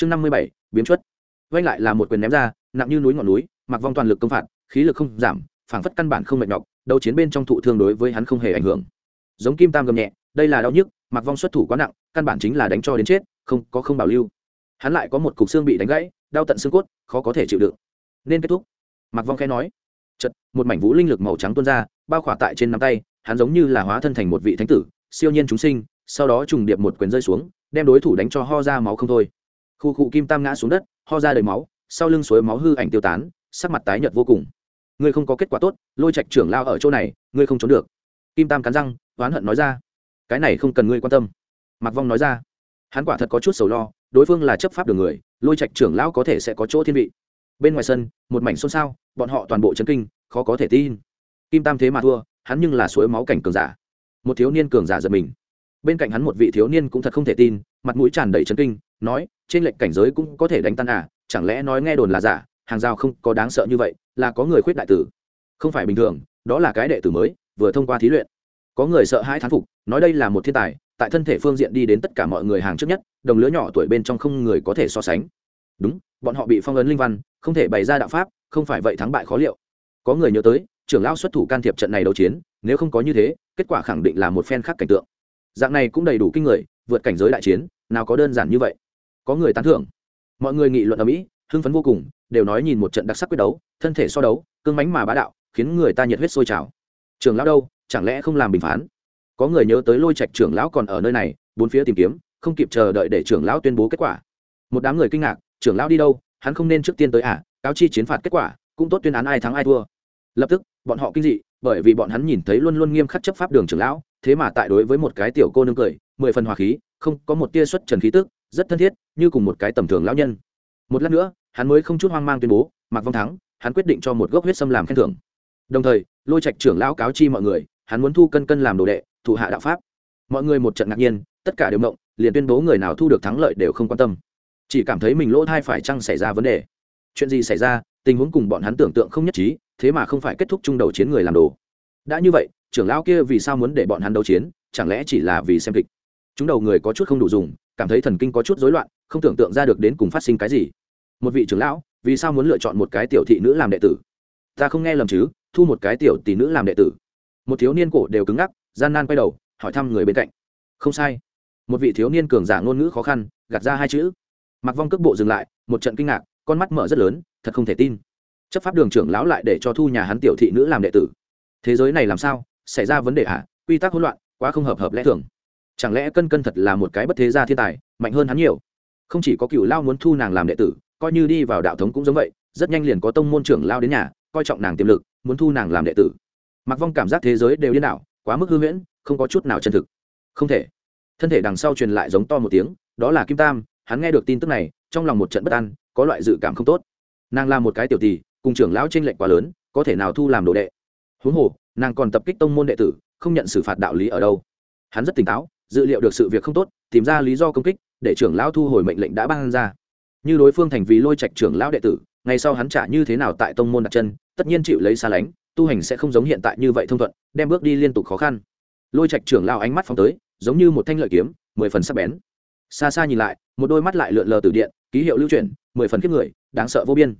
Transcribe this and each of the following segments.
chương năm mươi bảy biến chuất. Vanh lại là một quyền ném ra, nặng như núi ngọn núi, mặc vong toàn lực công phạt, khí lực không giảm, phảng phất căn bản không mệt nhọc, đấu chiến bên trong thụ thương đối với hắn không hề ảnh hưởng. Giống kim tam gầm nhẹ, đây là đau nhức, mặc vong xuất thủ quá nặng, căn bản chính là đánh cho đến chết, không, có không bảo lưu. Hắn lại có một cục xương bị đánh gãy, đau tận xương cốt, khó có thể chịu đựng. Nên kết thúc. Mặc vong khẽ nói. Chật một mảnh vũ linh lực màu trắng tuôn ra, bao khỏa tại trên nắm tay, hắn giống như là hóa thân thành một vị thánh tử, siêu nhiên chúng sinh, sau đó trùng điệp một quyền rơi xuống, đem đối thủ đánh cho ho ra máu không thôi khu cụ kim tam ngã xuống đất, ho ra đầy máu, sau lưng suối máu hư ảnh tiêu tán, sắc mặt tái nhợt vô cùng. Ngươi không có kết quả tốt, lôi trạch trưởng lao ở chỗ này, ngươi không trốn được. Kim tam cắn răng, oán hận nói ra. Cái này không cần ngươi quan tâm. Mặc vong nói ra. Hắn quả thật có chút sầu lo, đối phương là chấp pháp đường người, lôi trạch trưởng lão có thể sẽ có chỗ thiên vị. Bên ngoài sân, một mảnh xôn xao, bọn họ toàn bộ chấn kinh, khó có thể tin. Kim tam thế mà thua, hắn nhưng là suối máu cảnh cường giả. Một thiếu niên cường giả giật mình. Bên cạnh hắn một vị thiếu niên cũng thật không thể tin, mặt mũi tràn đầy chấn kinh, nói trên lệnh cảnh giới cũng có thể đánh tan à chẳng lẽ nói nghe đồn là giả, hàng rào không có đáng sợ như vậy, là có người khuyết đại tử? Không phải bình thường, đó là cái đệ tử mới, vừa thông qua thí luyện. Có người sợ hãi thán phục, nói đây là một thiên tài, tại thân thể phương diện đi đến tất cả mọi người hàng trước nhất, đồng lứa nhỏ tuổi bên trong không người có thể so sánh. Đúng, bọn họ bị phong ấn linh văn, không thể bày ra đạo pháp, không phải vậy thắng bại khó liệu. Có người nhớ tới, trưởng lão xuất thủ can thiệp trận này đấu chiến, nếu không có như thế, kết quả khẳng định là một phen khác cảnh tượng. Dạng này cũng đầy đủ kinh người, vượt cảnh giới đại chiến, nào có đơn giản như vậy có người tán thưởng. Mọi người nghị luận ở mỹ, hưng phấn vô cùng, đều nói nhìn một trận đặc sắc quyết đấu, thân thể so đấu, cương mánh mà bá đạo, khiến người ta nhiệt huyết sôi trào. Trường lão đâu, chẳng lẽ không làm bình phán? Có người nhớ tới lôi trạch trưởng lão còn ở nơi này, bốn phía tìm kiếm, không kịp chờ đợi để trưởng lão tuyên bố kết quả. Một đám người kinh ngạc, trưởng lão đi đâu, hắn không nên trước tiên tới à cáo chi chiến phạt kết quả, cũng tốt tuyên án ai thắng ai thua. Lập tức, bọn họ kinh dị, bởi vì bọn hắn nhìn thấy luôn luôn nghiêm khắc chấp pháp đường trưởng lão, thế mà tại đối với một cái tiểu cô nương cười, mười phần hòa khí, không có một tia xuất trần khí tức rất thân thiết, như cùng một cái tầm thường lão nhân. Một lát nữa, hắn mới không chút hoang mang tuyên bố mặc vong thắng, hắn quyết định cho một gốc huyết sâm làm khen thưởng. Đồng thời, lôi trạch trưởng lão cáo chi mọi người, hắn muốn thu cân cân làm đồ đệ, thủ hạ đạo pháp. Mọi người một trận ngạc nhiên, tất cả đều mộng liền tuyên bố người nào thu được thắng lợi đều không quan tâm. Chỉ cảm thấy mình lỗ thai phải chăng xảy ra vấn đề. Chuyện gì xảy ra, tình huống cùng bọn hắn tưởng tượng không nhất trí, thế mà không phải kết thúc chung đầu chiến người làm đồ. Đã như vậy, trưởng lão kia vì sao muốn để bọn hắn đấu chiến, chẳng lẽ chỉ là vì xem kịch? Chúng đầu người có chút không đủ dùng cảm thấy thần kinh có chút rối loạn, không tưởng tượng ra được đến cùng phát sinh cái gì. Một vị trưởng lão, vì sao muốn lựa chọn một cái tiểu thị nữ làm đệ tử? Ta không nghe lầm chứ, thu một cái tiểu tỷ nữ làm đệ tử. Một thiếu niên cổ đều cứng ngắc, gian nan quay đầu, hỏi thăm người bên cạnh. Không sai. Một vị thiếu niên cường giả ngôn ngữ khó khăn, gạt ra hai chữ. Mặc vong cước bộ dừng lại, một trận kinh ngạc, con mắt mở rất lớn, thật không thể tin. Chấp pháp đường trưởng lão lại để cho thu nhà hắn tiểu thị nữ làm đệ tử. Thế giới này làm sao? Xảy ra vấn đề hả? Quy tắc hỗn loạn, quá không hợp hợp lẽ thường chẳng lẽ cân cân thật là một cái bất thế gia thiên tài, mạnh hơn hắn nhiều? Không chỉ có cựu lao muốn thu nàng làm đệ tử, coi như đi vào đạo thống cũng giống vậy, rất nhanh liền có tông môn trưởng lao đến nhà, coi trọng nàng tiềm lực, muốn thu nàng làm đệ tử. Mặc vong cảm giác thế giới đều điên đảo, quá mức hư huyễn, không có chút nào chân thực. Không thể. Thân thể đằng sau truyền lại giống to một tiếng, đó là kim tam, hắn nghe được tin tức này, trong lòng một trận bất an, có loại dự cảm không tốt. Nàng là một cái tiểu tỷ cùng trưởng lão tranh lệch quá lớn, có thể nào thu làm đồ đệ? Huống hồ, nàng còn tập kích tông môn đệ tử, không nhận xử phạt đạo lý ở đâu. Hắn rất tỉnh táo dự liệu được sự việc không tốt, tìm ra lý do công kích, để trưởng lão thu hồi mệnh lệnh đã ban ra. Như đối phương thành vì lôi trạch trưởng lão đệ tử, ngày sau hắn trả như thế nào tại tông môn đặt chân, tất nhiên chịu lấy xa lánh, tu hành sẽ không giống hiện tại như vậy thông thuận, đem bước đi liên tục khó khăn. Lôi trạch trưởng lão ánh mắt phóng tới, giống như một thanh lợi kiếm, mười phần sắc bén. Xa xa nhìn lại, một đôi mắt lại lượn lờ từ điện, ký hiệu lưu chuyển, mười phần kiếp người, đáng sợ vô biên.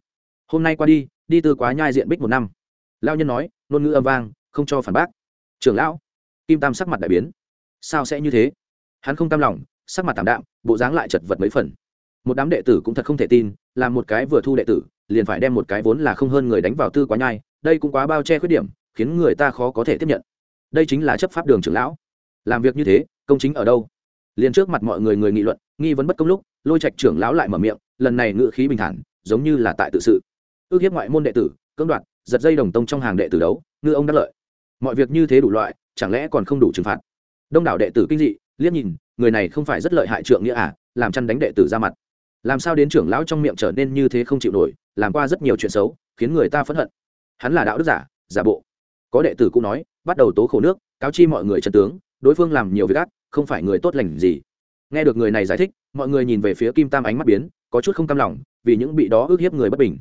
Hôm nay qua đi đi từ quá nhai diện bích một năm. Lao nhân nói, ngôn ngữ âm vang, không cho phản bác. Trưởng lão, kim tam sắc mặt đại biến sao sẽ như thế? Hắn không tam lòng, sắc mặt tảm đạm, bộ dáng lại chật vật mấy phần. Một đám đệ tử cũng thật không thể tin, là một cái vừa thu đệ tử, liền phải đem một cái vốn là không hơn người đánh vào tư quá nhai, đây cũng quá bao che khuyết điểm, khiến người ta khó có thể tiếp nhận. Đây chính là chấp pháp đường trưởng lão. Làm việc như thế, công chính ở đâu? Liền trước mặt mọi người người nghị luận, nghi vấn bất công lúc, lôi trạch trưởng lão lại mở miệng, lần này ngự khí bình thản, giống như là tại tự sự. Ước hiếp ngoại môn đệ tử, cưỡng đoạt, giật dây đồng tông trong hàng đệ tử đấu, ngư ông đắc lợi. Mọi việc như thế đủ loại, chẳng lẽ còn không đủ trừng phạt? Đông đảo đệ tử kinh dị, liếc nhìn, người này không phải rất lợi hại trượng nghĩa à làm chăn đánh đệ tử ra mặt. Làm sao đến trưởng lão trong miệng trở nên như thế không chịu nổi, làm qua rất nhiều chuyện xấu, khiến người ta phẫn hận. Hắn là đạo đức giả giả bộ. Có đệ tử cũng nói, bắt đầu tố khổ nước, cáo chi mọi người chân tướng, đối phương làm nhiều việc ác, không phải người tốt lành gì. Nghe được người này giải thích, mọi người nhìn về phía kim tam ánh mắt biến, có chút không cam lòng, vì những bị đó ức hiếp người bất bình.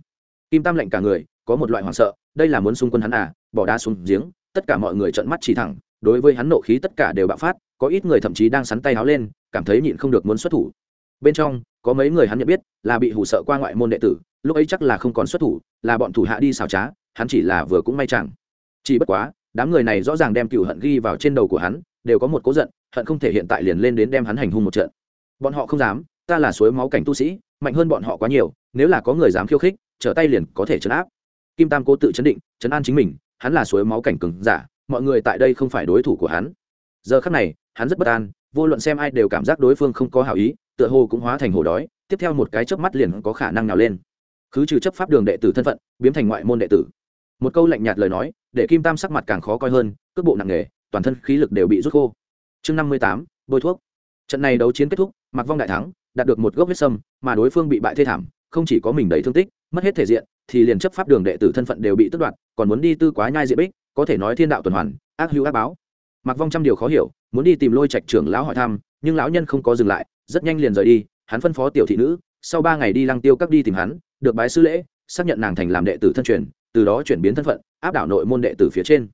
Kim tam lệnh cả người, có một loại hoảng sợ, đây là muốn xung quân hắn à bỏ đá xuống giếng, tất cả mọi người trợn mắt chỉ thẳng đối với hắn nộ khí tất cả đều bạo phát, có ít người thậm chí đang sắn tay háo lên, cảm thấy nhịn không được muốn xuất thủ. Bên trong, có mấy người hắn nhận biết, là bị hủ sợ qua ngoại môn đệ tử, lúc ấy chắc là không còn xuất thủ, là bọn thủ hạ đi xào trá, hắn chỉ là vừa cũng may chẳng. Chỉ bất quá, đám người này rõ ràng đem cựu hận ghi vào trên đầu của hắn, đều có một cố giận, hận không thể hiện tại liền lên đến đem hắn hành hung một trận. Bọn họ không dám, ta là suối máu cảnh tu sĩ, mạnh hơn bọn họ quá nhiều, nếu là có người dám khiêu khích, trở tay liền có thể chấn áp. Kim tam cố tự chấn định, chấn an chính mình, hắn là suối máu cảnh cừng giả mọi người tại đây không phải đối thủ của hắn. Giờ khắc này, hắn rất bất an, vô luận xem ai đều cảm giác đối phương không có hảo ý, tựa hồ cũng hóa thành hồ đói, tiếp theo một cái chớp mắt liền có khả năng nào lên. Khứ trừ chấp pháp đường đệ tử thân phận, biến thành ngoại môn đệ tử. Một câu lạnh nhạt lời nói, để kim tam sắc mặt càng khó coi hơn, cước bộ nặng nề, toàn thân khí lực đều bị rút khô. Chương năm mươi tám, bôi thuốc. Trận này đấu chiến kết thúc mặc vong đại thắng, đạt được một gốc huyết sâm, mà đối phương bị bại thê thảm, không chỉ có mình đầy thương tích, mất hết thể diện, thì liền chấp pháp đường đệ tử thân phận đều bị tước đoạt, còn muốn đi tư quá nhai diện bích có thể nói thiên đạo tuần hoàn, ác hữu ác báo. Mặc vong trăm điều khó hiểu, muốn đi tìm lôi trạch trưởng lão hỏi thăm, nhưng lão nhân không có dừng lại, rất nhanh liền rời đi, hắn phân phó tiểu thị nữ, sau ba ngày đi lăng tiêu các đi tìm hắn, được bái sư lễ, xác nhận nàng thành làm đệ tử thân truyền, từ đó chuyển biến thân phận, áp đảo nội môn đệ tử phía trên.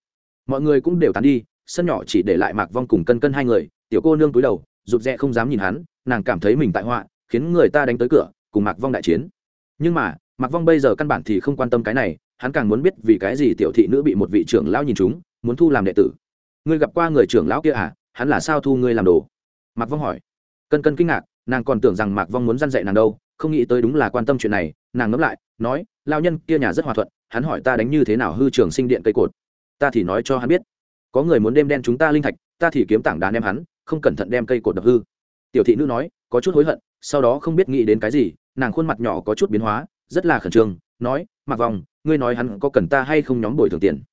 Mọi người cũng đều tán đi, sân nhỏ chỉ để lại mạc vong cùng cân cân hai người, tiểu cô nương túi đầu, rụt rè không dám nhìn hắn, nàng cảm thấy mình tại họa, khiến người ta đánh tới cửa, cùng mạc vong đại chiến. Nhưng mà, mạc vong bây giờ căn bản thì không quan tâm cái này hắn càng muốn biết vì cái gì tiểu thị nữ bị một vị trưởng lão nhìn chúng, muốn thu làm đệ tử. Ngươi gặp qua người trưởng lão kia à? Hắn là sao thu ngươi làm đồ? Mạc vong hỏi. Cân cân kinh ngạc, nàng còn tưởng rằng mạc vong muốn dăn dạy nàng đâu, không nghĩ tới đúng là quan tâm chuyện này, nàng ngẫm lại, nói lao nhân kia nhà rất hòa thuận, hắn hỏi ta đánh như thế nào hư trường sinh điện cây cột. Ta thì nói cho hắn biết. Có người muốn đem đen chúng ta linh thạch, ta thì kiếm tảng đá đem hắn, không cẩn thận đem cây cột đập hư. Tiểu thị nữ nói, có chút hối hận, sau đó không biết nghĩ đến cái gì, nàng khuôn mặt nhỏ có chút biến hóa rất là khẩn trương, nói mặc vong, ngươi nói hắn có cần ta hay không nhóm bồi thường tiền?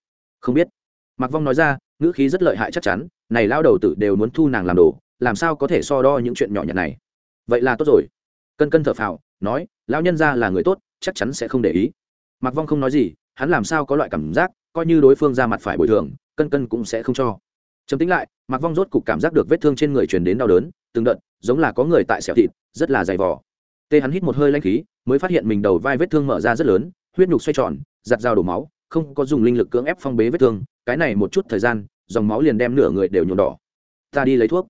Không biết. Mặc vong nói ra, ngữ khí rất lợi hại chắc chắn, này lao đầu tử đều muốn thu nàng làm đồ, làm sao có thể so đo những chuyện nhỏ nhặt này? Vậy là tốt rồi. Cân cân thở phào, nói, lão nhân ra là người tốt, chắc chắn sẽ không để ý. Mặc vong không nói gì, hắn làm sao có loại cảm giác, coi như đối phương ra mặt phải bồi thường, cân cân cũng sẽ không cho. Chấm tính lại mặc vong rốt cục cảm giác được vết thương trên người truyền đến đau đớn, từng đợt, giống là có người tại sẹo thịt, rất là dày vỏ tê hắn hít một hơi lanh khí, mới phát hiện mình đầu vai vết thương mở ra rất lớn, huyết nhục xoay tròn, giặt dao đổ máu, không có dùng linh lực cưỡng ép phong bế vết thương, cái này một chút thời gian, dòng máu liền đem nửa người đều nhuộm đỏ. Ta đi lấy thuốc.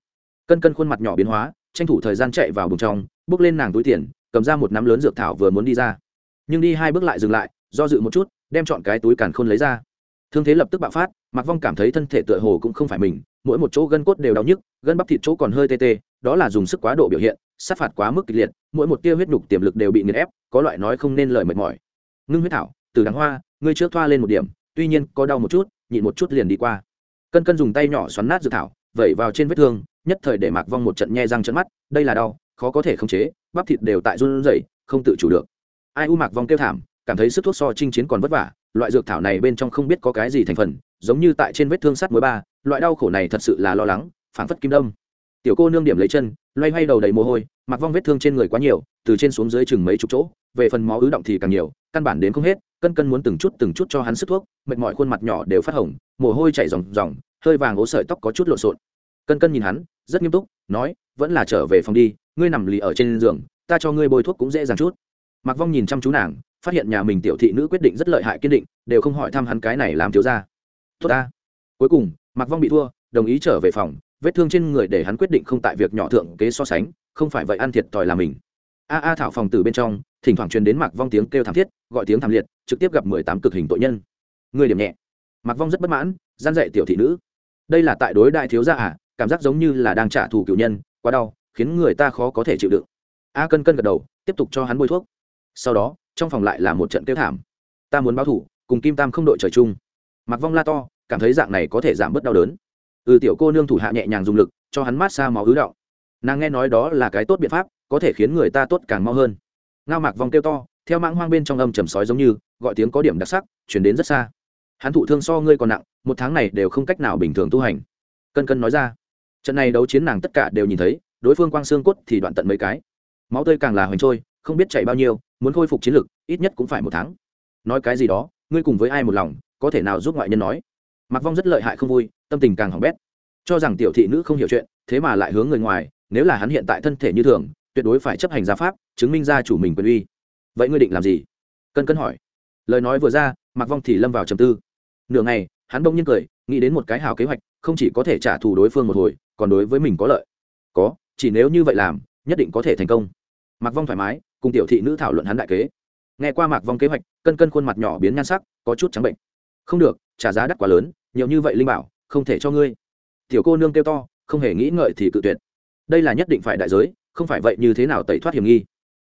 Cân cân khuôn mặt nhỏ biến hóa, tranh thủ thời gian chạy vào bùng trong, bước lên nàng túi tiền, cầm ra một nắm lớn dược thảo vừa muốn đi ra. Nhưng đi hai bước lại dừng lại, do dự một chút, đem chọn cái túi càn khôn lấy ra thương thế lập tức bạo phát mặc vong cảm thấy thân thể tựa hồ cũng không phải mình, mỗi một chỗ gân cốt đều đau nhức, gân bắp thịt chỗ còn hơi tê tê, đó là dùng sức quá độ biểu hiện, sát phạt quá mức kịch liệt, mỗi một tia huyết nhục tiềm lực đều bị nghiền ép, có loại nói không nên lời mệt mỏi. Ngưng huyết thảo, từ đắng hoa, ngươi trước thoa lên một điểm, tuy nhiên có đau một chút, nhịn một chút liền đi qua. Cân cân dùng tay nhỏ xoắn nát dự thảo, vẩy vào trên vết thương, nhất thời để mạc vong một trận nhe răng trận mắt, đây là đau, khó có thể khống chế, bắp thịt đều tại run rẩy, không tự chủ được. Ai u mạc vong kêu thảm, cảm thấy sức thuốc so chinh chiến còn vất vả loại dược thảo này bên trong không biết có cái gì thành phần, giống như tại trên vết thương sắt mới ba, loại đau khổ này thật sự là lo lắng, phảng phất kim đông tiểu cô nương điểm lấy chân, loay hoay đầu đầy mồ hôi, mặc vong vết thương trên người quá nhiều, từ trên xuống dưới chừng mấy chục chỗ, về phần máu ứ động thì càng nhiều, căn bản đến không hết, cân cân muốn từng chút từng chút cho hắn sức thuốc, mệt mỏi khuôn mặt nhỏ đều phát hồng, mồ hôi chảy ròng ròng, hơi vàng ố sợi tóc có chút lộn xộn. Cân cân nhìn hắn, rất nghiêm túc, nói, vẫn là trở về phòng đi, ngươi nằm lì ở trên giường, ta cho ngươi bôi thuốc cũng dễ dàng chút. Mặc vong nhìn chăm chú nàng phát hiện nhà mình tiểu thị nữ quyết định rất lợi hại kiên định, đều không hỏi thăm hắn cái này làm thiếu ra tốt ta. Cuối cùng mặc vong bị thua, đồng ý trở về phòng, vết thương trên người để hắn quyết định không tại việc nhỏ thượng kế so sánh, không phải vậy ăn thiệt thòi là mình. A a thảo phòng từ bên trong, thỉnh thoảng truyền đến mặc vong tiếng kêu thảm thiết, gọi tiếng thảm liệt, trực tiếp gặp mười tám cực hình tội nhân. Người điểm nhẹ. Mặc vong rất bất mãn, gian dạy tiểu thị nữ. Đây là tại đối đại thiếu gia à cảm giác giống như là đang trả thù cựu nhân, quá đau, khiến người ta khó có thể chịu đựng. A cân cân gật đầu, tiếp tục cho hắn bôi thuốc sau đó, trong phòng lại là một trận kêu thảm. Ta muốn báo thủ, cùng kim tam không đội trời chung. Mặc vong la to, cảm thấy dạng này có thể giảm bớt đau đớn. Ừ tiểu cô nương thủ hạ nhẹ nhàng dùng lực, cho hắn mát xa máu ứ động. Nàng nghe nói đó là cái tốt biện pháp, có thể khiến người ta tốt càng mau hơn. Ngao mạc vong kêu to, theo mãng hoang bên trong âm trầm sói giống như, gọi tiếng có điểm đặc sắc, chuyển đến rất xa. Hắn thụ thương so ngươi còn nặng, một tháng này đều không cách nào bình thường tu hành. Cân cân nói ra. Trận này đấu chiến nàng tất cả đều nhìn thấy, đối phương quang xương cốt thì đoạn tận mấy cái. Máu tươi càng là hoành trôi không biết chạy bao nhiêu, muốn khôi phục chiến lực, ít nhất cũng phải một tháng. Nói cái gì đó, ngươi cùng với ai một lòng, có thể nào giúp ngoại nhân nói? Mặc vong rất lợi hại không vui, tâm tình càng hỏng bét. Cho rằng tiểu thị nữ không hiểu chuyện, thế mà lại hướng người ngoài, nếu là hắn hiện tại thân thể như thường, tuyệt đối phải chấp hành gia pháp, chứng minh ra chủ mình quyền uy. Vậy ngươi định làm gì? Cân cân hỏi. Lời nói vừa ra mặc vong thì lâm vào trầm tư. Nửa ngày, hắn bỗng nhiên cười, nghĩ đến một cái hào kế hoạch, không chỉ có thể trả thù đối phương một hồi, còn đối với mình có lợi. Có, chỉ nếu như vậy làm, nhất định có thể thành công. Mặc vong thoải mái cùng tiểu thị nữ thảo luận hắn đại kế. Nghe qua mạc vong kế hoạch, cân cân khuôn mặt nhỏ biến nhan sắc, có chút trắng bệnh. Không được, trả giá đắt quá lớn, nhiều như vậy linh bảo, không thể cho ngươi. Tiểu cô nương kêu to, không hề nghĩ ngợi thì cự tuyệt. Đây là nhất định phải đại giới, không phải vậy như thế nào tẩy thoát hiểm nghi.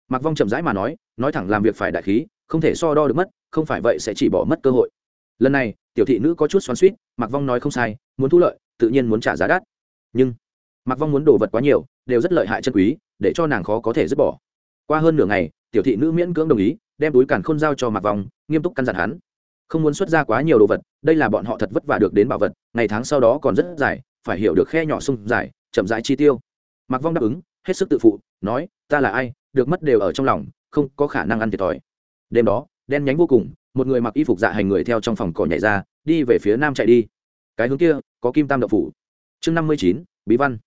Mạc vong chậm rãi mà nói nói thẳng làm việc phải đại khí, không thể so đo được mất, không phải vậy sẽ chỉ bỏ mất cơ hội. Lần này, tiểu thị nữ có chút xoắn suýt mạc vong nói không sai, muốn thu lợi, tự nhiên muốn trả giá đắt. Nhưng, mạc vong muốn đồ vật quá nhiều, đều rất lợi hại chân quý, để cho nàng khó có thể dứt bỏ qua hơn nửa ngày, tiểu thị nữ miễn cưỡng đồng ý, đem túi càn khôn giao cho mạc vong, nghiêm túc căn dặn hắn. Không muốn xuất ra quá nhiều đồ vật, đây là bọn họ thật vất vả được đến bảo vật, ngày tháng sau đó còn rất dài, phải hiểu được khe nhỏ sung dài, chậm rãi chi tiêu. Mạc vong đáp ứng, hết sức tự phụ, nói, ta là ai, được mất đều ở trong lòng, không có khả năng ăn thiệt thòi. Đêm đó, đen nhánh vô cùng, một người mặc y phục dạ hành người theo trong phòng cỏ nhảy ra, đi về phía nam chạy đi. Cái hướng kia, có kim tam đậu phủ. Chương năm mươi chín, bí văn.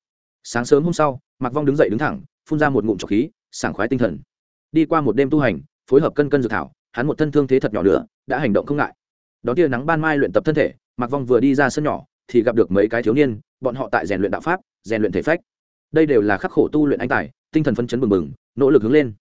Sáng sớm hôm sau, mạc vong đứng dậy đứng thẳng, phun ra một ngụm trọc khí sảng khoái tinh thần. Đi qua một đêm tu hành, phối hợp cân cân dược thảo, hắn một thân thương thế thật nhỏ nữa, đã hành động không ngại. Đón tia nắng ban mai luyện tập thân thể, mạc vong vừa đi ra sân nhỏ, thì gặp được mấy cái thiếu niên, bọn họ tại rèn luyện đạo pháp, rèn luyện thể phách. Đây đều là khắc khổ tu luyện anh tài, tinh thần phấn chấn bừng bừng, nỗ lực hướng lên.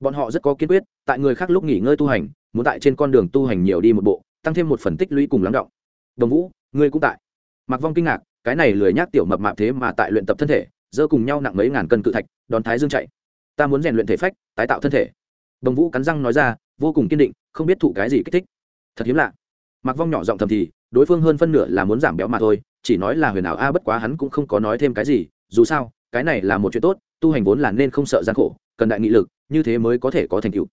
Bọn họ rất có kiên quyết, tại người khác lúc nghỉ ngơi tu hành, muốn tại trên con đường tu hành nhiều đi một bộ, tăng thêm một phần tích lũy cùng lắng động. Đồng vũ, ngươi cũng tại. Mặc vong kinh ngạc, cái này lười nhác tiểu mập mạp thế mà tại luyện tập thân thể dơ cùng nhau nặng mấy ngàn cân cự thạch, đón thái dương chạy ta muốn rèn luyện thể phách, tái tạo thân thể. Đồng vũ cắn răng nói ra, vô cùng kiên định, không biết thụ cái gì kích thích. Thật hiếm lạ. Mặc vong nhỏ giọng thầm thì, đối phương hơn phân nửa là muốn giảm béo mà thôi, chỉ nói là huyền ảo a, bất quá hắn cũng không có nói thêm cái gì, dù sao, cái này là một chuyện tốt, tu hành vốn là nên không sợ gian khổ, cần đại nghị lực, như thế mới có thể có thành tựu.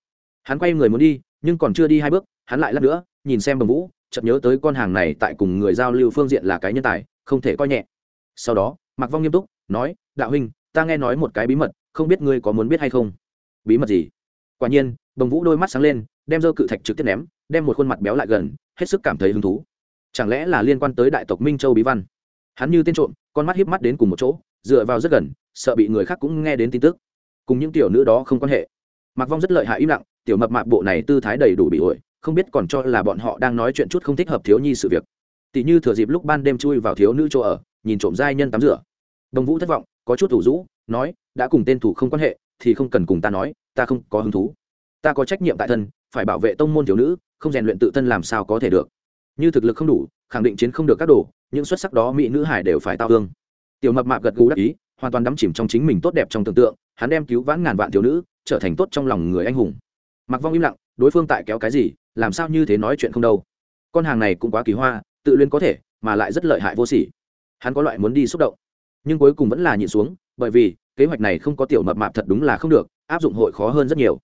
Hắn quay người muốn đi, nhưng còn chưa đi hai bước, hắn lại lát nữa, nhìn xem đồng vũ, chợt nhớ tới con hàng này tại cùng người giao lưu phương diện là cái nhân tài, không thể coi nhẹ. Sau đó mặc vong nghiêm túc, nói, đạo huynh, ta nghe nói một cái bí mật không biết ngươi có muốn biết hay không? Bí mật gì? Quả nhiên bồng vũ đôi mắt sáng lên, đem dơ cự thạch trực tiếp ném, đem một khuôn mặt béo lại gần, hết sức cảm thấy hứng thú. Chẳng lẽ là liên quan tới đại tộc minh châu bí văn? Hắn như tên trộm, con mắt hiếp mắt đến cùng một chỗ, dựa vào rất gần, sợ bị người khác cũng nghe đến tin tức. Cùng những tiểu nữ đó không quan hệ. Mặc vong rất lợi hại im lặng, tiểu mập mạc bộ này tư thái đầy đủ bị ổi, không biết còn cho là bọn họ đang nói chuyện chút không thích hợp thiếu nhi sự việc. Tỷ như thừa dịp lúc ban đêm chui vào thiếu nữ chỗ ở, nhìn trộm giai nhân tắm rửa. Đồng vũ thất vọng, có chút thủ rũ, nói đã cùng tên thủ không quan hệ, thì không cần cùng ta nói, ta không có hứng thú. Ta có trách nhiệm tại thân, phải bảo vệ tông môn thiếu nữ, không rèn luyện tự thân làm sao có thể được. Như thực lực không đủ, khẳng định chiến không được các đồ, những xuất sắc đó mỹ nữ hải đều phải tao thương. Tiểu mập mạp gật gù đắc ý, hoàn toàn đắm chìm trong chính mình tốt đẹp trong tưởng tượng, hắn đem cứu vãn ngàn vạn thiếu nữ, trở thành tốt trong lòng người anh hùng. Mặc vong im lặng, đối phương tại kéo cái gì, làm sao như thế nói chuyện không đâu. Con hàng này cũng quá kỳ hoa, tự luyên có thể, mà lại rất lợi hại vô sỉ. Hắn có loại muốn đi xúc động, nhưng cuối cùng vẫn là nhịn xuống, bởi vì kế hoạch này không có tiểu mập mạp thật đúng là không được, áp dụng hội khó hơn rất nhiều.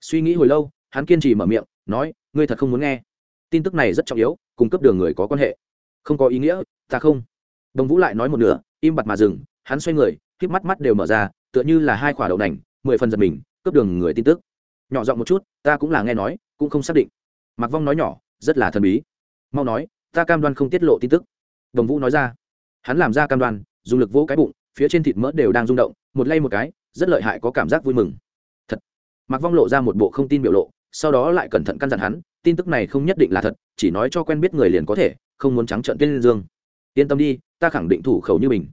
Suy nghĩ hồi lâu, hắn kiên trì mở miệng, nói, ngươi thật không muốn nghe. Tin tức này rất trọng yếu, cung cấp đường người có quan hệ. Không có ý nghĩa, ta không. Đồng vũ lại nói một nửa, im bặt mà dừng, hắn xoay người k mắt mắt đều mở ra, tựa như là hai quả đậu nành, mười phần giật mình, cướp đường người tin tức. Nhỏ giọng một chút, ta cũng là nghe nói, cũng không xác định. Mặc vong nói nhỏ, rất là thần bí. Mau nói, ta cam đoan không tiết lộ tin tức. Đồng vũ nói ra. Hắn làm ra cam đoan, dùng lực vỗ cái bụng phía trên thịt mỡ đều đang rung động, một lay một cái, rất lợi hại có cảm giác vui mừng. Thật. Mặc vong lộ ra một bộ không tin biểu lộ, sau đó lại cẩn thận căn dặn hắn, tin tức này không nhất định là thật, chỉ nói cho quen biết người liền có thể, không muốn trắng trợn tên dương. Yên tâm đi, ta khẳng định thủ khẩu như mình.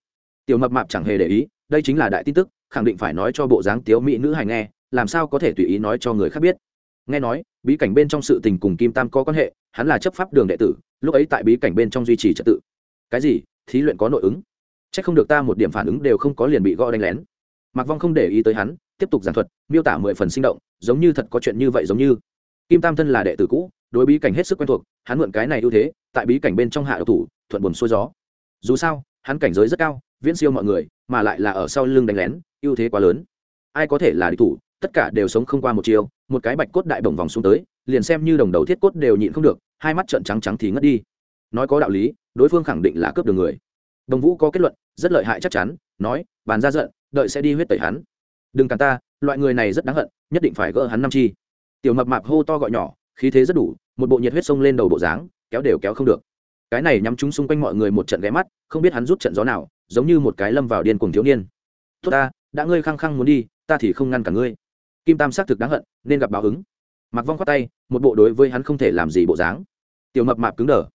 Tiểu mập mạp chẳng hề để ý, đây chính là đại tin tức, khẳng định phải nói cho bộ dáng tiếu mỹ nữ hài nghe, làm sao có thể tùy ý nói cho người khác biết. Nghe nói, bí cảnh bên trong sự tình cùng kim tam có quan hệ, hắn là chấp pháp đường đệ tử, lúc ấy tại bí cảnh bên trong duy trì trật tự. Cái gì? Thí luyện có nội ứng c h ắ c không được ta một điểm phản ứng đều không có liền bị gõ đánh lén. Mặc vong không để ý tới hắn, tiếp tục giảng thuật, miêu tả mười phần sinh động, giống như thật có chuyện như vậy giống như. Kim tam thân là đệ tử cũ, đối bí cảnh hết sức quen thuộc, hắn mượn cái này ưu thế, tại bí cảnh bên trong hạ độc thủ, thuận buồn xuôi gió. Dù sao, hắn cảnh giới rất cao, viễn siêu mọi người, mà lại là ở sau lưng đánh lén, ưu thế quá lớn. Ai có thể là địch thủ, tất cả đều sống không qua một chiều một cái bạch cốt đại bổng vòng xuống tới, liền xem như đồng đầu thiết cốt đều nhịn không được, hai mắt trợn trắng trắng thì ngất đi. Nói có đạo lý, đối phương khẳng định là cướp đường người đồng vũ có kết luận, rất lợi hại chắc chắn, nói, bàn ra giận, đợi sẽ đi huyết tẩy hắn. Đừng cản ta, loại người này rất đáng hận, nhất định phải gỡ hắn năm chi. Tiểu mập mạp hô to gọi nhỏ, khí thế rất đủ, một bộ nhiệt huyết sông lên đầu bộ dáng, kéo đều kéo không được. Cái này nhắm chúng xung quanh mọi người một trận ghé mắt, không biết hắn rút trận gió nào, giống như một cái lâm vào điên cùng thiếu niên. Tốt ta, đã ngươi khăng khăng muốn đi, ta thì không ngăn cả ngươi. Kim tam xác thực đáng hận, nên gặp báo ứng. Mặc vong khoát tay, một bộ đối với hắn không thể làm gì bộ dáng. Tiểu mập mạp cứng đờ.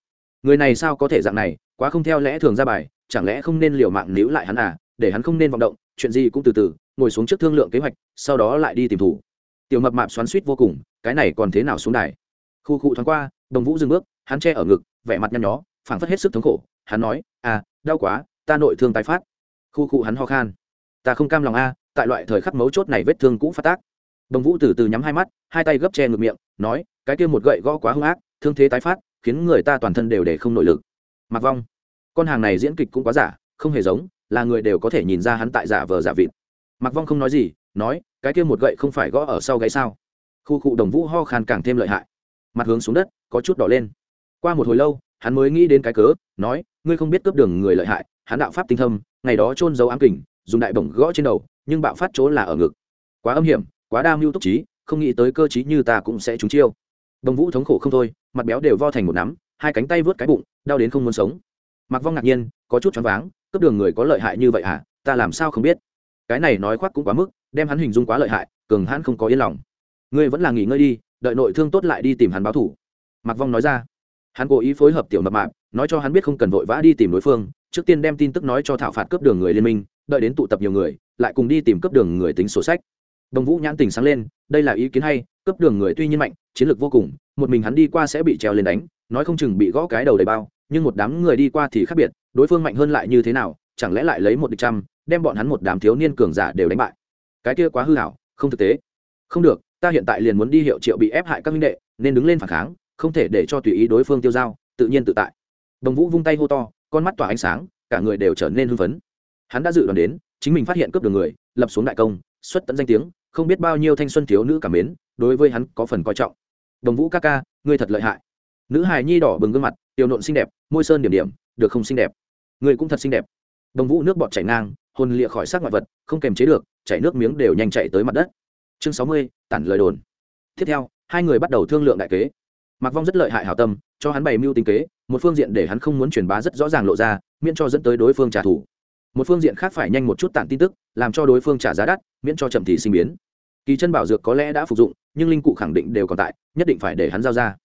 Người này sao có thể dạng này, quá không theo lẽ thường ra bài chẳng lẽ không nên liều mạng níu lại hắn à để hắn không nên vọng động, chuyện gì cũng từ từ, ngồi xuống trước thương lượng kế hoạch, sau đó lại đi tìm thủ. Tiểu mập mạp xoắn suýt vô cùng, cái này còn thế nào xuống đài? Khu cụ thoáng qua, đồng vũ dừng bước, hắn che ở ngực, vẻ mặt nhăn nhó, phảng phất hết sức thống khổ. Hắn nói à đau quá, ta nội thương tái phát. Khu cụ hắn ho khan, ta không cam lòng a, tại loại thời khắc mấu chốt này vết thương cũ phát tác. Đồng vũ từ từ nhắm hai mắt, hai tay gấp che ngực miệng, nói, cái kia một gậy gõ quá hung ác, thương thế tái phát, khiến người ta toàn thân đều để không nội lực. Mặc vong con hàng này diễn kịch cũng quá giả, không hề giống, là người đều có thể nhìn ra hắn tại giả vờ giả vịt. Mặc vong không nói gì, nói, cái kia một gậy không phải gõ ở sau gáy sao? Khu cụ đồng vũ ho khan càng thêm lợi hại. Mặt hướng xuống đất, có chút đỏ lên. Qua một hồi lâu, hắn mới nghĩ đến cái cớ, nói, ngươi không biết cướp đường người lợi hại, hắn đạo pháp tinh thâm, ngày đó trôn dấu ám kình, dùng đại bổng gõ trên đầu, nhưng bạo phát chỗ là ở ngực. Quá âm hiểm, quá đa mưu túc trí, không nghĩ tới cơ chí như ta cũng sẽ trúng chiêu. Đồng vũ thống khổ không thôi, mặt béo đều vo thành một nắm, hai cánh tay vớt cái bụng, đau đến không muốn sống mặc vong ngạc nhiên, có chút choáng váng, cướp đường người có lợi hại như vậy hả? Ta làm sao không biết? Cái này nói khoác cũng quá mức, đem hắn hình dung quá lợi hại, cường hãn không có yên lòng. Ngươi vẫn là nghỉ ngơi đi, đợi nội thương tốt lại đi tìm hắn báo thủ. Mặc vong nói ra. Hắn cố ý phối hợp tiểu mập mạp, nói cho hắn biết không cần vội vã đi tìm đối phương, trước tiên đem tin tức nói cho thảo phạt cướp đường người liên minh, đợi đến tụ tập nhiều người, lại cùng đi tìm cướp đường người tính sổ sách. Đồng vũ nhãn tình sáng lên, đây là ý kiến hay, cướp đường người tuy nhiên mạnh, chiến lược vô cùng, một mình hắn đi qua sẽ bị treo lên đánh, nói không chừng bị gõ cái đầu đầy bao nhưng một đám người đi qua thì khác biệt, đối phương mạnh hơn lại như thế nào, chẳng lẽ lại lấy một địch trăm, đem bọn hắn một đám thiếu niên cường giả đều đánh bại? Cái kia quá hư hảo, không thực tế. Không được, ta hiện tại liền muốn đi hiệu triệu bị ép hại các minh đệ, nên đứng lên phản kháng, không thể để cho tùy ý đối phương tiêu dao, tự nhiên tự tại. Đồng vũ vung tay hô to, con mắt tỏa ánh sáng, cả người đều trở nên hưng phấn. Hắn đã dự đoán đến, chính mình phát hiện cướp đường người, lập xuống đại công, xuất tận danh tiếng, không biết bao nhiêu thanh xuân thiếu nữ cảm mến, đối với hắn có phần coi trọng. Đồng vũ ca ca, ngươi thật lợi hại. Nữ hài nhi đỏ bừng gương mặt tiểu nộn xinh đẹp, môi sơn điểm điểm, được không xinh đẹp? Ngươi cũng thật xinh đẹp. Đồng vũ nước bọt chảy ngang, hồn lịa khỏi xác ngoại vật, không kềm chế được, chảy nước miếng đều nhanh chạy tới mặt đất. Chương sáu mươi, tản lời đồn. Tiếp theo, hai người bắt đầu thương lượng đại kế. Mặc vong rất lợi hại hảo tâm, cho hắn bày mưu tính kế, một phương diện để hắn không muốn truyền bá rất rõ ràng lộ ra, miễn cho dẫn tới đối phương trả thù. Một phương diện khác phải nhanh một chút tản tin tức, làm cho đối phương trả giá đắt, miễn cho chậm thì sinh biến. Kỳ chân bảo dược có lẽ đã phục dụng, nhưng linh cụ khẳng định đều còn tại, nhất định phải để hắn giao ra.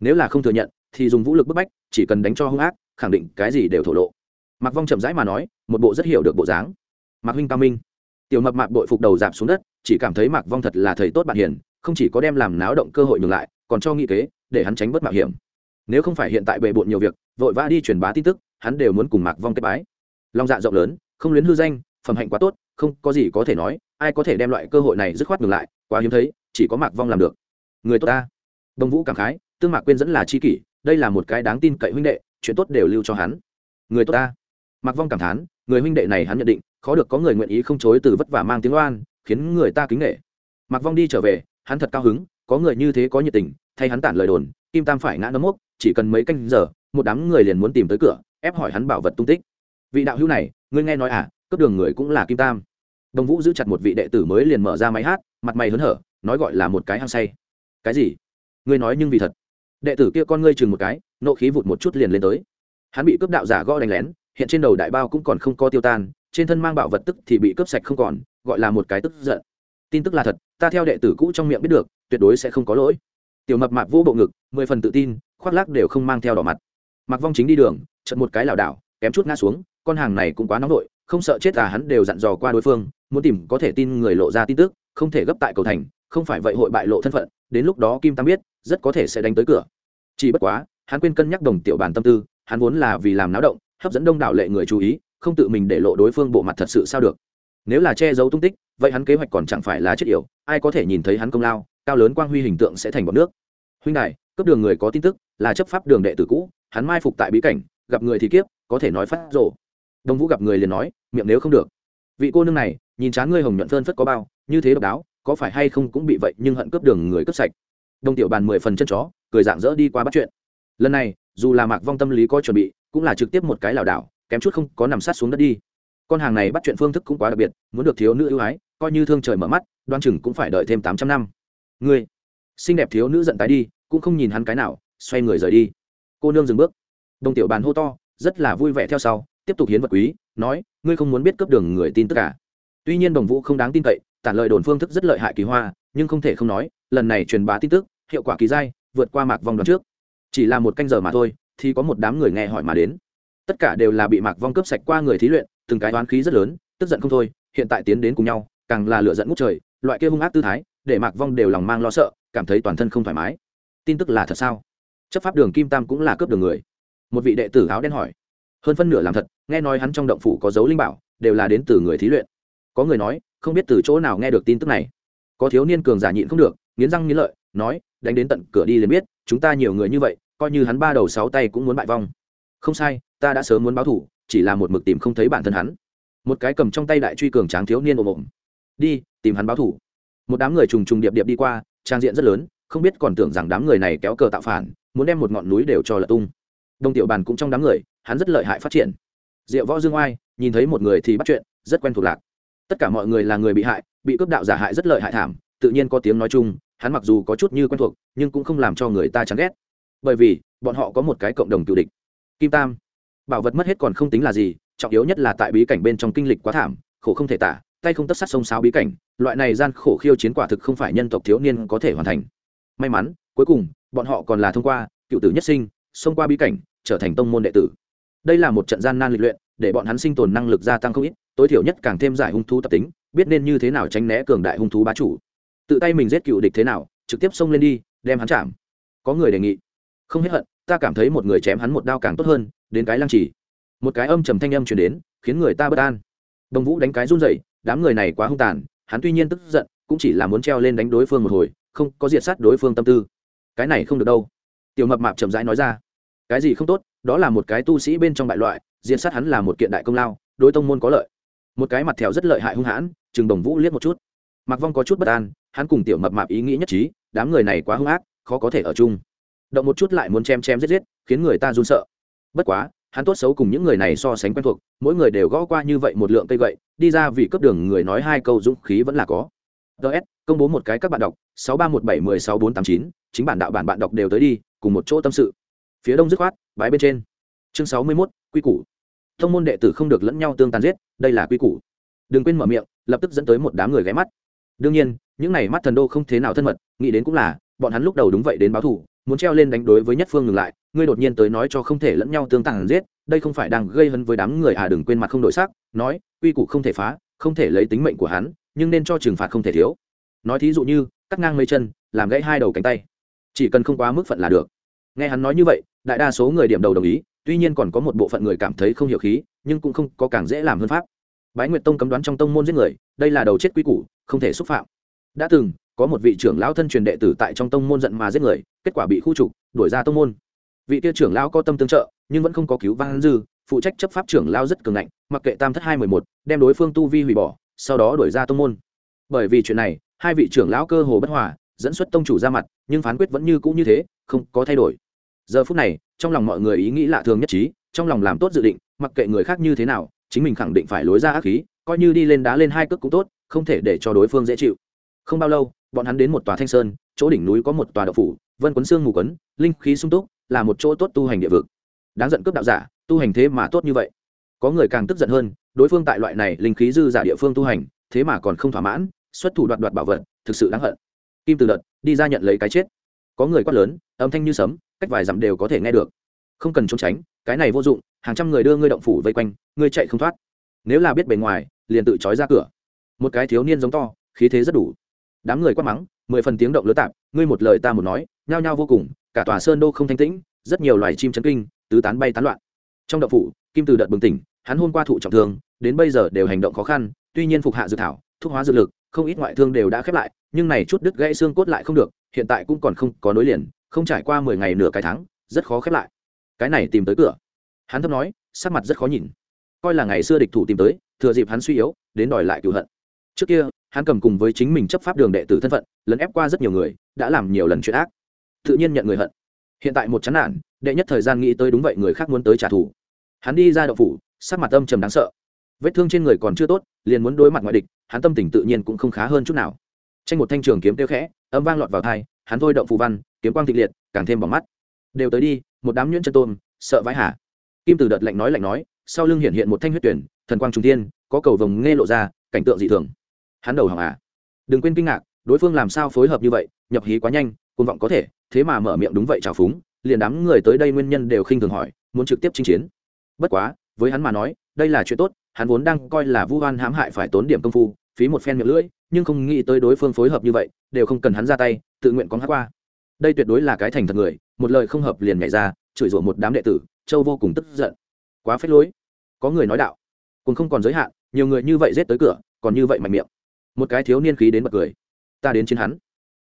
Nếu là không thừa nhận thì dùng vũ lực bức bách, chỉ cần đánh cho hung ác, khẳng định cái gì đều thổ lộ. Mặc vong chậm rãi mà nói, một bộ rất hiểu được bộ dáng. Mạc huynh cao minh. Tiểu mập mạc bội phục đầu giảm xuống đất, chỉ cảm thấy mạc vong thật là thầy tốt bạn hiền, không chỉ có đem làm náo động cơ hội ngừng lại, còn cho nghị kế, để hắn tránh bất mạo hiểm. Nếu không phải hiện tại bề bộn nhiều việc, vội vã đi truyền bá tin tức, hắn đều muốn cùng mạc vong kết bái. Long dạ rộng lớn, không luyến hư danh, phẩm hạnh quá tốt, không có gì có thể nói, ai có thể đem loại cơ hội này dứt khoát ngừng lại, quá hiếm thấy, chỉ có mạc vong làm được. Người tốt ta. Đồng vũ cảm khái, tương mạc quên dẫn là chi kỷ đây là một cái đáng tin cậy huynh đệ, chuyện tốt đều lưu cho hắn. Người tốt ta. Mặc vong cảm thán, người huynh đệ này hắn nhận định, khó được có người nguyện ý không chối từ vất vả mang tiếng oan, khiến người ta kính nghệ Mặc vong đi trở về, hắn thật cao hứng, có người như thế có nhiệt tình, thay hắn tản lời đồn, kim tam phải ngã nấm mốc, chỉ cần mấy canh giờ, một đám người liền muốn tìm tới cửa, ép hỏi hắn bảo vật tung tích. Vị đạo hữu này, ngươi nghe nói à cấp đường người cũng là kim tam. Đồng vũ giữ chặt một vị đệ tử mới liền mở ra máy hát, mặt mày hớn hở, nói gọi là một cái hăng say. Cái gì? Ngươi nói nhưng vì thật đệ tử kia con ngươi chừng một cái, nộ khí vụt một chút liền lên tới. Hắn bị cướp đạo giả gõ đánh lén, hiện trên đầu đại bao cũng còn không có tiêu tan, trên thân mang bảo vật tức thì bị cướp sạch không còn, gọi là một cái tức giận. Tin tức là thật, ta theo đệ tử cũ trong miệng biết được, tuyệt đối sẽ không có lỗi. Tiểu mập mạp vô bộ ngực, mười phần tự tin, khoác lác đều không mang theo đỏ mặt. Mặc vong chính đi đường chật một cái lảo đảo, kém chút ngã xuống, con hàng này cũng quá nóng vội, không sợ chết à hắn đều dặn dò qua đối phương, muốn tìm có thể tin người lộ ra tin tức, không thể gấp tại cầu thành, không phải vậy hội bại lộ thân phận, đến lúc đó kim tam biết rất có thể sẽ đánh tới cửa. Chỉ bất quá, hắn quên cân nhắc đồng tiểu bản tâm tư, hắn vốn là vì làm náo động, hấp dẫn đông đảo lệ người chú ý, không tự mình để lộ đối phương bộ mặt thật sự sao được. Nếu là che giấu tung tích, vậy hắn kế hoạch còn chẳng phải là chết yểu, ai có thể nhìn thấy hắn công lao, cao lớn quang huy hình tượng sẽ thành bọn nước. Huynh đài cấp đường người có tin tức, là chấp pháp đường đệ tử cũ, hắn mai phục tại bí cảnh, gặp người thì kiếp, có thể nói phát rộ đông vũ gặp người liền nói, miệng nếu không được. Vị cô nương này, nhìn chán ngươi hồng nhuận phơn phất có bao, như thế độc đáo, có phải hay không cũng bị vậy, nhưng hận cướp đường người cướp sạch đông tiểu bàn mười phần chân chó, cười dạng dỡ đi qua bắt chuyện. Lần này, dù là mạc vong tâm lý có chuẩn bị, cũng là trực tiếp một cái lảo đảo, kém chút không có nằm sát xuống đất đi. Con hàng này bắt chuyện phương thức cũng quá đặc biệt, muốn được thiếu nữ ưu ái, coi như thương trời mở mắt, đoan chừng cũng phải đợi thêm tám trăm năm. Ngươi, xinh đẹp thiếu nữ giận tái đi, cũng không nhìn hắn cái nào, xoay người rời đi. Cô nương dừng bước. Đồng tiểu bàn hô to, rất là vui vẻ theo sau, tiếp tục hiến vật quý, nói, ngươi không muốn biết cấp đường người tin tất cả à? tuy nhiên đồng vũ không đáng tin cậy, tản lời đồn phương thức rất lợi hại kỳ hoa, nhưng không thể không nói lần này truyền bá tin tức, hiệu quả kỳ dai, vượt qua mạc vong đoạn trước. Chỉ là một canh giờ mà thôi, thì có một đám người nghe hỏi mà đến. Tất cả đều là bị mạc vong cướp sạch qua người thí luyện, từng cái oán khí rất lớn, tức giận không thôi, hiện tại tiến đến cùng nhau, càng là lựa dẫn ngút trời, loại kia hung ác tư thái, để mạc vong đều lòng mang lo sợ, cảm thấy toàn thân không thoải mái. Tin tức là thật sao? Chấp pháp đường kim tam cũng là cướp đường người. Một vị đệ tử áo đen hỏi. Hơn phân nửa làm thật, nghe nói hắn trong động phủ có dấu linh bảo, đều là đến từ người thí luyện. Có người nói, không biết từ chỗ nào nghe được tin tức này. Có thiếu niên cường giả nhịn không được nghiến răng nghiến lợi, nói, đánh đến tận cửa đi liền biết, chúng ta nhiều người như vậy, coi như hắn ba đầu sáu tay cũng muốn bại vong. Không sai, ta đã sớm muốn báo thủ, chỉ là một mực tìm không thấy bản thân hắn. Một cái cầm trong tay đại truy cường tráng thiếu niên ồm ồm, đi, tìm hắn báo thủ. Một đám người trùng trùng điệp điệp đi qua, trang diện rất lớn, không biết còn tưởng rằng đám người này kéo cờ tạo phản, muốn đem một ngọn núi đều cho lật tung. Đông tiểu bàn cũng trong đám người, hắn rất lợi hại phát triển. Diệu võ dương oai, nhìn thấy một người thì bắt chuyện, rất quen thuộc lạc. Tất cả mọi người là người bị hại, bị cướp đạo giả hại rất lợi hại thảm, tự nhiên có tiếng nói chung hắn mặc dù có chút như quen thuộc, nhưng cũng không làm cho người ta chán ghét. Bởi vì, bọn họ có một cái cộng đồng cựu địch. Kim tam. Bảo vật mất hết còn không tính là gì, trọng yếu nhất là tại bí cảnh bên trong kinh lịch quá thảm, khổ không thể tả, tay không tất sát sông sáo bí cảnh, loại này gian khổ khiêu chiến quả thực không phải nhân tộc thiếu niên có thể hoàn thành. May mắn, cuối cùng, bọn họ còn là thông qua, cựu tử nhất sinh, xông qua bí cảnh, trở thành tông môn đệ tử. Đây là một trận gian nan lịch luyện, để bọn hắn sinh tồn năng lực gia tăng không ít, tối thiểu nhất càng thêm giải hung thú tập tính, biết nên như thế nào tránh né cường đại hung thú bá chủ tự tay mình giết cựu địch thế nào, trực tiếp xông lên đi, đem hắn chạm. Có người đề nghị, không hết hận, ta cảm thấy một người chém hắn một đao càng tốt hơn, đến cái lăng trì. Một cái âm trầm thanh âm chuyển đến, khiến người ta bất an. Đồng vũ đánh cái run dậy đám người này quá hung tàn, hắn tuy nhiên tức giận, cũng chỉ là muốn treo lên đánh đối phương một hồi, không có diệt sát đối phương tâm tư. Cái này không được đâu. Tiểu mập mạp chậm rãi nói ra, cái gì không tốt, đó là một cái tu sĩ bên trong bại loại, diệt sát hắn là một kiện đại công lao, đối tông môn có lợi. Một cái mặt thèo rất lợi hại hung hãn, chừng đồng vũ liếc một chút. Mặc vong có chút bất an hắn cùng tiểu mập mạp ý nghĩ nhất trí, đám người này quá hung ác, khó có thể ở chung. Động một chút lại muốn chém chém giết giết, khiến người ta run sợ. Bất quá, hắn tốt xấu cùng những người này so sánh quen thuộc, mỗi người đều gõ qua như vậy một lượng cây gậy, đi ra vì cấp đường người nói hai câu dũng khí vẫn là có. Ts công bố một cái các bạn đọc, sáu ba một bảy mười sáu bốn tám chín, chính bản đạo bản bạn đọc đều tới đi, cùng một chỗ tâm sự. Phía đông dứt khoát, bãi bên trên. Chương sáu mươi mốt, quy củ. Thông môn đệ tử không được lẫn nhau tương tàn giết, đây là quy củ. Đừng quên mở miệng, lập tức dẫn tới một đám người ghé mắt đương nhiên, những này mắt thần đô không thế nào thân mật, nghĩ đến cũng là, bọn hắn lúc đầu đúng vậy đến báo thủ muốn treo lên đánh đối với nhất phương ngừng lại, ngươi đột nhiên tới nói cho không thể lẫn nhau tương tàng giết, đây không phải đang gây hấn với đám người à đừng quên mặt không đổi sắc, nói, quy củ không thể phá, không thể lấy tính mệnh của hắn, nhưng nên cho trừng phạt không thể thiếu. Nói thí dụ như, cắt ngang mây chân, làm gãy hai đầu cánh tay. Chỉ cần không quá mức phận là được. Nghe hắn nói như vậy, đại đa số người điểm đầu đồng ý, tuy nhiên còn có một bộ phận người cảm thấy không hiểu khí, nhưng cũng không có càng dễ làm hơn pháp bái nguyệt tông cấm đoán trong tông môn giết người, đây là đầu chết quy củ, không thể xúc phạm. Đã từng, có một vị trưởng lão thân truyền đệ tử tại trong tông môn giận mà giết người, kết quả bị khu trục, đuổi ra tông môn. Vị kia trưởng lão có tâm tương trợ, nhưng vẫn không có cứu vãn dư, phụ trách chấp pháp trưởng lão rất cường ngạnh, mặc kệ tam thất hai mười một, đem đối phương tu vi hủy bỏ, sau đó đuổi ra tông môn. Bởi vì chuyện này, hai vị trưởng lão cơ hồ bất hòa, dẫn xuất tông chủ ra mặt, nhưng phán quyết vẫn như cũ như thế, không có thay đổi. Giờ phút này, trong lòng mọi người ý nghĩ lạ thường nhất trí, trong lòng làm tốt dự định, mặc kệ người khác như thế nào chính mình khẳng định phải lối ra ác khí, coi như đi lên đá lên hai cước cũng tốt, không thể để cho đối phương dễ chịu. Không bao lâu, bọn hắn đến một tòa thanh sơn, chỗ đỉnh núi có một tòa đậu phủ, vân quấn xương mù quấn, linh khí sung túc, là một chỗ tốt tu hành địa vực. Đáng giận cướp đạo giả, tu hành thế mà tốt như vậy. Có người càng tức giận hơn, đối phương tại loại này linh khí dư giả địa phương tu hành, thế mà còn không thỏa mãn, xuất thủ đoạt đoạt bảo vật, thực sự đáng hận. Kim từ đợt, đi ra nhận lấy cái chết. Có người quát lớn, âm thanh như sấm, cách vài dặm đều có thể nghe được. Không cần trốn tránh cái này vô dụng, hàng trăm người đưa ngươi động phủ vây quanh, ngươi chạy không thoát. Nếu là biết bề ngoài, liền tự trói ra cửa. Một cái thiếu niên giống to, khí thế rất đủ. Đám người quát mắng, mười phần tiếng động lứa tạp, ngươi một lời ta một nói, nhao nhao vô cùng, cả tòa sơn đô không thanh tĩnh, rất nhiều loài chim chấn kinh, tứ tán bay tán loạn. Trong động phủ, kim từ đợt bừng tỉnh, hắn hôm qua thụ trọng thương, đến bây giờ đều hành động khó khăn, tuy nhiên phục hạ dự thảo, thuốc hóa dược lực, không ít ngoại thương đều đã khép lại, nhưng này chút đứt gãy xương cốt lại không được, hiện tại cũng còn không có nối liền, không trải qua mười ngày nửa cái tháng, rất khó khép lại cái này tìm tới cửa. Hắn thấp nói, sắc mặt rất khó nhìn. Coi là ngày xưa địch thủ tìm tới, thừa dịp hắn suy yếu, đến đòi lại cựu hận. Trước kia, hắn cầm cùng với chính mình chấp pháp đường đệ tử thân phận, lấn ép qua rất nhiều người, đã làm nhiều lần chuyện ác. Tự nhiên nhận người hận. Hiện tại một chán nản, đệ nhất thời gian nghĩ tới đúng vậy người khác muốn tới trả thù. Hắn đi ra đậu phủ, sắc mặt âm trầm đáng sợ. Vết thương trên người còn chưa tốt, liền muốn đối mặt ngoại địch, hắn tâm tình tự nhiên cũng không khá hơn chút nào. Tranh một thanh trường kiếm tiêu khẽ, âm vang lọt vào thai hắn thôi động phù văn, kiếm quang thịnh liệt, càng thêm bỏng mắt đều tới đi, một đám nhuyễn chân tôm, sợ vãi hả kim Tử đợt lạnh nói lạnh nói, sau lưng hiện hiện một thanh huyết tuyển, thần quang trung thiên, có cầu vồng nghe lộ ra, cảnh tượng dị thường. Hắn đầu hàng à? Đừng quên kinh ngạc, đối phương làm sao phối hợp như vậy, nhập hí quá nhanh côn vọng có thể, thế mà mở miệng đúng vậy trào phúng, liền đám người tới đây nguyên nhân đều khinh thường hỏi, muốn trực tiếp chinh chiến. Bất quá, với hắn mà nói, đây là chuyện tốt, hắn vốn đang coi là vu hoan hãm hại phải tốn điểm công phu, phí một phen miệng lưỡi, nhưng không nghĩ tới đối phương phối hợp như vậy, đều không cần hắn ra tay, tự nguyện có hát qua. Đây tuyệt đối là cái thành thật người một lời không hợp liền nhảy ra, chửi rủa một đám đệ tử, châu vô cùng tức giận. Quá phết lối. Có người nói đạo cũng không còn giới hạn, nhiều người như vậy rết tới cửa, còn như vậy mạnh miệng. Một cái thiếu niên khí đến bật cười. Ta đến chiến hắn.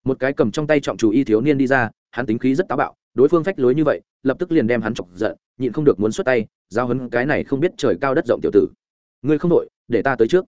Một cái cầm trong tay trọng chủ y thiếu niên đi ra, hắn tính khí rất táo bạo, đối phương phách lối như vậy, lập tức liền đem hắn chọc giận, nhịn không được muốn xuất tay, giao hấn cái này không biết trời cao đất rộng tiểu tử. Ngươi không đội để ta tới trước.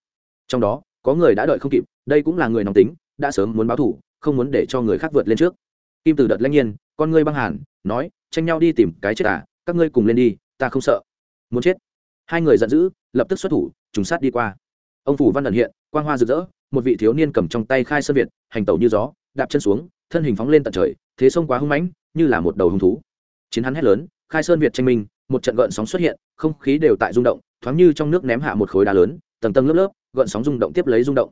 Trong đó, có người đã đợi không kịp, đây cũng là người nóng tính, đã sớm muốn báo thủ, không muốn để cho người khác vượt lên trước. Kim tử đợt lãnh nhiên con ngươi băng hàn, nói, tranh nhau đi tìm cái chết à các ngươi cùng lên đi, ta không sợ. Muốn chết? Hai người giận dữ, lập tức xuất thủ, trùng sát đi qua. Ông phủ văn ẩn hiện, quang hoa rực rỡ, một vị thiếu niên cầm trong tay khai sơn việt, hành tẩu như gió, đạp chân xuống, thân hình phóng lên tận trời, thế sông quá hung mãnh, như là một đầu hung thú. Chiến hắn hét lớn, khai sơn việt tranh minh, một trận gợn sóng xuất hiện, không khí đều tại rung động, thoáng như trong nước ném hạ một khối đá lớn, tầng tầng lớp lớp, gợn sóng rung động tiếp lấy rung động.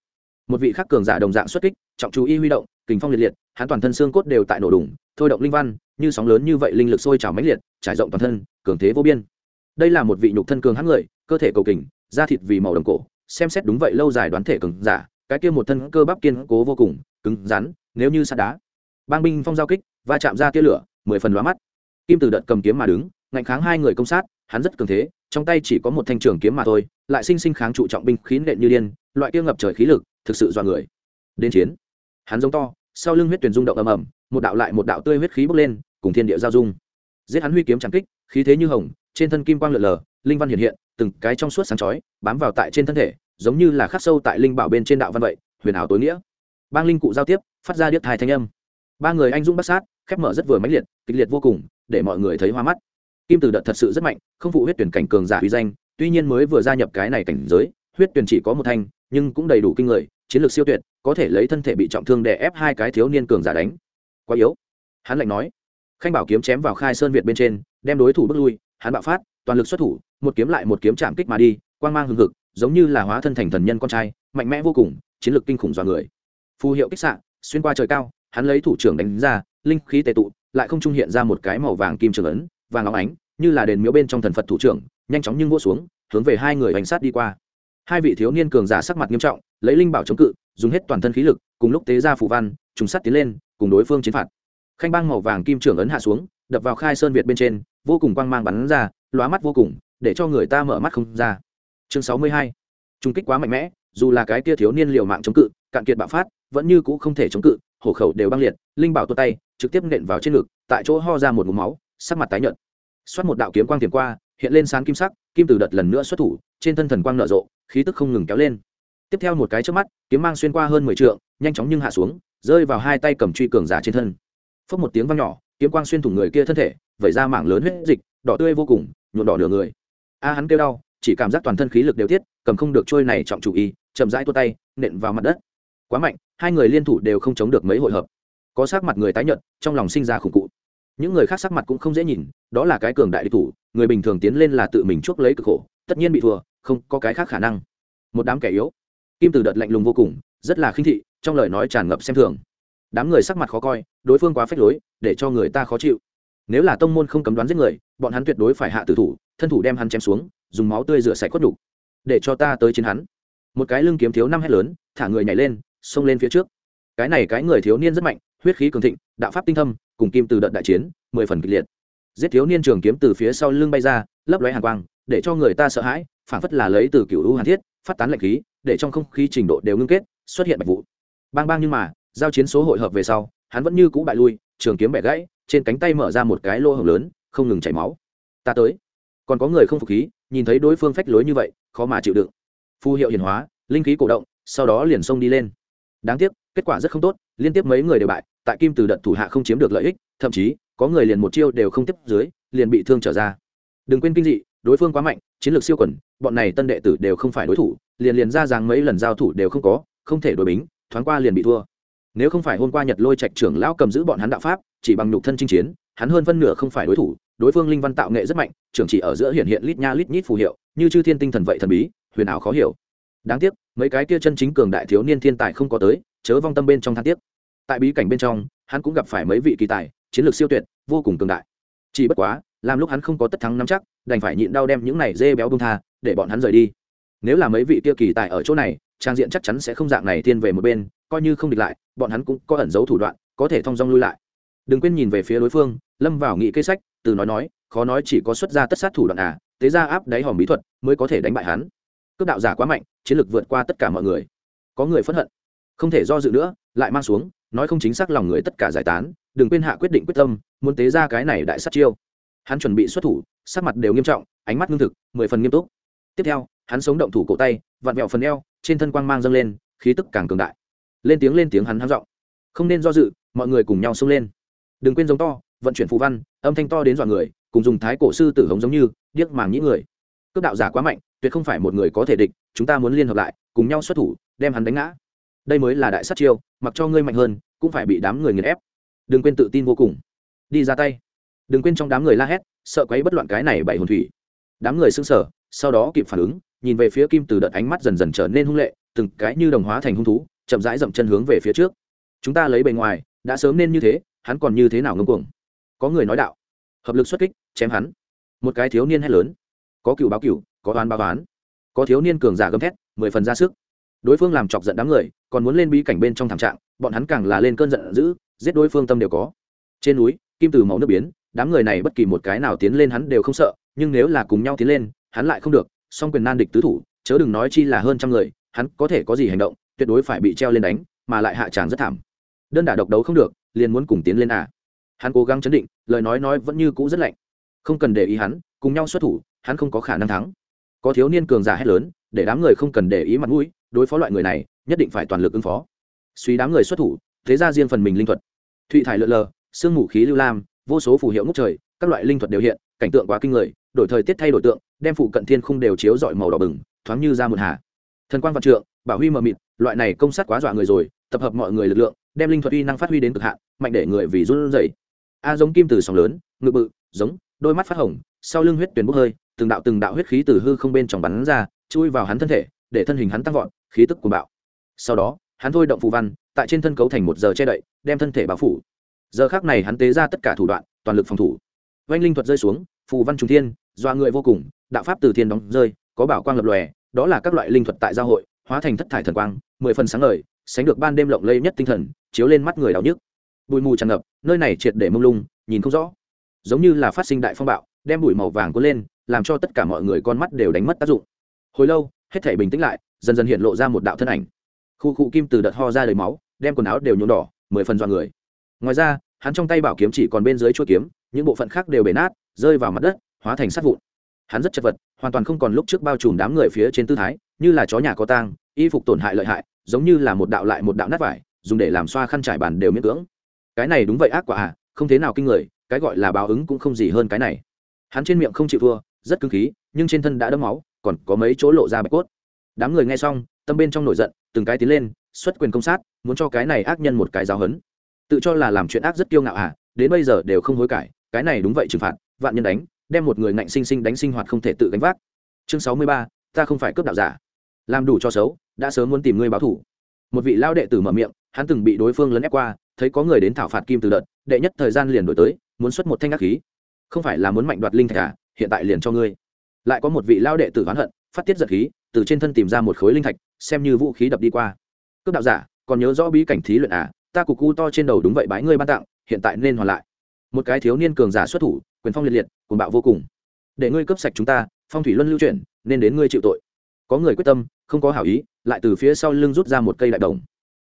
Một vị khắc cường giả đồng dạng xuất kích, trọng chú y huy động, kình phong liệt liệt hắn toàn thân xương cốt đều tại nổ đùng, thôi động linh văn, như sóng lớn như vậy linh lực sôi trào mãnh liệt, trải rộng toàn thân, cường thế vô biên. Đây là một vị nhục thân cường hắn người, cơ thể cầu kình, da thịt vì màu đồng cổ, xem xét đúng vậy lâu dài đoán thể cường giả, cái kia một thân cơ bắp kiên cố vô cùng, cứng rắn, nếu như sắt đá. Bang binh phong giao kích, va chạm ra tia lửa, mười phần lóa mắt. Kim từ đợt cầm kiếm mà đứng, ngạnh kháng hai người công sát, hắn rất cường thế, trong tay chỉ có một thanh trường kiếm mà thôi, lại sinh sinh kháng trụ trọng binh khí nện như điên, loại kia ngập trời khí lực, thực sự dọa người. Đến chiến. Hắn giống to sau lưng huyết tuyển rung động ầm ầm, một đạo lại một đạo tươi huyết khí bốc lên, cùng thiên địa giao dung. Giết hắn huy kiếm trắng kích, khí thế như hồng, trên thân kim quang lượn lờ, linh văn hiện hiện, từng cái trong suốt sáng chói, bám vào tại trên thân thể, giống như là khắc sâu tại linh bảo bên trên đạo văn vậy, huyền ảo tối nghĩa. Bang linh cụ giao tiếp, phát ra điếc thai thanh âm. Ba người anh dũng bắt sát, khép mở rất vừa mãnh liệt, kịch liệt vô cùng, để mọi người thấy hoa mắt. Kim từ đợt thật sự rất mạnh, không phụ huyết tuyển cảnh cường giả uy danh, tuy nhiên mới vừa gia nhập cái này cảnh giới, huyết tuyển chỉ có một thanh, nhưng cũng đầy đủ kinh người chiến lược siêu tuyệt, có thể lấy thân thể bị trọng thương để ép hai cái thiếu niên cường giả đánh. Quá yếu. Hắn lạnh nói. Khanh bảo kiếm chém vào khai sơn việt bên trên, đem đối thủ bước lui, hắn bạo phát, toàn lực xuất thủ, một kiếm lại một kiếm chạm kích mà đi, quang mang hừng hực, giống như là hóa thân thành thần nhân con trai, mạnh mẽ vô cùng, chiến lược kinh khủng dọa người. Phù hiệu kích xạ, xuyên qua trời cao, hắn lấy thủ trưởng đánh ra, linh khí tệ tụ, lại không trung hiện ra một cái màu vàng kim trường ấn, vàng óng ánh, như là đền miếu bên trong thần phật thủ trưởng, nhanh chóng nhưng vỗ xuống, hướng về hai người hành sát đi qua. Hai vị thiếu niên cường giả sắc mặt nghiêm trọng lấy linh bảo chống cự, dùng hết toàn thân khí lực, cùng lúc tế ra phủ văn, trùng sắt tiến lên, cùng đối phương chiến phạt. Khanh bang màu vàng kim trưởng ấn hạ xuống, đập vào khai sơn việt bên trên, vô cùng quang mang bắn ra, lóa mắt vô cùng, để cho người ta mở mắt không ra. Chương sáu mươi hai. Trung kích quá mạnh mẽ, dù là cái kia thiếu niên liều mạng chống cự, cạn kiệt bạo phát, vẫn như cũ không thể chống cự, hổ khẩu đều băng liệt, linh bảo tuột tay, trực tiếp nện vào trên ngực, tại chỗ ho ra một mũ máu, sắc mặt tái nhợt. Xoát một đạo kiếm quang tiềm qua, hiện lên sáng kim sắc, kim từ đợt lần nữa xuất thủ, trên thân thần quang nở rộ, khí tức không ngừng kéo lên tiếp theo một cái trước mắt, kiếm mang xuyên qua hơn mười trượng, nhanh chóng nhưng hạ xuống, rơi vào hai tay cầm truy cường giả trên thân. Phốc một tiếng vang nhỏ, kiếm quang xuyên thủng người kia thân thể, vẩy ra mảng lớn huyết dịch, đỏ tươi vô cùng, nhuộm đỏ nửa người. A hắn kêu đau, chỉ cảm giác toàn thân khí lực đều tiết, cầm không được trôi này trọng chủ y, chậm rãi tua tay, nện vào mặt đất. Quá mạnh, hai người liên thủ đều không chống được mấy hội hợp. Có sắc mặt người tái nhợt, trong lòng sinh ra khủng cụ. Những người khác sắc mặt cũng không dễ nhìn, đó là cái cường đại địch thủ, người bình thường tiến lên là tự mình chuốc lấy cực khổ, tất nhiên bị thua, không có cái khác khả năng. Một đám kẻ yếu kim từ đợt lạnh lùng vô cùng rất là khinh thị trong lời nói tràn ngập xem thường. Đám người sắc mặt khó coi đối phương quá phách lối để cho người ta khó chịu. Nếu là tông môn không cấm đoán giết người bọn hắn tuyệt đối phải hạ tử thủ thân thủ đem hắn chém xuống dùng máu tươi rửa sạch khuất đủ, để cho ta tới chiến hắn. Một cái lưng kiếm thiếu năm hét lớn thả người nhảy lên xông lên phía trước. Cái này cái người thiếu niên rất mạnh huyết khí cường thịnh đạo pháp tinh thâm cùng kim từ đợt đại chiến mười phần kịch liệt. Giết thiếu niên trường kiếm từ phía sau lưng bay ra lấp lóe hàn quang để cho người ta sợ hãi phản phất là lấy từ cựu hàn thiết phát tán lạnh khí để trong không khí trình độ đều ngưng kết, xuất hiện bạch vụ bang bang nhưng mà, giao chiến số hội hợp về sau, hắn vẫn như cũ bại lui, trường kiếm bẻ gãy, trên cánh tay mở ra một cái lỗ hổng lớn, không ngừng chảy máu. Ta tới. Còn có người không phục khí, nhìn thấy đối phương phách lối như vậy, khó mà chịu đựng. Phù hiệu hiển hóa, linh khí cổ động, sau đó liền xông đi lên. Đáng tiếc, kết quả rất không tốt, liên tiếp mấy người đều bại, tại kim từ đợt thủ hạ không chiếm được lợi ích, thậm chí, có người liền một chiêu đều không tiếp dưới, liền bị thương trở ra. Đừng quên kinh dị, đối phương quá mạnh, chiến lược siêu quẩn, bọn này tân đệ tử đều không phải đối thủ liền liền ra dáng mấy lần giao thủ đều không có, không thể đổi bính, thoáng qua liền bị thua. Nếu không phải hôm qua nhật lôi trạch trưởng lão cầm giữ bọn hắn đạo pháp, chỉ bằng nhục thân chinh chiến, hắn hơn phân nửa không phải đối thủ, đối phương linh văn tạo nghệ rất mạnh, trưởng chỉ ở giữa hiện hiện lít nha lít nhít phù hiệu, như chư thiên tinh thần vậy thần bí, huyền ảo khó hiểu. Đáng tiếc, mấy cái kia chân chính cường đại thiếu niên thiên tài không có tới, chớ vong tâm bên trong than tiếc. Tại bí cảnh bên trong, hắn cũng gặp phải mấy vị kỳ tài, chiến lược siêu tuyệt, vô cùng cường đại. Chỉ bất quá, làm lúc hắn không có tất thắng nắm chắc, đành phải nhịn đau đem những này dê béo bung tha, để bọn hắn rời đi nếu là mấy vị kia kỳ tài ở chỗ này, trang diện chắc chắn sẽ không dạng này thiên về một bên, coi như không địch lại, bọn hắn cũng có ẩn dấu thủ đoạn, có thể thong dong lui lại. Đừng quên nhìn về phía đối phương, lâm vào nghị cây sách, từ nói nói, khó nói chỉ có xuất ra tất sát thủ đoạn à tế ra áp đáy hòm bí thuật mới có thể đánh bại hắn. Cướp đạo giả quá mạnh, chiến lược vượt qua tất cả mọi người. Có người phẫn hận, không thể do dự nữa, lại mang xuống, nói không chính xác lòng người tất cả giải tán, đừng quên hạ quyết định quyết tâm, muốn tế ra cái này đại sát chiêu. Hắn chuẩn bị xuất thủ, sắc mặt đều nghiêm trọng, ánh mắt ngưng thực, mười phần nghiêm túc. Tiếp theo hắn sống động thủ cổ tay, vặn vẹo phần eo, trên thân quang mang dâng lên, khí tức càng cường đại. Lên tiếng lên tiếng hắn hắn giọng. Không nên do dự, mọi người cùng nhau xông lên. Đừng quên giống to, vận chuyển phù văn, âm thanh to đến dọa người, cùng dùng thái cổ sư tử hống giống như, điếc màng nhĩ người. Cướp đạo giả quá mạnh, tuyệt không phải một người có thể địch, chúng ta muốn liên hợp lại, cùng nhau xuất thủ, đem hắn đánh ngã. Đây mới là đại sát chiêu, mặc cho ngươi mạnh hơn, cũng phải bị đám người nghiền ép. Đừng quên tự tin vô cùng. Đi ra tay. Đừng quên trong đám người la hét, sợ quấy bất loạn cái này bảy hồn thủy. Đám người xưng sở sau đó kịp phản ứng nhìn về phía kim từ đợt ánh mắt dần dần trở nên hung lệ, từng cái như đồng hóa thành hung thú, chậm rãi dậm chân hướng về phía trước. Chúng ta lấy bề ngoài, đã sớm nên như thế, hắn còn như thế nào ngưng cuồng? Có người nói đạo. Hợp lực xuất kích, chém hắn. Một cái thiếu niên hét lớn. Có cựu báo cựu, có oan báo oán. Có thiếu niên cường giả gầm thét, mười phần ra sức. Đối phương làm chọc giận đám người, còn muốn lên bí cảnh bên trong thảm trạng, bọn hắn càng là lên cơn giận dữ, giết đối phương tâm đều có. Trên núi, kim từ màu nước biến, đám người này bất kỳ một cái nào tiến lên hắn đều không sợ, nhưng nếu là cùng nhau tiến lên, hắn lại không được song quyền nan địch tứ thủ, chớ đừng nói chi là hơn trăm người, hắn có thể có gì hành động, tuyệt đối phải bị treo lên đánh, mà lại hạ tràng rất thảm. Đơn đả độc đấu không được, liền muốn cùng tiến lên à. Hắn cố gắng chấn định, lời nói nói vẫn như cũ rất lạnh. Không cần để ý hắn, cùng nhau xuất thủ, hắn không có khả năng thắng. Có thiếu niên cường giả hét lớn, để đám người không cần để ý mặt mũi, đối phó loại người này, nhất định phải toàn lực ứng phó. Suy đám người xuất thủ, thế ra riêng phần mình linh thuật. Thụy thải lượn lờ, sương mù khí lưu lam, vô số phù hiệu ngốc trời, các loại linh thuật đều hiện, cảnh tượng quá kinh người, đổi thời tiết thay đổi tượng đem phụ cận thiên khung đều chiếu rọi màu đỏ bừng, thoáng như ra một hà. Thần quang vạn trượng, bảo huy mờ mịt, loại này công sát quá dọa người rồi, tập hợp mọi người lực lượng, đem linh thuật uy năng phát huy đến cực hạn, mạnh để người vì run rẩy. A giống kim từ sóng lớn, ngự bự, giống, đôi mắt phát hồng, sau lưng huyết tuyển bốc hơi, từng đạo từng đạo huyết khí từ hư không bên trong bắn ra, chui vào hắn thân thể, để thân hình hắn tăng vọt, khí tức của bạo. Sau đó, hắn thôi động phù văn, tại trên thân cấu thành một giờ che đậy, đem thân thể bao phủ. Giờ khác này hắn tế ra tất cả thủ đoạn, toàn lực phòng thủ. Vanh linh thuật rơi xuống, phù văn trung thiên doa người vô cùng, đạo pháp từ thiên đóng rơi, có bảo quang lập lòe, đó là các loại linh thuật tại giao hội, hóa thành thất thải thần quang, mười phần sáng ngời, sánh được ban đêm lộng lây nhất tinh thần, chiếu lên mắt người đau nhức. Bụi mù tràn ngập, nơi này triệt để mông lung, nhìn không rõ. Giống như là phát sinh đại phong bạo, đem bụi màu vàng cuốn lên, làm cho tất cả mọi người con mắt đều đánh mất tác dụng. Hồi lâu, hết thể bình tĩnh lại, dần dần hiện lộ ra một đạo thân ảnh. Khu cụ kim từ đợt ho ra đầy máu, đem quần áo đều nhuộm đỏ, mười phần dọn người. Ngoài ra, hắn trong tay bảo kiếm chỉ còn bên dưới chuỗi kiếm, những bộ phận khác đều bể nát, rơi vào mặt đất hóa thành sát vụn. Hắn rất chật vật, hoàn toàn không còn lúc trước bao trùm đám người phía trên tư thái, như là chó nhà có tang, y phục tổn hại lợi hại, giống như là một đạo lại một đạo nát vải, dùng để làm xoa khăn trải bàn đều miễn cưỡng. Cái này đúng vậy ác quả à không thế nào kinh người, cái gọi là báo ứng cũng không gì hơn cái này. Hắn trên miệng không chịu thua, rất cứng khí, nhưng trên thân đã đẫm máu, còn có mấy chỗ lộ ra bạch cốt. Đám người nghe xong, tâm bên trong nổi giận, từng cái tiến lên, xuất quyền công sát, muốn cho cái này ác nhân một cái giáo hấn tự cho là làm chuyện ác rất kiêu ngạo à đến bây giờ đều không hối cải, cái này đúng vậy trừng phạt, vạn nhân đánh đem một người ngạnh sinh sinh đánh sinh hoạt không thể tự gánh vác. Chương sáu mươi ba, ta không phải cướp đạo giả. Làm đủ cho xấu, đã sớm muốn tìm ngươi báo thủ một vị lao đệ tử mở miệng, hắn từng bị đối phương lấn ép qua, thấy có người đến thảo phạt kim từ đợt, đệ nhất thời gian liền đổi tới, muốn xuất một thanh ác khí. Không phải là muốn mạnh đoạt linh thạch à hiện tại liền cho ngươi. Lại có một vị lao đệ tử oán hận, phát tiết giật khí, từ trên thân tìm ra một khối linh thạch, xem như vũ khí đập đi qua. Cướp đạo giả, còn nhớ rõ bí cảnh thí luyện à ta cục cu to trên đầu đúng vậy bái ngươi ban tặng, hiện tại nên hoàn lại một cái thiếu niên cường giả xuất thủ, quyền phong liệt liệt, cuồng bạo vô cùng. Để ngươi cướp sạch chúng ta, phong thủy luân lưu chuyển, nên đến ngươi chịu tội. Có người quyết tâm, không có hảo ý, lại từ phía sau lưng rút ra một cây đại đồng.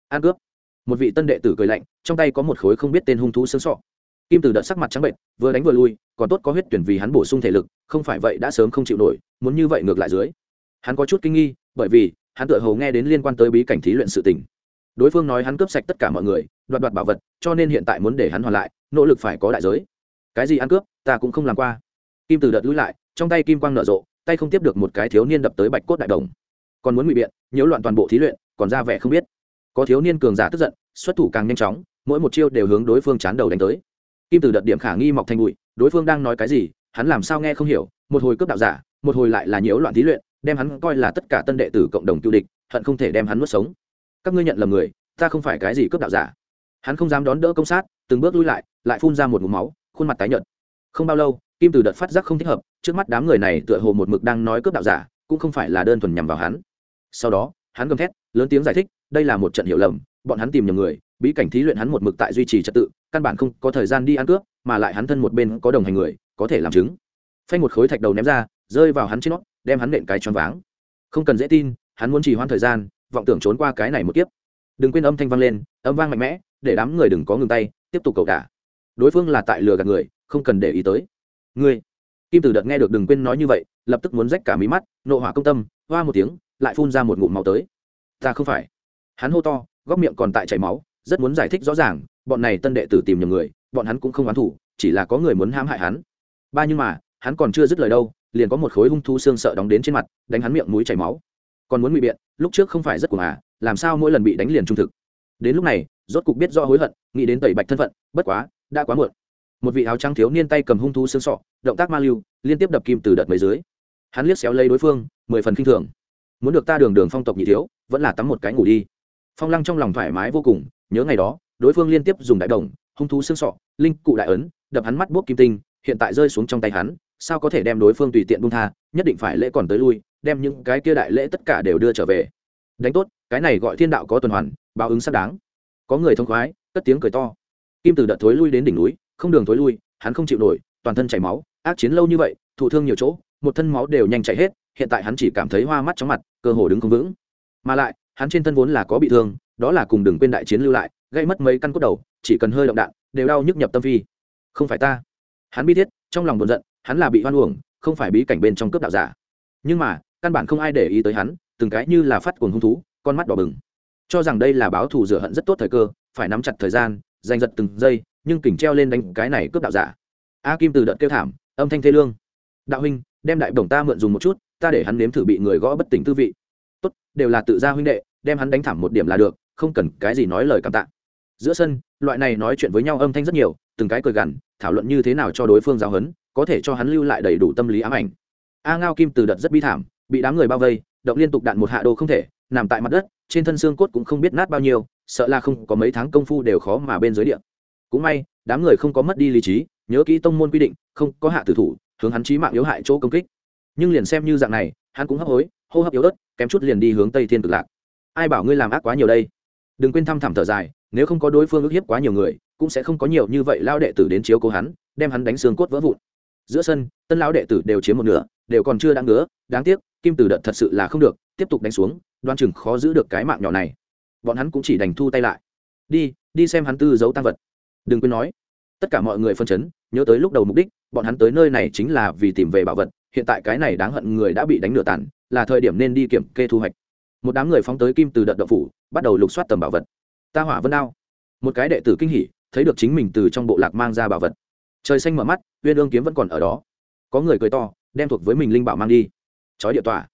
An cướp. Một vị tân đệ tử cười lạnh, trong tay có một khối không biết tên hung thú xương sọ. Kim tử đợt sắc mặt trắng bệnh vừa đánh vừa lui, còn tốt có huyết tuyển vì hắn bổ sung thể lực, không phải vậy đã sớm không chịu nổi, muốn như vậy ngược lại dưới. Hắn có chút kinh nghi, bởi vì, hắn tự hầu nghe đến liên quan tới bí cảnh thí luyện sự tình. Đối phương nói hắn cướp sạch tất cả mọi người, đoạt đoạt bảo vật, cho nên hiện tại muốn để hắn hoàn lại nỗ lực phải có đại giới. Cái gì ăn cướp, ta cũng không làm qua. Kim từ đợt lui lại, trong tay kim quang nở rộ, tay không tiếp được một cái thiếu niên đập tới bạch cốt đại đồng. Còn muốn ngụy biện, nhiễu loạn toàn bộ thí luyện, còn ra vẻ không biết. Có thiếu niên cường giả tức giận, xuất thủ càng nhanh chóng, mỗi một chiêu đều hướng đối phương chán đầu đánh tới. Kim từ đợt điểm khả nghi mọc thành bụi, đối phương đang nói cái gì, hắn làm sao nghe không hiểu, một hồi cướp đạo giả, một hồi lại là nhiễu loạn thí luyện, đem hắn coi là tất cả tân đệ tử cộng đồng tiêu địch, hận không thể đem hắn nuốt sống. Các ngươi nhận lầm người, ta không phải cái gì cướp đạo giả. Hắn không dám đón đỡ công sát từng bước lui lại lại phun ra một ngụm máu, khuôn mặt tái nhợt. Không bao lâu, kim từ đợt phát giác không thích hợp, trước mắt đám người này tựa hồ một mực đang nói cướp đạo giả, cũng không phải là đơn thuần nhằm vào hắn. Sau đó, hắn gầm thét, lớn tiếng giải thích, đây là một trận hiểu lầm, bọn hắn tìm nhầm người, bí cảnh thí luyện hắn một mực tại duy trì trật tự, căn bản không có thời gian đi ăn cướp, mà lại hắn thân một bên có đồng hành người, có thể làm chứng. Phanh một khối thạch đầu ném ra, rơi vào hắn trên nót, đem hắn nện cái choáng váng. Không cần dễ tin, hắn muốn chỉ hoãn thời gian, vọng tưởng trốn qua cái này một kiếp. Đừng quên âm thanh vang lên, âm vang mạnh mẽ, để đám người đừng có ngừng tay tiếp tục cầu đả đối phương là tại lừa gạt người, không cần để ý tới. Ngươi. Kim tử đợt nghe được đừng quên nói như vậy, lập tức muốn rách cả mí mắt, nộ hỏa công tâm, hoa một tiếng, lại phun ra một ngụm máu tới. Ta không phải. Hắn hô to, góc miệng còn tại chảy máu, rất muốn giải thích rõ ràng, bọn này tân đệ tử tìm nhầm người, bọn hắn cũng không oán thủ, chỉ là có người muốn hãm hại hắn. Ba nhưng mà, hắn còn chưa dứt lời đâu, liền có một khối hung thu xương sợ đóng đến trên mặt, đánh hắn miệng mũi chảy máu. Còn muốn ngụy biện, lúc trước không phải rất cuồng à làm sao mỗi lần bị đánh liền trung thực. Đến lúc này rốt cục biết do hối hận, nghĩ đến tẩy bạch thân phận, bất quá, đã quá muộn. Một vị áo trắng thiếu niên tay cầm hung thú xương sọ, động tác ma lưu, liên tiếp đập kim từ đợt mấy dưới. Hắn liếc xéo lấy đối phương, mười phần k i n h thường. Muốn được ta đường đường phong tộc nhị thiếu, vẫn là tắm một cái ngủ đi. Phong lăng trong lòng thoải mái vô cùng, nhớ ngày đó, đối phương liên tiếp dùng đại đồng, hung thú xương sọ, linh cụ đại ấn, đập hắn mắt bốc kim tinh, hiện tại rơi xuống trong tay hắn, sao có thể đem đối phương tùy tiện bung tha, nhất định phải lễ còn tới lui, đem những cái kia đại lễ tất cả đều đưa trở về. Đánh tốt, cái này gọi thiên đạo có tuần hoàn, báo ứng xác đáng có người thông khoái, cất tiếng cười to. Kim Tử đợt thối lui đến đỉnh núi, không đường thối lui, hắn không chịu nổi, toàn thân chảy máu, ác chiến lâu như vậy, thụ thương nhiều chỗ, một thân máu đều nhanh chảy hết, hiện tại hắn chỉ cảm thấy hoa mắt chóng mặt, cơ hồ đứng không vững. Mà lại, hắn trên thân vốn là có bị thương, đó là cùng đừng quên đại chiến lưu lại, gây mất mấy căn cốt đầu, chỉ cần hơi động đạn, đều đau nhức nhập tâm phi. Không phải ta. Hắn bi thiết, trong lòng buồn giận, hắn là bị hoan uổng, không phải bí cảnh bên trong cướp đạo giả. Nhưng mà, căn bản không ai để ý tới hắn, từng cái như là phát cuồng hung thú, con mắt đỏ bừng cho rằng đây là báo thù rửa hận rất tốt thời cơ, phải nắm chặt thời gian, giành giật từng giây, nhưng kỉnh treo lên đánh cái này cướp đạo giả. A kim từ đợt kêu thảm, âm thanh thê lương. Đạo huynh, đem đại bổng ta mượn dùng một chút, ta để hắn nếm thử bị người gõ bất tỉnh tư vị. Tốt, đều là tự gia huynh đệ, đem hắn đánh thảm một điểm là được, không cần cái gì nói lời cảm tạ. Giữa sân, loại này nói chuyện với nhau âm thanh rất nhiều, từng cái cười gằn, thảo luận như thế nào cho đối phương giáo hấn có thể cho hắn lưu lại đầy đủ tâm lý ám ảnh. A ngao kim từ đợt rất bi thảm, bị đám người bao vây, động liên tục đạn một hạ đồ không thể nằm tại mặt đất, trên thân xương cốt cũng không biết nát bao nhiêu, sợ là không có mấy tháng công phu đều khó mà bên dưới địa. Cũng may, đám người không có mất đi lý trí, nhớ kỹ tông môn quy định, không có hạ tử thủ, hướng hắn trí mạng yếu hại chỗ công kích. Nhưng liền xem như dạng này, hắn cũng hấp hối, hô hấp yếu ớt, kém chút liền đi hướng tây thiên cực lạc. Ai bảo ngươi làm ác quá nhiều đây? Đừng quên thăm thẳm thở dài, nếu không có đối phương ức hiếp quá nhiều người, cũng sẽ không có nhiều như vậy lao đệ tử đến chiếu cố hắn, đem hắn đánh xương cốt vỡ vụn. Giữa sân, tân lão đệ tử đều chiếm một nửa, đều còn chưa đáng ngứa, đáng tiếc, kim tử đợt thật sự là không được, tiếp tục đánh xuống đoan chừng khó giữ được cái mạng nhỏ này. Bọn hắn cũng chỉ đành thu tay lại. Đi đi xem hắn tư giấu tăng vật. Đừng quên nói. Tất cả mọi người phân chấn, nhớ tới lúc đầu mục đích, bọn hắn tới nơi này chính là vì tìm về bảo vật. Hiện tại cái này đáng hận người đã bị đánh nửa tàn, là thời điểm nên đi kiểm kê thu hoạch. Một đám người phóng tới kim từ đợt đậu phủ, bắt đầu lục soát tầm bảo vật. Ta hỏa vân đao. Một cái đệ tử kinh hỉ, thấy được chính mình từ trong bộ lạc mang ra bảo vật. Trời xanh mở mắt, uyên ương kiếm vẫn còn ở đó. Có người cười to, đem thuộc với mình linh bảo mang đi. Chói địa tỏa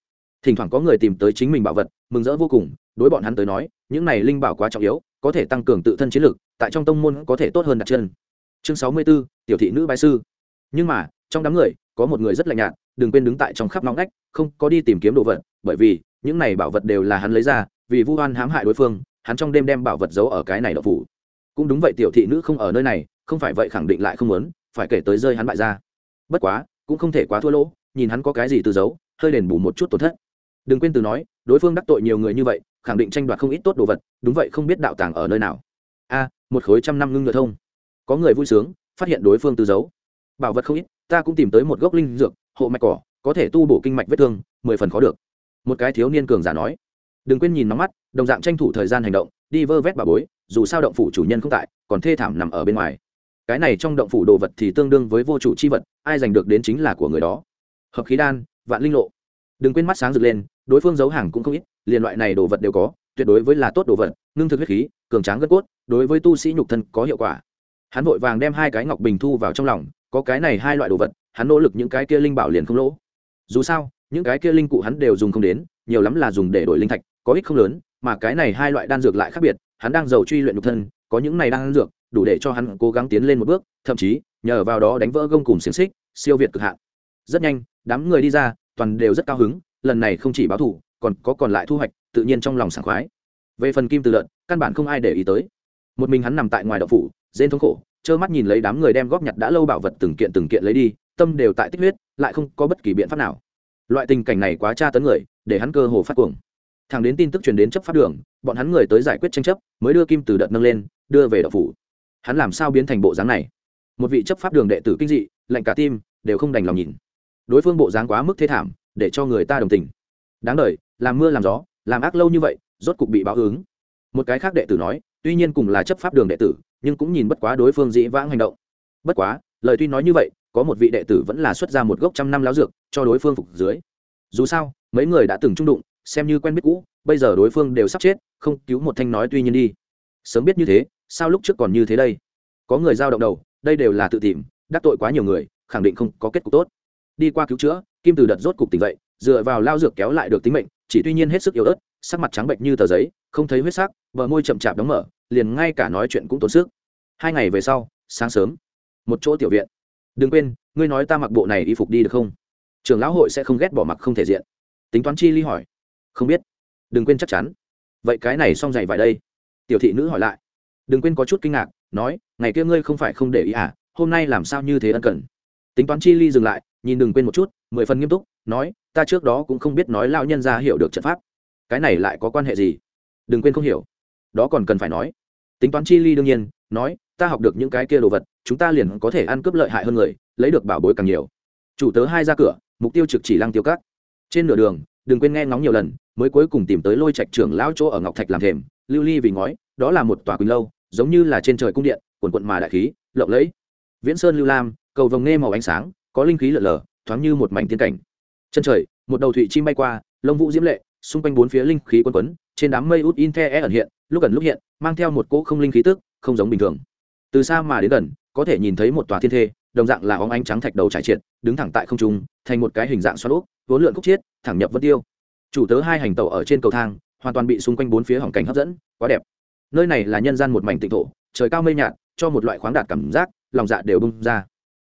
thỉnh thoảng có người tìm tới chính mình bảo vật mừng rỡ vô cùng đối bọn hắn tới nói những này linh bảo quá trọng yếu có thể tăng cường tự thân chiến lực tại trong tông môn có thể tốt hơn đặt chân. Chương sáu mươi 64, tiểu thị nữ bái sư. Nhưng mà trong đám người có một người rất lạnh nhạt đừng quên đứng tại trong khắp nóng ngách không có đi tìm kiếm đồ vật bởi vì những này bảo vật đều là hắn lấy ra vì vu oan hãm hại đối phương hắn trong đêm đem bảo vật giấu ở cái này đậu phủ. Cũng đúng vậy tiểu thị nữ không ở nơi này không phải vậy khẳng định lại không muốn phải kể tới rơi hắn bại ra. Bất quá cũng không thể quá thua lỗ nhìn hắn có cái gì từ giấu hơi đền bù một chút tổn thất đừng quên từ nói, đối phương đắc tội nhiều người như vậy, khẳng định tranh đoạt không ít tốt đồ vật, đúng vậy không biết đạo tàng ở nơi nào. A, một khối trăm năm ngưng ngựa thông. Có người vui sướng, phát hiện đối phương từ giấu bảo vật không ít, ta cũng tìm tới một gốc linh dược, hộ mạch cỏ, có thể tu bổ kinh mạch vết thương, mười phần khó được. Một cái thiếu niên cường giả nói. Đừng quên nhìn nóng mắt, đồng dạng tranh thủ thời gian hành động, đi vơ vét bà bối, dù sao động phủ chủ nhân không tại, còn thê thảm nằm ở bên ngoài. Cái này trong động phủ đồ vật thì tương đương với vô chủ c h i vật, ai giành được đến chính là của người đó. Hợp khí đan, vạn linh lộ. Đừng quên mắt sáng rực lên đối phương giấu hàng cũng không ít, liền loại này đồ vật đều có, tuyệt đối với là tốt đồ vật, ngưng thực huyết khí, cường tráng gân cốt, đối với tu sĩ nhục thân có hiệu quả. Hắn vội vàng đem hai cái ngọc bình thu vào trong lòng, có cái này hai loại đồ vật, hắn nỗ lực những cái kia linh bảo liền không lỗ. Dù sao, những cái kia linh cụ hắn đều dùng không đến, nhiều lắm là dùng để đổi linh thạch, có ích không lớn, mà cái này hai loại đan dược lại khác biệt, hắn đang giàu truy luyện nhục thân, có những này đan dược, đủ để cho hắn cố gắng tiến lên một bước, thậm chí, nhờ vào đó đánh vỡ gông cùng xiềng xích, siêu việt cực hạn. Rất nhanh, đám người đi ra, toàn đều rất cao hứng lần này không chỉ báo thủ, còn có còn lại thu hoạch, tự nhiên trong lòng sảng khoái. Về phần kim từ lợn, căn bản không ai để ý tới. Một mình hắn nằm tại ngoài đậu phủ dên thống khổ, trơ mắt nhìn lấy đám người đem góp nhặt đã lâu bảo vật từng kiện từng kiện lấy đi, tâm đều tại tích huyết, lại không có bất kỳ biện pháp nào. Loại tình cảnh này quá tra tấn người, để hắn cơ hồ phát cuồng. Thằng đến tin tức truyền đến chấp pháp đường, bọn hắn người tới giải quyết tranh chấp, mới đưa kim từ đợt nâng lên, đưa về đậu phủ. Hắn làm sao biến thành bộ dáng này? Một vị chấp pháp đường đệ tử kinh dị, lạnh cả tim, đều không đành lòng nhìn. Đối phương bộ dáng quá mức thế thảm để cho người ta đồng tình. Đáng đời, làm mưa làm gió làm ác lâu như vậy rốt cục bị báo ứng. Một cái khác đệ tử nói tuy nhiên cùng là chấp pháp đường đệ tử nhưng cũng nhìn bất quá đối phương dĩ vãng hành động. Bất quá lời tuy nói như vậy có một vị đệ tử vẫn là xuất ra một gốc trăm năm láo dược cho đối phương phục dưới. Dù sao mấy người đã từng trung đụng xem như quen biết cũ bây giờ đối phương đều sắp chết không cứu một thanh nói tuy nhiên đi. Sớm biết như thế sao lúc trước còn như thế đây? Có người giao động đầu đây đều là tự tìm đắc tội quá nhiều người khẳng định không có kết cục tốt. Đi qua cứu chữa kim từ đợt rốt cục tỉnh dậy, dựa vào lao dược kéo lại được tính mệnh, chỉ tuy nhiên hết sức yếu ớt, sắc mặt trắng bệnh như tờ giấy, không thấy huyết sắc, bờ môi chậm chạp đóng mở, liền ngay cả nói chuyện cũng tốn sức. Hai ngày về sau, sáng sớm, một chỗ tiểu viện. Đừng quên, ngươi nói ta mặc bộ này y phục đi được không? Trường lão hội sẽ không ghét bỏ mặc không thể diện. Tính toán chi ly hỏi. Không biết. Đừng quên chắc chắn. Vậy cái này xong dày vải đây. Tiểu thị nữ hỏi lại. Đừng quên có chút kinh ngạc, nói, ngày kia ngươi không phải không để ý à hôm nay làm sao như thế ân cần? Tính toán chi ly dừng lại nhìn đừng quên một chút, mười phần nghiêm túc, nói, ta trước đó cũng không biết nói lao nhân ra hiểu được trận pháp. Cái này lại có quan hệ gì? Đừng quên không hiểu. Đó còn cần phải nói. Tính toán chi ly đương nhiên, nói, ta học được những cái kia đồ vật, chúng ta liền có thể ăn cướp lợi hại hơn người, lấy được bảo bối càng nhiều. Chủ tớ hai ra cửa, mục tiêu trực chỉ lăng tiêu cắt trên nửa đường, đừng quên nghe ngóng nhiều lần, mới cuối cùng tìm tới lôi trạch trưởng lão chỗ ở ngọc thạch làm thềm, lưu ly vì ngói, đó là một tòa quỳnh lâu, giống như là trên trời cung điện, quần quận mà đại khí, lộng lẫy. Viễn sơn lưu lam, cầu vồng nghe màu ánh sáng có linh khí lở lở thoáng như một mảnh tiên cảnh. Chân trời một đầu thụy chim bay qua lông vũ diễm lệ xung quanh bốn phía linh khí quấn quấn trên đám mây út in the e ẩn hiện lúc gần lúc hiện mang theo một cỗ không linh khí tức không giống bình thường. Từ xa mà đến gần có thể nhìn thấy một tòa thiên thê đồng dạng là óng ánh trắng thạch đầu trải triệt đứng thẳng tại không trung thành một cái hình dạng xoắn ốc, vốn lượn khúc chiết thẳng nhập vân tiêu. Chủ tớ hai hành tàu ở trên cầu thang hoàn toàn bị xung quanh bốn phía hỏng cảnh hấp dẫn quá đẹp. Nơi này là nhân gian một mảnh tịnh thổ trời cao mây nhạt cho một loại khoáng đạt cảm giác lòng dạ đều bung ra.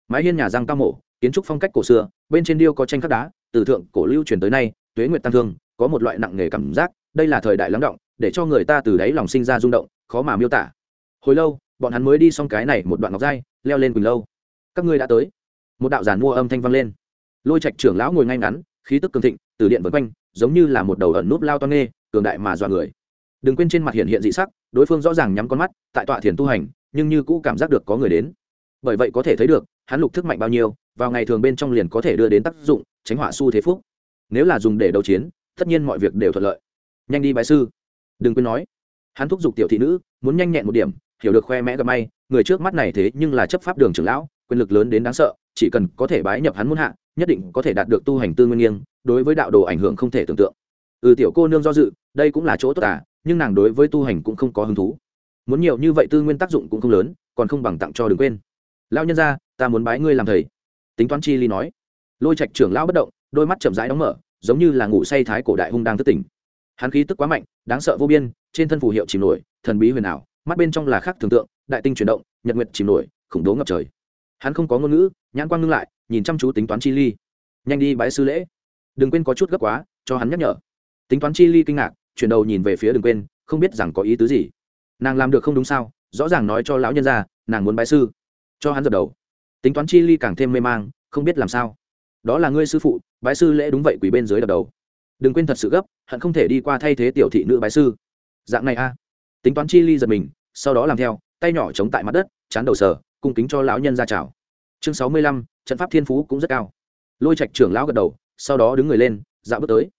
Mái hiên nhà răng cao mổ kiến trúc phong cách cổ xưa, bên trên điêu có tranh khắc đá, từ thượng cổ lưu truyền tới nay, tuế nguyệt tăng thương, có một loại nặng nề cảm giác, đây là thời đại lắng động, để cho người ta từ đáy lòng sinh ra rung động, khó mà miêu tả. Hồi lâu, bọn hắn mới đi xong cái này một đoạn ngọc dai leo lên quỳnh lâu. Các ngươi đã tới. Một đạo giàn mua âm thanh vang lên. Lôi trạch trưởng lão ngồi ngay ngắn, khí tức cường thịnh, từ điện vân quanh, giống như là một đầu ẩn núp lao toan nghê, cường đại mà dọa người. Đừng quên trên mặt hiện hiện dị sắc, đối phương rõ ràng nhắm con mắt, tại tọa thiền tu hành, nhưng như cũ cảm giác được có người đến. Bởi vậy có thể thấy được, hắn lục thức mạnh bao nhiêu vào ngày thường bên trong liền có thể đưa đến tác dụng, tránh họa su thế phúc. Nếu là dùng để đấu chiến, tất nhiên mọi việc đều thuận lợi. Nhanh đi bái sư. Đừng quên nói. Hắn thúc giục tiểu thị nữ, muốn nhanh nhẹn một điểm, hiểu được khoe mẽ gặp may, người trước mắt này thế nhưng là chấp pháp đường trưởng lão, quyền lực lớn đến đáng sợ, chỉ cần có thể bái nhập hắn muốn hạ, nhất định có thể đạt được tu hành tư nguyên nghiêng, đối với đạo đồ ảnh hưởng không thể tưởng tượng. Ừ tiểu cô nương do dự, đây cũng là chỗ tốt à nhưng nàng đối với tu hành cũng không có hứng thú. Muốn nhiều như vậy tư nguyên tác dụng cũng không lớn, còn không bằng tặng cho đừng quên. Lão nhân ra ta muốn bái ngươi làm thầy tính toán chi ly nói. Lôi trạch trưởng lão bất động, đôi mắt chậm rãi đóng mở, giống như là ngủ say thái cổ đại hung đang thức tỉnh. Hắn khí tức quá mạnh, đáng sợ vô biên, trên thân phù hiệu chìm nổi, thần bí huyền ảo, mắt bên trong là khác tưởng tượng, đại tinh chuyển động, nhật nguyệt chìm nổi, khủng bố ngập trời. Hắn không có ngôn ngữ, nhãn quang ngưng lại, nhìn chăm chú tính toán chi ly. Nhanh đi bái sư lễ. Đừng quên có chút gấp quá, cho hắn nhắc nhở. Tính toán chi ly kinh ngạc, chuyển đầu nhìn về phía đừng quên, không biết rằng có ý tứ gì. Nàng làm được không đúng sao? Rõ ràng nói cho lão nhân ra, nàng muốn bái sư. Cho hắn dập đầu tính toán chi ly càng thêm mê mang, không biết làm sao. Đó là ngươi sư phụ, bái sư lễ đúng vậy quỳ bên dưới đập đầu. Đừng quên thật sự gấp, hận không thể đi qua thay thế tiểu thị nữ bái sư. Dạng này a. Tính toán chi ly giật mình, sau đó làm theo, tay nhỏ chống tại mặt đất, chán đầu sờ, cung kính cho lão nhân ra chào. Chương sáu mươi lăm, trận pháp thiên phú cũng rất cao. Lôi trạch trưởng lão gật đầu, sau đó đứng người lên dạo bước tới.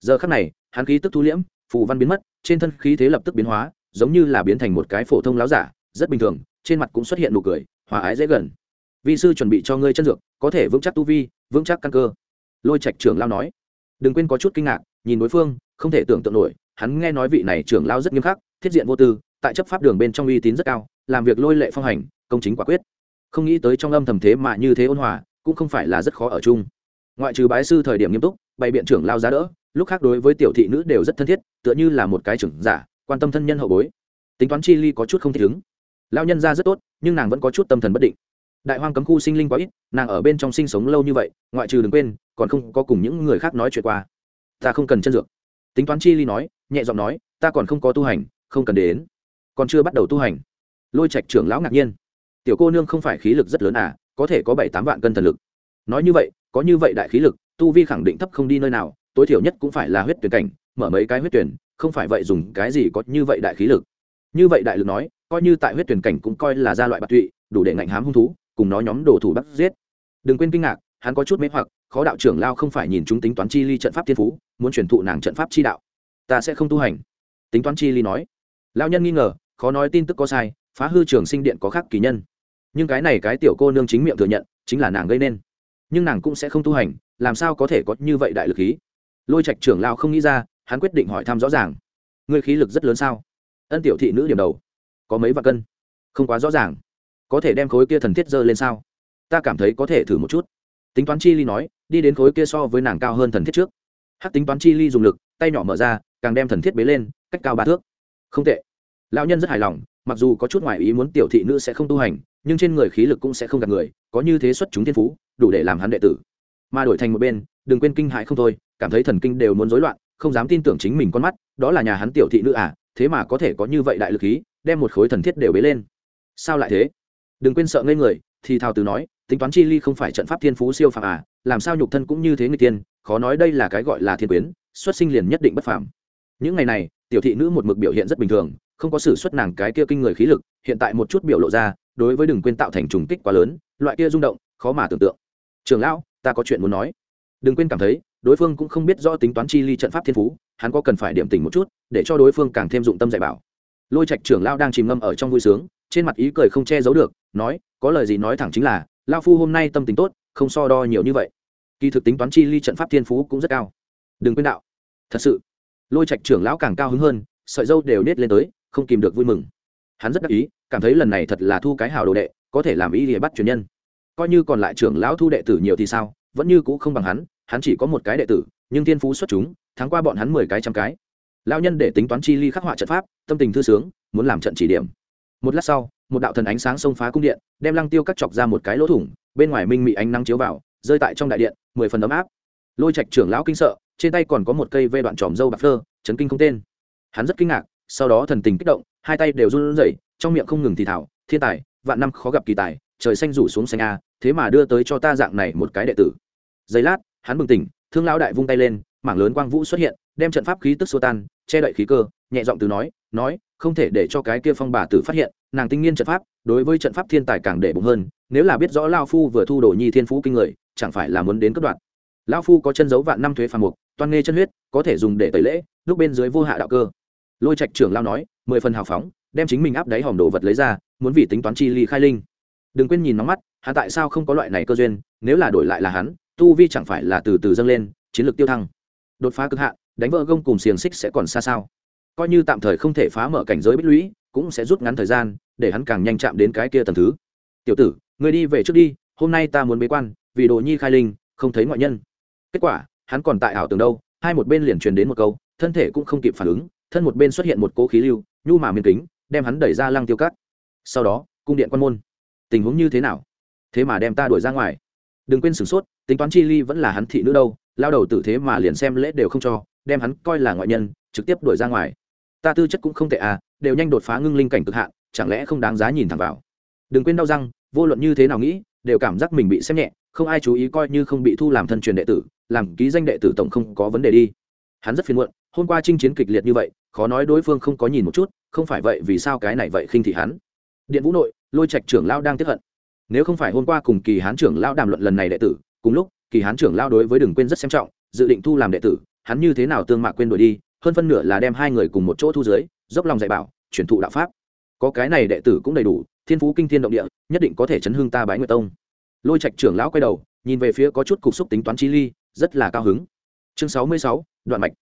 Giờ khắc này, hắn khí tức thu liễm, phù văn biến mất, trên thân khí thế lập tức biến hóa, giống như là biến thành một cái phổ thông láo giả, rất bình thường, trên mặt cũng xuất hiện nụ cười, hòa ái dễ gần vi sư chuẩn bị cho ngươi chân dược, có thể vững chắc tu vi, vững chắc căn cơ. Lôi trạch trưởng lao nói. Đừng quên có chút kinh ngạc, nhìn đối phương, không thể tưởng tượng nổi, hắn nghe nói vị này trưởng lao rất nghiêm khắc, thiết diện vô tư, tại chấp pháp đường bên trong uy tín rất cao, làm việc lôi lệ phong hành, công chính quả quyết. Không nghĩ tới trong âm thầm thế mà như thế ôn hòa, cũng không phải là rất khó ở chung. Ngoại trừ bái sư thời điểm nghiêm túc, bày biện trưởng lao giá đỡ, lúc khác đối với tiểu thị nữ đều rất thân thiết, tựa như là một cái trưởng giả, quan tâm thân nhân hậu bối. Tính toán chi ly có chút không thể ứng. Lao nhân ra rất tốt, nhưng nàng vẫn có chút tâm thần bất định đại hoang cấm khu sinh linh quá ít, nàng ở bên trong sinh sống lâu như vậy, ngoại trừ đừng quên, còn không có cùng những người khác nói chuyện qua. Ta không cần chân dược. Tính toán chi ly nói, nhẹ giọng nói, ta còn không có tu hành, không cần đến. Còn chưa bắt đầu tu hành. Lôi trạch trưởng lão ngạc nhiên. Tiểu cô nương không phải khí lực rất lớn à có thể có bảy tám vạn cân thần lực. Nói như vậy, có như vậy đại khí lực, tu vi khẳng định thấp không đi nơi nào, tối thiểu nhất cũng phải là huyết tuyển cảnh, mở mấy cái huyết tuyển, không phải vậy dùng cái gì có như vậy đại khí lực. Như vậy đại lực nói, coi như tại huyết tuyển cảnh cũng coi là gia loại bạc tụy, đủ để ngạnh hám hung thú cùng nó nhóm đồ thủ bắt giết. Đừng quên kinh ngạc, hắn có chút mê hoặc, khó đạo trưởng lao không phải nhìn chúng tính toán chi ly trận pháp thiên phú, muốn truyền thụ nàng trận pháp chi đạo. Ta sẽ không tu hành. Tính toán chi ly nói. Lao nhân nghi ngờ, khó nói tin tức có sai, phá hư trường sinh điện có khác kỳ nhân. Nhưng cái này cái tiểu cô nương chính miệng thừa nhận, chính là nàng gây nên. Nhưng nàng cũng sẽ không tu hành, làm sao có thể có như vậy đại lực khí? Lôi trạch trưởng lao không nghĩ ra, hắn quyết định hỏi thăm rõ ràng. Ngươi khí lực rất lớn sao? Ân tiểu thị nữ điểm đầu. Có mấy vạn cân? Không quá rõ ràng có thể đem khối kia thần thiết dơ lên sao? Ta cảm thấy có thể thử một chút. Tính toán chi ly nói, đi đến khối kia so với nàng cao hơn thần thiết trước. Hát tính toán chi ly dùng lực, tay nhỏ mở ra, càng đem thần thiết bế lên, cách cao ba thước. Không tệ. Lão nhân rất hài lòng, mặc dù có chút ngoại ý muốn tiểu thị nữ sẽ không tu hành, nhưng trên người khí lực cũng sẽ không gặp người, có như thế xuất chúng thiên phú, đủ để làm hắn đệ tử. Mà đổi thành một bên, đừng quên kinh hại không thôi, cảm thấy thần kinh đều muốn rối loạn, không dám tin tưởng chính mình con mắt, đó là nhà hắn tiểu thị nữ à thế mà có thể có như vậy đại lực khí, đem một khối thần thiết đều bế lên. Sao lại thế? Đừng quên sợ ngây người, thì thào từ nói, tính toán chi ly không phải trận pháp thiên phú siêu phàm à làm sao nhục thân cũng như thế người tiên khó nói đây là cái gọi là thiên quyến, xuất sinh liền nhất định bất phàm. Những ngày này, tiểu thị nữ một mực biểu hiện rất bình thường, không có sự xuất nàng cái kia kinh người khí lực, hiện tại một chút biểu lộ ra, đối với đừng quên tạo thành trùng kích quá lớn, loại kia rung động, khó mà tưởng tượng. Trường lão, ta có chuyện muốn nói. Đừng quên cảm thấy, đối phương cũng không biết rõ tính toán chi ly trận pháp thiên phú, hắn có cần phải điểm tình một chút, để cho đối phương càng thêm dụng tâm dạy bảo. Lôi trạch trưởng lão đang chìm ngâm ở trong vui sướng, trên mặt ý cười không che giấu được nói, có lời gì nói thẳng chính là lao phu hôm nay tâm tình tốt, không so đo nhiều như vậy. Kỳ thực tính toán chi ly trận pháp thiên phú cũng rất cao. Đừng quên đạo. Thật sự, lôi trạch trưởng lão càng cao hứng hơn, sợi dâu đều nết lên tới, không kìm được vui mừng. Hắn rất đắc ý, cảm thấy lần này thật là thu cái hào đồ đệ, có thể làm ý để bắt truyền nhân. Coi như còn lại trưởng lão thu đệ tử nhiều thì sao, vẫn như cũ không bằng hắn hắn chỉ có một cái đệ tử, nhưng thiên phú xuất chúng, thắng qua bọn hắn mười cái trăm cái. Lao nhân để tính toán chi ly khắc họa trận pháp, tâm tình thư sướng, muốn làm trận chỉ điểm. Một lát sau một đạo thần ánh sáng xông phá cung điện, đem lăng tiêu cắt chọc ra một cái lỗ thủng, bên ngoài minh mị ánh nắng chiếu vào, rơi tại trong đại điện, mười phần ấm áp. Lôi trạch trưởng lão kinh sợ, trên tay còn có một cây vê đoạn tròm dâu bạc phơ, chấn kinh không tên. Hắn rất kinh ngạc, sau đó thần tình kích động, hai tay đều run rẩy, trong miệng không ngừng thì thảo, thiên tài, vạn năm khó gặp kỳ tài, trời xanh rủ xuống xanh a, thế mà đưa tới cho ta dạng này một cái đệ tử. Giây lát, hắn bừng tỉnh, thương lão đại vung tay lên, mảng lớn quang vũ xuất hiện, đem trận pháp khí tức xô tan, che đậy khí cơ nhẹ giọng từ nói nói, không thể để cho cái kia phong bà tử phát hiện, nàng tinh nghiên trận pháp, đối với trận pháp thiên tài càng để bụng hơn, nếu là biết rõ lao phu vừa thu đồ nhi thiên phú kinh người, chẳng phải là muốn đến cất đoạn lao phu có chân dấu vạn năm thuế phàm mục, toan nghe chân huyết, có thể dùng để tẩy lễ, lúc bên dưới vô hạ đạo cơ. Lôi trạch trưởng lao nói, mười phần hào phóng, đem chính mình áp đáy hòm đồ vật lấy ra, muốn vì tính toán chi ly khai linh. Đừng quên nhìn nóng mắt, hắn tại sao không có loại này cơ duyên, nếu là đổi lại là hắn, tu vi chẳng phải là từ từ dâng lên, chiến lược tiêu thăng. Đột phá cực hạn, đánh vỡ gông cùng xiềng xích sẽ còn xa sao? Coi như tạm thời không thể phá mở cảnh giới bích lũy, cũng sẽ rút ngắn thời gian, để hắn càng nhanh chạm đến cái kia tầng thứ. Tiểu tử người đi về trước đi, hôm nay ta muốn bế quan, vì đồ nhi khai linh, không thấy ngoại nhân. Kết quả, hắn còn tại ảo tường đâu, hai một bên liền truyền đến một câu, thân thể cũng không kịp phản ứng, thân một bên xuất hiện một cố khí lưu, nhu mà miên kính, đem hắn đẩy ra lăng tiêu cắt sau đó, cung điện quan môn. Tình huống như thế nào? Thế mà đem ta đuổi ra ngoài. Đừng quên sửng sốt, tính toán chi ly vẫn là hắn thị nữ đâu, lao đầu tử thế mà liền xem lễ đều không cho, đem hắn coi là ngoại nhân, trực tiếp đuổi ra ngoài ta tư chất cũng không tệ à đều nhanh đột phá ngưng linh cảnh cực hạn, chẳng lẽ không đáng giá nhìn thẳng vào? Đừng quên đau răng, vô luận như thế nào nghĩ, đều cảm giác mình bị xem nhẹ, không ai chú ý coi như không bị thu làm thân truyền đệ tử, làm ký danh đệ tử tổng không có vấn đề đi. Hắn rất phiền muộn, hôm qua chinh chiến kịch liệt như vậy, khó nói đối phương không có nhìn một chút, không phải vậy vì sao cái này vậy khinh thị hắn. Điện vũ nội, lôi trạch trưởng lao đang tiếp hận. Nếu không phải hôm qua cùng kỳ hán trưởng lao đàm luận lần này đệ tử, cùng lúc, kỳ hán trưởng lao đối với đừng quên rất xem trọng, dự định thu làm đệ tử, hắn như thế nào tương mạc quên đổi đi hơn phân nửa là đem hai người cùng một chỗ thu dưới, dốc lòng dạy bảo, truyền thụ đạo pháp. Có cái này đệ tử cũng đầy đủ, thiên phú kinh thiên động địa, nhất định có thể chấn hương ta bái nguyệt tông. Lôi trạch trưởng lão quay đầu, nhìn về phía có chút cục xúc tính toán chi ly, rất là cao hứng. Chương sáu mươi sáu, đoạn mạch.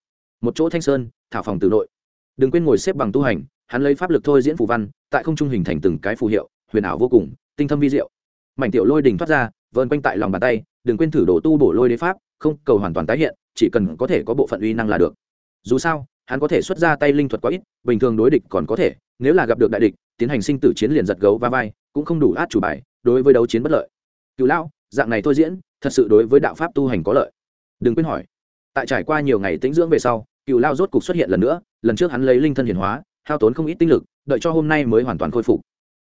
Một chỗ thanh sơn, thảo phòng từ nội. Đừng quên ngồi xếp bằng tu hành, hắn lấy pháp lực thôi diễn phù văn, tại không trung hình thành từng cái phù hiệu, huyền ảo vô cùng, tinh thâm vi diệu. Mảnh tiểu lôi đình thoát ra vơn quanh tại lòng bàn tay, đừng quên thử đổ tu bổ lôi đế pháp, không cầu hoàn toàn tái hiện, chỉ cần có thể có bộ phận uy năng là được dù sao, hắn có thể xuất ra tay linh thuật quá ít, bình thường đối địch còn có thể, nếu là gặp được đại địch, tiến hành sinh tử chiến liền giật gấu va vai, cũng không đủ át chủ bài, đối với đấu chiến bất lợi. Cựu lão, dạng này thôi diễn, thật sự đối với đạo pháp tu hành có lợi. Đừng quên hỏi. Tại trải qua nhiều ngày tĩnh dưỡng về sau, cựu lao rốt cục xuất hiện lần nữa, lần trước hắn lấy linh thân hiển hóa, hao tốn không ít tinh lực, đợi cho hôm nay mới hoàn toàn khôi phục.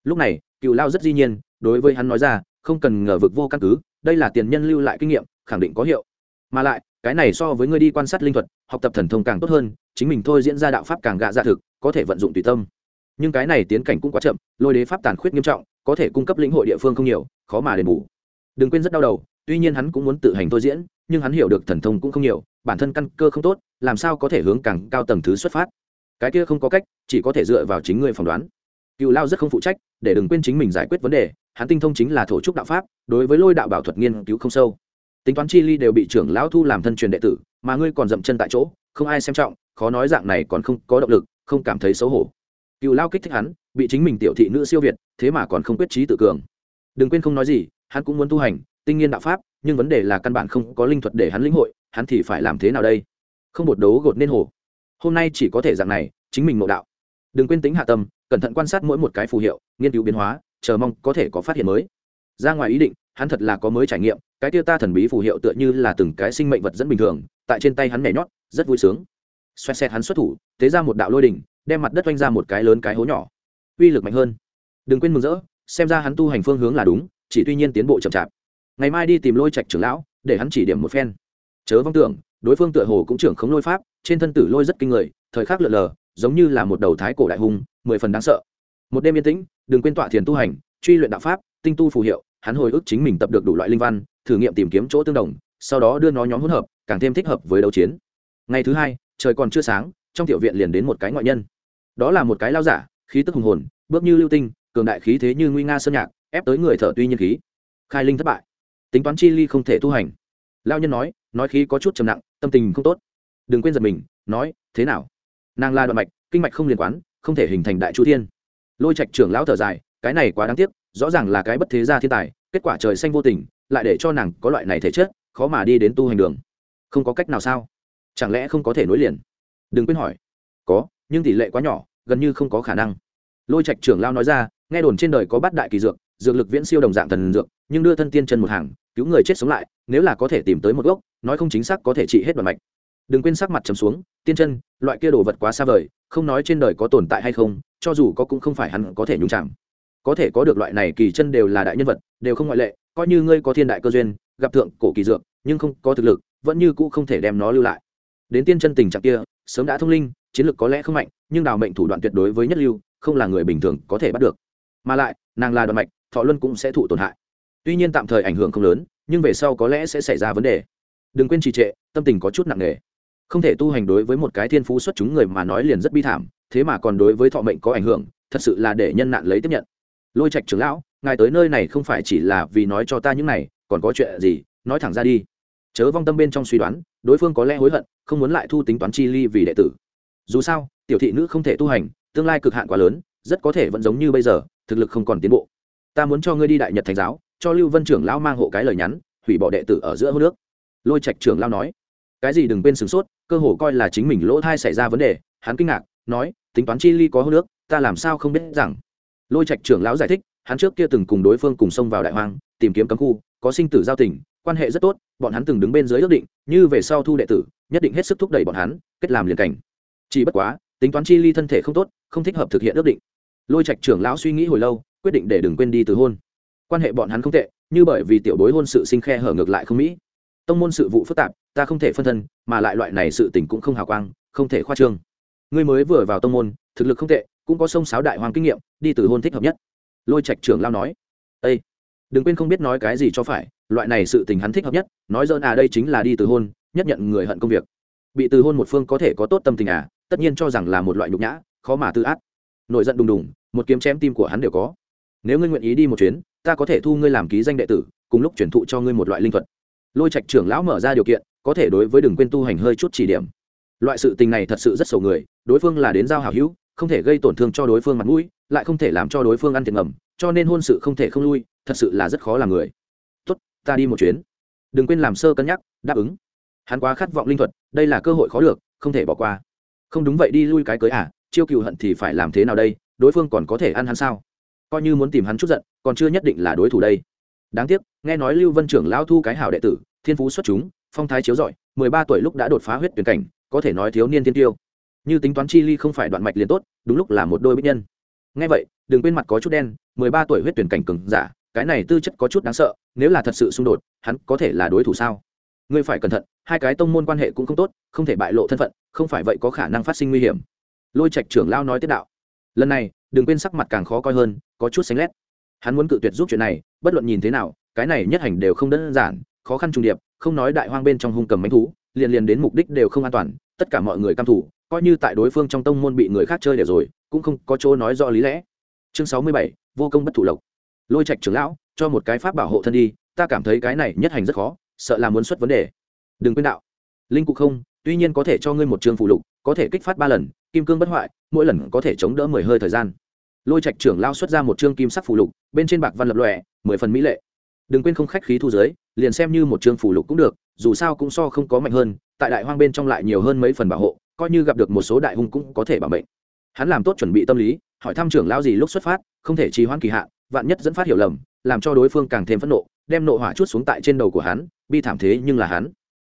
Lúc này, cựu lao rất di nhiên, đối với hắn nói ra, không cần ngờ vực vô căn cứ, đây là tiền nhân lưu lại kinh nghiệm, khẳng định có hiệu. Mà lại cái này so với ngươi đi quan sát linh thuật, học tập thần thông càng tốt hơn, chính mình thôi diễn ra đạo pháp càng gạ dạ thực, có thể vận dụng tùy tâm. Nhưng cái này tiến cảnh cũng quá chậm, lôi đế pháp tàn khuyết nghiêm trọng, có thể cung cấp lĩnh hội địa phương không nhiều, khó mà đền bù. Đừng quên rất đau đầu, tuy nhiên hắn cũng muốn tự hành thôi diễn, nhưng hắn hiểu được thần thông cũng không nhiều, bản thân căn cơ không tốt, làm sao có thể hướng càng cao tầng thứ xuất phát? Cái kia không có cách, chỉ có thể dựa vào chính ngươi phỏng đoán. Cựu lao rất không phụ trách, để đừng quên chính mình giải quyết vấn đề, hắn tinh thông chính là thổ trúc đạo pháp, đối với lôi đạo bảo thuật nghiên cứu không sâu tính toán chi ly đều bị trưởng lão thu làm thân truyền đệ tử, mà ngươi còn dậm chân tại chỗ, không ai xem trọng, khó nói dạng này còn không có động lực, không cảm thấy xấu hổ. Cựu lao kích thích hắn, bị chính mình tiểu thị nữ siêu việt, thế mà còn không quyết trí tự cường. Đừng quên không nói gì, hắn cũng muốn tu hành, tinh nghiên đạo pháp, nhưng vấn đề là căn bản không có linh thuật để hắn lĩnh hội, hắn thì phải làm thế nào đây? Không bột đấu gột nên hồ. Hôm nay chỉ có thể dạng này, chính mình ngộ đạo. Đừng quên tính hạ tâm, cẩn thận quan sát mỗi một cái phù hiệu, nghiên cứu biến hóa, chờ mong có thể có phát hiện mới ra ngoài ý định, hắn thật là có mới trải nghiệm, cái tiêu ta thần bí phù hiệu tựa như là từng cái sinh mệnh vật dẫn bình thường, tại trên tay hắn nhảy nhót, rất vui sướng. Xoẹt xẹt hắn xuất thủ, tế ra một đạo lôi đỉnh, đem mặt đất oanh ra một cái lớn cái hố nhỏ. Uy lực mạnh hơn. Đừng quên mừng rỡ, xem ra hắn tu hành phương hướng là đúng, chỉ tuy nhiên tiến bộ chậm chạp. Ngày mai đi tìm lôi trạch trưởng lão, để hắn chỉ điểm một phen. Chớ vong tưởng, đối phương tựa hồ cũng trưởng khống lôi pháp, trên thân tử lôi rất kinh người, thời khắc lượn lờ, giống như là một đầu thái cổ đại hùng, mười phần đáng sợ. Một đêm yên tĩnh, đừng quên tọa thiền tu hành, truy luyện đạo pháp, tinh tu phù hiệu hắn hồi ức chính mình tập được đủ loại linh văn thử nghiệm tìm kiếm chỗ tương đồng sau đó đưa nó nhóm hỗn hợp càng thêm thích hợp với đấu chiến. Ngày thứ hai trời còn chưa sáng trong tiểu viện liền đến một cái ngoại nhân. Đó là một cái lao giả khí tức hùng hồn bước như lưu tinh cường đại khí thế như nguy nga sơn nhạc ép tới người thở tuy nhiên khí. Khai linh thất bại. Tính toán chi ly không thể tu hành. Lao nhân nói nói khí có chút trầm nặng tâm tình không tốt. Đừng quên giật mình nói thế nào? Nàng la đoạn mạch kinh mạch không liên quán, không thể hình thành đại chu thiên. Lôi trạch trưởng lão thở dài cái này quá đáng tiếc rõ ràng là cái bất thế gia thiên tài, kết quả trời xanh vô tình, lại để cho nàng có loại này thể chất, khó mà đi đến tu hành đường. Không có cách nào sao? Chẳng lẽ không có thể nối liền? Đừng quên hỏi. Có, nhưng tỷ lệ quá nhỏ, gần như không có khả năng. Lôi trạch trưởng lao nói ra, nghe đồn trên đời có bát đại kỳ dược dược lực viễn siêu đồng dạng thần dược, nhưng đưa thân tiên chân một hàng, cứu người chết sống lại, nếu là có thể tìm tới một gốc, nói không chính xác có thể trị hết đoạn mạch. Đừng quên sắc mặt trầm xuống, tiên chân, loại kia đồ vật quá xa vời, không nói trên đời có tồn tại hay không, cho dù có cũng không phải hắn có thể nhúng chạm có thể có được loại này kỳ chân đều là đại nhân vật, đều không ngoại lệ, coi như ngươi có thiên đại cơ duyên, gặp thượng cổ kỳ dược, nhưng không có thực lực, vẫn như cũ không thể đem nó lưu lại. Đến tiên chân tình trạng kia, sớm đã thông linh, chiến lược có lẽ không mạnh, nhưng đào mệnh thủ đoạn tuyệt đối với nhất lưu, không là người bình thường có thể bắt được. Mà lại, nàng là đoạn mạch, thọ luân cũng sẽ thụ tổn hại. Tuy nhiên tạm thời ảnh hưởng không lớn, nhưng về sau có lẽ sẽ xảy ra vấn đề. Đừng quên trì trệ, tâm tình có chút nặng nề. Không thể tu hành đối với một cái thiên phú xuất chúng người mà nói liền rất bi thảm, thế mà còn đối với thọ mệnh có ảnh hưởng, thật sự là để nhân nạn lấy tiếp nhận lôi trạch trưởng lão, ngài tới nơi này không phải chỉ là vì nói cho ta những này, còn có chuyện gì, nói thẳng ra đi. Chớ vong tâm bên trong suy đoán, đối phương có lẽ hối hận, không muốn lại thu tính toán chi ly vì đệ tử. Dù sao, tiểu thị nữ không thể tu hành, tương lai cực hạn quá lớn, rất có thể vẫn giống như bây giờ, thực lực không còn tiến bộ. Ta muốn cho ngươi đi đại nhật thành giáo, cho lưu vân trưởng lão mang hộ cái lời nhắn, hủy bỏ đệ tử ở giữa hô nước. Lôi trạch trưởng lão nói. Cái gì đừng quên sửng sốt, cơ hồ coi là chính mình lỗ thai xảy ra vấn đề, hắn kinh ngạc, nói, tính toán chi ly có hô nước, ta làm sao không biết rằng lôi trạch trưởng lão giải thích, hắn trước kia từng cùng đối phương cùng xông vào đại hoang, tìm kiếm cấm khu, có sinh tử giao tình, quan hệ rất tốt, bọn hắn từng đứng bên dưới ước định, như về sau thu đệ tử, nhất định hết sức thúc đẩy bọn hắn, kết làm liền cảnh. Chỉ bất quá, tính toán chi ly thân thể không tốt, không thích hợp thực hiện ước định. Lôi trạch trưởng lão suy nghĩ hồi lâu, quyết định để đừng quên đi từ hôn. Quan hệ bọn hắn không tệ, như bởi vì tiểu bối hôn sự sinh khe hở ngược lại không mỹ. Tông môn sự vụ phức tạp, ta không thể phân thân, mà lại loại này sự tình cũng không hào quang, không thể khoa trương. Ngươi mới vừa vào tông môn, thực lực không tệ cũng có sông sáo đại hoàng kinh nghiệm, đi từ hôn thích hợp nhất. Lôi trạch trưởng lao nói. Ây đừng quên không biết nói cái gì cho phải, loại này sự tình hắn thích hợp nhất, nói dơn à đây chính là đi từ hôn, nhất nhận người hận công việc. Bị từ hôn một phương có thể có tốt tâm tình à tất nhiên cho rằng là một loại nhục nhã, khó mà tư ác. Nổi giận đùng đùng, một kiếm chém tim của hắn đều có. Nếu ngươi nguyện ý đi một chuyến, ta có thể thu ngươi làm ký danh đệ tử, cùng lúc chuyển thụ cho ngươi một loại linh thuật. Lôi trạch trưởng lão mở ra điều kiện, có thể đối với đừng quên tu hành hơi chút chỉ điểm. Loại sự tình này thật sự rất sầu người, đối phương là đến giao hảo hữu không thể gây tổn thương cho đối phương mặt mũi, lại không thể làm cho đối phương ăn tiền ngầm, cho nên hôn sự không thể không lui, thật sự là rất khó làm người. Tốt, ta đi một chuyến. Đừng quên làm sơ cân nhắc, đáp ứng. Hắn quá khát vọng linh thuật, đây là cơ hội khó được, không thể bỏ qua. Không đúng vậy đi lui cái cưới à chiêu cựu hận thì phải làm thế nào đây, đối phương còn có thể ăn hắn sao? Coi như muốn tìm hắn chút giận, còn chưa nhất định là đối thủ đây. Đáng tiếc, nghe nói lưu vân trưởng lao thu cái hảo đệ tử, thiên phú xuất chúng, phong thái chiếu giỏi mười ba tuổi lúc đã đột phá huyết tuyển cảnh, có thể nói thiếu niên tiên tiêu như tính toán chi ly không phải đoạn mạch liền tốt, đúng lúc là một đôi bích nhân. Ngay vậy đừng quên mặt có chút đen, mười ba tuổi huyết tuyển cảnh cừng giả, cái này tư chất có chút đáng sợ, nếu là thật sự xung đột, hắn có thể là đối thủ sao? Ngươi phải cẩn thận, hai cái tông môn quan hệ cũng không tốt, không thể bại lộ thân phận, không phải vậy có khả năng phát sinh nguy hiểm. Lôi trạch trưởng lao nói tiếp đạo. Lần này đừng quên sắc mặt càng khó coi hơn, có chút xanh lét. Hắn muốn cự tuyệt giúp chuyện này, bất luận nhìn thế nào, cái này nhất hành đều không đơn giản, khó khăn trùng điệp, không nói đại hoang bên trong hung cầm mánh thú, liền liền đến mục đích đều không an toàn, tất cả mọi người cam thủ coi như tại đối phương trong tông môn bị người khác chơi đều rồi, cũng không có chỗ nói rõ lý lẽ. Chương sáu mươi bảy, vô công bất thủ lộc. Lôi trạch trưởng lão, cho một cái pháp bảo hộ thân đi, ta cảm thấy cái này nhất hành rất khó, sợ là muốn xuất vấn đề. Đừng quên đạo. Linh cụ không, tuy nhiên có thể cho ngươi một trường phụ lục, có thể kích phát ba lần, kim cương bất hoại, mỗi lần có thể chống đỡ mười hơi thời gian. Lôi trạch trưởng lao xuất ra một chương kim sắc phụ lục, bên trên bạc văn lập lòe, mười phần mỹ lệ. Đừng quên không khách khí thu giới, liền xem như một chương phụ lục cũng được, dù sao cũng so không có mạnh hơn, tại đại hoang bên trong lại nhiều hơn mấy phần bảo hộ coi như gặp được một số đại hung cũng có thể bảo mệnh. Hắn làm tốt chuẩn bị tâm lý, hỏi thăm trưởng lão gì lúc xuất phát, không thể trì hoãn kỳ hạn, vạn nhất dẫn phát hiểu lầm, làm cho đối phương càng thêm phẫn nộ, đem nộ hỏa chút xuống tại trên đầu của hắn, bi thảm thế nhưng là hắn.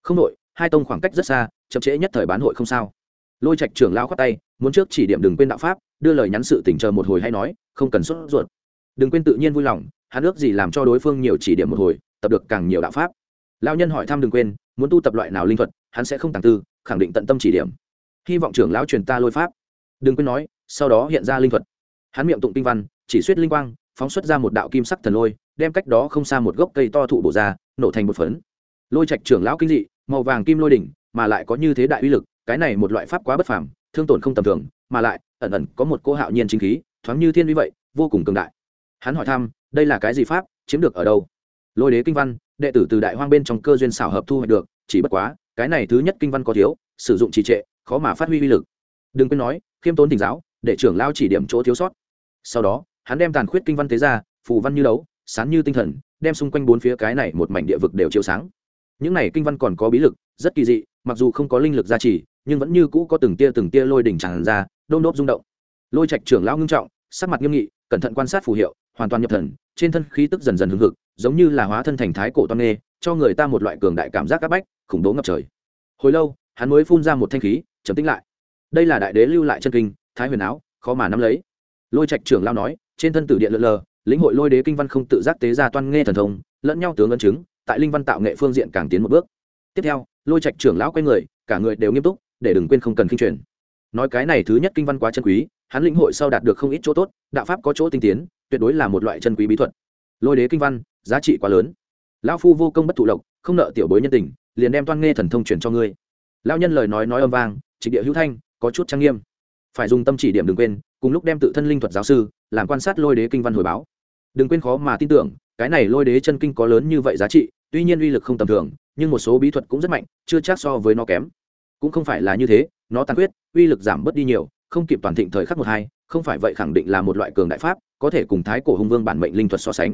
Không nội hai tông khoảng cách rất xa, chậm trễ nhất thời bán hội không sao. Lôi trạch trưởng lao khoát tay, muốn trước chỉ điểm đừng quên đạo pháp, đưa lời nhắn sự tỉnh chờ một hồi hay nói, không cần sốt ruột. Đừng quên tự nhiên vui lòng, hắn ước gì làm cho đối phương nhiều chỉ điểm một hồi, tập được càng nhiều đạo pháp. Lao nhân hỏi thăm đừng quên, muốn tu tập loại nào linh thuật, hắn sẽ không tàng tư, khẳng định tận tâm chỉ điểm hy vọng trưởng lão truyền ta lôi pháp. Đừng quên nói, sau đó hiện ra linh thuật. Hắn miệng tụng kinh văn, chỉ suýt linh quang, phóng xuất ra một đạo kim sắc thần lôi, đem cách đó không xa một gốc cây to thụ bổ ra, nổ thành một phấn. Lôi trạch trưởng lão kinh dị, màu vàng kim lôi đỉnh, mà lại có như thế đại uy lực, cái này một loại pháp quá bất phàm, thương tổn không tầm thường, mà lại, ẩn ẩn có một cô hạo nhiên chính khí, thoáng như thiên uy vậy, vô cùng cường đại. Hắn hỏi thăm, đây là cái gì pháp, chiếm được ở đâu? Lôi đế kinh văn, đệ tử từ đại hoang bên trong cơ duyên xảo hợp thu hoạch được, chỉ bất quá, cái này thứ nhất kinh văn có thiếu, sử dụng trì trệ khó mà phát huy uy lực. Đừng quên nói, khiêm tốn tỉnh giáo, để trưởng lao chỉ điểm chỗ thiếu sót. Sau đó, hắn đem tàn khuyết kinh văn tế ra, phù văn như đấu sán như tinh thần, đem xung quanh bốn phía cái này một mảnh địa vực đều chiếu sáng. Những này kinh văn còn có bí lực, rất kỳ dị, mặc dù không có linh lực gia trì, nhưng vẫn như cũ có từng tia từng tia lôi đỉnh tràn ra, đôn đốp rung động. Lôi trạch trưởng lão ngưng trọng, sắc mặt nghiêm nghị, cẩn thận quan sát phù hiệu, hoàn toàn nhập thần, trên thân khí tức dần dần hưng hực, giống như là hóa thân thành thái cổ toan nghê, cho người ta một loại cường đại cảm giác áp bách, khủng bố ngập trời. Hồi lâu, hắn mới phun ra một thanh khí trầm tính lại. Đây là đại đế lưu lại chân kinh, thái huyền áo, khó mà nắm lấy. Lôi trạch trưởng lao nói, trên thân tử điện lượn lờ, lĩnh hội lôi đế kinh văn không tự giác tế ra toan nghe thần thông, lẫn nhau tướng ấn chứng, tại linh văn tạo nghệ phương diện càng tiến một bước. Tiếp theo, lôi trạch trưởng lão quay người, cả người đều nghiêm túc, để đừng quên không cần kinh truyền. Nói cái này thứ nhất kinh văn quá chân quý, hắn lĩnh hội sau đạt được không ít chỗ tốt, đạo pháp có chỗ tinh tiến, tuyệt đối là một loại chân quý bí thuật. Lôi đế kinh văn, giá trị quá lớn. Lão phu vô công bất thụ lộc, không nợ tiểu bối nhân tình, liền đem toan nghe thần thông truyền cho ngươi. Lão nhân lời nói nói âm vang trịch địa hữu thanh, có chút trang nghiêm. Phải dùng tâm chỉ điểm đừng quên, cùng lúc đem tự thân linh thuật giáo sư, làm quan sát lôi đế kinh văn hồi báo. Đừng quên khó mà tin tưởng, cái này lôi đế chân kinh có lớn như vậy giá trị, tuy nhiên uy lực không tầm thường, nhưng một số bí thuật cũng rất mạnh, chưa chắc so với nó kém. Cũng không phải là như thế, nó tàn quyết uy lực giảm bớt đi nhiều, không kịp toàn thịnh thời khắc một hai, không phải vậy khẳng định là một loại cường đại pháp, có thể cùng thái cổ hùng vương bản mệnh linh thuật so sánh.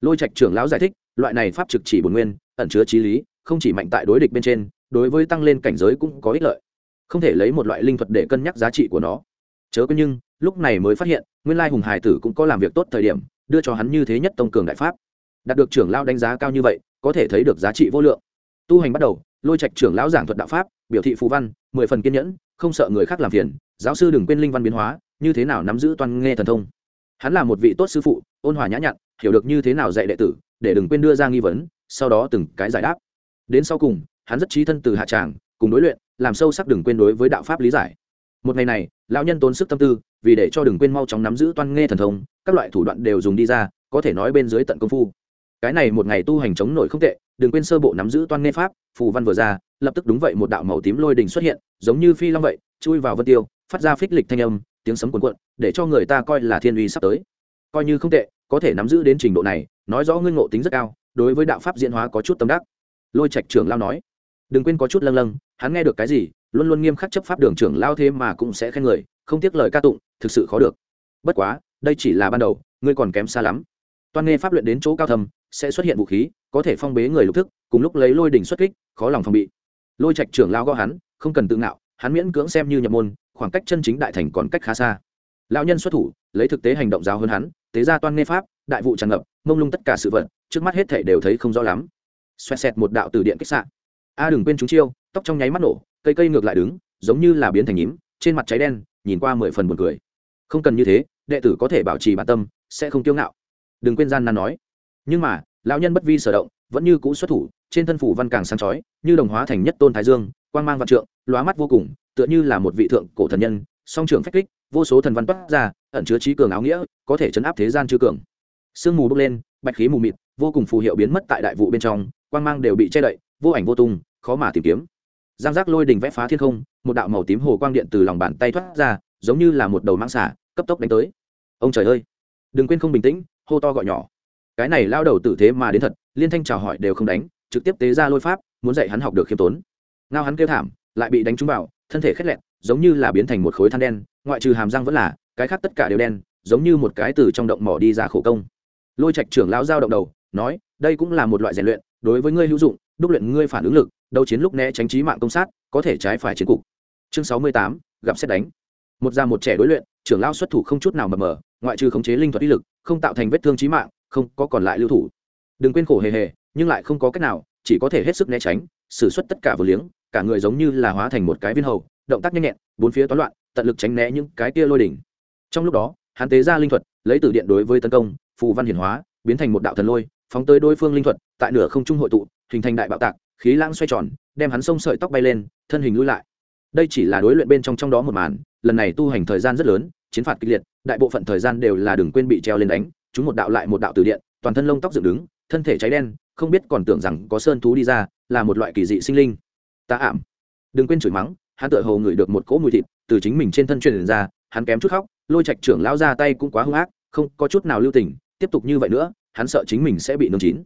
Lôi trạch trưởng lão giải thích, loại này pháp trực chỉ bồn nguyên, ẩn chứa trí lý, không chỉ mạnh tại đối địch bên trên, đối với tăng lên cảnh giới cũng có ích lợi không thể lấy một loại linh thuật để cân nhắc giá trị của nó. Chớ có nhưng, lúc này mới phát hiện, nguyên lai hùng hải tử cũng có làm việc tốt thời điểm, đưa cho hắn như thế nhất tông cường đại pháp. Đạt được trưởng lao đánh giá cao như vậy, có thể thấy được giá trị vô lượng. Tu hành bắt đầu, lôi trạch trưởng lão giảng thuật đạo pháp, biểu thị phù văn, mười phần kiên nhẫn, không sợ người khác làm phiền, giáo sư đừng quên linh văn biến hóa, như thế nào nắm giữ toàn nghe thần thông. Hắn là một vị tốt sư phụ, ôn hòa nhã nhặn, hiểu được như thế nào dạy đệ tử, để đừng quên đưa ra nghi vấn, sau đó từng cái giải đáp. Đến sau cùng, hắn rất trí thân từ hạ tràng cùng đối luyện, làm sâu sắc đừng quên đối với đạo pháp lý giải. Một ngày này, lão nhân tốn sức tâm tư, vì để cho đừng quên mau chóng nắm giữ toan nghe thần thông, các loại thủ đoạn đều dùng đi ra, có thể nói bên dưới tận công phu. Cái này một ngày tu hành chống nổi không tệ, đừng quên sơ bộ nắm giữ toan nghe pháp, phù văn vừa ra, lập tức đúng vậy một đạo màu tím lôi đình xuất hiện, giống như phi long vậy, chui vào vân tiêu, phát ra phích lịch thanh âm, tiếng sấm cuồn cuộn, để cho người ta coi là thiên uy sắp tới. Coi như không tệ, có thể nắm giữ đến trình độ này, nói rõ ngưng ngộ tính rất cao, đối với đạo pháp diễn hóa có chút tâm đắc. Lôi trạch trưởng lao nói đừng quên có chút lâng lâng, hắn nghe được cái gì, luôn luôn nghiêm khắc chấp pháp đường trưởng lao thế mà cũng sẽ khen người, không tiếc lời ca tụng, thực sự khó được. Bất quá, đây chỉ là ban đầu, ngươi còn kém xa lắm. Toàn nghe pháp luyện đến chỗ cao thầm, sẽ xuất hiện vũ khí, có thể phong bế người lục thức, cùng lúc lấy lôi đỉnh xuất kích, khó lòng phòng bị. Lôi trạch trưởng lao gõ hắn, không cần tự ngạo, hắn miễn cưỡng xem như nhập môn, khoảng cách chân chính đại thành còn cách khá xa. Lão nhân xuất thủ, lấy thực tế hành động giáo hơn hắn, tế ra toan nghe pháp, đại vụ tràn ngập, mông lung tất cả sự vật, trước mắt hết thể đều thấy không rõ lắm. Xoẹt xẹt một đạo từ điện kích sạn a đừng quên chúng chiêu, tóc trong nháy mắt nổ, cây cây ngược lại đứng, giống như là biến thành nhím, trên mặt cháy đen, nhìn qua mười phần buồn cười. Không cần như thế, đệ tử có thể bảo trì bản tâm, sẽ không kiêu ngạo. Đừng quên gian nan nói. Nhưng mà, lão nhân bất vi sở động, vẫn như cũ xuất thủ, trên thân phủ văn càng sáng chói, như đồng hóa thành nhất tôn thái dương, quang mang vạn trượng, lóa mắt vô cùng, tựa như là một vị thượng cổ thần nhân, song trưởng phách kích, vô số thần văn toát ra, ẩn chứa trí cường áo nghĩa, có thể chấn áp thế gian chư cường. Sương mù bốc lên, bạch khí mù mịt, vô cùng phù hiệu biến mất tại đại vụ bên trong, quang mang đều bị che đậy vô ảnh vô tung, khó mà tìm kiếm. Giang giác lôi đình vẽ phá thiên không, một đạo màu tím hồ quang điện từ lòng bàn tay thoát ra, giống như là một đầu mang xả cấp tốc đánh tới. Ông trời ơi! Đừng quên không bình tĩnh, hô to gọi nhỏ. Cái này lao đầu tử thế mà đến thật, liên thanh chào hỏi đều không đánh, trực tiếp tế ra lôi pháp, muốn dạy hắn học được khiêm tốn. Ngao hắn kêu thảm, lại bị đánh trúng vào, thân thể khét lẹn, giống như là biến thành một khối than đen, ngoại trừ hàm răng vẫn là, cái khác tất cả đều đen, giống như một cái từ trong động mỏ đi ra khổ công. Lôi trạch trưởng lão giao động đầu, nói đây cũng là một loại rèn luyện, đối với ngươi hữu dụng, đúc luyện ngươi phản ứng lực, đấu chiến lúc né tránh trí mạng công sát, có thể trái phải chiến cục. Chương sáu mươi tám, gặp xét đánh. Một già một trẻ đối luyện, trưởng lao xuất thủ không chút nào mờ mờ, ngoại trừ khống chế linh thuật uy lực, không tạo thành vết thương trí mạng, không có còn lại lưu thủ. Đừng quên khổ hề hề, nhưng lại không có cách nào, chỉ có thể hết sức né tránh, xử suất tất cả vừa liếng, cả người giống như là hóa thành một cái viên hầu, động tác nhanh nhẹn, bốn phía toán loạn, tận lực tránh né những cái kia lôi đỉnh. Trong lúc đó, hắn tế ra linh thuật, lấy từ điện đối với tấn công, phù văn hiển hóa, biến thành một đạo thần lôi phóng tới đối phương linh thuật, tại nửa không trung hội tụ, hình thành đại bạo tạc, khí lãng xoay tròn, đem hắn sông sợi tóc bay lên, thân hình lui lại. Đây chỉ là đối luyện bên trong trong đó một màn, lần này tu hành thời gian rất lớn, chiến phạt kịch liệt, đại bộ phận thời gian đều là đừng quên bị treo lên đánh, chúng một đạo lại một đạo từ điện, toàn thân lông tóc dựng đứng, thân thể cháy đen, không biết còn tưởng rằng có sơn thú đi ra, là một loại kỳ dị sinh linh. Ta ảm. Đừng quên chửi mắng, hắn tự hồ ngửi được một cỗ mùi thịt, từ chính mình trên thân truyền ra, hắn kém chút khóc, lôi trạch trưởng lao ra tay cũng quá hung ác, không có chút nào lưu tình, tiếp tục như vậy nữa hắn sợ chính mình sẽ bị nương chín.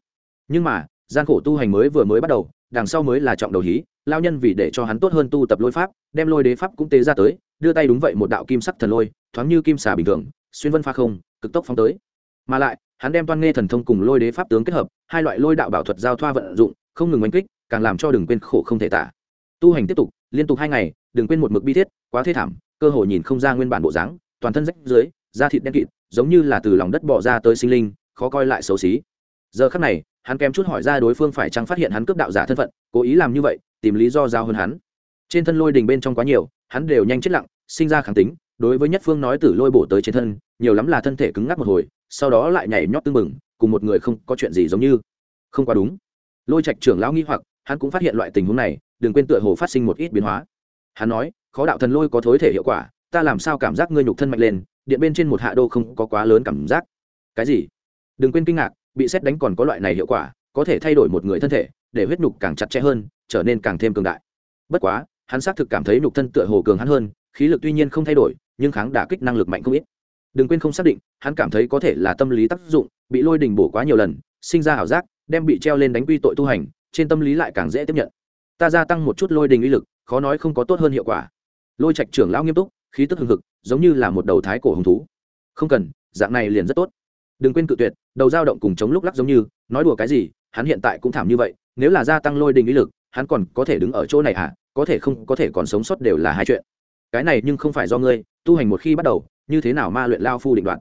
Nhưng mà, gian khổ tu hành mới vừa mới bắt đầu, đằng sau mới là trọng đầu hí, lao nhân vì để cho hắn tốt hơn tu tập lôi pháp, đem lôi đế pháp cũng tế ra tới, đưa tay đúng vậy một đạo kim sắc thần lôi, thoáng như kim xà bình thường, xuyên vân pha không, cực tốc phóng tới. Mà lại, hắn đem toan nghe thần thông cùng lôi đế pháp tướng kết hợp, hai loại lôi đạo bảo thuật giao thoa vận dụng, không ngừng oanh kích, càng làm cho đừng quên khổ không thể tả. Tu hành tiếp tục, liên tục hai ngày, đừng quên một mực bi thiết, quá thê thảm, cơ hội nhìn không ra nguyên bản bộ dáng, toàn thân rách dưới, da thịt đen kịt, giống như là từ lòng đất bỏ ra tới sinh linh khó coi lại xấu xí. Giờ khắc này, hắn kém chút hỏi ra đối phương phải chăng phát hiện hắn cướp đạo giả thân phận, cố ý làm như vậy, tìm lý do giao hơn hắn. Trên thân lôi đình bên trong quá nhiều, hắn đều nhanh chết lặng, sinh ra kháng tính, đối với nhất phương nói tử lôi bổ tới trên thân, nhiều lắm là thân thể cứng ngắc một hồi, sau đó lại nhảy nhót tưng bừng, cùng một người không có chuyện gì giống như. Không quá đúng. Lôi trạch trưởng lão nghi hoặc, hắn cũng phát hiện loại tình huống này, đừng quên tựa hồ phát sinh một ít biến hóa. Hắn nói, khó đạo thần lôi có thối thể hiệu quả, ta làm sao cảm giác ngươi nhục thân mạnh lên, điện bên trên một hạ đô không có quá lớn cảm giác. Cái gì? Đừng quên kinh ngạc, bị xét đánh còn có loại này hiệu quả, có thể thay đổi một người thân thể, để huyết nhục càng chặt chẽ hơn, trở nên càng thêm cường đại. Bất quá, hắn xác thực cảm thấy nhục thân tựa hồ cường hắn hơn, khí lực tuy nhiên không thay đổi, nhưng kháng đả kích năng lực mạnh không ít. Đừng quên không xác định, hắn cảm thấy có thể là tâm lý tác dụng, bị lôi đình bổ quá nhiều lần, sinh ra ảo giác, đem bị treo lên đánh quy tội tu hành, trên tâm lý lại càng dễ tiếp nhận. Ta gia tăng một chút lôi đình uy lực, khó nói không có tốt hơn hiệu quả. Lôi trạch trưởng lão nghiêm túc, khí tức hừng hực, giống như là một đầu thái cổ hứng thú. Không cần, dạng này liền rất tốt đừng quên cự tuyệt, đầu dao động cùng chống lúc lắc giống như, nói đùa cái gì, hắn hiện tại cũng thảm như vậy, nếu là gia tăng lôi đình uy lực, hắn còn có thể đứng ở chỗ này à? Có thể không, có thể còn sống sót đều là hai chuyện. Cái này nhưng không phải do ngươi, tu hành một khi bắt đầu, như thế nào ma luyện lao phu định đoạn?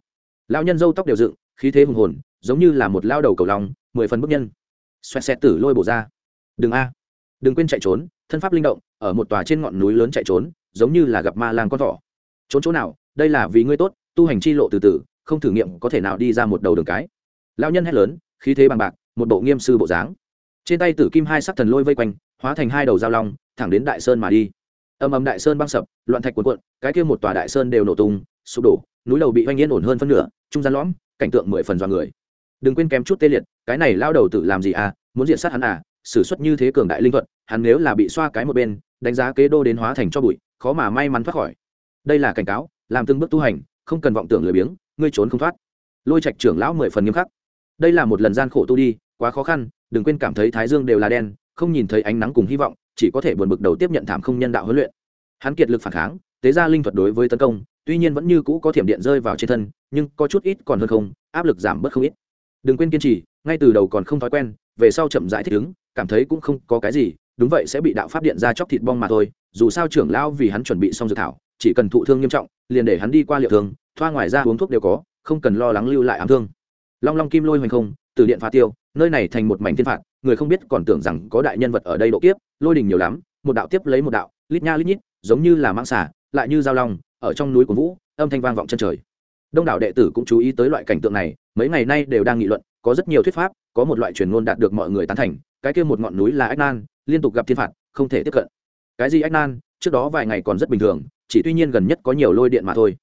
Lao nhân dâu tóc đều dựng, khí thế hùng hồn, giống như là một lao đầu cầu lòng mười phần bức nhân. Xoẹt xẹt tử lôi bổ ra. Đừng a. Đừng quên chạy trốn, thân pháp linh động, ở một tòa trên ngọn núi lớn chạy trốn, giống như là gặp ma lang con thỏ. Trốn chỗ nào? Đây là vì ngươi tốt, tu hành chi lộ từ từ không thử nghiệm có thể nào đi ra một đầu đường cái. Lao nhân hét lớn, khí thế bằng bạc, một bộ nghiêm sư bộ dáng. Trên tay tử kim hai sắc thần lôi vây quanh, hóa thành hai đầu dao long, thẳng đến đại sơn mà đi. Âm âm đại sơn băng sập, loạn thạch cuộn cuộn, cái kia một tòa đại sơn đều nổ tung, sụp đổ, núi đầu bị oanh yên ổn hơn phân nửa, trung gian lõm, cảnh tượng mười phần dọa người. Đừng quên kém chút tê liệt, cái này lao đầu tử làm gì à muốn diện sát hắn à xử suất như thế cường đại linh thuật, hắn nếu là bị xoa cái một bên, đánh giá kế đô đến hóa thành cho bụi, khó mà may mắn thoát khỏi. Đây là cảnh cáo, làm từng bước tu hành, không cần vọng tưởng lười biếng ngươi trốn không thoát. Lôi trạch trưởng lão mười phần nghiêm khắc. Đây là một lần gian khổ tu đi, quá khó khăn, đừng quên cảm thấy thái dương đều là đen, không nhìn thấy ánh nắng cùng hy vọng, chỉ có thể buồn bực đầu tiếp nhận thảm không nhân đạo huấn luyện. Hắn kiệt lực phản kháng, tế ra linh thuật đối với tấn công, tuy nhiên vẫn như cũ có thiểm điện rơi vào trên thân, nhưng có chút ít còn hơn không, áp lực giảm bớt không ít. Đừng quên kiên trì, ngay từ đầu còn không thói quen, về sau chậm rãi thích ứng, cảm thấy cũng không có cái gì, đúng vậy sẽ bị đạo pháp điện ra chóc thịt bong mà thôi, dù sao trưởng lão vì hắn chuẩn bị xong dự thảo, chỉ cần thụ thương nghiêm trọng, liền để hắn đi qua liệu thương thoa ngoài ra uống thuốc đều có, không cần lo lắng lưu lại ám thương. Long long kim lôi hoành không từ điện phá tiêu, nơi này thành một mảnh thiên phạt, người không biết còn tưởng rằng có đại nhân vật ở đây độ kiếp, lôi đình nhiều lắm, một đạo tiếp lấy một đạo, lít nha lít nhít, giống như là mang xả lại như giao long, ở trong núi của vũ, âm thanh vang vọng chân trời. Đông đảo đệ tử cũng chú ý tới loại cảnh tượng này, mấy ngày nay đều đang nghị luận, có rất nhiều thuyết pháp, có một loại truyền ngôn đạt được mọi người tán thành, cái kia một ngọn núi là ách nan, liên tục gặp thiên phạt, không thể tiếp cận. Cái gì ách nan, trước đó vài ngày còn rất bình thường, chỉ tuy nhiên gần nhất có nhiều lôi điện mà thôi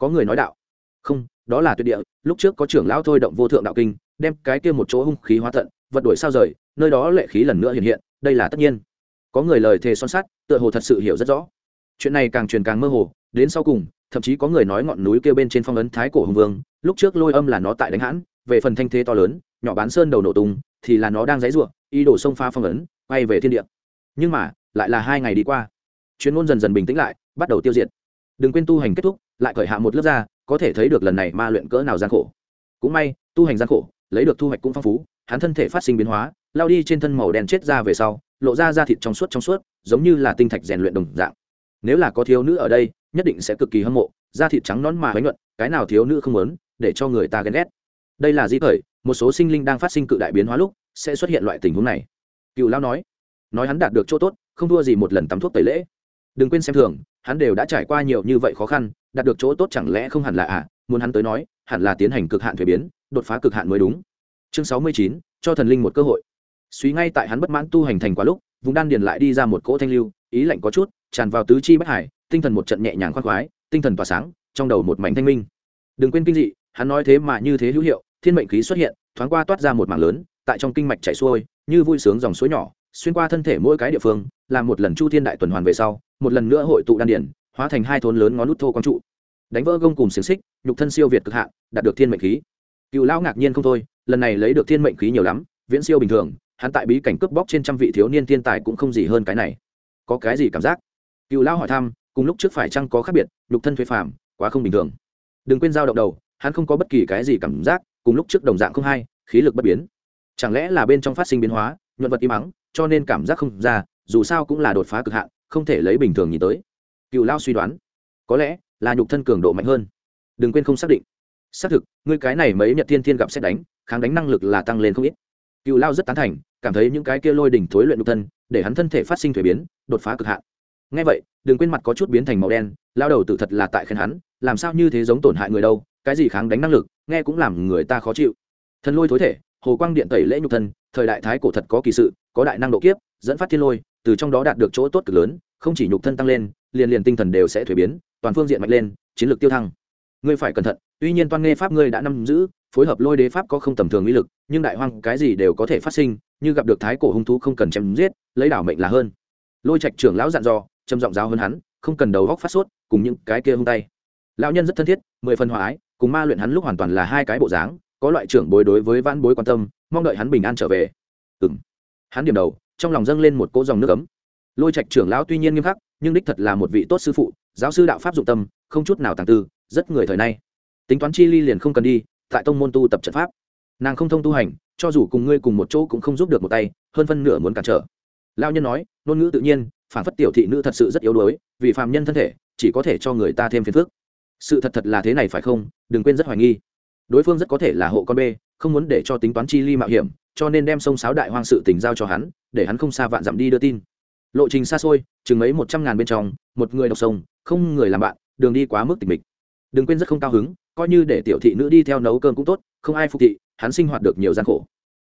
có người nói đạo. Không, đó là tuyệt địa, lúc trước có trưởng lão thôi động vô thượng đạo kinh, đem cái kia một chỗ hung khí hóa tận, vật đổi sao rời, nơi đó lệ khí lần nữa hiện hiện, đây là tất nhiên. Có người lời thề son sắt, tựa hồ thật sự hiểu rất rõ. Chuyện này càng truyền càng mơ hồ, đến sau cùng, thậm chí có người nói ngọn núi kia bên trên phong ấn thái cổ hùng vương, lúc trước lôi âm là nó tại đánh hãn, về phần thanh thế to lớn, nhỏ bán sơn đầu nổ tung, thì là nó đang dãy ruộng ý đồ sông pha phong ấn, quay về thiên địa. Nhưng mà, lại là hai ngày đi qua. Chuyên môn dần dần bình tĩnh lại, bắt đầu tiêu diệt. Đừng quên tu hành kết thúc lại cởi hạ một lớp ra có thể thấy được lần này ma luyện cỡ nào gian khổ. Cũng may, tu hành gian khổ, lấy được thu hoạch cũng phong phú, hắn thân thể phát sinh biến hóa, lao đi trên thân màu đen chết ra về sau, lộ ra da thịt trong suốt trong suốt, giống như là tinh thạch rèn luyện đồng dạng. Nếu là có thiếu nữ ở đây, nhất định sẽ cực kỳ hâm mộ, da thịt trắng nón mà bánh nhuận, cái nào thiếu nữ không muốn, để cho người ta ghen ghét. Đây là di khởi, một số sinh linh đang phát sinh cự đại biến hóa lúc, sẽ xuất hiện loại tình huống này. Cựu lao nói nói hắn đạt được chỗ tốt, không thua gì một lần tắm thuốc tẩy lễ đừng quên xem thường, hắn đều đã trải qua nhiều như vậy khó khăn, đạt được chỗ tốt chẳng lẽ không hẳn là à? Muốn hắn tới nói, hẳn là tiến hành cực hạn thuế biến, đột phá cực hạn mới đúng. Chương sáu mươi chín, cho thần linh một cơ hội. Suy ngay tại hắn bất mãn tu hành thành quá lúc, vùng đan điền lại đi ra một cỗ thanh lưu, ý lạnh có chút, tràn vào tứ chi bất hải, tinh thần một trận nhẹ nhàng khoan khoái, tinh thần tỏa sáng, trong đầu một mảnh thanh minh. Đừng quên kinh dị, hắn nói thế mà như thế hữu hiệu, thiên mệnh khí xuất hiện, thoáng qua toát ra một mảng lớn, tại trong kinh mạch chảy xuôi, như vui sướng dòng suối nhỏ, xuyên qua thân thể mỗi cái địa phương làm một lần chu thiên đại tuần hoàn về sau, một lần nữa hội tụ đan điển, hóa thành hai thôn lớn ngón nút thô quang trụ. Đánh vỡ gông cùng xiềng xích, nhục thân siêu việt cực hạn, đạt được thiên mệnh khí. Cựu lão ngạc nhiên không thôi, lần này lấy được thiên mệnh khí nhiều lắm, viễn siêu bình thường, hắn tại bí cảnh cướp bóc trên trăm vị thiếu niên thiên tài cũng không gì hơn cái này. Có cái gì cảm giác? Cựu lão hỏi thăm, cùng lúc trước phải chăng có khác biệt, nhục thân thuế phàm, quá không bình thường. Đừng quên giao động đầu, hắn không có bất kỳ cái gì cảm giác, cùng lúc trước đồng dạng không hay, khí lực bất biến. Chẳng lẽ là bên trong phát sinh biến hóa, nhuận vật im ắng, cho nên cảm giác không ra dù sao cũng là đột phá cực hạn, không thể lấy bình thường nhìn tới. Cựu lao suy đoán, có lẽ là nhục thân cường độ mạnh hơn. Đừng quên không xác định. Xác thực, ngươi cái này mấy nhật thiên thiên gặp xét đánh, kháng đánh năng lực là tăng lên không ít. Cựu lao rất tán thành, cảm thấy những cái kia lôi đỉnh thối luyện nhục thân, để hắn thân thể phát sinh thuế biến, đột phá cực hạn. Ngay vậy, đừng quên mặt có chút biến thành màu đen lao đầu tự thật là tại khen hắn, làm sao như thế giống tổn hại người đâu, cái gì kháng đánh năng lực, nghe cũng làm người ta khó chịu. Thần lôi thối thể, hồ quang điện tẩy lễ nhục thân, thời đại thái cổ thật có kỳ sự, có đại năng độ kiếp, dẫn phát thiên lôi từ trong đó đạt được chỗ tốt cực lớn, không chỉ nhục thân tăng lên, liền liền tinh thần đều sẽ thuế biến, toàn phương diện mạnh lên, chiến lược tiêu thăng. Ngươi phải cẩn thận, tuy nhiên toan nghe pháp ngươi đã nắm giữ, phối hợp lôi đế pháp có không tầm thường uy lực, nhưng đại hoang cái gì đều có thể phát sinh, như gặp được thái cổ hung thú không cần chém giết, lấy đảo mệnh là hơn. Lôi trạch trưởng lão dặn dò, trầm giọng giáo hơn hắn, không cần đầu góc phát sốt, cùng những cái kia hung tay. Lão nhân rất thân thiết, mười phần hòa ái, cùng ma luyện hắn lúc hoàn toàn là hai cái bộ dáng, có loại trưởng bối đối với vãn bối quan tâm, mong đợi hắn bình an trở về. Ừng hắn điểm đầu trong lòng dâng lên một cỗ dòng nước ấm. Lôi trạch trưởng lão tuy nhiên nghiêm khắc, nhưng đích thật là một vị tốt sư phụ, giáo sư đạo pháp dụng tâm, không chút nào tàng tư, rất người thời nay. Tính toán chi ly liền không cần đi, tại tông môn tu tập trận pháp. Nàng không thông tu hành, cho dù cùng ngươi cùng một chỗ cũng không giúp được một tay, hơn phân nửa muốn cản trở. Lao nhân nói, ngôn ngữ tự nhiên, phản phất tiểu thị nữ thật sự rất yếu đuối, vì phàm nhân thân thể, chỉ có thể cho người ta thêm phiền phức. Sự thật thật là thế này phải không? Đừng quên rất hoài nghi. Đối phương rất có thể là hộ con b không muốn để cho tính toán chi ly mạo hiểm cho nên đem sông sáo đại hoang sự tình giao cho hắn, để hắn không xa vạn dặm đi đưa tin. Lộ trình xa xôi, chừng ấy một trăm ngàn bên trong, một người đọc sông, không người làm bạn, đường đi quá mức tình mịch. Đừng quên rất không cao hứng, coi như để tiểu thị nữ đi theo nấu cơm cũng tốt, không ai phục thị, hắn sinh hoạt được nhiều gian khổ.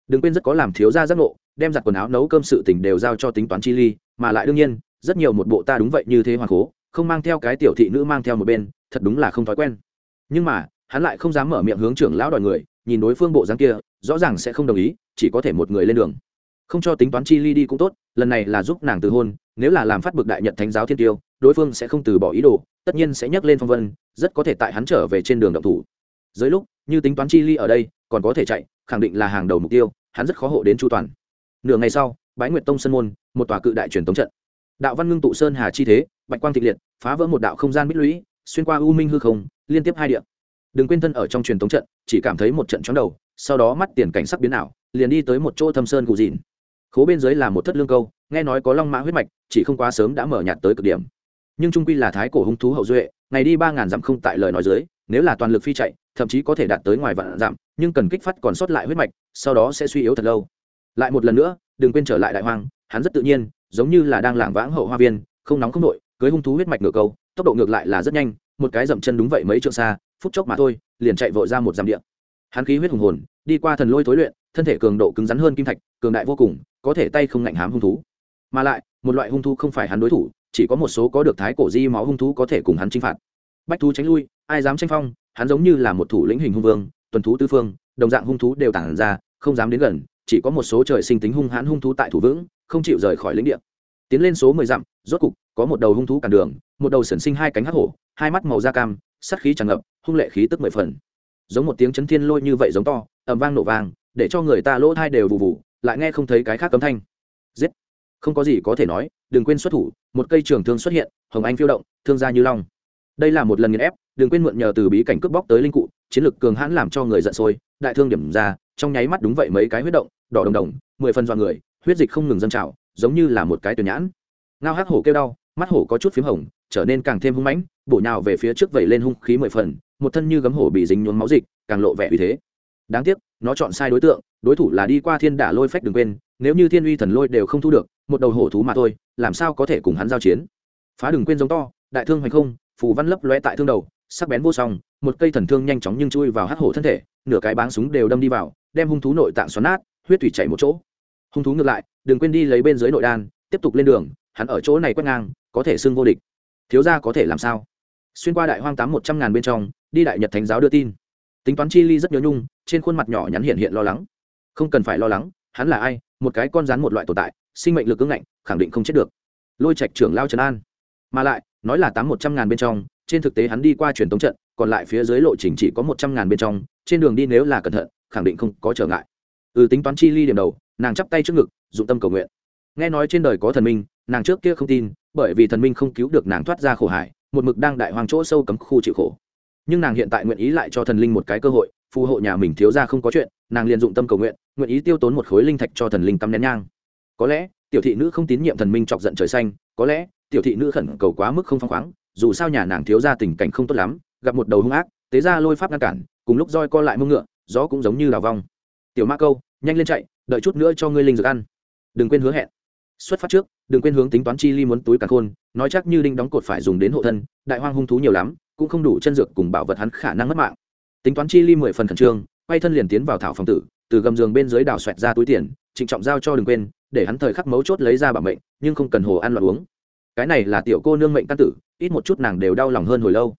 Đừng quên rất có làm thiếu gia giác ngộ, đem giặt quần áo nấu cơm sự tình đều giao cho tính toán chi ly, mà lại đương nhiên, rất nhiều một bộ ta đúng vậy như thế hoàng cố, không mang theo cái tiểu thị nữ mang theo một bên, thật đúng là không thói quen. Nhưng mà, hắn lại không dám mở miệng hướng trưởng lão đòi người, nhìn đối phương bộ dáng kia rõ ràng sẽ không đồng ý, chỉ có thể một người lên đường. Không cho tính toán chi ly đi cũng tốt, lần này là giúp nàng từ hôn, nếu là làm phát bực đại nhật thánh giáo thiên tiêu, đối phương sẽ không từ bỏ ý đồ, tất nhiên sẽ nhắc lên phong vân, rất có thể tại hắn trở về trên đường động thủ. Dưới lúc, như tính toán chi ly ở đây, còn có thể chạy, khẳng định là hàng đầu mục tiêu, hắn rất khó hộ đến chu toàn. Nửa ngày sau, bái nguyệt tông sân môn, một tòa cự đại truyền tống trận. Đạo văn ngưng tụ sơn hà chi thế, bạch quang thịnh liệt, phá vỡ một đạo không gian bích lũy, xuyên qua u minh hư không, liên tiếp hai địa. Đừng quên thân ở trong truyền tống trận, chỉ cảm thấy một trận chóng đầu sau đó mắt tiền cảnh sắc biến ảo, liền đi tới một chỗ thâm sơn cụ dìn. Khố bên dưới là một thất lương câu, nghe nói có long mã huyết mạch, chỉ không quá sớm đã mở nhạt tới cực điểm. Nhưng trung quy là thái cổ hung thú hậu duệ, ngày đi ba ngàn dặm không tại lời nói dưới, nếu là toàn lực phi chạy, thậm chí có thể đạt tới ngoài vạn dặm, nhưng cần kích phát còn sót lại huyết mạch, sau đó sẽ suy yếu thật lâu. Lại một lần nữa, đừng quên trở lại đại hoang, hắn rất tự nhiên, giống như là đang lảng vãng hậu hoa viên, không nóng không nội cưới hung thú huyết mạch ngựa câu, tốc độ ngược lại là rất nhanh, một cái dậm chân đúng vậy mấy trượng xa, phút chốc mà thôi, liền chạy vội ra một dặm điện hắn khí huyết hùng hồn, đi qua thần lôi tối luyện, thân thể cường độ cứng rắn hơn kim thạch, cường đại vô cùng, có thể tay không ngạnh hám hung thú. Mà lại, một loại hung thú không phải hắn đối thủ, chỉ có một số có được thái cổ di máu hung thú có thể cùng hắn chinh phạt. Bách thú tránh lui, ai dám tranh phong, hắn giống như là một thủ lĩnh hình hung vương, tuần thú tư phương, đồng dạng hung thú đều tản ra, không dám đến gần, chỉ có một số trời sinh tính hung hãn hung thú tại thủ vững, không chịu rời khỏi lĩnh địa. Tiến lên số mười dặm, rốt cục, có một đầu hung thú cản đường, một đầu sẩn sinh hai cánh hắc hổ, hai mắt màu da cam sắt khí tràn ngập, hung lệ khí tức mười phần giống một tiếng chấn thiên lôi như vậy giống to, ầm vang nổ vang, để cho người ta lỗ thai đều vụ vụ lại nghe không thấy cái khác cấm thanh. Giết! Không có gì có thể nói, đừng quên xuất thủ, một cây trường thương xuất hiện, hồng anh phiêu động, thương gia như long. Đây là một lần nghiền ép, đừng quên mượn nhờ từ bí cảnh cướp bóc tới linh cụ, chiến lực cường hãn làm cho người giận sôi, đại thương điểm ra, trong nháy mắt đúng vậy mấy cái huyết động, đỏ đồng đồng, mười phần dọn người, huyết dịch không ngừng dâng trào, giống như là một cái tuyển nhãn. Ngao hắc hổ kêu đau, mắt hổ có chút p h í m hồng, trở nên càng thêm hung mãnh, bổ nhào về phía trước vẩy lên hung khí mười phần một thân như gấm hổ bị dính nhuốm máu dịch, càng lộ vẻ uy thế. Đáng tiếc, nó chọn sai đối tượng, đối thủ là đi qua thiên đả lôi phách đừng quên, nếu như thiên uy thần lôi đều không thu được, một đầu hổ thú mà thôi, làm sao có thể cùng hắn giao chiến? Phá đừng quên giống to, đại thương hoành không, phù văn lấp lóe tại thương đầu, sắc bén vô song, một cây thần thương nhanh chóng nhưng chui vào hắc hổ thân thể, nửa cái báng súng đều đâm đi vào, đem hung thú nội tạng xoắn nát, huyết thủy chảy một chỗ. Hung thú ngược lại, đừng quên đi lấy bên dưới nội đan, tiếp tục lên đường, hắn ở chỗ này quét ngang, có thể xưng vô địch. Thiếu gia có thể làm sao? Xuyên qua đại hoang tám một trăm ngàn bên trong, đi đại nhật thánh giáo đưa tin. Tính toán chi ly rất nhớ nhung, trên khuôn mặt nhỏ nhắn hiện hiện lo lắng. Không cần phải lo lắng, hắn là ai, một cái con rắn một loại tồn tại, sinh mệnh lực cứng ngạnh, khẳng định không chết được. Lôi trạch trưởng lao trấn an. Mà lại, nói là tám một trăm ngàn bên trong, trên thực tế hắn đi qua truyền tống trận, còn lại phía dưới lộ trình chỉ có một trăm ngàn bên trong, trên đường đi nếu là cẩn thận, khẳng định không có trở ngại. Ừ tính toán chi ly điểm đầu, nàng chắp tay trước ngực, dụng tâm cầu nguyện. Nghe nói trên đời có thần minh, nàng trước kia không tin, bởi vì thần minh không cứu được nàng thoát ra khổ hải một mực đang đại hoàng chỗ sâu cấm khu chịu khổ. Nhưng nàng hiện tại nguyện ý lại cho thần linh một cái cơ hội, phù hộ nhà mình thiếu ra không có chuyện, nàng liền dụng tâm cầu nguyện nguyện ý tiêu tốn một khối linh thạch cho thần linh cắm nén nhang. Có lẽ, tiểu thị nữ không tín nhiệm thần minh chọc giận trời xanh, có lẽ, tiểu thị nữ khẩn cầu quá mức không phăng khoáng, dù sao nhà nàng thiếu ra tình cảnh không tốt lắm, gặp một đầu hung ác, tế ra lôi pháp ngăn cản, cùng lúc roi co lại mông ngựa, gió cũng giống như đào vong. Tiểu ma câu, nhanh lên chạy, đợi chút nữa cho ngươi linh dược ăn. Đừng quên hứa hẹn xuất phát trước, đừng quên hướng tính toán chi ly muốn túi cả khôn, nói chắc như đinh đóng cột phải dùng đến hộ thân, đại hoang hung thú nhiều lắm, cũng không đủ chân dược cùng bảo vật hắn khả năng mất mạng. Tính toán chi ly mười phần khẩn trương, quay thân liền tiến vào thảo phòng tử, từ gầm giường bên dưới đào xoẹt ra túi tiền, trịnh trọng giao cho đừng quên, để hắn thời khắc mấu chốt lấy ra bảo mệnh, nhưng không cần hồ ăn loạn uống. Cái này là tiểu cô nương mệnh căn tử, ít một chút nàng đều đau lòng hơn hồi lâu.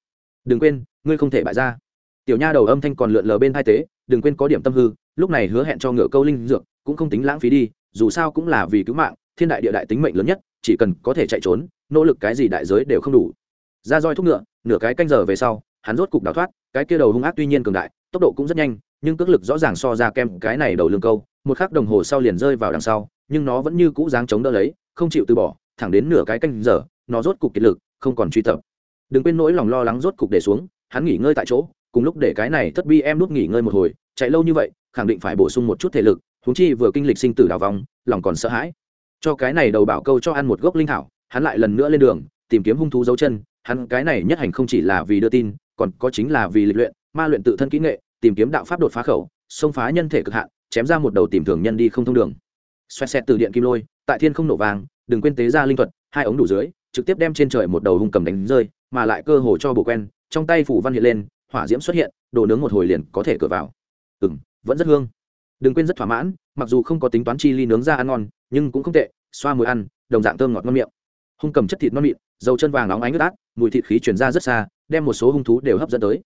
Đừng quên, ngươi không thể bại ra tiểu nha đầu âm thanh còn lượn lờ bên hai tế, đừng quên có điểm tâm hư, lúc này hứa hẹn cho ngựa câu linh dược, cũng không tính lãng phí đi, dù sao cũng là vì cứu mạng thiên đại địa đại tính mệnh lớn nhất, chỉ cần có thể chạy trốn, nỗ lực cái gì đại giới đều không đủ. Ra roi thúc ngựa, nửa cái canh giờ về sau, hắn rốt cục đào thoát, cái kia đầu hung ác tuy nhiên cường đại, tốc độ cũng rất nhanh, nhưng cước lực rõ ràng so ra kem cái này đầu lương câu, một khắc đồng hồ sau liền rơi vào đằng sau, nhưng nó vẫn như cũ dáng chống đỡ lấy, không chịu từ bỏ, thẳng đến nửa cái canh giờ, nó rốt cục kiệt lực, không còn truy tập. Đừng quên nỗi lòng lo lắng rốt cục để xuống, hắn nghỉ ngơi tại chỗ, cùng lúc để cái này thất bi em nút nghỉ ngơi một hồi, chạy lâu như vậy, khẳng định phải bổ sung một chút thể lực, huống chi vừa kinh lịch sinh tử đào vòng lòng còn sợ hãi cho cái này đầu bảo câu cho ăn một gốc linh thảo, hắn lại lần nữa lên đường, tìm kiếm hung thú dấu chân. Hắn cái này nhất hành không chỉ là vì đưa tin, còn có chính là vì lịch luyện, ma luyện tự thân kỹ nghệ, tìm kiếm đạo pháp đột phá khẩu, xông phá nhân thể cực hạn, chém ra một đầu tìm thường nhân đi không thông đường. Xoẹt xẹt từ điện kim lôi, tại thiên không nổ vàng, đừng quên tế ra linh thuật, hai ống đủ dưới, trực tiếp đem trên trời một đầu hung cầm đánh rơi, mà lại cơ hồ cho bộ quen, trong tay phủ văn hiện lên, hỏa diễm xuất hiện, đồ nướng một hồi liền có thể cửa vào. Ừ vẫn rất hương. Đừng quên rất thỏa mãn, mặc dù không có tính toán chi ly nướng ra ăn ngon nhưng cũng không tệ, xoa mùi ăn, đồng dạng thơm ngọt ngon miệng. Hung cầm chất thịt non mịn, dầu chân vàng óng ánh ướt át, mùi thịt khí chuyển ra rất xa, đem một số hung thú đều hấp dẫn tới.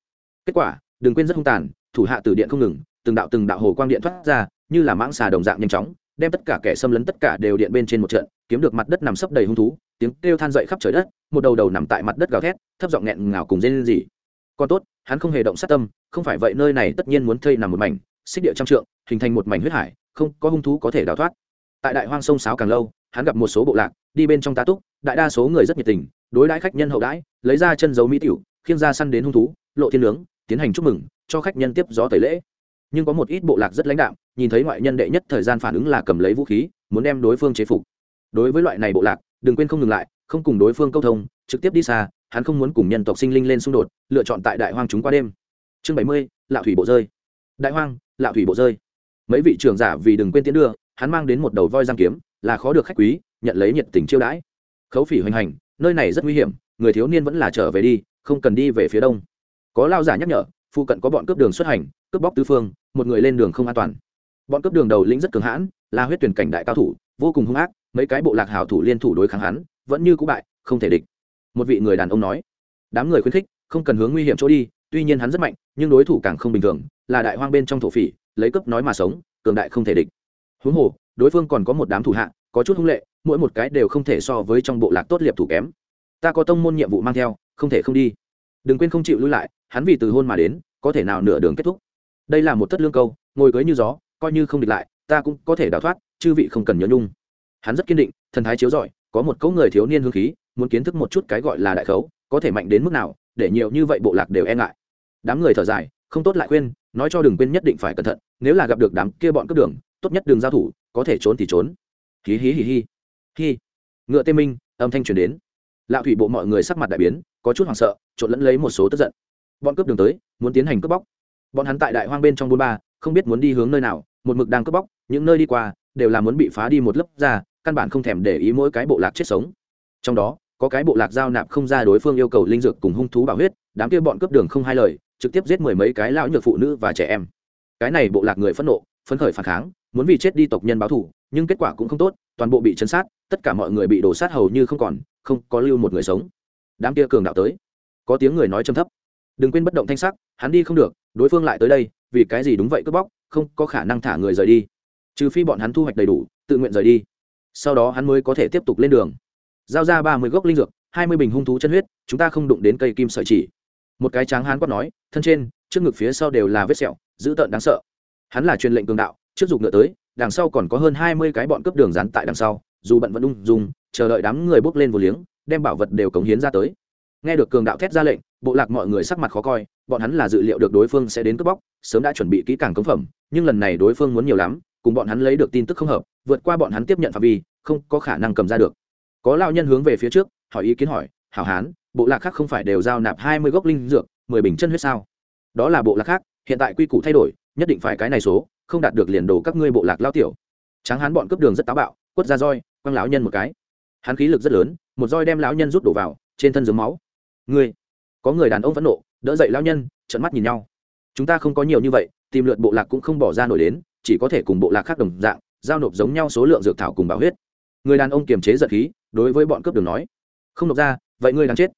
Kết quả, đừng quên rất hung tàn, thủ hạ từ điện không ngừng, từng đạo từng đạo hồ quang điện thoát ra, như là mãng xà đồng dạng nhanh chóng, đem tất cả kẻ xâm lấn tất cả đều điện bên trên một trận, kiếm được mặt đất nằm sấp đầy hung thú, tiếng kêu than dậy khắp trời đất, một đầu đầu nằm tại mặt đất gào thét, thấp giọng nghẹn ngào cùng dê lên gì còn tốt, hắn không hề động sát tâm, không phải vậy nơi này tất nhiên muốn thây nằm một mảnh, xích địa trăm trượng, hình thành một mảnh huyết hải, không có hung thú có thể đào thoát tại đại hoang sông sáo càng lâu, hắn gặp một số bộ lạc, đi bên trong tá túc, đại đa số người rất nhiệt tình, đối đãi khách nhân hậu đãi, lấy ra chân dấu mỹ tiểu, khiêng ra săn đến hung thú, lộ thiên nướng, tiến hành chúc mừng, cho khách nhân tiếp gió tẩy lễ. Nhưng có một ít bộ lạc rất lãnh đạm, nhìn thấy ngoại nhân đệ nhất thời gian phản ứng là cầm lấy vũ khí, muốn đem đối phương chế phục. Đối với loại này bộ lạc, đừng quên không ngừng lại, không cùng đối phương câu thông, trực tiếp đi xa, hắn không muốn cùng nhân tộc sinh linh lên xung đột, lựa chọn tại đại hoang chúng qua đêm. Chương bảy mươi lạ thủy bộ rơi. Đại hoang lạ thủy bộ rơi. Mấy vị trưởng giả vì đừng quên tiến đưa hắn mang đến một đầu voi giang kiếm, là khó được khách quý, nhận lấy nhiệt tình chiêu đãi. Khấu phỉ hoành hành, nơi này rất nguy hiểm, người thiếu niên vẫn là trở về đi, không cần đi về phía đông. Có lao giả nhắc nhở, phụ cận có bọn cướp đường xuất hành, cướp bóc tứ phương, một người lên đường không an toàn. Bọn cướp đường đầu lĩnh rất cường hãn, là huyết tuyển cảnh đại cao thủ, vô cùng hung ác, mấy cái bộ lạc hảo thủ liên thủ đối kháng hắn, vẫn như cũ bại, không thể địch. Một vị người đàn ông nói, đám người khuyến khích, không cần hướng nguy hiểm chỗ đi, tuy nhiên hắn rất mạnh, nhưng đối thủ càng không bình thường, là đại hoang bên trong thổ phỉ, lấy cướp nói mà sống, cường đại không thể địch huống hồ đối phương còn có một đám thủ hạ có chút hung lệ mỗi một cái đều không thể so với trong bộ lạc tốt liệp thủ kém. Ta có tông môn nhiệm vụ mang theo không thể không đi. Đừng quên không chịu lui lại hắn vì từ hôn mà đến có thể nào nửa đường kết thúc. Đây là một thất lương câu ngồi cưới như gió coi như không địch lại ta cũng có thể đào thoát chư vị không cần nhớ nhung. Hắn rất kiên định thần thái chiếu giỏi, có một cấu người thiếu niên hương khí muốn kiến thức một chút cái gọi là đại khấu có thể mạnh đến mức nào để nhiều như vậy bộ lạc đều e ngại. Đám người thở dài không tốt lại khuyên nói cho đừng quên nhất định phải cẩn thận nếu là gặp được đám kia bọn cướp đường tốt nhất đường giao thủ, có thể trốn thì trốn. Hí hí hí hí. Hí. Ngựa tê minh, âm thanh truyền đến. Lạ thủy bộ mọi người sắc mặt đại biến, có chút hoảng sợ, trộn lẫn lấy một số tức giận. Bọn cướp đường tới, muốn tiến hành cướp bóc. Bọn hắn tại đại hoang bên trong buôn ba, không biết muốn đi hướng nơi nào, một mực đang cướp bóc, những nơi đi qua, đều là muốn bị phá đi một lớp ra, căn bản không thèm để ý mỗi cái bộ lạc chết sống. Trong đó, có cái bộ lạc giao nạp không ra đối phương yêu cầu linh dược cùng hung thú bảo huyết, đám kia bọn cướp đường không hai lời, trực tiếp giết mười mấy cái lão nhược phụ nữ và trẻ em. Cái này bộ lạc người phẫn nộ, phấn khởi phản kháng muốn vì chết đi tộc nhân báo thù, nhưng kết quả cũng không tốt, toàn bộ bị chấn sát, tất cả mọi người bị đổ sát hầu như không còn, không có lưu một người sống. Đám kia cường đạo tới. Có tiếng người nói trầm thấp. Đừng quên bất động thanh sắc, hắn đi không được, đối phương lại tới đây, vì cái gì đúng vậy cướp bóc, không có khả năng thả người rời đi. Trừ phi bọn hắn thu hoạch đầy đủ, tự nguyện rời đi. Sau đó hắn mới có thể tiếp tục lên đường. Giao ra ba mươi gốc linh dược, hai mươi bình hung thú chân huyết, chúng ta không đụng đến cây kim sợi chỉ. Một cái tráng hán quát nói, thân trên, trước ngực phía sau đều là vết sẹo, dữ tợn đáng sợ. Hắn là truyền lệnh cường đạo trước dục ngựa tới, đằng sau còn có hơn hai mươi cái bọn cướp đường rán tại đằng sau, dù bận vẫn ung dung, chờ đợi đám người bốc lên vô liếng, đem bảo vật đều cống hiến ra tới. Nghe được cường đạo thét ra lệnh, bộ lạc mọi người sắc mặt khó coi, bọn hắn là dự liệu được đối phương sẽ đến cướp bóc, sớm đã chuẩn bị kỹ càng cống phẩm, nhưng lần này đối phương muốn nhiều lắm, cùng bọn hắn lấy được tin tức không hợp, vượt qua bọn hắn tiếp nhận phạm vi, không có khả năng cầm ra được. Có lao nhân hướng về phía trước, hỏi ý kiến hỏi, hảo hán, bộ lạc khác không phải đều giao nạp hai mươi gốc linh dược, mười bình chân huyết sao? Đó là bộ lạc khác, hiện tại quy củ thay đổi, nhất định phải cái này số không đạt được liền đồ các ngươi bộ lạc lao tiểu. Tráng hán bọn cướp đường rất táo bạo, quất ra roi, quăng lão nhân một cái. Hắn khí lực rất lớn, một roi đem lão nhân rút đổ vào, trên thân dướng máu. Ngươi, có người đàn ông phẫn nộ, đỡ dậy lão nhân trận mắt nhìn nhau. Chúng ta không có nhiều như vậy, tìm lượt bộ lạc cũng không bỏ ra nổi đến, chỉ có thể cùng bộ lạc khác đồng dạng, giao nộp giống nhau số lượng dược thảo cùng bảo huyết. Người đàn ông kiềm chế giật khí, đối với bọn cướp đường nói. Không nộp ra, vậy ngươi đang chết.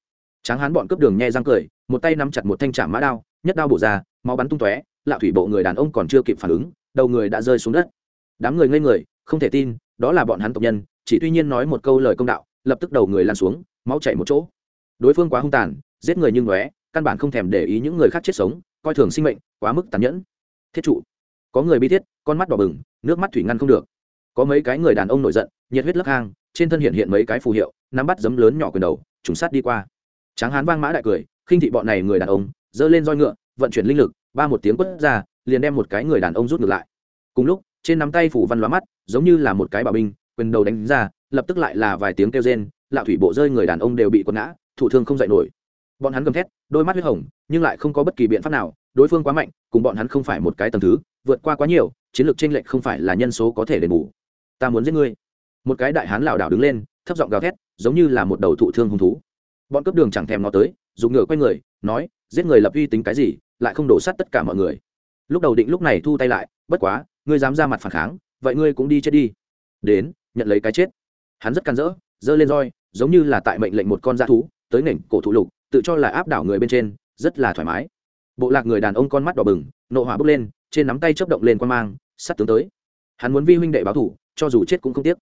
Tráng hán bọn cướp đường nhe răng cười, một tay nắm chặt một thanh trạm mã đao, nhất đao bổ ra, máu bắn tung tóe, lạ thủy bộ người đàn ông còn chưa kịp phản ứng đầu người đã rơi xuống đất. Đám người ngây người, không thể tin, đó là bọn hắn tộc nhân, chỉ tuy nhiên nói một câu lời công đạo, lập tức đầu người lan xuống, máu chảy một chỗ. Đối phương quá hung tàn, giết người như ngóe, căn bản không thèm để ý những người khác chết sống, coi thường sinh mệnh, quá mức tàn nhẫn. Thiết trụ. Có người bi thiết, con mắt đỏ bừng, nước mắt thủy ngăn không được. Có mấy cái người đàn ông nổi giận, nhiệt huyết lấp hang, trên thân hiện hiện mấy cái phù hiệu, nắm bắt giấm lớn nhỏ quyền đầu, trùng sát đi qua. Tráng hán vang mã đại cười, khinh thị bọn này người đàn ông, giơ lên roi ngựa, vận chuyển linh lực, ba một tiếng quất ra liền đem một cái người đàn ông rút ngược lại. Cùng lúc, trên nắm tay phủ văn lóa mắt, giống như là một cái bảo binh, quyền đầu đánh ra, lập tức lại là vài tiếng kêu rên, lạo thủy bộ rơi người đàn ông đều bị quật ngã, thủ thương không dậy nổi. Bọn hắn gầm thét, đôi mắt huyết hồng, nhưng lại không có bất kỳ biện pháp nào, đối phương quá mạnh, cùng bọn hắn không phải một cái tầm thứ, vượt qua quá nhiều, chiến lược tranh lệch không phải là nhân số có thể đền bù. Ta muốn giết ngươi. Một cái đại hán lảo đảo đứng lên, thấp giọng gào thét, giống như là một đầu thụ thương hung thú. Bọn cướp đường chẳng thèm nó tới, dùng ngựa quay người, nói, giết người lập uy tính cái gì, lại không đổ sát tất cả mọi người lúc đầu định lúc này thu tay lại, bất quá, ngươi dám ra mặt phản kháng, vậy ngươi cũng đi chết đi. Đến, nhận lấy cái chết. Hắn rất can dỡ, giơ lên roi, giống như là tại mệnh lệnh một con da thú, tới nền cổ thụ lục, tự cho là áp đảo người bên trên, rất là thoải mái. Bộ lạc người đàn ông con mắt đỏ bừng, nộ hỏa bốc lên, trên nắm tay chấp động lên quan mang sắt tướng tới. Hắn muốn vi huynh đệ báo thủ, cho dù chết cũng không tiếc.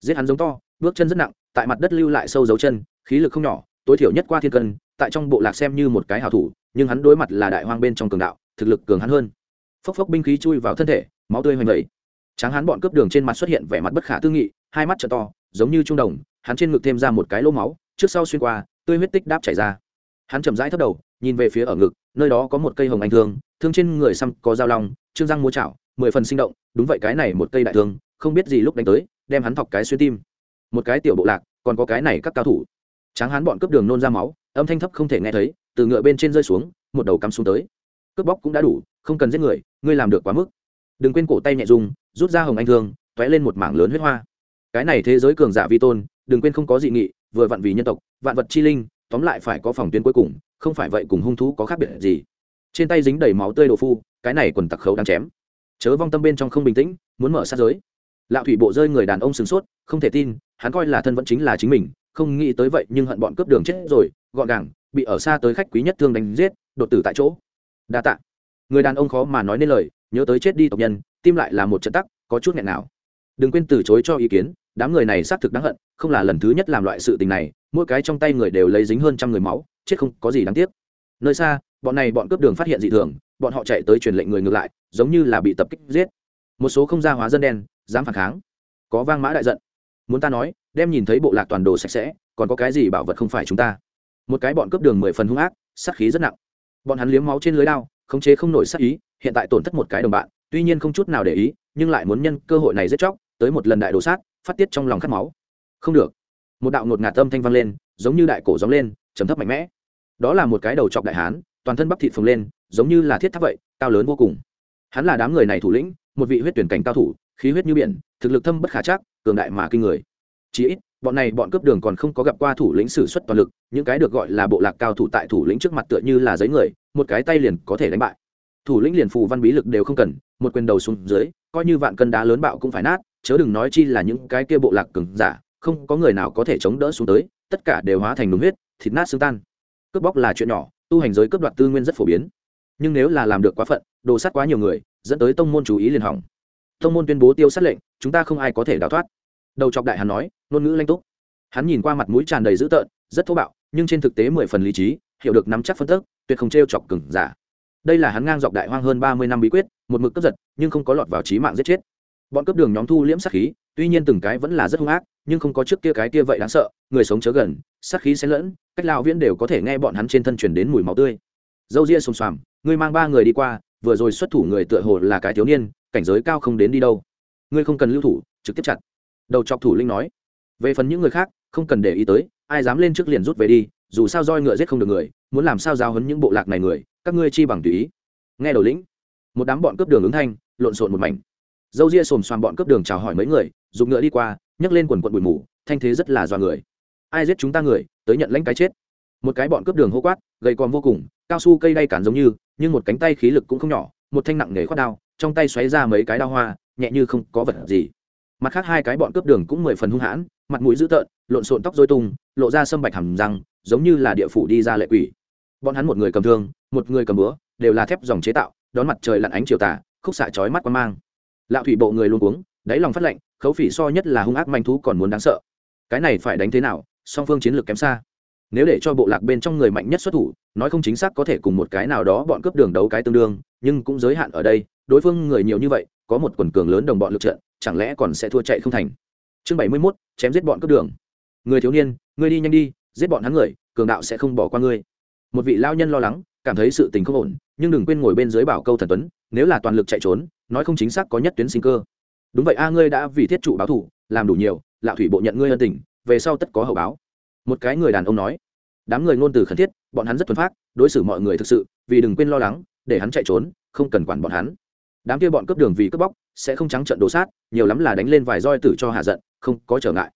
Giết hắn giống to, bước chân rất nặng, tại mặt đất lưu lại sâu dấu chân, khí lực không nhỏ, tối thiểu nhất qua thiên cân, tại trong bộ lạc xem như một cái hảo thủ, nhưng hắn đối mặt là đại hoang bên trong cường đạo, thực lực cường hắn hơn phốc phốc binh khí chui vào thân thể, máu tươi hoành vẩy. Tráng Hán bọn cướp đường trên mặt xuất hiện vẻ mặt bất khả tư nghị, hai mắt t to, giống như trung đồng, hắn trên ngực thêm ra một cái lỗ máu, trước sau xuyên qua, tươi huyết tích đáp chảy ra. Hắn chậm rãi thấp đầu, nhìn về phía ở ngực, nơi đó có một cây hồng anh thương thương trên người xăm có dao long, trương răng múa chảo, mười phần sinh động, đúng vậy cái này một cây đại thương, không biết gì lúc đánh tới, đem hắn thọc cái xuyên tim. Một cái tiểu bộ lạc, còn có cái này các cao thủ. Tráng Hán bọn cướp đường nôn ra máu, âm thanh thấp không thể nghe thấy, từ ngựa bên trên rơi xuống, một đầu cắm xuống tới cướp bóc cũng đã đủ, không cần giết người, ngươi làm được quá mức. Đừng quên cổ tay nhẹ dùng, rút ra hồng anh thương t lên một mảng lớn huyết hoa. Cái này thế giới cường giả vi tôn, đừng quên không có dị nghị, vừa vặn vì nhân tộc, vạn vật chi linh, tóm lại phải có phòng tuyến cuối cùng, không phải vậy cùng hung thú có khác biệt gì. Trên tay dính đầy máu tươi đồ phu, cái này quần tặc khấu đang chém. Chớ vong tâm bên trong không bình tĩnh, muốn mở sát giới. Lạo thủy bộ rơi người đàn ông sửng sốt, không thể tin, hắn coi là thân vẫn chính là chính mình, không nghĩ tới vậy nhưng hận bọn cướp đường chết rồi, gọn gàng, bị ở xa tới khách quý nhất thương đánh giết, đột tử tại chỗ đa tạ. Người đàn ông khó mà nói nên lời, nhớ tới chết đi tộc nhân, tim lại là một trận tắc, có chút nghẹn nào. Đừng quên từ chối cho ý kiến, đám người này xác thực đáng hận, không là lần thứ nhất làm loại sự tình này, mỗi cái trong tay người đều lấy dính hơn trăm người máu, chết không có gì đáng tiếc. Nơi xa, bọn này bọn cướp đường phát hiện dị thường, bọn họ chạy tới truyền lệnh người ngược lại, giống như là bị tập kích giết. Một số không gia hóa dân đen, dám phản kháng. Có vang mã đại giận. Muốn ta nói, đem nhìn thấy bộ lạc toàn đồ sạch sẽ, còn có cái gì bảo vật không phải chúng ta? Một cái bọn cướp đường mười phần hung ác, sát khí rất nặng bọn hắn liếm máu trên lưới đao, khống chế không nổi sát ý, hiện tại tổn thất một cái đồng bạn, tuy nhiên không chút nào để ý, nhưng lại muốn nhân cơ hội này giết chóc, tới một lần đại đồ sát, phát tiết trong lòng khát máu. Không được. Một đạo ngột ngạt âm thanh vang lên, giống như đại cổ gióng lên, trầm thấp mạnh mẽ. Đó là một cái đầu chọc đại hán, toàn thân bắp thịt phồng lên, giống như là thiết tháp vậy, cao lớn vô cùng. Hắn là đám người này thủ lĩnh, một vị huyết tuyển cảnh cao thủ, khí huyết như biển, thực lực thâm bất khả chắc, cường đại mà kinh người. Chí ít bọn này bọn cướp đường còn không có gặp qua thủ lĩnh sử xuất toàn lực, những cái được gọi là bộ lạc cao thủ tại thủ lĩnh trước mặt tựa như là giấy người, một cái tay liền có thể đánh bại. Thủ lĩnh liền phù văn bí lực đều không cần, một quyền đầu xuống dưới, coi như vạn cân đá lớn bạo cũng phải nát, chớ đừng nói chi là những cái kia bộ lạc cứng giả, không có người nào có thể chống đỡ xuống tới, tất cả đều hóa thành đúng huyết, thịt nát xương tan. Cướp bóc là chuyện nhỏ, tu hành giới cướp đoạt tư nguyên rất phổ biến. Nhưng nếu là làm được quá phận, đồ sát quá nhiều người, dẫn tới tông môn chú ý liền hỏng. Tông môn tuyên bố tiêu sát lệnh, chúng ta không ai có thể đào thoát đầu chọc đại hắn nói, ngôn ngữ lanh túc. Hắn nhìn qua mặt mũi tràn đầy dữ tợn, rất thô bạo, nhưng trên thực tế mười phần lý trí, hiểu được nắm chắc phân tức, tuyệt không t r e o chọc cừng giả. Đây là hắn ngang dọc đại hoang hơn ba mươi năm bí quyết, một mực cướp giật, nhưng không có lọt vào trí mạng giết chết. Bọn cướp đường nhóm thu liễm sát khí, tuy nhiên từng cái vẫn là rất hung ác, nhưng không có trước kia cái kia vậy đáng sợ, người sống chớ gần, sát khí xen lẫn, cách lao viễn đều có thể nghe bọn hắn trên thân truyền đến mùi máu tươi. Dâu ria xùm xoàm, ngươi mang ba người đi qua, vừa rồi xuất thủ người tựa hồ là cái thiếu niên, cảnh giới cao không đến đi đâu. Ngươi không cần lưu thủ, trực tiếp chặt đầu chọc thủ linh nói, về phần những người khác, không cần để ý tới, ai dám lên trước liền rút về đi, dù sao roi ngựa giết không được người, muốn làm sao giao hấn những bộ lạc này người, các ngươi chi bằng tùy ý. Nghe đầu lĩnh, một đám bọn cướp đường ứng thanh, lộn xộn một mảnh. Dâu ria xồm xoàm bọn cướp đường chào hỏi mấy người, dùng ngựa đi qua, nhấc lên quần quận bụi mù, thanh thế rất là do người. Ai giết chúng ta người, tới nhận lãnh cái chết. Một cái bọn cướp đường hô quát, gầy còn vô cùng, cao su cây đay cản giống như, nhưng một cánh tay khí lực cũng không nhỏ, một thanh nặng nghề khoát đao, trong tay xoáy ra mấy cái đao hoa, nhẹ như không có vật gì mặt khác hai cái bọn cướp đường cũng mười phần hung hãn, mặt mũi dữ tợn, lộn xộn tóc dôi tung, lộ ra sâm bạch hầm răng, giống như là địa phủ đi ra lệ quỷ. Bọn hắn một người cầm thương, một người cầm búa, đều là thép dòng chế tạo, đón mặt trời lặn ánh chiều tà, khúc xạ chói mắt quan mang. Lạo thủy bộ người luôn uống đáy lòng phát lạnh khấu phỉ so nhất là hung ác manh thú còn muốn đáng sợ. Cái này phải đánh thế nào, song phương chiến lược kém xa. Nếu để cho bộ lạc bên trong người mạnh nhất xuất thủ, nói không chính xác có thể cùng một cái nào đó bọn cướp đường đấu cái tương đương, nhưng cũng giới hạn ở đây, đối phương người nhiều như vậy có một quần cường lớn đồng bọn lực trận, chẳng lẽ còn sẽ thua chạy không thành? Chương bảy mươi mốt, chém giết bọn cướp đường. Người thiếu niên, ngươi đi nhanh đi, giết bọn hắn người, cường đạo sẽ không bỏ qua ngươi. Một vị lao nhân lo lắng, cảm thấy sự tình không ổn, nhưng đừng quên ngồi bên dưới bảo câu thần tuấn, nếu là toàn lực chạy trốn, nói không chính xác có nhất tuyến sinh cơ. Đúng vậy a, ngươi đã vì thiết trụ báo thủ, làm đủ nhiều lão thủy bộ nhận ngươi ân tình, về sau tất có hậu báo. Một cái người đàn ông nói. Đám người ngôn từ khẩn thiết, bọn hắn rất thuần phát đối xử mọi người thực sự, vì đừng quên lo lắng, để hắn chạy trốn, không cần quản bọn hắn đám kia bọn cướp đường vì cướp bóc, sẽ không trắng trận đổ sát, nhiều lắm là đánh lên vài roi tử cho hạ giận, không có trở ngại.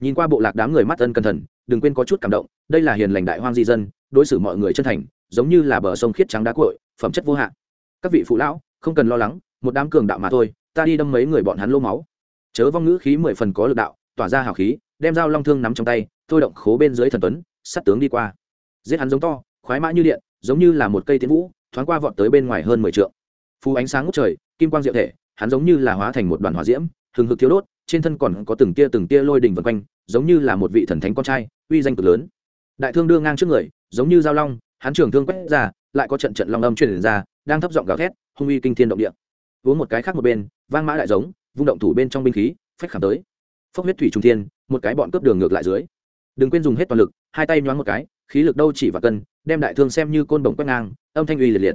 Nhìn qua bộ lạc đám người mắt ân cẩn thận, đừng quên có chút cảm động, đây là hiền lành đại hoang di dân, đối xử mọi người chân thành, giống như là bờ sông khiết trắng đá cội phẩm chất vô hạn. Các vị phụ lão, không cần lo lắng, một đám cường đạo mà thôi, ta đi đâm mấy người bọn hắn lô máu. Chớ vong ngữ khí mười phần có lực đạo, tỏa ra hào khí, đem dao long thương nắm trong tay, thôi động khố bên dưới thần tuấn sắt tướng đi qua. Giết hắn giống to, khoái mã như điện, giống như là một cây tiến vũ, thoáng qua vọt tới bên ngoài hơn mười trượng phù ánh sáng ngút trời, kim quang diệu thể, hắn giống như là hóa thành một đoàn hỏa diễm, hừng hực thiếu đốt, trên thân còn có từng tia từng tia lôi đình vần quanh, giống như là một vị thần thánh con trai, uy danh cực lớn. Đại thương đưa ngang trước người, giống như dao long, hắn trường thương quét ra, lại có trận trận long âm truyền ra, đang thấp giọng gào thét, hung uy kinh thiên động địa. Uống một cái khác một bên, vang mã đại giống, vung động thủ bên trong binh khí, phách khảm tới. Phốc huyết thủy trung thiên, một cái bọn cướp đường ngược lại dưới. Đừng quên dùng hết toàn lực, hai tay nhoáng một cái, khí lực đâu chỉ và cân, đem đại thương xem như côn bổng quét ngang, âm thanh uy liệt liệt.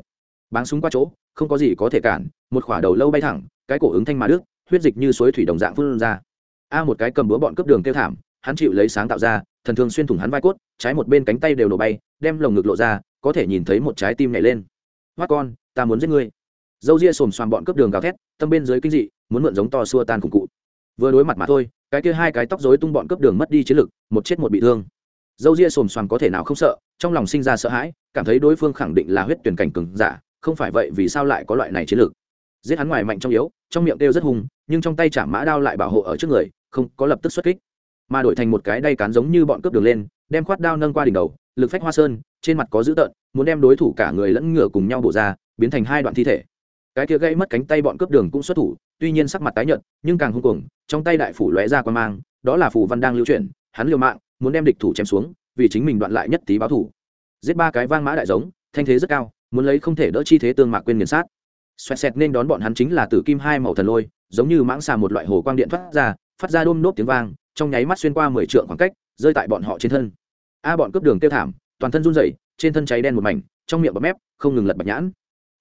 Báng súng qua chỗ không có gì có thể cản, một khỏa đầu lâu bay thẳng, cái cổ ứng thanh mà đức huyết dịch như suối thủy đồng dạng phun ra. A một cái cầm búa bọn cướp đường kêu thảm, hắn chịu lấy sáng tạo ra, thần thương xuyên thủng hắn vai cốt, trái một bên cánh tay đều nổ bay, đem lồng ngực lộ ra, có thể nhìn thấy một trái tim nhảy lên. Hoắt con, ta muốn giết ngươi. Dâu ria xồm xoàm bọn cướp đường gào thét, tâm bên dưới kinh dị, muốn mượn giống to xua tan cùng cụ. Vừa đối mặt mà thôi, cái kia hai cái tóc rối tung bọn cướp đường mất đi chiến lực, một chết một bị thương. Dâu ria xồm xoàm có thể nào không sợ, trong lòng sinh ra sợ hãi, cảm thấy đối phương khẳng định là huyết tuyển cảnh cừng giả không phải vậy vì sao lại có loại này chiến lược? Giết hắn ngoài mạnh trong yếu, trong miệng kêu rất hùng nhưng trong tay chả mã đao lại bảo hộ ở trước người, không có lập tức xuất kích. Mà đổi thành một cái đay cán giống như bọn cướp đường lên, đem khoát đao nâng qua đỉnh đầu, lực phách hoa sơn, trên mặt có dữ tợn, muốn đem đối thủ cả người lẫn ngựa cùng nhau bổ ra, biến thành hai đoạn thi thể. Cái kia gãy mất cánh tay bọn cướp đường cũng xuất thủ, tuy nhiên sắc mặt tái nhợt, nhưng càng hung cuồng, trong tay đại phủ lóe ra quan mang, đó là phủ văn đang lưu chuyển, hắn liều mạng, muốn đem địch thủ chém xuống, vì chính mình đoạn lại nhất tí báo thủ. Giết ba cái vang mã đại giống, thanh thế rất cao muốn lấy không thể đỡ chi thế tương mạc quên nghiền sát. Xoẹt xẹt nên đón bọn hắn chính là tử kim hai màu thần lôi, giống như mãng xà một loại hồ quang điện phát ra phát ra đôm nốt tiếng vang, trong nháy mắt xuyên qua mười trượng khoảng cách, rơi tại bọn họ trên thân. A bọn cướp đường tiêu thảm, toàn thân run rẩy, trên thân cháy đen một mảnh, trong miệng bọt mép, không ngừng lật bạch nhãn.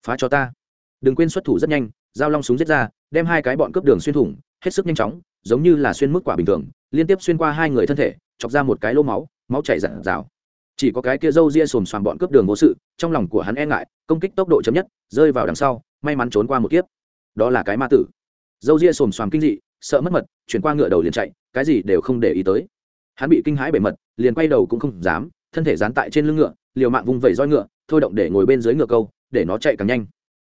Phá cho ta. Đừng quên xuất thủ rất nhanh, giao long súng giết ra, đem hai cái bọn cướp đường xuyên thủng, hết sức nhanh chóng, giống như là xuyên mức quả bình thường, liên tiếp xuyên qua hai người thân thể, chọc ra một cái lỗ máu máu chảy rạng rào chỉ có cái kia râu ria xồm xoàm bọn cướp đường vô sự, trong lòng của hắn e ngại, công kích tốc độ chấm nhất, rơi vào đằng sau, may mắn trốn qua một kiếp. Đó là cái ma tử. Râu ria xồm xoàm kinh dị, sợ mất mật, chuyển qua ngựa đầu liền chạy, cái gì đều không để ý tới. Hắn bị kinh hãi bể mật, liền quay đầu cũng không dám, thân thể dán tại trên lưng ngựa, liều mạng vung vẩy roi ngựa, thôi động để ngồi bên dưới ngựa câu, để nó chạy càng nhanh.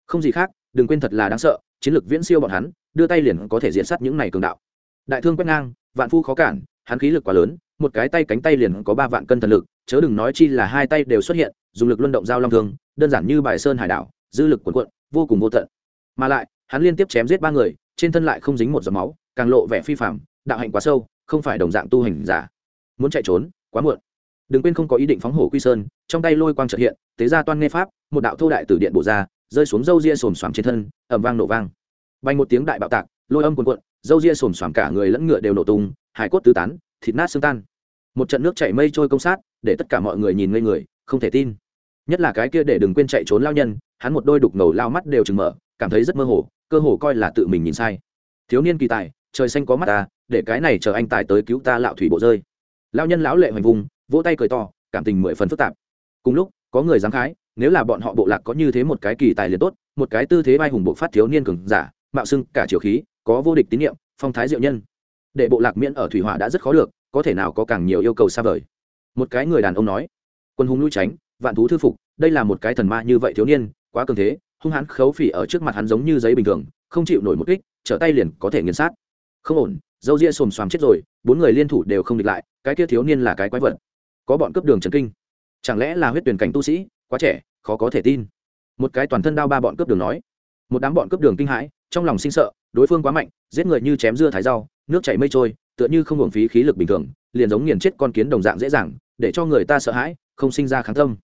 Không gì khác, đừng quên thật là đáng sợ, chiến lược viễn siêu bọn hắn, đưa tay liền có thể diện sát những này cường đạo. Đại thương quét ngang, vạn phu khó cản, hắn khí lực quá lớn một cái tay cánh tay liền có ba vạn cân thần lực, chớ đừng nói chi là hai tay đều xuất hiện, dùng lực luân động giao long thương, đơn giản như bài sơn hải đảo, dư lực cuộn cuộn, vô cùng vô tận. Mà lại, hắn liên tiếp chém giết ba người, trên thân lại không dính một giọt máu, càng lộ vẻ phi phạm đạo hạnh quá sâu, không phải đồng dạng tu hành giả. Muốn chạy trốn, quá muộn. Đừng quên không có ý định phóng hổ quy sơn, trong tay lôi quang trợ hiện, tế ra toan nghe pháp, một đạo thô đại từ điện bổ ra, rơi xuống dâu ria xồm xoàm trên thân ẩm vang nổ vang. Bay một tiếng đại bạo tạc, lôi âm cuồn cuộn dâu ria xồm xoàm cả người lẫn ngựa đều nổ tung, hải cốt tứ tán, thịt nát xương tan một trận nước chảy mây trôi công sát, để tất cả mọi người nhìn ngây người, không thể tin. Nhất là cái kia để đừng quên chạy trốn lao nhân, hắn một đôi đục ngầu lao mắt đều chừng mở, cảm thấy rất mơ hồ, cơ hồ coi là tự mình nhìn sai. Thiếu niên kỳ tài, trời xanh có mắt ta, để cái này chờ anh tài tới cứu ta lạo thủy bộ rơi. Lao nhân lão lệ hoành vùng, vỗ tay cười to, cảm tình mười phần phức tạp. Cùng lúc, có người dám khái, nếu là bọn họ bộ lạc có như thế một cái kỳ tài liền tốt, một cái tư thế vai hùng bộ phát thiếu niên cường giả, mạo xưng cả chiều khí, có vô địch tín nhiệm, phong thái diệu nhân. Để bộ lạc miễn ở thủy hỏa đã rất khó được có thể nào có càng nhiều yêu cầu xa vời? Một cái người đàn ông nói, quân hùng lui tránh, vạn thú thư phục, đây là một cái thần ma như vậy thiếu niên, quá cường thế, hung hãn khấu phỉ ở trước mặt hắn giống như giấy bình thường, không chịu nổi một kích, trở tay liền có thể nghiền sát. Không ổn, dâu ria xồm xoàm chết rồi, bốn người liên thủ đều không địch lại, cái kia thiếu niên là cái quái vật. Có bọn cướp đường trần kinh. Chẳng lẽ là huyết tuyển cảnh tu sĩ, quá trẻ, khó có thể tin. Một cái toàn thân đao ba bọn cướp đường nói. Một đám bọn cướp đường kinh hãi, trong lòng sinh sợ, đối phương quá mạnh, giết người như chém dưa thái rau, nước chảy mây trôi tựa như không hưởng phí khí lực bình thường, liền giống nghiền chết con kiến đồng dạng dễ dàng, để cho người ta sợ hãi, không sinh ra kháng tâm.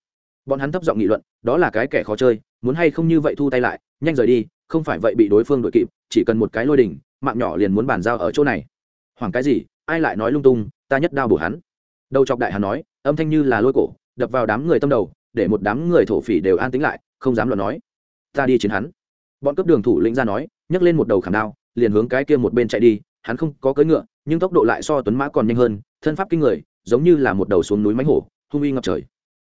Bọn hắn thấp giọng nghị luận, đó là cái kẻ khó chơi, muốn hay không như vậy thu tay lại, nhanh rời đi, không phải vậy bị đối phương đội kịp, chỉ cần một cái lôi đỉnh, mạng nhỏ liền muốn bàn giao ở chỗ này. Hoàng cái gì, ai lại nói lung tung, ta nhất đao bổ hắn. Đầu chọc đại hắn nói, âm thanh như là lôi cổ, đập vào đám người tâm đầu, để một đám người thổ phỉ đều an tính lại, không dám luận nói. Ta đi chiến hắn. Bọn cấp đường thủ lĩnh ra nói, nhấc lên một đầu khảm đao, liền hướng cái kia một bên chạy đi hắn không có cưỡi ngựa, nhưng tốc độ lại so tuấn mã còn nhanh hơn, thân pháp kinh người, giống như là một đầu xuống núi mánh hổ, hung uy ngập trời.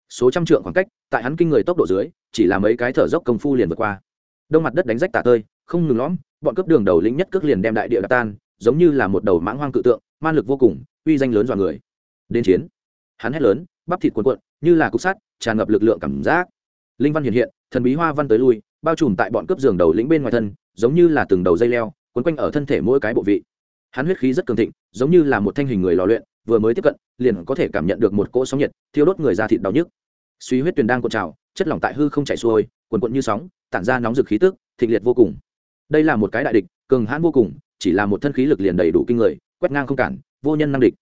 Số trăm trượng khoảng cách, tại hắn kinh người tốc độ dưới, chỉ là mấy cái thở dốc công phu liền vượt qua. Đông mặt đất đánh rách tả tơi, không ngừng lõm, bọn cấp đường đầu lĩnh nhất cước liền đem đại địa đập tan, giống như là một đầu mãng hoang cự tượng, man lực vô cùng, uy danh lớn dọa người. Đến chiến, hắn hét lớn, bắp thịt cuộn cuộn, như là cục sắt, tràn ngập lực lượng cảm giác. Linh văn hiện hiện, thần bí hoa văn tới lui, bao trùm tại bọn cướp giường đầu lĩnh bên ngoài thân, giống như là từng đầu dây leo, quấn quanh ở thân thể mỗi cái bộ vị hắn huyết khí rất cường thịnh, giống như là một thanh hình người lò luyện, vừa mới tiếp cận, liền có thể cảm nhận được một cỗ sóng nhiệt, thiêu đốt người ra thịt đau nhức. Suy huyết tuyền đang cuộn trào, chất lỏng tại hư không chảy xuôi quần quận như sóng, tản ra nóng rực khí tức, thịnh liệt vô cùng. Đây là một cái đại địch, cường hãn vô cùng, chỉ là một thân khí lực liền đầy đủ kinh người, quét ngang không cản, vô nhân năng địch.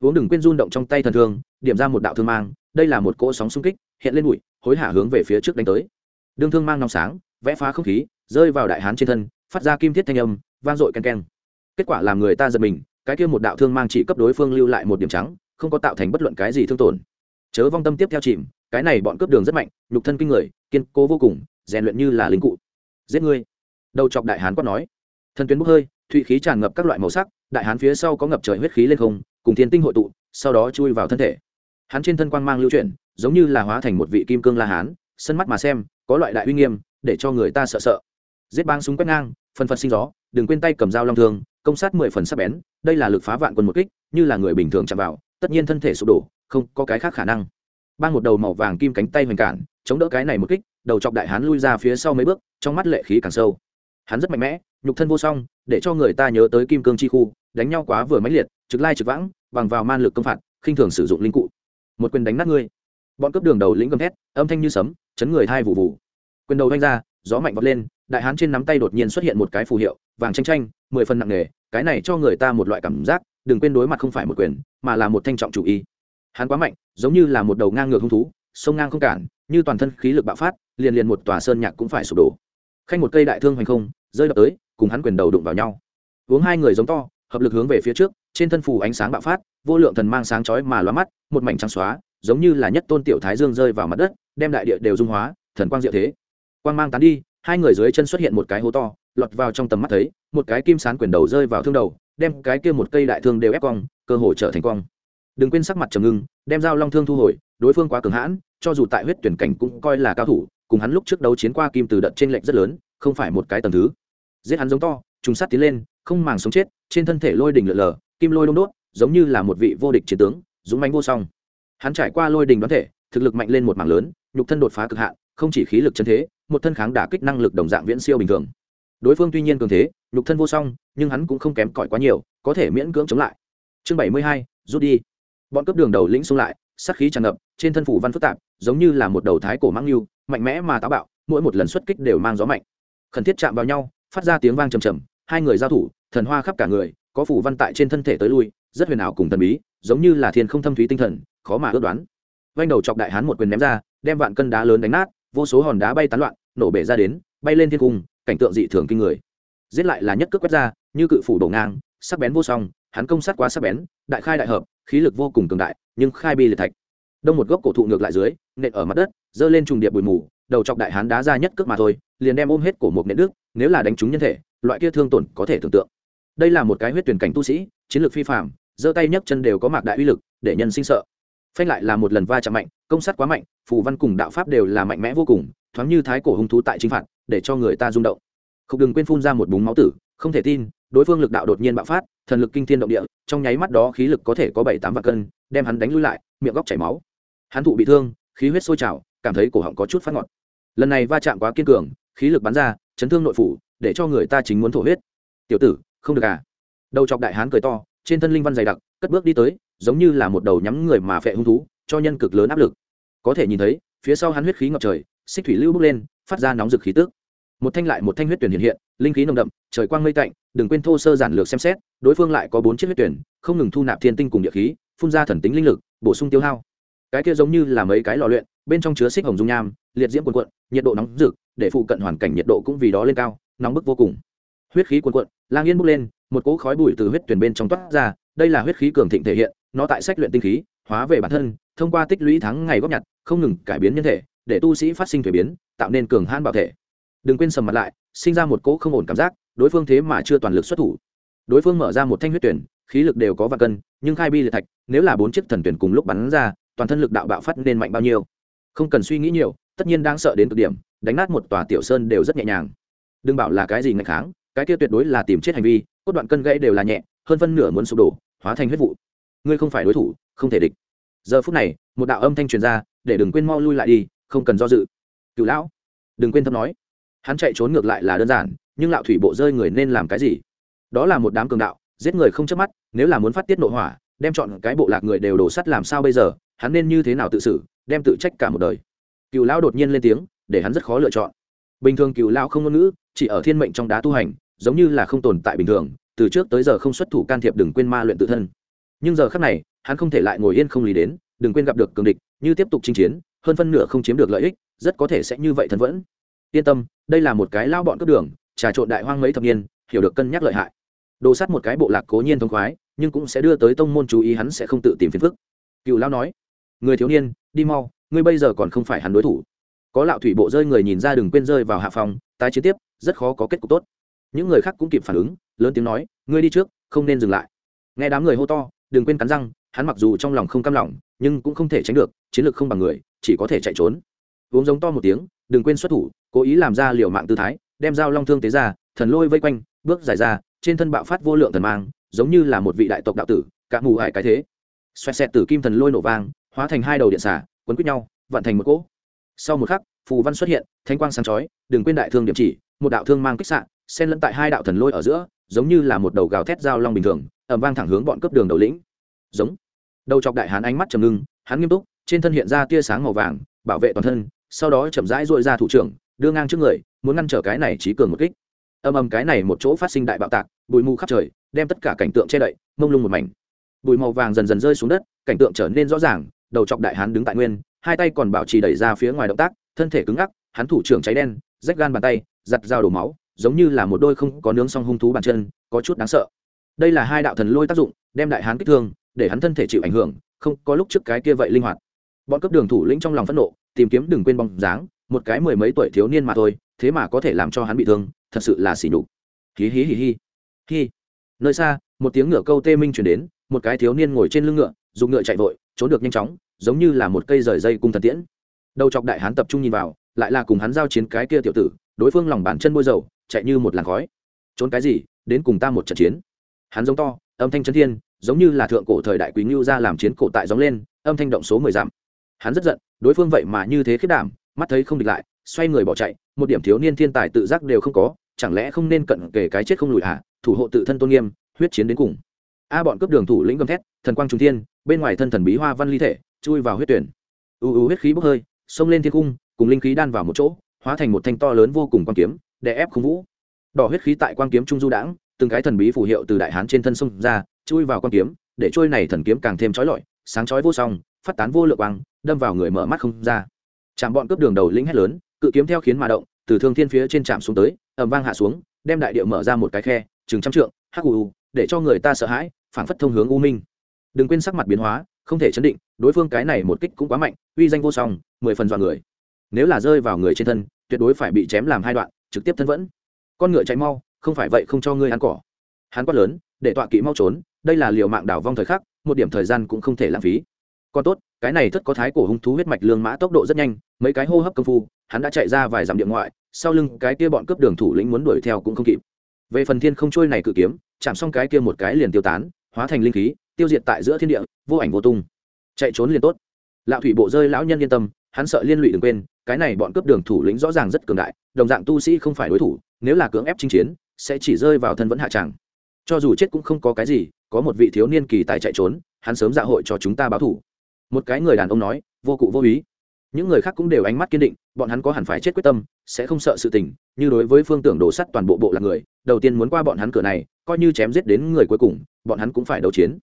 Uống đừng quên run động trong tay thần thương, điểm ra một đạo thương mang, đây là một cỗ sóng xung kích, hiện lên bụi, hối hả hướng về phía trước đánh tới. Đương thương mang nóng sáng, vẽ phá không khí, rơi vào đại hán trên thân, phát ra kim thiết thanh âm, vang dội ken ken kết quả làm người ta giật mình, cái kia một đạo thương mang chỉ cấp đối phương lưu lại một điểm trắng, không có tạo thành bất luận cái gì thương tổn. Chớ vong tâm tiếp theo chìm, cái này bọn cướp đường rất mạnh, nhục thân kinh người, kiên cố vô cùng, rèn luyện như là lính cụ. Giết ngươi. Đầu chọc đại hán quát nói. Thần tuyến bốc hơi, thụy khí tràn ngập các loại màu sắc, đại hán phía sau có ngập trời huyết khí lên không, cùng thiên tinh hội tụ, sau đó chui vào thân thể. Hắn trên thân quang mang lưu chuyển, giống như là hóa thành một vị kim cương la hán, sân mắt mà xem, có loại đại uy nghiêm, để cho người ta sợ sợ. Giết bang súng quét ngang, phân phật sinh gió, đừng quên tay cầm dao long thương công sát mười phần sắc bén, đây là lực phá vạn quân một kích, như là người bình thường chạm vào, tất nhiên thân thể sụp đổ, không có cái khác khả năng. Bang một đầu màu vàng kim cánh tay hoành cản, chống đỡ cái này một kích, đầu chọc đại hán lui ra phía sau mấy bước, trong mắt lệ khí càng sâu. Hắn rất mạnh mẽ, nhục thân vô song, để cho người ta nhớ tới kim cương chi khu, đánh nhau quá vừa mãnh liệt, trực lai trực vãng, bằng vào man lực công phạt, khinh thường sử dụng linh cụ. Một quyền đánh nát ngươi. Bọn cướp đường đầu lĩnh gầm thét, âm thanh như sấm, chấn người thai vụ vụ. Quyền đầu đánh ra, gió mạnh vọt lên, đại hán trên nắm tay đột nhiên xuất hiện một cái phù hiệu, vàng tranh tranh mười phần nặng nề cái này cho người ta một loại cảm giác, đừng quên đối mặt không phải một quyền, mà là một thanh trọng chủ ý hắn quá mạnh, giống như là một đầu ngang ngược hung thú, sông ngang không cản, như toàn thân khí lực bạo phát, liền liền một tòa sơn nhạc cũng phải sụp đổ. Khanh một cây đại thương hoành không, rơi đập tới, cùng hắn quyền đầu đụng vào nhau. Uống hai người giống to, hợp lực hướng về phía trước, trên thân phù ánh sáng bạo phát, vô lượng thần mang sáng chói mà loa mắt, một mảnh trắng xóa, giống như là nhất tôn tiểu thái dương rơi vào mặt đất, đem đại địa đều dung hóa, thần quang diệu thế. Quang mang tán đi, hai người dưới chân xuất hiện một cái hố to lọt vào trong tầm mắt thấy, một cái kim sán quyền đầu rơi vào thương đầu, đem cái kia một cây đại thương đều ép cong, cơ hội trở thành cong. Đừng quên sắc mặt trầm ngưng, đem dao long thương thu hồi, đối phương quá cường hãn, cho dù tại huyết tuyển cảnh cũng coi là cao thủ, cùng hắn lúc trước đấu chiến qua kim từ đợt trên lệnh rất lớn, không phải một cái tầm thứ. Giết hắn giống to, trùng sát tiến lên, không màng sống chết, trên thân thể lôi đình lượn lờ kim lôi đông đốt, giống như là một vị vô địch chiến tướng, dũng mánh vô song. Hắn trải qua lôi đình đoán thể, thực lực mạnh lên một mảng lớn, nhục thân đột phá cực hạn, không chỉ khí lực chân thế, một thân kháng đả kích năng lực đồng dạng viễn siêu bình thường đối phương tuy nhiên cường thế, nhục thân vô song, nhưng hắn cũng không kém cỏi quá nhiều, có thể miễn cưỡng chống lại. Chương bảy mươi hai, rút đi. Bọn cướp đường đầu lĩnh xung lại, sát khí tràn ngập, trên thân phủ văn phức tạp, giống như là một đầu thái cổ mang lưu mạnh mẽ mà táo bạo, mỗi một lần xuất kích đều mang gió mạnh. Khẩn thiết chạm vào nhau, phát ra tiếng vang trầm trầm, hai người giao thủ, thần hoa khắp cả người, có phủ văn tại trên thân thể tới lui, rất huyền ảo cùng thần bí, giống như là thiên không thâm thúy tinh thần, khó mà ước đoán. Vanh đầu chọc đại hán một quyền ném ra, đem vạn cân đá lớn đánh nát, vô số hòn đá bay tán loạn, nổ bể ra đến, bay lên thiên cung cảnh tượng dị thường kinh người. Giết lại là nhất cước quét ra, như cự phủ đổ ngang, sắc bén vô song, hắn công sát quá sắc bén, đại khai đại hợp, khí lực vô cùng cường đại, nhưng khai bi liệt thạch. Đông một gốc cổ thụ ngược lại dưới, nện ở mặt đất, giơ lên trùng điệp bụi mù, đầu chọc đại hán đá ra nhất cước mà thôi, liền đem ôm hết cổ một nện đức nếu là đánh trúng nhân thể, loại kia thương tổn có thể tưởng tượng. Đây là một cái huyết tuyển cảnh tu sĩ, chiến lược phi phạm giơ tay nhấc chân đều có mạc đại uy lực, để nhân sinh sợ. Phanh lại là một lần va chạm mạnh, công sát quá mạnh, phù văn cùng đạo pháp đều là mạnh mẽ vô cùng, thoáng như thái cổ hung thú tại chính phạt để cho người ta rung động. Không đừng quên phun ra một búng máu tử, không thể tin, đối phương lực đạo đột nhiên bạo phát, thần lực kinh thiên động địa, trong nháy mắt đó khí lực có thể có bảy tám vạn cân, đem hắn đánh lui lại, miệng góc chảy máu. Hắn thụ bị thương, khí huyết sôi trào, cảm thấy cổ họng có chút phát ngọt. Lần này va chạm quá kiên cường, khí lực bắn ra, chấn thương nội phủ, để cho người ta chính muốn thổ huyết. Tiểu tử, không được à? Đầu chọc đại hán cười to, trên thân linh văn dày đặc, cất bước đi tới, giống như là một đầu nhắm người mà phệ hung thú, cho nhân cực lớn áp lực. Có thể nhìn thấy, phía sau hắn huyết khí ngập trời, xích thủy lưu bước lên, phát ra nóng rực khí tước một thanh lại một thanh huyết tuyển hiện hiện, linh khí nồng đậm, trời quang mây tạnh, đừng quên thô sơ giản lược xem xét, đối phương lại có bốn chiếc huyết tuyển, không ngừng thu nạp thiên tinh cùng địa khí, phun ra thần tính linh lực, bổ sung tiêu hao. Cái kia giống như là mấy cái lò luyện, bên trong chứa xích hồng dung nham, liệt diễm quần cuộn, nhiệt độ nóng rực, để phụ cận hoàn cảnh nhiệt độ cũng vì đó lên cao, nóng bức vô cùng. Huyết khí quần cuộn, lang yên bốc lên, một cỗ khói bụi từ huyết tuyển bên trong toát ra, đây là huyết khí cường thịnh thể hiện, nó tại sách luyện tinh khí, hóa về bản thân, thông qua tích lũy tháng ngày góp nhặt, không ngừng cải biến nhân thể, để tu sĩ phát sinh thuế biến, tạo nên cường hãn bảo thể đừng quên sầm mặt lại, sinh ra một cỗ không ổn cảm giác, đối phương thế mà chưa toàn lực xuất thủ. Đối phương mở ra một thanh huyết tuyển, khí lực đều có và cân, nhưng khai bi liệt thạch, nếu là bốn chiếc thần tuyển cùng lúc bắn ra, toàn thân lực đạo bạo phát nên mạnh bao nhiêu? Không cần suy nghĩ nhiều, tất nhiên đang sợ đến cực điểm, đánh nát một tòa tiểu sơn đều rất nhẹ nhàng. Đừng bảo là cái gì ngày kháng, cái kia tuyệt đối là tìm chết hành vi, cốt đoạn cân gãy đều là nhẹ, hơn phân nửa muốn sụp đổ, hóa thành huyết vụ. Ngươi không phải đối thủ, không thể địch. Giờ phút này, một đạo âm thanh truyền ra, để đừng quên mau lui lại đi, không cần do dự. Cựu lão, đừng quên thâm nói hắn chạy trốn ngược lại là đơn giản, nhưng lạo thủy bộ rơi người nên làm cái gì? Đó là một đám cường đạo, giết người không chớp mắt, nếu là muốn phát tiết nội hỏa, đem chọn cái bộ lạc người đều đổ sắt làm sao bây giờ, hắn nên như thế nào tự xử, đem tự trách cả một đời. Cựu lão đột nhiên lên tiếng, để hắn rất khó lựa chọn. Bình thường cựu lão không ngôn ngữ, chỉ ở thiên mệnh trong đá tu hành, giống như là không tồn tại bình thường, từ trước tới giờ không xuất thủ can thiệp đừng quên ma luyện tự thân. Nhưng giờ khác này, hắn không thể lại ngồi yên không lý đến, đừng quên gặp được cường địch, như tiếp tục chinh chiến, hơn phân nửa không chiếm được lợi ích, rất có thể sẽ như vậy thân vẫn. Yên tâm đây là một cái lao bọn cướp đường, trà trộn đại hoang mấy thập niên, hiểu được cân nhắc lợi hại. Đồ sắt một cái bộ lạc cố nhiên thông khoái, nhưng cũng sẽ đưa tới tông môn chú ý hắn sẽ không tự tìm phiền phức. Cựu lao nói, người thiếu niên, đi mau, ngươi bây giờ còn không phải hắn đối thủ. Có lạo thủy bộ rơi người nhìn ra đừng quên rơi vào hạ phòng, tái chiến tiếp, rất khó có kết cục tốt. Những người khác cũng kịp phản ứng, lớn tiếng nói, ngươi đi trước, không nên dừng lại. Nghe đám người hô to, đừng quên cắn răng, hắn mặc dù trong lòng không cam lòng, nhưng cũng không thể tránh được, chiến lược không bằng người, chỉ có thể chạy trốn. Uống giống to một tiếng đừng quên xuất thủ, cố ý làm ra liều mạng tư thái, đem dao long thương tế ra, thần lôi vây quanh, bước dài ra, trên thân bạo phát vô lượng thần mang, giống như là một vị đại tộc đạo tử, cả mù hải cái thế. Xoẹt xẹt tử kim thần lôi nổ vang, hóa thành hai đầu điện xả quấn quýt nhau vận thành một cỗ. Sau một khắc, phù văn xuất hiện thanh quang sáng chói, đừng quên đại thương điểm chỉ, một đạo thương mang kích xạ, xen lẫn tại hai đạo thần lôi ở giữa, giống như là một đầu gào thét dao long bình thường ẩm vang thẳng hướng bọn cấp đường đầu lĩnh. Giống. Đầu chọc đại hán ánh mắt trầm ngưng, hắn nghiêm túc, trên thân hiện ra tia sáng màu vàng, bảo vệ toàn thân sau đó chậm rãi dội ra thủ trưởng, đưa ngang trước người, muốn ngăn trở cái này trí cường một kích. Âm âm cái này một chỗ phát sinh đại bạo tạc, bụi mù khắp trời, đem tất cả cảnh tượng che đậy, mông lung một mảnh. Bụi màu vàng dần dần rơi xuống đất, cảnh tượng trở nên rõ ràng, đầu chọc đại hán đứng tại nguyên, hai tay còn bảo trì đẩy ra phía ngoài động tác, thân thể cứng ngắc, hắn thủ trưởng cháy đen, rách gan bàn tay, giặt dao đổ máu, giống như là một đôi không có nướng xong hung thú bàn chân, có chút đáng sợ. Đây là hai đạo thần lôi tác dụng, đem đại hán kích thương, để hắn thân thể chịu ảnh hưởng, không có lúc trước cái kia vậy linh hoạt. Bọn cấp đường thủ lĩnh trong lòng phẫn nộ tìm kiếm đừng quên bóng dáng, một cái mười mấy tuổi thiếu niên mà thôi, thế mà có thể làm cho hắn bị thương, thật sự là xỉ nhục. Hí hí hí hí. Hí. Nơi xa, một tiếng ngựa câu tê minh chuyển đến, một cái thiếu niên ngồi trên lưng ngựa, dùng ngựa chạy vội, trốn được nhanh chóng, giống như là một cây rời dây cung thần tiễn. Đầu chọc đại hán tập trung nhìn vào, lại là cùng hắn giao chiến cái kia tiểu tử, đối phương lòng bàn chân bôi dầu, chạy như một làn khói. Trốn cái gì, đến cùng ta một trận chiến. Hắn giống to, âm thanh chân thiên, giống như là thượng cổ thời đại quý ngưu ra làm chiến cổ tại gióng lên, âm thanh động số mười dặm hắn rất giận, đối phương vậy mà như thế khiết đảm, mắt thấy không địch lại, xoay người bỏ chạy, một điểm thiếu niên thiên tài tự giác đều không có, chẳng lẽ không nên cận kể cái chết không lùi hả? Thủ hộ tự thân tôn nghiêm, huyết chiến đến cùng. A bọn cướp đường thủ lĩnh gầm thét, thần quang trung thiên, bên ngoài thân thần bí hoa văn ly thể, chui vào huyết tuyển. U u huyết khí bốc hơi, xông lên thiên cung, cùng linh khí đan vào một chỗ, hóa thành một thanh to lớn vô cùng quan kiếm để ép khung vũ. Đỏ huyết khí tại quan kiếm trung du đãng, từng cái thần bí phù hiệu từ đại hán trên thân sông ra, chui vào quan kiếm, để trôi này thần kiếm càng thêm trói lọi, sáng chói vô song phát tán vô lượng quang, đâm vào người mở mắt không ra. Chạm bọn cướp đường đầu lĩnh hét lớn, cự kiếm theo khiến mà động, từ thương thiên phía trên trạm xuống tới ẩm vang hạ xuống, đem đại địa mở ra một cái khe, chừng trăm trượng, hắc u để cho người ta sợ hãi, phảng phất thông hướng u minh. Đừng quên sắc mặt biến hóa, không thể chấn định, đối phương cái này một kích cũng quá mạnh, uy danh vô song, mười phần dọa người. Nếu là rơi vào người trên thân, tuyệt đối phải bị chém làm hai đoạn, trực tiếp thân vẫn. Con ngựa chạy mau, không phải vậy không cho ngươi ăn cỏ. Hắn quát lớn, để tọa kỵ mau trốn, đây là liều mạng đảo vong thời khắc, một điểm thời gian cũng không thể lãng phí còn tốt, cái này thất có thái cổ hung thú huyết mạch lương mã tốc độ rất nhanh, mấy cái hô hấp công phu, hắn đã chạy ra vài dặm điện ngoại, sau lưng cái kia bọn cướp đường thủ lĩnh muốn đuổi theo cũng không kịp. Về phần thiên không trôi này cự kiếm, chạm xong cái kia một cái liền tiêu tán, hóa thành linh khí, tiêu diệt tại giữa thiên địa, vô ảnh vô tung. Chạy trốn liền tốt. Lạ thủy bộ rơi lão nhân yên tâm, hắn sợ liên lụy đừng quên, cái này bọn cướp đường thủ lĩnh rõ ràng rất cường đại, đồng dạng tu sĩ không phải đối thủ, nếu là cưỡng ép chinh chiến, sẽ chỉ rơi vào thân vẫn hạ tràng. Cho dù chết cũng không có cái gì, có một vị thiếu niên kỳ tài chạy trốn, hắn sớm dạ hội cho chúng ta báo thủ một cái người đàn ông nói, vô cụ vô ý. Những người khác cũng đều ánh mắt kiên định, bọn hắn có hẳn phải chết quyết tâm, sẽ không sợ sự tình, như đối với phương tưởng đổ sắt toàn bộ bộ là người, đầu tiên muốn qua bọn hắn cửa này, coi như chém giết đến người cuối cùng, bọn hắn cũng phải đấu chiến.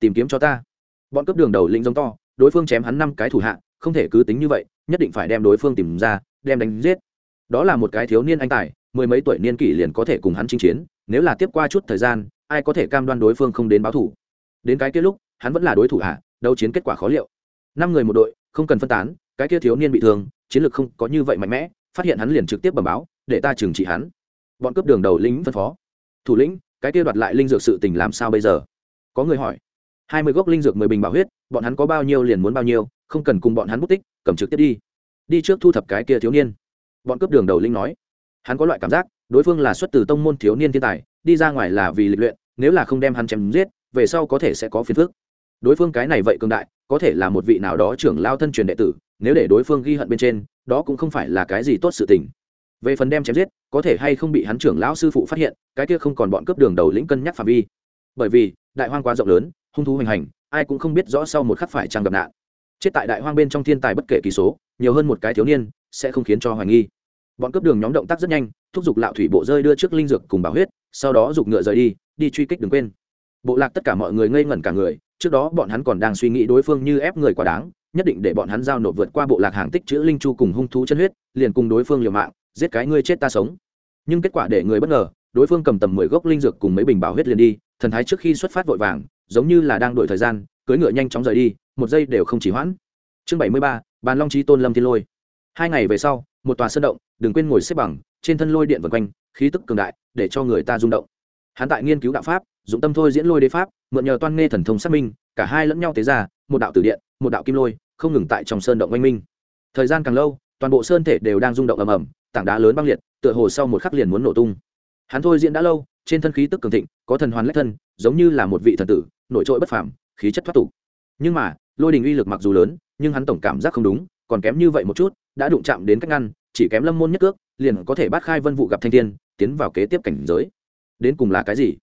Tìm kiếm cho ta. Bọn cướp đường đầu lĩnh giống to, đối phương chém hắn năm cái thủ hạ, không thể cứ tính như vậy, nhất định phải đem đối phương tìm ra, đem đánh giết. Đó là một cái thiếu niên anh tài, mười mấy tuổi niên kỷ liền có thể cùng hắn chinh chiến, nếu là tiếp qua chút thời gian, ai có thể cam đoan đối phương không đến báo thủ. Đến cái kia lúc, hắn vẫn là đối thủ hạ đấu chiến kết quả khó liệu. Năm người một đội, không cần phân tán, cái kia thiếu niên bị thương, chiến lược không có như vậy mạnh mẽ, phát hiện hắn liền trực tiếp bẩm báo, để ta trừng trị hắn. Bọn cướp đường đầu lính phân phó. Thủ lĩnh, cái kia đoạt lại linh dược sự tình làm sao bây giờ? Có người hỏi. Hai mươi gốc linh dược mười bình bảo huyết, bọn hắn có bao nhiêu liền muốn bao nhiêu, không cần cùng bọn hắn bút tích, cầm trực tiếp đi. Đi trước thu thập cái kia thiếu niên. Bọn cướp đường đầu linh nói. Hắn có loại cảm giác, đối phương là xuất từ tông môn thiếu niên thiên tài, đi ra ngoài là vì lịch luyện, nếu là không đem hắn chém giết, về sau có thể sẽ có phiền phức đối phương cái này vậy cường đại, có thể là một vị nào đó trưởng lao thân truyền đệ tử, nếu để đối phương ghi hận bên trên, đó cũng không phải là cái gì tốt sự tình. Về phần đem chém giết, có thể hay không bị hắn trưởng lão sư phụ phát hiện, cái kia không còn bọn cướp đường đầu lĩnh cân nhắc phạm vi. Bởi vì, đại hoang quá rộng lớn, hung thú hoành hành, ai cũng không biết rõ sau một khắc phải trăng gặp nạn. Chết tại đại hoang bên trong thiên tài bất kể kỳ số, nhiều hơn một cái thiếu niên, sẽ không khiến cho hoài nghi. Bọn cướp đường nhóm động tác rất nhanh, thúc giục lạo thủy bộ rơi đưa trước linh dược cùng bảo huyết, sau đó giục ngựa rời đi đi truy kích đừng quên. Bộ lạc tất cả mọi người ngây ngẩn cả người trước đó bọn hắn còn đang suy nghĩ đối phương như ép người quá đáng, nhất định để bọn hắn giao nộp vượt qua bộ lạc hàng tích chữ linh chu cùng hung thú chân huyết, liền cùng đối phương liều mạng, giết cái ngươi chết ta sống. Nhưng kết quả để người bất ngờ, đối phương cầm tầm mười gốc linh dược cùng mấy bình bảo huyết liền đi, thần thái trước khi xuất phát vội vàng, giống như là đang đổi thời gian, cưỡi ngựa nhanh chóng rời đi, một giây đều không chỉ hoãn. Chương bảy mươi ba, bàn long trí tôn lâm thiên lôi. Hai ngày về sau, một tòa sơn động, đừng quên ngồi xếp bằng, trên thân lôi điện vần quanh, khí tức cường đại, để cho người ta rung động. Hắn tại nghiên cứu đạo pháp, dụng tâm thôi diễn lôi đế pháp mượn nhờ toan nghe thần thông xác minh, cả hai lẫn nhau tế ra, một đạo tử điện, một đạo kim lôi, không ngừng tại trong sơn động oanh minh. Thời gian càng lâu, toàn bộ sơn thể đều đang rung động ầm ầm, tảng đá lớn băng liệt, tựa hồ sau một khắc liền muốn nổ tung. Hắn thôi diễn đã lâu, trên thân khí tức cường thịnh, có thần hoàn lách thân, giống như là một vị thần tử, nổi trội bất phàm, khí chất thoát tục. Nhưng mà, lôi đình uy lực mặc dù lớn, nhưng hắn tổng cảm giác không đúng, còn kém như vậy một chút, đã đụng chạm đến cách ngăn, chỉ kém lâm môn nhất cước, liền có thể bắt khai vân vụ gặp thanh thiên, tiến vào kế tiếp cảnh giới. Đến cùng là cái gì?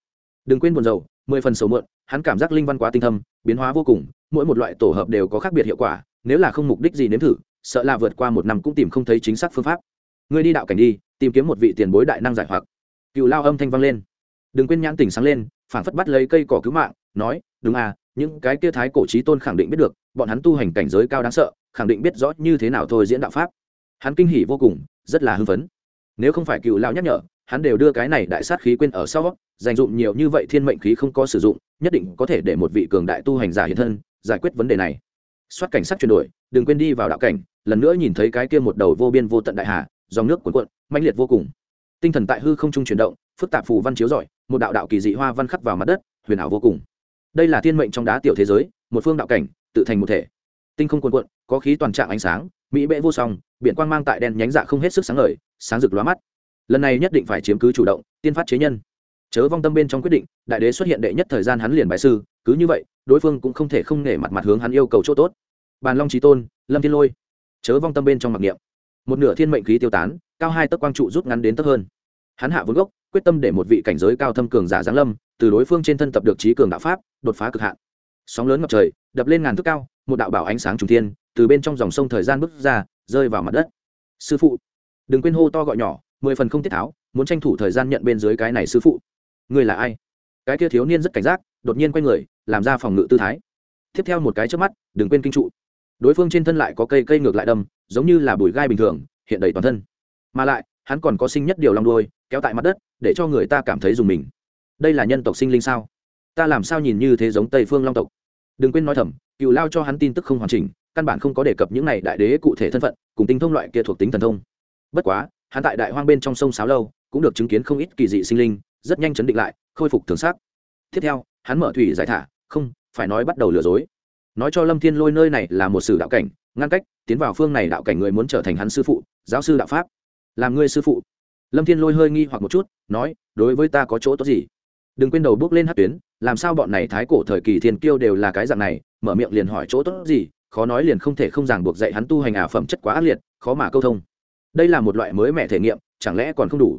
Đừng quên buồn rầu, mười phần sầu mượn hắn cảm giác linh văn quá tinh thâm, biến hóa vô cùng, mỗi một loại tổ hợp đều có khác biệt hiệu quả, nếu là không mục đích gì nếm thử, sợ là vượt qua một năm cũng tìm không thấy chính xác phương pháp. Ngươi đi đạo cảnh đi, tìm kiếm một vị tiền bối đại năng giải hoặc. Cựu lao âm thanh vang lên. Đừng quên nhãn tỉnh sáng lên phản phất bắt lấy cây cỏ cứu mạng, nói, đúng à những cái kia thái cổ trí tôn khẳng định biết được, bọn hắn tu hành cảnh giới cao đáng sợ, khẳng định biết rõ như thế nào thôi diễn đạo pháp. Hắn kinh hỉ vô cùng, rất là hưng phấn. Nếu không phải cựu lao nhắc nhở, hắn đều đưa cái này đại sát khí quên ở sau, dành dụng nhiều như vậy thiên mệnh khí không có sử dụng nhất định có thể để một vị cường đại tu hành giả hiện thân giải quyết vấn đề này. Soát cảnh sát chuyển đổi đừng quên đi vào đạo cảnh lần nữa nhìn thấy cái kia một đầu vô biên vô tận đại hà dòng nước cuồn cuộn mãnh liệt vô cùng. Tinh thần tại hư không trung chuyển động phức tạp phù văn chiếu giỏi, một đạo đạo kỳ dị hoa văn khắc vào mặt đất huyền ảo vô cùng. Đây là thiên mệnh trong đá tiểu thế giới một phương đạo cảnh tự thành một thể. Tinh không cuồn cuộn có khí toàn trạng ánh sáng mỹ bệ vô song biển quang mang tại đèn nhánh dạ không hết sức sáng ngời sáng rực lóa mắt. Lần này nhất định phải chiếm cứ chủ động tiên phát chế nhân chớ vong tâm bên trong quyết định, đại đế xuất hiện đệ nhất thời gian hắn liền bài sư, cứ như vậy, đối phương cũng không thể không nể mặt mặt hướng hắn yêu cầu chỗ tốt. Bàn long trí tôn, lâm thiên lôi, chớ vong tâm bên trong mặc niệm. Một nửa thiên mệnh khí tiêu tán, cao hai tấc quang trụ rút ngắn đến tấc hơn. Hắn hạ vốn gốc, quyết tâm để một vị cảnh giới cao thâm cường giả giáng lâm, từ đối phương trên thân tập được trí cường đạo pháp, đột phá cực hạn. Sóng lớn ngập trời, đập lên ngàn thước cao, một đạo bảo ánh sáng trùng thiên, từ bên trong dòng sông thời gian bước ra, rơi vào mặt đất. Sư phụ, đừng quên hô to gọi nhỏ, mười phần không tiết tháo, muốn tranh thủ thời gian nhận bên dưới cái này sư phụ. Ngươi là ai? Cái kia thiếu niên rất cảnh giác, đột nhiên quay người, làm ra phòng ngự tư thái. Tiếp theo một cái trước mắt, đừng quên kinh trụ. Đối phương trên thân lại có cây cây ngược lại đâm, giống như là bụi gai bình thường, hiện đầy toàn thân. Mà lại, hắn còn có sinh nhất điều lòng đuôi, kéo tại mặt đất, để cho người ta cảm thấy dùng mình. Đây là nhân tộc sinh linh sao? Ta làm sao nhìn như thế giống tây phương long tộc? Đừng quên nói thầm, cựu lao cho hắn tin tức không hoàn chỉnh, căn bản không có đề cập những này đại đế cụ thể thân phận, cùng tinh thông loại kia thuộc tính thần thông. Bất quá, hắn tại đại hoang bên trong sông sáo lâu, cũng được chứng kiến không ít kỳ dị sinh linh rất nhanh chấn định lại, khôi phục thường xác tiếp theo, hắn mở thủy giải thả, không, phải nói bắt đầu lừa dối. Nói cho lâm thiên lôi nơi này là một sử đạo cảnh, ngăn cách, tiến vào phương này đạo cảnh người muốn trở thành hắn sư phụ, giáo sư đạo pháp. Làm ngươi sư phụ. Lâm thiên lôi hơi nghi hoặc một chút, nói, đối với ta có chỗ tốt gì? Đừng quên đầu bước lên hát tuyến, làm sao bọn này thái cổ thời kỳ thiên kiêu đều là cái dạng này, mở miệng liền hỏi chỗ tốt gì, khó nói liền không thể không ràng buộc dạy hắn tu hành ả phẩm chất quá ác liệt, khó mà câu thông. Đây là một loại mới mẻ thể nghiệm, chẳng lẽ còn không đủ?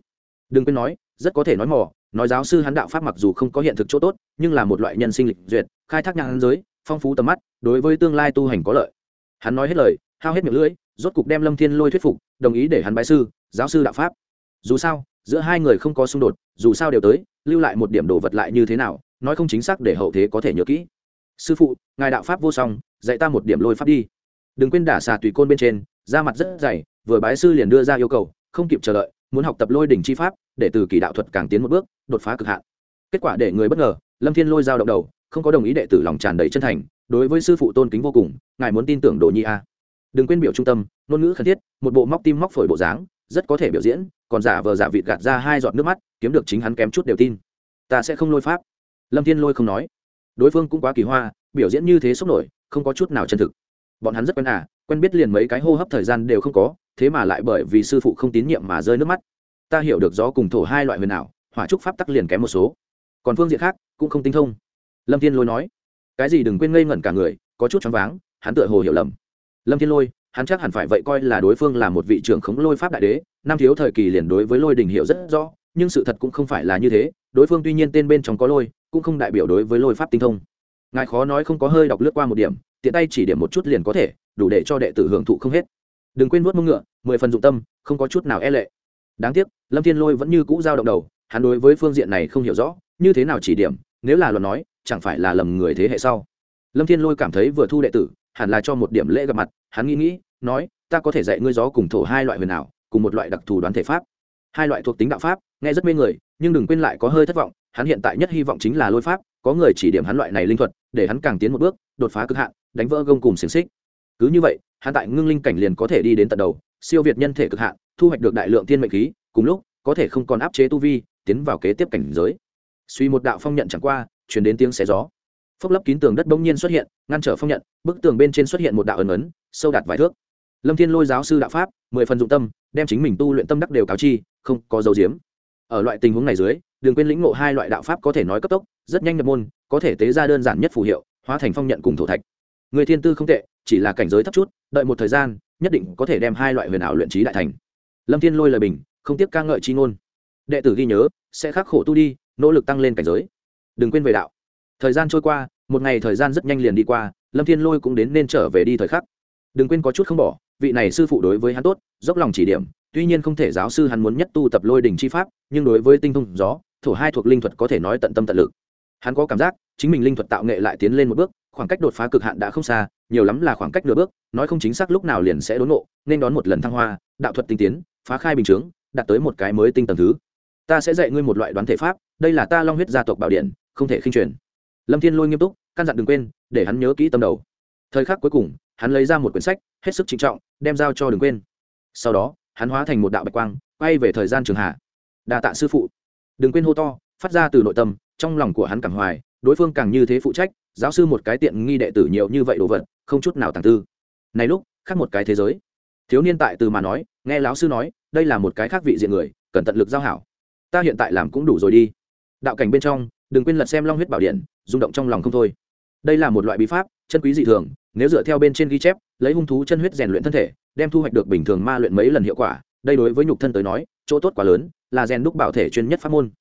Đừng quên nói rất có thể nói mò, nói giáo sư hắn đạo pháp mặc dù không có hiện thực chỗ tốt, nhưng là một loại nhân sinh lịch duyệt, khai thác nhãn giới, phong phú tầm mắt, đối với tương lai tu hành có lợi. Hắn nói hết lời, hao hết miệng lưỡi, rốt cục đem lâm thiên lôi thuyết phục, đồng ý để hắn bái sư, giáo sư đạo pháp. Dù sao, giữa hai người không có xung đột, dù sao đều tới, lưu lại một điểm đồ vật lại như thế nào, nói không chính xác để hậu thế có thể nhớ kỹ. Sư phụ, ngài đạo pháp vô song, dạy ta một điểm lôi pháp đi. Đừng quên đả xà tùy côn bên trên, da mặt rất dày, vừa bái sư liền đưa ra yêu cầu, không kịp chờ đợi muốn học tập lôi đỉnh chi pháp, để từ kỳ đạo thuật càng tiến một bước, đột phá cực hạn. Kết quả để người bất ngờ, lâm thiên lôi giao động đầu, không có đồng ý đệ tử lòng tràn đầy chân thành, đối với sư phụ tôn kính vô cùng, ngài muốn tin tưởng đồ nhi a. Đừng quên biểu trung tâm, ngôn ngữ khẩn thiết, một bộ móc tim móc phổi bộ dáng, rất có thể biểu diễn, còn giả vờ giả vịt gạt ra hai giọt nước mắt, kiếm được chính hắn kém chút đều tin. Ta sẽ không lôi pháp. Lâm thiên lôi không nói. Đối phương cũng quá kỳ hoa, biểu diễn như thế sốc nổi, không có chút nào chân thực. Bọn hắn rất quen à quen biết liền mấy cái hô hấp thời gian đều không có, thế mà lại bởi vì sư phụ không tín nhiệm mà rơi nước mắt. Ta hiểu được gió cùng thổ hai loại huyền ảo, hỏa trúc pháp tắc liền kém một số. Còn phương diện khác, cũng không tinh thông. Lâm thiên lôi nói, cái gì đừng quên ngây ngẩn cả người, có chút choáng váng, hắn tựa hồ hiểu lầm. Lâm thiên lôi, hắn chắc hẳn phải vậy coi là đối phương là một vị trưởng khống lôi pháp đại đế, năm thiếu thời kỳ liền đối với lôi đình hiểu rất rõ, nhưng sự thật cũng không phải là như thế, đối phương tuy nhiên tên bên trong có lôi, cũng không đại biểu đối với lôi pháp tinh thông ngài khó nói không có hơi đọc lướt qua một điểm, tiện tay chỉ điểm một chút liền có thể, đủ để cho đệ tử hưởng thụ không hết. Đừng quên vuốt mông ngựa, mười phần dụng tâm, không có chút nào e lệ. Đáng tiếc, lâm thiên lôi vẫn như cũ giao động đầu, hắn đối với phương diện này không hiểu rõ, như thế nào chỉ điểm, nếu là luật nói, chẳng phải là lầm người thế hệ sau. Lâm thiên lôi cảm thấy vừa thu đệ tử, hẳn là cho một điểm lễ gặp mặt, hắn nghĩ nghĩ, nói, ta có thể dạy ngươi gió cùng thổ hai loại huyền ảo, cùng một loại đặc thù đoán thể pháp. Hai loại thuộc tính đạo pháp, nghe rất mê người, nhưng đừng quên lại có hơi thất vọng, hắn hiện tại nhất hy vọng chính là lôi pháp có người chỉ điểm hắn loại này linh thuật, để hắn càng tiến một bước, đột phá cực hạn, đánh vỡ gông cùng xiềng xích. Cứ như vậy, hắn tại ngưng linh cảnh liền có thể đi đến tận đầu, siêu việt nhân thể cực hạn, thu hoạch được đại lượng thiên mệnh khí, cùng lúc, có thể không còn áp chế tu vi, tiến vào kế tiếp cảnh giới. Suy một đạo phong nhận chẳng qua chuyển đến tiếng xé gió. Phốc lấp kín tường đất bỗng nhiên xuất hiện, ngăn trở phong nhận, bức tường bên trên xuất hiện một đạo ấn ấn, sâu đạt vài thước. Lâm thiên lôi giáo sư đạo pháp, mười phần dụng tâm, đem chính mình tu luyện tâm đắc đều cáo chi, không có dấu diếm. Ở loại tình huống này dưới, đừng quên lĩnh ngộ hai loại đạo pháp có thể nói cấp tốc rất nhanh nhập môn, có thể tế ra đơn giản nhất phù hiệu, hóa thành phong nhận cùng thổ thạch. Người thiên tư không tệ, chỉ là cảnh giới thấp chút, đợi một thời gian, nhất định có thể đem hai loại huyền ảo luyện trí đại thành. Lâm thiên lôi lời bình, không tiếp ca ngợi chi ngôn. Đệ tử ghi nhớ, sẽ khắc khổ tu đi, nỗ lực tăng lên cảnh giới. Đừng quên về đạo. Thời gian trôi qua, một ngày thời gian rất nhanh liền đi qua, lâm thiên lôi cũng đến nên trở về đi thời khắc. Đừng quên có chút không bỏ, vị này sư phụ đối với hắn tốt, dốc lòng chỉ điểm, tuy nhiên không thể giáo sư hắn muốn nhất tu tập lôi đình chi pháp, nhưng đối với tinh thông gió, thổ hai thuộc linh thuật có thể nói tận tâm tận lực hắn có cảm giác, chính mình linh thuật tạo nghệ lại tiến lên một bước, khoảng cách đột phá cực hạn đã không xa, nhiều lắm là khoảng cách nửa bước, nói không chính xác lúc nào liền sẽ đốn ngộ, nên đón một lần thăng hoa, đạo thuật tinh tiến, phá khai bình chướng, đạt tới một cái mới tinh tầng thứ. Ta sẽ dạy ngươi một loại đoán thể pháp, đây là ta long huyết gia tộc bảo điện, không thể khinh truyền. Lâm thiên lôi nghiêm túc, căn dặn đừng quên, để hắn nhớ kỹ tâm đầu. Thời khắc cuối cùng, hắn lấy ra một quyển sách, hết sức trịnh trọng, đem giao cho đừng quên. Sau đó, hắn hóa thành một đạo bạch quang, quay về thời gian trường hạ. Đà tạ sư phụ. Đừng quên hô to, phát ra từ nội tâm trong lòng của hắn càng hoài, đối phương càng như thế phụ trách, giáo sư một cái tiện nghi đệ tử nhiều như vậy đồ vật, không chút nào tàng tư. Này lúc, khác một cái thế giới. Thiếu niên tại từ mà nói, nghe lão sư nói, đây là một cái khác vị diện người cần tận lực giao hảo. Ta hiện tại làm cũng đủ rồi đi. Đạo cảnh bên trong, đừng quên lật xem long huyết bảo điện, rung động trong lòng không thôi. Đây là một loại bí pháp, chân quý dị thường, nếu dựa theo bên trên ghi chép, lấy hung thú chân huyết rèn luyện thân thể, đem thu hoạch được bình thường ma luyện mấy lần hiệu quả, đây đối với nhục thân tới nói, chỗ tốt quá lớn, là rèn đúc bảo thể chuyên nhất pháp môn.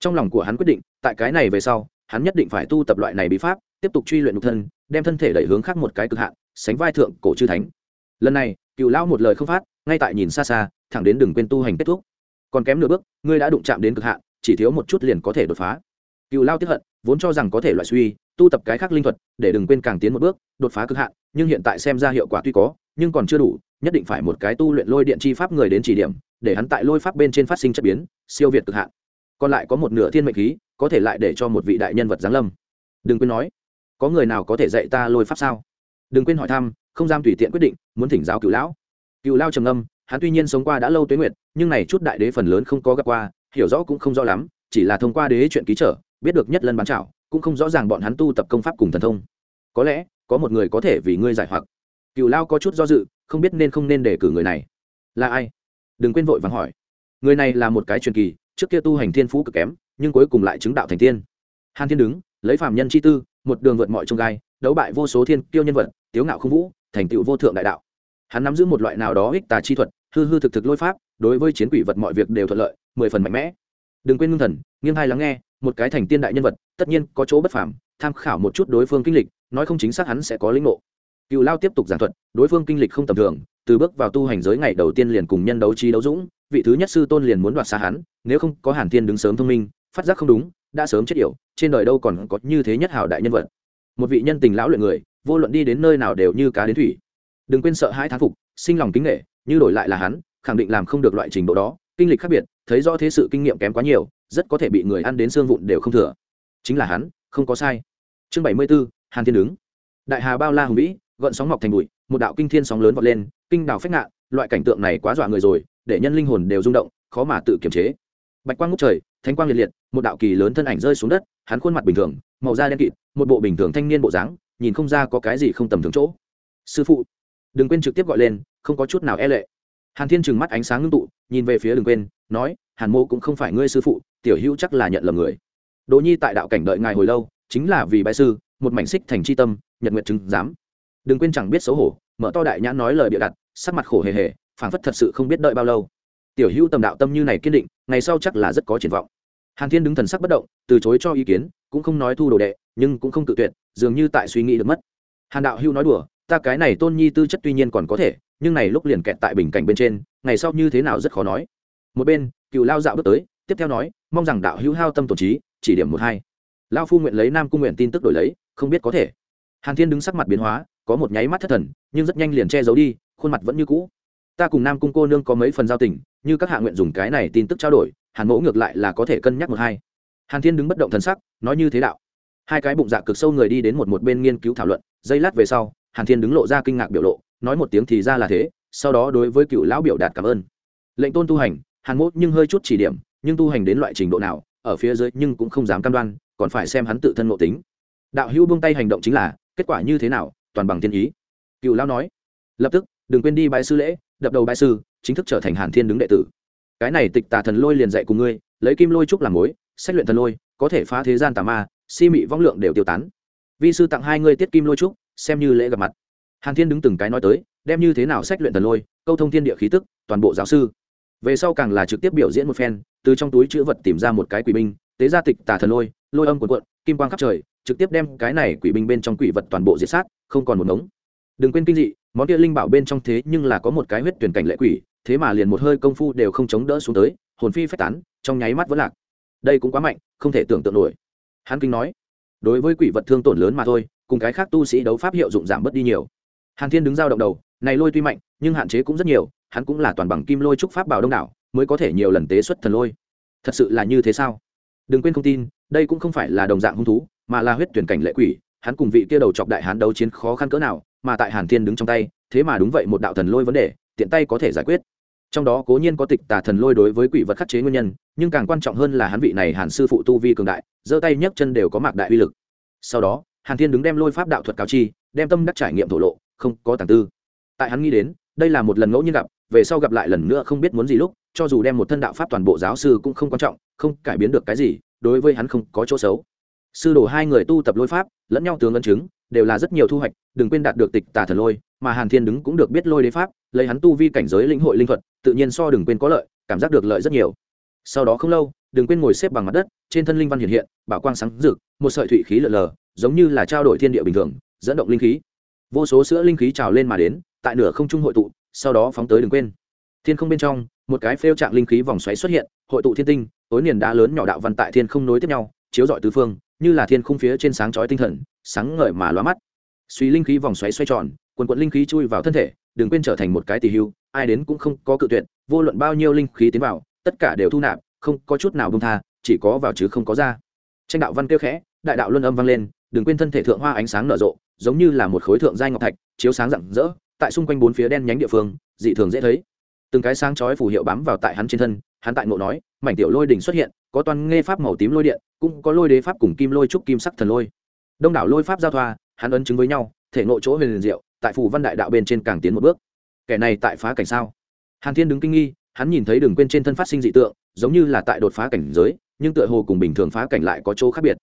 Trong lòng của hắn quyết định tại cái này về sau, hắn nhất định phải tu tập loại này bí pháp, tiếp tục truy luyện nhục thân, đem thân thể đẩy hướng khác một cái cực hạn, sánh vai thượng cổ chư thánh. Lần này, cựu lão một lời không phát, ngay tại nhìn xa xa, thẳng đến đừng quên tu hành kết thúc. Còn kém nửa bước, ngươi đã đụng chạm đến cực hạn, chỉ thiếu một chút liền có thể đột phá. Cựu lao tiếp hận, vốn cho rằng có thể loại suy, tu tập cái khác linh thuật, để đừng quên càng tiến một bước, đột phá cực hạn, nhưng hiện tại xem ra hiệu quả tuy có, nhưng còn chưa đủ, nhất định phải một cái tu luyện lôi điện chi pháp người đến chỉ điểm, để hắn tại lôi pháp bên trên phát sinh chất biến, siêu việt cực hạn. Còn lại có một nửa thiên mệnh khí có thể lại để cho một vị đại nhân vật giáng lâm. Đừng quên nói, có người nào có thể dạy ta lôi pháp sao? Đừng quên hỏi thăm, không dám tùy tiện quyết định, muốn thỉnh giáo cựu lão. Cựu lao trầm âm hắn tuy nhiên sống qua đã lâu tuế nguyệt, nhưng này chút đại đế phần lớn không có gặp qua, hiểu rõ cũng không rõ lắm, chỉ là thông qua đế chuyện ký trở, biết được nhất lân bán trảo, cũng không rõ ràng bọn hắn tu tập công pháp cùng thần thông. Có lẽ, có một người có thể vì ngươi giải hoặc. Cựu lao có chút do dự, không biết nên không nên để cử người này. Là ai? Đừng quên vội vàng hỏi. Người này là một cái truyền kỳ, trước kia tu hành thiên phú cực kém nhưng cuối cùng lại chứng đạo thành tiên. Hàn thiên đứng, lấy phạm nhân chi tư, một đường vượt mọi trông gai, đấu bại vô số thiên tiêu nhân vật, tiếu ngạo không vũ, thành tựu vô thượng đại đạo. Hắn nắm giữ một loại nào đó ích tà chi thuật, hư hư thực thực lôi pháp, đối với chiến quỷ vật mọi việc đều thuận lợi, mười phần mạnh mẽ. Đừng quên ngưng thần, nghiêng hai lắng nghe, một cái thành tiên đại nhân vật, tất nhiên có chỗ bất phàm, tham khảo một chút đối phương kinh lịch, nói không chính xác hắn sẽ có linh ngộ. Cựu lao tiếp tục giảng thuật, đối phương kinh lịch không tầm thường, từ bước vào tu hành giới ngày đầu tiên liền cùng nhân đấu trí đấu dũng, vị thứ nhất sư tôn liền muốn đoạt xa hắn, nếu không có hàn thiên đứng sớm thông minh phát giác không đúng, đã sớm chết yểu, trên đời đâu còn có như thế nhất hảo đại nhân vật. Một vị nhân tình lão luyện người, vô luận đi đến nơi nào đều như cá đến thủy. Đừng quên sợ hai thán phục, sinh lòng kính nghệ như đổi lại là hắn, khẳng định làm không được loại trình độ đó. Kinh lịch khác biệt, thấy rõ thế sự kinh nghiệm kém quá nhiều, rất có thể bị người ăn đến xương vụn đều không thừa. Chính là hắn, không có sai. Chương bảy mươi b ố hàn thiên đứng. Đại hà bao la hùng vĩ gợn sóng mọc thành bụi, một đạo kinh thiên sóng lớn vọt lên, kinh đào phách ngạn loại cảnh tượng này quá dọa người rồi, để nhân linh hồn đều rung động, khó mà tự kiềm chế. Bạch quang ngút trời thánh quang liệt liệt, một đạo kỳ lớn thân ảnh rơi xuống đất, hắn khuôn mặt bình thường, màu da đen kịt, một bộ bình thường thanh niên bộ dáng, nhìn không ra có cái gì không tầm thường chỗ. Sư phụ, đừng quên trực tiếp gọi lên, không có chút nào e lệ. Hàn thiên trừng mắt ánh sáng ngưng tụ, nhìn về phía đừng quên, nói, hàn mô cũng không phải ngươi sư phụ, tiểu hữu chắc là nhận lầm người. Đỗ nhi tại đạo cảnh đợi ngài hồi lâu, chính là vì bái sư, một mảnh xích thành c h i tâm, nhật nguyện chứng giám. Đừng quên chẳng biết xấu hổ, mở to đại nhãn nói lời bịa đặt, sắc mặt khổ hề hề, phảng phất thật sự không biết đợi bao lâu. Tiểu hữu tầm đạo tâm như này kiên định, ngày sau chắc là rất có triển vọng hàn thiên đứng thần sắc bất động, từ chối cho ý kiến, cũng không nói thu đồ đệ, nhưng cũng không tự tuyệt, dường như tại suy nghĩ được mất. Hàn đạo Hưu nói đùa, ta cái này tôn nhi tư chất tuy nhiên còn có thể, nhưng này lúc liền kẹt tại bình cảnh bên trên, ngày sau như thế nào rất khó nói. Một bên cựu lao dạo bước tới, tiếp theo nói, mong rằng đạo hữu hao tâm tổn trí, chỉ điểm một hai. Lao phu nguyện lấy nam cung nguyện tin tức đổi lấy, không biết có thể. Hàn thiên đứng sắc mặt biến hóa, có một nháy mắt thất thần, nhưng rất nhanh liền che giấu đi, khuôn mặt vẫn như cũ. Ta cùng nam cung cô nương có mấy phần giao tình, như các hạ nguyện dùng cái này tin tức trao đổi hàn mẫu ngược lại là có thể cân nhắc một hai. Hàn thiên đứng bất động thần sắc, nói như thế đạo. Hai cái bụng dạ cực sâu người đi đến một một bên nghiên cứu thảo luận, giây lát về sau, hàn thiên đứng lộ ra kinh ngạc biểu lộ, nói một tiếng thì ra là thế, sau đó đối với cựu lão biểu đạt cảm ơn. Lệnh tôn tu hành, hàn mốt nhưng hơi chút chỉ điểm, nhưng tu hành đến loại trình độ nào, ở phía dưới nhưng cũng không dám cam đoan, còn phải xem hắn tự thân ngộ tính. Đạo hữu buông tay hành động chính là, kết quả như thế nào, toàn bằng thiên ý. Cựu lão nói, lập tức, đừng quên đi bãi sư lễ, đập đầu bãi sư, chính thức trở thành hàn thiên đứng đệ tử cái này tịch tà thần lôi liền dạy cùng ngươi, lấy kim lôi trúc làm mối sách luyện thần lôi, có thể phá thế gian tà ma, si mị vong lượng đều tiêu tán. Vi sư tặng hai ngươi tiết kim lôi trúc, xem như lễ gặp mặt. Hàn thiên đứng từng cái nói tới, đem như thế nào sách luyện thần lôi, câu thông thiên địa khí tức, toàn bộ giáo sư. Về sau càng là trực tiếp biểu diễn một phen, từ trong túi chữ vật tìm ra một cái quỷ binh, tế gia tịch tà thần lôi lôi âm cuộn cuộn, kim quang khắp trời, trực tiếp đem cái này quỷ binh bên trong quỷ vật toàn bộ diệt sát, không còn một ngống. Đừng quên kinh dị, món kia linh bảo bên trong thế nhưng là có một cái huyết tuyển cảnh lệ quỷ thế mà liền một hơi công phu đều không chống đỡ xuống tới, hồn phi phách tán, trong nháy mắt vẫn lạc. Đây cũng quá mạnh, không thể tưởng tượng nổi. Hắn kinh nói, đối với quỷ vật thương tổn lớn mà thôi, cùng cái khác tu sĩ đấu pháp hiệu dụng giảm bớt đi nhiều. Hàn thiên đứng giao động đầu, này lôi tuy mạnh, nhưng hạn chế cũng rất nhiều, hắn cũng là toàn bằng kim lôi trúc pháp bảo đông đảo, mới có thể nhiều lần tế xuất thần lôi. Thật sự là như thế sao? Đừng quên không tin, đây cũng không phải là đồng dạng hung thú, mà là huyết tuyển cảnh lệ quỷ, hắn cùng vị kia đầu chọc đại hán đấu chiến khó khăn cỡ nào, mà tại hàn thiên đứng trong tay, thế mà đúng vậy một đạo thần lôi vấn đề, tiện tay có thể giải quyết trong đó cố nhiên có tịch tà thần lôi đối với quỷ vật khắc chế nguyên nhân, nhưng càng quan trọng hơn là hắn vị này hàn sư phụ tu vi cường đại, giơ tay nhấc chân đều có mạc đại uy lực. Sau đó, hàn thiên đứng đem lôi pháp đạo thuật cáo chi, đem tâm đắc trải nghiệm thổ lộ, không có tàng tư. Tại hắn nghĩ đến, đây là một lần ngẫu nhiên gặp, về sau gặp lại lần nữa không biết muốn gì lúc, cho dù đem một thân đạo pháp toàn bộ giáo sư cũng không quan trọng, không cải biến được cái gì, đối với hắn không có chỗ xấu. Sư đồ hai người tu tập lôi pháp, lẫn nhau tướng ấn chứng, đều là rất nhiều thu hoạch, đừng quên đạt được tịch tà thần lôi mà hàn thiên đứng cũng được biết lôi đế pháp, lấy hắn tu vi cảnh giới lĩnh hội linh thuật, tự nhiên so đừng quên có lợi, cảm giác được lợi rất nhiều. Sau đó không lâu, đừng quên ngồi xếp bằng mặt đất, trên thân linh văn hiện hiện, bảo quang sáng rực, một sợi thủy khí lờ lờ, giống như là trao đổi thiên địa bình thường, dẫn động linh khí. Vô số sữa linh khí trào lên mà đến, tại nửa không trung hội tụ, sau đó phóng tới đừng quên. Thiên không bên trong, một cái phêu trạng linh khí vòng xoáy xuất hiện, hội tụ thiên tinh, tối niền đá lớn nhỏ đạo văn tại thiên không nối tiếp nhau, chiếu rọi tứ phương, như là thiên khung phía trên sáng chói tinh thần, sáng ngời mà lóa mắt. Suy linh khí vòng xoáy xoay tròn quần quận linh khí chui vào thân thể, đừng quên trở thành một cái tỉ hưu, ai đến cũng không có cự tuyệt, vô luận bao nhiêu linh khí tiến vào, tất cả đều thu nạp, không có chút nào bông tha, chỉ có vào chứ không có ra. Tranh đạo văn kêu khẽ, đại đạo luân âm vang lên, đừng quên thân thể thượng hoa ánh sáng nở rộ, giống như là một khối thượng giai ngọc thạch, chiếu sáng rạng rỡ, tại xung quanh bốn phía đen nhánh địa phương, dị thường dễ thấy. Từng cái sáng chói phù hiệu bám vào tại hắn trên thân, hắn tại ngộ nói, mảnh tiểu lôi đỉnh xuất hiện, có toàn nghe pháp màu tím lôi điện, cũng có lôi đế pháp cùng kim lôi trúc kim sắc thần lôi. Đông đảo lôi pháp giao thoa, hắn ấn chứng với nhau, thể nội chỗ huyền liền diệu tại phù văn đại đạo bên trên càng tiến một bước. Kẻ này tại phá cảnh sao? Hàn thiên đứng kinh nghi, hắn nhìn thấy đường quên trên thân phát sinh dị tượng, giống như là tại đột phá cảnh giới, nhưng tựa hồ cùng bình thường phá cảnh lại có chỗ khác biệt.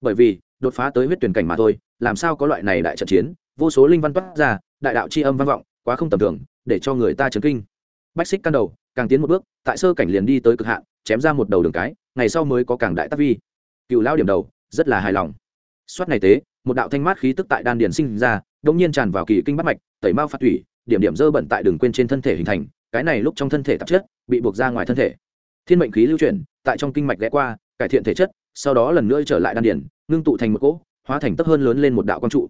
Bởi vì, đột phá tới huyết tuyển cảnh mà thôi, làm sao có loại này đại trận chiến? Vô số linh văn toát ra, đại đạo c âm vang vọng, quá không tầm thường, để cho người ta chấn kinh. Bách xích căn đầu, càng tiến một bước, tại sơ cảnh liền đi tới cực hạn, chém ra một đầu đường cái, ngày sau mới có càng đại tác vi. Cựu lao điểm đầu, rất là hài lòng. Soát này tế, một đạo thanh mát khí tức tại đan điền sinh ra đông nhiên tràn vào kỳ kinh bắt mạch tẩy mao phát thủy điểm điểm dơ bẩn tại đường quên trên thân thể hình thành cái này lúc trong thân thể tạp chất bị buộc ra ngoài thân thể. Thiên mệnh khí lưu chuyển tại trong kinh mạch ghé qua cải thiện thể chất sau đó lần nữa trở lại đan điển, ngưng tụ thành một cỗ hóa thành tấp hơn lớn lên một đạo quang trụ.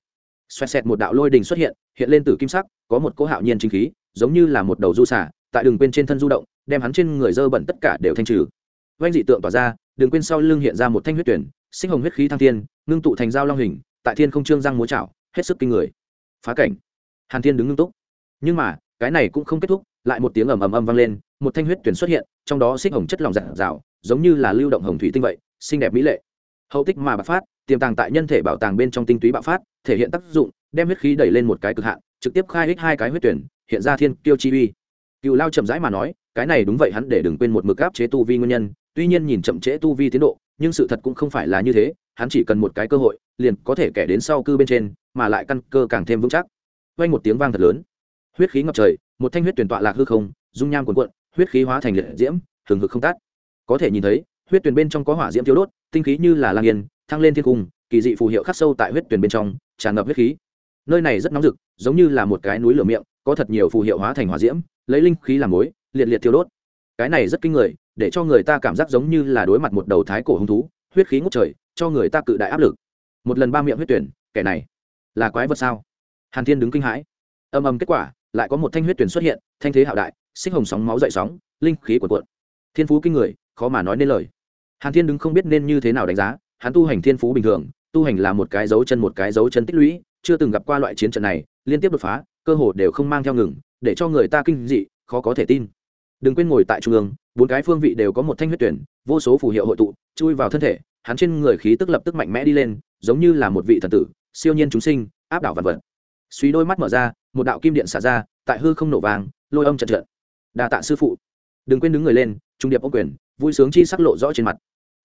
Xoẹt xẹt một đạo lôi đình xuất hiện hiện lên từ kim sắc có một cỗ hạo nhiên chính khí giống như là một đầu du xả tại đường quên trên thân du động đem hắn trên người dơ bẩn tất cả đều thanh trừ. Vanh dị tượng tỏa ra đường quên sau lưng hiện ra một thanh huyết tuyển sinh hồng huyết khí thăng thiên ngưng tụ thành dao long hình tại thiên không trương răng múa chảo hết sức kinh người phá cảnh. Hàn thiên đứng ngưng túc. Nhưng mà, cái này cũng không kết thúc, lại một tiếng ầm ầm ầm vang lên, một thanh huyết tuyển xuất hiện, trong đó xích hồng chất lỏng dạng rào, giống như là lưu động hồng thủy tinh vậy, xinh đẹp mỹ lệ. Hậu tích mà bạo phát, tiềm tàng tại nhân thể bảo tàng bên trong tinh túy bạo phát, thể hiện tác dụng, đem huyết khí đẩy lên một cái cực hạn, trực tiếp khai hích hai cái huyết tuyển, hiện ra thiên tiêu chi uy. Cựu lao chậm rãi mà nói, cái này đúng vậy hắn để đừng quên một mực áp chế tu vi nguyên nhân, tuy nhiên nhìn chậm trễ tu vi tiến độ, nhưng sự thật cũng không phải là như thế hắn chỉ cần một cái cơ hội, liền có thể kẻ đến sau cư bên trên, mà lại căn cơ càng thêm vững chắc. Vang một tiếng vang thật lớn. Huyết khí ngập trời, một thanh huyết tuyển tọa lạc hư không, dung nham cuồn cuộn, huyết khí hóa thành liệt diễm thường hực không tắt có thể nhìn thấy, huyết tuyển bên trong có hỏa diễm thiếu đốt, tinh khí như là lang yên, thăng lên thiên cung, kỳ dị phù hiệu khắc sâu tại huyết tuyển bên trong, tràn ngập huyết khí. Nơi này rất nóng rực, giống như là một cái núi lửa miệng, có thật nhiều phù hiệu hóa thành hỏa diễm, lấy linh khí làm mối, liệt liệt thiêu đốt. Cái này rất kinh người, để cho người ta cảm giác giống như là đối mặt một đầu thái cổ hung thú, huyết khí ngút trời cho người ta cự đại áp lực. Một lần ba miệng huyết tuyển, kẻ này là quái vật sao? Hàn thiên đứng kinh hãi. Âm âm kết quả, lại có một thanh huyết tuyển xuất hiện, thanh thế hạo đại, xích hồng sóng máu dậy sóng, linh khí cuộn cuộn. Thiên phú kinh người, khó mà nói nên lời. Hàn thiên đứng không biết nên như thế nào đánh giá, hắn tu hành thiên phú bình thường, tu hành là một cái dấu chân một cái dấu chân tích lũy, chưa từng gặp qua loại chiến trận này, liên tiếp đột phá, cơ hồ đều không mang theo ngừng, để cho người ta kinh dị, khó có thể tin. Đừng quên ngồi tại trung ương, bốn cái phương vị đều có một thanh huyết tuyển, vô số phù hiệu hội tụ, chui vào thân thể hắn trên người khí tức lập tức mạnh mẽ đi lên, giống như là một vị thần tử, siêu nhiên chúng sinh, áp đảo vật vật. Suy đôi mắt mở ra, một đạo kim điện xả ra, tại hư không nổ vàng lôi âm trận trận. Đa tạ sư phụ. Đừng quên đứng người lên, trung điệp ô quyền, vui sướng chi sắc lộ rõ trên mặt.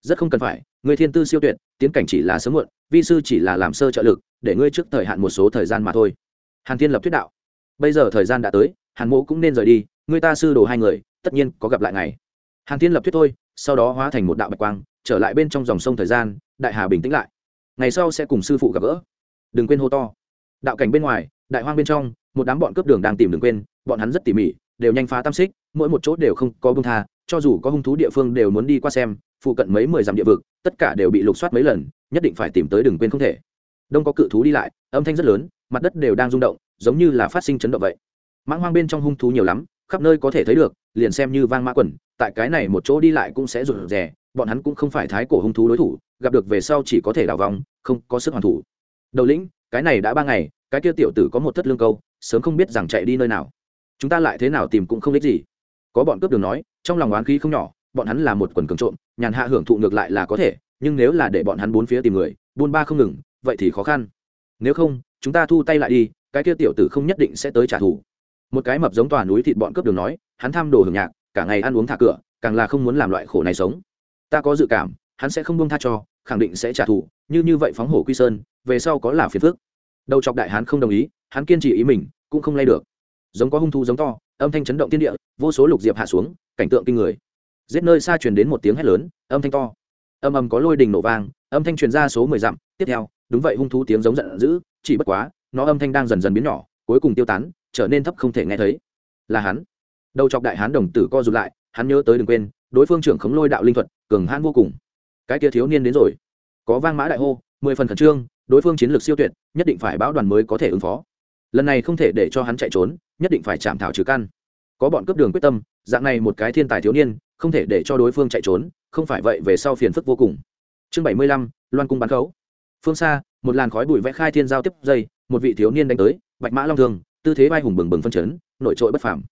Rất không cần phải, người thiên tư siêu tuyệt, tiến cảnh chỉ là sớm muộn, vi sư chỉ là làm sơ trợ lực, để ngươi trước thời hạn một số thời gian mà thôi. Hàn thiên lập thuyết đạo. Bây giờ thời gian đã tới, hàn mộ cũng nên rời đi, người ta sư đồ hai người, tất nhiên có gặp lại ngày hàn thiên lập thuyết thôi, sau đó hóa thành một đạo bạch quang trở lại bên trong dòng sông thời gian, đại hà bình tĩnh lại. Ngày sau sẽ cùng sư phụ gặp gỡ. Đừng quên hô to. Đạo cảnh bên ngoài, đại hoang bên trong, một đám bọn cướp đường đang tìm đừng quên, bọn hắn rất tỉ mỉ, đều nhanh phá tam xích, mỗi một chỗ đều không có bông tha, cho dù có hung thú địa phương đều muốn đi qua xem, phụ cận mấy mười dặm địa vực, tất cả đều bị lục soát mấy lần, nhất định phải tìm tới đừng quên không thể. Đông có cự thú đi lại, âm thanh rất lớn, mặt đất đều đang rung động, giống như là phát sinh chấn động vậy. Mãng hoang bên trong hung thú nhiều lắm, khắp nơi có thể thấy được, liền xem như vang mã quần tại cái này một chỗ đi lại cũng sẽ rụt rè, bọn hắn cũng không phải thái cổ hung thú đối thủ, gặp được về sau chỉ có thể đảo vòng, không có sức hoàn thủ. Đầu lĩnh, cái này đã ba ngày, cái kia tiểu tử có một thất lương câu, sớm không biết rằng chạy đi nơi nào. Chúng ta lại thế nào tìm cũng không ích gì. Có bọn cướp đường nói, trong lòng oán khí không nhỏ, bọn hắn là một quần cường trộm, nhàn hạ hưởng thụ ngược lại là có thể, nhưng nếu là để bọn hắn bốn phía tìm người, buôn ba không ngừng, vậy thì khó khăn. Nếu không, chúng ta thu tay lại đi, cái kia tiểu tử không nhất định sẽ tới trả thù. Một cái mập giống tòa núi thịt bọn cướp đường nói, hắn tham đồ hưởng nhạc cả ngày ăn uống thả cửa, càng là không muốn làm loại khổ này sống. Ta có dự cảm, hắn sẽ không buông tha cho, khẳng định sẽ trả thù, như như vậy phóng hổ quy sơn, về sau có là phiền phước đầu chọc đại hán không đồng ý, hắn kiên trì ý mình, cũng không lay được. Giống có hung thu giống to, âm thanh chấn động thiên địa, vô số lục diệp hạ xuống, cảnh tượng kinh người. Giết nơi xa truyền đến một tiếng hét lớn, âm thanh to. Âm ầm có lôi đình nổ vang, âm thanh truyền ra số mười dặm, tiếp theo, đúng vậy hung thú tiếng giống giận dữ, chỉ bất quá, nó âm thanh đang dần dần biến nhỏ, cuối cùng tiêu tán, trở nên thấp không thể nghe thấy. Là hắn đầu chọc đại hán đồng tử co rụt lại, hắn nhớ tới đừng quên, đối phương trưởng khống lôi đạo linh thuật, cường hãn vô cùng. Cái kia thiếu niên đến rồi. Có vang mã đại hô, mười phần khẩn trương, đối phương chiến lược siêu tuyệt, nhất định phải báo đoàn mới có thể ứng phó. Lần này không thể để cho hắn chạy trốn, nhất định phải chạm thảo trừ căn. Có bọn cướp đường quyết tâm, dạng này một cái thiên tài thiếu niên, không thể để cho đối phương chạy trốn, không phải vậy về sau phiền phức vô cùng. Chương bảy mươi lăm, loan cung bán khấu. Phương xa, một làn khói bụi vẽ khai thiên giao tiếp dây, một vị thiếu niên đánh tới, bạch mã long thường, tư thế vai hùng bừng bừng phân chấn, nổi trội bất phàm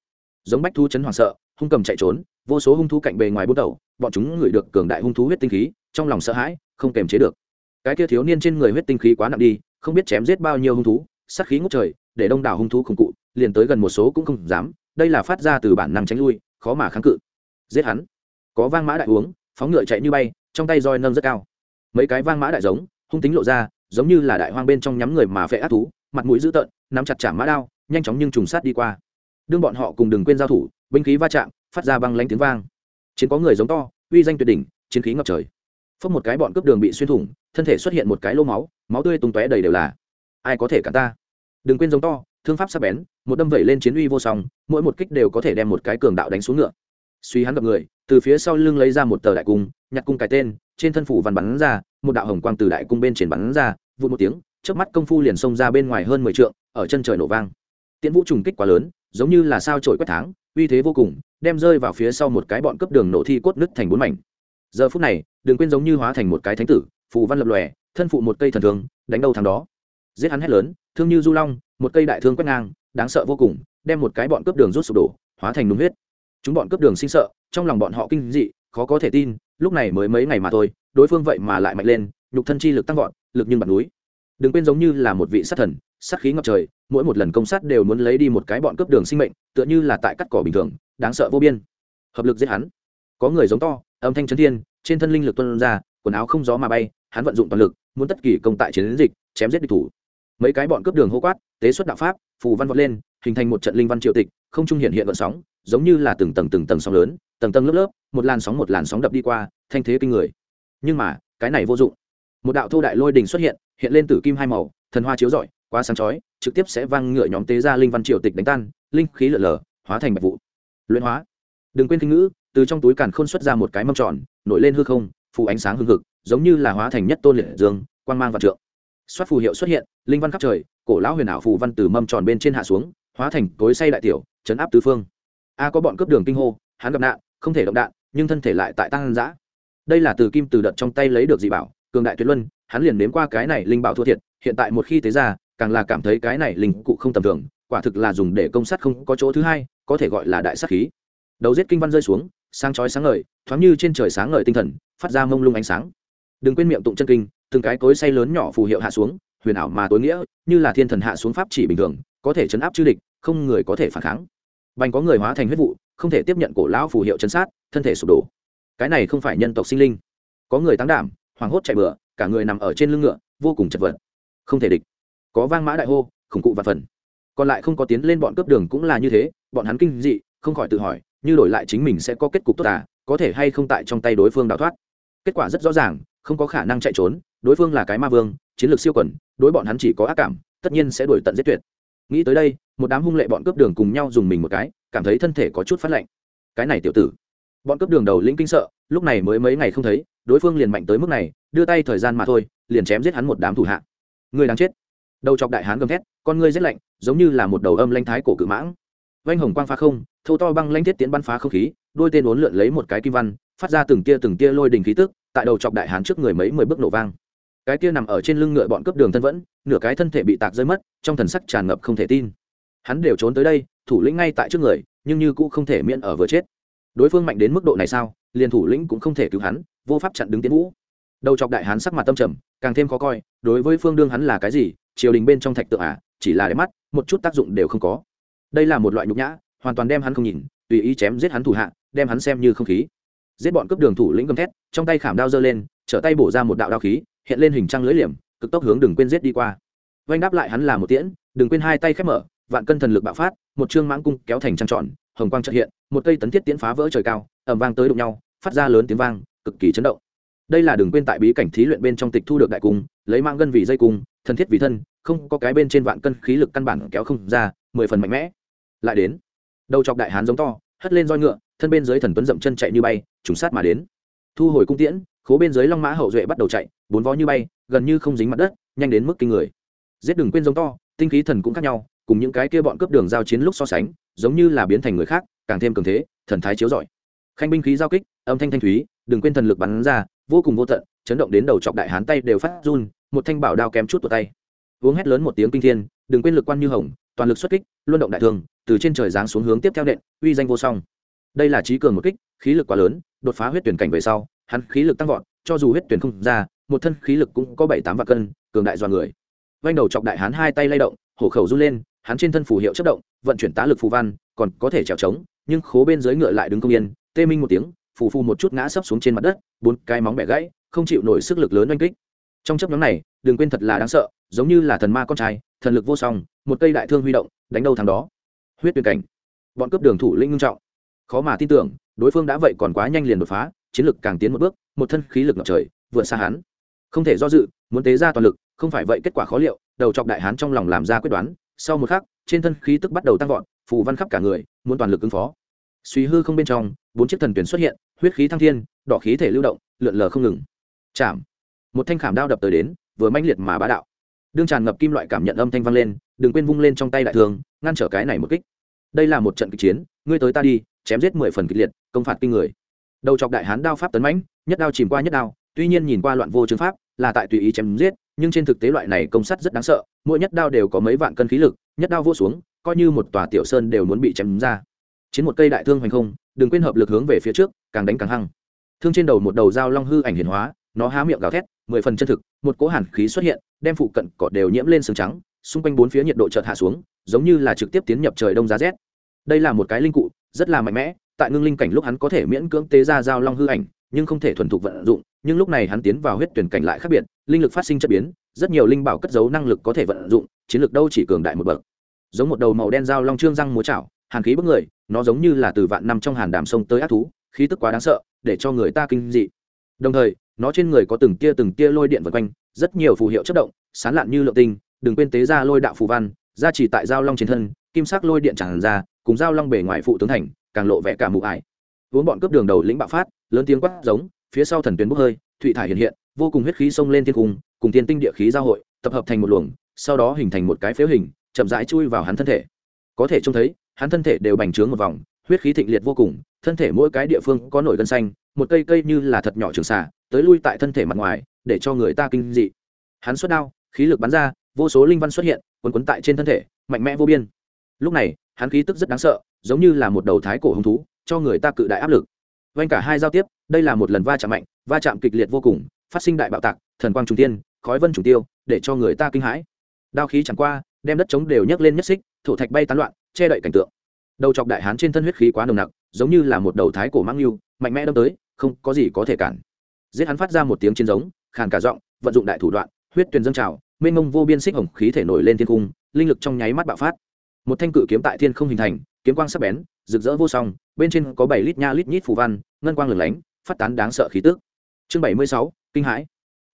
giống bách thu chấn hoảng sợ, hung cầm chạy trốn, vô số hung thú cạnh bề ngoài bút đầu bọn chúng ngửi được cường đại hung thú huyết tinh khí, trong lòng sợ hãi, không kềm chế được. Cái kia thiếu niên trên người huyết tinh khí quá nặng đi, không biết chém giết bao nhiêu hung thú, sát khí ngút trời, để đông đảo hung thú khủng cụ, liền tới gần một số cũng không dám, đây là phát ra từ bản năng tránh lui, khó mà kháng cự. Giết hắn. Có vang mã đại uống, phóng ngựa chạy như bay, trong tay roi nâng rất cao. Mấy cái vang mã đại giống, hung tính lộ ra, giống như là đại hoang bên trong nhắm người mà phệ ác thú, mặt mũi dữ tợn, nắm chặt chả mã đao, nhanh chóng nhưng trùng sát đi qua đương bọn họ cùng đừng quên giao thủ, binh khí va chạm, phát ra băng lanh tiếng vang. Chiến có người giống to, uy danh tuyệt đỉnh, chiến khí ngập trời. Phốc một cái bọn cướp đường bị xuyên thủng, thân thể xuất hiện một cái lô máu máu tươi tung tóe đầy đều là. Ai có thể cả ta? Đừng quên giống to, thương pháp sắc bén, một đâm vẩy lên chiến uy vô song, mỗi một kích đều có thể đem một cái cường đạo đánh xuống ngựa. Suy hắn gặp người, từ phía sau lưng lấy ra một tờ đại cung, nhặt cung cái tên, trên thân phủ văn bắn ra, một đạo hồng quang từ đại cung bên trên bắn ra, vụt một tiếng trước mắt công phu liền xông ra bên ngoài hơn mười trượng, ở chân trời nổ vang tiễn vũ trùng kích quá lớn, giống như là sao trổi quét tháng, uy thế vô cùng, đem rơi vào phía sau một cái bọn cấp đường nổ thi cốt nứt thành bốn mảnh. Giờ phút này, đừng quên giống như hóa thành một cái thánh tử, phù văn lập lòe, thân phụ một cây thần thương, đánh đầu thằng đó. Giết hắn hét lớn, thương như du long, một cây đại thương quét ngang, đáng sợ vô cùng, đem một cái bọn cướp đường rút sụp đổ, hóa thành đúng huyết. Chúng bọn cướp đường sinh sợ, trong lòng bọn họ kinh dị, khó có thể tin, lúc này mới mấy ngày mà thôi, đối phương vậy mà lại mạnh lên, nhục thân chi lực tăng vọt, lực nhưng bạt núi. Đừng quên giống như là một vị sát thần sát khí ngập trời, mỗi một lần công sát đều muốn lấy đi một cái bọn cướp đường sinh mệnh, tựa như là tại cắt cỏ bình thường, đáng sợ vô biên. Hợp lực giết hắn. Có người giống to, âm thanh chấn thiên, trên thân linh lực tuân ra, quần áo không gió mà bay, hắn vận dụng toàn lực, muốn tất kỳ công tại chiến dịch, chém giết địch thủ. Mấy cái bọn cướp đường hô quát, tế xuất đạo pháp, phù văn vọt lên, hình thành một trận linh văn triệu tịch, không trung hiện hiện vận sóng, giống như là từng tầng từng tầng sóng lớn, tầng tầng lớp lớp, một làn sóng một làn sóng đập đi qua, thanh thế kinh người. Nhưng mà, cái này vô dụng. Một đạo thô đại lôi đình xuất hiện hiện lên tử kim hai màu, thần hoa chiếu rọi quá sáng chói, trực tiếp sẽ văng ngựa nhóm tế ra linh văn triều tịch đánh tan, linh khí lở lở, hóa thành bạch vụ. Luyện hóa. Đừng quên kinh ngữ, từ trong túi càn khôn xuất ra một cái mâm tròn, nổi lên hư không phù ánh sáng hương hực, giống như là hóa thành nhất tôn liệt dương quan mang và trượng. Xoát phù hiệu xuất hiện, linh văn khắp trời, cổ lão huyền ảo phù văn từ mâm tròn bên trên hạ xuống, hóa thành cối say đại tiểu chấn áp tứ phương. A có bọn cướp đường kinh hô, hắn gặp nạn, không thể động đạn, nhưng thân thể lại tại tăng giã đây là từ kim từ đợt trong tay lấy được dị bảo, cường đại tuyệt luân, hắn liền nếm qua cái này linh bảo thua thiệt, hiện tại một khi tế ra càng là cảm thấy cái này linh cụ không tầm thường, quả thực là dùng để công sát không có chỗ thứ hai, có thể gọi là đại sát khí. Đầu giết kinh văn rơi xuống, sáng chói sáng ngời, thoáng như trên trời sáng ngời tinh thần, phát ra mông lung ánh sáng. Đừng quên miệng tụng chân kinh, từng cái cối say lớn nhỏ phù hiệu hạ xuống, huyền ảo mà tối nghĩa, như là thiên thần hạ xuống pháp chỉ bình thường, có thể chấn áp chư địch, không người có thể phản kháng. Bành có người hóa thành huyết vụ, không thể tiếp nhận cổ lão phù hiệu chấn sát, thân thể sụp đổ. Cái này không phải nhân tộc sinh linh. Có người tăng đảm, hoảng hốt chạy bừa, cả người nằm ở trên lưng ngựa, vô cùng chật vật. Không thể địch có vang mã đại hô, khủng cụ và phần. Còn lại không có tiến lên bọn cướp đường cũng là như thế, bọn hắn kinh dị, không khỏi tự hỏi, như đổi lại chính mình sẽ có kết cục tốt à có thể hay không tại trong tay đối phương đào thoát. Kết quả rất rõ ràng, không có khả năng chạy trốn, đối phương là cái ma vương, chiến lược siêu quẩn, đối bọn hắn chỉ có ác cảm, tất nhiên sẽ đuổi tận giết tuyệt. Nghĩ tới đây, một đám hung lệ bọn cướp đường cùng nhau dùng mình một cái, cảm thấy thân thể có chút phát lạnh. Cái này tiểu tử. Bọn cướp đường đầu lĩnh kinh sợ, lúc này mới mấy ngày không thấy, đối phương liền mạnh tới mức này, đưa tay thời gian mà thôi, liền chém giết hắn một đám thủ hạ. Người đáng chết đầu chọc đại hán gầm thét, con ngươi rét lạnh, giống như là một đầu âm lanh thái cổ cự mãng. Vanh hồng quang phá không, thâu to băng lanh thiết tiến bắn phá không khí, đôi tên uốn lượn lấy một cái kim văn, phát ra từng tia từng tia lôi đình khí tức, tại đầu chọc đại hán trước người mấy mười bước nổ vang. Cái tia nằm ở trên lưng ngựa bọn cướp đường thân vẫn, nửa cái thân thể bị tạc rơi mất, trong thần sắc tràn ngập không thể tin. Hắn đều trốn tới đây, thủ lĩnh ngay tại trước người, nhưng như cũ không thể miễn ở vừa chết. Đối phương mạnh đến mức độ này sao, liền thủ lĩnh cũng không thể cứu hắn, vô pháp chặn đứng tiến vũ. Đầu chọc đại hán sắc mặt tâm trầm, càng thêm khó coi, đối với phương đương hắn là cái gì triều đình bên trong thạch tượng à chỉ là để mắt, một chút tác dụng đều không có. Đây là một loại nhục nhã, hoàn toàn đem hắn không nhìn, tùy ý chém giết hắn thủ hạ, đem hắn xem như không khí. Giết bọn cướp đường thủ lĩnh gầm thét, trong tay khảm đao giơ lên, trở tay bổ ra một đạo đao khí, hiện lên hình trăng lưỡi liềm, cực tốc hướng đừng quên giết đi qua. Vanh đáp lại hắn là một tiễn đừng quên hai tay khép mở, vạn cân thần lực bạo phát, một chương mãng cung kéo thành trăng tròn, hồng quang trợ hiện, một cây tấn thiết tiễn phá vỡ trời cao ẩm vang tới đụng nhau, phát ra lớn tiếng vang, cực kỳ chấn động đây là đừng quên tại bí cảnh thí luyện bên trong tịch thu được đại cung, lấy mang gân vì dây cung thân thiết vì thân, không có cái bên trên vạn cân khí lực căn bản kéo không ra, mười phần mạnh mẽ. Lại đến, đầu chọc đại hán giống to, hất lên roi ngựa, thân bên dưới thần tuấn dậm chân chạy như bay, trùng sát mà đến. Thu hồi cung tiễn, khố bên dưới long mã hậu duệ bắt đầu chạy, bốn vó như bay, gần như không dính mặt đất, nhanh đến mức kinh người. Giết đừng quên giống to, tinh khí thần cũng khác nhau, cùng những cái kia bọn cướp đường giao chiến lúc so sánh, giống như là biến thành người khác, càng thêm cường thế, thần thái chiếu giỏi khanh binh khí giao kích, âm thanh thanh thúy, đừng quên thần lực bắn ra vô cùng vô tận, chấn động đến đầu chọc đại hán tay đều phát run, một thanh bảo đao kém chút vào tay. Uống hét lớn một tiếng kinh thiên, đừng quên lực quan như hồng, toàn lực xuất kích, luân động đại thương, từ trên trời giáng xuống hướng tiếp theo đệm uy danh vô song. Đây là trí cường một kích, khí lực quá lớn, đột phá huyết tuyển cảnh về sau, hắn khí lực tăng vọt, cho dù huyết tuyển không ra, một thân khí lực cũng có bảy tám vạn cân, cường đại do người. Vanh đầu chọc đại hán hai tay lay động, hổ khẩu run lên, hắn trên thân phù hiệu chất động, vận chuyển tá lực phù văn, còn có thể trèo trống, nhưng khố bên dưới ngựa lại đứng công yên, tê minh một tiếng phù phù một chút ngã sấp xuống trên mặt đất, bốn cái móng bẻ gãy, không chịu nổi sức lực lớn oanh kích. Trong chấp nhóm này, đừng quên thật là đáng sợ, giống như là thần ma con trai, thần lực vô song, một cây đại thương huy động, đánh đâu thằng đó. Huyết tuyển cảnh. Bọn cướp đường thủ lĩnh ngưng trọng. Khó mà tin tưởng, đối phương đã vậy còn quá nhanh liền đột phá, chiến lực càng tiến một bước, một thân khí lực ngập trời, vượt xa hắn. Không thể do dự, muốn tế ra toàn lực, không phải vậy kết quả khó liệu, đầu chọc đại hán trong lòng làm ra quyết đoán, sau một khắc, trên thân khí tức bắt đầu tăng vọt, phù văn khắp cả người, muốn toàn lực ứng phó suy hư không bên trong, bốn chiếc thần tuyển xuất hiện, huyết khí thăng thiên, đỏ khí thể lưu động, lượn lờ không ngừng. Chạm. Một thanh khảm đao đập tới đến, vừa manh liệt mà bá đạo. Đương tràn ngập kim loại cảm nhận âm thanh vang lên, đừng quên vung lên trong tay đại thường ngăn trở cái này một kích. Đây là một trận kịch chiến, ngươi tới ta đi, chém giết mười phần kịch liệt, công phạt kinh người. Đầu chọc đại hán đao pháp tấn mãnh, nhất đao chìm qua nhất đao, tuy nhiên nhìn qua loạn vô chứng pháp, là tại tùy ý chém giết, nhưng trên thực tế loại này công sắt rất đáng sợ, mỗi nhất đao đều có mấy vạn cân khí lực, nhất đao vô xuống, coi như một tòa tiểu sơn đều muốn bị chém ra chiến một cây đại thương hoành không, đừng quên hợp lực hướng về phía trước, càng đánh càng hăng. Thương trên đầu một đầu dao long hư ảnh hiển hóa, nó há miệng gào thét, mười phần chân thực, một cỗ hàn khí xuất hiện, đem phụ cận cỏ đều nhiễm lên sương trắng, xung quanh bốn phía nhiệt độ chợt hạ xuống, giống như là trực tiếp tiến nhập trời đông giá rét. Đây là một cái linh cụ, rất là mạnh mẽ, tại ngưng linh cảnh lúc hắn có thể miễn cưỡng tế ra dao long hư ảnh, nhưng không thể thuần thục vận dụng, nhưng lúc này hắn tiến vào huyết tuyển cảnh lại khác biệt, linh lực phát sinh chất biến, rất nhiều linh bảo cất giấu năng lực có thể vận dụng, chiến lược đâu chỉ cường đại một bậc. Giống một đầu màu đen dao long trương răng múa chảo hàn khí bức người, nó giống như là từ vạn năm trong hàn đàm sông tới ác thú, khí tức quá đáng sợ, để cho người ta kinh dị. Đồng thời, nó trên người có từng tia từng tia lôi điện vật quanh, rất nhiều phù hiệu chất động, sán lạn như lượng tinh, đừng quên tế ra lôi đạo phù văn, ra chỉ tại giao long trên thân, kim sắc lôi điện tràn ra, cùng giao long bề ngoài phụ tướng thành, càng lộ vẻ cả mụ ải. Vốn bọn cướp đường đầu lĩnh bạo phát, lớn tiếng quát giống, phía sau thần tuyến bốc hơi thụy thải hiện hiện, vô cùng huyết khí xông lên thiên cung, cùng tiên tinh địa khí giao hội, tập hợp thành một luồng, sau đó hình thành một cái phếu hình, chậm rãi chui vào hắn thân thể. Có thể trông thấy hắn thân thể đều bành trướng một vòng, huyết khí thịnh liệt vô cùng, thân thể mỗi cái địa phương có nổi gân xanh, một cây cây như là thật nhỏ trường xả tới lui tại thân thể mặt ngoài, để cho người ta kinh dị. Hắn xuất đao, khí lực bắn ra, vô số linh văn xuất hiện, quấn quấn tại trên thân thể, mạnh mẽ vô biên. Lúc này, hắn khí tức rất đáng sợ, giống như là một đầu thái cổ hứng thú, cho người ta cự đại áp lực. Vanh cả hai giao tiếp, đây là một lần va chạm mạnh, va chạm kịch liệt vô cùng, phát sinh đại bạo tạc, thần quang trung tiên khói vân trùng tiêu, để cho người ta kinh hãi. Đao khí chẳng qua, đem đất chống đều nhấc lên nhất xích, thổ thạch bay tán loạn che đậy cảnh tượng. Đầu chọc đại hán trên thân huyết khí quá nồng nặc, giống như là một đầu thái cổ mang lưu mạnh mẽ đâm tới, không có gì có thể cản. Giết hắn phát ra một tiếng chiến giống, khàn cả giọng, vận dụng đại thủ đoạn, huyết tuyền dâng trào, mênh mông vô biên xích hồng khí thể nổi lên thiên cung, linh lực trong nháy mắt bạo phát. Một thanh cự kiếm tại thiên không hình thành, kiếm quang sắc bén, rực rỡ vô song, bên trên có bảy lít nha lít nhít phù văn, ngân quang lửng lánh, phát tán đáng sợ khí tức. Chương bảy mươi sáu, kinh hãi.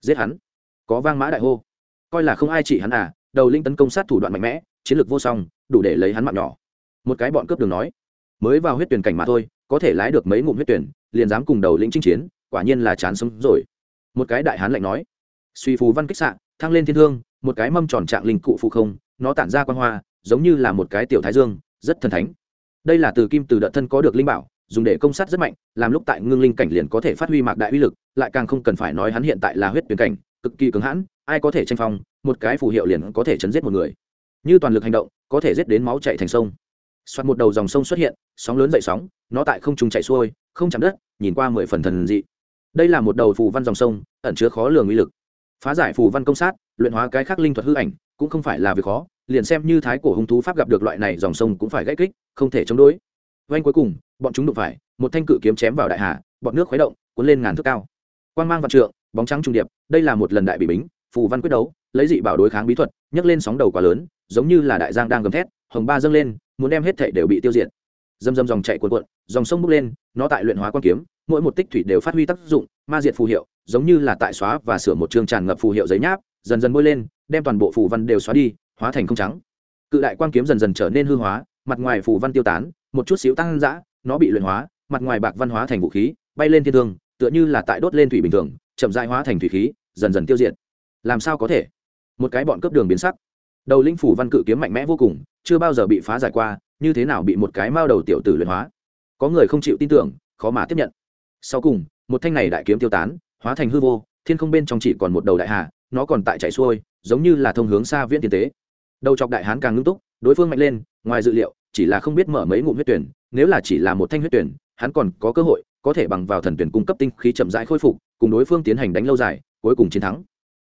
Giết hắn. Có vang mã đại hô. Coi là không ai trị hắn à đầu linh tấn công sát thủ đoạn mạnh mẽ, chiến lược vô song đủ để lấy hắn mạng nhỏ. Một cái bọn cướp đường nói, mới vào huyết tuyển cảnh mà thôi, có thể lái được mấy ngụm huyết tuyển, liền dám cùng đầu lĩnh chinh chiến, quả nhiên là chán sống rồi. Một cái đại hán lạnh nói, suy phù văn kích sạn thăng lên thiên thương, một cái mâm tròn trạng linh cụ phụ không, nó tản ra quan hoa, giống như là một cái tiểu thái dương, rất thần thánh. Đây là từ kim từ đợt thân có được linh bảo, dùng để công sát rất mạnh, làm lúc tại ngưng linh cảnh liền có thể phát huy mạc đại uy lực, lại càng không cần phải nói hắn hiện tại là huyết tuyển cảnh, cực kỳ cứng hãn, ai có thể tranh phong, một cái phù hiệu liền có thể chấn giết một người. Như toàn lực hành động có thể giết đến máu chạy thành sông. Xoát một đầu dòng sông xuất hiện, sóng lớn dậy sóng, nó tại không trung chạy xuôi, không chạm đất, nhìn qua mười phần thần dị. Đây là một đầu phù văn dòng sông, ẩn chứa khó lường uy lực. Phá giải phù văn công sát, luyện hóa cái khác linh thuật hư ảnh, cũng không phải là việc khó, liền xem như thái cổ hung thú pháp gặp được loại này dòng sông cũng phải gãy kích, không thể chống đối. Vanh cuối cùng, bọn chúng đụng phải, một thanh cự kiếm chém vào đại hà, bọn nước khuấy động, cuốn lên ngàn thước cao. Quang mang vạn trượng, bóng trắng trung điệp, đây là một lần đại bị bính phù văn quyết đấu, lấy dị bảo đối kháng bí thuật, nhấc lên sóng đầu quá lớn, giống như là đại giang đang gầm thét, hồng ba dâng lên, muốn đem hết thảy đều bị tiêu diệt. Dầm dầm dòng chạy cuồn cuộn, dòng sông bốc lên, nó tại luyện hóa quan kiếm, mỗi một tích thủy đều phát huy tác dụng, ma diệt phù hiệu, giống như là tại xóa và sửa một chương tràn ngập phù hiệu giấy nháp, dần dần bôi lên, đem toàn bộ phù văn đều xóa đi, hóa thành không trắng. Cự đại quan kiếm dần dần trở nên hư hóa, mặt ngoài phù văn tiêu tán, một chút xíu tăng dã, nó bị luyện hóa, mặt ngoài bạc văn hóa thành vũ khí, bay lên thiên thương, tựa như là tại đốt lên thủy bình thường, chậm dại hóa thành thủy khí, dần dần tiêu diệt làm sao có thể? Một cái bọn cướp đường biến sắc. Đầu linh phủ văn cự kiếm mạnh mẽ vô cùng, chưa bao giờ bị phá giải qua, như thế nào bị một cái mao đầu tiểu tử luyện hóa? Có người không chịu tin tưởng, khó mà tiếp nhận. Sau cùng, một thanh này đại kiếm tiêu tán, hóa thành hư vô, thiên không bên trong chỉ còn một đầu đại hà, nó còn tại chạy xuôi, giống như là thông hướng xa viễn tiên tế. Đầu chọc đại hán càng ngưng túc, đối phương mạnh lên, ngoài dự liệu, chỉ là không biết mở mấy ngụm huyết tuyển, nếu là chỉ là một thanh huyết tuyển, hắn còn có cơ hội, có thể bằng vào thần tuyển cung cấp tinh khí chậm rãi khôi phục, cùng đối phương tiến hành đánh lâu dài, cuối cùng chiến thắng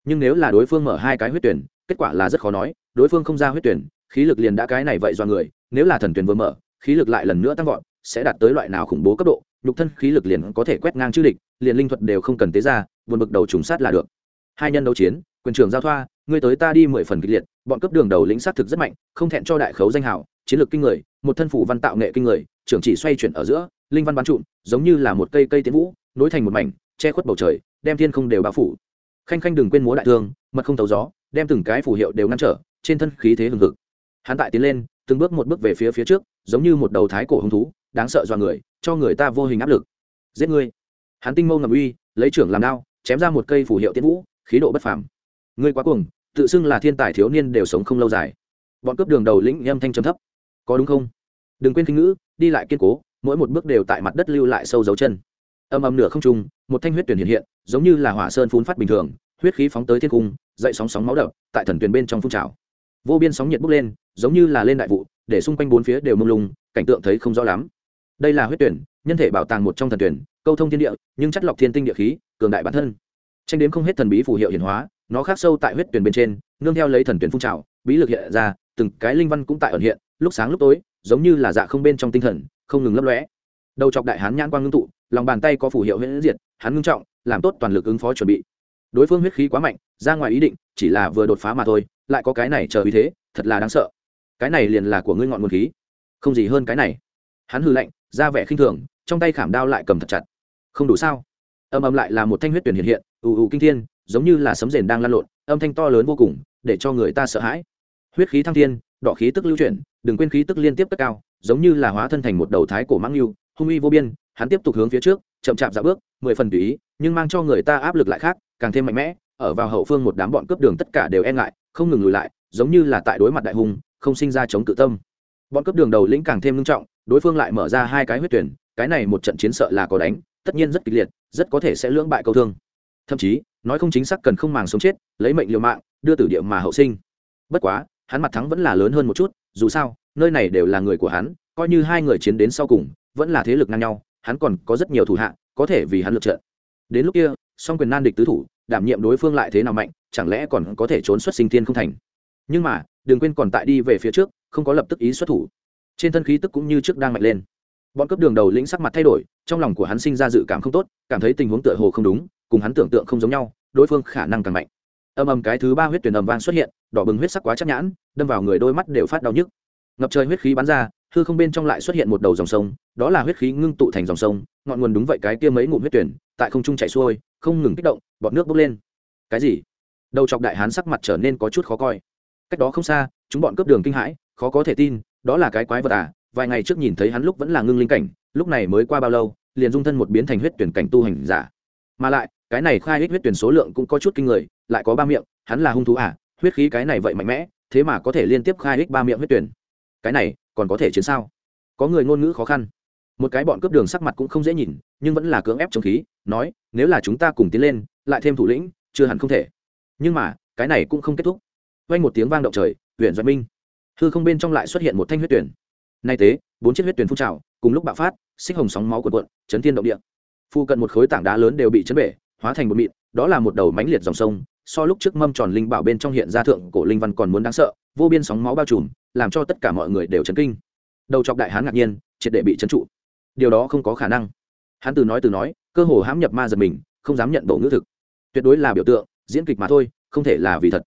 nhưng nếu là đối phương mở hai cái huyết tuyển, kết quả là rất khó nói, đối phương không ra huyết tuyển, khí lực liền đã cái này vậy do người, nếu là thần tuyển vừa mở, khí lực lại lần nữa tăng vọt, sẽ đạt tới loại nào khủng bố cấp độ, nhục thân khí lực liền có thể quét ngang chư địch, liền linh thuật đều không cần tế ra, buồn bực đầu trùng sát là được. Hai nhân đấu chiến, quyền trưởng giao thoa người tới ta đi mười phần kịch liệt, bọn cấp đường đầu lĩnh sát thực rất mạnh, không thẹn cho đại khấu danh hào, chiến lược kinh người, một thân phủ văn tạo nghệ kinh người, trưởng chỉ xoay chuyển ở giữa, linh văn bắn trụm, giống như là một cây cây tiến vũ, nối thành một mảnh, che khuất bầu trời, đem thiên không đều bao phủ khanh khanh đừng quên múa đại thương, mật không tấu gió, đem từng cái phù hiệu đều ngăn trở, trên thân khí thế hừng hực. Hắn tại tiến lên, từng bước một bước về phía phía trước, giống như một đầu thái cổ hứng thú, đáng sợ dọa người, cho người ta vô hình áp lực. Giết ngươi. Hắn tinh mâu ngầm uy, lấy trưởng làm đao, chém ra một cây phù hiệu tiên vũ, khí độ bất phàm. Ngươi quá cuồng, tự xưng là thiên tài thiếu niên đều sống không lâu dài. Bọn cướp đường đầu lĩnh âm thanh trầm thấp. Có đúng không? Đừng quên kinh ngữ, đi lại kiên cố, mỗi một bước đều tại mặt đất lưu lại sâu dấu chân âm âm nửa không trung, một thanh huyết tuyển hiện hiện, giống như là hỏa sơn phun phát bình thường, huyết khí phóng tới thiên cung, dậy sóng sóng máu đập, tại thần tuyển bên trong phun trào. Vô biên sóng nhiệt bốc lên, giống như là lên đại vụ, để xung quanh bốn phía đều mông lung, cảnh tượng thấy không rõ lắm. Đây là huyết tuyển, nhân thể bảo tàng một trong thần tuyển, câu thông thiên địa, nhưng chất lọc thiên tinh địa khí, cường đại bản thân. Tranh đếm không hết thần bí phù hiệu hiển hóa, nó khác sâu tại huyết tuyển bên trên, nương theo lấy thần tuyển phun trào, bí lực hiện ra, từng cái linh văn cũng tại ẩn hiện, lúc sáng lúc tối, giống như là dạ không bên trong tinh thần, không ngừng lấp lóe đầu chọc đại hán nhãn quang ngưng tụ, lòng bàn tay có phủ hiệu huyễn diệt, hắn ngưng trọng, làm tốt toàn lực ứng phó chuẩn bị. Đối phương huyết khí quá mạnh, ra ngoài ý định, chỉ là vừa đột phá mà thôi, lại có cái này chờ ý thế, thật là đáng sợ. Cái này liền là của ngươi ngọn nguồn khí. Không gì hơn cái này. Hắn hư lạnh, ra vẻ khinh thường, trong tay khảm đao lại cầm thật chặt. Không đủ sao? Âm âm lại là một thanh huyết tuyển hiện hiện, ù ù kinh thiên, giống như là sấm rền đang lan lộn, âm thanh to lớn vô cùng, để cho người ta sợ hãi. Huyết khí thăng thiên, đỏ khí tức lưu chuyển, đừng quên khí tức liên tiếp tất cao, giống như là hóa thân thành một đầu thái cổ mãng lưu hung uy vô biên, hắn tiếp tục hướng phía trước, chậm chạp dạo bước, mười phần tùy ý, nhưng mang cho người ta áp lực lại khác, càng thêm mạnh mẽ, ở vào hậu phương một đám bọn cướp đường tất cả đều e ngại, không ngừng lùi lại, giống như là tại đối mặt đại hùng không sinh ra chống cự tâm. Bọn cướp đường đầu lĩnh càng thêm nghiêm trọng, đối phương lại mở ra hai cái huyết tuyển, cái này một trận chiến sợ là có đánh, tất nhiên rất kịch liệt, rất có thể sẽ lưỡng bại câu thương. Thậm chí, nói không chính xác cần không màng sống chết, lấy mệnh liều mạng, đưa tử địa mà hậu sinh. Bất quá, hắn mặt thắng vẫn là lớn hơn một chút, dù sao, nơi này đều là người của hắn, coi như hai người chiến đến sau cùng vẫn là thế lực ngang nhau, hắn còn có rất nhiều thủ hạ, có thể vì hắn lượt trợ đến lúc kia, song quyền nan địch tứ thủ, đảm nhiệm đối phương lại thế nào mạnh, chẳng lẽ còn có thể trốn xuất sinh thiên không thành? Nhưng mà đừng quên còn tại đi về phía trước, không có lập tức ý xuất thủ. Trên thân khí tức cũng như trước đang mạnh lên. Bọn cấp đường đầu lĩnh sắc mặt thay đổi, trong lòng của hắn sinh ra dự cảm không tốt, cảm thấy tình huống tựa hồ không đúng, cùng hắn tưởng tượng không giống nhau, đối phương khả năng càng mạnh. Âm ầm cái thứ ba huyết tuyển ầm vang xuất hiện, đỏ bừng huyết sắc quá chắc nhãn, đâm vào người đôi mắt đều phát đau nhức. Ngập trời huyết khí bắn ra hư không bên trong lại xuất hiện một đầu dòng sông, đó là huyết khí ngưng tụ thành dòng sông, ngọn nguồn đúng vậy cái kia mấy ngụm huyết tuyển, tại không trung chảy xuôi, không ngừng kích động, bọt nước bốc lên. Cái gì? Đầu chọc đại hán sắc mặt trở nên có chút khó coi. Cách đó không xa, chúng bọn cướp đường kinh hãi, khó có thể tin, đó là cái quái vật à vài ngày trước nhìn thấy hắn lúc vẫn là ngưng linh cảnh, lúc này mới qua bao lâu, liền dung thân một biến thành huyết tuyển cảnh tu hành giả. Mà lại, cái này khai huyết huyết tuyển số lượng cũng có chút kinh người, lại có ba miệng, hắn là hung thú à huyết khí cái này vậy mạnh mẽ, thế mà có thể liên tiếp khai huyết ba miệng huyết tuyển cái này còn có thể chiến sao? Có người ngôn ngữ khó khăn. Một cái bọn cướp đường sắc mặt cũng không dễ nhìn, nhưng vẫn là cưỡng ép chống khí, nói, nếu là chúng ta cùng tiến lên, lại thêm thủ lĩnh, chưa hẳn không thể. Nhưng mà, cái này cũng không kết thúc. Vang một tiếng vang động trời huyện doanh minh. Hư không bên trong lại xuất hiện một thanh huyết tuyển. Nay tế bốn chiếc huyết tuyển phun trào, cùng lúc bạo phát, xích hồng sóng máu cuộn cuộn, chấn thiên động địa. Phu cận một khối tảng đá lớn đều bị chấn bể, hóa thành một mịn đó là một đầu mãnh liệt dòng sông, so lúc trước mâm tròn linh bảo bên trong hiện ra thượng cổ linh văn còn muốn đáng sợ, vô biên sóng máu bao trùm, làm cho tất cả mọi người đều chấn kinh. Đầu chọc đại hán ngạc nhiên, triệt để bị chấn trụ. Điều đó không có khả năng. Hắn từ nói từ nói, cơ hồ hãm nhập ma giật mình, không dám nhận bộ ngữ thực. Tuyệt đối là biểu tượng, diễn kịch mà thôi, không thể là vì thật.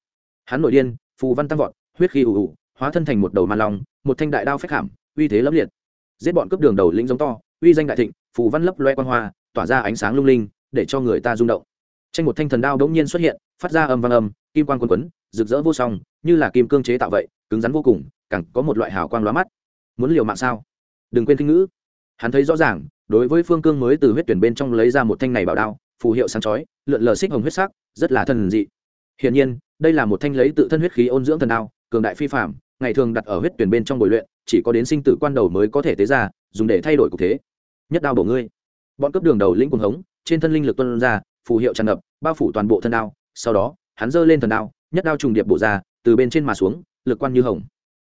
Hắn nội điên, phù văn tăng vọt, huyết khí ù ù, hóa thân thành một đầu ma long, một thanh đại đao phách hàm uy thế lẫm liệt. Giết bọn cướp đường đầu lĩnh giống to, uy danh đại thịnh, phù văn lấp loe quan hoa, tỏa ra ánh sáng lung linh, để cho người ta rung động tranh một thanh thần đao đống nhiên xuất hiện, phát ra âm vang âm, kim quang quần quấn rực rỡ vô song, như là kim cương chế tạo vậy, cứng rắn vô cùng, càng có một loại hào quang lóa mắt. Muốn liều mạng sao? Đừng quên kinh ngữ. Hắn thấy rõ ràng, đối với phương cương mới từ huyết tuyển bên trong lấy ra một thanh này bảo đao, phù hiệu sáng chói, lượn lờ xích hồng huyết sắc, rất là thần dị. Hiển nhiên, đây là một thanh lấy tự thân huyết khí ôn dưỡng thần đao, cường đại phi phạm ngày thường đặt ở huyết tuyển bên trong bồi luyện, chỉ có đến sinh tử quan đầu mới có thể tế ra, dùng để thay đổi cục thế. Nhất đao bổ ngươi. Bọn cấp đường đầu lĩnh cuồng hống, trên thân linh lực tuân ra phù hiệu tràn ngập, bao phủ toàn bộ thân đao. Sau đó, hắn giơ lên thần đao, nhất đao trùng điệp bổ ra, từ bên trên mà xuống, lực quan như hồng.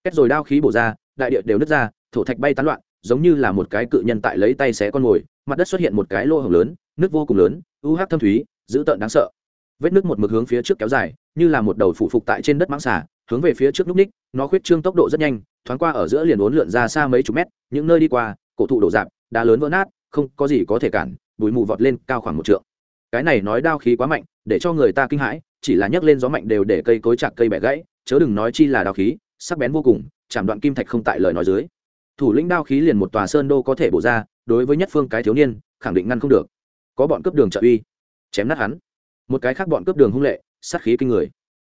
Kết rồi đao khí bổ ra, đại địa đều nứt ra, thổ thạch bay tán loạn, giống như là một cái cự nhân tại lấy tay xé con mồi, mặt đất xuất hiện một cái lô hồng lớn, nước vô cùng lớn, u hắc thâm thúy, dữ tợn đáng sợ. Vết nước một mực hướng phía trước kéo dài, như là một đầu phủ phục tại trên đất mãng xà, hướng về phía trước núp ních, nó khuyết trương tốc độ rất nhanh, thoáng qua ở giữa liền uốn lượn ra xa mấy chục mét, những nơi đi qua, cổ thụ đổ dạp, đá lớn vỡ nát, không có gì có thể cản, bụi mù vọt lên cao khoảng một trượng cái này nói đao khí quá mạnh, để cho người ta kinh hãi, chỉ là nhấc lên gió mạnh đều để cây cối chặt cây bẻ gãy, chớ đừng nói chi là đao khí, sắc bén vô cùng, chạm đoạn kim thạch không tại lời nói dưới. Thủ lĩnh đao khí liền một tòa sơn đô có thể bổ ra, đối với nhất phương cái thiếu niên, khẳng định ngăn không được. Có bọn cướp đường trợ uy, chém nát hắn. Một cái khác bọn cướp đường hung lệ, sát khí kinh người.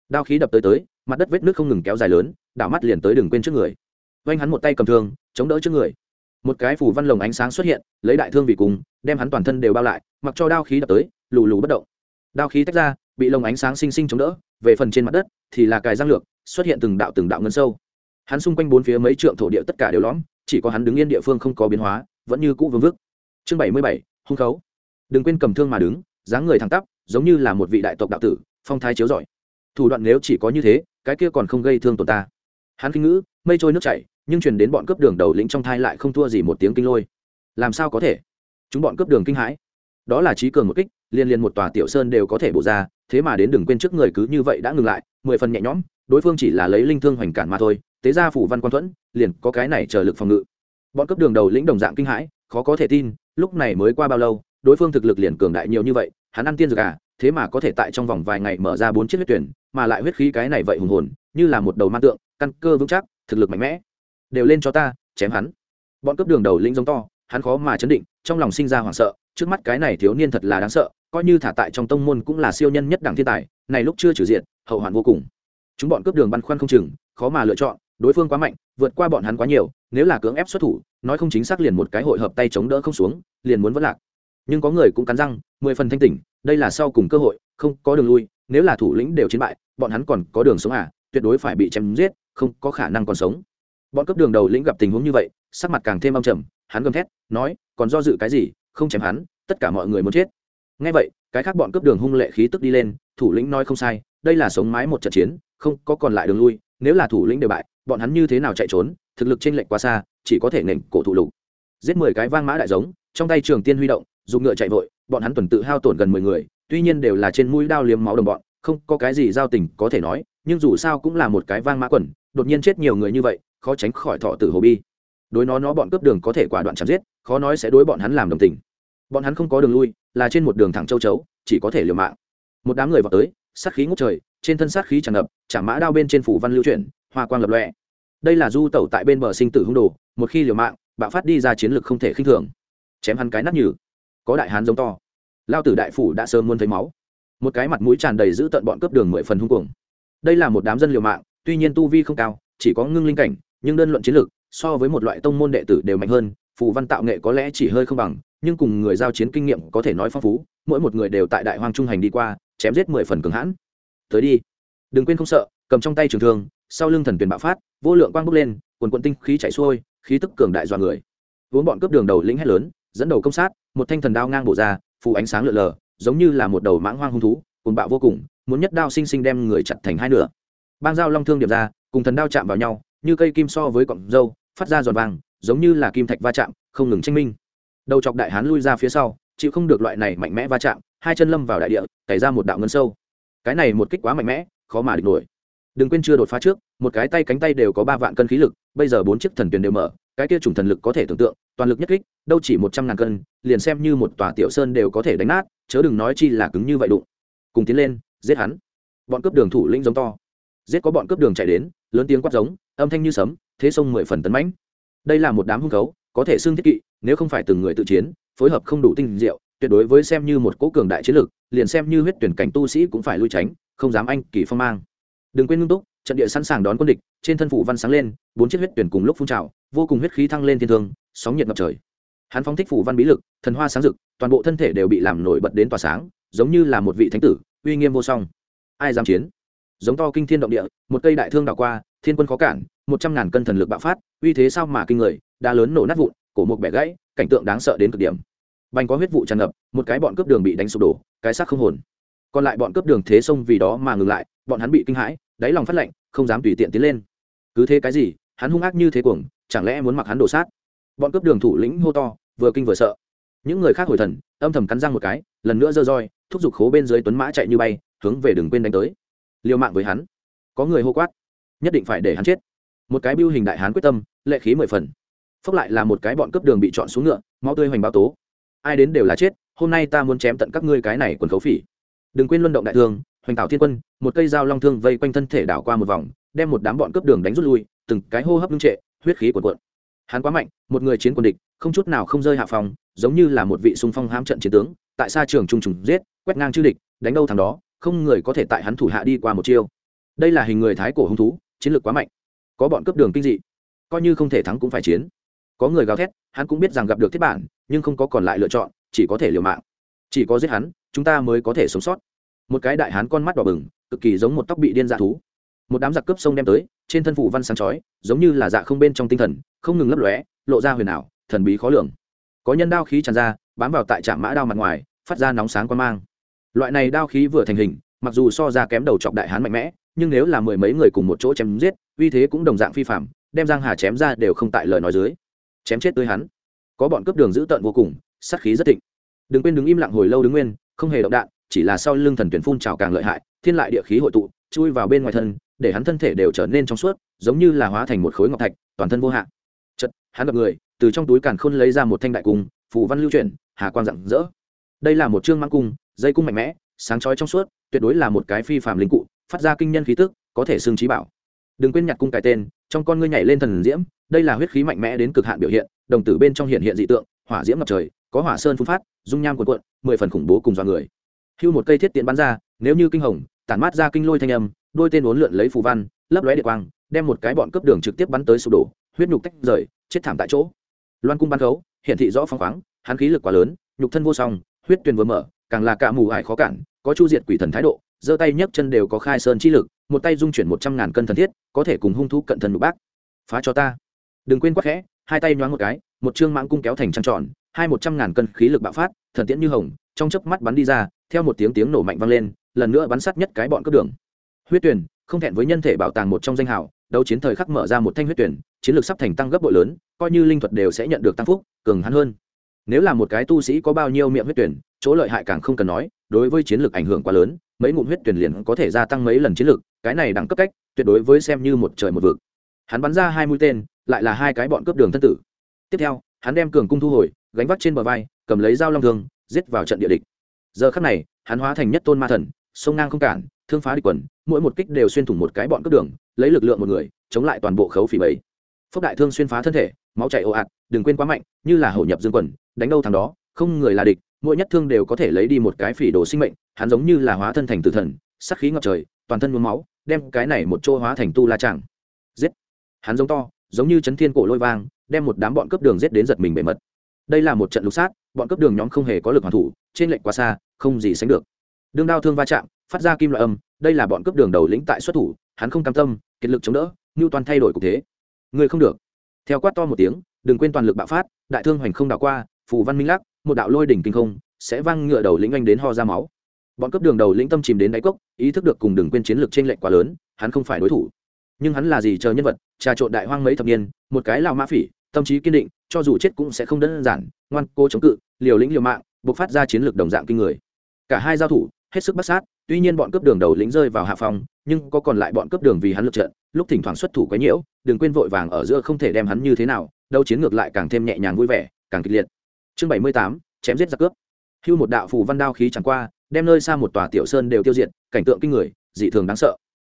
Đao khí đập tới tới, mặt đất vết nước không ngừng kéo dài lớn, đảo mắt liền tới đừng quên trước người. Oanh hắn một tay cầm thương, chống đỡ trước người. Một cái phủ văn lồng ánh sáng xuất hiện, lấy đại thương vì cùng, đem hắn toàn thân đều bao lại, mặc cho đao khí đập tới lù lù bất động. Đao khí tách ra, bị lồng ánh sáng xinh xinh chống đỡ, về phần trên mặt đất thì là cài giang lược, xuất hiện từng đạo từng đạo ngân sâu. Hắn xung quanh bốn phía mấy trượng thổ địa tất cả đều lõm, chỉ có hắn đứng yên địa phương không có biến hóa, vẫn như cũ vương vức. Chương bảy mươi bảy, hung khấu. Đừng quên cầm thương mà đứng, dáng người thẳng tắp, giống như là một vị đại tộc đạo tử, phong thái chiếu giỏi thủ đoạn nếu chỉ có như thế, cái kia còn không gây thương tổn ta. Hắn kinh ngữ, mây trôi nước chảy, nhưng truyền đến bọn cướp đường đầu lĩnh trong thai lại không thua gì một tiếng kinh lôi. Làm sao có thể? Chúng bọn cướp đường kinh hãi đó là trí cường một kích, liên liên một tòa tiểu sơn đều có thể bổ ra, thế mà đến đừng quên trước người cứ như vậy đã ngừng lại, mười phần nhẹ nhõm, đối phương chỉ là lấy linh thương hoành cản mà thôi, tế ra phủ văn quan thuẫn, liền có cái này chờ lực phòng ngự. Bọn cấp đường đầu lĩnh đồng dạng kinh hãi, khó có thể tin, lúc này mới qua bao lâu, đối phương thực lực liền cường đại nhiều như vậy, hắn ăn tiên dược à thế mà có thể tại trong vòng vài ngày mở ra bốn chiếc huyết tuyển, mà lại huyết khí cái này vậy hùng hồn, như là một đầu man tượng, căn cơ vững chắc, thực lực mạnh mẽ. Đều lên cho ta, chém hắn. Bọn cấp đường đầu lĩnh giống to, hắn khó mà chấn định, trong lòng sinh ra hoảng sợ trước mắt cái này thiếu niên thật là đáng sợ, coi như thả tại trong tông môn cũng là siêu nhân nhất đẳng thiên tài, này lúc chưa trừ diện, hậu hoạn vô cùng. Chúng bọn cướp đường băn khoăn không chừng, khó mà lựa chọn, đối phương quá mạnh, vượt qua bọn hắn quá nhiều, nếu là cưỡng ép xuất thủ, nói không chính xác liền một cái hội hợp tay chống đỡ không xuống, liền muốn vất lạc. Nhưng có người cũng cắn răng, mười phần thanh tỉnh, đây là sau cùng cơ hội, không có đường lui, nếu là thủ lĩnh đều chiến bại, bọn hắn còn có đường sống à tuyệt đối phải bị chém giết, không có khả năng còn sống. Bọn cấp đường đầu lĩnh gặp tình huống như vậy, sắc mặt càng thêm âm trầm, hắn gầm thét, nói, còn do dự cái gì? Không chém hắn, tất cả mọi người muốn chết. Ngay vậy, cái khác bọn cướp đường hung lệ khí tức đi lên, thủ lĩnh nói không sai, đây là sống mái một trận chiến, không có còn lại đường lui, nếu là thủ lĩnh đều bại, bọn hắn như thế nào chạy trốn, thực lực trên lệch quá xa, chỉ có thể nền cổ thụ lục. Giết mười cái vang mã đại giống, trong tay trường tiên huy động, dùng ngựa chạy vội, bọn hắn tuần tự hao tổn gần mười người, tuy nhiên đều là trên mũi đao liếm máu đồng bọn, không có cái gì giao tình có thể nói, nhưng dù sao cũng là một cái vang mã quần, đột nhiên chết nhiều người như vậy, khó tránh khỏi thọ tử hồ bi. Đối nó nó bọn cướp đường có thể quả đoạn chém giết, khó nói sẽ đối bọn hắn làm đồng tình bọn hắn không có đường lui, là trên một đường thẳng châu chấu, chỉ có thể liều mạng. Một đám người vào tới, sát khí ngút trời, trên thân sát khí tràn ngập, chả mã đao bên trên phủ văn lưu chuyển, hoa quang lập lọe đây là du tẩu tại bên bờ sinh tử hung đồ, một khi liều mạng, bạo phát đi ra chiến lược không thể khinh thường. Chém hắn cái nát nhừ. Có đại hán giống to. Lao tử đại phủ đã sớm muốn thấy máu. Một cái mặt mũi tràn đầy giữ tận bọn cướp đường mười phần hung cuồng. Đây là một đám dân liều mạng, tuy nhiên tu vi không cao, chỉ có ngưng linh cảnh, nhưng đơn luận chiến lược so với một loại tông môn đệ tử đều mạnh hơn, phù văn tạo nghệ có lẽ chỉ hơi không bằng nhưng cùng người giao chiến kinh nghiệm có thể nói phong phú, mỗi một người đều tại đại hoang trung hành đi qua, chém giết mười phần cường hãn. Tới đi. Đừng quên không sợ, cầm trong tay trường thương, sau lưng thần tuyển bạo phát, vô lượng quang bốc lên, quần quận tinh khí chạy xuôi, khí tức cường đại dọa người. Vốn bọn cướp đường đầu lĩnh hét lớn, dẫn đầu công sát, một thanh thần đao ngang bổ ra, phù ánh sáng lượn lờ, giống như là một đầu mãng hoang hung thú cồn bạo vô cùng, muốn nhất đao sinh sinh đem người chặt thành hai nửa. Bang dao long thương điểm ra, cùng thần đao chạm vào nhau, như cây kim so với cọng dâu, phát ra giòn vàng, giống như là kim thạch va chạm, không ngừng tranh minh đầu chọc đại hán lui ra phía sau, chịu không được loại này mạnh mẽ va chạm, hai chân lâm vào đại địa, cày ra một đạo ngân sâu. Cái này một kích quá mạnh mẽ, khó mà địch nổi. Đừng quên chưa đột phá trước, một cái tay cánh tay đều có ba vạn cân khí lực, bây giờ bốn chiếc thần tuyền đều mở, cái kia chủng thần lực có thể tưởng tượng, toàn lực nhất kích, đâu chỉ một trăm ngàn cân, liền xem như một tòa tiểu sơn đều có thể đánh nát, chớ đừng nói chi là cứng như vậy đụng. Cùng tiến lên, giết hắn. Bọn cướp đường thủ lĩnh giống to. Giết có bọn cướp đường chạy đến, lớn tiếng quát giống, âm thanh như sấm, thế sông mười phần tấn mãnh. Đây là một đám hung khấu có thể xương thiết kỵ, nếu không phải từng người tự chiến, phối hợp không đủ tinh diệu, tuyệt đối với xem như một cố cường đại chiến lược, liền xem như huyết tuyển cảnh tu sĩ cũng phải lui tránh, không dám anh kỳ phong mang. Đừng quên ngưng túc, trận địa sẵn sàng đón quân địch, trên thân phủ văn sáng lên, bốn chiếc huyết tuyển cùng lúc phun trào, vô cùng huyết khí thăng lên thiên thương, sóng nhiệt ngập trời. Hắn phóng thích phủ văn bí lực, thần hoa sáng rực, toàn bộ thân thể đều bị làm nổi bật đến tỏa sáng, giống như là một vị thánh tử, uy nghiêm vô song. Ai dám chiến? Giống to kinh thiên động địa, một cây đại thương đảo qua, thiên quân khó cản, một trăm ngàn cân thần lực bạo phát, uy thế sao mà kinh người đá lớn nổ nát vụn, cổ một bẻ gãy, cảnh tượng đáng sợ đến cực điểm. Bành có huyết vụ tràn ngập, một cái bọn cướp đường bị đánh sụp đổ, cái xác không hồn. Còn lại bọn cướp đường thế sông vì đó mà ngừng lại, bọn hắn bị kinh hãi, đáy lòng phát lạnh không dám tùy tiện tiến lên. Cứ thế cái gì, hắn hung ác như thế cuồng, chẳng lẽ muốn mặc hắn đổ sát? Bọn cướp đường thủ lĩnh hô to, vừa kinh vừa sợ. Những người khác hồi thần, âm thầm cắn răng một cái, lần nữa giơ roi, thúc giục khố bên dưới tuấn mã chạy như bay, hướng về đường quên đánh tới. Liều mạng với hắn. Có người hô quát, nhất định phải để hắn chết. Một cái biêu hình đại hán quyết tâm, lệ khí mười phần phốc lại là một cái bọn cướp đường bị chọn xuống ngựa, máu tươi hoành báo tố. Ai đến đều là chết, hôm nay ta muốn chém tận các ngươi cái này quần khấu phỉ. Đừng quên luân động đại thương, hoành tạo thiên quân, một cây dao long thương vây quanh thân thể đảo qua một vòng, đem một đám bọn cướp đường đánh rút lui, từng cái hô hấp ngưng trệ, huyết khí cuồn cuộn. Hắn quá mạnh, một người chiến quân địch, không chút nào không rơi hạ phòng, giống như là một vị xung phong hám trận chiến tướng, tại xa trường trung trùng giết, quét ngang chư địch, đánh đâu thằng đó, không người có thể tại hắn thủ hạ đi qua một chiêu. Đây là hình người thái cổ hung thú, chiến lược quá mạnh, có bọn cướp đường kinh dị, coi như không thể thắng cũng phải chiến có người gào thét, hắn cũng biết rằng gặp được thiết bản, nhưng không có còn lại lựa chọn, chỉ có thể liều mạng. Chỉ có giết hắn, chúng ta mới có thể sống sót. Một cái đại hán con mắt đỏ bừng, cực kỳ giống một tóc bị điên dạ thú. Một đám giặc cướp sông đem tới, trên thân phủ văn sáng chói, giống như là dạ không bên trong tinh thần, không ngừng lấp lóe, lộ ra huyền ảo, thần bí khó lường. Có nhân đao khí tràn ra, bám vào tại trạm mã đao mặt ngoài, phát ra nóng sáng quan mang. Loại này đao khí vừa thành hình, mặc dù so ra kém đầu chọc đại hán mạnh mẽ, nhưng nếu là mười mấy người cùng một chỗ chém giết, uy thế cũng đồng dạng phi phạm, đem giang hà chém ra đều không tại lời nói dưới chém chết tươi hắn. Có bọn cướp đường giữ tợn vô cùng, sát khí rất thịnh. Đừng quên đứng im lặng hồi lâu đứng nguyên, không hề động đạn, chỉ là sau lưng thần tuyển phun trào càng lợi hại, thiên lại địa khí hội tụ, chui vào bên ngoài thân, để hắn thân thể đều trở nên trong suốt, giống như là hóa thành một khối ngọc thạch, toàn thân vô hạn. Chật hắn gặp người, từ trong túi càn khôn lấy ra một thanh đại cung, phù văn lưu chuyển, hà quang rạng rỡ. Đây là một chương mang cung, dây cung mạnh mẽ, sáng chói trong suốt, tuyệt đối là một cái phi phàm linh cụ, phát ra kinh nhân khí tức, có thể xương trí bảo. Đừng quên nhặt cung cái tên trong con ngươi nhảy lên thần diễm, đây là huyết khí mạnh mẽ đến cực hạn biểu hiện, đồng tử bên trong hiện hiện dị tượng, hỏa diễm ngập trời, có hỏa sơn phun phát, dung nham cuộn cuộn, mười phần khủng bố cùng do người. Hưu một cây thiết tiện bắn ra, nếu như kinh hồng, tản mát ra kinh lôi thanh âm, đôi tên uốn lượn lấy phù văn, lấp lóe địa quang, đem một cái bọn cướp đường trực tiếp bắn tới sụp đổ, huyết nhục tách rời, chết thảm tại chỗ. Loan cung ban khấu hiện thị rõ phong khoáng, hắn khí lực quá lớn, nhục thân vô song huyết tuyền vừa mở, càng là cả mù ải khó cản, có chu diệt quỷ thần thái độ, giơ tay nhấc chân đều có khai sơn chi lực, một tay dung chuyển một trăm ngàn cân thần thiết, có thể cùng hung thú cận thần đục bác. Phá cho ta. Đừng quên quắc khẽ, hai tay nhoáng một cái, một chương mãng cung kéo thành trăng tròn, hai một trăm ngàn cân khí lực bạo phát, thần tiễn như hồng, trong chớp mắt bắn đi ra, theo một tiếng tiếng nổ mạnh vang lên, lần nữa bắn sát nhất cái bọn cướp đường. Huyết tuyển, không thẹn với nhân thể bảo tàng một trong danh hào, đấu chiến thời khắc mở ra một thanh huyết tuyển, chiến lược sắp thành tăng gấp bội lớn, coi như linh thuật đều sẽ nhận được tăng phúc, cường hắn hơn nếu là một cái tu sĩ có bao nhiêu miệng huyết tuyển chỗ lợi hại càng không cần nói đối với chiến lược ảnh hưởng quá lớn mấy ngụm huyết tuyển liền có thể gia tăng mấy lần chiến lược cái này đẳng cấp cách tuyệt đối với xem như một trời một vực. Hắn bắn ra hai mũi tên lại là hai cái bọn cướp đường thân tử. Tiếp theo hắn đem cường cung thu hồi gánh vác trên bờ vai cầm lấy dao long thương giết vào trận địa địch. Giờ khắc này hắn hóa thành nhất tôn ma thần sông ngang không cản thương phá địch quần mỗi một kích đều xuyên thủng một cái bọn cướp đường lấy lực lượng một người chống lại toàn bộ khấu phỉ bầy, phúc đại thương xuyên phá thân thể máu chảy ồ ạt, đừng quên quá mạnh, như là hổ nhập dương quần, đánh đâu thằng đó, không người là địch, mỗi nhất thương đều có thể lấy đi một cái phỉ đồ sinh mệnh, hắn giống như là hóa thân thành tử thần sắc khí ngập trời, toàn thân nhuốm máu, đem cái này một chỗ hóa thành tu la tràng giết! Hắn giống to, giống như chấn thiên cổ lôi vang, đem một đám bọn cướp đường giết đến giật mình bề mật. Đây là một trận lục sát, bọn cướp đường nhóm không hề có lực hoàn thủ, trên lệnh quá xa, không gì sánh được. Đương đao thương va chạm, phát ra kim loại âm, đây là bọn cướp đường đầu lĩnh tại xuất thủ, hắn không cam tâm, kiệt lực chống đỡ như toàn thay đổi cục thế. Người không được theo quát to một tiếng, đừng quên toàn lực bạo phát, đại thương hoành không đảo qua, phù văn minh lắc, một đạo lôi đỉnh kinh không, sẽ văng ngựa đầu lĩnh anh đến ho ra máu. Bọn cấp đường đầu lĩnh tâm chìm đến đáy cốc, ý thức được cùng đừng quên chiến lược trên lệnh quá lớn, hắn không phải đối thủ. Nhưng hắn là gì chờ nhân vật, trà trộn đại hoang mấy thập niên, một cái lao mã phỉ, tâm trí kiên định, cho dù chết cũng sẽ không đơn giản, ngoan cố chống cự, liều lĩnh liều mạng buộc phát ra chiến lược đồng dạng kinh người. Cả hai giao thủ, hết sức bắt sát, tuy nhiên bọn cướp đường đầu lĩnh rơi vào hạ phòng nhưng có còn lại bọn cướp đường vì hắn lượt trận, lúc thỉnh thoảng xuất thủ quấy nhiễu đừng quên vội vàng ở giữa không thể đem hắn như thế nào đâu chiến ngược lại càng thêm nhẹ nhàng vui vẻ, càng kịch liệt. Chương bảy mươi tám, chém giết giặc cướp. Hưu một đạo phù văn đao khí chẳng qua, đem nơi xa một tòa tiểu sơn đều tiêu diệt, cảnh tượng kinh người, dị thường đáng sợ.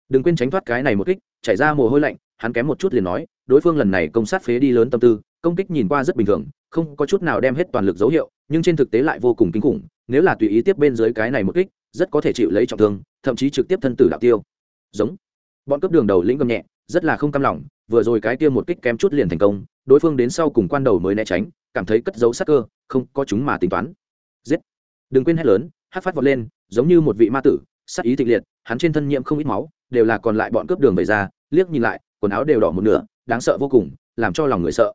Đừng quên tránh thoát cái này một kích, chảy ra mồ hôi lạnh, hắn kém một chút liền nói, đối phương lần này công sát phế đi lớn tâm tư, công kích nhìn qua rất bình thường, không có chút nào đem hết toàn lực dấu hiệu, nhưng trên thực tế lại vô cùng kinh khủng, nếu là tùy ý tiếp bên dưới cái này một kích, rất có thể chịu lấy trọng thương, thậm chí trực tiếp thân tử đạo tiêu. Giống. Bọn cấp đường đầu lĩnh gầm nhẹ, rất là không cam lòng vừa rồi cái kia một kích kém chút liền thành công, đối phương đến sau cùng quan đầu mới né tránh, cảm thấy cất dấu sắc cơ, không có chúng mà tính toán. Giết! Đừng quên hét lớn, hát phát vọt lên, giống như một vị ma tử, sắc ý thịnh liệt, hắn trên thân nhiễm không ít máu, đều là còn lại bọn cướp đường về ra, liếc nhìn lại, quần áo đều đỏ một nửa, đáng sợ vô cùng, làm cho lòng người sợ.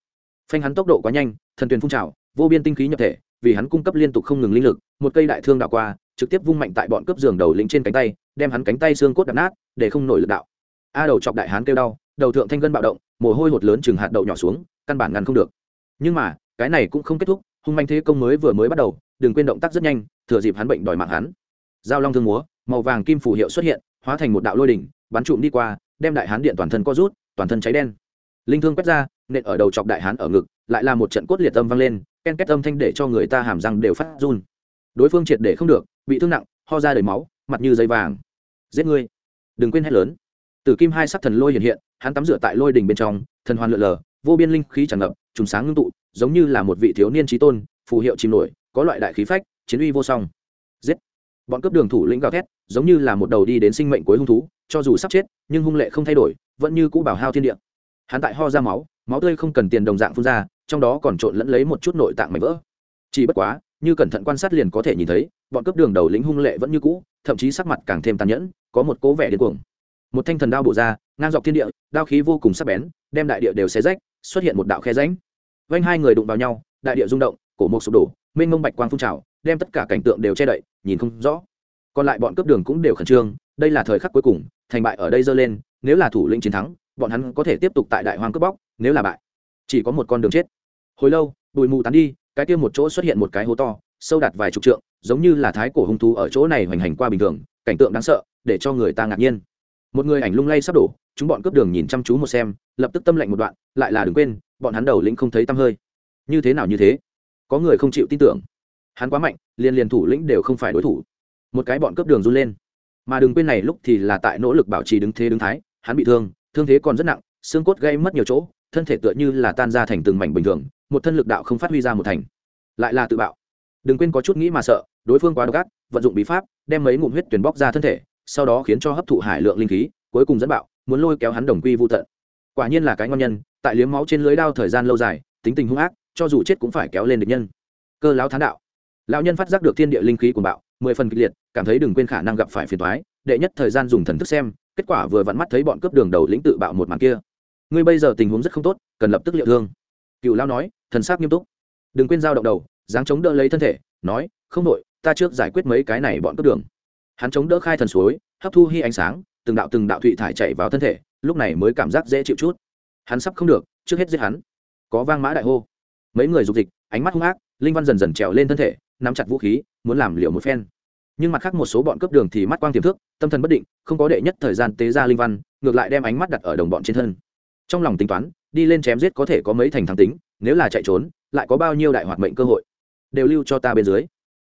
Phanh hắn tốc độ quá nhanh, thần tuyền phun trào, vô biên tinh khí nhập thể, vì hắn cung cấp liên tục không ngừng linh lực, một cây đại thương đạo qua, trực tiếp vung mạnh tại bọn cướp giường đầu lĩnh trên cánh tay, đem hắn cánh tay xương cốt đập nát, để không nổi lực đạo. A đầu chọc đại hán kêu đau đầu thượng thanh gân bạo động, mồ hôi hột lớn chừng hạt đậu nhỏ xuống, căn bản ngăn không được. Nhưng mà, cái này cũng không kết thúc, hung manh thế công mới vừa mới bắt đầu, đừng quên động tác rất nhanh, thừa dịp hắn bệnh đòi mạng hắn. Giao long thương múa, màu vàng kim phù hiệu xuất hiện, hóa thành một đạo lôi đỉnh, bắn trụm đi qua, đem đại hán điện toàn thân co rút, toàn thân cháy đen. Linh thương quét ra, nện ở đầu chọc đại hán ở ngực, lại là một trận cốt liệt âm vang lên, ken kết âm thanh để cho người ta hàm răng đều phát run. Đối phương triệt để không được, bị thương nặng, ho ra đầy máu, mặt như dây vàng. Giết ngươi. Đừng quên hét lớn tử kim hai sắc thần lôi hiện hiện, hắn tắm rửa tại lôi đỉnh bên trong, thần hoàn lượn lờ, vô biên linh khí tràn ngập, trùng sáng ngưng tụ, giống như là một vị thiếu niên trí tôn, phù hiệu chìm nổi, có loại đại khí phách, chiến uy vô song. Giết! Bọn cướp đường thủ lĩnh gào thét, giống như là một đầu đi đến sinh mệnh cuối hung thú, cho dù sắp chết, nhưng hung lệ không thay đổi, vẫn như cũ bảo hao thiên địa. Hắn tại ho ra máu máu tươi không cần tiền đồng dạng phun ra, trong đó còn trộn lẫn lấy một chút nội tạng mảnh vỡ. Chỉ bất quá, như cẩn thận quan sát liền có thể nhìn thấy, bọn cướp đường đầu lĩnh hung lệ vẫn như cũ, thậm chí sắc mặt càng thêm tàn nhẫn, có một cố vẻ điên cuồng một thanh thần đao bổ ra, ngang dọc thiên địa, đao khí vô cùng sắc bén, đem đại địa đều xé rách, xuất hiện một đạo khe ránh vanh hai người đụng vào nhau, đại địa rung động, cổ mộc sụp đổ, mênh mông bạch quang phun trào, đem tất cả cảnh tượng đều che đậy, nhìn không rõ. Còn lại bọn cướp đường cũng đều khẩn trương, đây là thời khắc cuối cùng, thành bại ở đây dơ lên, nếu là thủ lĩnh chiến thắng, bọn hắn có thể tiếp tục tại đại hoang cướp bóc, nếu là bại, chỉ có một con đường chết. Hồi lâu, bụi mù tán đi, cái kia một chỗ xuất hiện một cái hố to, sâu đạt vài chục trượng, giống như là thái cổ hung thú ở chỗ này hoành hành qua bình thường, cảnh tượng đáng sợ, để cho người ta ngạc nhiên một người ảnh lung lay sắp đổ, chúng bọn cướp đường nhìn chăm chú một xem, lập tức tâm lệnh một đoạn, lại là đừng quên, bọn hắn đầu lĩnh không thấy tăm hơi. Như thế nào như thế? Có người không chịu tin tưởng. Hắn quá mạnh, liền liền thủ lĩnh đều không phải đối thủ. Một cái bọn cướp đường run lên. Mà đừng quên này lúc thì là tại nỗ lực bảo trì đứng thế đứng thái, hắn bị thương thương thế còn rất nặng, xương cốt gây mất nhiều chỗ, thân thể tựa như là tan ra thành từng mảnh bình thường, một thân lực đạo không phát huy ra một thành. Lại là tự bạo. Đừng quên có chút nghĩ mà sợ, đối phương quá độc ác, vận dụng bí pháp, đem mấy ngụm huyết tuyển bóc ra thân thể sau đó khiến cho hấp thụ hải lượng linh khí, cuối cùng dẫn bạo, muốn lôi kéo hắn đồng quy vô tận. Quả nhiên là cái ngon nhân, tại liếm máu trên lưới đao thời gian lâu dài, tính tình hung ác, cho dù chết cũng phải kéo lên được nhân. Cơ lão thán đạo. Lão nhân phát giác được thiên địa linh khí của bạo, mười phần kịch liệt, cảm thấy đừng quên khả năng gặp phải phiền toái, đệ nhất thời gian dùng thần thức xem, kết quả vừa vặn mắt thấy bọn cướp đường đầu lĩnh tự bạo một màn kia. Ngươi bây giờ tình huống rất không tốt, cần lập tức liệu thương. Cựu lão nói, thần sắc nghiêm túc. Đừng quên giao động đầu, dáng chống đỡ lấy thân thể, nói, không đội ta trước giải quyết mấy cái này bọn cướp đường hắn chống đỡ khai thần suối, hấp thu hy ánh sáng, từng đạo từng đạo thụy thải chạy vào thân thể, lúc này mới cảm giác dễ chịu chút. Hắn sắp không được, trước hết giết hắn. Có vang mã đại hô. Mấy người dục dịch, ánh mắt hung ác, linh văn dần dần trèo lên thân thể, nắm chặt vũ khí, muốn làm liều một phen. Nhưng mặt khác một số bọn cướp đường thì mắt quang tiềm thức, tâm thần bất định, không có đệ nhất thời gian tế ra linh văn, ngược lại đem ánh mắt đặt ở đồng bọn trên thân. Trong lòng tính toán, đi lên chém giết có thể có mấy thành thắng tính, nếu là chạy trốn, lại có bao nhiêu đại hoạt mệnh cơ hội. Đều lưu cho ta bên dưới.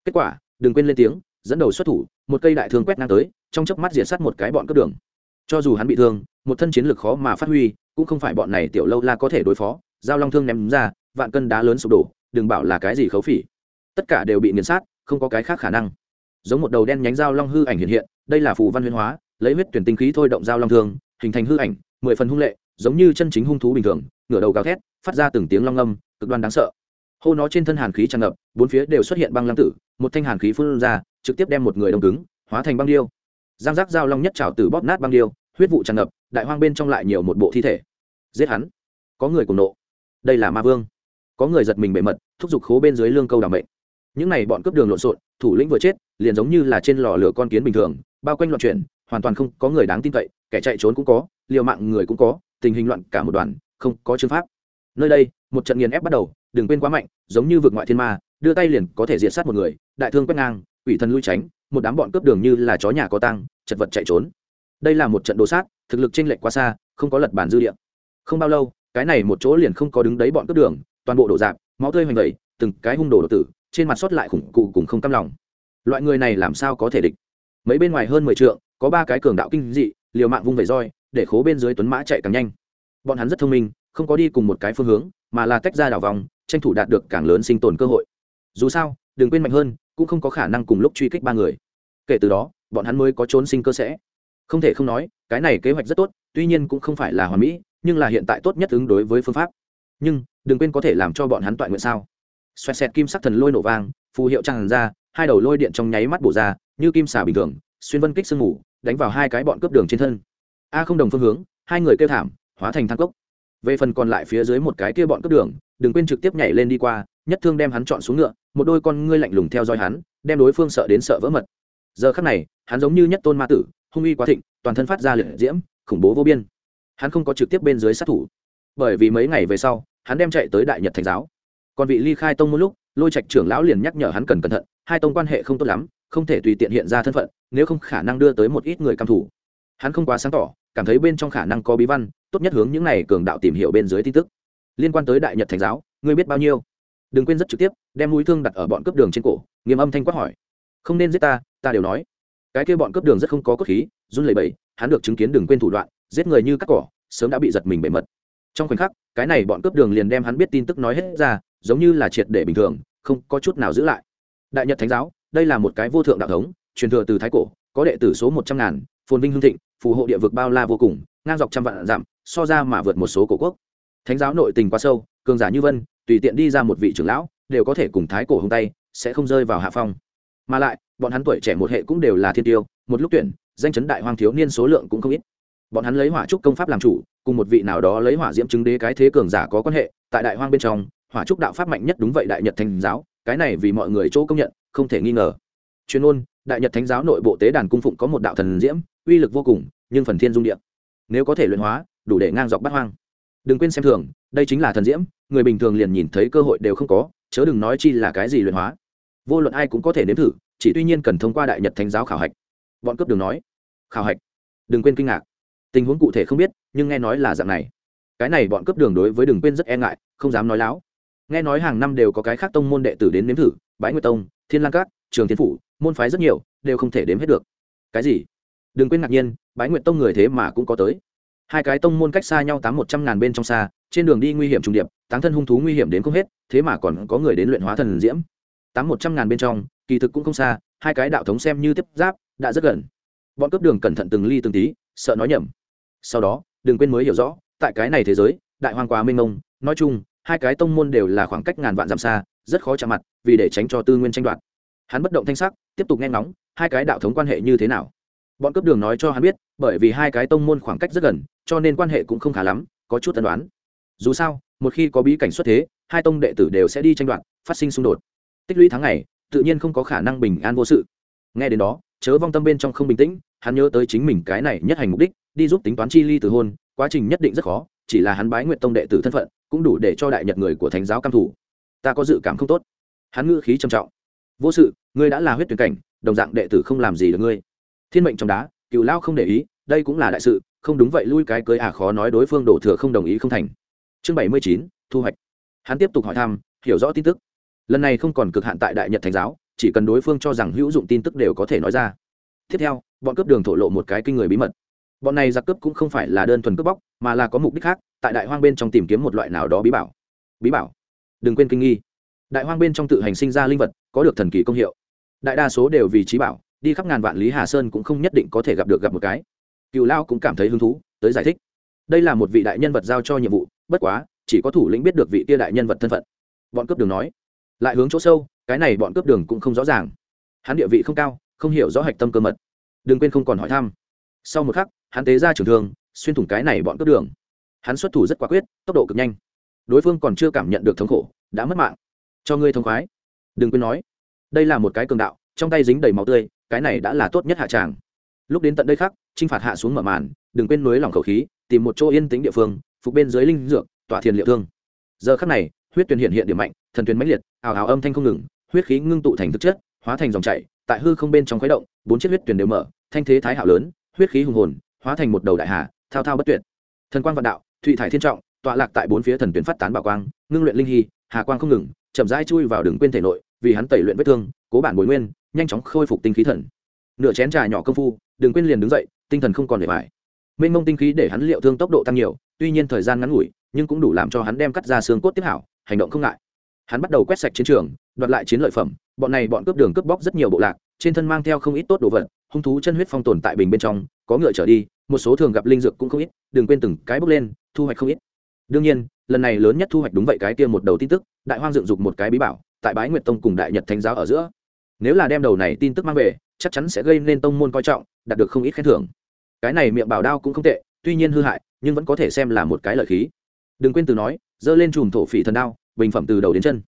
Kết quả, đừng quên lên tiếng dẫn đầu xuất thủ, một cây đại thương quét ngang tới, trong chớp mắt diệt sát một cái bọn cướp đường. Cho dù hắn bị thương, một thân chiến lực khó mà phát huy, cũng không phải bọn này tiểu lâu la có thể đối phó. Giao long thương ném ra, vạn cân đá lớn sụp đổ, đừng bảo là cái gì khấu phỉ. Tất cả đều bị nghiền sát, không có cái khác khả năng. Giống một đầu đen nhánh dao long hư ảnh hiện hiện, đây là phù văn huyên hóa, lấy huyết tuyển tinh khí thôi động dao long thương, hình thành hư ảnh, mười phần hung lệ, giống như chân chính hung thú bình thường, ngửa đầu gào thét, phát ra từng tiếng long âm, cực đoan đáng sợ hô nó trên thân hàn khí tràn ngập, bốn phía đều xuất hiện băng lăng tử, một thanh hàn khí phun ra, trực tiếp đem một người đông cứng, hóa thành băng điêu. Giang giác dao long nhất trào tử bóp nát băng điêu, huyết vụ tràn ngập, đại hoang bên trong lại nhiều một bộ thi thể. Giết hắn. Có người cùng nộ. Đây là ma vương. Có người giật mình bề mật, thúc giục khố bên dưới lương câu đảm mệnh. Những này bọn cướp đường lộn xộn, thủ lĩnh vừa chết, liền giống như là trên lò lửa con kiến bình thường, bao quanh loạn chuyển, hoàn toàn không có người đáng tin cậy, kẻ chạy trốn cũng có, liều mạng người cũng có, tình hình loạn cả một đoàn, không có chương pháp. Nơi đây, một trận nghiền ép bắt đầu đừng quên quá mạnh, giống như vực ngoại thiên ma, đưa tay liền có thể diệt sát một người, đại thương quét ngang, quỷ thần lui tránh, một đám bọn cướp đường như là chó nhà có tăng chật vật chạy trốn. Đây là một trận đồ sát, thực lực chênh lệch quá xa, không có lật bản dư địa. Không bao lâu, cái này một chỗ liền không có đứng đấy bọn cướp đường, toàn bộ đổ dạp, máu tươi hoành vẩy, từng cái hung đồ đột tử, trên mặt sót lại khủng cụ cùng không cam lòng. Loại người này làm sao có thể địch? Mấy bên ngoài hơn mười trượng, có ba cái cường đạo kinh dị, liều mạng vung vẩy roi, để khố bên dưới tuấn mã chạy càng nhanh. Bọn hắn rất thông minh, không có đi cùng một cái phương hướng, mà là tách ra đảo vòng tranh thủ đạt được càng lớn sinh tồn cơ hội. Dù sao, đừng quên mạnh hơn, cũng không có khả năng cùng lúc truy kích ba người. Kể từ đó, bọn hắn mới có trốn sinh cơ sẽ. Không thể không nói, cái này kế hoạch rất tốt, tuy nhiên cũng không phải là hoàn mỹ, nhưng là hiện tại tốt nhất ứng đối với phương pháp. Nhưng, đừng quên có thể làm cho bọn hắn toại nguyện sao. Xoẹt xẹt kim sắc thần lôi nổ vang, phù hiệu tràn ra, hai đầu lôi điện trong nháy mắt bổ ra, như kim xả bình thường, xuyên vân kích sương mù, đánh vào hai cái bọn cướp đường trên thân. A không đồng phương hướng, hai người kêu thảm, hóa thành thang cốc. Về phần còn lại phía dưới một cái kia bọn cướp đường đừng quên trực tiếp nhảy lên đi qua, nhất thương đem hắn chọn xuống ngựa, một đôi con ngươi lạnh lùng theo dõi hắn, đem đối phương sợ đến sợ vỡ mật. Giờ khắc này, hắn giống như nhất tôn ma tử, hung uy quá thịnh, toàn thân phát ra liệt diễm, khủng bố vô biên. Hắn không có trực tiếp bên dưới sát thủ, bởi vì mấy ngày về sau, hắn đem chạy tới đại nhật thành giáo. Còn vị ly khai tông một lúc, lôi trạch trưởng lão liền nhắc nhở hắn cần cẩn thận, hai tông quan hệ không tốt lắm, không thể tùy tiện hiện ra thân phận, nếu không khả năng đưa tới một ít người căm thủ hắn không quá sáng tỏ, cảm thấy bên trong khả năng có bí văn, tốt nhất hướng những này cường đạo tìm hiểu bên dưới tin tức liên quan tới đại nhật thành giáo, ngươi biết bao nhiêu? Đừng quên rất trực tiếp, đem mũi thương đặt ở bọn cướp đường trên cổ, nghiêm âm thanh quát hỏi. Không nên giết ta ta đều nói. Cái kia bọn cướp đường rất không có cốt khí, run lẩy bẩy, hắn được chứng kiến đừng quên thủ đoạn, giết người như cắt cỏ, sớm đã bị giật mình bề mật. Trong khoảnh khắc, cái này bọn cướp đường liền đem hắn biết tin tức nói hết ra, giống như là triệt để bình thường, không có chút nào giữ lại. Đại nhật thánh giáo, đây là một cái vô thượng đạo thống, truyền thừa từ thái cổ, có đệ tử số một trăm ngàn, phồn vinh hương thịnh, phù hộ địa vực bao la vô cùng, ngang dọc trăm vạn dặm, so ra mà vượt một số cổ quốc thánh giáo nội tình quá sâu, cường giả như vân, tùy tiện đi ra một vị trưởng lão, đều có thể cùng thái cổ hông tay, sẽ không rơi vào hạ phong. Mà lại, bọn hắn tuổi trẻ một hệ cũng đều là thiên tiêu, một lúc tuyển, danh chấn đại hoàng thiếu niên số lượng cũng không ít. Bọn hắn lấy hỏa trúc công pháp làm chủ, cùng một vị nào đó lấy hỏa diễm chứng đế cái thế cường giả có quan hệ, tại đại hoang bên trong, hỏa trúc đạo pháp mạnh nhất đúng vậy đại nhật thánh giáo, cái này vì mọi người chỗ công nhận, không thể nghi ngờ. Chuyên ôn đại nhật thánh giáo nội bộ tế đàn cung phụng có một đạo thần diễm, uy lực vô cùng, nhưng phần thiên dung địa. Nếu có thể luyện hóa, đủ để ngang dọc bát hoang đừng quên xem thường, đây chính là thần diễm, người bình thường liền nhìn thấy cơ hội đều không có, chớ đừng nói chi là cái gì luyện hóa. Vô luận ai cũng có thể nếm thử, chỉ tuy nhiên cần thông qua đại nhật thánh giáo khảo hạch. Bọn cướp đường nói. Khảo hạch. Đừng quên kinh ngạc. Tình huống cụ thể không biết, nhưng nghe nói là dạng này. Cái này bọn cướp đường đối với đừng quên rất e ngại, không dám nói láo. Nghe nói hàng năm đều có cái khác tông môn đệ tử đến nếm thử bãi nguyệt tông, thiên lang cát trường thiên phủ, môn phái rất nhiều, đều không thể đếm hết được. Cái gì? Đừng quên ngạc nhiên bãi nguyệt tông người thế mà cũng có tới hai cái tông môn cách xa nhau tám một trăm ngàn bên trong xa, trên đường đi nguy hiểm trùng điệp, táng thân hung thú nguy hiểm đến không hết, thế mà còn có người đến luyện hóa thần diễm. Tám một trăm ngàn bên trong, kỳ thực cũng không xa, hai cái đạo thống xem như tiếp giáp, đã rất gần. Bọn cướp đường cẩn thận từng ly từng tí, sợ nói nhầm. Sau đó, đừng quên mới hiểu rõ, tại cái này thế giới, đại hoàng quá mênh mông, nói chung, hai cái tông môn đều là khoảng cách ngàn vạn dặm xa, rất khó chạm mặt, vì để tránh cho tư nguyên tranh đoạt. Hắn bất động thanh sắc, tiếp tục nghe ngóng, hai cái đạo thống quan hệ như thế nào. Bọn cướp đường nói cho hắn biết, bởi vì hai cái tông môn khoảng cách rất gần cho nên quan hệ cũng không khá lắm, có chút tân đoán dù sao, một khi có bí cảnh xuất thế, hai tông đệ tử đều sẽ đi tranh đoạt, phát sinh xung đột. Tích lũy tháng ngày, tự nhiên không có khả năng bình an vô sự. Nghe đến đó, chớ vong tâm bên trong không bình tĩnh, hắn nhớ tới chính mình cái này nhất hành mục đích, đi giúp tính toán chi ly từ hôn, quá trình nhất định rất khó, chỉ là hắn bái nguyện tông đệ tử thân phận, cũng đủ để cho đại nhật người của thánh giáo cam thủ. Ta có dự cảm không tốt. Hắn ngữ khí trầm trọng. Vô sự, ngươi đã là huyết tuyển cảnh, đồng dạng đệ tử không làm gì được ngươi. Thiên mệnh trong đá cựu lao không để ý đây cũng là đại sự, không đúng vậy lui cái cưới à khó nói đối phương đổ thừa không đồng ý không thành. Chương bảy mươi chín, thu hoạch. Hắn tiếp tục hỏi thăm, hiểu rõ tin tức. Lần này không còn cực hạn tại đại nhật thánh giáo, chỉ cần đối phương cho rằng hữu dụng tin tức đều có thể nói ra. Tiếp theo, bọn cướp đường thổ lộ một cái kinh người bí mật. Bọn này giặc cướp cũng không phải là đơn thuần cướp bóc, mà là có mục đích khác, tại đại hoang bên trong tìm kiếm một loại nào đó bí bảo. Bí bảo? Đừng quên kinh nghi. Đại hoang bên trong tự hành sinh ra linh vật, có được thần kỳ công hiệu. Đại đa số đều vì trí bảo, đi khắp ngàn vạn lý hà sơn cũng không nhất định có thể gặp được gặp một cái cựu lao cũng cảm thấy hứng thú, tới giải thích. Đây là một vị đại nhân vật giao cho nhiệm vụ, bất quá, chỉ có thủ lĩnh biết được vị tia đại nhân vật thân phận. Bọn cướp đường nói, lại hướng chỗ sâu, cái này bọn cướp đường cũng không rõ ràng. Hắn địa vị không cao, không hiểu rõ hạch tâm cơ mật. Đừng quên không còn hỏi thăm. Sau một khắc, hắn tế ra trường thương, xuyên thủng cái này bọn cướp đường. Hắn xuất thủ rất quả quyết, tốc độ cực nhanh. Đối phương còn chưa cảm nhận được thống khổ, đã mất mạng. Cho ngươi thông khoái. Đừng quên nói, đây là một cái cường đạo, trong tay dính đầy máu tươi, cái này đã là tốt nhất hạ tràng. Lúc đến tận đây khác chinh phạt hạ xuống mở màn, đừng quên nối lòng khẩu khí, tìm một chỗ yên tĩnh địa phương, phục bên dưới linh dược, tỏa thiền liệu thương. Giờ khắc này, huyết tuyền hiện hiện điểm mạnh, thần tuyền mãnh liệt, ào ào âm thanh không ngừng, huyết khí ngưng tụ thành thực chất, hóa thành dòng chảy, tại hư không bên trong khuấy động, bốn chiếc huyết tuyền đều mở, thanh thế thái hảo lớn, huyết khí hùng hồn, hóa thành một đầu đại hà, thao thao bất tuyệt. Thần quang vạn đạo, thụy thải thiên trọng, tọa lạc tại bốn phía thần tuyến phát tán bảo quang, ngưng luyện linh hy, hà quang không ngừng, chậm rãi chui vào đường quên thể nội, vì hắn tẩy luyện vết thương, cố bản bồi nguyên, nhanh chóng khôi phục tinh khí thần. Nửa chén trà nhỏ công phu đường quên liền đứng dậy tinh thần không còn để phải mênh mông tinh khí để hắn liệu thương tốc độ tăng nhiều, tuy nhiên thời gian ngắn ngủi, nhưng cũng đủ làm cho hắn đem cắt ra xương cốt tiếp hảo, hành động không ngại. Hắn bắt đầu quét sạch chiến trường, đoạt lại chiến lợi phẩm, bọn này bọn cướp đường cướp bóc rất nhiều bộ lạc, trên thân mang theo không ít tốt đồ vật, hung thú chân huyết phong tồn tại bình bên trong, có ngựa trở đi, một số thường gặp linh dược cũng không ít, đừng quên từng cái bốc lên, thu hoạch không ít. Đương nhiên, lần này lớn nhất thu hoạch đúng vậy cái kia một đầu tin tức, đại hoang dựng dục một cái bí bảo, tại bái nguyệt tông cùng đại nhật thánh giáo ở giữa. Nếu là đem đầu này tin tức mang về, chắc chắn sẽ gây nên tông môn coi trọng, đạt được không ít khen thưởng cái này miệng bảo đao cũng không tệ, tuy nhiên hư hại, nhưng vẫn có thể xem là một cái lợi khí. Đừng quên từ nói, giơ lên chùm thổ phỉ thần đao, bình phẩm từ đầu đến chân.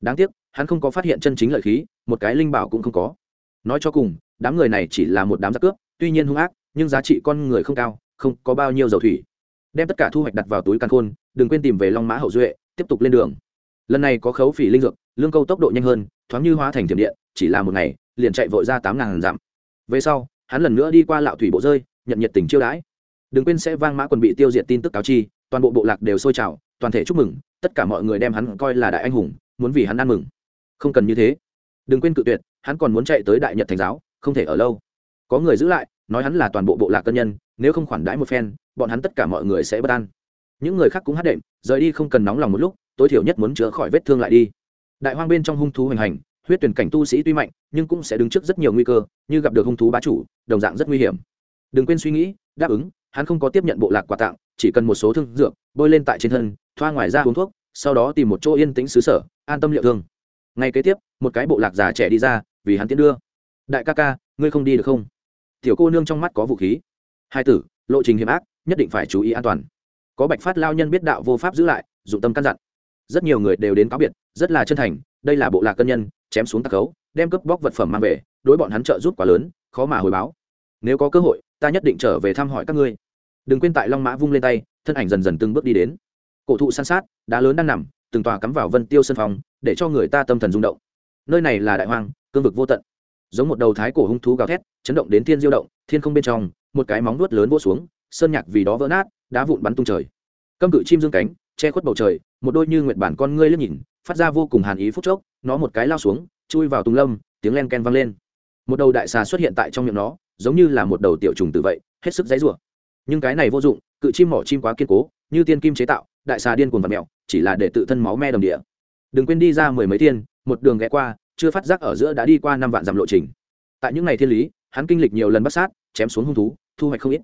Đáng tiếc, hắn không có phát hiện chân chính lợi khí, một cái linh bảo cũng không có. Nói cho cùng, đám người này chỉ là một đám giặc cướp, tuy nhiên hung ác, nhưng giá trị con người không cao, không có bao nhiêu dầu thủy. Đem tất cả thu hoạch đặt vào túi căn khôn, đừng quên tìm về long mã hậu duệ, tiếp tục lên đường. Lần này có khấu phỉ linh dược, lương câu tốc độ nhanh hơn, thoáng như hóa thành thiểm điện, chỉ là một ngày, liền chạy vội ra tám ngàn dặm. Về sau, hắn lần nữa đi qua lạo thủy bộ rơi nhận nhiệt tình chiêu đãi. Đừng quên sẽ vang mã quần bị tiêu diệt tin tức cáo chi, toàn bộ bộ lạc đều sôi trào, toàn thể chúc mừng, tất cả mọi người đem hắn coi là đại anh hùng, muốn vì hắn ăn mừng. Không cần như thế. Đừng quên cự tuyệt, hắn còn muốn chạy tới đại nhật thành giáo, không thể ở lâu. Có người giữ lại, nói hắn là toàn bộ bộ lạc cân nhân, nếu không khoản đãi một phen, bọn hắn tất cả mọi người sẽ bất an. Những người khác cũng hát đệm, rời đi không cần nóng lòng một lúc, tối thiểu nhất muốn chữa khỏi vết thương lại đi. Đại hoang bên trong hung thú hoành hành, huyết tuyển cảnh tu sĩ tuy mạnh, nhưng cũng sẽ đứng trước rất nhiều nguy cơ, như gặp được hung thú bá chủ, đồng dạng rất nguy hiểm đừng quên suy nghĩ, đáp ứng, hắn không có tiếp nhận bộ lạc quà tặng, chỉ cần một số thương dược, bôi lên tại trên thân, thoa ngoài ra uống thuốc, sau đó tìm một chỗ yên tĩnh xứ sở, an tâm liệu thương. Ngay kế tiếp, một cái bộ lạc già trẻ đi ra, vì hắn tiến đưa. Đại ca ca, ngươi không đi được không? Tiểu cô nương trong mắt có vũ khí. Hai tử, lộ trình hiểm ác, nhất định phải chú ý an toàn. Có bạch phát lao nhân biết đạo vô pháp giữ lại, dụng tâm căn dặn. Rất nhiều người đều đến cáo biệt, rất là chân thành, đây là bộ lạc cân nhân, chém xuống tạc khấu, đem cướp bóc vật phẩm mang về, đối bọn hắn trợ giúp quá lớn, khó mà hồi báo. Nếu có cơ hội ta nhất định trở về thăm hỏi các ngươi. Đừng quên tại long mã vung lên tay, thân ảnh dần dần từng bước đi đến. Cổ thụ san sát, đá lớn đang nằm, từng tòa cắm vào vân tiêu sân phòng, để cho người ta tâm thần rung động. Nơi này là đại hoang, cương vực vô tận. Giống một đầu thái cổ hung thú gào thét, chấn động đến thiên diêu động, thiên không bên trong, một cái móng nuốt lớn vỗ xuống, sơn nhạc vì đó vỡ nát, đá vụn bắn tung trời. Câm cự chim dương cánh, che khuất bầu trời, một đôi như nguyệt bản con ngươi liếc nhìn, phát ra vô cùng hàn ý phút chốc, nó một cái lao xuống, chui vào tùng lâm, tiếng len ken vang lên. Một đầu đại xà xuất hiện tại trong miệng nó giống như là một đầu tiểu trùng tự vậy, hết sức dãy rủa. Nhưng cái này vô dụng, cự chim mỏ chim quá kiên cố, như tiên kim chế tạo, đại xà điên cuồng và mèo, chỉ là để tự thân máu me đồng địa. Đừng quên đi ra mười mấy tiên, một đường ghé qua, chưa phát giác ở giữa đã đi qua năm vạn dặm lộ trình. Tại những ngày thiên lý, hắn kinh lịch nhiều lần bắt sát, chém xuống hung thú, thu hoạch không ít.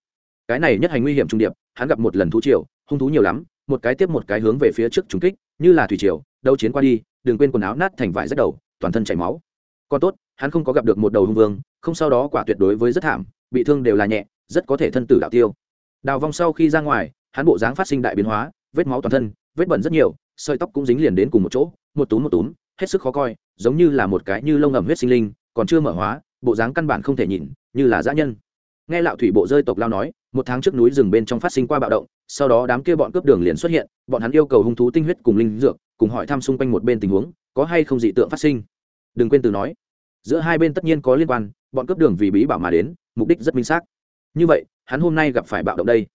Cái này nhất hành nguy hiểm trung điệp, hắn gặp một lần thú triều, hung thú nhiều lắm, một cái tiếp một cái hướng về phía trước trúng kích, như là thủy triều, đấu chiến qua đi, đừng quên quần áo nát thành vải rách đầu, toàn thân chảy máu. Còn tốt hắn không có gặp được một đầu hung vương, không sau đó quả tuyệt đối với rất thảm, bị thương đều là nhẹ, rất có thể thân tử đạo tiêu. Đào vong sau khi ra ngoài, hắn bộ dáng phát sinh đại biến hóa, vết máu toàn thân, vết bẩn rất nhiều, sợi tóc cũng dính liền đến cùng một chỗ, một túm một túm, hết sức khó coi, giống như là một cái như lông ẩm huyết sinh linh, còn chưa mở hóa, bộ dáng căn bản không thể nhìn, như là dã nhân. Nghe lạo thủy bộ rơi tộc lao nói, một tháng trước núi rừng bên trong phát sinh qua bạo động, sau đó đám kia bọn cướp đường liền xuất hiện, bọn hắn yêu cầu hung thú tinh huyết cùng linh dược, cùng hỏi thăm xung quanh một bên tình huống, có hay không dị tượng phát sinh. Đừng quên từ nói giữa hai bên tất nhiên có liên quan, bọn cướp đường vì bí bảo mà đến, mục đích rất minh xác. Như vậy, hắn hôm nay gặp phải bạo động đây.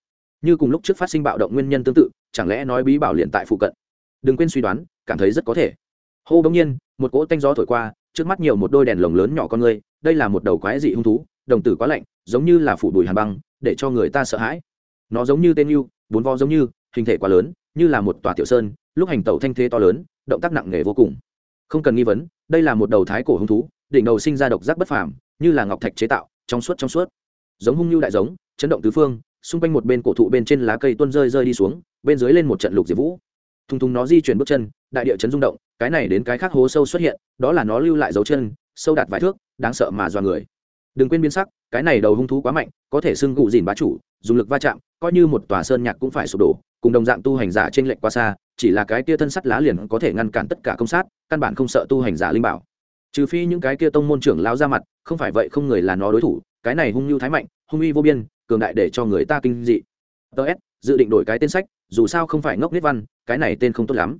Như cùng lúc trước phát sinh bạo động nguyên nhân tương tự, chẳng lẽ nói bí bảo liền tại phụ cận? Đừng quên suy đoán, cảm thấy rất có thể. Hô bỗng nhiên, một cỗ tanh gió thổi qua, trước mắt nhiều một đôi đèn lồng lớn nhỏ con người, đây là một đầu quái dị hung thú, đồng tử quá lạnh, giống như là phủ đùi hàn băng, để cho người ta sợ hãi. Nó giống như tên yêu, bốn vo giống như, hình thể quá lớn, như là một tòa tiểu sơn, lúc hành tẩu thanh thế to lớn, động tác nặng nề vô cùng. Không cần nghi vấn, đây là một đầu thái cổ hung thú đỉnh đầu sinh ra độc giác bất phàm, như là ngọc thạch chế tạo, trong suốt trong suốt. Giống hung như đại giống, chấn động tứ phương, xung quanh một bên cổ thụ bên trên lá cây tuôn rơi rơi đi xuống, bên dưới lên một trận lục diệp vũ. Thùng thùng nó di chuyển bước chân, đại địa chấn rung động, cái này đến cái khác hố sâu xuất hiện, đó là nó lưu lại dấu chân, sâu đạt vài thước, đáng sợ mà doa người. Đừng quên biến sắc, cái này đầu hung thú quá mạnh, có thể xưng cụ dìn bá chủ, dùng lực va chạm, coi như một tòa sơn nhạc cũng phải sụp đổ, cùng đồng dạng tu hành giả trên lệnh quá xa, chỉ là cái kia thân sắt lá liền có thể ngăn cản tất cả công sát, căn bản không sợ tu hành giả linh bảo trừ phi những cái kia tông môn trưởng lao ra mặt, không phải vậy không người là nó đối thủ, cái này hung lưu thái mạnh, hung uy vô biên, cường đại để cho người ta kinh dị. Ts dự định đổi cái tên sách, dù sao không phải ngốc nết văn, cái này tên không tốt lắm.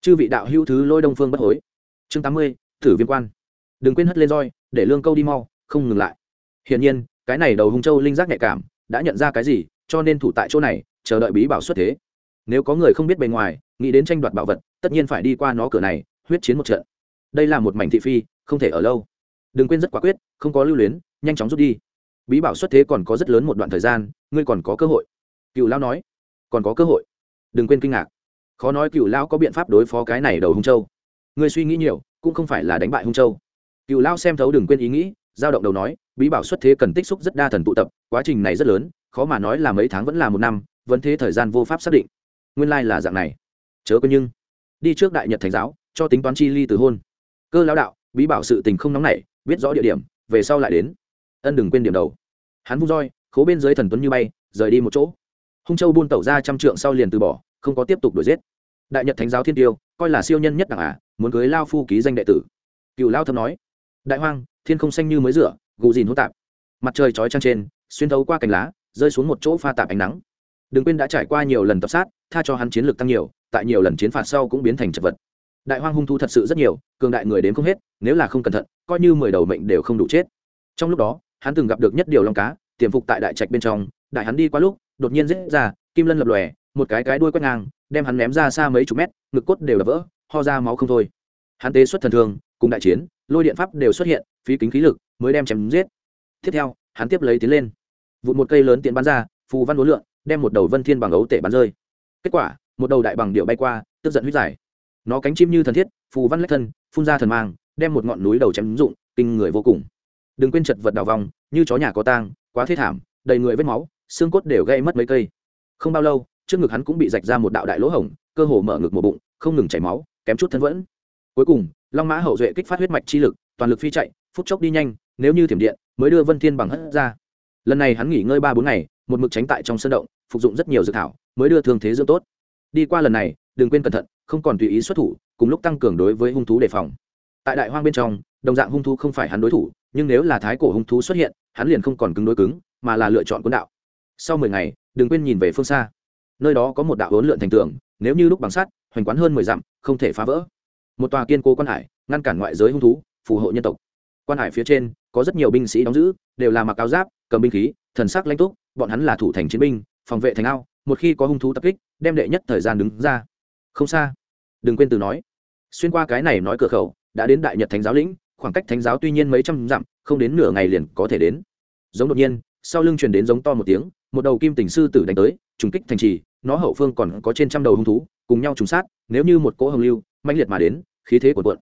Chư vị đạo hữu thứ lôi đông phương bất hối. Chương tám mươi thử viên quan. Đừng quên hất lên roi, để lương câu đi mau, không ngừng lại. Hiển nhiên, cái này đầu hung châu linh giác nhạy cảm, đã nhận ra cái gì, cho nên thủ tại chỗ này, chờ đợi bí bảo xuất thế. Nếu có người không biết bề ngoài, nghĩ đến tranh đoạt bảo vật, tất nhiên phải đi qua nó cửa này, huyết chiến một trận. Đây là một mảnh thị phi không thể ở lâu. Đừng quên rất quả quyết, không có lưu luyến, nhanh chóng rút đi. Bí bảo xuất thế còn có rất lớn một đoạn thời gian, ngươi còn có cơ hội. Cựu lão nói. Còn có cơ hội. Đừng quên kinh ngạc. Khó nói cựu lão có biện pháp đối phó cái này đầu hung châu. Ngươi suy nghĩ nhiều, cũng không phải là đánh bại hung châu. Cựu lão xem thấu đừng quên ý nghĩ, giao động đầu nói, bí bảo xuất thế cần tích xúc rất đa thần tụ tập, quá trình này rất lớn, khó mà nói là mấy tháng vẫn là một năm, vẫn thế thời gian vô pháp xác định. Nguyên lai là dạng này. Chớ có nhưng, đi trước đại nhật Thánh giáo, cho tính toán chi ly từ hôn. Cơ lão đạo bí bảo sự tình không nóng nảy, biết rõ địa điểm, về sau lại đến. Ân đừng quên điểm đầu. Hắn vung roi, khố bên dưới thần tuấn như bay, rời đi một chỗ. Hung châu buôn tẩu ra trăm trượng sau liền từ bỏ, không có tiếp tục đuổi giết. Đại nhật thánh giáo thiên tiêu, coi là siêu nhân nhất đẳng ả à, muốn cưới lao phu ký danh đệ tử. Cựu lao thâm nói, đại hoang, thiên không xanh như mới rửa, gù dìn hỗn tạp. Mặt trời trói trăng trên, xuyên thấu qua cành lá, rơi xuống một chỗ pha tạp ánh nắng. Đừng quên đã trải qua nhiều lần tập sát, tha cho hắn chiến lược tăng nhiều, tại nhiều lần chiến phạt sau cũng biến thành chật vật đại hoang hung thu thật sự rất nhiều, cường đại người đến không hết, nếu là không cẩn thận, coi như mười đầu mệnh đều không đủ chết. Trong lúc đó, hắn từng gặp được nhất điều long cá, tiềm phục tại đại trạch bên trong, đại hắn đi qua lúc, đột nhiên rết ra, kim lân lập lòe, một cái cái đuôi quét ngang, đem hắn ném ra xa mấy chục mét, ngực cốt đều đập vỡ, ho ra máu không thôi. Hắn tế xuất thần thương cùng đại chiến, lôi điện pháp đều xuất hiện, phí kính khí lực, mới đem chém giết. Tiếp theo, hắn tiếp lấy tiến lên, vụt một cây lớn tiến bắn ra, phù văn đối lượng, đem một đầu vân thiên bằng ấu tể bắn rơi. Kết quả, một đầu đại bằng điệu bay qua, tức giận huyết giải nó cánh chim như thần thiết, phù văn lách thân, phun ra thần mang, đem một ngọn núi đầu chém dụng, kinh người vô cùng. Đừng quên chật vật đào vòng, như chó nhà có tang, quá thế thảm, đầy người vết máu, xương cốt đều gây mất mấy cây. Không bao lâu, trước ngực hắn cũng bị rạch ra một đạo đại lỗ hổng, cơ hồ mở ngực một bụng, không ngừng chảy máu, kém chút thân vẫn. Cuối cùng, long mã hậu duệ kích phát huyết mạch chi lực, toàn lực phi chạy, phút chốc đi nhanh, nếu như thiểm điện, mới đưa vân thiên bằng hất ra. Lần này hắn nghỉ ngơi ba bốn ngày, một mực tránh tại trong sân động, phục dụng rất nhiều dược thảo, mới đưa thương thế dưỡng tốt. Đi qua lần này, đừng quên cẩn thận không còn tùy ý xuất thủ, cùng lúc tăng cường đối với hung thú đề phòng. Tại đại hoang bên trong, đồng dạng hung thú không phải hắn đối thủ, nhưng nếu là thái cổ hung thú xuất hiện, hắn liền không còn cứng đối cứng, mà là lựa chọn quân đạo. Sau mười ngày, đừng quên nhìn về phương xa. Nơi đó có một đạo hỗn lượn thành tường, nếu như lúc bằng sắt, hoành quán hơn mười dặm, không thể phá vỡ. Một tòa kiên cố quan hải, ngăn cản ngoại giới hung thú, phù hộ nhân tộc. Quan hải phía trên, có rất nhiều binh sĩ đóng giữ, đều là mặc áo giáp, cầm binh khí, thần sắc lãnh túc, bọn hắn là thủ thành chiến binh, phòng vệ thành ao, một khi có hung thú tập kích, đem đệ nhất thời gian đứng ra không xa. Đừng quên từ nói. Xuyên qua cái này nói cửa khẩu, đã đến đại nhật thánh giáo lĩnh, khoảng cách thánh giáo tuy nhiên mấy trăm dặm, không đến nửa ngày liền có thể đến. Giống đột nhiên, sau lưng truyền đến giống to một tiếng, một đầu kim tình sư tử đánh tới, trùng kích thành trì, nó hậu phương còn có trên trăm đầu hung thú, cùng nhau trùng sát, nếu như một cỗ hồng lưu, mãnh liệt mà đến, khí thế của cuộn.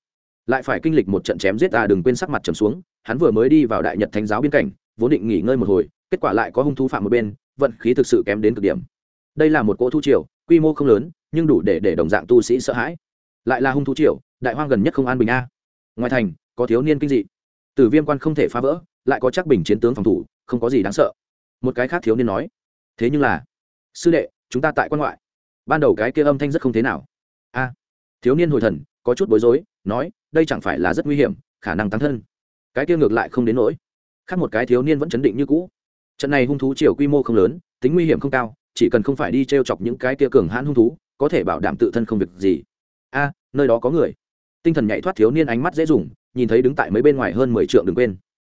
Lại phải kinh lịch một trận chém giết à đừng quên sắc mặt trầm xuống, hắn vừa mới đi vào đại nhật thánh giáo biên cảnh, vốn định nghỉ ngơi một hồi, kết quả lại có hung thú phạm một bên, vận khí thực sự kém đến cực điểm. Đây là một cỗ thu triều quy mô không lớn, nhưng đủ để để đồng dạng tu sĩ sợ hãi. Lại là hung thú triều, đại hoang gần nhất không an bình a. Ngoài thành, có thiếu niên kinh dị. Tử viêm quan không thể phá vỡ, lại có chắc bình chiến tướng phòng thủ, không có gì đáng sợ. Một cái khác thiếu niên nói, thế nhưng là, sư đệ, chúng ta tại quan ngoại. Ban đầu cái kia âm thanh rất không thế nào. A. Thiếu niên hồi thần, có chút bối rối, nói, đây chẳng phải là rất nguy hiểm, khả năng tăng thân. Cái kia ngược lại không đến nỗi. Khác một cái thiếu niên vẫn chấn định như cũ. Trận này hung thú chiều quy mô không lớn, tính nguy hiểm không cao chỉ cần không phải đi t r e o chọc những cái kia cường hãn hung thú, có thể bảo đảm tự thân không việc gì. A, nơi đó có người. Tinh thần nhảy thoát thiếu niên ánh mắt dễ dùng, nhìn thấy đứng tại mấy bên ngoài hơn mười t đừng quên.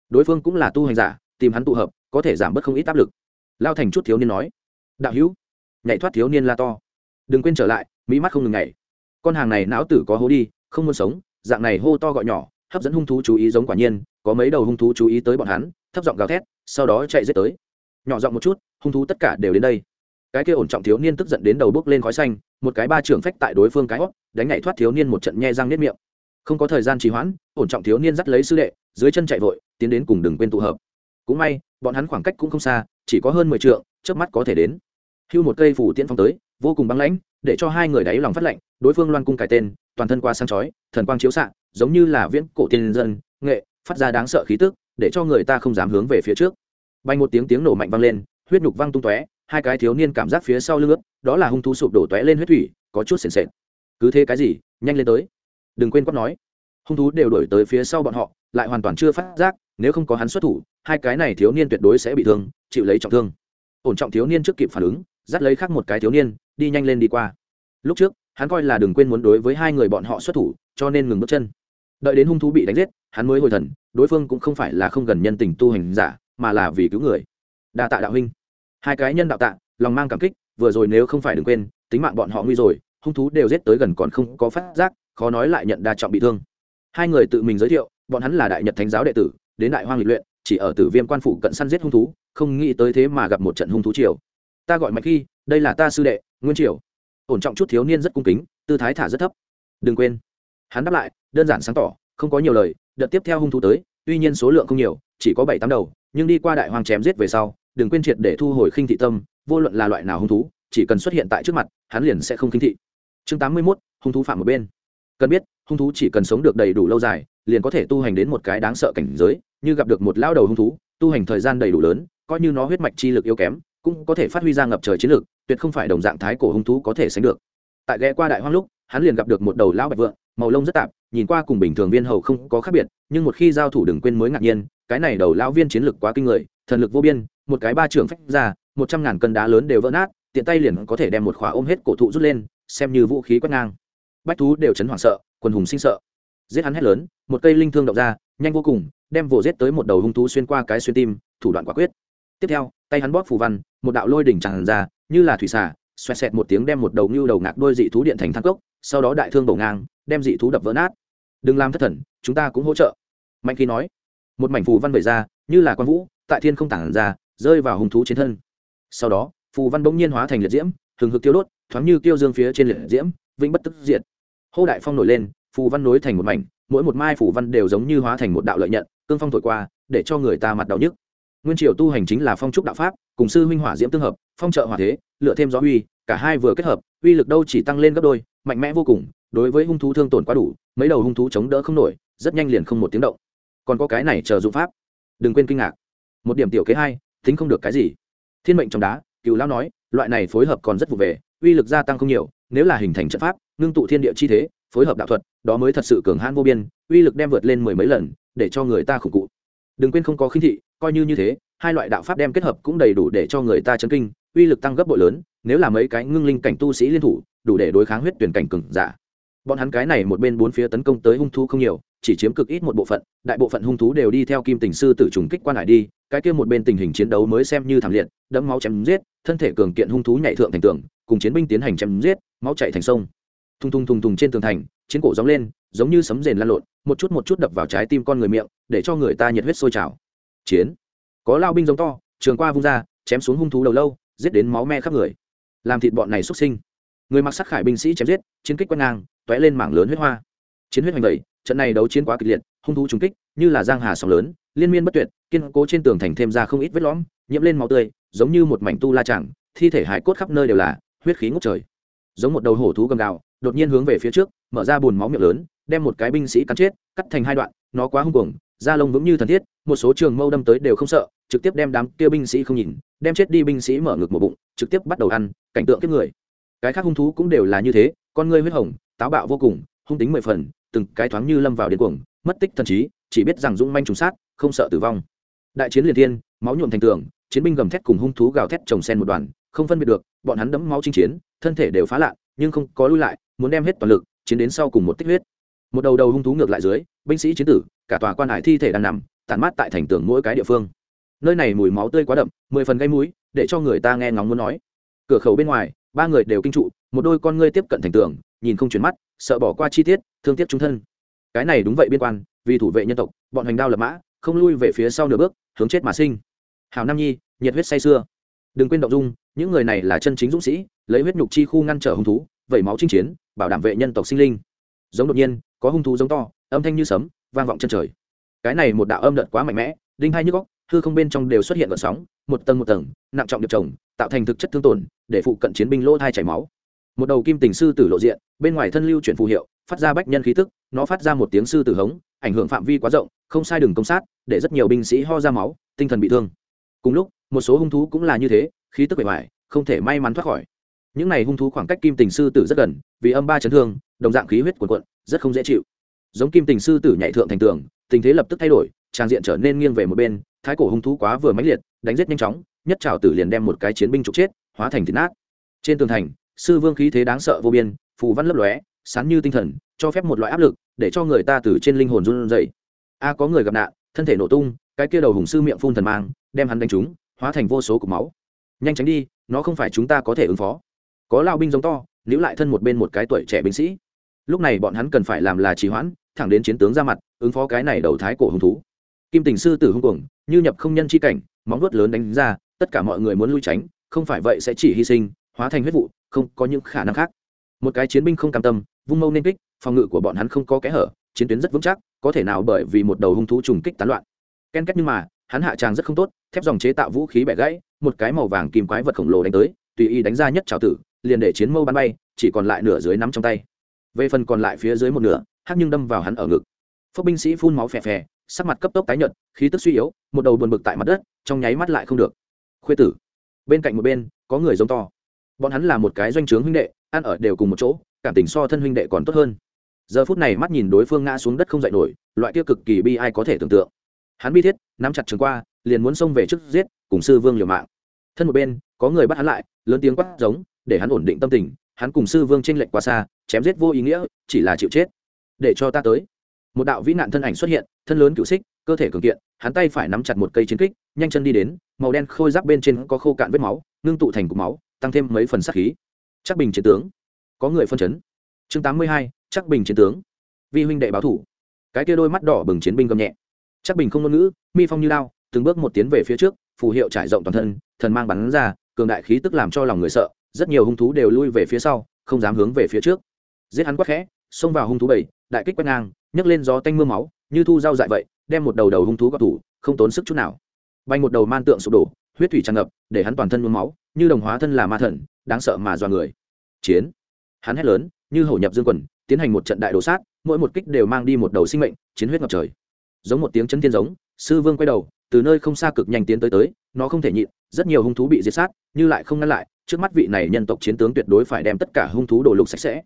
Đối phương cũng là tu hành giả, tìm hắn tụ hợp, có thể giảm bớt không ít áp lực. Lao thành chút thiếu niên nói, đạo hữu. Nhảy thoát thiếu niên la to. Đừng quên trở lại, mỹ mắt không ngừng nhảy. Con hàng này não tử có hố đi, không muốn sống. Dạng này hô to gọi nhỏ, hấp dẫn hung thú chú ý giống quả nhiên, có mấy đầu hung thú chú ý tới bọn hắn, thấp giọng gào thét, sau đó chạy giết tới. Nhỏ giọng một chút, hung thú tất cả đều đến đây cái kia ổn trọng thiếu niên tức giận đến đầu bước lên khói xanh, một cái ba trưởng phách tại đối phương cái hót, đánh nhảy thoát thiếu niên một trận nhe răng nếp miệng. Không có thời gian trì hoãn, ổn trọng thiếu niên dắt lấy sư đệ, dưới chân chạy vội, tiến đến cùng đừng quên tụ hợp. Cũng may, bọn hắn khoảng cách cũng không xa, chỉ có hơn mười t trước mắt có thể đến. Hưu một cây phủ tiễn phong tới, vô cùng băng lãnh, để cho hai người đáy lòng phát lạnh, đối phương loan cung cải tên, toàn thân qua sáng chói, thần quang chiếu xạ, giống như là viễn cổ tiên dân, nghệ, phát ra đáng sợ khí tức, để cho người ta không dám hướng về phía trước. Bay một tiếng tiếng nổ mạnh vang lên, huyết nhục văng tung tóe hai cái thiếu niên cảm giác phía sau lưng ướt, đó là hung thú sụp đổ tóe lên huyết thủy, có chút sền sệt. Cứ thế cái gì, nhanh lên tới. Đừng quên quát nói. Hung thú đều đổi tới phía sau bọn họ, lại hoàn toàn chưa phát giác, nếu không có hắn xuất thủ, hai cái này thiếu niên tuyệt đối sẽ bị thương, chịu lấy trọng thương. Ổn trọng thiếu niên trước kịp phản ứng, dắt lấy khác một cái thiếu niên, đi nhanh lên đi qua. Lúc trước, hắn coi là đừng quên muốn đối với hai người bọn họ xuất thủ, cho nên ngừng bước chân. Đợi đến hung thú bị đánh giết, hắn mới hồi thần, đối phương cũng không phải là không gần nhân tình tu hành giả, mà là vì cứu người. Đa tạ đạo huynh hai cái nhân đạo tạ, lòng mang cảm kích, vừa rồi nếu không phải đừng quên, tính mạng bọn họ nguy rồi, hung thú đều giết tới gần còn không có phát giác, khó nói lại nhận đa trọng bị thương. Hai người tự mình giới thiệu, bọn hắn là đại nhật thánh giáo đệ tử, đến đại hoang lịch luyện, chỉ ở tử viêm quan phủ cận săn giết hung thú, không nghĩ tới thế mà gặp một trận hung thú triều. Ta gọi mạch khi đây là ta sư đệ, nguyên triều. Ổn trọng chút thiếu niên rất cung kính, tư thái thả rất thấp. Đừng quên. Hắn đáp lại, đơn giản sáng tỏ, không có nhiều lời, đợt tiếp theo hung thú tới, tuy nhiên số lượng không nhiều, chỉ có bảy tám đầu, nhưng đi qua đại hoang chém giết về sau đừng quên triệt để thu hồi khinh thị tâm, vô luận là loại nào hung thú, chỉ cần xuất hiện tại trước mặt, hắn liền sẽ không khinh thị. Chương tám mươi mốt, hung thú phạm một bên. Cần biết, hung thú chỉ cần sống được đầy đủ lâu dài, liền có thể tu hành đến một cái đáng sợ cảnh giới, như gặp được một lao đầu hung thú, tu hành thời gian đầy đủ lớn, coi như nó huyết mạch chi lực yếu kém, cũng có thể phát huy ra ngập trời chiến lực, tuyệt không phải đồng dạng thái cổ hung thú có thể sánh được. Tại ghé qua đại hoang lúc, hắn liền gặp được một đầu lão bạch vượng, màu lông rất tạp, nhìn qua cùng bình thường viên hầu không có khác biệt, nhưng một khi giao thủ đừng quên mới ngạc nhiên, cái này đầu lão viên chiến lực quá kinh người, thần lực vô biên một cái ba trưởng phách ra, một trăm ngàn cân đá lớn đều vỡ nát, tiện tay liền có thể đem một khóa ôm hết cổ thụ rút lên, xem như vũ khí quét ngang. Bách thú đều chấn hoảng sợ, quần hùng sinh sợ. Giết hắn hét lớn, một cây linh thương động ra, nhanh vô cùng, đem vồ giết tới một đầu hung thú xuyên qua cái xuyên tim, thủ đoạn quả quyết. Tiếp theo, tay hắn bóp phù văn, một đạo lôi đỉnh tràn ra, như là thủy xả xoẹt xẹt một tiếng đem một đầu ngưu đầu ngạc đôi dị thú điện thành thang cốc, sau đó đại thương bổ ngang, đem dị thú đập vỡ nát. Đừng làm thất thần, chúng ta cũng hỗ trợ. Mạnh khi nói. Một mảnh phù văn vẩy ra, như là quan vũ, tại thiên không tản ra rơi vào hung thú trên thân. Sau đó, phù văn bỗng nhiên hóa thành liệt diễm, hừng hực tiêu đốt, thoáng như tiêu dương phía trên liệt diễm, vĩnh bất tức diệt. hô đại phong nổi lên, phù văn nối thành một mảnh, mỗi một mai phù văn đều giống như hóa thành một đạo lợi nhận, cương phong thổi qua, để cho người ta mặt đau nhức. Nguyên triều tu hành chính là phong trúc đạo pháp, cùng sư huynh hỏa diễm tương hợp, phong trợ hỏa thế, lựa thêm gió uy, cả hai vừa kết hợp, uy lực đâu chỉ tăng lên gấp đôi, mạnh mẽ vô cùng, đối với hung thú thương tổn quá đủ, mấy đầu hung thú chống đỡ không nổi, rất nhanh liền không một tiếng động. Còn có cái này chờ dụng pháp. Đừng quên kinh ngạc. Một điểm tiểu kế hai tính không được cái gì. Thiên mệnh trong đá cựu lão nói, loại này phối hợp còn rất vụ về, uy lực gia tăng không nhiều, nếu là hình thành trận pháp, ngưng tụ thiên địa chi thế, phối hợp đạo thuật, đó mới thật sự cường hãn vô biên, uy lực đem vượt lên mười mấy lần, để cho người ta khủng cụ. Đừng quên không có khinh thị, coi như như thế, hai loại đạo pháp đem kết hợp cũng đầy đủ để cho người ta chấn kinh, uy lực tăng gấp bội lớn, nếu là mấy cái ngưng linh cảnh tu sĩ liên thủ, đủ để đối kháng huyết tuyển cảnh cường giả. Bọn hắn cái này một bên bốn phía tấn công tới hung thú không nhiều chỉ chiếm cực ít một bộ phận, đại bộ phận hung thú đều đi theo kim tình sư tử trùng kích quan hải đi, cái kia một bên tình hình chiến đấu mới xem như thảm liệt, đẫm máu chém giết, thân thể cường kiện hung thú nhảy thượng thành tường, cùng chiến binh tiến hành chém giết, máu chạy thành sông. Thùng thùng thùng thùng trên tường thành, chiến cổ gióng lên, giống như sấm rền lan lộn, một chút một chút đập vào trái tim con người miệng, để cho người ta nhiệt huyết sôi trào. Chiến. Có lao binh giống to, trường qua vung ra, chém xuống hung thú đầu lâu, giết đến máu me khắp người. Làm thịt bọn này xuất sinh. Người mặc sắc khải binh sĩ chém giết, chiến kích quét ngang t ó é lên mảng lớn huyết hoa. Chiến huyết hoành đẩy trận này đấu chiến quá kịch liệt, hung thú trúng kích, như là giang hà sóng lớn, liên miên bất tuyệt, kiên cố trên tường thành thêm ra không ít vết lõm, nhiễm lên máu tươi, giống như một mảnh tu la chẳng thi thể hải cốt khắp nơi đều là huyết khí ngút trời. Giống một đầu hổ thú gầm gào, đột nhiên hướng về phía trước, mở ra bùn máu miệng lớn, đem một cái binh sĩ cắn chết, cắt thành hai đoạn, nó quá hung cuồng, da lông vững như thần thiết, một số trường mâu đâm tới đều không sợ, trực tiếp đem đám kia binh sĩ không nhìn, đem chết đi binh sĩ mở ngực một bụng, trực tiếp bắt đầu ăn, cảnh tượng kiếp người. Cái khác hung thú cũng đều là như thế, con ngươi huyết hồng, táo bạo vô cùng, hung tính mười phần từng cái thoáng như lâm vào điên cuồng, mất tích thần trí, chỉ biết rằng dũng manh trùng sát, không sợ tử vong. Đại chiến liền thiên, máu nhuộm thành tường, chiến binh gầm thét cùng hung thú gào thét trồng sen một đoàn, không phân biệt được, bọn hắn đẫm máu chinh chiến, thân thể đều phá lạ, nhưng không có lui lại, muốn đem hết toàn lực, chiến đến sau cùng một tích huyết. Một đầu đầu hung thú ngược lại dưới, binh sĩ chiến tử, cả tòa quan hải thi thể đang nằm tàn mát tại thành tường mỗi cái địa phương. Nơi này mùi máu tươi quá đậm, mười phần gây mũi, để cho người ta nghe ngóng muốn nói. Cửa khẩu bên ngoài, ba người đều kinh trụ, một đôi con ngươi tiếp cận thành tường nhìn không chuyển mắt, sợ bỏ qua chi tiết, thương tiếc trung thân. Cái này đúng vậy biên quan, vì thủ vệ nhân tộc, bọn hành đao lập mã, không lui về phía sau nửa bước, hướng chết mà sinh. Hào nam nhi, nhiệt huyết say xưa đừng quên động dung, những người này là chân chính dũng sĩ, lấy huyết nhục chi khu ngăn trở hung thú, vẩy máu chinh chiến, bảo đảm vệ nhân tộc sinh linh. Giống đột nhiên, có hung thú giống to, âm thanh như sấm, vang vọng chân trời. Cái này một đạo âm đợt quá mạnh mẽ, đinh hai nhức góc, hư không bên trong đều xuất hiện vận sóng, một tầng một tầng, nặng trọng điệp trồng tạo thành thực chất thương tổn, để phụ cận chiến binh lỗ thai chảy máu một đầu kim tình sư tử lộ diện, bên ngoài thân lưu chuyển phù hiệu, phát ra bách nhân khí tức, nó phát ra một tiếng sư tử hống, ảnh hưởng phạm vi quá rộng, không sai đường công sát, để rất nhiều binh sĩ ho ra máu, tinh thần bị thương. Cùng lúc, một số hung thú cũng là như thế, khí tức bề ngoài không thể may mắn thoát khỏi. Những này hung thú khoảng cách kim tình sư tử rất gần, vì âm ba chấn thương, đồng dạng khí huyết cuồn cuộn, rất không dễ chịu. Giống kim tình sư tử nhảy thượng thành tường, tình thế lập tức thay đổi, trang diện trở nên nghiêng về một bên, thái cổ hung thú quá vừa mãnh liệt, đánh rất nhanh chóng, nhất trào tử liền đem một cái chiến binh trục chết, hóa thành thịt nát. Trên tường thành sư vương khí thế đáng sợ vô biên, phù văn lấp lóe sán như tinh thần, cho phép một loại áp lực để cho người ta từ trên linh hồn run dậy a, có người gặp nạn, thân thể nổ tung, cái kia đầu hùng sư miệng phun thần mang, đem hắn đánh trúng, hóa thành vô số cục máu. Nhanh tránh đi, nó không phải chúng ta có thể ứng phó. Có lao binh giống to, níu lại thân một bên một cái tuổi trẻ binh sĩ. Lúc này bọn hắn cần phải làm là trì hoãn, thẳng đến chiến tướng ra mặt, ứng phó cái này đầu thái cổ hung thú. Kim tình sư tử hung cuồng, như nhập không nhân chi cảnh, móng vuốt lớn đánh ra, tất cả mọi người muốn lui tránh, không phải vậy sẽ chỉ hy sinh, hóa thành huyết vụ không có những khả năng khác. Một cái chiến binh không cam tâm, vung mâu nên kích, phòng ngự của bọn hắn không có kẽ hở, chiến tuyến rất vững chắc, có thể nào bởi vì một đầu hung thú trùng kích tán loạn. Ken kết nhưng mà, hắn hạ tràng rất không tốt, thép dòng chế tạo vũ khí bẻ gãy, một cái màu vàng kim quái vật khổng lồ đánh tới, tùy y đánh ra nhất trào tử, liền để chiến mâu bắn bay, chỉ còn lại nửa dưới nắm trong tay. Về phần còn lại phía dưới một nửa, hắc nhưng đâm vào hắn ở ngực. Phốc binh sĩ phun máu phè phè, sắc mặt cấp tốc tái nhợt, khí tức suy yếu, một đầu buồn bực tại mặt đất, trong nháy mắt lại không được. Khuê tử, bên cạnh một bên, có người giống to bọn hắn là một cái doanh trướng huynh đệ, ăn ở đều cùng một chỗ, cảm tình so thân huynh đệ còn tốt hơn. Giờ phút này mắt nhìn đối phương ngã xuống đất không dậy nổi, loại kia cực kỳ bi ai có thể tưởng tượng. Hắn bi thiết, nắm chặt trường qua, liền muốn xông về trước giết, cùng sư vương liều mạng. Thân một bên, có người bắt hắn lại, lớn tiếng quát giống, để hắn ổn định tâm tình, hắn cùng sư vương tranh lệch quá xa, chém giết vô ý nghĩa, chỉ là chịu chết. Để cho ta tới. Một đạo vĩ nạn thân ảnh xuất hiện, thân lớn cựu xích, cơ thể cường kiện, hắn tay phải nắm chặt một cây chiến kích, nhanh chân đi đến, màu đen khôi giáp bên trên có khô cạn vết máu, ngưng tụ thành cục máu tăng thêm mấy phần sát khí. Chắc bình chiến tướng. Có người phân chấn. Chương tám mươi hai, chắc bình chiến tướng. Vi huynh đệ báo thủ. Cái kia đôi mắt đỏ bừng chiến binh gầm nhẹ. Chắc bình không ngôn ngữ, mi phong như lao từng bước một tiến về phía trước, phù hiệu trải rộng toàn thân, thần mang bắn ra, cường đại khí tức làm cho lòng người sợ, rất nhiều hung thú đều lui về phía sau, không dám hướng về phía trước. Giết hắn quắc khẽ, xông vào hung thú bảy, đại kích quét ngang, nhấc lên gió tanh mưa máu, như thu dao dại vậy, đem một đầu đầu hung thú gọt thủ, không tốn sức chút nào. Bay một đầu man tượng sụp đổ huyết thủy tràn ngập, để hắn toàn thân mưa máu, như đồng hóa thân là ma thần, đáng sợ mà dọa người. Chiến. Hắn hét lớn, như hổ nhập dương quần, tiến hành một trận đại đồ sát, mỗi một kích đều mang đi một đầu sinh mệnh, chiến huyết ngập trời. Giống một tiếng chân thiên giống, sư vương quay đầu, từ nơi không xa cực nhanh tiến tới tới, nó không thể nhịn, rất nhiều hung thú bị diệt sát nhưng lại không ngăn lại, trước mắt vị này nhân tộc chiến tướng tuyệt đối phải đem tất cả hung thú đổ lục sạch sẽ.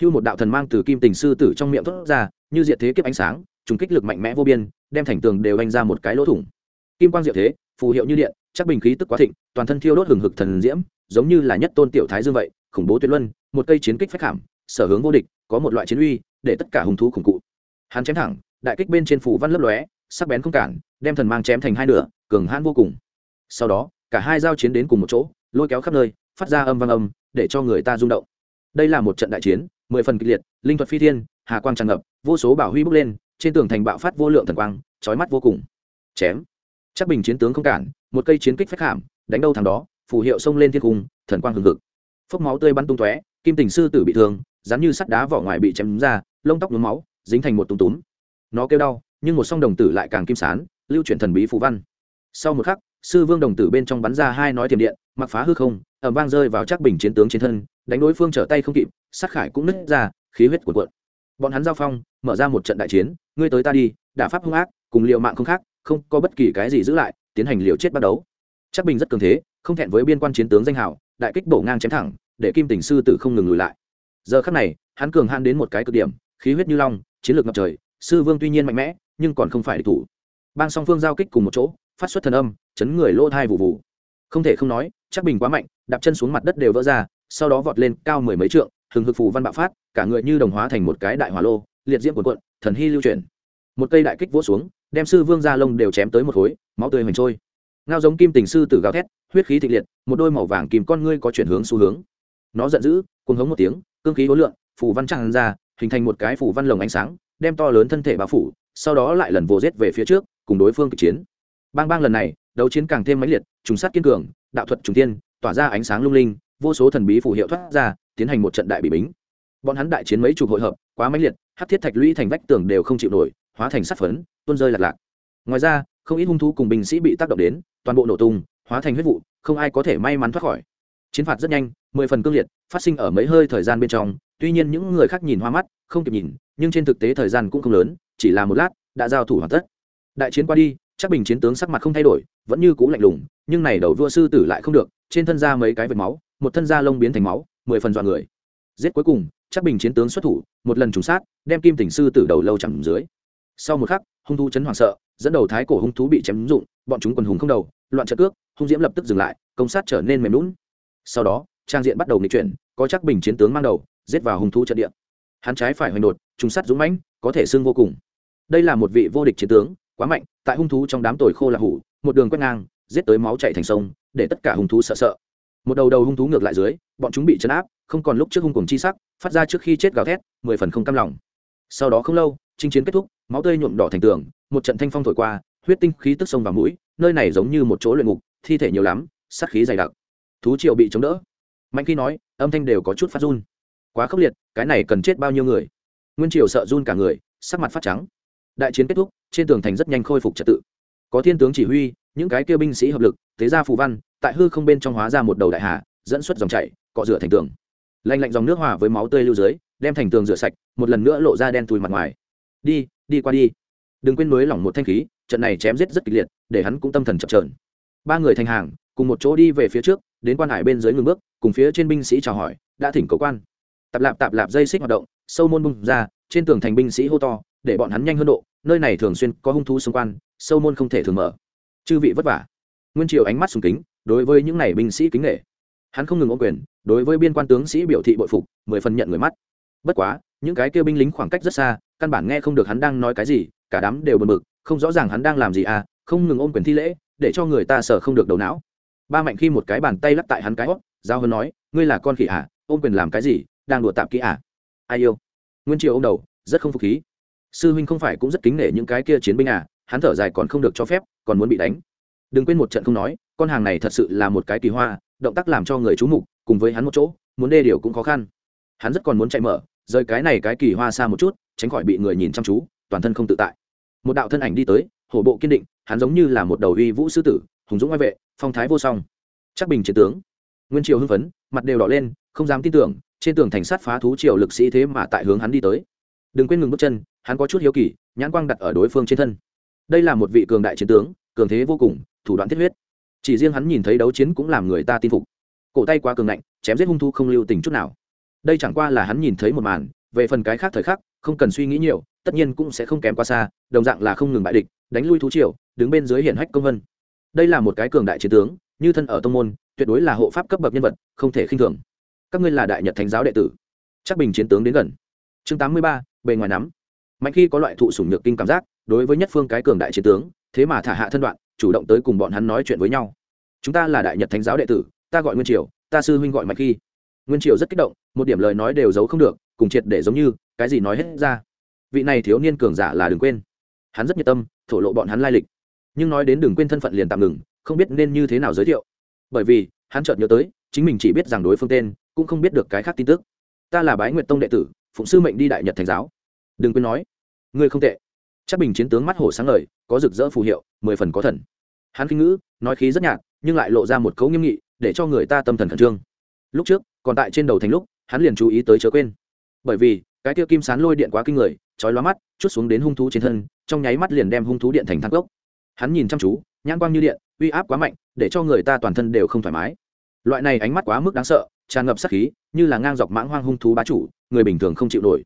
Hưu một đạo thần mang từ kim tình sư tử trong miệng thốt ra, như diệt thế kiếp ánh sáng, trùng kích lực mạnh mẽ vô biên, đem thành tường đều anh ra một cái lỗ thủng. Kim quang diệu thế, phù hiệu như điện chắc bình khí tức quá thịnh, toàn thân thiêu đốt hừng hực thần diễm, giống như là nhất tôn tiểu thái dương vậy, khủng bố tuyệt luân, một cây chiến kích phách hàm sở hướng vô địch, có một loại chiến uy, để tất cả hung thú khủng cụ. Hắn chém thẳng, đại kích bên trên phủ văn lấp lóe, sắc bén không cản, đem thần mang chém thành hai nửa, cường hãn vô cùng. Sau đó, cả hai giao chiến đến cùng một chỗ, lôi kéo khắp nơi, phát ra âm vang âm, để cho người ta rung động. Đây là một trận đại chiến, mười phần kịch liệt, linh thuật phi thiên, hà quang tràn ngập, vô số bảo huy bốc lên, trên tường thành bạo phát vô lượng thần quang trói mắt vô cùng. Chém chắc bình chiến tướng không cản, một cây chiến kích phách hàm đánh đâu thằng đó, phù hiệu xông lên thiên cung, thần quang hừng hực. Phốc máu tươi bắn tung tóe, kim tình sư tử bị thương dán như sắt đá vỏ ngoài bị chém ra, lông tóc nhuốm máu, dính thành một tung túm. Nó kêu đau, nhưng một song đồng tử lại càng kim sán, lưu chuyển thần bí phù văn. Sau một khắc, sư vương đồng tử bên trong bắn ra hai nói thiểm điện, mặc phá hư không ẩm vang rơi vào chắc bình chiến tướng chiến thân, đánh đối phương trở tay không kịp, sát khải cũng nứt ra, khí huyết cuộn cuộn. Bọn hắn giao phong, mở ra một trận đại chiến, ngươi tới ta đi, đả pháp hung ác, cùng liệu mạng không khác không có bất kỳ cái gì giữ lại, tiến hành liều chết bắt đấu chắc bình rất cường thế, không thẹn với biên quan chiến tướng danh hào, đại kích bổ ngang chém thẳng, để kim tình sư tử không ngừng lùi lại. Giờ khắc này, hắn cường han đến một cái cực điểm, khí huyết như long, chiến lược ngập trời, sư vương tuy nhiên mạnh mẽ, nhưng còn không phải địch thủ. Bang song phương giao kích cùng một chỗ, phát xuất thần âm, chấn người lỗ thai vụ vụ. Không thể không nói, chắc bình quá mạnh, đạp chân xuống mặt đất đều vỡ ra, sau đó vọt lên cao mười mấy trượng, hừng hực phù văn bạo phát, cả người như đồng hóa thành một cái đại hỏa lô, liệt diễm cuộn cuộn, thần hy lưu chuyển. Một cây đại kích vỗ xuống đem sư vương gia lông đều chém tới một khối, máu tươi hoành trôi. Ngao giống kim tình sư tử gào thét, huyết khí thịnh liệt, một đôi màu vàng kìm con ngươi có chuyển hướng xu hướng. Nó giận dữ, cuồng hống một tiếng, cương khí hối lượng phủ văn tràn ra, hình thành một cái phủ văn lồng ánh sáng, đem to lớn thân thể bao phủ, sau đó lại lần vồ rết về phía trước, cùng đối phương kịch chiến. Bang bang lần này, đấu chiến càng thêm mãnh liệt, trùng sát kiên cường, đạo thuật trùng tiên tỏa ra ánh sáng lung linh, vô số thần bí phù hiệu thoát ra, tiến hành một trận đại bị bính. Bọn hắn đại chiến mấy chục hội hợp, quá mãnh liệt hát thiết thạch lũy thành vách tường đều không chịu nổi hóa thành sắt phấn, tuôn rơi lạc lạc. Ngoài ra, không ít hung thú cùng binh sĩ bị tác động đến, toàn bộ nổ tung, hóa thành huyết vụ, không ai có thể may mắn thoát khỏi. Chiến phạt rất nhanh, mười phần cương liệt, phát sinh ở mấy hơi thời gian bên trong, tuy nhiên những người khác nhìn hoa mắt, không kịp nhìn, nhưng trên thực tế thời gian cũng không lớn, chỉ là một lát, đã giao thủ hoàn tất. Đại chiến qua đi, chắc bình chiến tướng sắc mặt không thay đổi, vẫn như cũ lạnh lùng, nhưng này đầu vua sư tử lại không được, trên thân ra mấy cái vệt máu, một thân da lông biến thành máu, mười phần dọa người. Giết cuối cùng, chắc bình chiến tướng xuất thủ, một lần trùng sát, đem kim tỉnh sư tử đầu lâu chằm dưới sau một khắc, hung thú chấn hoảng sợ, dẫn đầu thái cổ hung thú bị chém rụng, bọn chúng quần hùng không đầu, loạn trận cước, hung diễm lập tức dừng lại, công sát trở nên mềm lún sau đó, trang diện bắt đầu nghịch chuyển, có chắc bình chiến tướng mang đầu, giết vào hung thú trận địa. Hắn trái phải hoành đột, trùng sát dũng mãnh, có thể xưng vô cùng. Đây là một vị vô địch chiến tướng, quá mạnh, tại hung thú trong đám tồi khô là hủ, một đường quét ngang, giết tới máu chạy thành sông, để tất cả hung thú sợ sợ. Một đầu đầu hung thú ngược lại dưới, bọn chúng bị chấn áp, không còn lúc trước hung cùng chi sắc, phát ra trước khi chết gào thét, mười phần không cam lòng. Sau đó không lâu chinh chiến kết thúc, máu tươi nhuộm đỏ thành tường, một trận thanh phong thổi qua, huyết tinh khí tức sông vào mũi, nơi này giống như một chỗ luyện ngục, thi thể nhiều lắm, sát khí dày đặc. Thú triệu bị chống đỡ. Mạnh khi nói, âm thanh đều có chút phát run. Quá khốc liệt, cái này cần chết bao nhiêu người? Nguyên triều sợ run cả người, sắc mặt phát trắng. Đại chiến kết thúc, trên tường thành rất nhanh khôi phục trật tự. Có thiên tướng chỉ huy, những cái kêu binh sĩ hợp lực, thế ra phù văn, tại hư không bên trong hóa ra một đầu đại hà, dẫn xuất dòng chảy, cọ rửa thành tường. Lạnh lạnh dòng nước hòa với máu tươi lưu dưới, đem thành tường rửa sạch, một lần nữa lộ ra đen thui mặt ngoài đi đi qua đi. Đừng quên nối lỏng một thanh khí, trận này chém giết rất kịch liệt, để hắn cũng tâm thần chập trờn ba người thành hàng, cùng một chỗ đi về phía trước, đến quan hải bên dưới ngừng bước, cùng phía trên binh sĩ chào hỏi, đã thỉnh cầu quan. Tạp lạp tạp lạp dây xích hoạt động, sâu môn bung ra, trên tường thành binh sĩ hô to, để bọn hắn nhanh hơn độ, nơi này thường xuyên có hung thú xung quanh, sâu môn không thể thường mở. Chư vị vất vả. Nguyên triều ánh mắt sùng kính, đối với những này binh sĩ kính nghệ hắn không ngừng ôm quyền, đối với biên quan tướng sĩ biểu thị bội phục, mười phần nhận người mắt. Bất quá, những cái kêu binh lính khoảng cách rất xa căn bản nghe không được hắn đang nói cái gì, cả đám đều bật mực không rõ ràng hắn đang làm gì à không ngừng ôm quyền thi lễ, để cho người ta sợ không được đầu não. Ba mạnh khi một cái bàn tay lắc tại hắn cái hót giao hơn nói, ngươi là con khỉ à ôm quyền làm cái gì, đang đùa tạm kỹ à? Ai yêu? Nguyên triều ô m đầu, rất không phục khí. Sư huynh không phải cũng rất kính nể những cái kia chiến binh à hắn thở dài còn không được cho phép, còn muốn bị đánh. Đừng quên một trận không nói, con hàng này thật sự là một cái kỳ hoa, động tác làm cho người chú mục, cùng với hắn một chỗ, muốn đê điều cũng khó khăn. Hắn rất còn muốn chạy mở, rời cái này cái kỳ hoa xa một chút tránh khỏi bị người nhìn chăm chú, toàn thân không tự tại. Một đạo thân ảnh đi tới, hổ bộ kiên định, hắn giống như là một đầu uy vũ sư tử, hùng dũng oai vệ, phong thái vô song. Chắc bình chiến tướng. Nguyên triều hưng phấn, mặt đều đỏ lên, không dám tin tưởng, trên tường thành sát phá thú triều lực sĩ thế mà tại hướng hắn đi tới. Đừng quên ngừng bước chân, hắn có chút hiếu kỳ, nhãn quang đặt ở đối phương trên thân. Đây là một vị cường đại chiến tướng, cường thế vô cùng, thủ đoạn thiết huyết. Chỉ riêng hắn nhìn thấy đấu chiến cũng làm người ta tin phục. Cổ tay quá cường ngạnh, chém giết hung thu không lưu tình chút nào. Đây chẳng qua là hắn nhìn thấy một màn, về phần cái khác thời khắc không cần suy nghĩ nhiều, tất nhiên cũng sẽ không kém quá xa, đồng dạng là không ngừng bại địch, đánh lui thú triều, đứng bên dưới hiển hách công vân. Đây là một cái cường đại chiến tướng, như thân ở tông môn, tuyệt đối là hộ pháp cấp bậc nhân vật, không thể khinh thường. Các ngươi là đại nhật thánh giáo đệ tử. Chắc bình chiến tướng đến gần. Chương tám mươi ba, bề ngoài nắm. Mạnh khi có loại thụ sủng nhược kinh cảm giác, đối với nhất phương cái cường đại chiến tướng, thế mà thả hạ thân đoạn, chủ động tới cùng bọn hắn nói chuyện với nhau. Chúng ta là đại nhật thánh giáo đệ tử, ta gọi nguyên triều, ta sư huynh gọi mạnh khi. Nguyên triều rất kích động, một điểm lời nói đều giấu không được, cùng triệt để giống như cái gì nói hết ra. Vị này thiếu niên cường giả là đừng quên. Hắn rất nhiệt tâm, thổ lộ bọn hắn lai lịch. Nhưng nói đến đừng quên thân phận liền tạm ngừng, không biết nên như thế nào giới thiệu. Bởi vì, hắn chợt nhớ tới, chính mình chỉ biết rằng đối phương tên, cũng không biết được cái khác tin tức. Ta là bái nguyệt tông đệ tử, phụng sư mệnh đi đại nhật thành giáo. Đừng quên nói. Ngươi không tệ. Chắc bình chiến tướng mắt hổ sáng ngời, có rực rỡ phù hiệu, mười phần có thần. Hắn kinh ngữ, nói khí rất nhạt, nhưng lại lộ ra một cấu nghiêm nghị, để cho người ta tâm thần khẩn trương. Lúc trước, còn tại trên đầu thành lúc, hắn liền chú ý tới chớ quên. Bởi vì cái tiêu kim sán lôi điện quá kinh người, chói lóa mắt, chút xuống đến hung thú trên thân, trong nháy mắt liền đem hung thú điện thành thang gốc hắn nhìn chăm chú, nhãn quang như điện, uy áp quá mạnh, để cho người ta toàn thân đều không thoải mái. Loại này ánh mắt quá mức đáng sợ, tràn ngập sát khí, như là ngang dọc mãng hoang hung thú bá chủ, người bình thường không chịu nổi.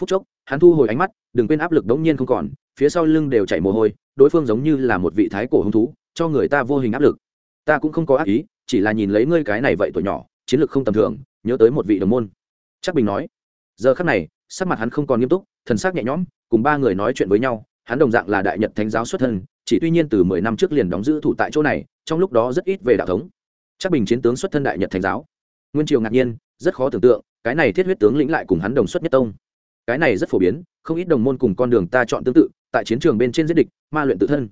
Phút chốc, hắn thu hồi ánh mắt, đừng quên áp lực đống nhiên không còn, phía sau lưng đều chảy mồ hôi, đối phương giống như là một vị thái cổ hung thú, cho người ta vô hình áp lực. Ta cũng không có ác ý, chỉ là nhìn lấy ngươi cái này vậy tuổi nhỏ, chiến lược không tầm thường, nhớ tới một vị đồng môn. Chắc bình nói giờ khắc này, sắc mặt hắn không còn nghiêm túc, thần sắc nhẹ nhõm, cùng ba người nói chuyện với nhau, hắn đồng dạng là đại nhật thánh giáo xuất thân, chỉ tuy nhiên từ mười năm trước liền đóng giữ thủ tại chỗ này, trong lúc đó rất ít về đạo thống. Chắc bình chiến tướng xuất thân đại nhật thánh giáo. Nguyên triều ngạc nhiên, rất khó tưởng tượng, cái này thiết huyết tướng lĩnh lại cùng hắn đồng xuất nhất tông. Cái này rất phổ biến, không ít đồng môn cùng con đường ta chọn tương tự, tại chiến trường bên trên giết địch, ma luyện tự thân.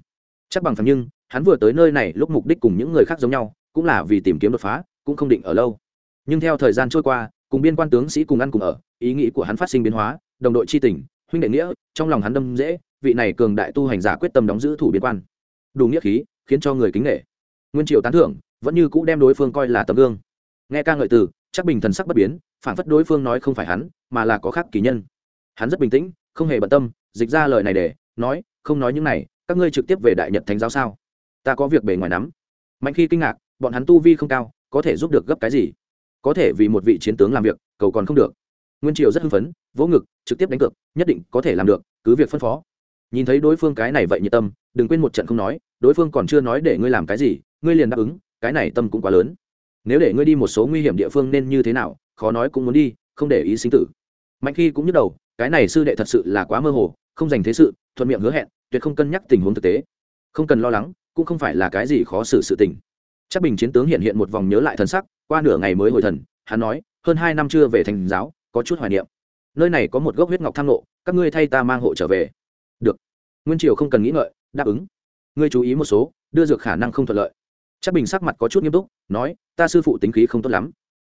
Chắc bằng thằng nhưng, hắn vừa tới nơi này lúc mục đích cùng những người khác giống nhau, cũng là vì tìm kiếm đột phá, cũng không định ở lâu. Nhưng theo thời gian trôi qua cùng biên quan tướng sĩ cùng ăn cùng ở, ý nghĩ của hắn phát sinh biến hóa, đồng đội chi tình, huynh đệ nghĩa, trong lòng hắn đâm dễ, vị này cường đại tu hành giả quyết tâm đóng giữ thủ biên quan. Đủ nghĩa khí, khiến cho người kính nghệ nguyên triều tán thưởng, vẫn như cũ đem đối phương coi là tấm gương. Nghe ca ngợi từ, chắc bình thần sắc bất biến, phản phất đối phương nói không phải hắn, mà là có khác kỳ nhân. Hắn rất bình tĩnh, không hề bận tâm, dịch ra lời này để, nói, không nói những này, các ngươi trực tiếp về đại nhật thánh giáo sao? Ta có việc bề ngoài nắm. Mạnh khi kinh ngạc, bọn hắn tu vi không cao, có thể giúp được gấp cái gì? Có thể vì một vị chiến tướng làm việc, cầu còn không được. Nguyên triều rất hưng phấn, vỗ ngực, trực tiếp đánh cược, nhất định có thể làm được, cứ việc phân phó. Nhìn thấy đối phương cái này vậy nhiệt tâm, đừng quên một trận không nói, đối phương còn chưa nói để ngươi làm cái gì, ngươi liền đáp ứng, cái này tâm cũng quá lớn. Nếu để ngươi đi một số nguy hiểm địa phương nên như thế nào, khó nói cũng muốn đi, không để ý sinh tử. Mạnh khi cũng nhức đầu, cái này sư đệ thật sự là quá mơ hồ, không dành thế sự, thuận miệng hứa hẹn, tuyệt không cân nhắc tình huống thực tế. Không cần lo lắng, cũng không phải là cái gì khó xử sự tình chắc bình chiến tướng hiện hiện một vòng nhớ lại thần sắc, qua nửa ngày mới hồi thần, hắn nói, hơn hai năm chưa về thành giáo, có chút hoài niệm. Nơi này có một gốc huyết ngọc tham nộ các ngươi thay ta mang hộ trở về. Được. Nguyên triều không cần nghĩ ngợi, đáp ứng. Ngươi chú ý một số, đưa dược khả năng không thuận lợi. Chắc bình sắc mặt có chút nghiêm túc, nói, ta sư phụ tính khí không tốt lắm.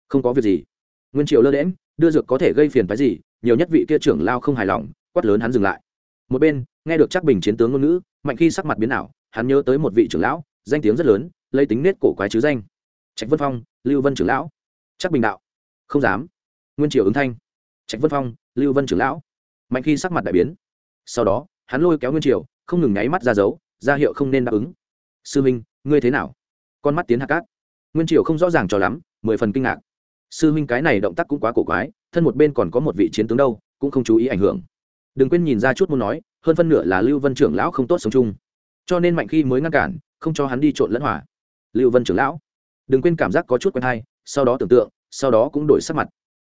Không có việc gì. Nguyên triều lơ đễm đưa dược có thể gây phiền phái gì, nhiều nhất vị kia trưởng lao không hài lòng, quát lớn hắn dừng lại. Một bên, nghe được chắc bình chiến tướng ngôn ngữ, mạnh khi sắc mặt biến ảo, hắn nhớ tới một vị trưởng lão, danh tiếng rất lớn lấy tính nết cổ quái chứ danh. Trạch vân phong, lưu vân trưởng lão. Chắc bình đạo. Không dám. Nguyên triều ứng thanh. Trạch vân phong, lưu vân trưởng lão. Mạnh khi sắc mặt đại biến. Sau đó, hắn lôi kéo nguyên triều, không ngừng nháy mắt ra dấu, ra hiệu không nên đáp ứng. Sư minh, ngươi thế nào? Con mắt tiến hạ cát. Nguyên triều không rõ ràng cho lắm, mười phần kinh ngạc. Sư minh, cái này động tác cũng quá cổ quái, thân một bên còn có một vị chiến tướng đâu, cũng không chú ý ảnh hưởng. Đừng quên nhìn ra chút muốn nói, hơn phân nửa là lưu vân trưởng lão không tốt sống chung. Cho nên mạnh khi mới ngăn cản, không cho hắn đi trộn lẫn hỏa lưu vân trưởng lão. Đừng quên cảm giác có chút quen hay, sau đó tưởng tượng, sau đó cũng đổi sắc mặt.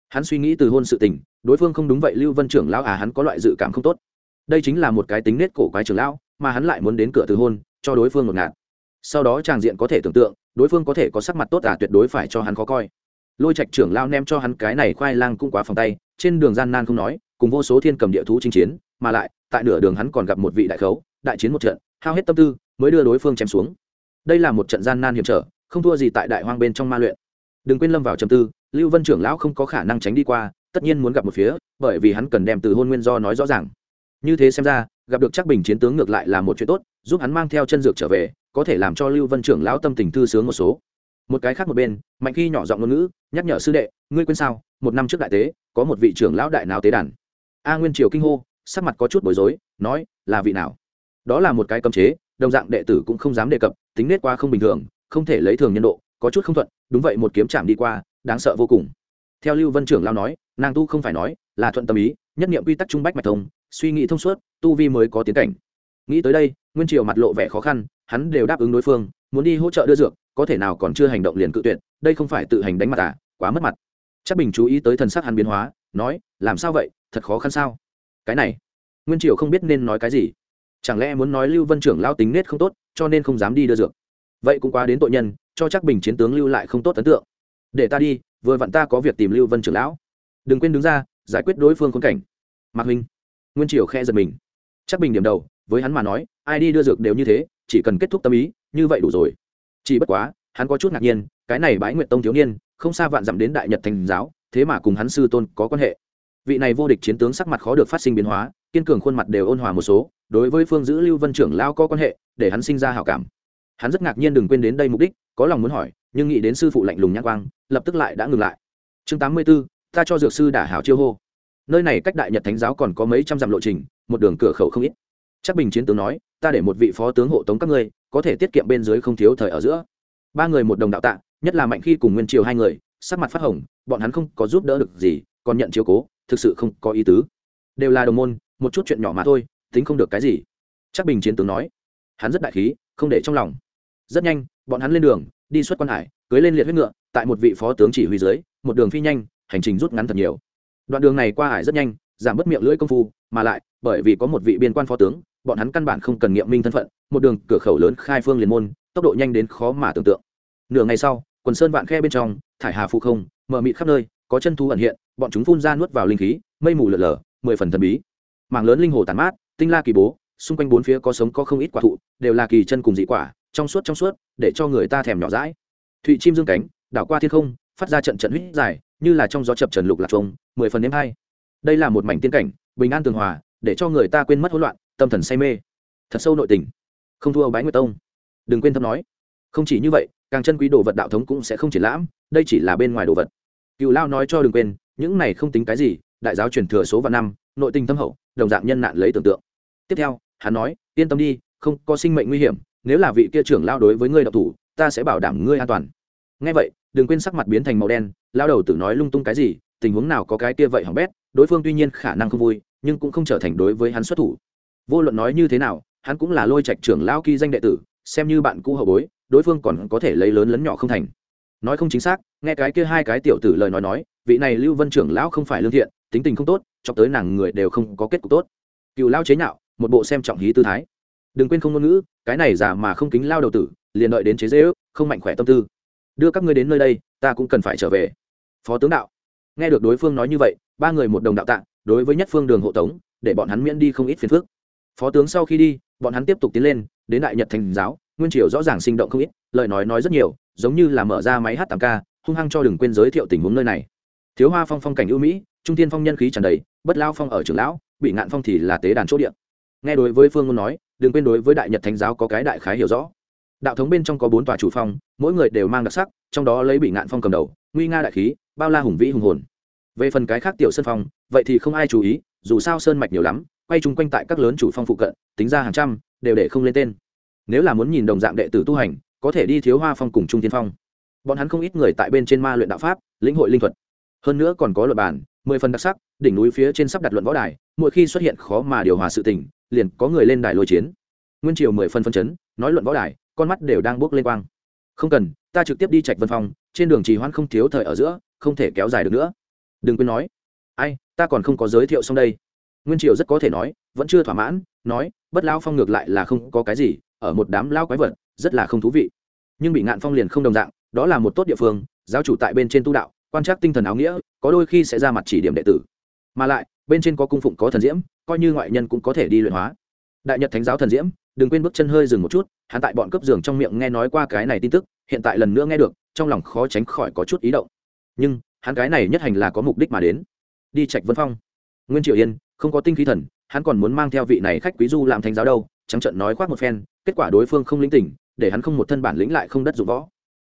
Hắn suy nghĩ từ hôn sự tình, đối phương không đúng vậy lưu vân trưởng lão à hắn có loại dự cảm không tốt. Đây chính là một cái tính nết cổ quái trưởng lão, mà hắn lại muốn đến cửa từ hôn, cho đối phương một ngạt. Sau đó tràng diện có thể tưởng tượng, đối phương có thể có sắc mặt tốt à tuyệt đối phải cho hắn khó coi. Lôi trạch trưởng lao nem cho hắn cái này khoai lang cũng quá phòng tay, trên đường gian nan không nói, cùng vô số thiên cầm địa thú chinh chiến, mà lại, tại nửa đường hắn còn gặp một vị đại khấu, đại chiến một trận, hao hết tâm tư, mới đưa đối phương chém xuống đây là một trận gian nan hiểm trở, không thua gì tại đại hoang bên trong ma luyện. Đừng quên lâm vào trầm tư, lưu vân trưởng lão không có khả năng tránh đi qua, tất nhiên muốn gặp một phía, bởi vì hắn cần đem từ hôn nguyên do nói rõ ràng. Như thế xem ra, gặp được chắc bình chiến tướng ngược lại là một chuyện tốt, giúp hắn mang theo chân dược trở về, có thể làm cho lưu vân trưởng lão tâm tình thư sướng một số. Một cái khác một bên, mạnh khi nhỏ giọng ngôn ngữ, nhắc nhở sư đệ, ngươi quên sao, một năm trước đại tế, có một vị trưởng lão đại nào tế đàn. A nguyên triều kinh hô, sắc mặt có chút bối rối, nói, là vị nào? Đó là một cái cấm chế, đồng dạng đệ tử cũng không dám đề cập tính nết quá không bình thường, không thể lấy thường nhân độ, có chút không thuận, đúng vậy một kiếm chạm đi qua, đáng sợ vô cùng. Theo lưu vân trưởng lao nói, nàng tu không phải nói, là thuận tâm ý, nhất nghiệm quy tắc trung bách mạch thông, suy nghĩ thông suốt, tu vi mới có tiến cảnh. Nghĩ tới đây, nguyên triều mặt lộ vẻ khó khăn, hắn đều đáp ứng đối phương, muốn đi hỗ trợ đưa dược, có thể nào còn chưa hành động liền cự tuyệt, đây không phải tự hành đánh mặt à quá mất mặt. Chắc bình chú ý tới thần sắc hắn biến hóa, nói, làm sao vậy, thật khó khăn sao? Cái này, nguyên triều không biết nên nói cái gì chẳng lẽ muốn nói lưu vân trưởng lao tính nết không tốt, cho nên không dám đi đưa dược? Vậy cũng quá đến tội nhân, cho chắc bình chiến tướng lưu lại không tốt ấn tượng. Để ta đi, vừa vặn ta có việc tìm lưu vân trưởng lão. Đừng quên đứng ra, giải quyết đối phương khốn cảnh. Mạc huynh nguyên triều khe giật mình. Chắc bình điểm đầu, với hắn mà nói, ai đi đưa dược đều như thế, chỉ cần kết thúc tâm ý, như vậy đủ rồi. Chỉ bất quá, hắn có chút ngạc nhiên, cái này bái nguyện tông thiếu niên, không xa vạn dặm đến đại nhật thành giáo, thế mà cùng hắn sư tôn có quan hệ. Vị này vô địch chiến tướng sắc mặt khó được phát sinh biến hóa, kiên cường khuôn mặt đều ôn hòa một số đối với phương giữ lưu vân trưởng lao có quan hệ, để hắn sinh ra hảo cảm. Hắn rất ngạc nhiên đừng quên đến đây mục đích, có lòng muốn hỏi, nhưng nghĩ đến sư phụ lạnh lùng nhãn quang, lập tức lại đã ngừng lại. Chương tám mươi b ố ta cho dược sư đả hảo chiêu hô. Nơi này cách đại nhật thánh giáo còn có mấy trăm dặm lộ trình, một đường cửa khẩu không ít. Chắc bình chiến tướng nói, ta để một vị phó tướng hộ tống các ngươi, có thể tiết kiệm bên dưới không thiếu thời ở giữa. Ba người một đồng đạo tạ, nhất là mạnh khi cùng nguyên triều hai người, sắc mặt phát hồng, bọn hắn không có giúp đỡ được gì, còn nhận chiếu cố, thực sự không có ý tứ. Đều là đồng môn, một chút chuyện nhỏ mà thôi tính không được cái gì. Chắc bình chiến tướng nói, hắn rất đại khí, không để trong lòng. Rất nhanh, bọn hắn lên đường, đi xuất quan hải, cưới lên liệt huyết ngựa, tại một vị phó tướng chỉ huy dưới, một đường phi nhanh, hành trình rút ngắn thật nhiều. Đoạn đường này qua hải rất nhanh, giảm bớt miệng lưỡi công phu, mà lại, bởi vì có một vị biên quan phó tướng, bọn hắn căn bản không cần nghiệm minh thân phận, một đường cửa khẩu lớn khai phương liền môn, tốc độ nhanh đến khó mà tưởng tượng. Nửa ngày sau, quần sơn vạn khe bên trong, thải hà phụ không, mờ mịt khắp nơi, có chân thú ẩn hiện, bọn chúng phun ra nuốt vào linh khí, mây mù lở lở, mười phần thần bí. Mảng lớn linh hồ tàn mát tinh la kỳ bố, xung quanh bốn phía có sống có không ít quả thụ, đều là kỳ chân cùng dị quả, trong suốt trong suốt, để cho người ta thèm nhỏ rãi thụy chim dương cánh, đảo qua thiên không, phát ra trận trận huyết dài, như là trong gió chập trần lục lạc trông mười phần đêm hai đây là một mảnh tiên cảnh, bình an tường hòa, để cho người ta quên mất hỗn loạn, tâm thần say mê. Thật sâu nội tình. Không thua bái nguyệt tông. Đừng quên thâm nói. Không chỉ như vậy, càng chân quý đồ vật đạo thống cũng sẽ không triển lãm, đây chỉ là bên ngoài đồ vật. Cựu lao nói cho đừng quên, những này không tính cái gì, đại giáo truyền thừa số và năm, nội tình thâm hậu đồng dạng nhân nạn lấy tưởng tượng. Tiếp theo, hắn nói, yên tâm đi, không có sinh mệnh nguy hiểm, nếu là vị kia trưởng lao đối với ngươi độc thủ, ta sẽ bảo đảm ngươi an toàn. Ngay vậy, đừng quên sắc mặt biến thành màu đen lao đầu tử nói lung tung cái gì, tình huống nào có cái kia vậy hỏng bét, đối phương tuy nhiên khả năng không vui, nhưng cũng không trở thành đối với hắn xuất thủ. Vô luận nói như thế nào, hắn cũng là lôi trạch trưởng lao kỳ danh đệ tử, xem như bạn cũ hậu bối, đối phương còn có thể lấy lớn lấn nhỏ không thành. Nói không chính xác, nghe cái kia hai cái tiểu tử lời nói nói, vị này lưu vân trưởng lão không phải lương thiện tính tình không tốt cho tới nàng người đều không có kết cục tốt. Cựu lao chế nhạo, một bộ xem trọng hí tư thái. Đừng quên không ngôn ngữ, cái này giả mà không kính lao đầu tử, liền đợi đến chế dễ ước không mạnh khỏe tâm tư. Đưa các ngươi đến nơi đây, ta cũng cần phải trở về. Phó tướng đạo. Nghe được đối phương nói như vậy, ba người một đồng đạo tạng đối với nhất phương đường hộ tống, để bọn hắn miễn đi không ít phiền phức. Phó tướng sau khi đi, bọn hắn tiếp tục tiến lên, đến đại nhật thành giáo, nguyên triều rõ ràng sinh động không ít, lời nói nói rất nhiều, giống như là mở ra máy hát tám k hung hăng cho đừng quên giới thiệu tình huống nơi này. Thiếu hoa phong phong cảnh ưu mỹ trung tiên phong nhân khí tràn đầy, bất lao phong ở trường lão, bị ngạn phong thì là tế đàn chỗ điện nghe đối với phương ngôn nói, đừng quên đối với đại nhật thánh giáo có cái đại khái hiểu rõ. Đạo thống bên trong có bốn tòa chủ phong, mỗi người đều mang đặc sắc, trong đó lấy bị ngạn phong cầm đầu, nguy nga đại khí, bao la hùng vĩ hùng hồn. Về phần cái khác tiểu sơn phong, vậy thì không ai chú ý, dù sao sơn mạch nhiều lắm, quay chung quanh tại các lớn chủ phong phụ cận, tính ra hàng trăm, đều để không lên tên. Nếu là muốn nhìn đồng dạng đệ tử tu hành, có thể đi thiếu hoa phong cùng trung tiên phong. Bọn hắn không ít người tại bên trên ma luyện đạo pháp, lĩnh hội linh thuật. Hơn nữa còn có luật bản mười phần đặc sắc, đỉnh núi phía trên sắp đặt luận võ đài, mỗi khi xuất hiện khó mà điều hòa sự tình, liền có người lên đài lôi chiến. Nguyên triều mười phần phân chấn, nói luận võ đài, con mắt đều đang bước lên quang. Không cần, ta trực tiếp đi trạch vân phòng trên đường trì hoãn không thiếu thời ở giữa, không thể kéo dài được nữa. Đừng quên nói. Ai, ta còn không có giới thiệu xong đây. Nguyên triều rất có thể nói, vẫn chưa thỏa mãn, nói, bất lao phong ngược lại là không có cái gì, ở một đám lao quái vật, rất là không thú vị. Nhưng bị ngạn phong liền không đồng dạng, đó là một tốt địa phương, giáo chủ tại bên trên tu đạo quan trắc tinh thần áo nghĩa, có đôi khi sẽ ra mặt chỉ điểm đệ tử. Mà lại, bên trên có cung phụng có thần diễm, coi như ngoại nhân cũng có thể đi luyện hóa. Đại nhật thánh giáo thần diễm, đừng quên bước chân hơi dừng một chút, hắn tại bọn cấp giường trong miệng nghe nói qua cái này tin tức, hiện tại lần nữa nghe được, trong lòng khó tránh khỏi có chút ý động. Nhưng, hắn cái này nhất hành là có mục đích mà đến. Đi trạch vân phong. Nguyên triệu yên, không có tinh khí thần, hắn còn muốn mang theo vị này khách quý du làm thánh giáo đâu, trắng trận nói khoác một phen, kết quả đối phương không lĩnh tỉnh, để hắn không một thân bản lĩnh lại không đất dụng võ.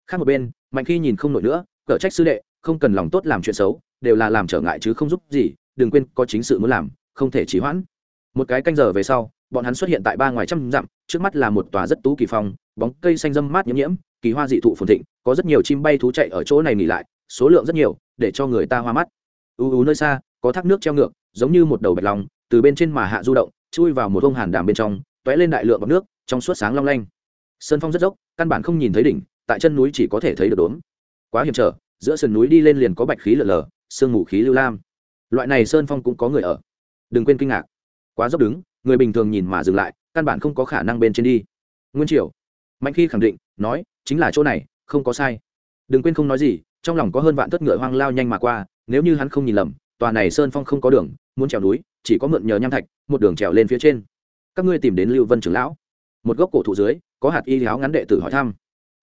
Khác một bên, mạnh khi nhìn không nổi nữa, cở trách sư đệ không cần lòng tốt làm chuyện xấu, đều là làm trở ngại chứ không giúp gì, đừng quên có chính sự muốn làm, không thể trì hoãn. Một cái canh giờ về sau, bọn hắn xuất hiện tại ba ngoài trăm dặm, trước mắt là một tòa rất tú kỳ phong bóng cây xanh râm mát nhiễm nhiễm, kỳ hoa dị thụ phồn thịnh, có rất nhiều chim bay thú chạy ở chỗ này nghỉ lại, số lượng rất nhiều, để cho người ta hoa mắt. U u nơi xa, có thác nước treo ngược, giống như một đầu bạch lòng từ bên trên mà hạ du động, chui vào một vông hàn đàm bên trong t lên đại lượng bọc nước, trong suốt sáng long lanh. Sơn phong rất dốc, căn bản không nhìn thấy đỉnh, tại chân núi chỉ có thể thấy được đốm. Quá hiểm trở giữa sườn núi đi lên liền có bạch khí lở lở, sương mù khí lưu lam. Loại này sơn phong cũng có người ở. Đừng quên kinh ngạc. Quá dốc đứng, người bình thường nhìn mà dừng lại, căn bản không có khả năng bên trên đi. Nguyên triều. Mạnh khi khẳng định, nói, chính là chỗ này, không có sai. Đừng quên không nói gì, trong lòng có hơn vạn thất ngựa hoang lao nhanh mà qua, nếu như hắn không nhìn lầm, tòa này sơn phong không có đường, muốn trèo núi, chỉ có mượn nhờ nham thạch, một đường trèo lên phía trên. Các ngươi tìm đến lưu vân trưởng lão. Một gốc cổ thụ dưới, có hạt y áo ngắn đệ tử hỏi thăm.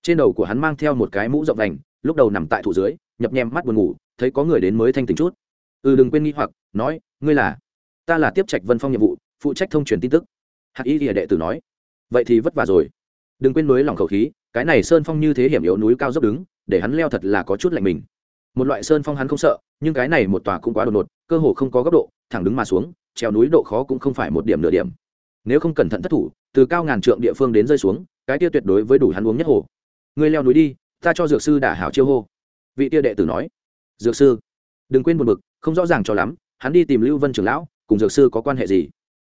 Trên đầu của hắn mang theo một cái mũ rộng vành lúc đầu nằm tại thụ dưới, nhập nhem mắt buồn ngủ, thấy có người đến mới thanh tỉnh chút. Ừ đừng quên nghi hoặc, nói, ngươi là? Ta là tiếp trạch vân phong nhiệm vụ, phụ trách thông truyền tin tức. Hạt y đệ tử nói. Vậy thì vất vả rồi. Đừng quên núi lòng khẩu khí, cái này sơn phong như thế hiểm yếu núi cao dốc đứng, để hắn leo thật là có chút lạnh mình. Một loại sơn phong hắn không sợ, nhưng cái này một tòa cũng quá đột ngột, cơ hồ không có góc độ, thẳng đứng mà xuống, trèo núi độ khó cũng không phải một điểm nửa điểm. Nếu không cẩn thận thất thủ, từ cao ngàn trượng địa phương đến rơi xuống, cái kia tuyệt đối với đủ hắn uống nhất hồ. Ngươi leo núi đi ta cho dược sư đả hảo chiêu hô. Vị tia đệ tử nói, dược sư, đừng quên một mực không rõ ràng cho lắm, hắn đi tìm lưu vân trưởng lão, cùng dược sư có quan hệ gì?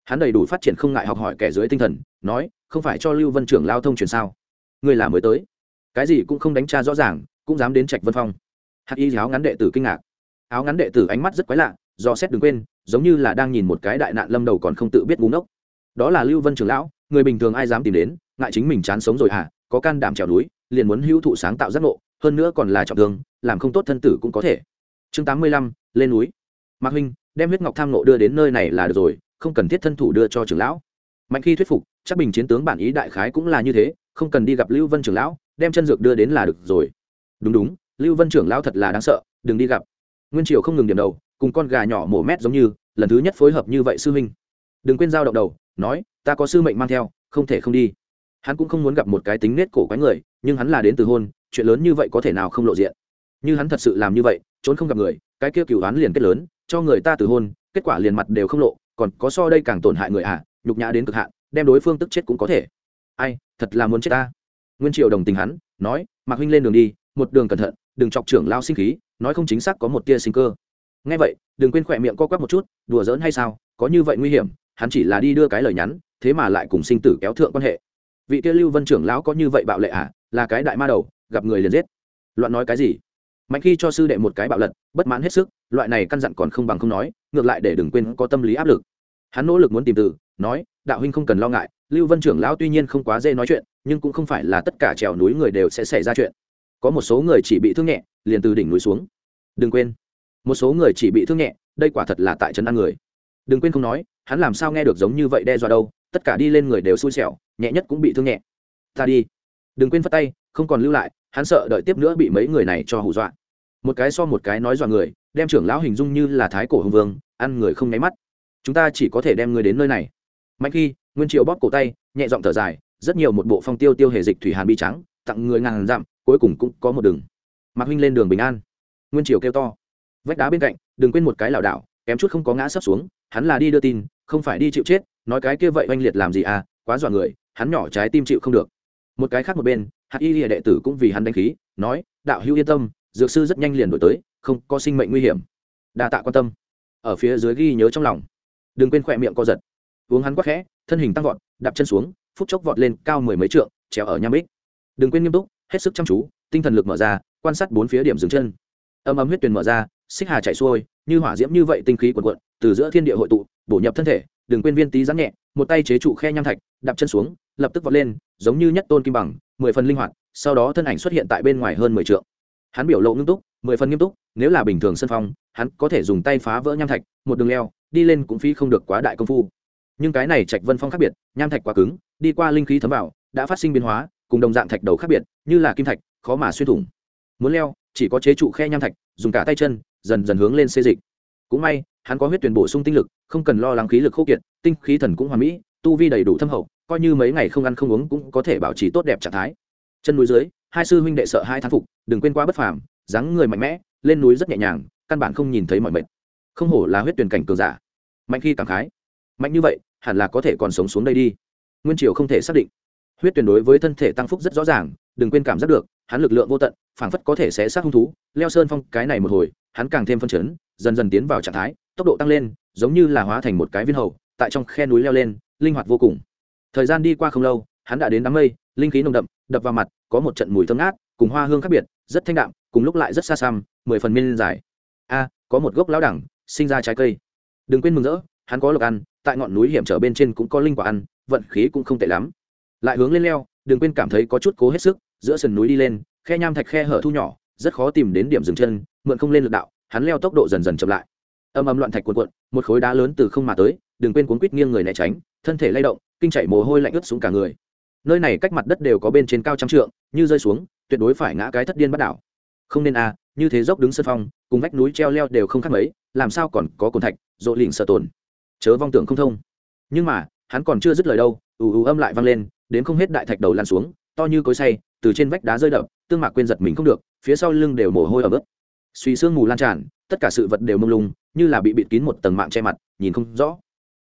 Hắn đầy đủ phát triển không ngại học hỏi kẻ dưới tinh thần, nói, không phải cho lưu vân trưởng lao thông truyền sao? Người là mới tới. Cái gì cũng không đánh tra rõ ràng, cũng dám đến trạch vân phong. Hắc y áo ngắn đệ tử kinh ngạc. Áo ngắn đệ tử ánh mắt rất quái lạ, do xét đừng quên, giống như là đang nhìn một cái đại nạn lâm đầu còn không tự biết búng ốc đó là lưu vân trưởng lão, người bình thường ai dám tìm đến, ngại chính mình chán sống rồi hả? Có can đảm trèo núi liền muốn hữu thụ sáng tạo giác ngộ, hơn nữa còn là trọng thương, làm không tốt thân tử cũng có thể. Chương tám mươi lăm, lên núi. Mạc huynh, đem huyết ngọc tham nộ đưa đến nơi này là được rồi, không cần thiết thân thủ đưa cho trưởng lão. Mạnh khi thuyết phục, chắc bình chiến tướng bản ý đại khái cũng là như thế, không cần đi gặp lưu vân trưởng lão, đem chân dược đưa đến là được rồi. Đúng đúng, lưu vân trưởng lão thật là đáng sợ, đừng đi gặp. Nguyên triều không ngừng điểm đầu, cùng con gà nhỏ mổ mét giống như, lần thứ nhất phối hợp như vậy sư huynh. Đừng quên giao động đầu, nói, ta có sư mệnh mang theo, không thể không đi. Hắn cũng không muốn gặp một cái tính nết cổ quái người nhưng hắn là đến từ hôn, chuyện lớn như vậy có thể nào không lộ diện? Như hắn thật sự làm như vậy, trốn không gặp người, cái kia cựu hắn liền kết lớn, cho người ta từ hôn, kết quả liền mặt đều không lộ, còn có so đây càng tổn hại người à nhục nhã đến cực hạn, đem đối phương tức chết cũng có thể. Ai, thật là muốn chết ta. Nguyên triệu đồng tình hắn, nói, mạc huynh lên đường đi, một đường cẩn thận, đừng chọc trưởng lao sinh khí, nói không chính xác có một tia sinh cơ. Ngay vậy, đừng quên khỏe miệng co quắp một chút, đùa giỡn hay sao, có như vậy nguy hiểm, hắn chỉ là đi đưa cái lời nhắn, thế mà lại cùng sinh tử kéo thượng quan hệ. Vị kia lưu vân trưởng lão có như vậy bạo lệ à là cái đại ma đầu, gặp người liền giết. Loạn nói cái gì? Mạnh khi cho sư đệ một cái bạo lật, bất mãn hết sức, loại này căn dặn còn không bằng không nói, ngược lại để đừng quên có tâm lý áp lực. Hắn nỗ lực muốn tìm từ, nói, đạo huynh không cần lo ngại, lưu vân trưởng lão tuy nhiên không quá dễ nói chuyện, nhưng cũng không phải là tất cả trèo núi người đều sẽ xảy ra chuyện. Có một số người chỉ bị thương nhẹ, liền từ đỉnh núi xuống. Đừng quên. Một số người chỉ bị thương nhẹ, đây quả thật là tại trấn an người. Đừng quên không nói, hắn làm sao nghe được giống như vậy đe dọa đâu, tất cả đi lên người đều xui xẻo, nhẹ nhất cũng bị thương nhẹ. Ta đi đừng quên phất tay, không còn lưu lại, hắn sợ đợi tiếp nữa bị mấy người này cho hù dọa. Một cái so một cái nói dọa người, đem trưởng lão hình dung như là thái cổ hùng vương, ăn người không nháy mắt. Chúng ta chỉ có thể đem người đến nơi này. Mạnh khi nguyên triệu bóp cổ tay, nhẹ giọng thở dài, rất nhiều một bộ phong tiêu tiêu hề dịch thủy hàn bi trắng, tặng người ngàn dặm, cuối cùng cũng có một đường. Mạc huynh lên đường bình an. Nguyên triều kêu to. Vách đá bên cạnh, đừng quên một cái lảo đảo, kém chút không có ngã sấp xuống, hắn là đi đưa tin, không phải đi chịu chết, nói cái kia vậy oanh liệt làm gì à quá dọa người, hắn nhỏ trái tim chịu không được một cái khác một bên hạt y lìa đệ tử cũng vì hắn đánh khí, nói, đạo hữu yên tâm, dược sư rất nhanh liền đổi tới, không có sinh mệnh nguy hiểm. Đa tạ quan tâm. Ở phía dưới ghi nhớ trong lòng. Đừng quên khỏe miệng co giật. Uống hắn quắc khẽ, thân hình tăng vọt, đạp chân xuống, phút chốc vọt lên cao mười mấy trượng trèo ở nham bích. Đừng quên nghiêm túc, hết sức chăm chú, tinh thần lực mở ra, quan sát bốn phía điểm dừng chân. Âm ấm huyết tuyền mở ra, xích hà chạy xuôi, như hỏa diễm như vậy tinh khí quần quận từ giữa thiên địa hội tụ, bổ nhập thân thể đừng quên viên tí rắn nhẹ, một tay chế trụ khe nham thạch, đạp chân xuống, lập tức vọt lên, giống như nhất tôn kim bằng, mười phần linh hoạt, sau đó thân ảnh xuất hiện tại bên ngoài hơn mười trượng. Hắn biểu lộ nghiêm túc, mười phần nghiêm túc, nếu là bình thường sân phong, hắn có thể dùng tay phá vỡ nham thạch, một đường leo, đi lên cũng phi không được quá đại công phu. Nhưng cái này trạch vân phong khác biệt, nham thạch quá cứng, đi qua linh khí thấm vào, đã phát sinh biến hóa, cùng đồng dạng thạch đầu khác biệt, như là kim thạch, khó mà xuyên thủng. Muốn leo, chỉ có chế trụ khe nham thạch, dùng cả tay chân, dần dần hướng lên xê dịch cũng may, hắn có huyết tuyển bổ sung tinh lực, không cần lo lắng khí lực khô kiệt, tinh khí thần cũng hoàn mỹ, tu vi đầy đủ thâm hậu, coi như mấy ngày không ăn không uống cũng có thể bảo trì tốt đẹp trạng thái. Chân núi dưới, hai sư huynh đệ sợ hai thán phục, đừng quên quá bất phàm, dáng người mạnh mẽ, lên núi rất nhẹ nhàng, căn bản không nhìn thấy mọi mệt. Không hổ là huyết tuyển cảnh cường giả. Mạnh khi cảm khái. Mạnh như vậy, hẳn là có thể còn sống xuống đây đi. Nguyên triều không thể xác định. Huyết tuyển đối với thân thể tăng phúc rất rõ ràng, đừng quên cảm giác được, hắn lực lượng vô tận, phảng phất có thể sẽ sát hung thú, leo sơn phong cái này một hồi hắn càng thêm phân chấn, dần dần tiến vào trạng thái, tốc độ tăng lên, giống như là hóa thành một cái viên hầu, tại trong khe núi leo lên, linh hoạt vô cùng. Thời gian đi qua không lâu, hắn đã đến đám mây, linh khí nồng đậm, đập vào mặt, có một trận mùi thơm ngát, cùng hoa hương khác biệt, rất thanh đạm, cùng lúc lại rất xa xăm, mười phần miên dài. A, có một gốc lão đẳng, sinh ra trái cây. Đừng quên mừng rỡ, hắn có lộc ăn, tại ngọn núi hiểm trở bên trên cũng có linh quả ăn, vận khí cũng không tệ lắm. Lại hướng lên leo, đừng quên cảm thấy có chút cố hết sức, giữa sườn núi đi lên, khe nham thạch khe hở thu nhỏ, rất khó tìm đến điểm dừng chân mượn không lên lực đạo hắn leo tốc độ dần dần chậm lại. Âm âm loạn thạch cuộn cuộn một khối đá lớn từ không mà tới đừng quên cuốn quít nghiêng người né tránh thân thể lay động kinh chảy mồ hôi lạnh ướt xuống cả người. Nơi này cách mặt đất đều có bên trên cao trăm trượng như rơi xuống tuyệt đối phải ngã cái thất điên bắt đảo. Không nên a à, như thế dốc đứng sân phong cùng vách núi treo leo đều không khác mấy làm sao còn có cồn thạch rộ lỉnh sợ tồn. Chớ vong tưởng không thông. Nhưng mà hắn còn chưa dứt lời đâu ù ù âm lại vang lên đến không hết đại thạch đầu lan xuống to như cối say từ trên vách đá rơi đập tương mạc quên giật mình không được phía sau lưng đều mồ hôi ở ướt suy sương mù lan tràn, tất cả sự vật đều mông lung, như là bị bịt kín một tầng mạng che mặt, nhìn không rõ.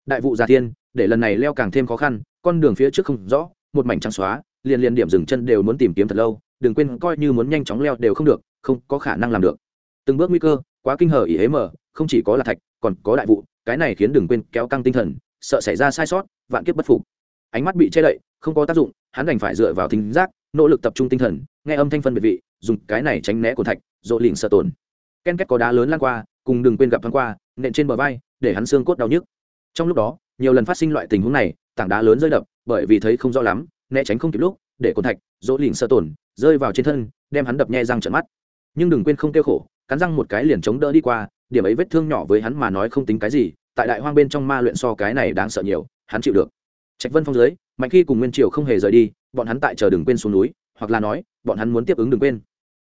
Đại vụ gia thiên, để lần này leo càng thêm khó khăn, con đường phía trước không rõ, một mảnh trắng xóa, liền liền điểm dừng chân đều muốn tìm kiếm thật lâu, đừng quên coi như muốn nhanh chóng leo đều không được, không có khả năng làm được. Từng bước nguy cơ, quá kinh hờ ỉ hế mờ, không chỉ có là thạch, còn có đại vụ, cái này khiến đừng quên kéo căng tinh thần, sợ xảy ra sai sót, vạn kiếp bất phục. Ánh mắt bị che đậy, không có tác dụng, hắn đành phải dựa vào thính giác, nỗ lực tập trung tinh thần, nghe âm thanh phân biệt vị, dùng cái này tránh né của thạch dội lỉnh sợ tồn ken két có đá lớn lan qua, cùng đừng quên gặp thoáng qua, nện trên bờ vai, để hắn xương cốt đau nhức. Trong lúc đó, nhiều lần phát sinh loại tình huống này, tảng đá lớn rơi đập, bởi vì thấy không rõ lắm, né tránh không kịp lúc, để cồn thạch dỗ lỉnh sơ tổn, rơi vào trên thân, đem hắn đập nhẹ răng trận mắt. Nhưng đừng quên không kêu khổ, cắn răng một cái liền chống đỡ đi qua, điểm ấy vết thương nhỏ với hắn mà nói không tính cái gì, tại đại hoang bên trong ma luyện so cái này đáng sợ nhiều, hắn chịu được. Trạch vân phong dưới, mạnh khi cùng nguyên triều không hề rời đi, bọn hắn tại chờ đừng quên xuống núi, hoặc là nói, bọn hắn muốn tiếp ứng đừng quên.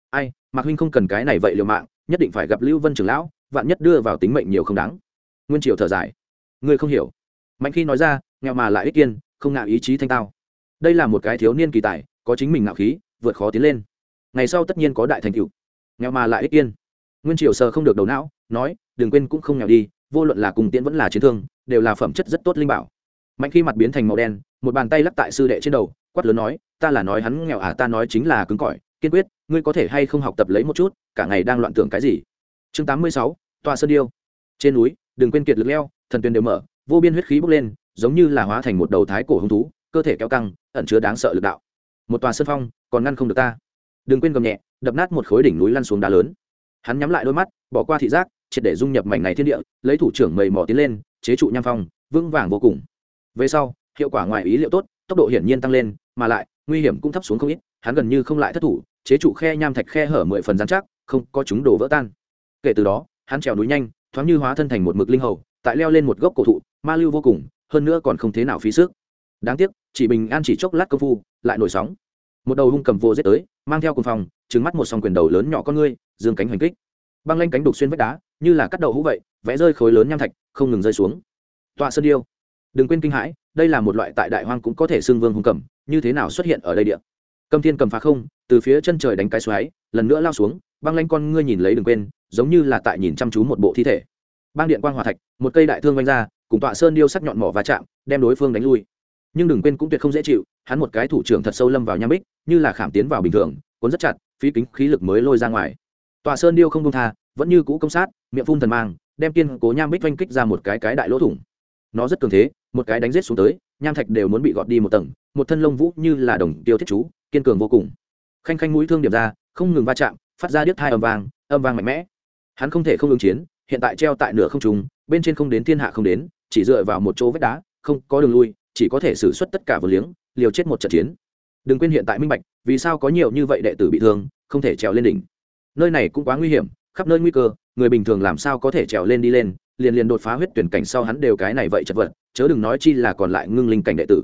Ai, mạc huynh không cần cái này vậy liều mạng nhất định phải gặp lưu vân trưởng lão, vạn nhất đưa vào tính mệnh nhiều không đáng. Nguyên triều thở dài. Ngươi không hiểu. Mạnh khi nói ra nghèo mà lại ích kiên, không ngạo ý chí thanh tao. Đây là một cái thiếu niên kỳ tài, có chính mình ngạo khí, vượt khó tiến lên. Ngày sau tất nhiên có đại thành tựu. Nghèo mà lại ích kiên. Nguyên triều sờ không được đầu não, nói, đừng quên cũng không nghèo đi, vô luận là cùng tiễn vẫn là chiến thương, đều là phẩm chất rất tốt linh bảo. Mạnh khi mặt biến thành màu đen, một bàn tay lắc tại sư đệ trên đầu, quát lớn nói, ta là nói hắn nghèo à ta nói chính là cứng cỏi kiên quyết, ngươi có thể hay không học tập lấy một chút, cả ngày đang loạn tưởng cái gì? Chương tám mươi sáu, tòa sơn điêu. Trên núi, đừng quên kiệt lực leo, thần tuyền đều mở, vô biên huyết khí bốc lên, giống như là hóa thành một đầu thái cổ hung thú, cơ thể kéo căng, ẩn chứa đáng sợ lực đạo. Một tòa sân phong, còn ngăn không được ta. Đừng quên gầm nhẹ, đập nát một khối đỉnh núi lăn xuống đá lớn. Hắn nhắm lại đôi mắt, bỏ qua thị giác, triệt để dung nhập mảnh này thiên địa, lấy thủ trưởng mầy mò tiến lên, chế trụ nham phong, vững vàng vô cùng. Về sau, hiệu quả ngoài ý liệu tốt, tốc độ hiển nhiên tăng lên, mà lại, nguy hiểm cũng thấp xuống không ít hắn gần như không lại thất thủ, chế trụ khe nham thạch khe hở mười phần dán chắc, không có chúng đổ vỡ tan. Kể từ đó, hắn trèo núi nhanh, thoáng như hóa thân thành một mực linh hầu, tại leo lên một gốc cổ thụ, ma lưu vô cùng, hơn nữa còn không thế nào phí sức. Đáng tiếc, chỉ bình an chỉ chốc lát công phu, lại nổi sóng. Một đầu hung cầm vô giết tới, mang theo cùng phòng trứng mắt một song quyền đầu lớn nhỏ con ngươi, dương cánh hoành kích. Băng lanh cánh đục xuyên vách đá, như là cắt đầu hũ vậy, vẽ rơi khối lớn nham thạch, không ngừng rơi xuống. Tọa sơn điêu. Đừng quên kinh hãi, đây là một loại tại đại hoang cũng có thể xưng vương hung cầm, như thế nào xuất hiện ở đây địa? Cầm thiên cầm phá không, từ phía chân trời đánh cái xoáy, lần nữa lao xuống, băng lanh con ngươi nhìn lấy đừng quên, giống như là tại nhìn chăm chú một bộ thi thể. Băng điện quang hòa thạch, một cây đại thương vanh ra, cùng tọa sơn điêu sắc nhọn mỏ va chạm, đem đối phương đánh lui. Nhưng đừng quên cũng tuyệt không dễ chịu, hắn một cái thủ trưởng thật sâu lâm vào nham bích, như là khảm tiến vào bình thường, cuốn rất chặt, phí kính khí lực mới lôi ra ngoài. Tọa sơn điêu không công tha, vẫn như cũ công sát, miệng phun thần mang, đem kiên cố nham bích oanh kích ra một cái cái đại lỗ thủng. Nó rất cường thế, một cái đánh rết xuống tới, nham thạch đều muốn bị gọt đi một tầng, một thân lông vũ như là đồng tiêu thiết chú kiên cường vô cùng. Khanh khanh mũi thương điểm ra, không ngừng va chạm, phát ra điếc thai âm vang âm vang mạnh mẽ. Hắn không thể không ứng chiến, hiện tại treo tại nửa không trùng bên trên không đến thiên hạ không đến, chỉ dựa vào một chỗ vách đá, không có đường lui, chỉ có thể xử suất tất cả vừa liếng, liều chết một trận chiến. Đừng quên hiện tại minh bạch, vì sao có nhiều như vậy đệ tử bị thương, không thể trèo lên đỉnh. Nơi này cũng quá nguy hiểm, khắp nơi nguy cơ, người bình thường làm sao có thể trèo lên đi lên, liền liền đột phá huyết tuyển cảnh sau hắn đều cái này vậy chật vật, chớ đừng nói chi là còn lại ngưng linh cảnh đệ tử.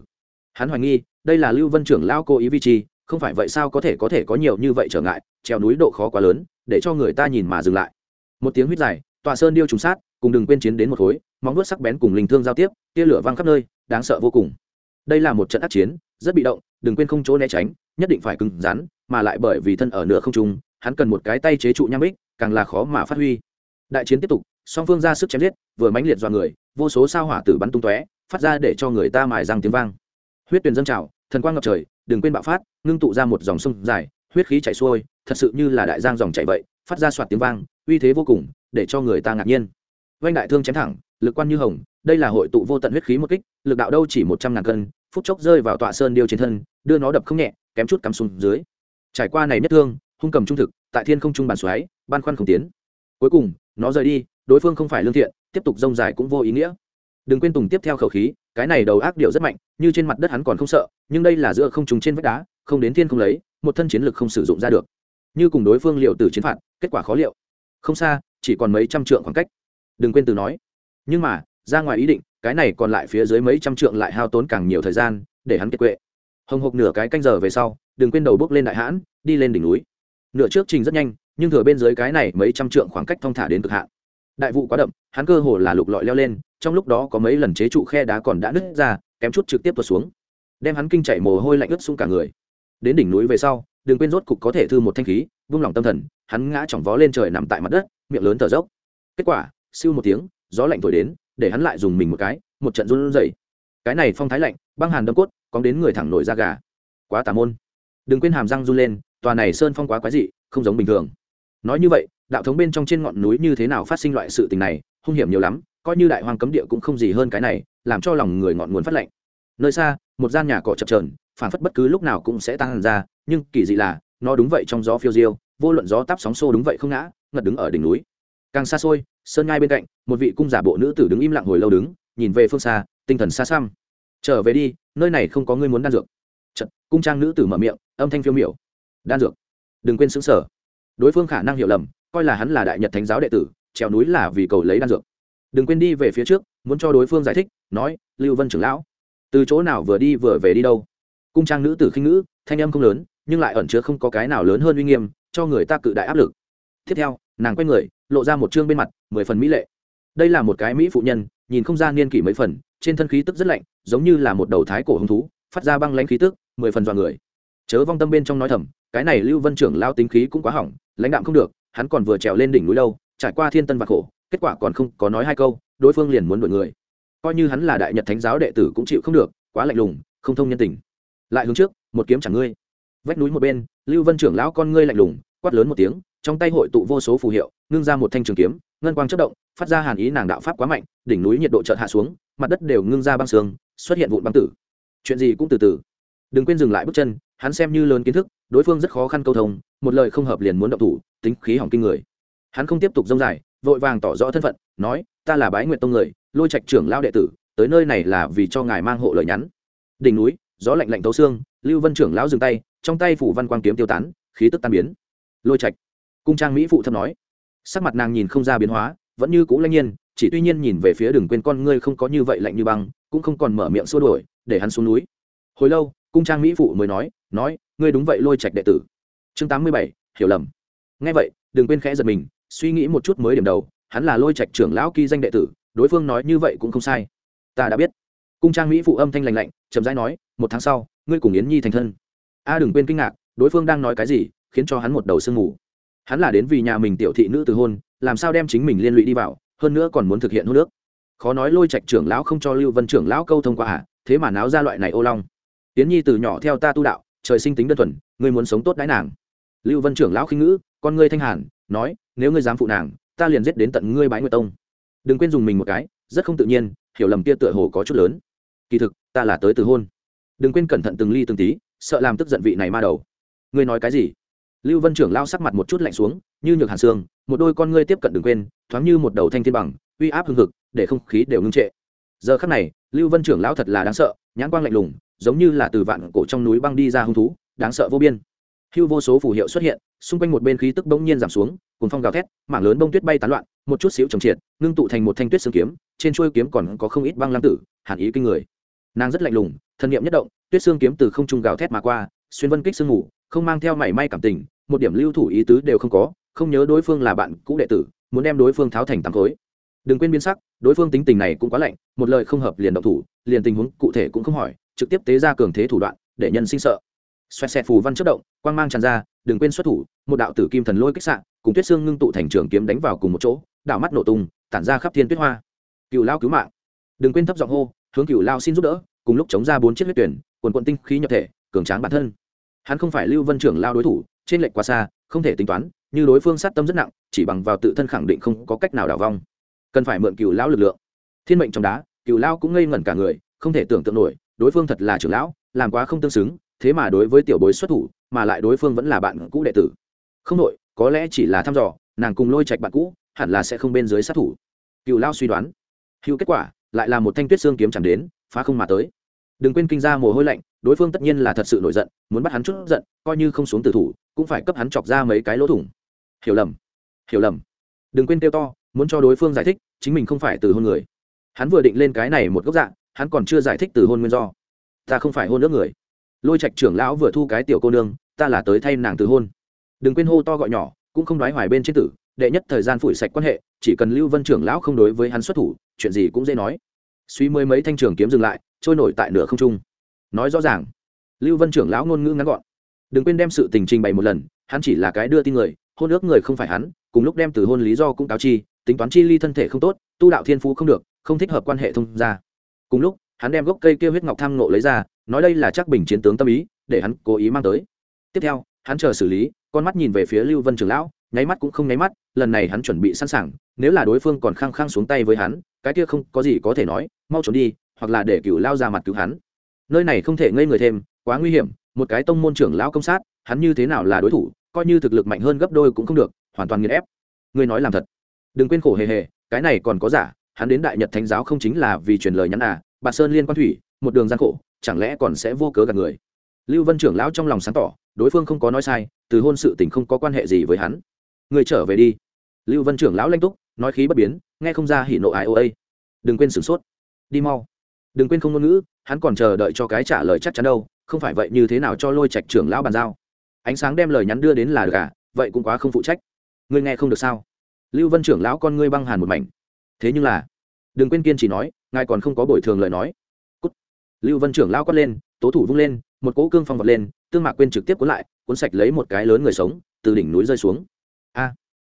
Hắn hoài nghi, đây là lưu vân trưởng lao cố ý vi chi không phải vậy sao có thể có thể có nhiều như vậy trở ngại treo núi độ khó quá lớn, để cho người ta nhìn mà dừng lại. Một tiếng huyết dài, tòa sơn điêu trùng sát, cùng đừng quên chiến đến một khối, móng vuốt sắc bén cùng linh thương giao tiếp, tia lửa văng khắp nơi, đáng sợ vô cùng. Đây là một trận ác chiến, rất bị động đừng quên không chỗ né tránh, nhất định phải cứng rắn, mà lại bởi vì thân ở nửa không trung, hắn cần một cái tay chế trụ nham bích, càng là khó mà phát huy. Đại chiến tiếp tục, song phương ra sức chém giết, vừa mãnh liệt dọa người, vô số sao hỏa tử bắn tung tóe, phát ra để cho người ta mài răng tiếng vang. Huyết tuyền dâng trào, thần quang ngập trời đừng quên bạo phát ngưng tụ ra một dòng sông dài, huyết khí chảy xuôi, thật sự như là đại giang dòng chảy vậy, phát ra soạt tiếng vang, uy thế vô cùng, để cho người ta ngạc nhiên. Vanh đại thương chém thẳng, lực quan như hồng, đây là hội tụ vô tận huyết khí một kích, lực đạo đâu chỉ một trăm ngàn cân, phút chốc rơi vào tọa sơn điêu trên thân, đưa nó đập không nhẹ, kém chút cắm xuống dưới. Trải qua này nhất thương, hung cầm trung thực, tại thiên không trung bàn xoáy, ban khoăn không tiến. Cuối cùng, nó rời đi, đối phương không phải lương thiện, tiếp tục rông dài cũng vô ý nghĩa. Đừng quên tùng tiếp theo khẩu khí, cái này đầu ác điệu rất mạnh, như trên mặt đất hắn còn không sợ, nhưng đây là giữa không trùng trên vách đá không đến thiên không lấy, một thân chiến lực không sử dụng ra được. Như cùng đối phương liệu từ chiến phạt, kết quả khó liệu. Không xa, chỉ còn mấy trăm trượng khoảng cách. Đừng quên từ nói. Nhưng mà, ra ngoài ý định, cái này còn lại phía dưới mấy trăm trượng lại hao tốn càng nhiều thời gian, để hắn kiệt quệ. Hồng hộc nửa cái canh giờ về sau, đừng quên đầu bước lên đại hãn, đi lên đỉnh núi. Nửa trước trình rất nhanh, nhưng thừa bên dưới cái này mấy trăm trượng khoảng cách thong thả đến cực hạn. Đại vụ quá đậm, hắn cơ hồ là lục lọi leo lên, trong lúc đó có mấy lần chế trụ khe đá còn đã nứt ra, kém chút trực tiếp tuột xuống. Đem hắn kinh chạy mồ hôi lạnh ướt xuống cả người đến đỉnh núi về sau, đừng quên rốt cục có thể thư một thanh khí, vung lòng tâm thần, hắn ngã chỏng vó lên trời nằm tại mặt đất, miệng lớn thở dốc. Kết quả, siêu một tiếng, gió lạnh thổi đến, để hắn lại dùng mình một cái, một trận run rẩy. Cái này phong thái lạnh, băng hàn đâm cốt, cóng đến người thẳng nổi da gà. Quá tà môn. Đừng quên hàm răng run lên, tòa này sơn phong quá quái dị, không giống bình thường. Nói như vậy, đạo thống bên trong trên ngọn núi như thế nào phát sinh loại sự tình này, hung hiểm nhiều lắm, coi như đại hoàng cấm địa cũng không gì hơn cái này, làm cho lòng người ngọn nguồn phát lạnh nơi xa một gian nhà cỏ chập trờn phản phất bất cứ lúc nào cũng sẽ tăng ra nhưng kỳ dị là nó đúng vậy trong gió phiêu diêu vô luận gió táp sóng xô đúng vậy không ngã ngật đứng ở đỉnh núi. Càng xa xôi sơn ngay bên cạnh một vị cung giả bộ nữ tử đứng im lặng hồi lâu đứng nhìn về phương xa tinh thần xa xăm. Trở về đi nơi này không có người muốn đan dược. Chật, cung trang nữ tử mở miệng âm thanh phiêu miểu. Đan dược? Đừng quên xứng sở đối phương khả năng hiểu lầm coi là hắn là đại nhật thánh giáo đệ tử trèo núi là vì cầu lấy đan dược. Đừng quên đi về phía trước muốn cho đối phương giải thích nói lưu vân trưởng lão từ chỗ nào vừa đi vừa về đi đâu? Cung trang nữ tử khinh ngữ, thanh âm không lớn, nhưng lại ẩn chứa không có cái nào lớn hơn uy nghiêm, cho người ta cự đại áp lực. Tiếp theo, nàng quay người, lộ ra một chương bên mặt, mười phần mỹ lệ. Đây là một cái mỹ phụ nhân, nhìn không ra niên kỷ mấy phần, trên thân khí tức rất lạnh, giống như là một đầu thái cổ hứng thú, phát ra băng lãnh khí tức, mười phần dọa người. Chớ vong tâm bên trong nói thầm, cái này lưu vân trưởng lao tính khí cũng quá hỏng, lãnh đạm không được, hắn còn vừa trèo lên đỉnh núi lâu trải qua thiên tân và khổ, kết quả còn không có nói hai câu, đối phương liền muốn đuổi người coi như hắn là đại nhật thánh giáo đệ tử cũng chịu không được, quá lạnh lùng, không thông nhân tình. Lại hướng trước, một kiếm chẳng ngươi. Vách núi một bên, lưu vân trưởng lão con ngươi lạnh lùng, quát lớn một tiếng, trong tay hội tụ vô số phù hiệu, ngưng ra một thanh trường kiếm, ngân quang chất động, phát ra hàn ý nàng đạo pháp quá mạnh, đỉnh núi nhiệt độ chợt hạ xuống, mặt đất đều ngưng ra băng sương, xuất hiện vụn băng tử. Chuyện gì cũng từ từ. Đừng quên dừng lại bước chân, hắn xem như lớn kiến thức, đối phương rất khó khăn câu thông, một lời không hợp liền muốn động thủ, tính khí hỏng kinh người. Hắn không tiếp tục dông dài, vội vàng tỏ rõ thân phận, nói, ta là bái nguyện tông người lôi trạch trưởng lao đệ tử, tới nơi này là vì cho ngài mang hộ lời nhắn. Đỉnh núi, gió lạnh lạnh tấu xương, lưu vân trưởng lão dừng tay, trong tay phủ văn quang kiếm tiêu tán, khí tức tan biến. Lôi trạch, cung trang mỹ phụ thâm nói. Sắc mặt nàng nhìn không ra biến hóa, vẫn như cũ lãnh nhiên, chỉ tuy nhiên nhìn về phía đừng quên con ngươi không có như vậy lạnh như băng, cũng không còn mở miệng xua đuổi, để hắn xuống núi. Hồi lâu, cung trang mỹ phụ mới nói nói, ngươi đúng vậy lôi trạch đệ tử. Chương tám mươi bảy, hiểu lầm. Nghe vậy đừng quên khẽ giật mình, suy nghĩ một chút mới điểm đầu, hắn là lôi trạch trưởng lão kỳ danh đệ tử đối phương nói như vậy cũng không sai. Ta đã biết. Cung trang mỹ phụ âm thanh lành lạnh, chậm rãi nói, một tháng sau, ngươi cùng yến nhi thành thân. A đừng quên kinh ngạc, đối phương đang nói cái gì, khiến cho hắn một đầu sương mù. Hắn là đến vì nhà mình tiểu thị nữ từ hôn, làm sao đem chính mình liên lụy đi vào, hơn nữa còn muốn thực hiện hôn nước khó nói lôi trạch trưởng lão không cho lưu vân trưởng lão câu thông qua à thế mà náo ra loại này ô long. Tiến nhi từ nhỏ theo ta tu đạo, trời sinh tính đơn thuần, ngươi muốn sống tốt đái nàng. Lưu vân trưởng lão khinh ngữ, con ngươi thanh hàn, nói, nếu ngươi dám phụ nàng, ta liền giết đến tận ngươi bái nguyệt tông đừng quên dùng mình một cái, rất không tự nhiên, hiểu lầm kia tựa hồ có chút lớn. Kỳ thực, ta là tới từ hôn. Đừng quên cẩn thận từng ly từng tí, sợ làm tức giận vị này ma đầu. Ngươi nói cái gì? Lưu vân trưởng lao sắc mặt một chút lạnh xuống, như nhược hàn xương một đôi con ngươi tiếp cận đừng quên, thoáng như một đầu thanh thiên bằng, uy áp hưng hực, để không khí đều ngưng trệ. Giờ khắc này, lưu vân trưởng lão thật là đáng sợ, nhãn quang lạnh lùng, giống như là từ vạn cổ trong núi băng đi ra hung thú, đáng sợ vô biên hưu vô số phù hiệu xuất hiện, xung quanh một bên khí tức bỗng nhiên giảm xuống cùng phong gào thét, mảng lớn bông tuyết bay tán loạn, một chút xíu trồng triệt, ngưng tụ thành một thanh tuyết xương kiếm, trên chuôi kiếm còn có không ít băng lam tử, hàn ý kinh người. Nàng rất lạnh lùng, thân nhiệm nhất động, tuyết xương kiếm từ không trung gào thét mà qua, xuyên vân kích sương ngủ không mang theo mảy may cảm tình, một điểm lưu thủ ý tứ đều không có, không nhớ đối phương là bạn cũ đệ tử, muốn đem đối phương tháo thành tám khối. Đừng quên biến sắc, đối phương tính tình này cũng quá lạnh, một lời không hợp liền động thủ, liền tình huống cụ thể cũng không hỏi, trực tiếp tế ra cường thế thủ đoạn, để nhân sinh sợ xoẹt xẹt phù văn chất động, quang mang tràn ra, đừng quên xuất thủ, một đạo tử kim thần lôi kích sạn cùng tuyết xương ngưng tụ thành trường kiếm đánh vào cùng một chỗ, đạo mắt nổ tung, tản ra khắp thiên tuyết hoa. Cựu lao cứu mạng. Đừng quên thấp giọng hô, hướng cựu lao xin giúp đỡ, cùng lúc chống ra bốn chiếc huyết tuyển, quần quận tinh khí nhập thể, cường tráng bản thân. Hắn không phải lưu vân trưởng lao đối thủ, trên lệnh quá xa, không thể tính toán, như đối phương sát tâm rất nặng, chỉ bằng vào tự thân khẳng định không có cách nào đảo vong. Cần phải mượn cựu lão lực lượng. Thiên mệnh trong đá cựu lao cũng ngây ngẩn cả người, không thể tưởng tượng nổi, đối phương thật là trưởng lão, làm quá không tương xứng thế mà đối với tiểu bối xuất thủ, mà lại đối phương vẫn là bạn cũ đệ tử. Không đội có lẽ chỉ là thăm dò, nàng cùng lôi trạch bạn cũ, hẳn là sẽ không bên dưới sát thủ. Cựu lao suy đoán. Hữu kết quả, lại là một thanh tuyết xương kiếm chẳng đến, phá không mà tới. Đừng quên kinh ra mồ hôi lạnh, đối phương tất nhiên là thật sự nổi giận, muốn bắt hắn chút giận, coi như không xuống tử thủ, cũng phải cấp hắn chọc ra mấy cái lỗ thủng. Hiểu lầm hiểu lầm. Đừng quên kêu to, muốn cho đối phương giải thích, chính mình không phải từ hôn người. Hắn vừa định lên cái này một góc dạng, hắn còn chưa giải thích từ hôn nguyên do. Ta không phải hôn nước người lôi trạch trưởng lão vừa thu cái tiểu cô nương, ta là tới thay nàng từ hôn. Đừng quên hô to gọi nhỏ, cũng không nói hoài bên trên tử, đệ nhất thời gian phủi sạch quan hệ, chỉ cần lưu vân trưởng lão không đối với hắn xuất thủ, chuyện gì cũng dễ nói. Suy mới mấy thanh trường kiếm dừng lại, trôi nổi tại nửa không trung. Nói rõ ràng, lưu vân trưởng lão ngôn ngữ ngắn gọn. Đừng quên đem sự tình trình bày một lần, hắn chỉ là cái đưa tin người, hôn ước người không phải hắn, cùng lúc đem từ hôn lý do cũng cáo chi, tính toán chi ly thân thể không tốt, tu đạo thiên phú không được, không thích hợp quan hệ thông ra cùng lúc, hắn đem gốc cây kia huyết ngọc tham nộ lấy ra nói đây là chắc bình chiến tướng tâm ý, để hắn cố ý mang tới. Tiếp theo, hắn chờ xử lý, con mắt nhìn về phía lưu vân trưởng lão, nháy mắt cũng không nháy mắt, lần này hắn chuẩn bị sẵn sàng, nếu là đối phương còn khăng khăng xuống tay với hắn, cái kia không có gì có thể nói, mau trốn đi, hoặc là để cựu lao ra mặt cứu hắn. Nơi này không thể ngây người thêm, quá nguy hiểm, một cái tông môn trưởng lão công sát, hắn như thế nào là đối thủ, coi như thực lực mạnh hơn gấp đôi cũng không được, hoàn toàn nghiền ép. Ngươi nói làm thật. Đừng quên khổ hề hề, cái này còn có giả, hắn đến đại nhật thánh giáo không chính là vì truyền lời nhắn à bà sơn liên quan thủy, một đường gian khổ chẳng lẽ còn sẽ vô cớ gạt người? Lưu vân trưởng lão trong lòng sáng tỏ, đối phương không có nói sai, từ hôn sự tình không có quan hệ gì với hắn. Người trở về đi. Lưu vân trưởng lão lanh túc, nói khí bất biến, nghe không ra hỉ nộ ai ô ây. Đừng quên sửng sốt. Đi mau. Đừng quên không ngôn ngữ, hắn còn chờ đợi cho cái trả lời chắc chắn đâu, không phải vậy như thế nào cho lôi trạch trưởng lão bàn giao. Ánh sáng đem lời nhắn đưa đến là được à vậy cũng quá không phụ trách. Ngươi nghe không được sao? Lưu vân trưởng lão con ngươi băng hàn một mảnh. Thế nhưng là, đừng quên kiên chỉ nói, ngài còn không có bồi thường lời nói lưu vân trưởng lao quát lên, tố thủ vung lên, một cỗ cương phong vọt lên, tương mạc quên trực tiếp cuốn lại, cuốn sạch lấy một cái lớn người sống, từ đỉnh núi rơi xuống. A!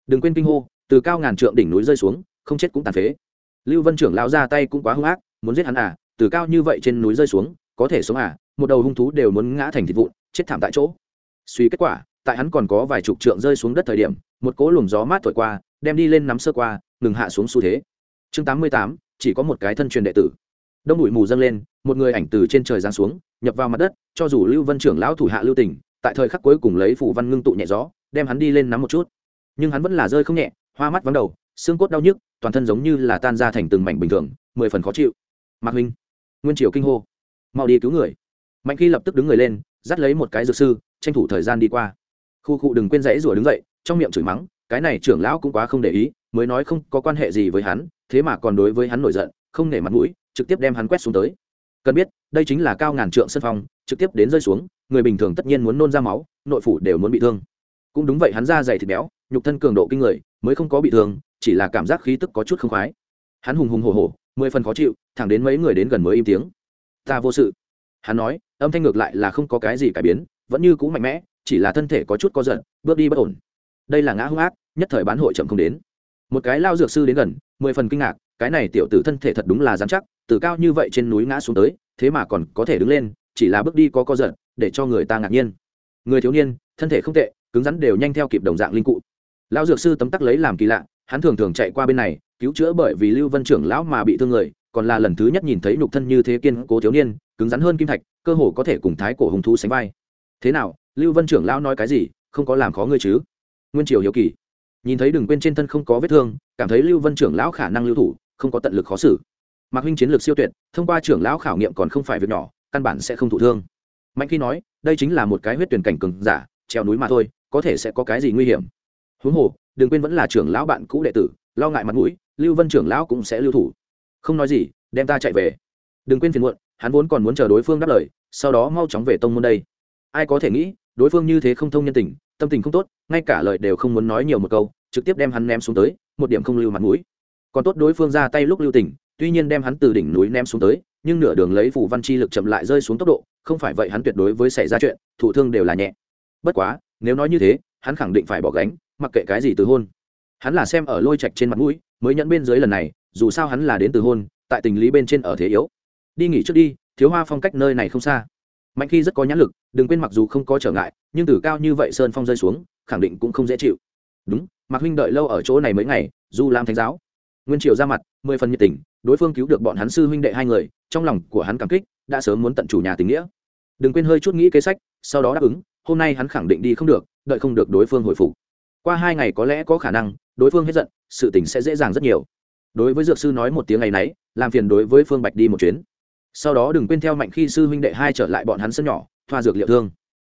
Đừng quên kinh hô, từ cao ngàn trượng đỉnh núi rơi xuống, không chết cũng tàn phế. Lưu vân trưởng lao ra tay cũng quá hung ác, muốn giết hắn à từ cao như vậy trên núi rơi xuống, có thể sống à một đầu hung thú đều muốn ngã thành thịt vụn, chết thảm tại chỗ. Suy kết quả, tại hắn còn có vài chục trượng rơi xuống đất thời điểm, một cỗ luồng gió mát thổi qua, đem đi lên nắm sơ qua, ngừng hạ xuống xu thế. Chương tám mươi tám, chỉ có một cái thân truyền đệ tử đông bụi mù dâng lên, một người ảnh từ trên trời giáng xuống, nhập vào mặt đất, cho dù lưu vân trưởng lão thủ hạ lưu tỉnh tại thời khắc cuối cùng lấy phủ văn ngưng tụ nhẹ gió, đem hắn đi lên nắm một chút. Nhưng hắn vẫn là rơi không nhẹ, hoa mắt vắng đầu, xương cốt đau nhức, toàn thân giống như là tan ra thành từng mảnh bình thường, mười phần khó chịu. Mạc huynh, nguyên triều kinh hô. Mau đi cứu người. Mạnh khi lập tức đứng người lên, dắt lấy một cái dược sư, tranh thủ thời gian đi qua. Khu cụ đừng quên dãy rủa đứng dậy, trong miệng chửi mắng, cái này trưởng lão cũng quá không để ý, mới nói không có quan hệ gì với hắn, thế mà còn đối với hắn nổi giận, không nể mặt mũi trực tiếp đem hắn quét xuống tới. Cần biết, đây chính là cao ngàn trượng sân phong, trực tiếp đến rơi xuống, người bình thường tất nhiên muốn nôn ra máu, nội phủ đều muốn bị thương. Cũng đúng vậy hắn ra dày thịt béo, nhục thân cường độ kinh người, mới không có bị thương, chỉ là cảm giác khí tức có chút không khoái. Hắn hùng hùng hổ hổ, mười phần khó chịu, thẳng đến mấy người đến gần mới im tiếng. Ta vô sự. Hắn nói, âm thanh ngược lại là không có cái gì cải biến, vẫn như cũ mạnh mẽ, chỉ là thân thể có chút có giận bước đi bất ổn. Đây là ngã hung ác, nhất thời bán hội chậm không đến. Một cái lao dược sư đến gần, mười phần kinh ngạc, cái này tiểu tử thân thể thật đúng là dám chắc từ cao như vậy trên núi ngã xuống tới thế mà còn có thể đứng lên chỉ là bước đi có co giật, để cho người ta ngạc nhiên. Người thiếu niên thân thể không tệ cứng rắn đều nhanh theo kịp đồng dạng linh cụ. Lão dược sư tấm tắc lấy làm kỳ lạ hắn thường thường chạy qua bên này cứu chữa bởi vì lưu vân trưởng lão mà bị thương người còn là lần thứ nhất nhìn thấy nhục thân như thế kiên cố thiếu niên cứng rắn hơn kim thạch cơ hồ có thể cùng thái cổ hùng thú sánh vai. Thế nào lưu vân trưởng lão nói cái gì không có làm khó ngươi chứ? Nguyên triều hiếu kỳ. Nhìn thấy đừng quên trên thân không có vết thương cảm thấy lưu vân trưởng lão khả năng lưu thủ không có tận lực khó xử mạc huynh chiến lược siêu tuyệt, thông qua trưởng lão khảo nghiệm còn không phải việc nhỏ, căn bản sẽ không thụ thương. Mạnh khi nói, đây chính là một cái huyết tuyển cảnh cường giả treo núi mà thôi, có thể sẽ có cái gì nguy hiểm? Huống hồ, đừng quên vẫn là trưởng lão bạn cũ đệ tử, lo ngại mặt mũi, lưu vân trưởng lão cũng sẽ lưu thủ. Không nói gì, đem ta chạy về. Đừng quên phiền muộn, hắn vốn còn muốn chờ đối phương đáp lời, sau đó mau chóng về tông môn đây. Ai có thể nghĩ, đối phương như thế không thông nhân tình, tâm tình không tốt, ngay cả lời đều không muốn nói nhiều một câu, trực tiếp đem hắn ném xuống tới, một điểm không lưu mặt mũi. Còn tốt đối phương ra tay lúc lưu tình tuy nhiên đem hắn từ đỉnh núi ném xuống tới, nhưng nửa đường lấy phủ văn chi lực chậm lại rơi xuống tốc độ, không phải vậy hắn tuyệt đối với xảy ra chuyện, thụ thương đều là nhẹ. Bất quá, nếu nói như thế, hắn khẳng định phải bỏ gánh, mặc kệ cái gì từ hôn. Hắn là xem ở lôi trạch trên mặt mũi, mới nhẫn bên dưới lần này, dù sao hắn là đến từ hôn, tại tình lý bên trên ở thế yếu. Đi nghỉ trước đi, thiếu hoa phong cách nơi này không xa. Mạnh khi rất có nhãn lực, đừng quên mặc dù không có trở ngại, nhưng từ cao như vậy sơn phong rơi xuống, khẳng định cũng không dễ chịu. Đúng, mạc huynh đợi lâu ở chỗ này mấy ngày, du lam thánh giáo nguyên triều ra mặt, mười phần nhiệt tình, đối phương cứu được bọn hắn sư huynh đệ hai người, trong lòng của hắn cảm kích, đã sớm muốn tận chủ nhà tình nghĩa. Đừng quên hơi chút nghĩ kế sách, sau đó đáp ứng, hôm nay hắn khẳng định đi không được, đợi không được đối phương hồi phục. Qua hai ngày có lẽ có khả năng, đối phương hết giận, sự tình sẽ dễ dàng rất nhiều. Đối với dược sư nói một tiếng ngày nấy, làm phiền đối với phương bạch đi một chuyến. Sau đó đừng quên theo mạnh khi sư huynh đệ hai trở lại bọn hắn sân nhỏ, thoa dược liệu thương.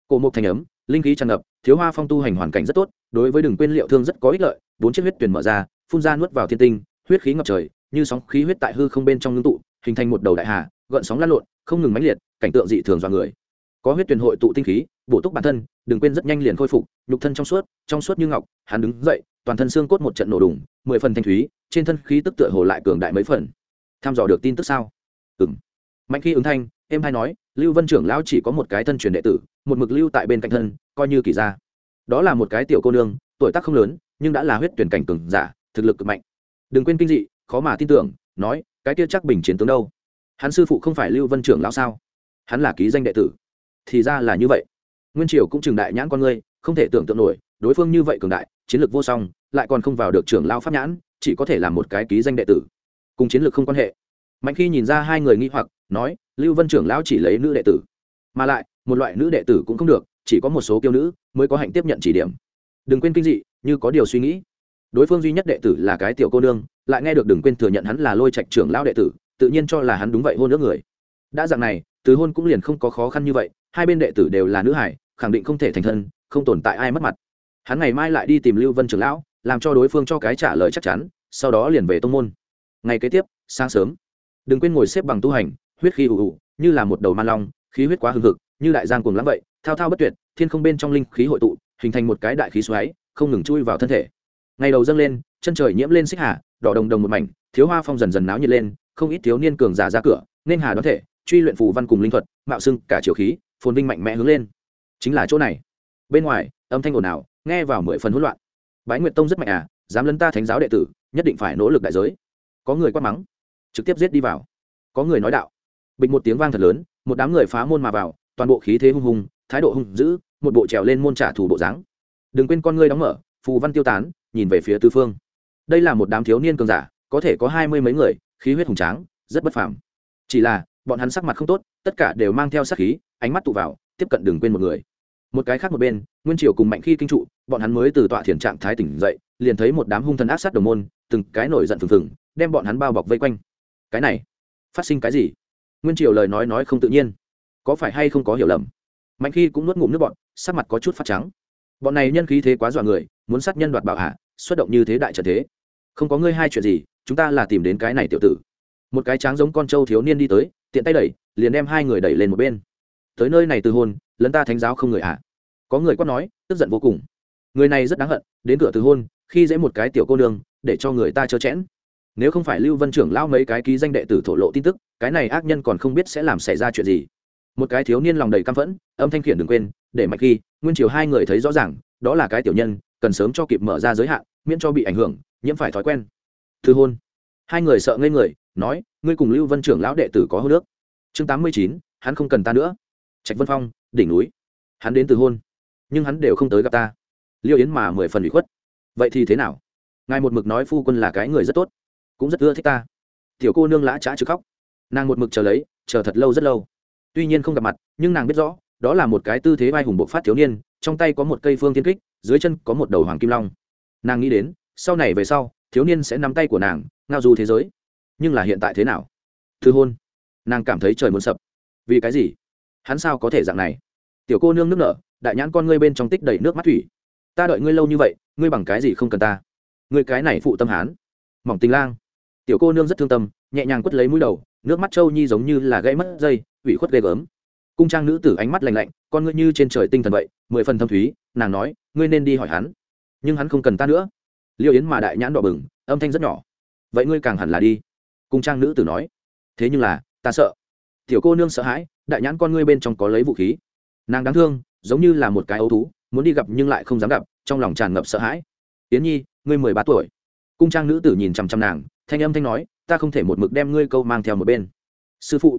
Cổ mục thành ấm, linh khí tràn ngập, thiếu hoa phong tu hành hoàn cảnh rất tốt, đối với đừng quên liệu thương rất có ích lợi, bốn chiếc huyết tuyển mở ra, phun ra nuốt vào thiên tinh huyết khí ngập trời, như sóng khí huyết tại hư không bên trong ngưng tụ, hình thành một đầu đại hà, gợn sóng lăn lộn, không ngừng mãnh liệt, cảnh tượng dị thường do người. Có huyết truyền hội tụ tinh khí, bổ túc bản thân, đừng quên rất nhanh liền khôi phục, nhục thân trong suốt trong suốt như ngọc, hắn đứng dậy, toàn thân xương cốt một trận nổ đùng, mười phần thanh thúy, trên thân khí tức tựa hồ lại cường đại mấy phần. Tham dò được tin tức sao? Ừng mạnh khi ứng thanh em hay nói, lưu vân trưởng lão chỉ có một cái thân truyền đệ tử, một mực lưu tại bên cạnh thân, coi như kỳ gia. Đó là một cái tiểu cô nương, tuổi tác không lớn, nhưng đã là huyết tuyển cảnh cường giả, thực lực cực mạnh đừng quên kinh dị, khó mà tin tưởng, nói, cái kia chắc bình chiến tướng đâu? Hắn sư phụ không phải lưu vân trưởng lão sao? Hắn là ký danh đệ tử. Thì ra là như vậy. Nguyên triều cũng trừng đại nhãn con ngươi, không thể tưởng tượng nổi, đối phương như vậy cường đại, chiến lược vô song, lại còn không vào được trưởng lao pháp nhãn, chỉ có thể là một cái ký danh đệ tử. Cùng chiến lược không quan hệ. Mạnh khi nhìn ra hai người nghi hoặc, nói, lưu vân trưởng lão chỉ lấy nữ đệ tử. Mà lại, một loại nữ đệ tử cũng không được, chỉ có một số kiêu nữ mới có hạnh tiếp nhận chỉ điểm. Đừng quên kinh dị, như có điều suy nghĩ đối phương duy nhất đệ tử là cái tiểu cô nương, lại nghe được đừng quên thừa nhận hắn là lôi trạch trưởng lão đệ tử, tự nhiên cho là hắn đúng vậy hôn nước người. Đã dạng này, từ hôn cũng liền không có khó khăn như vậy, hai bên đệ tử đều là nữ hải, khẳng định không thể thành thân, không tồn tại ai mất mặt. Hắn ngày mai lại đi tìm lưu vân trưởng lão, làm cho đối phương cho cái trả lời chắc chắn, sau đó liền về tông môn. Ngày kế tiếp, sáng sớm, đừng quên ngồi xếp bằng tu hành, huyết khí ù ù như là một đầu man long, khí huyết quá hưng hực, như đại giang cuồng lắm vậy, thao thao bất tuyệt, thiên không bên trong linh khí hội tụ, hình thành một cái đại khí xoáy, không ngừng chui vào thân thể ngày đầu dâng lên, chân trời nhiễm lên xích hà, đỏ đồng đồng một mảnh, thiếu hoa phong dần dần náo nhiệt lên, không ít thiếu niên cường giả ra cửa, nên hà đoán thể, truy luyện phù văn cùng linh thuật, mạo xưng cả chiều khí, phồn vinh mạnh mẽ hướng lên. Chính là chỗ này. Bên ngoài, âm thanh ồn ào, nghe vào mười phần hỗn loạn. Bái nguyệt tông rất mạnh à dám lấn ta thánh giáo đệ tử, nhất định phải nỗ lực đại giới. Có người quát mắng, trực tiếp giết đi vào. Có người nói đạo bịch một tiếng vang thật lớn, một đám người phá môn mà vào, toàn bộ khí thế hung hùng, thái độ hung dữ, một bộ trèo lên môn trả thù bộ dáng. Đừng quên con ngươi đóng mở, phù văn tiêu tán nhìn về phía tư phương. Đây là một đám thiếu niên cường giả, có thể có hai mươi mấy người, khí huyết hùng tráng, rất bất phàm. Chỉ là, bọn hắn sắc mặt không tốt, tất cả đều mang theo sắc khí, ánh mắt tụ vào, tiếp cận đừng quên một người. Một cái khác một bên, nguyên triều cùng mạnh khi kinh trụ, bọn hắn mới từ tọa thiền trạng thái tỉnh dậy, liền thấy một đám hung thần ác sát đồng môn, từng cái nổi giận phừng phừng, đem bọn hắn bao bọc vây quanh. Cái này, phát sinh cái gì? Nguyên triều lời nói nói không tự nhiên. Có phải hay không có hiểu lầm? Mạnh khi cũng nuốt ngụm nước bọn sắc mặt có chút phát trắng bọn này nhân khí thế quá dọa người, muốn sát nhân đoạt bảo hạ, xuất động như thế đại trận thế. Không có ngươi hai chuyện gì, chúng ta là tìm đến cái này tiểu tử. Một cái tráng giống con trâu thiếu niên đi tới, tiện tay đẩy, liền đem hai người đẩy lên một bên. Tới nơi này từ hôn, lấn ta thánh giáo không người ạ. À. có người quát nói, tức giận vô cùng. Người này rất đáng hận, đến cửa từ hôn, khi dễ một cái tiểu cô nương, để cho người ta chớ chẽn. Nếu không phải lưu vân trưởng lao mấy cái ký danh đệ tử thổ lộ tin tức, cái này ác nhân còn không biết sẽ làm xảy ra chuyện gì. Một cái thiếu niên lòng đầy căm phẫn, âm thanh khiển đừng quên, để mạch ghi nguyên chiều hai người thấy rõ ràng, đó là cái tiểu nhân, cần sớm cho kịp mở ra giới hạn, miễn cho bị ảnh hưởng, nhiễm phải thói quen. Thư hôn. Hai người sợ ngây người, nói, ngươi cùng lưu vân trưởng lão đệ tử có hô nước chương tám mươi chín, hắn không cần ta nữa. Trạch vân phong, đỉnh núi. Hắn đến từ hôn, nhưng hắn đều không tới gặp ta. Liêu yến mà mười phần bị khuất. Vậy thì thế nào? Ngài một mực nói phu quân là cái người rất tốt, cũng rất ưa thích ta. Tiểu cô nương lã trá chứ khóc. Nàng một mực chờ lấy, chờ thật lâu rất lâu. Tuy nhiên không gặp mặt, nhưng nàng biết rõ đó là một cái tư thế vai hùng bộc phát thiếu niên, trong tay có một cây phương thiên kích, dưới chân có một đầu hoàng kim long. Nàng nghĩ đến, sau này về sau, thiếu niên sẽ nắm tay của nàng, ngao du thế giới. Nhưng là hiện tại thế nào? Thư hôn. Nàng cảm thấy trời muốn sập. Vì cái gì? Hắn sao có thể dạng này? Tiểu cô nương nước nở, đại nhãn con ngươi bên trong tích đầy nước mắt thủy. Ta đợi ngươi lâu như vậy, ngươi bằng cái gì không cần ta? Ngươi cái này phụ tâm hán. Mỏng tình lang. Tiểu cô nương rất thương tâm, nhẹ nhàng quất lấy mũi đầu, nước mắt châu nhi giống như là gãy mất dây, ủy khuất ghê gớm cung trang nữ tử ánh mắt lạnh lạnh, con ngươi như trên trời tinh thần vậy, mười phần thâm thúy, nàng nói, ngươi nên đi hỏi hắn. Nhưng hắn không cần ta nữa. Liêu yến mà đại nhãn đỏ bừng, âm thanh rất nhỏ. Vậy ngươi càng hẳn là đi. Cung trang nữ tử nói. Thế nhưng là, ta sợ. Tiểu cô nương sợ hãi, đại nhãn con ngươi bên trong có lấy vũ khí. Nàng đáng thương, giống như là một cái ấu thú, muốn đi gặp nhưng lại không dám gặp, trong lòng tràn ngập sợ hãi. Yến nhi, ngươi mười ba tuổi. Cung trang nữ tử nhìn chằm chằm nàng, thanh âm thanh nói, ta không thể một mực đem ngươi câu mang theo một bên. Sư phụ.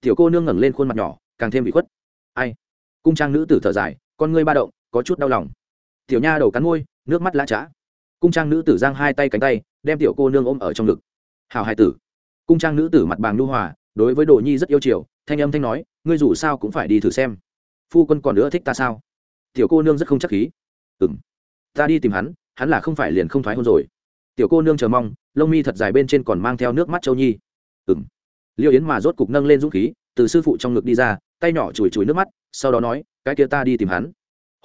Tiểu cô nương ngẩng lên khuôn mặt nhỏ càng thêm bị khuất. Ai? Cung trang nữ tử thở dài, con ngươi ba động, có chút đau lòng. Tiểu nha đầu cắn môi, nước mắt lá trá. Cung trang nữ tử giang hai tay cánh tay, đem tiểu cô nương ôm ở trong ngực. Hào hai tử. Cung trang nữ tử mặt bàng lưu hòa, đối với đồ nhi rất yêu chiều, thanh âm thanh nói, ngươi dù sao cũng phải đi thử xem. Phu quân còn nữa thích ta sao? Tiểu cô nương rất không chắc khí. Ừ m ta đi tìm hắn hắn là không phải liền không thoái hôn rồi. Tiểu cô nương chờ mong, lông mi thật dài bên trên còn mang theo nước mắt châu nhi. Ừ m liêu yến mà rốt cục nâng lên dũng khí từ sư phụ trong ngực đi ra, tay nhỏ chùi chùi nước mắt, sau đó nói, cái kia ta đi tìm hắn.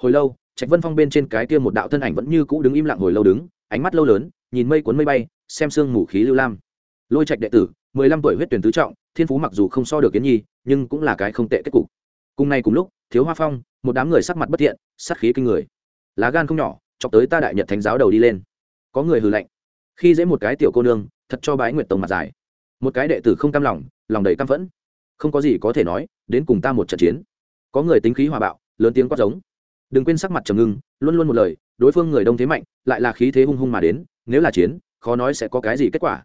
Hồi lâu, trạch vân phong bên trên cái kia một đạo thân ảnh vẫn như cũ đứng im lặng hồi lâu đứng, ánh mắt lâu lớn, nhìn mây cuốn mây bay, xem sương mù khí lưu lam. Lôi trạch đệ tử, mười lăm tuổi huyết tuyển tứ trọng, thiên phú mặc dù không so được kiến nhi, nhưng cũng là cái không tệ kết cục. Cùng nay cùng lúc, thiếu hoa phong, một đám người sắc mặt bất thiện sắc khí kinh người. Lá gan không nhỏ, chọc tới ta đại nhật thánh giáo đầu đi lên. Có người hừ lạnh. Khi dễ một cái tiểu cô nương, thật cho bái nguyệt tông mặt dài. Một cái đệ tử không cam lòng lòng đầy căm phẫn không có gì có thể nói, đến cùng ta một trận chiến. Có người tính khí hòa bạo, lớn tiếng quát giống. Đừng quên sắc mặt trầm ngưng, luôn luôn một lời, đối phương người đông thế mạnh, lại là khí thế hung hung mà đến, nếu là chiến, khó nói sẽ có cái gì kết quả.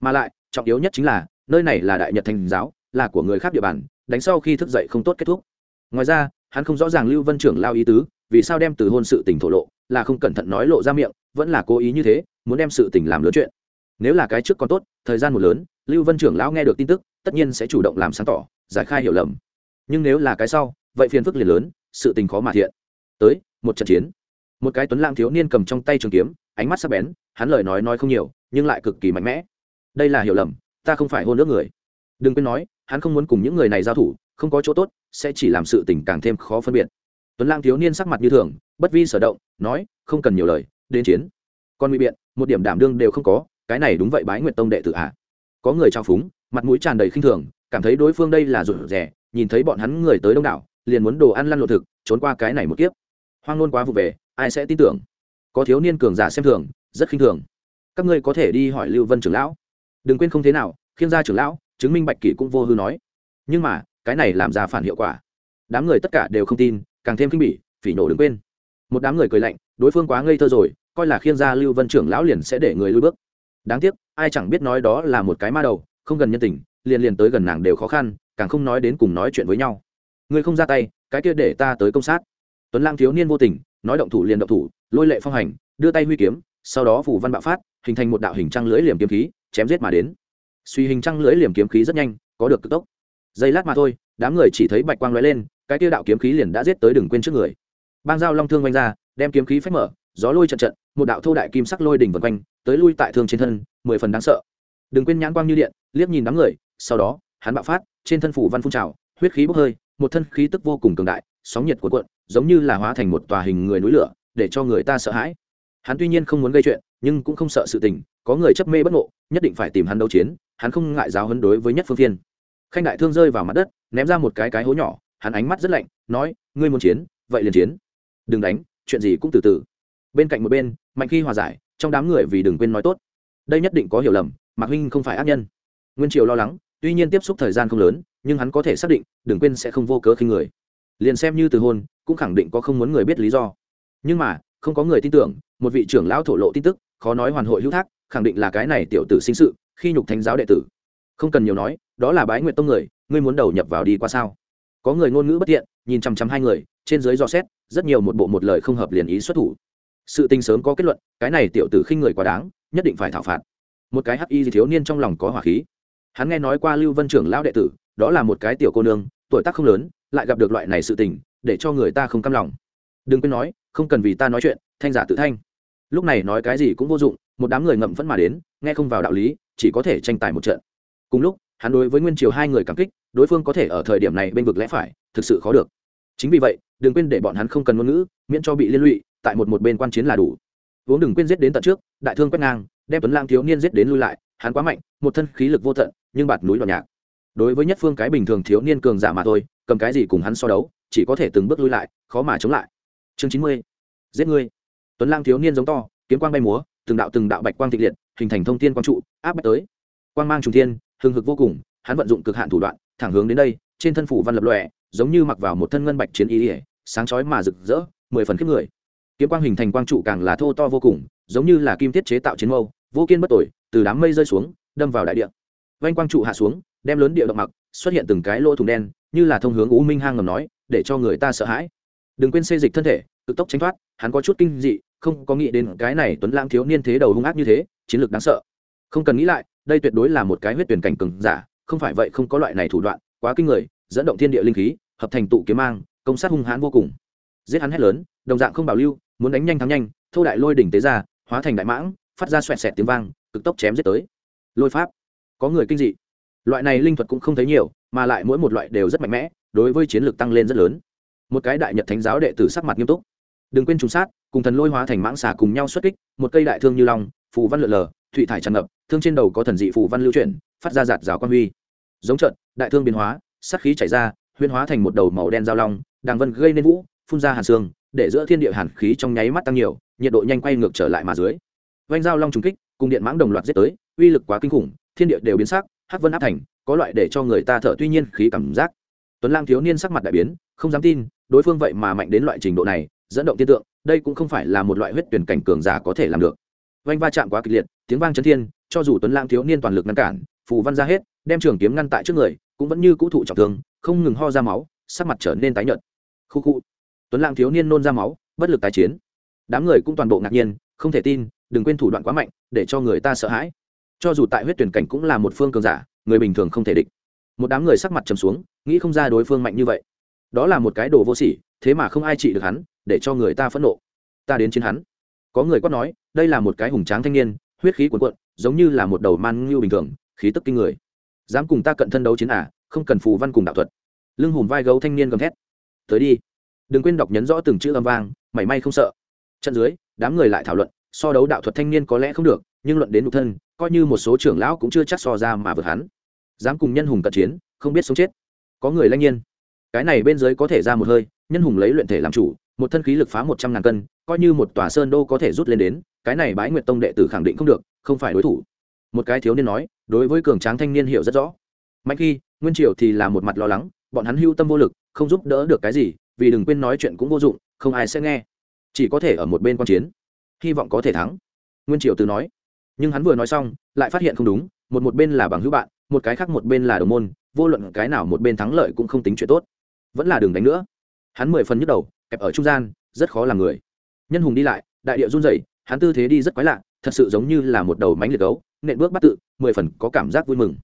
Mà lại, trọng yếu nhất chính là, nơi này là đại nhật thành giáo, là của người khác địa bàn, đánh sau khi thức dậy không tốt kết thúc. Ngoài ra, hắn không rõ ràng lưu vân trưởng lao ý tứ, vì sao đem từ hôn sự tình thổ lộ, là không cẩn thận nói lộ ra miệng, vẫn là cố ý như thế, muốn đem sự tình làm lớn chuyện. Nếu là cái trước còn tốt, thời gian một lớn, lưu vân trưởng lão nghe được tin tức tất nhiên sẽ chủ động làm sáng tỏ, giải khai hiểu lầm. Nhưng nếu là cái sau, vậy phiền phức liền lớn, sự tình khó mà thiện. Tới, một trận chiến. Một cái tuấn lang thiếu niên cầm trong tay trường kiếm, ánh mắt sắc bén, hắn lời nói nói không nhiều, nhưng lại cực kỳ mạnh mẽ. Đây là hiểu lầm, ta không phải hôn nước người. Đừng quên nói, hắn không muốn cùng những người này giao thủ, không có chỗ tốt, sẽ chỉ làm sự tình càng thêm khó phân biệt. Tuấn lang thiếu niên sắc mặt như thường, bất vi sở động, nói, không cần nhiều lời, đến chiến. Con nguy biện, một điểm đảm đương đều không có, cái này đúng vậy bái nguyệt tông đệ tử ạ à có người trao phúng, mặt mũi tràn đầy khinh thường, cảm thấy đối phương đây là rụt rẻ nhìn thấy bọn hắn người tới đông đảo, liền muốn đồ ăn lăn lộ thực, trốn qua cái này một kiếp. Hoang nôn quá vụ về, ai sẽ tin tưởng? Có thiếu niên cường giả xem thường, rất khinh thường. Các ngươi có thể đi hỏi lưu vân trưởng lão. Đừng quên không thế nào, khiêm gia trưởng lão, chứng minh bạch kỷ cũng vô hư nói. Nhưng mà, cái này làm ra phản hiệu quả. Đám người tất cả đều không tin, càng thêm kinh bỉ, phỉ nổ đừng quên. Một đám người cười lạnh, đối phương quá ngây thơ rồi, coi là khiêm gia lưu vân trưởng lão liền sẽ để người lui bước đáng tiếc, ai chẳng biết nói đó là một cái ma đầu, không gần nhân tình, liền liền tới gần nàng đều khó khăn, càng không nói đến cùng nói chuyện với nhau. Người không ra tay, cái kia để ta tới công sát. Tuấn lang thiếu niên vô tình, nói động thủ liền động thủ, lôi lệ phong hành, đưa tay huy kiếm, sau đó phủ văn bạo phát, hình thành một đạo hình trăng lưỡi liềm kiếm khí, chém giết mà đến. Suy hình trăng lưỡi liềm kiếm khí rất nhanh, có được cực tốc. Giây lát mà thôi, đám người chỉ thấy bạch quang lóe lên, cái tiêu đạo kiếm khí liền đã giết tới đường quên trước người. Bang giao long thương quanh ra, đem kiếm khí phách mở, gió lôi trận trận, một đạo thô đại kim sắc lôi đỉnh vần quanh tới lui tại thương trên thân, mười phần đáng sợ. Đừng quên nhãn quang như điện, liếc nhìn đám người, sau đó, hắn bạo phát, trên thân phủ văn phun trào, huyết khí bốc hơi, một thân khí tức vô cùng cường đại, sóng nhiệt cuộn cuộn, giống như là hóa thành một tòa hình người núi lửa, để cho người ta sợ hãi. Hắn tuy nhiên không muốn gây chuyện, nhưng cũng không sợ sự tình, có người chấp mê bất ngộ, nhất định phải tìm hắn đấu chiến, hắn không ngại giáo hấn đối với nhất phương thiên khanh đại thương rơi vào mặt đất, ném ra một cái cái hố nhỏ, hắn ánh mắt rất lạnh, nói, ngươi muốn chiến, vậy liền chiến. Đừng đánh, chuyện gì cũng từ từ. Bên cạnh một bên, mạnh khi hòa giải trong đám người vì đừng quên nói tốt. Đây nhất định có hiểu lầm, mạc huynh không phải ác nhân. Nguyên triều lo lắng, tuy nhiên tiếp xúc thời gian không lớn, nhưng hắn có thể xác định, đừng quên sẽ không vô cớ khi người. Liền xem như từ hôn, cũng khẳng định có không muốn người biết lý do. Nhưng mà, không có người tin tưởng, một vị trưởng lão thổ lộ tin tức, khó nói hoàn hội hữu thác, khẳng định là cái này tiểu tử sinh sự, khi nhục thánh giáo đệ tử. Không cần nhiều nói, đó là bái nguyện tông người, ngươi muốn đầu nhập vào đi qua sao? Có người ngôn ngữ bất tiện, nhìn chằm chằm hai người, trên dưới dò xét, rất nhiều một bộ một lời không hợp liền ý xuất thủ sự tình sớm có kết luận, cái này tiểu tử khinh người quá đáng, nhất định phải thảo phạt. Một cái hắc y thiếu niên trong lòng có hỏa khí. Hắn nghe nói qua lưu vân trưởng lão đệ tử, đó là một cái tiểu cô nương, tuổi tác không lớn, lại gặp được loại này sự tình, để cho người ta không căm lòng. Đừng quên nói, không cần vì ta nói chuyện, thanh giả tự thanh. Lúc này nói cái gì cũng vô dụng, một đám người ngậm phẫn mà đến, nghe không vào đạo lý, chỉ có thể tranh tài một trận. Cùng lúc, hắn đối với nguyên triều hai người cảm kích, đối phương có thể ở thời điểm này bên vực lẽ phải, thực sự khó được. Chính vì vậy, đừng quên để bọn hắn không cần ngôn ngữ, miễn cho bị liên lụy tại một một bên quan chiến là đủ. Uống đừng quên giết đến tận trước, đại thương quét ngang, đem tuấn lang thiếu niên giết đến lui lại, hắn quá mạnh, một thân khí lực vô tận, nhưng bạt núi đoạn nhạc. Đối với nhất phương cái bình thường thiếu niên cường giả mà thôi, cầm cái gì cùng hắn so đấu, chỉ có thể từng bước lui lại, khó mà chống lại. Chương chín mươi, giết ngươi. Tuấn lang thiếu niên giống to, kiếm quang bay múa, từng đạo từng đạo bạch quang thịnh liệt, hình thành thông thiên quang trụ, áp bách tới. Quang mang trùng thiên, hưng hực vô cùng, hắn vận dụng cực hạn thủ đoạn, thẳng hướng đến đây, trên thân phủ văn lập lòe, giống như mặc vào một thân ngân bạch chiến y ỉa sáng chói mà rực rỡ, mười phần khiếp người kiếm quang hình thành quang trụ càng là thô to vô cùng, giống như là kim thiết chế tạo chiến mâu, vô kiên bất tội từ đám mây rơi xuống, đâm vào đại địa. Vanh quang trụ hạ xuống, đem lớn địa động mặc, xuất hiện từng cái lỗ thủng đen, như là thông hướng u minh hang ngầm nói, để cho người ta sợ hãi. Đừng quên xây dịch thân thể, cực tốc tránh thoát, hắn có chút kinh dị, không có nghĩ đến cái này tuấn lãng thiếu niên thế đầu hung ác như thế, chiến lược đáng sợ. Không cần nghĩ lại, đây tuyệt đối là một cái huyết tuyển cảnh cường giả, không phải vậy không có loại này thủ đoạn, quá kinh người, dẫn động thiên địa linh khí, hợp thành tụ kiếm mang, công sát hung hãn vô cùng. Giết hắn hét lớn, đồng dạng không bảo lưu muốn đánh nhanh thắng nhanh thâu đại lôi đỉnh tế ra, hóa thành đại mãng, phát ra xoẹt xẹt tiếng vang, cực tốc chém giết tới. Lôi pháp. Có người kinh dị. Loại này linh thuật cũng không thấy nhiều, mà lại mỗi một loại đều rất mạnh mẽ, đối với chiến lược tăng lên rất lớn. Một cái đại nhật thánh giáo đệ tử sắc mặt nghiêm túc. Đừng quên trùng sát, cùng thần lôi hóa thành mãng xà cùng nhau xuất kích, một cây đại thương như long, phù văn lượn lờ, thụy thải tràn ngập, thương trên đầu có thần dị phù văn lưu chuyển, phát ra giạt rào quan huy. Giống trận đại thương biến hóa sắc khí chảy ra huyên hóa thành một đầu màu đen giao long đàng vân gây nên vũ, phun ra hàn xương để giữa thiên địa hàn khí trong nháy mắt tăng nhiều, nhiệt độ nhanh quay ngược trở lại mà dưới. Vanh giao long trùng kích, cùng điện mãng đồng loạt giết tới, uy lực quá kinh khủng, thiên địa đều biến sắc, hắc vân áp thành, có loại để cho người ta thở tuy nhiên khí cảm giác. Tuấn lang thiếu niên sắc mặt đại biến, không dám tin, đối phương vậy mà mạnh đến loại trình độ này, dẫn động tiên tượng, đây cũng không phải là một loại huyết tuyển cảnh cường giả có thể làm được. Vanh va chạm quá kịch liệt, tiếng vang chấn thiên, cho dù tuấn lang thiếu niên toàn lực ngăn cản, phù văn ra hết, đem trường kiếm ngăn tại trước người, cũng vẫn như cũ thụ trọng thương, không ngừng ho ra máu, sắc mặt trở nên tái nhợt. Khu khu tuấn lang thiếu niên nôn ra máu, bất lực tái chiến. Đám người cũng toàn bộ ngạc nhiên, không thể tin, đừng quên thủ đoạn quá mạnh, để cho người ta sợ hãi. Cho dù tại huyết tuyển cảnh cũng là một phương cường giả, người bình thường không thể địch. Một đám người sắc mặt trầm xuống, nghĩ không ra đối phương mạnh như vậy. Đó là một cái đồ vô sỉ, thế mà không ai trị được hắn, để cho người ta phẫn nộ. Ta đến chiến hắn. Có người quát nói, đây là một cái hùng tráng thanh niên, huyết khí cuồn cuộn, giống như là một đầu man ngưu bình thường, khí tức kinh người. Dám cùng ta cận thân đấu chiến à không cần phù văn cùng đạo thuật. Lưng hùm vai gấu thanh niên gầm thét. Tới đi đừng quên đọc nhấn rõ từng chữ âm vang, mảy may không sợ. Trận dưới, đám người lại thảo luận, so đấu đạo thuật thanh niên có lẽ không được, nhưng luận đến nụ thân, coi như một số trưởng lão cũng chưa chắc so ra mà vượt hắn. Dám cùng nhân hùng cận chiến, không biết sống chết. Có người lanh nhiên. Cái này bên dưới có thể ra một hơi, nhân hùng lấy luyện thể làm chủ, một thân khí lực phá một trăm ngàn cân, coi như một tòa sơn đô có thể rút lên đến, cái này bái nguyệt tông đệ tử khẳng định không được, không phải đối thủ. Một cái thiếu niên nói, đối với cường tráng thanh niên hiểu rất rõ. Mạnh khi, nguyên triều thì là một mặt lo lắng, bọn hắn hưu tâm vô lực, không giúp đỡ được cái gì vì đừng quên nói chuyện cũng vô dụng, không ai sẽ nghe. Chỉ có thể ở một bên quan chiến. Hy vọng có thể thắng. Nguyên triều từ nói. Nhưng hắn vừa nói xong, lại phát hiện không đúng, một một bên là bằng hữu bạn, một cái khác một bên là đồng môn, vô luận cái nào một bên thắng lợi cũng không tính chuyện tốt. Vẫn là đường đánh nữa. Hắn mười phần nhức đầu, kẹp ở trung gian, rất khó làm người. Nhân hùng đi lại, đại địa run rẩy, hắn tư thế đi rất quái lạ, thật sự giống như là một đầu mánh liệt gấu, nện bước bắt tự, mười phần có cảm giác vui mừng.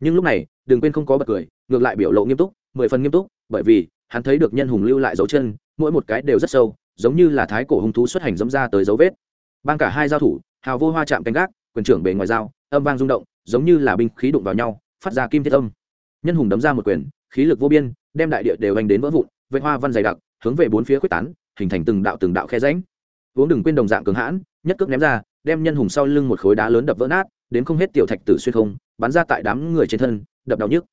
Nhưng lúc này, đừng quên không có bật cười, ngược lại biểu lộ nghiêm túc, mười phần nghiêm túc, bởi vì hắn thấy được nhân hùng lưu lại dấu chân, mỗi một cái đều rất sâu, giống như là thái cổ hung thú xuất hành dẫm ra tới dấu vết. Bang cả hai giao thủ, hào vô hoa chạm canh gác, quyền trưởng bề ngoài dao âm vang rung động, giống như là binh khí đụng vào nhau, phát ra kim thiết âm. Nhân hùng đấm ra một quyền, khí lực vô biên, đem đại địa đều hành đến vỡ vụn vệ hoa văn dày đặc, hướng về bốn phía quyết tán, hình thành từng đạo từng đạo khe ránh uống đừng quên đồng dạng cường hãn, nhất cước ném ra, đem nhân hùng sau lưng một khối đá lớn đập vỡ nát, đến không hết tiểu thạch tử xuyên không, bắn ra tại đám người trên thân, đập đau nhức.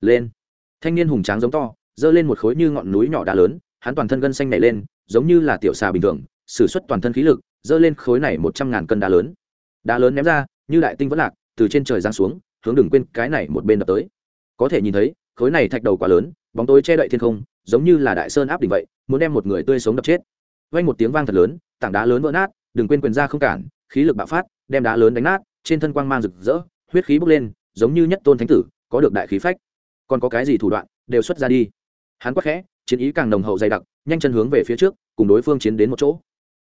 Lên. Thanh niên hùng tráng giống to giơ lên một khối như ngọn núi nhỏ đá lớn, hắn toàn thân gân xanh nảy lên, giống như là tiểu xà bình thường, sử xuất toàn thân khí lực giơ lên khối này một trăm ngàn cân đá lớn. Đá lớn ném ra, như đại tinh vẫn lạc, từ trên trời giáng xuống, hướng đừng quên cái này một bên đập tới. Có thể nhìn thấy, khối này thạch đầu quá lớn, bóng tối che đậy thiên không, giống như là đại sơn áp đỉnh vậy, muốn đem một người tươi sống đập chết. Vang một tiếng vang thật lớn, tảng đá lớn vỡ nát đừng quên quyền ra không cản, khí lực bạo phát, đem đá lớn đánh nát, trên thân quang mang rực rỡ, huyết khí bốc lên, giống như nhất tôn thánh tử, có được đại khí phách. Còn có cái gì thủ đoạn, đều xuất ra đi hắn quắc khẽ, chiến ý càng nồng hậu dày đặc, nhanh chân hướng về phía trước, cùng đối phương chiến đến một chỗ.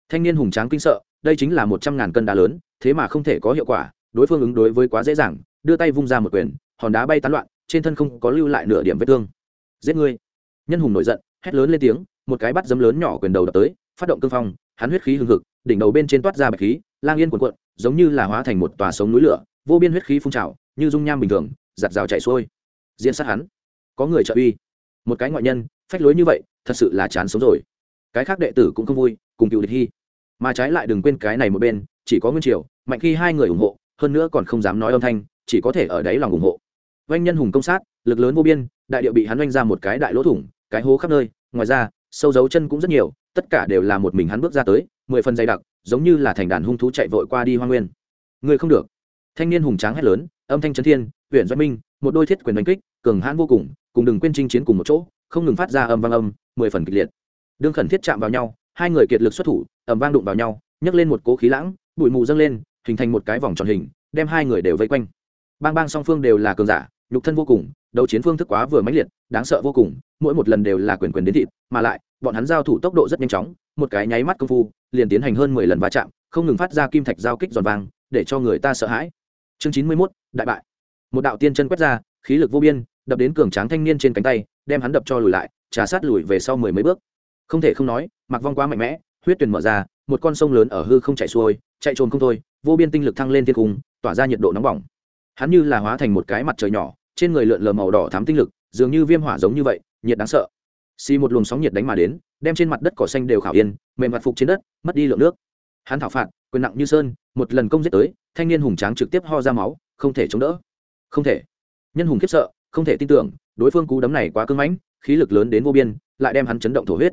Thanh niên hùng tráng kinh sợ, đây chính là một trăm ngàn cân đá lớn, thế mà không thể có hiệu quả, đối phương ứng đối với quá dễ dàng, đưa tay vung ra một quyền, hòn đá bay tán loạn, trên thân không có lưu lại nửa điểm vết thương. Giết ngươi! Nhân hùng nổi giận, hét lớn lên tiếng, một cái bắt dấm lớn nhỏ quyền đầu đập tới, phát động cương phong, hắn huyết khí hừng hực, đỉnh đầu bên trên toát ra bạch khí, lang yên cuộn cuộn, giống như là hóa thành một tòa sống núi lửa, vô biên huyết khí phun trào, như dung nham bình thường giặt rào chạy xuôi. Diễn sát hắn. Có người trợ uy một cái ngoại nhân, phách lối như vậy, thật sự là chán sống rồi. Cái khác đệ tử cũng không vui, cùng cựu địch hy. Mà trái lại đừng quên cái này một bên, chỉ có nguyên triều, mạnh khi hai người ủng hộ, hơn nữa còn không dám nói âm thanh, chỉ có thể ở đáy lòng ủng hộ. Doanh nhân hùng công sát, lực lớn vô biên, đại điệu bị hắn doanh ra một cái đại lỗ thủng, cái hố khắp nơi, ngoài ra, sâu dấu chân cũng rất nhiều, tất cả đều là một mình hắn bước ra tới, mười phần dày đặc, giống như là thành đàn hung thú chạy vội qua đi hoa nguyên. Người không được. Thanh niên hùng tráng hét lớn, âm thanh trấn thiên huyện doanh minh, một đôi thiết quyền đánh kích cường hãn vô cùng cùng đừng quên chinh chiến cùng một chỗ, không ngừng phát ra âm vang âm, mười phần kịch liệt. Đương khẩn thiết chạm vào nhau, hai người kiệt lực xuất thủ ẩm vang đụng vào nhau, nhấc lên một cố khí lãng, bụi mù dâng lên, hình thành một cái vòng tròn hình, đem hai người đều vây quanh. Bang bang song phương đều là cường giả, nhục thân vô cùng, đấu chiến phương thức quá vừa mãnh liệt, đáng sợ vô cùng, mỗi một lần đều là quyền quyền đến thịt, mà lại, bọn hắn giao thủ tốc độ rất nhanh chóng, một cái nháy mắt công phu, liền tiến hành hơn mười lần va chạm, không ngừng phát ra kim thạch giao kích giòn vàng để cho người ta sợ hãi. Chương chín mươi mốt, đại bại. Một đạo tiên chân quét ra, khí lực vô biên đập đến cường tráng thanh niên trên cánh tay, đem hắn đập cho lùi lại, trà sát lùi về sau mười mấy bước. Không thể không nói, mặc vong quá mạnh mẽ, huyết tuyển mở ra, một con sông lớn ở hư không chạy xuôi, chạy trồn không thôi, vô biên tinh lực thăng lên thiên cung, tỏa ra nhiệt độ nóng bỏng. Hắn như là hóa thành một cái mặt trời nhỏ, trên người lượn lờ màu đỏ thám tinh lực, dường như viêm hỏa giống như vậy, nhiệt đáng sợ. Xì một luồng sóng nhiệt đánh mà đến, đem trên mặt đất cỏ xanh đều khảo yên, mềm mặt phục trên đất, mất đi lượng nước. Hắn thảo phạt, quyền nặng như sơn, một lần công giết tới, thanh niên hùng tráng trực tiếp ho ra máu, không thể chống đỡ. Không thể. Nhân hùng khiếp sợ không thể tin tưởng, đối phương cú đấm này quá cưng mãnh, khí lực lớn đến vô biên, lại đem hắn chấn động thổ huyết.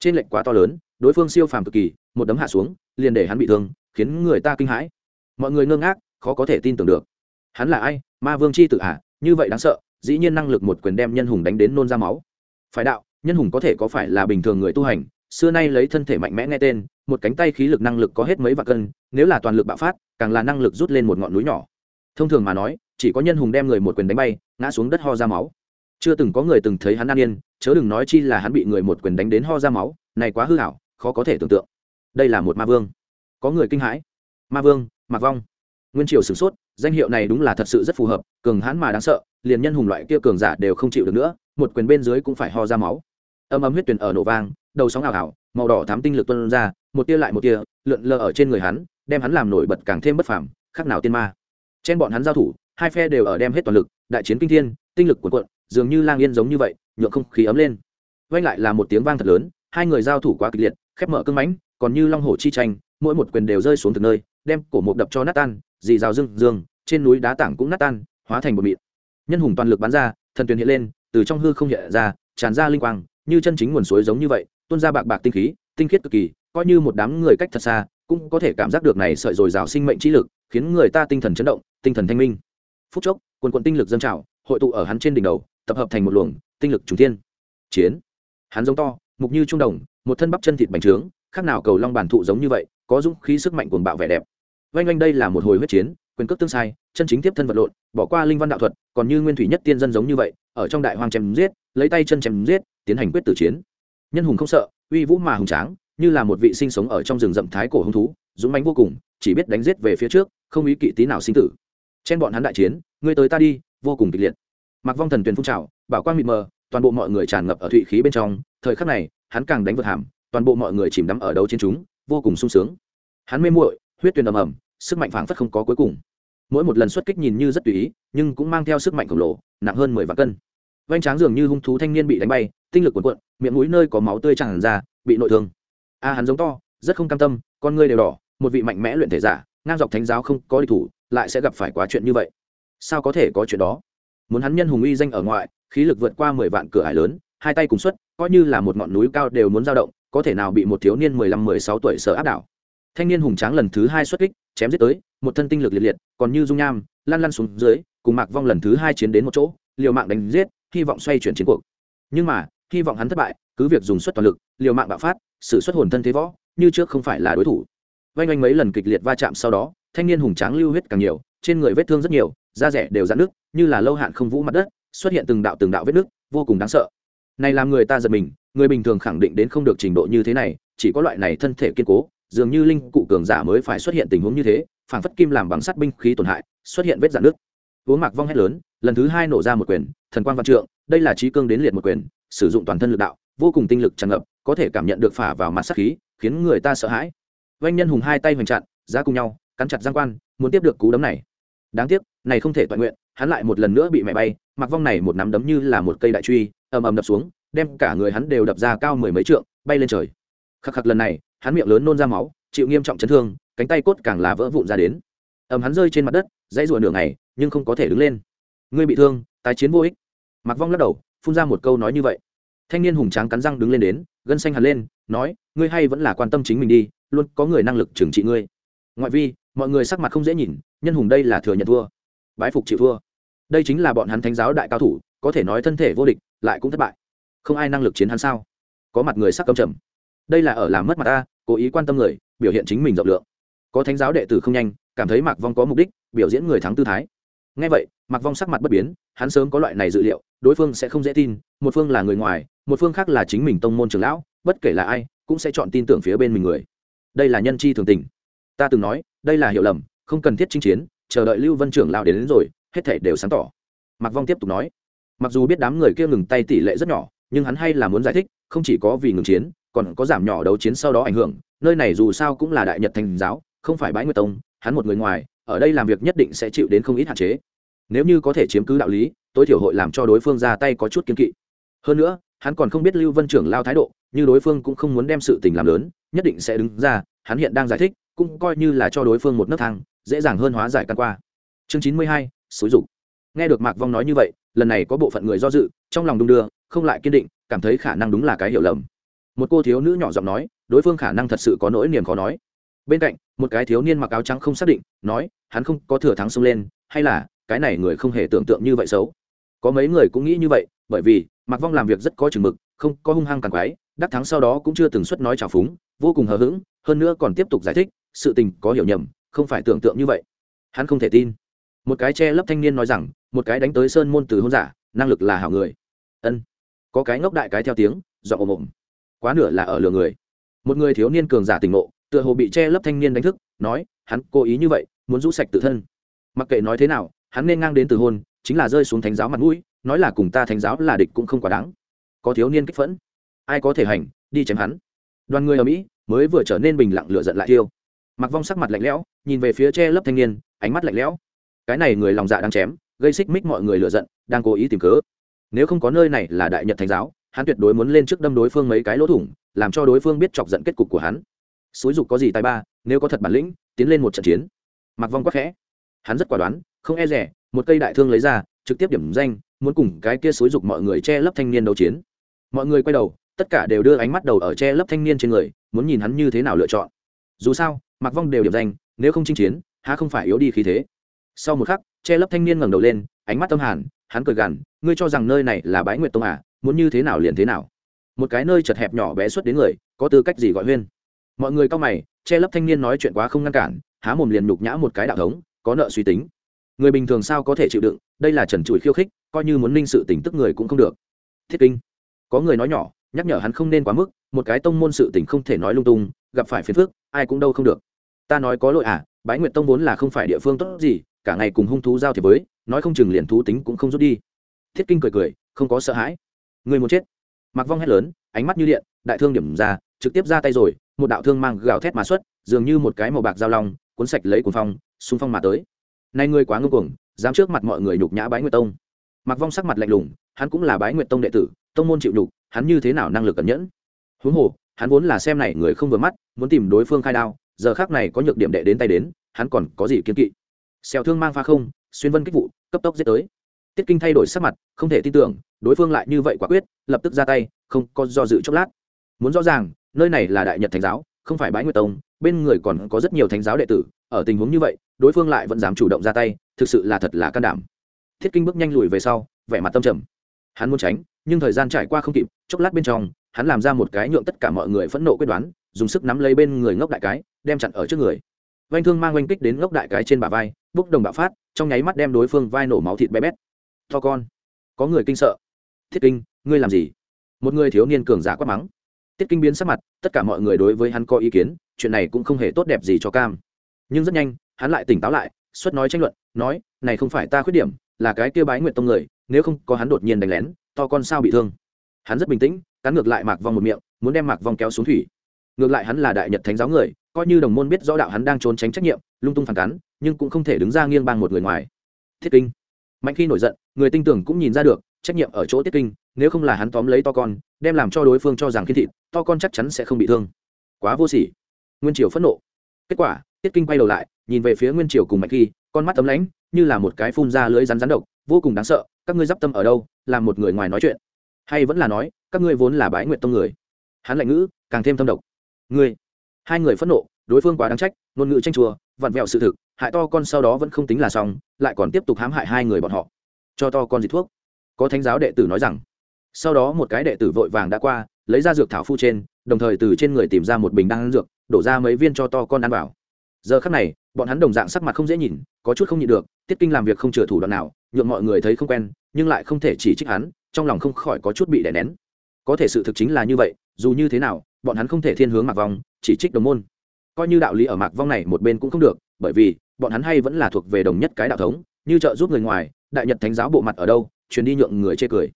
Trên lệnh quá to lớn, đối phương siêu phàm cực kỳ, một đấm hạ xuống, liền để hắn bị thương, khiến người ta kinh hãi. Mọi người ngơ ngác, khó có thể tin tưởng được. Hắn là ai? Ma vương chi tự hạ à? như vậy đáng sợ, dĩ nhiên năng lực một quyền đem nhân hùng đánh đến nôn ra máu. Phải đạo, nhân hùng có thể có phải là bình thường người tu hành, xưa nay lấy thân thể mạnh mẽ nghe tên, một cánh tay khí lực năng lực có hết mấy vạn cân, nếu là toàn lực bạo phát, càng là năng lực rút lên một ngọn núi nhỏ. Thông thường mà nói chỉ có nhân hùng đem người một quyền đánh bay, ngã xuống đất ho ra máu. Chưa từng có người từng thấy hắn an yên, chớ đừng nói chi là hắn bị người một quyền đánh đến ho ra máu, này quá hư hảo khó có thể tưởng tượng. Đây là một ma vương. Có người kinh hãi. Ma vương mặc vong. Nguyên triều sửng sốt, danh hiệu này đúng là thật sự rất phù hợp, cường hãn mà đáng sợ, liền nhân hùng loại kia cường giả đều không chịu được nữa, một quyền bên dưới cũng phải ho ra máu. Âm ấm huyết tuyển ở nổ vang, đầu sóng ảo ảo, màu đỏ thám tinh lực tuân ra, một tia lại một tia, lượn lờ ở trên người hắn, đem hắn làm nổi bật càng thêm bất phàm, khác nào tiên ma. Trên bọn hắn giao thủ hai phe đều ở đem hết toàn lực, đại chiến kinh thiên, tinh lực của quận dường như lang yên giống như vậy, nhượng không khí ấm lên. Vang lại là một tiếng vang thật lớn, hai người giao thủ quá kịch liệt, khép mở cưng mãnh, còn như long hổ chi tranh, mỗi một quyền đều rơi xuống từ nơi, đem cổ mộc đập cho nát tan, dì rào rừng dương trên núi đá tảng cũng nát tan, hóa thành bột mịn. Nhân hùng toàn lực bắn ra, thần tuyền hiện lên, từ trong hư không hiện ra, tràn ra linh quang, như chân chính nguồn suối giống như vậy, tuôn ra bạc bạc tinh khí, tinh khiết cực kỳ, coi như một đám người cách thật xa, cũng có thể cảm giác được này sợi dồi dào sinh mệnh trí lực, khiến người ta tinh thần chấn động, tinh thần thanh minh phút chốc, quần quận tinh lực dâng trào, hội tụ ở hắn trên đỉnh đầu, tập hợp thành một luồng tinh lực trùng thiên. Chiến. Hắn giống to, mục như trung đồng, một thân bắp chân thịt bành trướng, khác nào cầu long bản thụ giống như vậy, có dũng khí sức mạnh cuồng bạo vẻ đẹp. Vanh vanh đây là một hồi huyết chiến, quyền cước tương sai, chân chính tiếp thân vật lộn, bỏ qua linh văn đạo thuật, còn như nguyên thủy nhất tiên dân giống như vậy, ở trong đại hoang chém giết, lấy tay chân chém giết, tiến hành quyết tử chiến. Nhân hùng không sợ, uy vũ mà hùng tráng, như là một vị sinh sống ở trong rừng rậm thái cổ hung thú, dũng mãnh vô cùng, chỉ biết đánh giết về phía trước, không ý kỵ tí nào sinh tử trên bọn hắn đại chiến, ngươi tới ta đi, vô cùng kịch liệt. Mặc vong thần tuyền phun trào, bảo quang mịt mờ, toàn bộ mọi người tràn ngập ở thụy khí bên trong. Thời khắc này, hắn càng đánh vượt hàm, toàn bộ mọi người chìm đắm ở đấu chiến chúng, vô cùng sung sướng. Hắn mê muội, huyết tuyền ầm ầm, sức mạnh phảng phất không có cuối cùng. Mỗi một lần xuất kích nhìn như rất tùy ý, nhưng cũng mang theo sức mạnh khổng lồ, nặng hơn mười vạn cân. Vanh tráng dường như hung thú thanh niên bị đánh bay, tinh lực cuộn cuộn, miệng mũi nơi có máu tươi tràn ra, bị nội thương. A, hắn giống to, rất không cam tâm, con ngươi đều đỏ, một vị mạnh mẽ luyện thể giả ngang dọc thánh giáo không có địch thủ, lại sẽ gặp phải quá chuyện như vậy. Sao có thể có chuyện đó? Muốn hắn nhân hùng uy danh ở ngoại, khí lực vượt qua mười vạn cửa ải lớn, hai tay cùng xuất, coi như là một ngọn núi cao đều muốn dao động, có thể nào bị một thiếu niên mười lăm, mười sáu tuổi sợ áp đảo? Thanh niên hùng tráng lần thứ hai xuất kích, chém giết tới, một thân tinh lực liệt liệt, còn như dung nham, lăn lăn xuống dưới, cùng mạc vong lần thứ hai chiến đến một chỗ, liều mạng đánh giết, hy vọng xoay chuyển chiến cuộc. Nhưng mà, hy vọng hắn thất bại, cứ việc dùng suất toàn lực, liều mạng bạo phát sự xuất hồn thân thế võ, như trước không phải là đối thủ oanh oanh mấy lần kịch liệt va chạm sau đó, thanh niên hùng tráng lưu huyết càng nhiều, trên người vết thương rất nhiều, da rẻ đều dạn nước như là lâu hạn không vũ mặt đất, xuất hiện từng đạo từng đạo vết nước vô cùng đáng sợ. Này làm người ta giật mình, người bình thường khẳng định đến không được trình độ như thế này, chỉ có loại này thân thể kiên cố, dường như linh cụ cường giả mới phải xuất hiện tình huống như thế phản phất kim làm bằng sắt binh khí tổn hại, xuất hiện vết dạn nước uống mạc vong hét lớn, lần thứ hai nổ ra một quyền, thần quan văn trượng, đây là trí cương đến liệt một quyền, sử dụng toàn thân lực đạo, vô cùng tinh lực tràn ngập, có thể cảm nhận được phả vào mặt sát khí, khiến người ta sợ hãi vanh nhân hùng hai tay hoành chặn, giá cùng nhau, cắn chặt giang quan, muốn tiếp được cú đấm này. Đáng tiếc, này không thể toàn nguyện, hắn lại một lần nữa bị mẹ bay, mặc vong này một nắm đấm như là một cây đại truy, ầm ầm đập xuống, đem cả người hắn đều đập ra cao mười mấy trượng, bay lên trời. Khắc khắc lần này, hắn miệng lớn nôn ra máu, chịu nghiêm trọng chấn thương, cánh tay cốt càng là vỡ vụn ra đến. Ầm, hắn rơi trên mặt đất, dãy rủa nửa ngày, nhưng không có thể đứng lên. Ngươi bị thương, tái chiến vô ích. Mặc vong lắc đầu, phun ra một câu nói như vậy. Thanh niên hùng tráng cắn răng đứng lên đến, gân xanh hẳn lên, nói, ngươi hay vẫn là quan tâm chính mình đi luôn có người năng lực trừng trị ngươi. Ngoại vi, mọi người sắc mặt không dễ nhìn, nhân hùng đây là thừa nhận thua, bái phục chịu thua. Đây chính là bọn hắn thánh giáo đại cao thủ, có thể nói thân thể vô địch, lại cũng thất bại. Không ai năng lực chiến hắn sao? Có mặt người sắc cầm trầm. Đây là ở làm mất mặt ta, cố ý quan tâm người, biểu hiện chính mình rộng lượng. Có thánh giáo đệ tử không nhanh, cảm thấy mạc vong có mục đích, biểu diễn người thắng tư thái. Ngay vậy, mạc vong sắc mặt bất biến, hắn sớm có loại này dự liệu, đối phương sẽ không dễ tin, một phương là người ngoài, một phương khác là chính mình tông môn trường lão, bất kể là ai, cũng sẽ chọn tin tưởng phía bên mình người đây là nhân chi thường tình. Ta từng nói đây là hiểu lầm không cần thiết chinh chiến chờ đợi lưu vân trưởng lão đến, đến rồi hết thể đều sáng tỏ. Mạc vong tiếp tục nói mặc dù biết đám người kia ngừng tay tỷ lệ rất nhỏ nhưng hắn hay là muốn giải thích không chỉ có vì ngừng chiến còn có giảm nhỏ đấu chiến sau đó ảnh hưởng nơi này dù sao cũng là đại nhật thành giáo không phải bãi nguyệt tông hắn một người ngoài ở đây làm việc nhất định sẽ chịu đến không ít hạn chế. Nếu như có thể chiếm cứ đạo lý tối thiểu hội làm cho đối phương ra tay có chút kiên kỵ. Hơn nữa hắn còn không biết lưu vân trưởng lao thái độ, như đối phương cũng không muốn đem sự tình làm lớn, nhất định sẽ đứng ra, hắn hiện đang giải thích, cũng coi như là cho đối phương một nấc thang, dễ dàng hơn hóa giải căn qua. Chương chín mươi hai, xúi dục. Nghe được mạc vong nói như vậy, lần này có bộ phận người do dự, trong lòng đung đưa, không lại kiên định, cảm thấy khả năng đúng là cái hiểu lầm. Một cô thiếu nữ nhỏ giọng nói, đối phương khả năng thật sự có nỗi niềm khó nói. Bên cạnh, một cái thiếu niên mặc áo trắng không xác định, nói, hắn không có thừa thắng xông lên, hay là, cái này người không hề tưởng tượng như vậy xấu. Có mấy người cũng nghĩ như vậy bởi vì, mạc vong làm việc rất có chừng mực, không có hung hăng càng quái đắc thắng sau đó cũng chưa từng xuất nói trào phúng, vô cùng hờ hững, hơn nữa còn tiếp tục giải thích, sự tình có hiểu nhầm, không phải tưởng tượng như vậy. Hắn không thể tin. Một cái che lấp thanh niên nói rằng, một cái đánh tới sơn môn từ hôn giả, năng lực là hảo người. Ân. Có cái ngốc đại cái theo tiếng dọn ồm ồm. Quá nửa là ở lừa người. Một người thiếu niên cường giả tỉnh ngộ, tựa hồ bị che lấp thanh niên đánh thức, nói, hắn cố ý như vậy, muốn rũ sạch tự thân. Mặc kệ nói thế nào, hắn nên ngang đến từ hôn, chính là rơi xuống thánh giáo mặt mũi nói là cùng ta thánh giáo là địch cũng không quá đáng. Có thiếu niên kích phẫn. Ai có thể hành, đi chém hắn. Đoàn người ở mỹ mới vừa trở nên bình lặng lựa giận lại tiêu mặc vong sắc mặt lạnh lẽo, nhìn về phía che lấp thanh niên, ánh mắt lạnh lẽo. Cái này người lòng dạ đang chém, gây xích mích mọi người lựa giận, đang cố ý tìm cớ. Nếu không có nơi này là đại nhật thánh giáo, hắn tuyệt đối muốn lên trước đâm đối phương mấy cái lỗ thủng, làm cho đối phương biết chọc giận kết cục của hắn. Xúi dục có gì tài ba, nếu có thật bản lĩnh, tiến lên một trận chiến. Mặc vong quắc khẽ. Hắn rất quả đoán, không e rẻ, một cây đại thương lấy ra, trực tiếp điểm danh muốn cùng cái kia xúi dục mọi người che lấp thanh niên đấu chiến. Mọi người quay đầu, tất cả đều đưa ánh mắt đầu ở che lấp thanh niên trên người, muốn nhìn hắn như thế nào lựa chọn. Dù sao mặc vong đều điểm danh, nếu không chinh chiến, há không phải yếu đi khí thế. Sau một khắc, che lấp thanh niên ngẩng đầu lên, ánh mắt tâm hàn, hắn cười gằn, ngươi cho rằng nơi này là bãi nguyệt tông à muốn như thế nào liền thế nào. Một cái nơi chật hẹp nhỏ bé xuất đến người, có tư cách gì gọi huyên? Mọi người cau mày, che lấp thanh niên nói chuyện quá không ngăn cản, há mồm liền nhục nhã một cái đạo thống, có nợ suy tính. Người bình thường sao có thể chịu đựng, đây là trần trụi khiêu khích coi như muốn ninh sự tỉnh tức người cũng không được. Thiết kinh, có người nói nhỏ, nhắc nhở hắn không nên quá mức, một cái tông môn sự tỉnh không thể nói lung tung, gặp phải phiền phức, ai cũng đâu không được. Ta nói có lỗi à bái nguyệt tông vốn là không phải địa phương tốt gì, cả ngày cùng hung thú giao thiệp với, nói không chừng liền thú tính cũng không rút đi. Thiết kinh cười cười, không có sợ hãi. Người muốn chết. Mặc vong hét lớn, ánh mắt như điện, đại thương điểm ra, trực tiếp ra tay rồi, một đạo thương mang gào thét mà xuất, dường như một cái màu bạc dao long, cuốn sạch lấy cuồng phong, xung phong mà tới. Nay ngươi quá ngưng cuồng, dám trước mặt mọi người nhục nhã bái nguyệt tông mặc vong sắc mặt lạnh lùng, hắn cũng là bái nguyện tông đệ tử, tông môn chịu nhục, hắn như thế nào năng lực cẩn nhẫn? Huống hồ, hắn vốn là xem này người không vừa mắt, muốn tìm đối phương khai đao, giờ khác này có nhược điểm đệ đến tay đến, hắn còn có gì kiên kỵ? Xèo thương mang pha không, xuyên vân kích vụ, cấp tốc giết tới. Tiết kinh thay đổi sắc mặt, không thể tin tưởng, đối phương lại như vậy quả quyết, lập tức ra tay, không có do dự chốc lát. Muốn rõ ràng, nơi này là đại nhật thánh giáo, không phải bãi nguyệt tông, bên người còn có rất nhiều thánh giáo đệ tử, ở tình huống như vậy, đối phương lại vẫn dám chủ động ra tay, thực sự là thật là can đảm thiết kinh bước nhanh lùi về sau, vẻ mặt tâm trầm. Hắn muốn tránh, nhưng thời gian trải qua không kịp, chốc lát bên trong, hắn làm ra một cái nhượng tất cả mọi người phẫn nộ quyết đoán, dùng sức nắm lấy bên người ngốc đại cái, đem chặn ở trước người. Vanh thương mang oanh kích đến ngốc đại cái trên bả vai, bốc đồng bạo phát, trong nháy mắt đem đối phương vai nổ máu thịt bé bét. To con, có người kinh sợ. Thiết kinh, ngươi làm gì? Một người thiếu niên cường giả quát mắng. Tiết kinh biến sắc mặt, tất cả mọi người đối với hắn có ý kiến, chuyện này cũng không hề tốt đẹp gì cho cam. Nhưng rất nhanh, hắn lại tỉnh táo lại, xuất nói tranh luận, nói, này không phải ta khuyết điểm là cái kia bái nguyện tông người, nếu không có hắn đột nhiên đánh lén, to con sao bị thương. Hắn rất bình tĩnh, cắn ngược lại mạc vong một miệng, muốn đem mạc vong kéo xuống thủy. Ngược lại hắn là đại nhật thánh giáo người, coi như đồng môn biết rõ đạo hắn đang trốn tránh trách nhiệm, lung tung phản cắn, nhưng cũng không thể đứng ra nghiêng bang một người ngoài. Thiết kinh. Mạnh khi nổi giận, người tin tưởng cũng nhìn ra được, trách nhiệm ở chỗ tiết kinh, nếu không là hắn tóm lấy to con, đem làm cho đối phương cho rằng khi thịt, to con chắc chắn sẽ không bị thương. Quá vô sỉ. Nguyên triều phẫn nộ. Kết quả tiết kinh quay đầu lại, nhìn về phía nguyên triều cùng mạnh khi, con mắt tấm lãnh như là một cái phun ra lưới rắn rắn độc, vô cùng đáng sợ, các ngươi d i p tâm ở đâu là một người ngoài nói chuyện. Hay vẫn là nói, các ngươi vốn là bái nguyện tông người. Hắn lạnh ngữ, càng thêm thâm độc. Ngươi. Hai người phẫn nộ, đối phương quá đáng trách, ngôn ngữ tranh chùa vặn vẹo sự thực, hại to con sau đó vẫn không tính là xong, lại còn tiếp tục hãm hại hai người bọn họ. Cho to con dịch thuốc. Có thánh giáo đệ tử nói rằng, sau đó một cái đệ tử vội vàng đã qua, lấy ra dược thảo phu trên, đồng thời từ trên người tìm ra một bình đan dược, đổ ra mấy viên cho to con ăn vào. Giờ khắc này, bọn hắn đồng dạng sắc mặt không dễ nhìn, có chút không nhịn được tiết kinh làm việc không chừa thủ đoạn nào nhuộm mọi người thấy không quen, nhưng lại không thể chỉ trích hắn, trong lòng không khỏi có chút bị đè nén. Có thể sự thực chính là như vậy, dù như thế nào, bọn hắn không thể thiên hướng mạc vong, chỉ trích đồng môn. Coi như đạo lý ở mạc vong này một bên cũng không được, bởi vì, bọn hắn hay vẫn là thuộc về đồng nhất cái đạo thống, như trợ giúp người ngoài, đại nhật thánh giáo bộ mặt ở đâu, truyền đi nhượng người chê cười.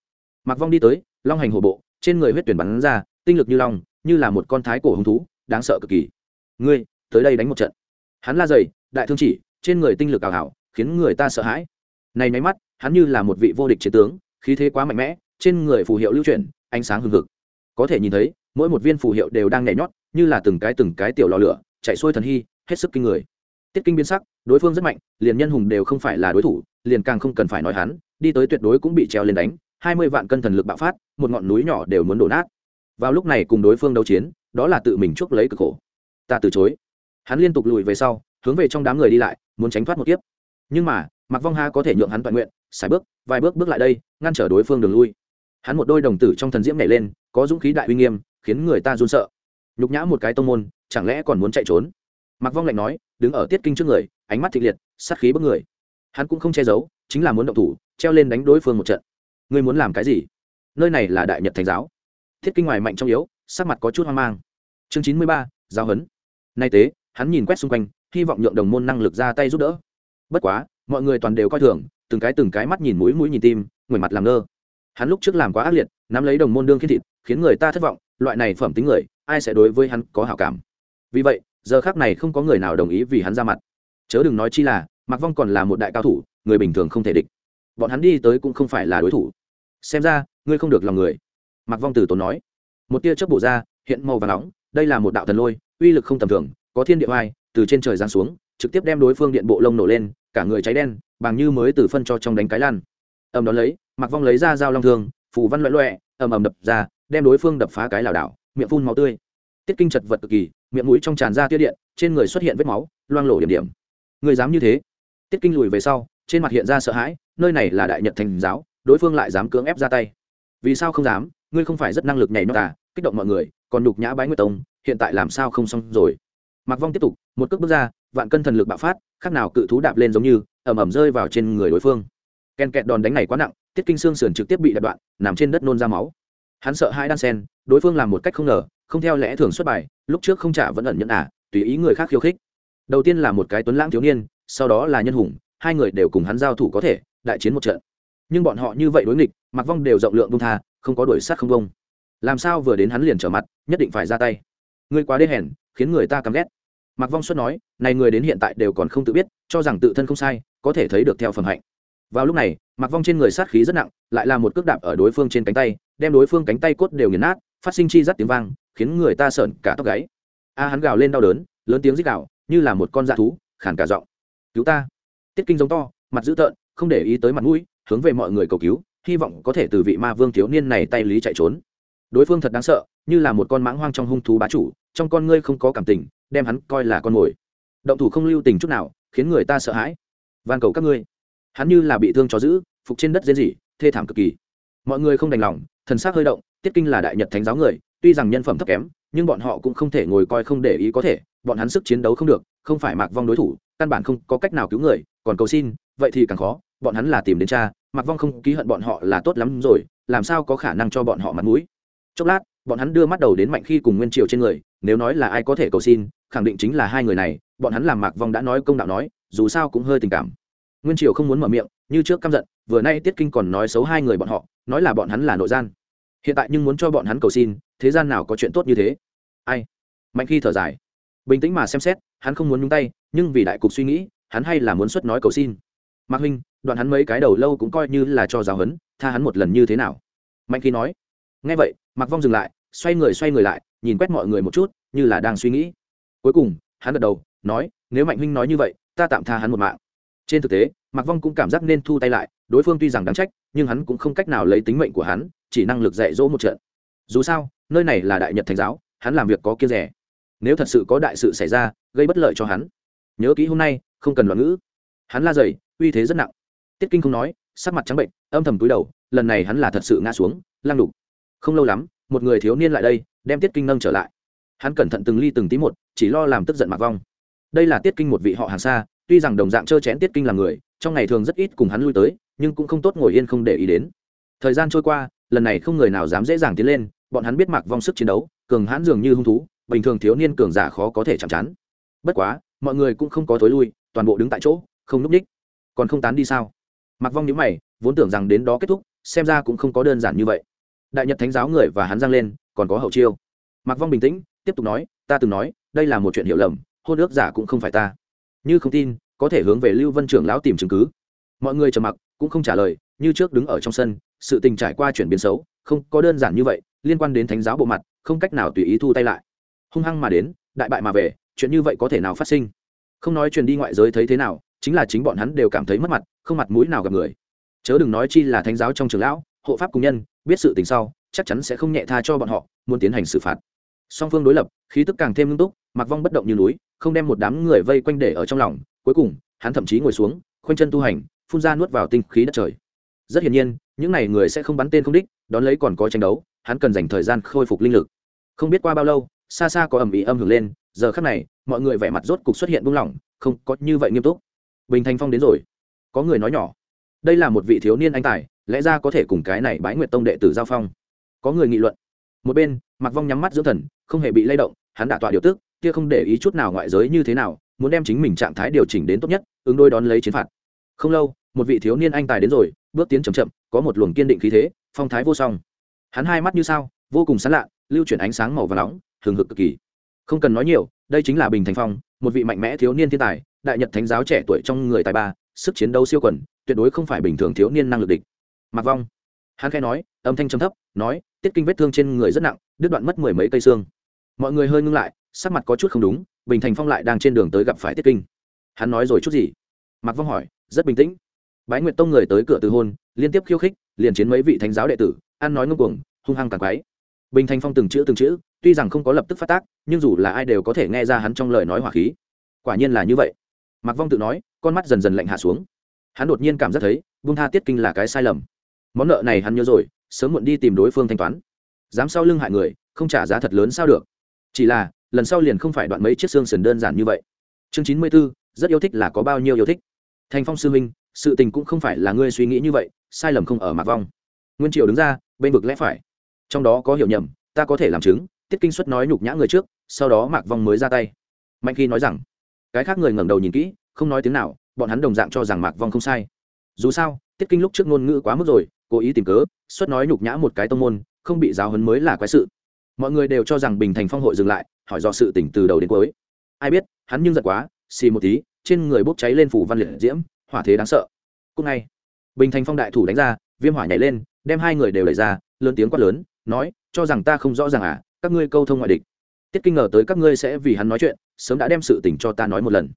Mạc vong đi tới, long hành hổ bộ, trên người huyết tuyển bắn ra, tinh lực như long, như là một con thái cổ hứng thú, đáng sợ cực kỳ. Ngươi, tới đây đánh một trận. Hắn la dày, đại thương chỉ, trên người tinh lực ảo hảo khiến người ta sợ hãi. Này máy mắt, hắn như là một vị vô địch chiến tướng, khí thế quá mạnh mẽ, trên người phù hiệu lưu chuyển, ánh sáng hừng hực. Có thể nhìn thấy, mỗi một viên phù hiệu đều đang nhảy nhót, như là từng cái từng cái tiểu lò lửa, chạy xuôi thần hy, hết sức kinh người. Tiết kinh biến sắc, đối phương rất mạnh, liền nhân hùng đều không phải là đối thủ, liền càng không cần phải nói hắn, đi tới tuyệt đối cũng bị treo lên đánh, hai mươi vạn cân thần lực bạo phát, một ngọn núi nhỏ đều muốn đổ nát. Vào lúc này cùng đối phương đấu chiến, đó là tự mình chuốc lấy cực khổ. Ta từ chối. Hắn liên tục lùi về sau, hướng về trong đám người đi lại, muốn tránh thoát một kiếp nhưng mà mặc vong ha có thể nhượng hắn toàn nguyện, xài bước, vài bước bước lại đây, ngăn trở đối phương đường lui. Hắn một đôi đồng tử trong thần diễm nhảy lên, có dũng khí đại uy nghiêm, khiến người ta run sợ. Nhục nhã một cái tông môn, chẳng lẽ còn muốn chạy trốn? Mặc vong lạnh nói, đứng ở tiết kinh trước người, ánh mắt thịt liệt, sát khí bức người. Hắn cũng không che giấu, chính là muốn động thủ, treo lên đánh đối phương một trận. Ngươi muốn làm cái gì? Nơi này là đại nhật thánh giáo. Thiết kinh ngoài mạnh trong yếu, sắc mặt có chút hoang mang. Chương chín mươi ba, giáo huấn. Nay tế, hắn nhìn quét xung quanh, hy vọng nhượng đồng môn năng lực ra tay giúp đỡ bất quá, mọi người toàn đều coi thường, từng cái từng cái mắt nhìn mũi mũi nhìn tim ngồi mặt làm ngơ. Hắn lúc trước làm quá ác liệt, nắm lấy đồng môn đương khiến thịt, khiến người ta thất vọng, loại này phẩm tính người, ai sẽ đối với hắn có hảo cảm? Vì vậy, giờ khác này không có người nào đồng ý vì hắn ra mặt. Chớ đừng nói chi là mặc vong còn là một đại cao thủ, người bình thường không thể địch. Bọn hắn đi tới cũng không phải là đối thủ. Xem ra, ngươi không được lòng người. Mặc vong từ tốn nói. Một tia chớp bổ ra, hiện màu và nóng, đây là một đạo thần lôi, uy lực không tầm thường, có thiên địa oai, từ trên trời giáng xuống trực tiếp đem đối phương điện bộ lông nổ lên, cả người cháy đen, bằng như mới từ phân cho trong đánh cái lan ầm đón lấy mặc vong lấy ra dao long thương, phù văn loẹ loẹ, ầm ầm đập ra, đem đối phương đập phá cái lảo đảo, miệng phun máu tươi. Tiết kinh chật vật cực kỳ, miệng mũi trong tràn ra tia điện, trên người xuất hiện vết máu, loang lổ điểm điểm. Người dám như thế? Tiết kinh lùi về sau, trên mặt hiện ra sợ hãi, nơi này là đại nhật thành giáo, đối phương lại dám cưỡng ép ra tay. Vì sao không dám? Ngươi không phải rất năng lực nhảy nhót à kích động mọi người, còn nhục nhã bái nguyệt tông, hiện tại làm sao không xong rồi? Mặc vong tiếp tục, một cước bước ra vạn cân thần lực bạo phát, khác nào cự thú đạp lên giống như ẩm ẩm rơi vào trên người đối phương. Ken kẹt đòn đánh này quá nặng, tiết kinh xương sườn trực tiếp bị đập đoạn, nằm trên đất nôn ra máu. Hắn sợ hai đan sen, đối phương làm một cách không ngờ, không theo lẽ thường xuất bài, lúc trước không trả vẫn ẩn nhận ả à, tùy ý người khác khiêu khích. Đầu tiên là một cái tuấn lãng thiếu niên, sau đó là nhân hùng, hai người đều cùng hắn giao thủ có thể, đại chiến một trận. Nhưng bọn họ như vậy đối nghịch, mặc vong đều rộng lượng bông tha, không có đuổi sát không bông làm sao vừa đến hắn liền trở mặt, nhất định phải ra tay. Ngươi quá đê hèn, khiến người ta căm ghét. Mạc vong xuất nói, này người đến hiện tại đều còn không tự biết, cho rằng tự thân không sai, có thể thấy được theo phần hạnh. Vào lúc này, Mạc vong trên người sát khí rất nặng, lại là một cước đạp ở đối phương trên cánh tay, đem đối phương cánh tay cốt đều nghiền nát, phát sinh chi rất tiếng vang, khiến người ta sợn cả tóc gáy. A hắn gào lên đau đớn, lớn tiếng rít gào, như là một con dạ thú khản cả giọng, cứu ta! Tiết kinh giống to, mặt dữ tợn, không để ý tới mặt mũi, hướng về mọi người cầu cứu, hy vọng có thể từ vị ma vương thiếu niên này tay lý chạy trốn. Đối phương thật đáng sợ, như là một con mãng hoang trong hung thú bá chủ, trong con ngươi không có cảm tình đem hắn coi là con mồi. Động thủ không lưu tình chút nào, khiến người ta sợ hãi. Van cầu các ngươi. Hắn như là bị thương chó giữ, phục trên đất dễ gì thê thảm cực kỳ. Mọi người không đành lòng, thần s c hơi động, tiết kinh là đại nhật thánh giáo người, tuy rằng nhân phẩm thấp kém, nhưng bọn họ cũng không thể ngồi coi không để ý có thể, bọn hắn sức chiến đấu không được, không phải mạc vong đối thủ, căn bản không có cách nào cứu người, còn cầu xin, vậy thì càng khó, bọn hắn là tìm đến cha, mạc vong không ký hận bọn họ là tốt lắm rồi, làm sao có khả năng cho bọn họ mặt mũi? Chốc lát bọn hắn đưa mắt đầu đến mạnh khi cùng nguyên triều trên người, nếu nói là ai có thể cầu xin, khẳng định chính là hai người này, bọn hắn làm mạc vong đã nói công đạo nói, dù sao cũng hơi tình cảm. Nguyên triều không muốn mở miệng, như trước căm giận, vừa nay tiết kinh còn nói xấu hai người bọn họ, nói là bọn hắn là nội gian. Hiện tại nhưng muốn cho bọn hắn cầu xin, thế gian nào có chuyện tốt như thế? Ai? Mạnh khi thở dài. Bình tĩnh mà xem xét, hắn không muốn nhúng tay, nhưng vì đại cục suy nghĩ, hắn hay là muốn xuất nói cầu xin. Mạc huynh, đoạn hắn mấy cái đầu lâu cũng coi như là cho giáo huấn, tha hắn một lần như thế nào? Mạnh khi nói ngay vậy Mặc vong dừng lại, xoay người xoay người lại, nhìn quét mọi người một chút, như là đang suy nghĩ. Cuối cùng, hắn gật đầu, nói, nếu mạnh huynh nói như vậy, ta tạm tha hắn một mạng. Trên thực tế Mặc vong cũng cảm giác nên thu tay lại, đối phương tuy rằng đáng trách, nhưng hắn cũng không cách nào lấy tính mệnh của hắn, chỉ năng lực dạy dỗ một trận. Dù sao, nơi này là đại nhật thánh giáo, hắn làm việc có kia rẻ. Nếu thật sự có đại sự xảy ra, gây bất lợi cho hắn. Nhớ kỹ hôm nay, không cần loạn ngữ. Hắn la dày uy thế rất nặng. Tiết kinh không nói, sắc mặt trắng bệnh, âm thầm túi đầu, lần này hắn là thật sự ngã xuống, lăng đục không lâu lắm, một người thiếu niên lại đây, đem tiết kinh nâng trở lại. Hắn cẩn thận từng ly từng tí một, chỉ lo làm tức giận mặc vong. Đây là tiết kinh một vị họ hàng xa, tuy rằng đồng dạng trơ chén tiết kinh là người, trong ngày thường rất ít cùng hắn lui tới, nhưng cũng không tốt ngồi yên không để ý đến. Thời gian trôi qua, lần này không người nào dám dễ dàng tiến lên, bọn hắn biết mặc vong sức chiến đấu, cường hãn dường như hung thú, bình thường thiếu niên cường giả khó có thể chạm chắn bất quá, mọi người cũng không có thối lui, toàn bộ đứng tại chỗ, không núp ních. Còn không tán đi sao? Mặc vong nhíu mày, vốn tưởng rằng đến đó kết thúc, xem ra cũng không có đơn giản như vậy đại nhật thánh giáo người và hắn giang lên, còn có hậu chiêu. Mặc vong bình tĩnh, tiếp tục nói, ta từng nói, đây là một chuyện hiểu lầm, hôn ước giả cũng không phải ta. Như không tin, có thể hướng về lưu vân trưởng lão tìm chứng cứ. Mọi người trầm mặc, cũng không trả lời, như trước đứng ở trong sân, sự tình trải qua chuyển biến xấu, không có đơn giản như vậy, liên quan đến thánh giáo bộ mặt, không cách nào tùy ý thu tay lại. Hung hăng mà đến, đại bại mà về, chuyện như vậy có thể nào phát sinh? Không nói chuyện đi ngoại giới thấy thế nào, chính là chính bọn hắn đều cảm thấy mất mặt, không mặt mũi nào gặp người. Chớ đừng nói chi là thánh giáo trong trường lão, hộ pháp cùng nhân biết sự tình sau, chắc chắn sẽ không nhẹ tha cho bọn họ, muốn tiến hành xử phạt. Song phương đối lập, khí tức càng thêm ngưng túc mặc vong bất động như núi, không đem một đám người vây quanh để ở trong lòng. Cuối cùng, hắn thậm chí ngồi xuống, khoanh chân tu hành, phun ra nuốt vào tinh khí đất trời. Rất hiển nhiên, những n à y người sẽ không bắn tên không đích, đón lấy còn có tranh đấu, hắn cần dành thời gian khôi phục linh lực. Không biết qua bao lâu, xa xa có ẩm ý âm hưởng lên, giờ khắc này, mọi người vẻ mặt rốt cục xuất hiện buông lỏng, không có như vậy nghiêm túc. Bình thanh phong đến rồi. Có người nói nhỏ, đây là một vị thiếu niên anh tài lẽ ra có thể cùng cái này bái nguyệt tông đệ tử giao phong. Có người nghị luận. Một bên mặc vong nhắm mắt dưỡng thần, không hề bị lay động, hắn đả tọa điều tức, kia không để ý chút nào ngoại giới như thế nào, muốn đem chính mình trạng thái điều chỉnh đến tốt nhất, ứng đôi đón lấy chiến phạt. Không lâu, một vị thiếu niên anh tài đến rồi, bước tiến chậm chậm, có một luồng kiên định khí thế, phong thái vô song. Hắn hai mắt như sao, vô cùng sán lạ lưu chuyển ánh sáng màu và nóng, hừng hực cực kỳ. Không cần nói nhiều, đây chính là bình thành phong, một vị mạnh mẽ thiếu niên thiên tài, đại nhật thánh giáo trẻ tuổi trong người tài ba, sức chiến đấu siêu quần, tuyệt đối không phải bình thường thiếu niên năng lực địch mặc vong. Hắn khai nói, âm thanh trầm thấp, nói, tiết kinh vết thương trên người rất nặng, đứt đoạn mất mười mấy cây xương. Mọi người hơi ngưng lại, sắc mặt có chút không đúng, bình thành phong lại đang trên đường tới gặp phải tiết kinh. Hắn nói rồi chút gì? Mặc vong hỏi, rất bình tĩnh. Bái nguyệt tông người tới cửa từ hôn, liên tiếp khiêu khích, liền chiến mấy vị thánh giáo đệ tử, ăn nói ngông cuồng, hung hăng càng quái. Bình thành phong từng chữ từng chữ, tuy rằng không có lập tức phát tác, nhưng dù là ai đều có thể nghe ra hắn trong lời nói hỏa khí. Quả nhiên là như vậy. Mặc vong tự nói, con mắt dần dần lạnh hạ xuống. Hắn đột nhiên cảm giác thấy vung tha tiết kinh là cái sai lầm món nợ này hắn nhớ rồi, sớm muộn đi tìm đối phương thanh toán. Dám sau lưng hại người, không trả giá thật lớn sao được. Chỉ là, lần sau liền không phải đoạn mấy chiếc xương sườn đơn giản như vậy. Chương chín mươi b ố rất yêu thích là có bao nhiêu yêu thích. Thành phong sư minh sự tình cũng không phải là ngươi suy nghĩ như vậy, sai lầm không ở mặt vong. Nguyên triều đứng ra, bên vực lẽ phải. Trong đó có hiểu nhầm, ta có thể làm chứng, tiết kinh xuất nói nhục nhã người trước, sau đó mạc vong mới ra tay. Mạnh khi nói rằng, cái khác người ngẩng đầu nhìn kỹ, không nói tiếng nào, bọn hắn đồng dạng cho rằng mạc vong không sai. Dù sao, tiết kinh lúc trước ngôn ngữ quá mức rồi cố ý tìm cớ xuất nói nhục nhã một cái tông môn, không bị giáo hấn mới là quái sự. Mọi người đều cho rằng bình thành phong hội dừng lại, hỏi do sự tỉnh từ đầu đến cuối. Ai biết, hắn nhưng giật quá, xì một tí, trên người bốc cháy lên phủ văn liệt diễm, hỏa thế đáng sợ. Cúc ngay bình thành phong đại thủ đánh ra, viêm hỏa nhảy lên, đem hai người đều đẩy ra, lớn tiếng quát lớn, nói, cho rằng ta không rõ ràng à các ngươi câu thông ngoại địch. Tiết kinh ngờ tới các ngươi sẽ vì hắn nói chuyện, sớm đã đem sự tình cho ta nói một lần.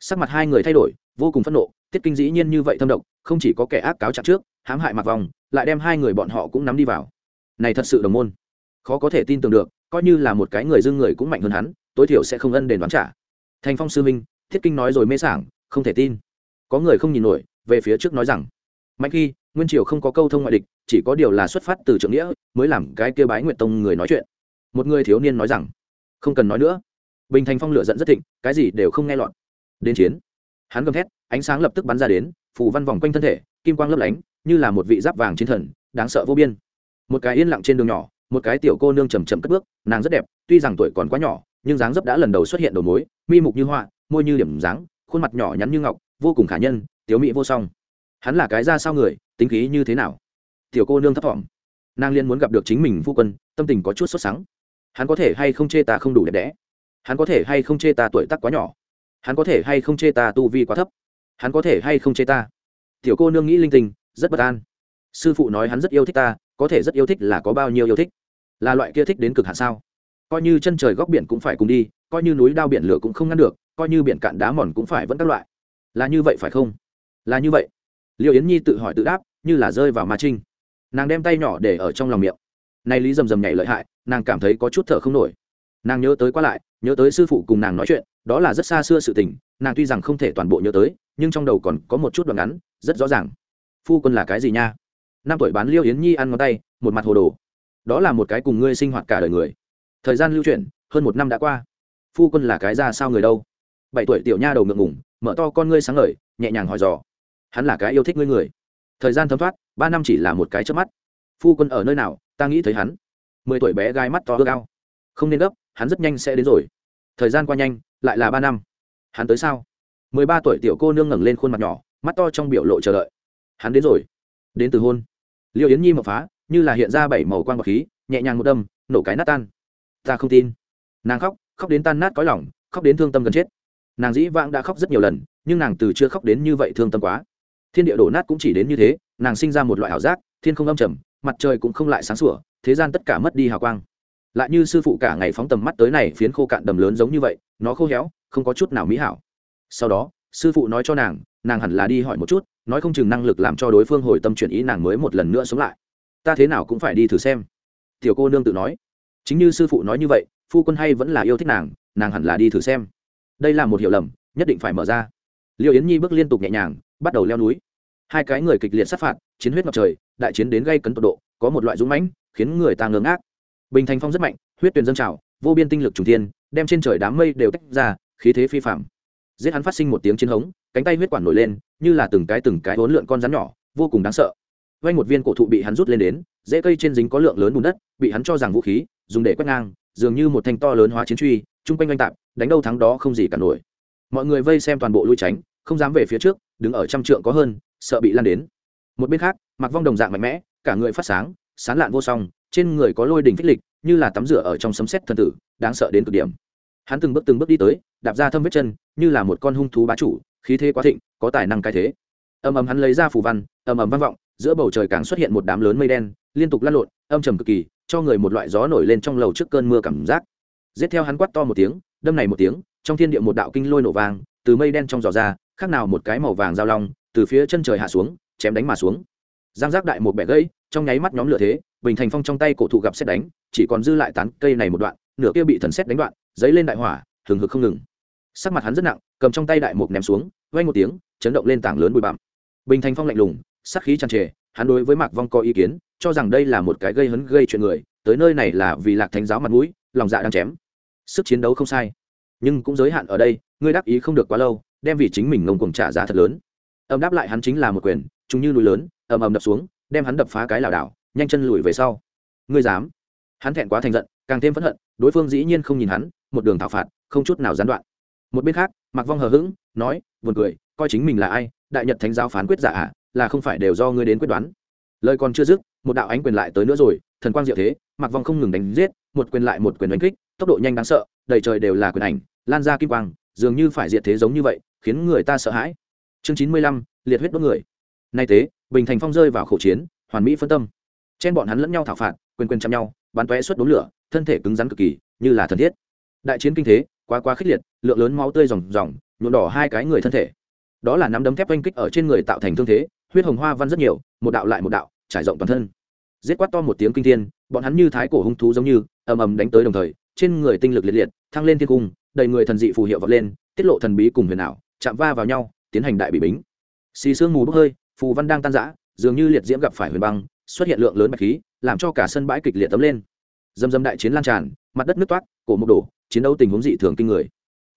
Sắc mặt hai người thay đổi, vô cùng phẫn nộ, tiết kinh dĩ nhiên như vậy thâm độc, không chỉ có kẻ ác cáo trạng trước hãm hại mặc vòng lại đem hai người bọn họ cũng nắm đi vào. Này thật sự đồng môn. Khó có thể tin tưởng được, coi như là một cái người dưng người cũng mạnh hơn hắn, tối thiểu sẽ không ân đền đoán trả. Thành phong sư minh thiết kinh nói rồi mê sảng, không thể tin. Có người không nhìn nổi, về phía trước nói rằng, mạnh khi nguyên triều không có câu thông ngoại địch, chỉ có điều là xuất phát từ trưởng nghĩa, mới làm cái kia bái nguyện tông người nói chuyện. Một người thiếu niên nói rằng, không cần nói nữa. Bình thành phong lửa giận rất thịnh, cái gì đều không nghe lọt. Đến chiến. Hắn gầm thét, ánh sáng lập tức bắn ra đến Phù văn vòng quanh thân thể, kim quang lấp lánh, như là một vị giáp vàng chiến thần, đáng sợ vô biên. Một cái yên lặng trên đường nhỏ, một cái tiểu cô nương chầm chậm cất bước, nàng rất đẹp, tuy rằng tuổi còn quá nhỏ, nhưng dáng dấp đã lần đầu xuất hiện đầu mối, mi mục như họa môi như điểm dáng, khuôn mặt nhỏ nhắn như ngọc, vô cùng khả nhân, tiếu mỹ vô song. Hắn là cái ra sao người, tính khí như thế nào? Tiểu cô nương thấp thỏm. Nàng liên muốn gặp được chính mình phu quân, tâm tình có chút sốt sắng. Hắn có thể hay không chê ta không đủ đẹp đẽ? Hắn có thể hay không chê ta tuổi tác quá nhỏ? Hắn có thể hay không chê ta tu vi quá thấp? Hắn có thể hay không chê ta? Tiểu cô nương nghĩ linh tinh, rất bất an. Sư phụ nói hắn rất yêu thích ta, có thể rất yêu thích là có bao nhiêu yêu thích? Là loại kia thích đến cực hạn sao? Coi như chân trời góc biển cũng phải cùng đi, coi như núi đao biển lửa cũng không ngăn được, coi như biển cạn đá mòn cũng phải vẫn các loại. Là như vậy phải không? Là như vậy. Liệu yến nhi tự hỏi tự đáp, như là rơi vào ma trinh nàng đem tay nhỏ để ở trong lòng miệng. Nay lý rầm rầm nhảy lợi hại, nàng cảm thấy có chút thở không nổi. Nàng nhớ tới qua lại, nhớ tới sư phụ cùng nàng nói chuyện, đó là rất xa xưa sự tình, nàng tuy rằng không thể toàn bộ nhớ tới nhưng trong đầu còn có một chút đoạn ngắn, rất rõ ràng. Phu quân là cái gì nha? Năm tuổi bán liêu yến nhi ăn ngón tay, một mặt hồ đồ. Đó là một cái cùng ngươi sinh hoạt cả đời người. Thời gian lưu chuyển, hơn một năm đã qua. Phu quân là cái ra sao người đâu? Bảy tuổi tiểu nha đầu ngượng ngủng mở to con ngươi sáng ngời, nhẹ nhàng hỏi dò. Hắn là cái yêu thích ngươi người. Thời gian thấm thoát, ba năm chỉ là một cái trước mắt. Phu quân ở nơi nào, ta nghĩ thấy hắn. Mười tuổi bé gai mắt to ước ao. Không nên gấp, hắn rất nhanh sẽ đến rồi. Thời gian qua nhanh, lại là ba năm. Hắn tới sao? Mười ba tuổi tiểu cô nương ngẩng lên khuôn mặt nhỏ, mắt to trong biểu lộ chờ đợi. Hắn đến rồi. Đến từ hôn. Liệu yến nhi mập phá, như là hiện ra bảy màu quang bọc khí, nhẹ nhàng một đâm, nổ cái nát tan. Ta không tin. Nàng khóc khóc đến tan nát có lòng, khóc đến thương tâm gần chết. Nàng dĩ vãng đã khóc rất nhiều lần, nhưng nàng từ chưa khóc đến như vậy thương tâm quá. Thiên địa đổ nát cũng chỉ đến như thế, nàng sinh ra một loại ảo giác, thiên không âm trầm, mặt trời cũng không lại sáng sủa, thế gian tất cả mất đi hào quang. Lại như sư phụ cả ngày phóng tầm mắt tới này, phiến khô cạn đầm lớn giống như vậy, nó khô héo, không có chút nào mỹ hảo sau đó, sư phụ nói cho nàng nàng hẳn là đi hỏi một chút, nói không chừng năng lực làm cho đối phương hồi tâm chuyển ý nàng mới một lần nữa sống lại. Ta thế nào cũng phải đi thử xem. Tiểu cô nương tự nói. Chính như sư phụ nói như vậy, phu quân hay vẫn là yêu thích nàng nàng hẳn là đi thử xem. Đây là một hiểu lầm, nhất định phải mở ra. Liệu yến nhi bước liên tục nhẹ nhàng, bắt đầu leo núi. Hai cái người kịch liệt sát phạt, chiến huyết ngập trời, đại chiến đến gây cấn tột độ, có một loại dũng mãnh, khiến người ta ngớ ngác. Bình thành phong rất mạnh, huyết tuyền dân trào, vô biên tinh lực trùng thiên, đem trên trời đám mây đều tách ra, khí thế phi phạm giết hắn phát sinh một tiếng chiến hống, cánh tay huyết quản nổi lên, như là từng cái từng cái hỗn lượn con rắn nhỏ, vô cùng đáng sợ. Vay một viên cổ thụ bị hắn rút lên đến dễ cây trên dính có lượng lớn bùn đất, bị hắn cho rằng vũ khí, dùng để quét ngang, dường như một thanh to lớn hóa chiến truy, chung quanh oanh tạp, đánh đâu thắng đó không gì cả nổi. Mọi người vây xem toàn bộ lui tránh, không dám về phía trước, đứng ở trăm trượng có hơn, sợ bị lan đến. Một bên khác, mặc vong đồng dạng mạnh mẽ, cả người phát sáng, sán lạn vô song, trên người có lôi đỉnh phích lịch, như là tắm rửa ở trong sấm xét thần tử, đáng sợ đến cực điểm hắn từng bước từng bước đi tới, đạp ra thâm vết chân, như là một con hung thú bá chủ, khí thế quá thịnh, có tài năng cái thế. Ầm ầm hắn lấy ra phù văn ầm ầm vang vọng, giữa bầu trời càng xuất hiện một đám lớn mây đen, liên tục lăn lộn, âm trầm cực kỳ, cho người một loại gió nổi lên trong lầu trước cơn mưa cảm giác. Giết theo hắn quát to một tiếng, đâm này một tiếng, trong thiên địa một đạo kinh lôi nổ vang, từ mây đen trong giò ra, khác nào một cái màu vàng giao long, từ phía chân trời hạ xuống, chém đánh mà xuống. Giang giác đại một bẻ gãy, trong nháy mắt nhóm lửa thế, bình thành phong trong tay cổ thụ gặp xét đánh, chỉ còn dư lại tán cây này một đoạn, nửa kia bị thần xét đánh đoạn dấy lên đại hỏa, hừng hực không ngừng. Sắc mặt hắn rất nặng, cầm trong tay đại mục ném xuống vay một tiếng, chấn động lên tảng lớn bụi bặm. Bình thành phong lạnh lùng, sắc khí tràn trề, hắn đối với mạc vong có ý kiến, cho rằng đây là một cái gây hấn, gây chuyện người, tới nơi này là vì lạc thánh giáo mặt mũi, lòng dạ đang chém. Sức chiến đấu không sai, nhưng cũng giới hạn ở đây, ngươi đáp ý không được quá lâu, đem vì chính mình ngông cuồng trả giá thật lớn. Âm đáp lại hắn chính là một quyền chúng như núi lớn, ầm ầm đập xuống, đem hắn đập phá cái lảo đảo, nhanh chân lùi về sau. Ngươi dám? Hắn thẹn quá thành giận càng thêm phẫn hận, đối phương dĩ nhiên không nhìn hắn, một đường thảo phạt, không chút nào gián đoạn. Một bên khác mặc vong hờ hững, nói, buồn cười, coi chính mình là ai, đại nhật thánh giáo phán quyết giả ạ là không phải đều do ngươi đến quyết đoán. Lời còn chưa dứt, một đạo ánh quyền lại tới nữa rồi, thần quang diệu thế mặc vong không ngừng đánh giết, một quyền lại một quyền đánh kích, tốc độ nhanh đáng sợ, đầy trời đều là quyền ảnh, lan ra kim quang, dường như phải diệt thế giống như vậy, khiến người ta sợ hãi. Chương chín mươi lăm, liệt huyết đốt người. Nay thế, bình thành phong rơi vào khẩu chiến, hoàn mỹ phân tâm. Trên bọn hắn lẫn nhau thảo phạt, quyền quyền chạm nhau, bắn tóe suất đốn lửa thân thể cứng rắn cực kỳ, như là thần thiết. Đại chiến kinh thế, quá quá khích liệt, lượng lớn máu tươi ròng ròng, nhuộm đỏ hai cái người thân thể. Đó là nắm đấm thép oanh kích ở trên người tạo thành thương thế, huyết hồng hoa văn rất nhiều, một đạo lại một đạo, trải rộng toàn thân. Giết quát to một tiếng kinh thiên, bọn hắn như thái cổ hung thú giống như, ầm ầm đánh tới đồng thời, trên người tinh lực liệt liệt, thăng lên thiên cung, đầy người thần dị phù hiệu vọt lên, tiết lộ thần bí cùng huyền ảo, chạm va vào nhau, tiến hành đại bị bính. Xì sương mù bốc hơi, phù văn đang tan rã, dường như liệt diễm gặp phải huyền băng, xuất hiện lượng lớn bạch khí, làm cho cả sân bãi kịch liệt tấm lên dầm dầm đại chiến lan tràn, mặt đất nước toát cổ mộc đổ, chiến đấu tình huống dị thường kinh người.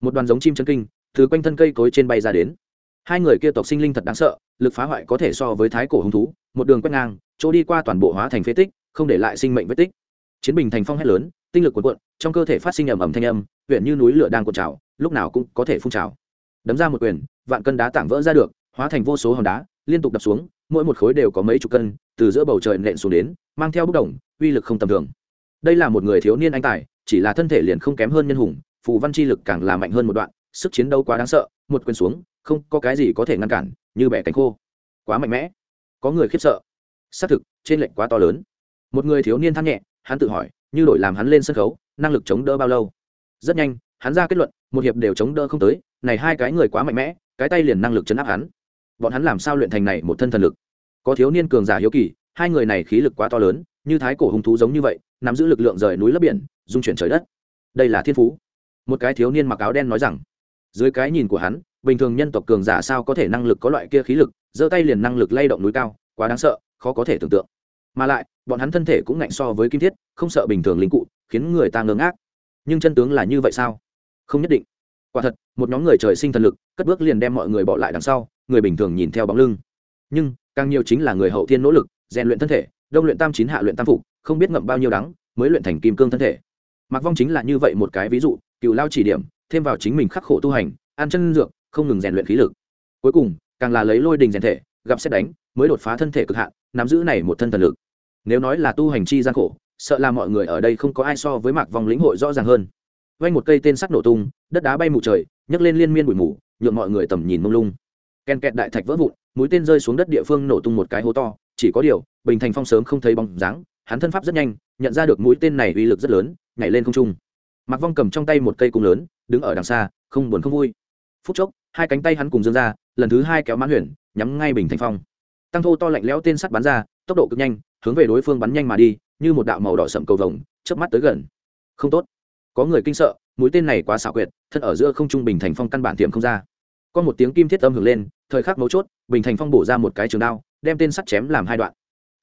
Một đoàn giống chim chân kinh, từ quanh thân cây cối trên bay ra đến. Hai người kia tộc sinh linh thật đáng sợ, lực phá hoại có thể so với thái cổ hung thú, một đường quét ngang, chỗ đi qua toàn bộ hóa thành phế tích, không để lại sinh mệnh vết tích. Chiến bình thành phong hét lớn, tinh lực cuộn cuộn, trong cơ thể phát sinh ầm ầm thanh âm, huyện như núi lửa đang cuộn trào, lúc nào cũng có thể phun trào. Đấm ra một quyền, vạn cân đá tảng vỡ ra được, hóa thành vô số hòn đá, liên tục đập xuống, mỗi một khối đều có mấy chục cân, từ giữa bầu trời nện xuống đến, mang theo bốc đồng, uy lực không tầm thường đây là một người thiếu niên anh tài, chỉ là thân thể liền không kém hơn nhân hùng, phù văn chi lực càng là mạnh hơn một đoạn, sức chiến đấu quá đáng sợ, một quyền xuống, không có cái gì có thể ngăn cản, như bẻ cánh khô. Quá mạnh mẽ. Có người khiếp sợ. Xác thực, trên lệnh quá to lớn. Một người thiếu niên than nhẹ, hắn tự hỏi, như đổi làm hắn lên sân khấu, năng lực chống đỡ bao lâu? Rất nhanh, hắn ra kết luận, một hiệp đều chống đỡ không tới, này hai cái người quá mạnh mẽ, cái tay liền năng lực chấn áp hắn. Bọn hắn làm sao luyện thành này một thân thần lực? Có thiếu niên cường giả hiếu kỳ, hai người này khí lực quá to lớn, như thái cổ hung thú giống như vậy nắm giữ lực lượng rời núi lấp biển, dung chuyển trời đất. Đây là thiên phú. Một cái thiếu niên mặc áo đen nói rằng, dưới cái nhìn của hắn, bình thường nhân tộc cường giả sao có thể năng lực có loại kia khí lực, giơ tay liền năng lực lay động núi cao, quá đáng sợ, khó có thể tưởng tượng. Mà lại, bọn hắn thân thể cũng ngạnh so với kim thiết, không sợ bình thường linh cụ, khiến người ta ngớ ngác. Nhưng chân tướng là như vậy sao? Không nhất định. Quả thật, một nhóm người trời sinh thần lực, cất bước liền đem mọi người bỏ lại đằng sau, người bình thường nhìn theo bóng lưng. Nhưng, càng nhiều chính là người hậu thiên nỗ lực, rèn luyện thân thể đông luyện tam chín hạ luyện tam phục, không biết ngậm bao nhiêu đắng, mới luyện thành kim cương thân thể. Mặc vong chính là như vậy một cái ví dụ, cựu lao chỉ điểm, thêm vào chính mình khắc khổ tu hành, ăn chân dược, không ngừng rèn luyện khí lực. Cuối cùng, càng là lấy lôi đình rèn thể, gặp xét đánh, mới đột phá thân thể cực hạn, nắm giữ này một thân thần lực. Nếu nói là tu hành chi gian khổ, sợ là mọi người ở đây không có ai so với mạc vong lĩnh hội rõ ràng hơn. Vanh một cây tên sắt nổ tung, đất đá bay mù trời, nhấc lên liên miên bụi mù nhuộm mọi người tầm nhìn mông lung. Ken kẹt đại thạch vỡ vụn mũi tên rơi xuống đất địa phương nổ tung một cái hố to, chỉ có điều, bình thành phong sớm không thấy bóng dáng, hắn thân pháp rất nhanh, nhận ra được mũi tên này uy lực rất lớn, nhảy lên không trung. Mặc vong cầm trong tay một cây cung lớn, đứng ở đằng xa, không buồn không vui. Phút chốc, hai cánh tay hắn cùng dương ra, lần thứ hai kéo mãn huyền, nhắm ngay bình thành phong. Tăng thô to lạnh lẽo tên sắt bắn ra, tốc độ cực nhanh, hướng về đối phương bắn nhanh mà đi, như một đạo màu đỏ sậm cầu vồng, chớp mắt tới gần. Không tốt. Có người kinh sợ, mũi tên này quá xảo quyệt, thân ở giữa không trung bình thành phong căn bản tiệm không ra có một tiếng kim thiết âm hưởng lên, thời khắc mấu chốt, bình thành phong bổ ra một cái trường đao, đem tên sắt chém làm hai đoạn.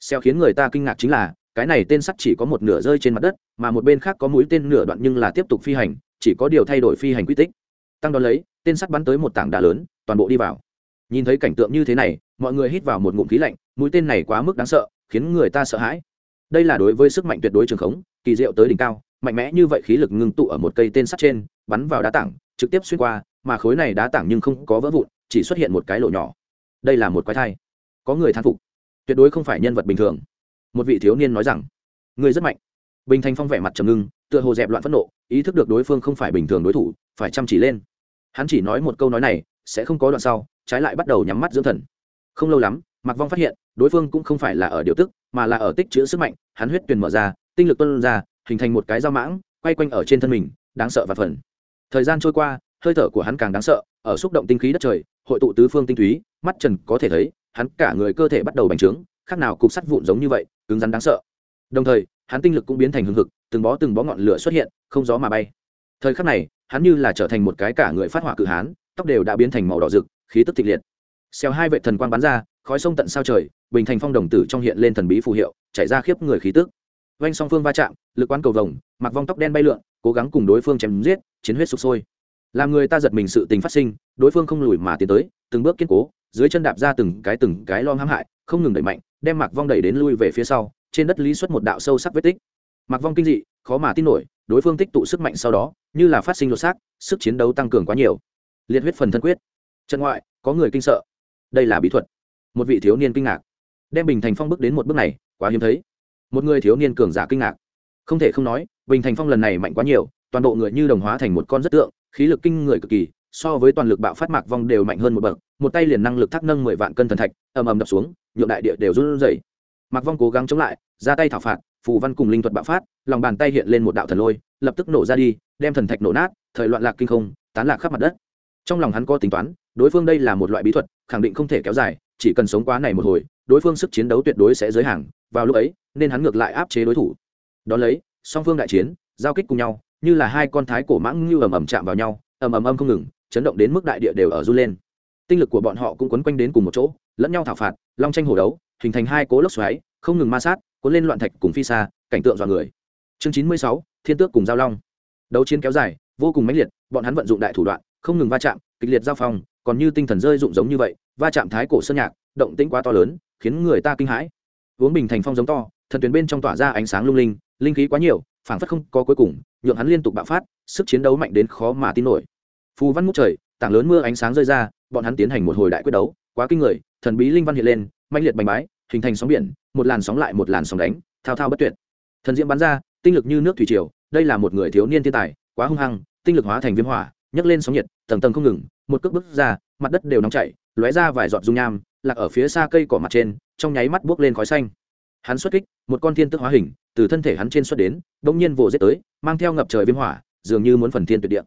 Xeo khiến người ta kinh ngạc chính là, cái này tên sắt chỉ có một nửa rơi trên mặt đất, mà một bên khác có mũi tên nửa đoạn nhưng là tiếp tục phi hành, chỉ có điều thay đổi phi hành quy tích. Tăng đón lấy, tên sắt bắn tới một tảng đá lớn, toàn bộ đi vào. Nhìn thấy cảnh tượng như thế này, mọi người hít vào một ngụm khí lạnh, mũi tên này quá mức đáng sợ, khiến người ta sợ hãi. Đây là đối với sức mạnh tuyệt đối trường khống, kỳ diệu tới đỉnh cao, mạnh mẽ như vậy khí lực ngưng tụ ở một cây tên sắt trên, bắn vào đá tảng, trực tiếp xuyên qua mà khối này đá tảng nhưng không có vỡ vụn, chỉ xuất hiện một cái lỗ nhỏ. Đây là một quái thai. Có người thán phục. Tuyệt đối không phải nhân vật bình thường. Một vị thiếu niên nói rằng người rất mạnh. Bình thành phong vẻ mặt trầm ngưng, tựa hồ dẹp loạn phẫn nộ, ý thức được đối phương không phải bình thường đối thủ, phải chăm chỉ lên. Hắn chỉ nói một câu nói này, sẽ không có đoạn sau, trái lại bắt đầu nhắm mắt dưỡng thần. Không lâu lắm, mạc vong phát hiện, đối phương cũng không phải là ở điều tức, mà là ở tích chữ sức mạnh, hắn huyết tuyền mở ra, tinh lực tuân ra, hình thành một cái dao mãng, quay quanh ở trên thân mình, đáng sợ và phần. Thời gian trôi qua hơi thở của hắn càng đáng sợ, ở xúc động tinh khí đất trời, hội tụ tứ phương tinh túy, mắt trần có thể thấy, hắn cả người cơ thể bắt đầu bành trướng, khác nào cục sắt vụn giống như vậy, cứng rắn đáng sợ. Đồng thời, hắn tinh lực cũng biến thành hưng hực, từng bó từng bó ngọn lửa xuất hiện, không gió mà bay. Thời khắc này, hắn như là trở thành một cái cả người phát hỏa cự hán, tóc đều đã biến thành màu đỏ rực, khí tức thịnh liệt. Xèo hai vệ thần quang bắn ra, khói sông tận sao trời, bình thành phong đồng tử trong hiện lên thần bí phù hiệu, chảy ra khiếp người khí tức. Vanh song phương va chạm, lực quán cầu vồng, mặc vong tóc đen bay lượn, cố gắng cùng đối phương chém giết, chiến huyết sục sôi làm người ta giật mình sự tình phát sinh, đối phương không lùi mà tiến tới, từng bước kiên cố, dưới chân đạp ra từng cái từng cái lom hãm hại, không ngừng đẩy mạnh, đem mặc vong đẩy đến lui về phía sau, trên đất lý xuất một đạo sâu sắc vết tích. Mặc vong kinh dị, khó mà tin nổi, đối phương tích tụ sức mạnh sau đó, như là phát sinh lột xác, sức chiến đấu tăng cường quá nhiều. Liệt huyết phần thân quyết. Trận ngoại, có người kinh sợ. Đây là bí thuật. Một vị thiếu niên kinh ngạc. Đem bình thành phong bước đến một bước này, quá hiếm thấy. Một người thiếu niên cường giả kinh ngạc. Không thể không nói, bình thành phong lần này mạnh quá nhiều toàn bộ người như đồng hóa thành một con rất tượng, khí lực kinh người cực kỳ, so với toàn lực bạo phát mạc vong đều mạnh hơn một bậc, một tay liền năng lực thác nâng mười vạn cân thần thạch, ầm ầm đập xuống, nhượng đại địa đều run rẩy. Mạc vong cố gắng chống lại, ra tay thảo phạt, phù văn cùng linh thuật bạo phát, lòng bàn tay hiện lên một đạo thần lôi, lập tức nổ ra đi, đem thần thạch nổ nát, thời loạn lạc kinh không, tán lạc khắp mặt đất. Trong lòng hắn có tính toán, đối phương đây là một loại bí thuật, khẳng định không thể kéo dài, chỉ cần sống quá này một hồi, đối phương sức chiến đấu tuyệt đối sẽ giới hàng, vào lúc ấy, nên hắn ngược lại áp chế đối thủ. Đón lấy, song phương đại chiến, giao kích cùng nhau như là hai con thái cổ mãng như ầm ầm chạm vào nhau, ầm ầm ầm không ngừng, chấn động đến mức đại địa đều ở run lên. Tinh lực của bọn họ cũng quấn quanh đến cùng một chỗ, lẫn nhau thảo phạt, long tranh hổ đấu, hình thành hai cố lốc xoáy, không ngừng ma sát, cuốn lên loạn thạch cùng phi xa, cảnh tượng dọa người. Chương chín mươi sáu, thiên tước cùng giao long. Đấu chiến kéo dài, vô cùng mãnh liệt, bọn hắn vận dụng đại thủ đoạn, không ngừng va chạm, kịch liệt giao phong, còn như tinh thần rơi dụng giống như vậy, va chạm thái cổ sơn nhạc, động tĩnh quá to lớn, khiến người ta kinh hãi. Uống bình thành phong giống to, thần tuyến bên trong tỏa ra ánh sáng lung linh linh khí quá nhiều phảng phất không có cuối cùng, nhượng hắn liên tục bạo phát, sức chiến đấu mạnh đến khó mà tin nổi. Phù văn ngút trời, tảng lớn mưa ánh sáng rơi ra, bọn hắn tiến hành một hồi đại quyết đấu, quá kinh người, thần bí linh văn hiện lên mạnh liệt bành bái, hình thành sóng biển, một làn sóng lại một làn sóng đánh, thao thao bất tuyệt. Thần diễm bắn ra, tinh lực như nước thủy triều, đây là một người thiếu niên thiên tài, quá hung hăng, tinh lực hóa thành viêm hỏa, nhấc lên sóng nhiệt, tầng tầng không ngừng, một cước bước ra, mặt đất đều nóng chảy, lóe ra vài giọt dung nham, lạc ở phía xa cây cỏ mặt trên, trong nháy mắt buốc lên khói xanh hắn xuất kích, một con thiên tức hóa hình, từ thân thể hắn trên xuất đến bỗng nhiên vồ giết tới, mang theo ngập trời viêm hỏa, dường như muốn phần thiên tuyệt địa.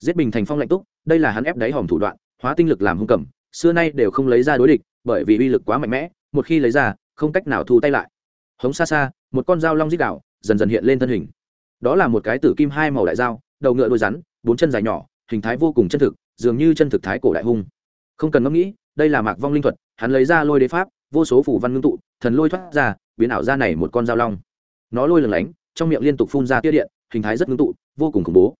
Giết bình thành phong lạnh túc, đây là hắn ép đáy hòm thủ đoạn, hóa tinh lực làm hung cầm, xưa nay đều không lấy ra đối địch, bởi vì uy lực quá mạnh mẽ, một khi lấy ra, không cách nào thu tay lại. Hống xa xa, một con dao long dít đảo, dần dần hiện lên thân hình. Đó là một cái tử kim hai màu đại dao, đầu ngựa đôi rắn, bốn chân dài nhỏ, hình thái vô cùng chân thực, dường như chân thực thái cổ đại hung. Không cần ngẫm nghĩ, đây là mạc vong linh thuật, hắn lấy ra lôi đế pháp, vô số phủ văn ngưng tụ, thần lôi thoát ra biến ảo ra này một con dao long. Nó lôi lửng lánh, trong miệng liên tục phun ra tia điện, hình thái rất ngưng tụ, vô cùng khủng bố.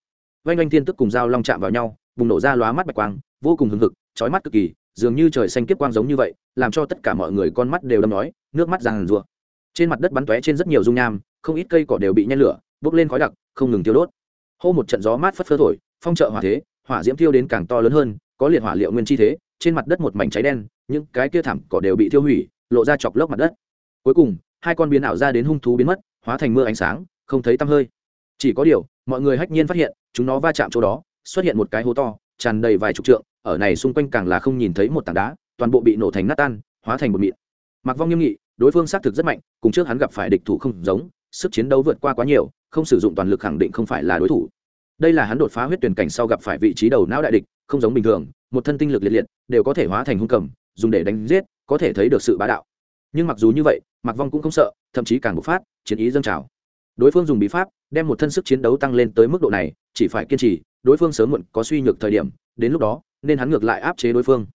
Vanh oanh thiên tức cùng dao long chạm vào nhau, bùng nổ ra lóa mắt bạch quang, vô cùng hừng hực trói mắt cực kỳ, dường như trời xanh kiếp quang giống như vậy, làm cho tất cả mọi người con mắt đều đâm nói, nước mắt ràng rùa trên mặt đất bắn tóe trên rất nhiều dung nham, không ít cây cỏ đều bị nhen lửa, bốc lên khói đặc, không ngừng tiêu đốt. Hô một trận gió mát phất phơ thổi, phong trợ hỏa thế, hỏa diễm tiêu đến càng to lớn hơn, có liệt hỏa liệu nguyên chi thế, trên mặt đất một mảnh cháy đen, những cái kia thảm cỏ đều bị tiêu hủy, lộ ra chọc lốc mặt đất. Cuối cùng hai con biến ảo ra đến hung thú biến mất, hóa thành mưa ánh sáng, không thấy tăm hơi. Chỉ có điều, mọi người hách nhiên phát hiện, chúng nó va chạm chỗ đó, xuất hiện một cái hố to, tràn đầy vài chục trượng, ở này xung quanh càng là không nhìn thấy một tảng đá, toàn bộ bị nổ thành nát tan, hóa thành một mịn. Mặc vong nghiêm nghị, đối phương xác thực rất mạnh, cùng trước hắn gặp phải địch thủ không giống, sức chiến đấu vượt qua quá nhiều, không sử dụng toàn lực khẳng định không phải là đối thủ. Đây là hắn đột phá huyết tuyển cảnh sau gặp phải vị trí đầu não đại địch, không giống bình thường, một thân tinh lực liệt liệt, đều có thể hóa thành hung cầm, dùng để đánh giết, có thể thấy được sự bá đạo. Nhưng mặc dù như vậy mặc vong cũng không sợ, thậm chí càng bộc phát, chiến ý dâng trào. Đối phương dùng bí pháp, đem một thân sức chiến đấu tăng lên tới mức độ này, chỉ phải kiên trì, đối phương sớm muộn có suy nhược thời điểm, đến lúc đó, nên hắn ngược lại áp chế đối phương.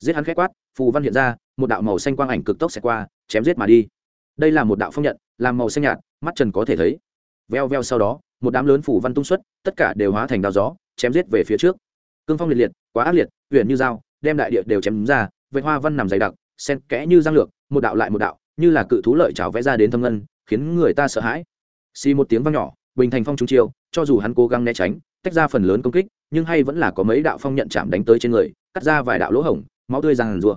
Giết hắn khét quát, phù văn hiện ra, một đạo màu xanh quang ảnh cực tốc xẹt qua, chém giết mà đi. Đây là một đạo phong nhận, làm màu xanh nhạt, mắt trần có thể thấy. Veo veo sau đó, một đám lớn phủ văn tung xuất, tất cả đều hóa thành đao gió, chém giết về phía trước. Cương phong liệt liệt, quá ác liệt, huyền như dao, đem đại địa đều chém ra Vệ hoa văn nằm dày đặc sen kẽ như giang lược, một đạo lại một đạo như là cự thú lợi chảo vẽ ra đến thâm ngân, khiến người ta sợ hãi. Xì một tiếng vang nhỏ, bình thành phong trúng chiêu, cho dù hắn cố gắng né tránh, tách ra phần lớn công kích, nhưng hay vẫn là có mấy đạo phong nhận chạm đánh tới trên người, cắt ra vài đạo lỗ hổng, máu tươi ràng rùa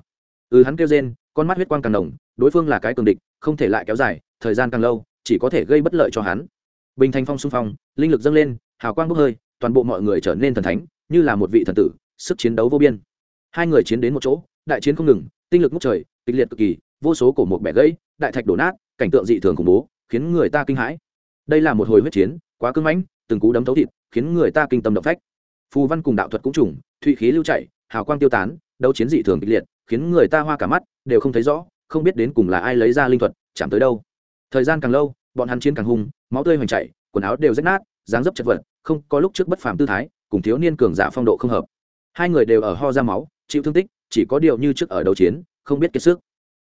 ừ hắn kêu rên, con mắt huyết quang càng đồng đối phương là cái cường địch, không thể lại kéo dài, thời gian càng lâu, chỉ có thể gây bất lợi cho hắn. Bình thành phong xung phong, linh lực dâng lên, hào quang bốc hơi, toàn bộ mọi người trở nên thần thánh, như là một vị thần tử, sức chiến đấu vô biên. Hai người chiến đến một chỗ, đại chiến không ngừng, tinh lực ngút trời kịch liệt cực kỳ, vô số cổ một bẻ gãy, đại thạch đổ nát, cảnh tượng dị thường khủng bố, khiến người ta kinh hãi. Đây là một hồi huyết chiến, quá cưng mãnh, từng cú đấm thấu thịt, khiến người ta kinh tâm động phách. Phù văn cùng đạo thuật cũng trùng, thụy khí lưu chảy, hào quang tiêu tán, đấu chiến dị thường kịch liệt, khiến người ta hoa cả mắt, đều không thấy rõ, không biết đến cùng là ai lấy ra linh thuật, chạm tới đâu. Thời gian càng lâu, bọn hắn chiến càng hung, máu tươi hoành chảy, quần áo đều rách nát, dáng dấp chật vật, không có lúc trước bất phàm tư thái, cùng thiếu niên cường giả phong độ không hợp. Hai người đều ở ho ra máu, chịu thương tích, chỉ có điều như trước ở đấu chiến không biết kiệt sức.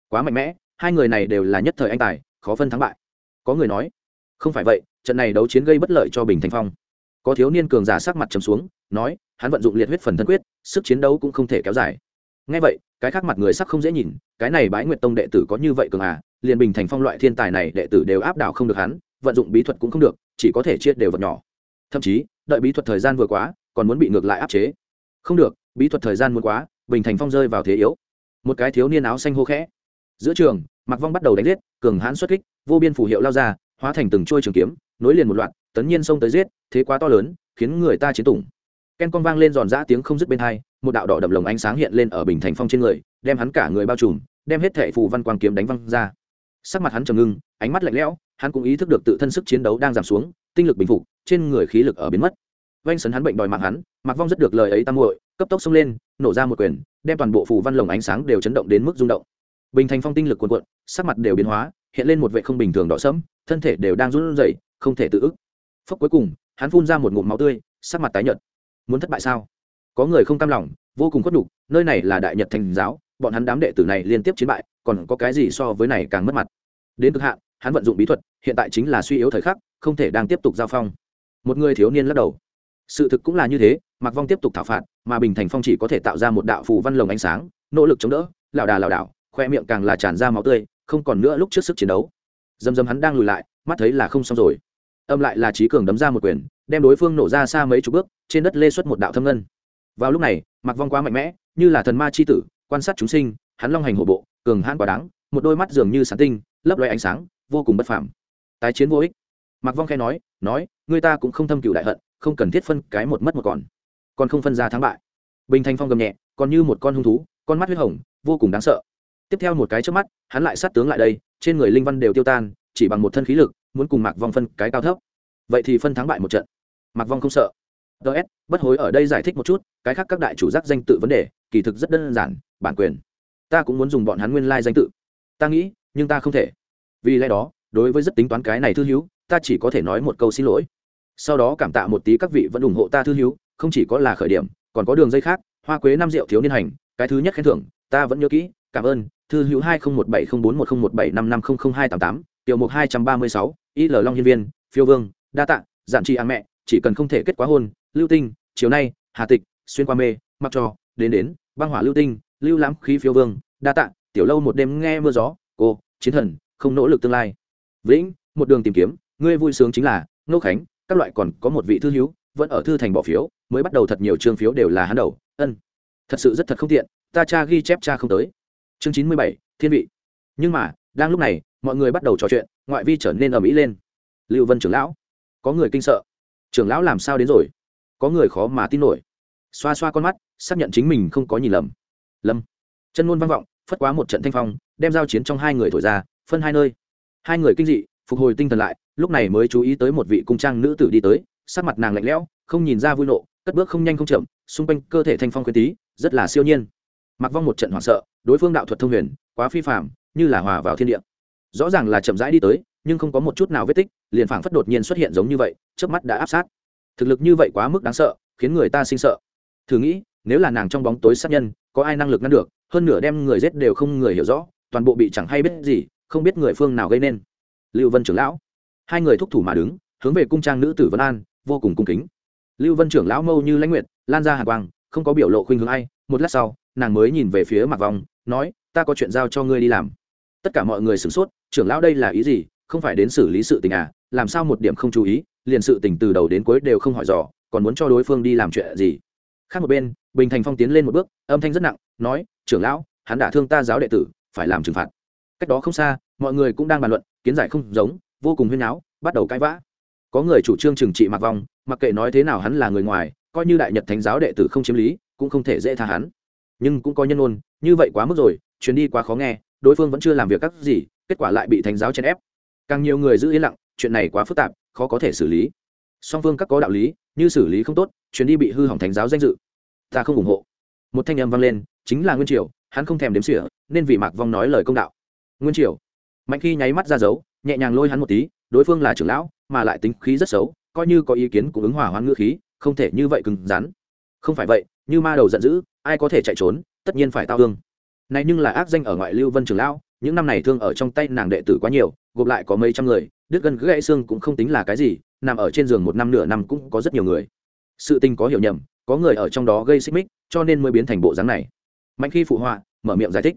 Quá mạnh mẽ, hai người này đều là nhất thời anh tài, khó phân thắng bại. Có người nói, không phải vậy, trận này đấu chiến gây bất lợi cho bình thành phong. Có thiếu niên cường giả sắc mặt trầm xuống, nói, hắn vận dụng liệt huyết phần thân quyết, sức chiến đấu cũng không thể kéo dài. Ngay vậy, cái khác mặt người sắc không dễ nhìn, cái này bái nguyệt tông đệ tử có như vậy cường à liền bình thành phong loại thiên tài này đệ tử đều áp đảo không được hắn, vận dụng bí thuật cũng không được, chỉ có thể chia đều vật nhỏ. Thậm chí, đợi bí thuật thời gian vừa quá, còn muốn bị ngược lại áp chế. Không được, bí thuật thời gian muốn quá, bình thành phong rơi vào thế yếu một cái thiếu niên áo xanh hô khẽ. Giữa trường mặc vong bắt đầu đánh giết, cường hãn xuất kích, vô biên phủ hiệu lao ra, hóa thành từng trôi trường kiếm, nối liền một loạt, tấn nhiên xông tới giết, thế quá to lớn, khiến người ta chiến tủng. Ken con vang lên giòn giã tiếng không dứt bên hai, một đạo đỏ đậm lồng ánh sáng hiện lên ở bình thành phong trên người, đem hắn cả người bao trùm, đem hết thệ phù văn quang kiếm đánh văng ra. Sắc mặt hắn trầm ngưng, ánh mắt lạnh lẽo, hắn cũng ý thức được tự thân sức chiến đấu đang giảm xuống, tinh lực bình phục, trên người khí lực ở biến mất. Vanh sấn hắn bệnh đòi mạng hắn mặc vong rất được lời ấy tam muội, cấp tốc xông lên, nổ ra một quyền đem toàn bộ phù văn lồng ánh sáng đều chấn động đến mức rung động. Bình thành phong tinh lực cuồn cuộn, sắc mặt đều biến hóa, hiện lên một vệ không bình thường đỏ sẫm, thân thể đều đang run rẩy, không thể tự ức. Phốc cuối cùng, hắn phun ra một ngụm máu tươi, sắc mặt tái nhợt. Muốn thất bại sao? Có người không cam lòng, vô cùng khuất nhục, nơi này là đại nhật thành giáo, bọn hắn đám đệ tử này liên tiếp chiến bại, còn có cái gì so với này càng mất mặt? Đến cực hạn, hắn vận dụng bí thuật, hiện tại chính là suy yếu thời khắc, không thể đang tiếp tục giao phong. Một người thiếu niên lắc đầu sự thực cũng là như thế mặc vong tiếp tục thảo phạt, mà bình thành phong chỉ có thể tạo ra một đạo phù văn lồng ánh sáng, nỗ lực chống đỡ, lảo đà lảo đảo, khoe miệng càng là tràn ra máu tươi, không còn nữa lúc trước sức chiến đấu. Dầm dầm hắn đang lùi lại, mắt thấy là không xong rồi. Âm lại là trí cường đấm ra một quyền, đem đối phương nổ ra xa mấy chục bước, trên đất lê xuất một đạo thâm ngân. Vào lúc này mặc vong quá mạnh mẽ, như là thần ma c h i tử, quan sát chúng sinh, hắn long hành hổ bộ, cường hãn quả đáng, một đôi mắt dường như sáng tinh, lấp loe ánh sáng, vô cùng bất phảm tái chiến vô ích. Mặc vong khe nói nói, người ta cũng không thâm cựu đại hận không cần thiết phân cái một mất một còn. Còn không phân ra thắng bại. Bình thanh phong gầm nhẹ, còn như một con hung thú, con mắt huyết hồng, vô cùng đáng sợ. Tiếp theo một cái trước mắt, hắn lại sát tướng lại đây, trên người linh văn đều tiêu tan, chỉ bằng một thân khí lực, muốn cùng mạc vong phân cái cao thấp. Vậy thì phân thắng bại một trận. Mạc vong không sợ. Ts bất hối ở đây giải thích một chút, cái khác các đại chủ giác danh tự vấn đề, kỳ thực rất đơn giản, bản quyền. Ta cũng muốn dùng bọn hắn nguyên lai、like、danh tự. Ta nghĩ, nhưng ta không thể. Vì lẽ đó, đối với rất tính toán cái này thư hữu, ta chỉ có thể nói một câu xin lỗi sau đó cảm tạ một tí các vị vẫn ủng hộ ta thư hữu không chỉ có là khởi điểm còn có đường dây khác hoa quế năm rượu thiếu niên hành cái thứ nhất khen thưởng ta vẫn nhớ kỹ cảm ơn thư hữu hai nghìn một bảy không bốn một không một bảy năm năm không không hai tám tám tiểu mục hai trăm ba mươi sáu l long hiên viên phiêu vương đa tạ giản trị ăn mẹ chỉ cần không thể kết quá hôn lưu tinh chiều nay hà tịch xuyên qua mê mặc trò, đến đến băng hỏa lưu tinh lưu lãm khí phiêu vương đa tạ tiểu lâu một đêm nghe mưa gió cô chiến thần không nỗ lực tương lai. Vĩnh một đường tìm kiếm ngươi vui sướng chính là nô khánh các loại còn có một vị thư hữu, vẫn ở thư thành bỏ phiếu, mới bắt đầu thật nhiều chương phiếu đều là hắn đầu. Ân, thật sự rất thật không tiện, ta cha ghi chép cha không tới. Chương chín mươi bảy, thiên vị. Nhưng mà, đang lúc này, mọi người bắt đầu trò chuyện, ngoại vi trở nên ầm ĩ lên. Lưu vân trưởng lão, có người kinh sợ. Trưởng lão làm sao đến rồi? Có người khó mà tin nổi. Xoa xoa con mắt, xác nhận chính mình không có nhìn lầm. Lâm, chân ngôn vang vọng, phất quá một trận thanh phong, đem giao chiến trong hai người thổi ra, phân hai nơi. Hai người kinh dị, phục hồi tinh thần lại lúc này mới chú ý tới một vị cung trang nữ tử đi tới, sắc mặt nàng lạnh lẽo, không nhìn ra vui nộ, cất bước không nhanh không chậm, xung quanh cơ thể thanh phong quyến tí, rất là siêu nhiên. Mặc vong một trận hoảng sợ, đối phương đạo thuật thông huyền, quá phi phạm như là hòa vào thiên địa. Rõ ràng là chậm rãi đi tới, nhưng không có một chút nào vết tích, liền phảng phất đột nhiên xuất hiện giống như vậy trước mắt đã áp sát. Thực lực như vậy quá mức đáng sợ, khiến người ta sinh sợ. Thử nghĩ, nếu là nàng trong bóng tối sát nhân, có ai năng lực ngăn được, hơn nửa đem người giết đều không người hiểu rõ, toàn bộ bị chẳng hay biết gì, không biết người phương nào gây nên. Lưu vân trưởng lão hai người thúc thủ mà đứng hướng về cung trang nữ tử vân an vô cùng cung kính. Lưu vân trưởng lão mâu như lãnh nguyện, lan ra hà quang không có biểu lộ khuynh hướng ai. Một lát sau nàng mới nhìn về phía mặt vòng nói ta có chuyện giao cho ngươi đi làm. Tất cả mọi người sửng sốt trưởng lão đây là ý gì? Không phải đến xử lý sự tình à? Làm sao một điểm không chú ý? Liền sự tình từ đầu đến cuối đều không hỏi dò còn muốn cho đối phương đi làm chuyện gì? Khác một bên bình thành phong tiến lên một bước âm thanh rất nặng nói trưởng lão hắn đã thương ta giáo đệ tử phải làm trừng phạt. Cách đó không xa mọi người cũng đang bàn luận kiến giải không giống vô cùng huyên náo, bắt đầu cãi vã. Có người chủ trương trừng trị mặc vong mặc kệ nói thế nào hắn là người ngoài coi như đại nhật thánh giáo đệ tử không chiếm lý cũng không thể dễ tha hắn. Nhưng cũng có nhân ôn như vậy quá mức rồi chuyến đi quá khó nghe đối phương vẫn chưa làm việc các gì kết quả lại bị thánh giáo chèn ép. Càng nhiều người giữ yên lặng chuyện này quá phức tạp khó có thể xử lý. Song phương các có đạo lý như xử lý không tốt chuyến đi bị hư hỏng thánh giáo danh dự. Ta không ủng hộ. Một thanh âm vang lên chính là nguyên triều hắn không thèm đếm xỉa nên vì mạc vong nói lời công đạo. Nguyên triều mạnh khi nháy mắt ra dấu nhẹ nhàng lôi hắn một tí, đối phương là trưởng lão, mà lại tính khí rất xấu, coi như có ý kiến cũng ứng hòa hoan ngữ khí, không thể như vậy cứng rắn. Không phải vậy, như ma đầu giận dữ, ai có thể chạy trốn, tất nhiên phải tao thương. này nhưng là ác danh ở ngoại lưu vân trưởng lão, những năm này thương ở trong tay nàng đệ tử quá nhiều, gộp lại có mấy trăm người, đứt gân gãy xương cũng không tính là cái gì, nằm ở trên giường một năm nửa năm cũng có rất nhiều người. Sự tình có hiểu nhầm, có người ở trong đó gây xích mích, cho nên mới biến thành bộ dáng này. Mạnh khi phụ họa, mở miệng giải thích.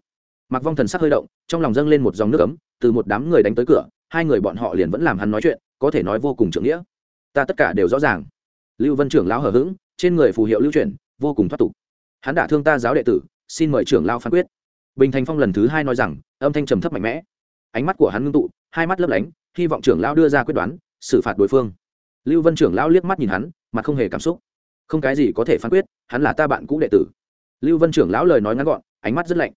Mặc vong thần sắc hơi động, trong lòng dâng lên một dòng nước ấm, từ một đám người đánh tới cửa hai người bọn họ liền vẫn làm hắn nói chuyện, có thể nói vô cùng trưởng nghĩa. Ta tất cả đều rõ ràng. Lưu vân trưởng lão hờ hững, trên người phù hiệu lưu chuyển, vô cùng thoát tục. Hắn đã thương ta giáo đệ tử, xin mời trưởng lao phán quyết. Bình thành phong lần thứ hai nói rằng, âm thanh trầm thấp mạnh mẽ. Ánh mắt của hắn ngưng tụ, hai mắt lấp lánh, hy vọng trưởng lão đưa ra quyết đoán, xử phạt đối phương. Lưu vân trưởng lão liếc mắt nhìn hắn, mặt không hề cảm xúc. Không cái gì có thể phán quyết, hắn là ta bạn cũ đệ tử. Lưu vân trưởng lão lời nói ngắn gọn, ánh mắt rất lạnh.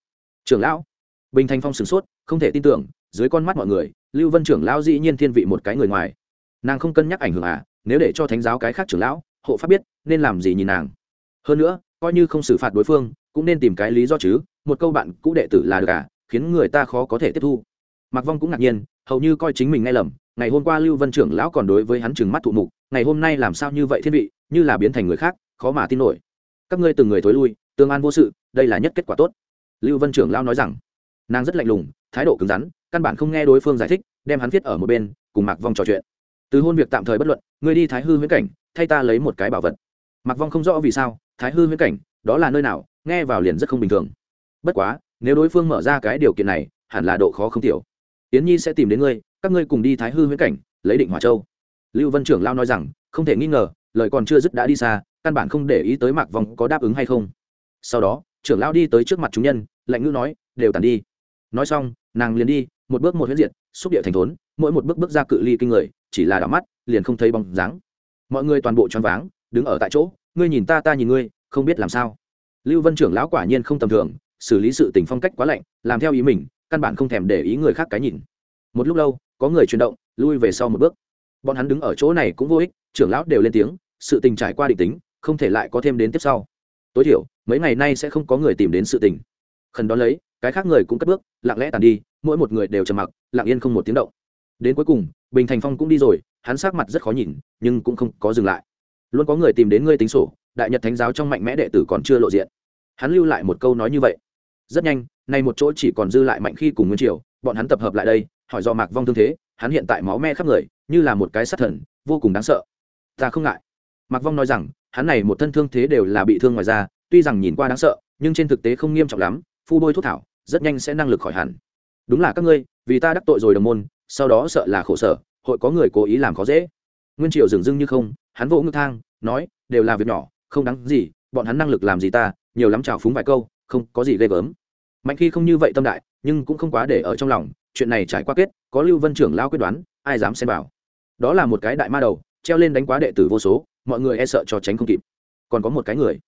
Trưởng lão, bình thành phong sửng sốt, không thể tin tưởng, dưới con mắt mọi người lưu vân trưởng lão dĩ nhiên thiên vị một cái người ngoài. Nàng không cân nhắc ảnh hưởng à nếu để cho thánh giáo cái khác trưởng lão, hộ pháp biết, nên làm gì nhìn nàng. Hơn nữa, coi như không xử phạt đối phương, cũng nên tìm cái lý do chứ, một câu bạn cũ đệ tử là được à khiến người ta khó có thể tiếp thu. Mặc vong cũng ngạc nhiên, hầu như coi chính mình nghe lầm, ngày hôm qua lưu vân trưởng lão còn đối với hắn chừng mắt thụ mục, ngày hôm nay làm sao như vậy thiên vị, như là biến thành người khác, khó mà tin nổi. Các ngươi từng người thối lui, tương an vô sự, đây là nhất kết quả tốt. Lưu vân trưởng lão nói rằng, nàng rất lạnh lùng, thái độ cứng rắn căn bản không nghe đối phương giải thích, đem hắn viết ở một bên, cùng mạc vong trò chuyện. Từ hôn việc tạm thời bất luận, ngươi đi thái hư huyễn cảnh, thay ta lấy một cái bảo vật. Mạc vong không rõ vì sao, thái hư huyễn cảnh, đó là nơi nào, nghe vào liền rất không bình thường. Bất quá, nếu đối phương mở ra cái điều kiện này, hẳn là độ khó không tiểu. Yến nhi sẽ tìm đến ngươi, các ngươi cùng đi thái hư huyễn cảnh, lấy định hòa châu. Lưu vân trưởng lao nói rằng, không thể nghi ngờ, lời còn chưa dứt đã đi xa, căn bản không để ý tới mạc vong có đáp ứng hay không. Sau đó, trưởng lao đi tới trước mặt chúng nhân, lạnh ngữ nói, đều tàn đi. Nói xong nàng liền đi, một bước một huyết diện xúc địa thành thốn, mỗi một bước bước ra cự ly kinh người, chỉ là đảo mắt, liền không thấy bóng dáng. Mọi người toàn bộ choáng váng, đứng ở tại chỗ, ngươi nhìn ta ta nhìn ngươi, không biết làm sao. Lưu vân trưởng lão quả nhiên không tầm thường, xử lý sự tình phong cách quá lạnh, làm theo ý mình, căn bản không thèm để ý người khác cái nhìn. Một lúc lâu, có người chuyển động, lui về sau một bước. Bọn hắn đứng ở chỗ này cũng vô ích, trưởng lão đều lên tiếng, sự tình trải qua định tính, không thể lại có thêm đến tiếp sau. Tối thiểu, mấy ngày nay sẽ không có người tìm đến sự tình. Khẩn đón lấy cái khác người cũng cất bước, lặng lẽ tàn đi, mỗi một người đều trầm mặc, lặng yên không một tiếng động. Đến cuối cùng, bình thành phong cũng đi rồi, hắn sát mặt rất khó nhìn, nhưng cũng không có dừng lại. Luôn có người tìm đến ngươi tính sổ, đại nhật thánh giáo trong mạnh mẽ đệ tử còn chưa lộ diện. Hắn lưu lại một câu nói như vậy. Rất nhanh, nay một chỗ chỉ còn dư lại mạnh khi cùng nguyên triều, bọn hắn tập hợp lại đây, hỏi do mạc vong thương thế, hắn hiện tại máu me khắp người, như là một cái sát thần, vô cùng đáng sợ. Ta không ngại. Mạc vong nói rằng, hắn này một thân thương thế đều là bị thương ngoài da, tuy rằng nhìn qua đáng sợ, nhưng trên thực tế không nghiêm trọng lắm, phu bôi thuốc thảo rất nhanh sẽ năng lực khỏi hẳn. Đúng là các ngươi, vì ta đắc tội rồi đồng môn, sau đó sợ là khổ sở, hội có người cố ý làm khó dễ. Nguyên triều dừng dưng như không, hắn vỗ ngực thang, nói, đều là việc nhỏ, không đáng gì, bọn hắn năng lực làm gì ta, nhiều lắm trào phúng vài câu, không có gì ghê gớm. Mạnh khi không như vậy tâm đại, nhưng cũng không quá để ở trong lòng, chuyện này trải qua kết, có lưu vân trưởng lao quyết đoán, ai dám xem vào. Đó là một cái đại ma đầu, treo lên đánh quá đệ tử vô số, mọi người e sợ cho tránh không kịp. Còn có một cái người,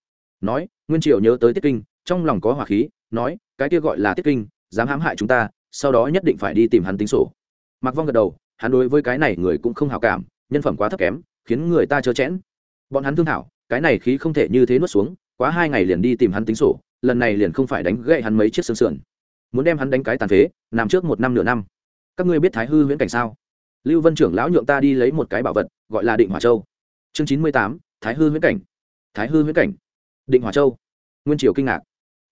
nói, nguyên triều nhớ tới tiết kinh trong lòng có hỏa khí, nói, cái kia gọi là tiết kinh, dám hãm hại chúng ta, sau đó nhất định phải đi tìm hắn tính sổ. Mặc vong gật đầu, hắn đối với cái này người cũng không hào cảm, nhân phẩm quá thấp kém, khiến người ta chớ chẽn. Bọn hắn thương thảo, cái này khí không thể như thế nuốt xuống, quá hai ngày liền đi tìm hắn tính sổ, lần này liền không phải đánh gậy hắn mấy chiếc xương sườn. Muốn đem hắn đánh cái tàn phế, nằm trước một năm nửa năm. Các ngươi biết thái hư huyễn cảnh sao? Lưu vân trưởng lão nhượng ta đi lấy một cái bảo vật, gọi là định hỏa châu. Chương chín mươi tám, thái hư huyễn cảnh. Thái hư huyễn cảnh. Định hỏa châu. Nguyên triều kinh ngạc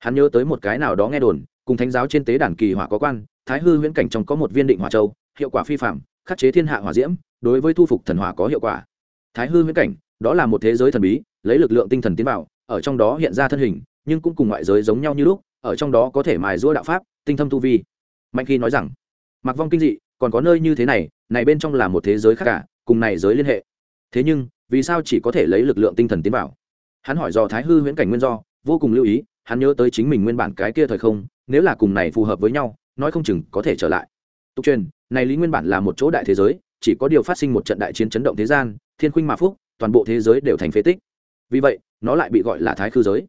hắn nhớ tới một cái nào đó nghe đồn, cùng thánh giáo trên tế đàn kỳ hỏa có quan, thái hư huyễn cảnh trong có một viên định hỏa châu, hiệu quả phi phạm khắc chế thiên hạ hỏa diễm, đối với thu phục thần hỏa có hiệu quả. Thái hư huyễn cảnh, đó là một thế giới thần bí, lấy lực lượng tinh thần tiến vào, ở trong đó hiện ra thân hình, nhưng cũng cùng ngoại giới giống nhau như lúc, ở trong đó có thể mài giũa đạo pháp, tinh thâm tu vi. Mạnh khi nói rằng mặc vong kinh dị, còn có nơi như thế này này bên trong là một thế giới khác cả, cùng này giới liên hệ. Thế nhưng, vì sao chỉ có thể lấy lực lượng tinh thần tiến vào? Hắn hỏi do thái hư huyễn cảnh nguyên do, vô cùng lưu ý hắn nhớ tới chính mình nguyên bản cái kia thời không, nếu là cùng này phù hợp với nhau, nói không chừng có thể trở lại. Tục truyền, này lý nguyên bản là một chỗ đại thế giới, chỉ có điều phát sinh một trận đại chiến chấn động thế gian, thiên khuynh mà phúc, toàn bộ thế giới đều thành phế tích. Vì vậy, nó lại bị gọi là thái khư giới.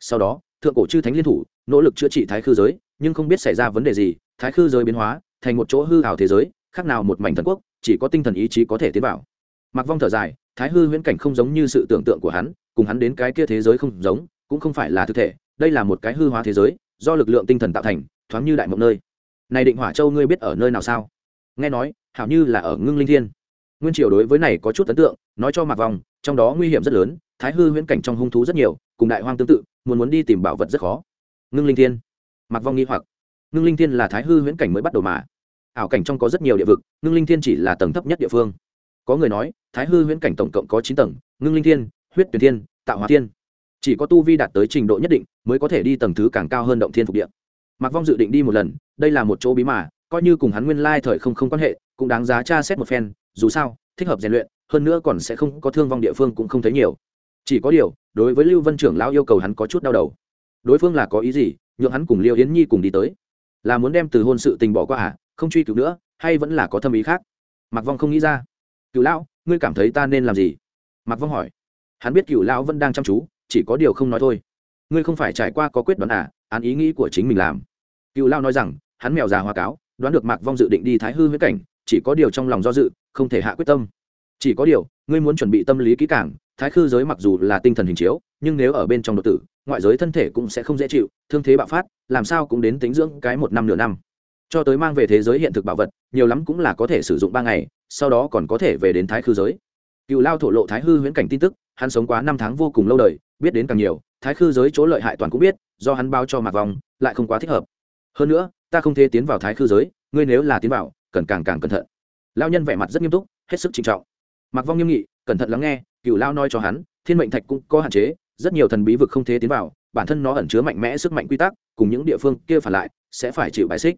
Sau đó, thượng cổ chư thánh liên thủ, nỗ lực chữa trị thái khư giới, nhưng không biết xảy ra vấn đề gì, thái khư giới biến hóa, thành một chỗ hư hào thế giới, khác nào một mảnh thần quốc, chỉ có tinh thần ý chí có thể tiến vào. Mặc vong thở dài, thái hư huyễn cảnh không giống như sự tưởng tượng của hắn, cùng hắn đến cái kia thế giới không giống, cũng không phải là thực thể đây là một cái hư hóa thế giới, do lực lượng tinh thần tạo thành, thoáng như đại mộng nơi. Này định hỏa châu ngươi biết ở nơi nào sao? Nghe nói, hảo như là ở ngưng linh thiên. Nguyên triều đối với này có chút ấn tượng, nói cho mạc vòng, trong đó nguy hiểm rất lớn, thái hư huyễn cảnh trong hung thú rất nhiều, cùng đại hoang tương tự, muốn muốn đi tìm bảo vật rất khó. Ngưng linh thiên. Mạc vong nghi hoặc. Ngưng linh thiên là thái hư huyễn cảnh mới bắt đầu mà. Ảo cảnh trong có rất nhiều địa vực, ngưng linh thiên chỉ là tầng thấp nhất địa phương. Có người nói, thái hư huyễn cảnh tổng cộng có chín tầng, ngưng linh thiên, huyết tuyển thiên, tạo hóa thiên chỉ có tu vi đạt tới trình độ nhất định mới có thể đi tầng thứ càng cao hơn động thiên phục địa. Mạc vong dự định đi một lần, đây là một chỗ bí mà, coi như cùng hắn nguyên lai thời không không quan hệ, cũng đáng giá tra xét một phen, dù sao, thích hợp rèn luyện, hơn nữa còn sẽ không có thương vong địa phương cũng không thấy nhiều. Chỉ có điều, đối với lưu vân trưởng lão yêu cầu hắn có chút đau đầu. Đối phương là có ý gì, nhượng hắn cùng liêu yến nhi cùng đi tới? Là muốn đem từ hôn sự tình bỏ qua à không truy cứu nữa, hay vẫn là có thâm ý khác? Mạc vong không nghĩ ra. Cựu lão, ngươi cảm thấy ta nên làm gì? Mạc vong hỏi. Hắn biết cựu lão vẫn đang chăm chú chỉ có điều không nói thôi. Ngươi không phải trải qua có quyết đoán à án ý nghĩ của chính mình làm. Cựu lão nói rằng, hắn mèo già hoa cáo, đoán được mạc vong dự định đi thái hư huyết cảnh, chỉ có điều trong lòng do dự, không thể hạ quyết tâm. Chỉ có điều, ngươi muốn chuẩn bị tâm lý kỹ càng, thái khư giới mặc dù là tinh thần hình chiếu, nhưng nếu ở bên trong đột tử, ngoại giới thân thể cũng sẽ không dễ chịu, thương thế bạo phát, làm sao cũng đến tính dưỡng cái một năm nửa năm. Cho tới mang về thế giới hiện thực bảo vật, nhiều lắm cũng là có thể sử dụng ba ngày, sau đó còn có thể về đến thái khư giới cựu lao thổ lộ thái hư huyễn cảnh tin tức, hắn sống quá năm tháng vô cùng lâu đời, biết đến càng nhiều, thái khư giới chỗ lợi hại toàn cũng biết, do hắn bao cho mạc vòng lại không quá thích hợp. Hơn nữa, ta không thể tiến vào thái khư giới, ngươi nếu là tiến vào, cần càng càng cẩn thận. Lao nhân vẻ mặt rất nghiêm túc, hết sức trịnh trọng. Mạc vong nghiêm nghị, cẩn thận lắng nghe, cựu lao nói cho hắn, thiên mệnh thạch cũng có hạn chế, rất nhiều thần bí vực không thể tiến vào, bản thân nó ẩn chứa mạnh mẽ sức mạnh quy tắc, cùng những địa phương kia phản lại, sẽ phải chịu bài xích.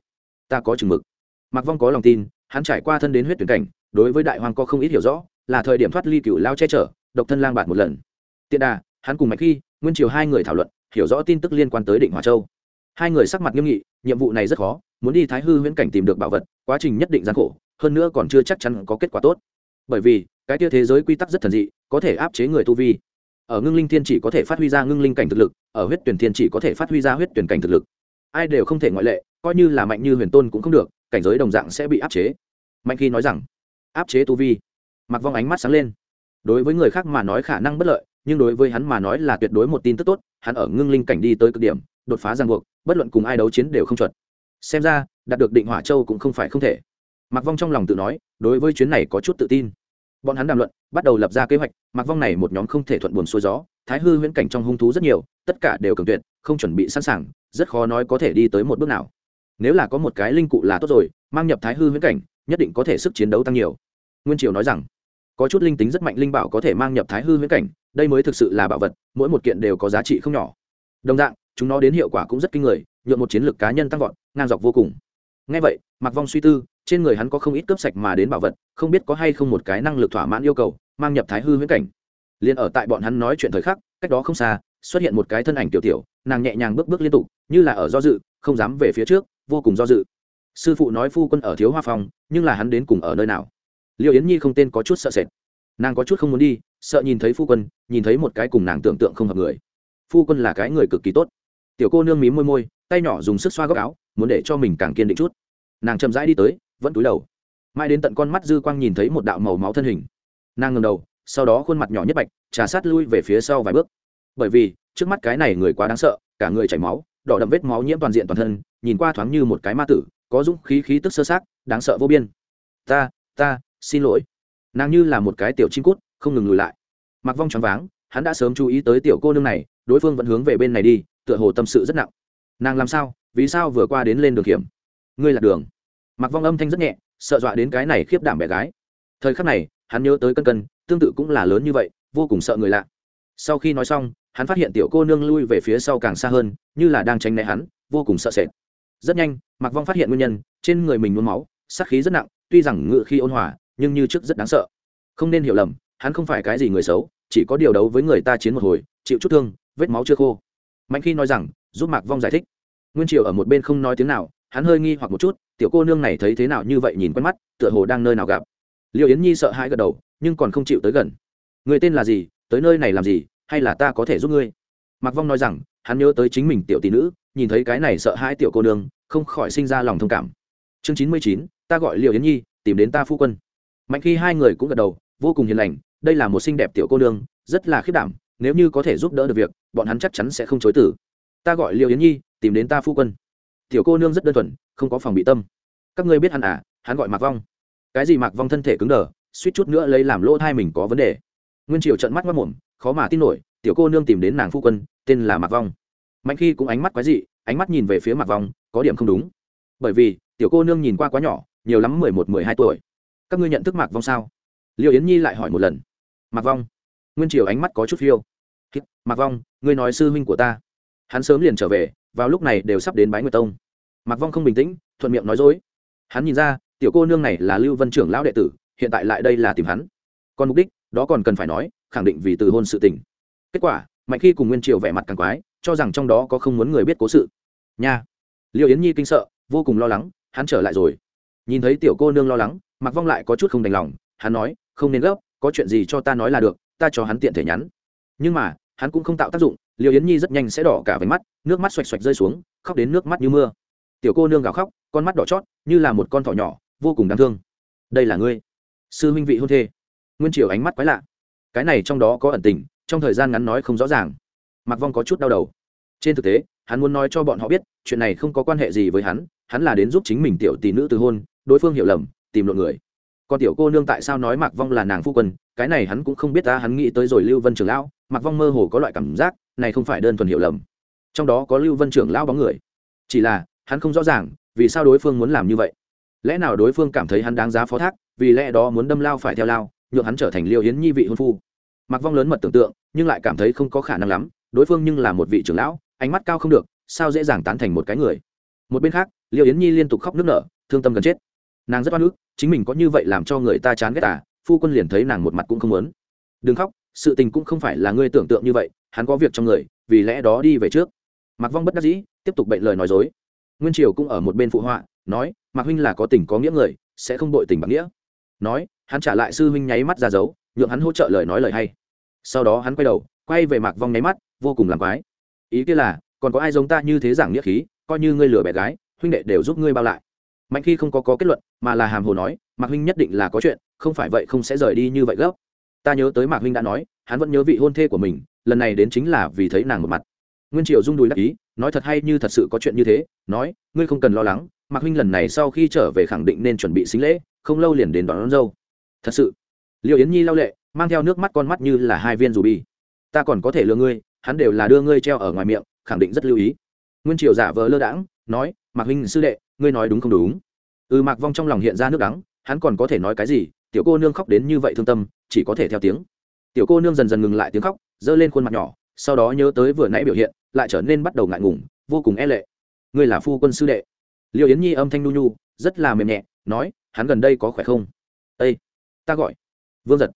Ta có chừng mực. Mạc vong có lòng tin, hắn trải qua thân đến huyết tuyển cảnh, đối với đại hoàng có không ít hiểu rõ là thời điểm thoát ly cựu lao che chở, độc thân lang bạt một lần. Tiện đà, hắn cùng mạch khi nguyên triều hai người thảo luận, hiểu rõ tin tức liên quan tới định hòa châu. Hai người sắc mặt nghiêm nghị, nhiệm vụ này rất khó, muốn đi thái hư huyễn cảnh tìm được bảo vật, quá trình nhất định gian khổ, hơn nữa còn chưa chắc chắn có kết quả tốt. Bởi vì, cái tia thế giới quy tắc rất thần dị, có thể áp chế người tu vi. Ở ngưng linh thiên chỉ có thể phát huy ra ngưng linh cảnh thực lực, ở huyết tuyển thiên chỉ có thể phát huy ra huyết tuyển cảnh thực lực. Ai đều không thể ngoại lệ, coi như là mạnh như huyền tôn cũng không được, cảnh giới đồng dạng sẽ bị áp chế. Mạnh khi nói rằng, áp chế tu vi mặc vong ánh mắt sáng lên. Đối với người khác mà nói khả năng bất lợi, nhưng đối với hắn mà nói là tuyệt đối một tin tức tốt, hắn ở ngưng linh cảnh đi tới cực điểm, đột phá ràng buộc, bất luận cùng ai đấu chiến đều không chuẩn. Xem ra, đạt được định hỏa châu cũng không phải không thể. Mặc vong trong lòng tự nói, đối với chuyến này có chút tự tin. Bọn hắn đàm luận, bắt đầu lập ra kế hoạch mặc vong này một nhóm không thể thuận buồn xuôi gió, thái hư huyễn cảnh trong hung thú rất nhiều, tất cả đều cường tuyệt, không chuẩn bị sẵn sàng, rất khó nói có thể đi tới một bước nào. Nếu là có một cái linh cụ là tốt rồi, mang nhập thái hư huyễn cảnh, nhất định có thể sức chiến đấu tăng nhiều. Nguyên triều nói rằng có chút linh tính rất mạnh linh bảo có thể mang nhập thái hư huyễn cảnh, đây mới thực sự là bảo vật, mỗi một kiện đều có giá trị không nhỏ. Đồng dạng, chúng nó đến hiệu quả cũng rất kinh người, nhuộm một chiến lược cá nhân tăng vọt, ngang dọc vô cùng. Ngay vậy mặc vong suy tư, trên người hắn có không ít cướp sạch mà đến bảo vật, không biết có hay không một cái năng lực thỏa mãn yêu cầu, mang nhập thái hư huyễn cảnh. Liền ở tại bọn hắn nói chuyện thời khắc, cách đó không xa, xuất hiện một cái thân ảnh tiểu tiểu, nàng nhẹ nhàng bước bước liên tục, như là ở do dự, không dám về phía trước, vô cùng do dự. Sư phụ nói phu quân ở thiếu hoa phòng nhưng là hắn đến cùng ở nơi nào? Liệu yến nhi không tên có chút sợ sệt. Nàng có chút không muốn đi, sợ nhìn thấy phu quân, nhìn thấy một cái cùng nàng tưởng tượng không hợp người. Phu quân là cái người cực kỳ tốt. Tiểu cô nương mím môi môi, tay nhỏ dùng sức xoa góc áo, muốn để cho mình càng kiên định chút. Nàng chậm rãi đi tới, vẫn túi đầu. Mãi đến tận con mắt dư quang nhìn thấy một đạo màu máu thân hình. Nàng ngầm đầu, sau đó khuôn mặt nhỏ nhất bạch, trà sát lui về phía sau vài bước. Bởi vì, trước mắt cái này người quá đáng sợ, cả người chảy máu, đỏ đậm vết máu nhiễm toàn diện toàn thân, nhìn qua thoáng như một cái ma tử, có dũng khí khí tức sơ sát đáng sợ vô biên. Ta ta xin lỗi. Nàng như là một cái tiểu chim cút, không ngừng lùi lại. Mặc vong choáng váng, hắn đã sớm chú ý tới tiểu cô nương này, đối phương vẫn hướng về bên này đi, tựa hồ tâm sự rất nặng. Nàng làm sao? Vì sao vừa qua đến lên đường hiểm? Ngươi là đường. Mặc vong âm thanh rất nhẹ, sợ dọa đến cái này khiếp đảm bé gái. Thời khắc này, hắn nhớ tới cân cân, tương tự cũng là lớn như vậy, vô cùng sợ người lạ. Sau khi nói xong, hắn phát hiện tiểu cô nương lui về phía sau càng xa hơn, như là đang tránh né hắn, vô cùng sợ sệt. Rất nhanh mặc vong phát hiện nguyên nhân, trên người mình nôn máu, sát khí rất nặng, tuy rằng ngự khi ôn hòa nhưng như trước rất đáng sợ. Không nên hiểu lầm, hắn không phải cái gì người xấu, chỉ có điều đấu với người ta chiến một hồi, chịu chút thương, vết máu chưa khô. Mạnh khi nói rằng, giúp mạc vong giải thích. Nguyên triều ở một bên không nói tiếng nào, hắn hơi nghi hoặc một chút, tiểu cô nương này thấy thế nào như vậy nhìn quen mắt, tựa hồ đang nơi nào gặp. Liệu yến nhi sợ hãi gật đầu, nhưng còn không chịu tới gần. Người tên là gì, tới nơi này làm gì, hay là ta có thể giúp ngươi? Mạc vong nói rằng, hắn nhớ tới chính mình tiểu tỷ nữ, nhìn thấy cái này sợ hãi tiểu cô nương, không khỏi sinh ra lòng thông cảm. Chương chín mươi chín, ta gọi liệu yến nhi, tìm đến ta phu quân mạnh khi hai người cũng gật đầu, vô cùng hiền lành, đây là một xinh đẹp tiểu cô nương, rất là khiết đảm, nếu như có thể giúp đỡ được việc, bọn hắn chắc chắn sẽ không chối tử ta gọi liệu yến nhi, tìm đến ta phu quân. Tiểu cô nương rất đơn thuần, không có phòng bị tâm. Các ngươi biết hắn à? Hắn gọi mạc vong. Cái gì mạc vong thân thể cứng đờ, suýt chút nữa lấy làm lỗ thai mình có vấn đề. Nguyên triều trận mắt mất mồm, khó mà tin nổi, tiểu cô nương tìm đến nàng phu quân, tên là mạc vong. Mạnh khi cũng ánh mắt quái dị, ánh mắt nhìn về phía mạc vong, có điểm không đúng. Bởi vì, tiểu cô nương nhìn qua quá nhỏ, nhiều lắm mười một, mười hai tuổi các ngươi nhận thức mạc vong sao? Liệu yến nhi lại hỏi một lần. Mạc vong? Nguyên triều ánh mắt có chút phiêu. Mạc vong, ngươi nói sư huynh của ta. Hắn sớm liền trở về, vào lúc này đều sắp đến bái nguyệt tông. Mạc vong không bình tĩnh, thuận miệng nói dối. Hắn nhìn ra, tiểu cô nương này là lưu vân trưởng lão đệ tử, hiện tại lại đây là tìm hắn. Còn mục đích, đó còn cần phải nói, khẳng định vì từ hôn sự tình. Kết quả, mạnh khi cùng nguyên triều vẻ mặt càng quái, cho rằng trong đó có không muốn người biết cố sự. Nha! Liệu yến nhi kinh sợ, vô cùng lo lắng, hắn trở lại rồi. Nhìn thấy tiểu cô nương lo lắng mặc vong lại có chút không đành lòng, hắn nói, không nên gấp, có chuyện gì cho ta nói là được, ta cho hắn tiện thể nhắn. Nhưng mà, hắn cũng không tạo tác dụng liệu yến nhi rất nhanh sẽ đỏ cả váy mắt, nước mắt xoạch xoạch rơi xuống, khóc đến nước mắt như mưa. Tiểu cô nương gào khóc, con mắt đỏ chót, như là một con thỏ nhỏ, vô cùng đáng thương. Đây là ngươi. Sư huynh vị hôn thê. Nguyên triều ánh mắt quái lạ. Cái này trong đó có ẩn tình, trong thời gian ngắn nói không rõ ràng. Mặc vong có chút đau đầu. Trên thực tế, hắn muốn nói cho bọn họ biết, chuyện này không có quan hệ gì với hắn hắn là đến giúp chính mình tiểu tỷ nữ từ hôn, đối phương hiểu lầm tìm lộn người. Còn tiểu cô nương tại sao nói mạc vong là nàng phu quân, cái này hắn cũng không biết ta, hắn nghĩ tới rồi lưu vân trưởng lão, mạc vong mơ hồ có loại cảm giác, này không phải đơn thuần hiểu lầm. Trong đó có lưu vân trưởng lão bóng người. Chỉ là, hắn không rõ ràng, vì sao đối phương muốn làm như vậy. Lẽ nào đối phương cảm thấy hắn đáng giá phó thác, vì lẽ đó muốn đâm lao phải theo lao, nhượng hắn trở thành liêu hiến nhi vị hôn phu. Mặc vong lớn mật tưởng tượng, nhưng lại cảm thấy không có khả năng lắm, đối phương nhưng là một vị trưởng lão, ánh mắt cao không được, sao dễ dàng tán thành một cái người. Một bên khác, liêu yến nhi liên tục khóc nức nở, thương tâm gần chết nàng rất oan ức, chính mình có như vậy làm cho người ta chán ghét à phu quân liền thấy nàng một mặt cũng không muốn. Đừng khóc, sự tình cũng không phải là ngươi tưởng tượng như vậy, hắn có việc trong người, vì lẽ đó đi về trước. Mặc vong bất đắc dĩ, tiếp tục bệnh lời nói dối. Nguyên triều cũng ở một bên phụ họa, nói, mạc huynh là có tình có nghĩa người, sẽ không đội tình bạc nghĩa. Nói, hắn trả lại sư huynh nháy mắt ra dấu, nhượng hắn hỗ trợ lời nói lời hay. Sau đó hắn quay đầu, quay về mạc vong nháy mắt, vô cùng làm quái. Ý kia là, còn có ai giống ta như thế giảng nghĩa khí, coi như ngươi lừa bé gái, huynh đệ đều giúp ngươi bao lại mạnh khi không có, có kết luận mà là hàm hồ nói mạc huynh nhất định là có chuyện không phải vậy không sẽ rời đi như vậy gấp. Ta nhớ tới mạc huynh đã nói hắn vẫn nhớ vị hôn thê của mình lần này đến chính là vì thấy nàng một mặt. Nguyên triều rung đùi đắc ý nói thật hay như thật sự có chuyện như thế nói ngươi không cần lo lắng mạc huynh lần này sau khi trở về khẳng định nên chuẩn bị xính lễ không lâu liền đến đón, đón dâu. Thật sự? Liệu yến nhi lau lệ mang theo nước mắt con mắt như là hai viên dù bi. Ta còn có thể lừa ngươi hắn đều là đưa ngươi treo ở ngoài miệng khẳng định rất lưu ý. Nguyên triều giả vờ lơ đãng nói mạc huynh sư đệ ngươi nói đúng không đúng? Ừ mạc vong trong lòng hiện ra nước đắng, hắn còn có thể nói cái gì? Tiểu cô nương khóc đến như vậy thương tâm, chỉ có thể theo tiếng. Tiểu cô nương dần dần ngừng lại tiếng khóc, giơ lên khuôn mặt nhỏ, sau đó nhớ tới vừa nãy biểu hiện, lại trở nên bắt đầu ngại ngùng, vô cùng e lệ. Ngươi là phu quân sư đệ. Liệu yến nhi âm thanh nu nhu, rất là mềm nhẹ, nói, hắn gần đây có khỏe không? Ây ta gọi. Vương giật.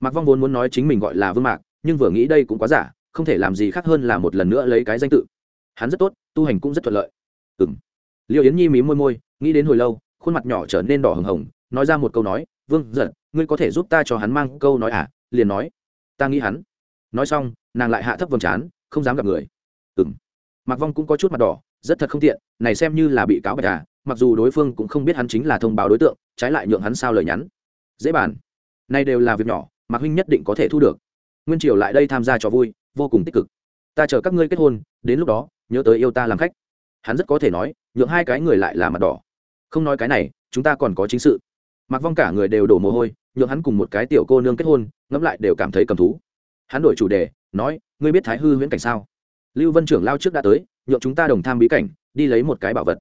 Mạc vong vốn muốn nói chính mình gọi là vương mạc, nhưng vừa nghĩ đây cũng quá giả, không thể làm gì khác hơn là một lần nữa lấy cái danh tự. Hắn rất tốt, tu hành cũng rất thuận lợi. Ừng liệu yến nhi mí môi môi, nghĩ đến hồi lâu, khuôn mặt nhỏ trở nên đỏ hừng hồng, nói ra một câu nói, vương giật ngươi có thể giúp ta cho hắn mang câu nói à? Liền nói, ta nghĩ hắn. Nói xong, nàng lại hạ thấp vầng trán, không dám gặp người. Ừng Mặc vong cũng có chút mặt đỏ, rất thật không tiện, này xem như là bị cáo bạch à mặc dù đối phương cũng không biết hắn chính là thông báo đối tượng, trái lại nhượng hắn sao lời nhắn. Dễ bàn. Này đều là việc nhỏ, mạc huynh nhất định có thể thu được. Nguyên triều lại đây tham gia trò vui, vô cùng tích cực. Ta chờ các ngươi kết hôn, đến lúc đó, nhớ tới yêu ta làm khách hắn rất có thể nói, nhượng hai cái người lại là mặt đỏ. Không nói cái này, chúng ta còn có chính sự. Mặc vong cả người đều đổ mồ hôi, nhượng hắn cùng một cái tiểu cô nương kết hôn, ngẫm lại đều cảm thấy cầm thú. Hắn đổi chủ đề, nói, ngươi biết thái hư huyễn cảnh sao? Lưu vân trưởng lao trước đã tới, nhượng chúng ta đồng tham bí cảnh, đi lấy một cái bảo vật.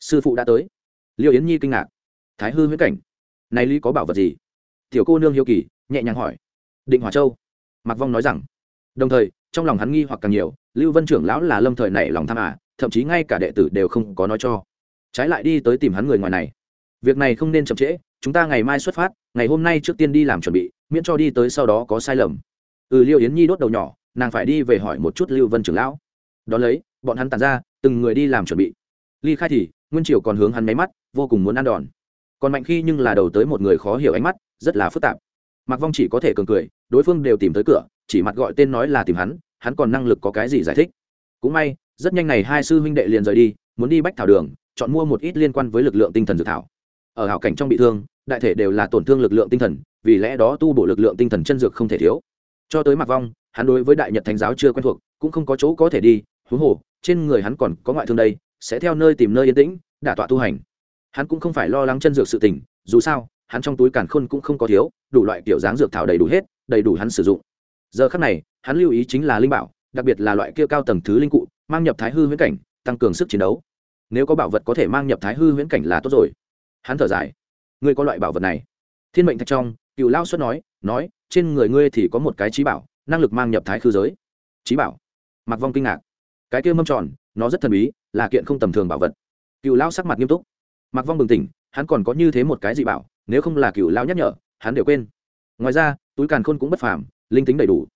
Sư phụ đã tới. Liệu yến nhi kinh ngạc. Thái hư huyễn cảnh? Này ly có bảo vật gì? Tiểu cô nương hiếu kỳ, nhẹ nhàng hỏi. Định hòa châu. Mạc vong nói rằng. Đồng thời, trong lòng hắn nghi hoặc càng nhiều, lưu vân trưởng lão là lâm thời này lòng tham à thậm chí ngay cả đệ tử đều không có nói cho. Trái lại đi tới tìm hắn người ngoài này. Việc này không nên chậm trễ, chúng ta ngày mai xuất phát, ngày hôm nay trước tiên đi làm chuẩn bị, miễn cho đi tới sau đó có sai lầm. Ừ liêu yến nhi đốt đầu nhỏ, nàng phải đi về hỏi một chút lưu vân trưởng lão. Đón lấy, bọn hắn tàn ra, từng người đi làm chuẩn bị. Ly khai thì, nguyên triều còn hướng hắn máy mắt, vô cùng muốn ăn đòn. Còn mạnh khi nhưng là đầu tới một người khó hiểu ánh mắt, rất là phức tạp. Mặc vong chỉ có thể cường cười, đối phương đều tìm tới cửa, chỉ mặt gọi tên nói là tìm hắn hắn còn năng lực có cái gì giải thích? Cũng may, rất nhanh này hai sư huynh đệ liền rời đi, muốn đi bách thảo đường, chọn mua một ít liên quan với lực lượng tinh thần dược thảo. Ở hảo cảnh trong bị thương, đại thể đều là tổn thương lực lượng tinh thần, vì lẽ đó tu bổ lực lượng tinh thần chân dược không thể thiếu. Cho tới mặc vong, hắn đối với đại nhật thánh giáo chưa quen thuộc, cũng không có chỗ có thể đi, huống hồ, trên người hắn còn có ngoại thương đây, sẽ theo nơi tìm nơi yên tĩnh, đả tọa tu hành. Hắn cũng không phải lo lắng chân dược sự tình, dù sao, hắn trong túi càn khôn cũng không có thiếu, đủ loại kiểu dáng dược thảo đầy đủ hết, đầy đủ hắn sử dụng. Giờ khắc này, hắn lưu ý chính là linh bảo đặc biệt là loại kia cao tầng thứ linh cụ, mang nhập thái hư huyễn cảnh, tăng cường sức chiến đấu. Nếu có bảo vật có thể mang nhập thái hư huyễn cảnh là tốt rồi. Hắn thở dài. Ngươi có loại bảo vật này? Thiên mệnh thạch trong, cựu lao xuất nói nói, trên người ngươi thì có một cái trí bảo, năng lực mang nhập thái hư giới. Trí bảo? Mặc vong kinh ngạc. Cái kia mâm tròn, nó rất thần bí, là kiện không tầm thường bảo vật. Cựu lao sắc mặt nghiêm túc. Mặc vong bừng tỉnh, hắn còn có như thế một cái dị bảo, nếu không là cựu lao nhắc nhở, hắn đều quên. Ngoài ra, túi càn khôn cũng bất phàm, linh tính đầy đủ.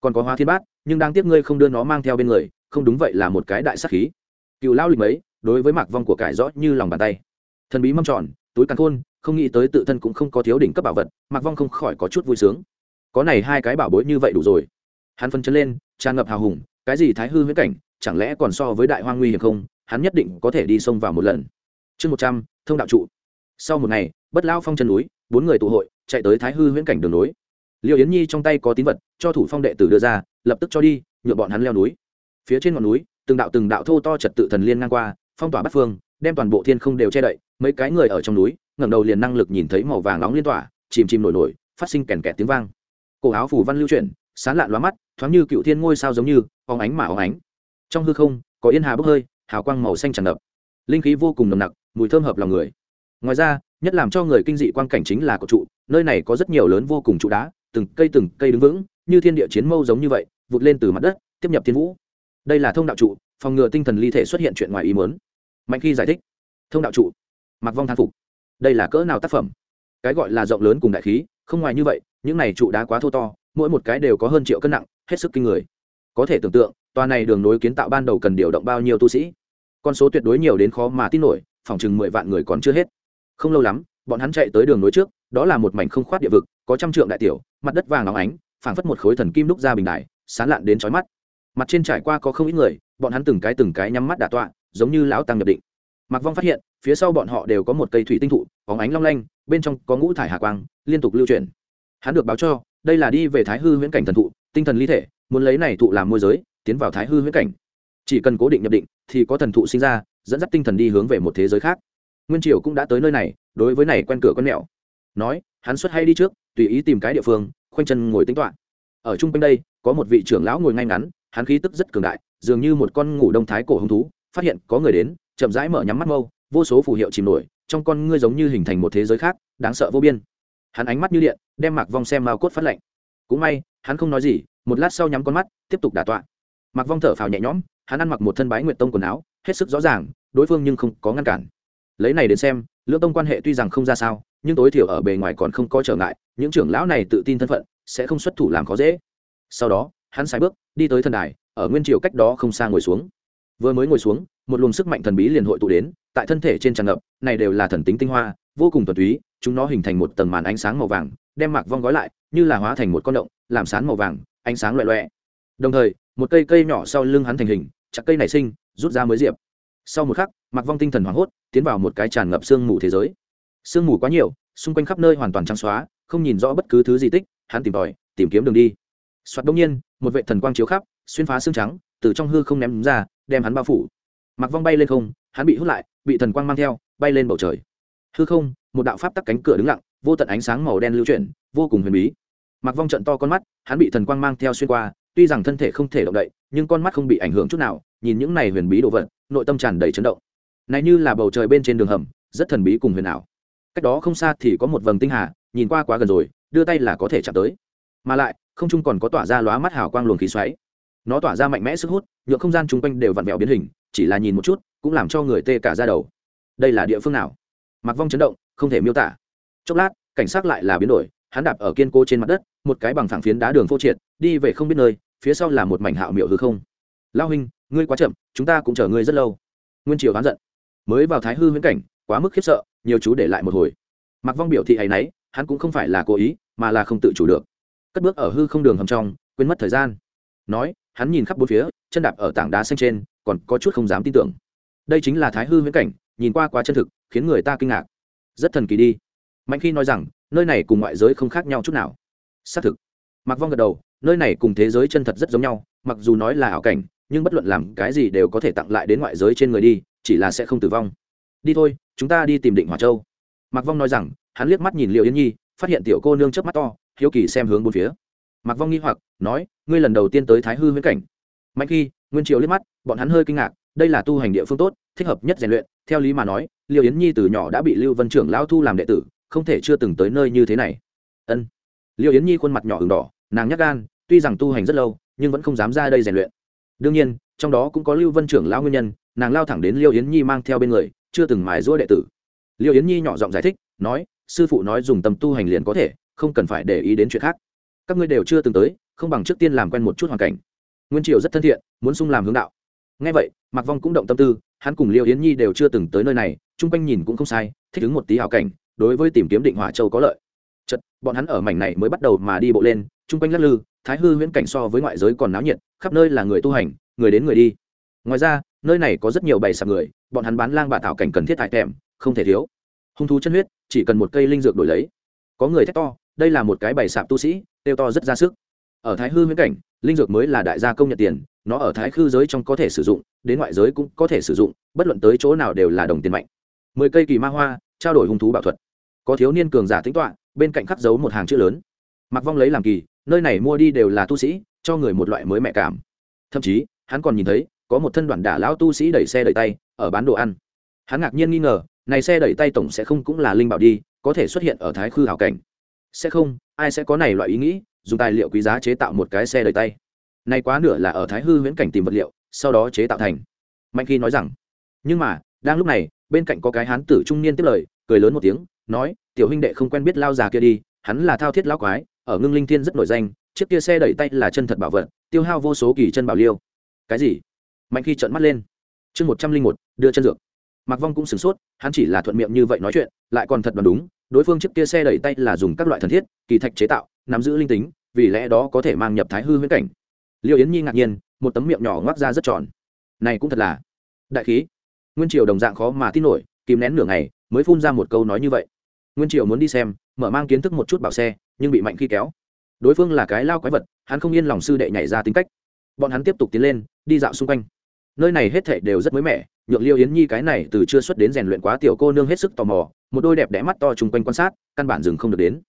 Còn có hóa thiên bát nhưng đang tiếc ngươi không đưa nó mang theo bên người, không đúng vậy là một cái đại sắc khí. Cựu lao lịch mấy, đối với mạc vong của cải rõ như lòng bàn tay. Thần bí mâm tròn, túi càn khôn, không nghĩ tới tự thân cũng không có thiếu đỉnh cấp bảo vật, mạc vong không khỏi có chút vui sướng. Có này hai cái bảo bối như vậy đủ rồi. Hắn phân chân lên, tràn ngập hào hùng, cái gì thái hư huyễn cảnh, chẳng lẽ còn so với đại hoang nguy hiểm không? Hắn nhất định có thể đi sông vào một lần. Chương một trăm, thông đạo trụ. Sau một ngày, bất lao phong chân núi, bốn người tụ hội, chạy tới thái hư huyễn cảnh đường núi liệu yến nhi trong tay có tín vật, cho thủ phong đệ tử đưa ra lập tức cho đi nhựa bọn hắn leo núi. Phía trên ngọn núi, từng đạo từng đạo thô to trật tự thần liên ngang qua, phong tỏa bắt phương, đem toàn bộ thiên không đều che đậy. Mấy cái người ở trong núi, ngẩng đầu liền năng lực nhìn thấy màu vàng nóng liên tỏa, chìm chìm nổi nổi, phát sinh kèn kẹt tiếng vang. Cổ áo phủ văn lưu chuyển, sán lạn lóa mắt, thoáng như cựu thiên ngôi sao giống như, óng ánh mà óng ánh. Trong hư không, có yên hà bốc hơi, hào quang màu xanh tràn ngập. Linh khí vô cùng nồng nặc, mùi thơm hợp lòng người. Ngoài ra, nhất làm cho người kinh dị quan cảnh chính là cột trụ, nơi này có rất nhiều lớn vô cùng trụ đá, từng cây từng cây đứng vững, như thiên địa chiến mâu giống như vậy vụt lên từ mặt đất, tiếp nhập thiên vũ. Đây là thông đạo trụ, phòng ngừa tinh thần ly thể xuất hiện chuyện ngoài ý muốn. Mạnh khi giải thích. Thông đạo trụ. Mặc vong thán phục. Đây là cỡ nào tác phẩm? Cái gọi là rộng lớn cùng đại khí, không ngoài như vậy, những này trụ đá quá thô to, mỗi một cái đều có hơn triệu cân nặng, hết sức kinh người. Có thể tưởng tượng, tòa này đường nối kiến tạo ban đầu cần điều động bao nhiêu tu sĩ. Con số tuyệt đối nhiều đến khó mà tin nổi, phòng chừng mười vạn người còn chưa hết. Không lâu lắm, bọn hắn chạy tới đường nối trước, đó là một mảnh không khoát địa vực, có trăm trượng đại tiểu, mặt đất vàng óng ánh, phảng phất một khối thần kim đúc ra bình đài sán lạn đến chói mắt. Mặt trên trải qua có không ít người, bọn hắn từng cái từng cái nhắm mắt đả tọa, giống như lão tăng nhập định. Mặc vong phát hiện, phía sau bọn họ đều có một cây thủy tinh thụ, bóng ánh long lanh, bên trong có ngũ thải hạ quang, liên tục lưu chuyển. Hắn được báo cho, đây là đi về thái hư huyễn cảnh thần thụ, tinh thần ly thể, muốn lấy này thụ làm môi giới, tiến vào thái hư huyễn cảnh. Chỉ cần cố định nhập định, thì có thần thụ sinh ra, dẫn dắt tinh thần đi hướng về một thế giới khác. Nguyên triều cũng đã tới nơi này, đối với này quen cửa con mẹo. Nói, hắn xuất hay đi trước, tùy ý tìm cái địa phương, khoanh chân ngồi tính toán ở trung quanh đây, có một vị trưởng lão ngồi ngay ngắn, hắn khí tức rất cường đại, dường như một con ngủ đông thái cổ hứng thú, phát hiện có người đến, chậm rãi mở nhắm mắt mâu vô số phù hiệu chìm nổi, trong con ngươi giống như hình thành một thế giới khác, đáng sợ vô biên. Hắn ánh mắt như điện, đem mạc vong xem mao cốt phát lạnh cũng may, hắn không nói gì, một lát sau nhắm con mắt, tiếp tục đả tọa. Mạc vong thở phào nhẹ nhõm, hắn ăn mặc một thân bái nguyệt tông quần áo, hết sức rõ ràng, đối phương nhưng không có ngăn cản. Lấy này đến xem lưỡng tông quan hệ tuy rằng không ra sao, nhưng tối thiểu ở bề ngoài còn không có trở ngại, những trưởng lão này tự tin thân phận sẽ không xuất thủ làm khó dễ. Sau đó, hắn sai bước, đi tới thần đài, ở nguyên triều cách đó không xa ngồi xuống. Vừa mới ngồi xuống, một luồng sức mạnh thần bí liền hội tụ đến, tại thân thể trên tràn ngập, này đều là thần tính tinh hoa, vô cùng thuần túy, chúng nó hình thành một tầng màn ánh sáng màu vàng, đem mạc vong gói lại, như là hóa thành một con động, làm sáng màu vàng, ánh sáng loẹ loẹ. Đồng thời, một cây cây nhỏ sau lưng hắn thành hình, chặt cây nảy sinh, rút ra mới diệp. Sau một khắc, mạc vong tinh thần hoảng hốt, tiến vào một cái tràn ngập sương mù thế giới. Sương mù quá nhiều, xung quanh khắp nơi hoàn toàn trắng xóa, không nhìn rõ bất cứ thứ gì tích hắn tìm tòi, tìm kiếm đường đi. Soạt đông nhiên, một vệ thần quang chiếu khắp, xuyên phá xương trắng, từ trong hư không ném ra, đem hắn bao phủ. Mặc vong bay lên không, hắn bị hút lại, bị thần quang mang theo, bay lên bầu trời. Hư không, một đạo pháp tắc cánh cửa đứng lặng, vô tận ánh sáng màu đen lưu chuyển, vô cùng huyền bí. Mặc vong trận to con mắt, hắn bị thần quang mang theo xuyên qua, tuy rằng thân thể không thể động đậy, nhưng con mắt không bị ảnh hưởng chút nào, nhìn những này huyền bí đồ vật, nội tâm tràn đầy chấn động. Này như là bầu trời bên trên đường hầm, rất thần bí cùng huyền ảo. Cách đó không xa thì có một vầng tinh hà, nhìn qua quá gần rồi đưa tay là có thể chạm tới. Mà lại, không trung còn có tỏa ra lóa mắt hào quang luồng khí xoáy. Nó tỏa ra mạnh mẽ sức hút nhựa không gian chung quanh đều vặn vẹo biến hình, chỉ là nhìn một chút, cũng làm cho người tê cả ra đầu. Đây là địa phương nào? Mặc vong chấn động, không thể miêu tả. Chốc lát, cảnh sát lại là biến đổi, hắn đạp ở kiên cố trên mặt đất, một cái bằng thẳng phiến đá đường phô triệt, đi về không biết nơi, phía sau là một mảnh hạo miệu hư không. Lao huynh, ngươi quá chậm, chúng ta cũng chờ ngươi rất lâu. Nguyên triều hắn giận. Mới vào thái hư viễn cảnh, quá mức khiếp sợ, nhiều chú để lại một hồi. Mặc vong biểu thị hay nấy hắn cũng không phải là cố ý, mà là không tự chủ được. Cất bước ở hư không đường hầm trong, quên mất thời gian. Nói, hắn nhìn khắp bốn phía, chân đạp ở tảng đá xanh trên, còn có chút không dám tin tưởng. Đây chính là thái hư viễn cảnh, nhìn qua quá chân thực, khiến người ta kinh ngạc. Rất thần kỳ đi. Mạnh khi nói rằng, nơi này cùng ngoại giới không khác nhau chút nào. Xác thực. Mặc vong gật đầu, nơi này cùng thế giới chân thật rất giống nhau, mặc dù nói là ảo cảnh, nhưng bất luận làm cái gì đều có thể tặng lại đến ngoại giới trên người đi, chỉ là sẽ không tử vong. Đi thôi, chúng ta đi tìm định hỏa châu mạc vong nói rằng, hắn liếc mắt nhìn liệu yến nhi, phát hiện tiểu cô nương chớp mắt to, hiếu kỳ xem hướng bốn phía. Mạc vong nghi hoặc, nói, ngươi lần đầu tiên tới thái hư huyễn cảnh. Mạnh khi, nguyên triều liếc mắt, bọn hắn hơi kinh ngạc, đây là tu hành địa phương tốt, thích hợp nhất rèn luyện. Theo lý mà nói liệu yến nhi từ nhỏ đã bị lưu vân trưởng lão thu làm đệ tử, không thể chưa từng tới nơi như thế này. Ân. Liệu yến nhi khuôn mặt nhỏ ửng đỏ, nàng nhắc gan, tuy rằng tu hành rất lâu, nhưng vẫn không dám ra đây rèn luyện. Đương nhiên, trong đó cũng có lưu vân trưởng lão nguyên nhân, nàng lao thẳng đến liêu yến nhi mang theo bên người, chưa từng mài giũa đệ tử liêu yến nhi nhỏ giọng giải thích, nói, sư phụ nói dùng tâm tu hành liền có thể, không cần phải để ý đến chuyện khác. Các ngươi đều chưa từng tới, không bằng trước tiên làm quen một chút hoàn cảnh. Nguyên triều rất thân thiện, muốn sung làm hướng đạo. Ngay vậy, mạc vong cũng động tâm tư, hắn cùng liêu yến nhi đều chưa từng tới nơi này, chung quanh nhìn cũng không sai, thích ứng một tí hảo cảnh, đối với tìm kiếm định hỏa châu có lợi. Chật bọn hắn ở mảnh này mới bắt đầu mà đi bộ lên, chung quanh lắc lư, thái hư huyễn cảnh so với ngoại giới còn náo nhiệt, khắp nơi là người tu hành, người đến người đi. Ngoài ra, nơi này có rất nhiều bày sạp người, bọn hắn bán lang bà thảo cảnh cần thiết thải thèm không thể thiếu. Hung thú chân huyết, chỉ cần một cây linh dược đổi lấy. Có người thét to, đây là một cái bày sạp tu sĩ têu to rất ra sức. Ở thái hư huyễn cảnh, linh dược mới là đại gia công nhận tiền, nó ở thái khư giới trong có thể sử dụng, đến ngoại giới cũng có thể sử dụng, bất luận tới chỗ nào đều là đồng tiền mạnh. Mười cây kỳ ma hoa, trao đổi hung thú bảo thuật. Có thiếu niên cường giả tính toạ bên cạnh khắc dấu một hàng chữ lớn. Mặc vong lấy làm kỳ, nơi này mua đi đều là tu sĩ, cho người một loại mới mẹ cảm. Thậm chí, hắn còn nhìn thấy, có một thân đoàn đả lão tu sĩ đẩy xe đẩy tay, ở bán đồ ăn. Hắn ngạc nhiên nghi ngờ này xe đẩy tay tổng sẽ không cũng là linh bảo đi, có thể xuất hiện ở thái khư hảo cảnh. Sẽ không, ai sẽ có này loại ý nghĩ, dùng tài liệu quý giá chế tạo một cái xe đẩy tay. Nay quá nửa là ở thái hư huyễn cảnh tìm vật liệu, sau đó chế tạo thành. Mạnh khi nói rằng, nhưng mà, đang lúc này, bên cạnh có cái hán tử trung niên tiếp lời, cười lớn một tiếng, nói, tiểu huynh đệ không quen biết lao già kia đi, hắn là thao thiết lão quái, ở ngưng linh thiên rất nổi danh, chiếc kia xe đẩy tay là chân thật bảo vật, tiêu hao vô số kỳ chân bảo liêu. Cái gì? Mạnh khi trợn mắt lên. Chương một trăm linh một, đưa chân dược. Mạc vong cũng sửng sốt, hắn chỉ là thuận miệng như vậy nói chuyện, lại còn thật đoán đúng, đối phương chiếc kia xe đẩy tay là dùng các loại thần thiết, kỳ thạch chế tạo, nắm giữ linh tính, vì lẽ đó có thể mang nhập thái hư huyễn cảnh. Liệu yến nhi ngạc nhiên, một tấm miệng nhỏ ngoác ra rất tròn. Này cũng thật là đại khí. Nguyên triều đồng dạng khó mà tin nổi, kìm nén nửa ngày, mới phun ra một câu nói như vậy. Nguyên triều muốn đi xem, mở mang kiến thức một chút bảo xe, nhưng bị mạnh khi kéo. Đối phương là cái lao quái vật, hắn không yên lòng sư đệ nhảy ra tính cách. Bọn hắn tiếp tục tiến lên, đi dạo xung quanh nơi này hết thảy đều rất mới mẻ nhượng liêu yến nhi cái này từ chưa xuất đến rèn luyện quá tiểu cô nương hết sức tò mò một đôi đẹp đẽ mắt to chung quanh quan sát căn bản dừng không được đến.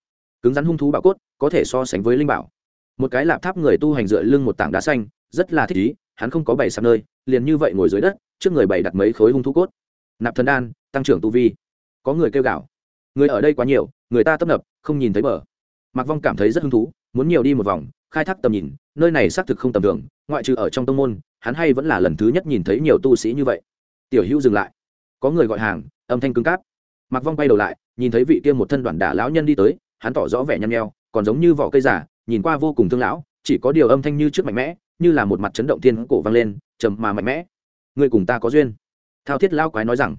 Cứng rắn hung thú bảo cốt có thể so sánh với linh bảo. Một cái lạp tháp người tu hành dựa lưng một tảng đá xanh rất là thích ý hắn không có bày sạp nơi liền như vậy ngồi dưới đất trước người bày đặt mấy khối hung thú cốt. Nạp thần đan tăng trưởng tu vi. Có người kêu gào, người ở đây quá nhiều người ta tấp nập không nhìn thấy bờ. Mạc vong cảm thấy rất hứng thú muốn nhiều đi một vòng khai thác tầm nhìn nơi này xác thực không tầm thường ngoại trừ ở trong tông môn hắn hay vẫn là lần thứ nhất nhìn thấy nhiều tu sĩ như vậy. Tiểu hữu dừng lại. Có người gọi hàng âm thanh cứng cáp. Mặc vong bay đầu lại nhìn thấy vị kia một thân đoàn đả lão nhân đi tới hắn tỏ rõ vẻ nhăn nheo còn giống như vỏ cây giả nhìn qua vô cùng thương lão chỉ có điều âm thanh như trước mạnh mẽ như là một mặt chấn động thiên, cổ vang lên trầm mà mạnh mẽ. Người cùng ta có duyên. Thao thiết lao quái nói rằng.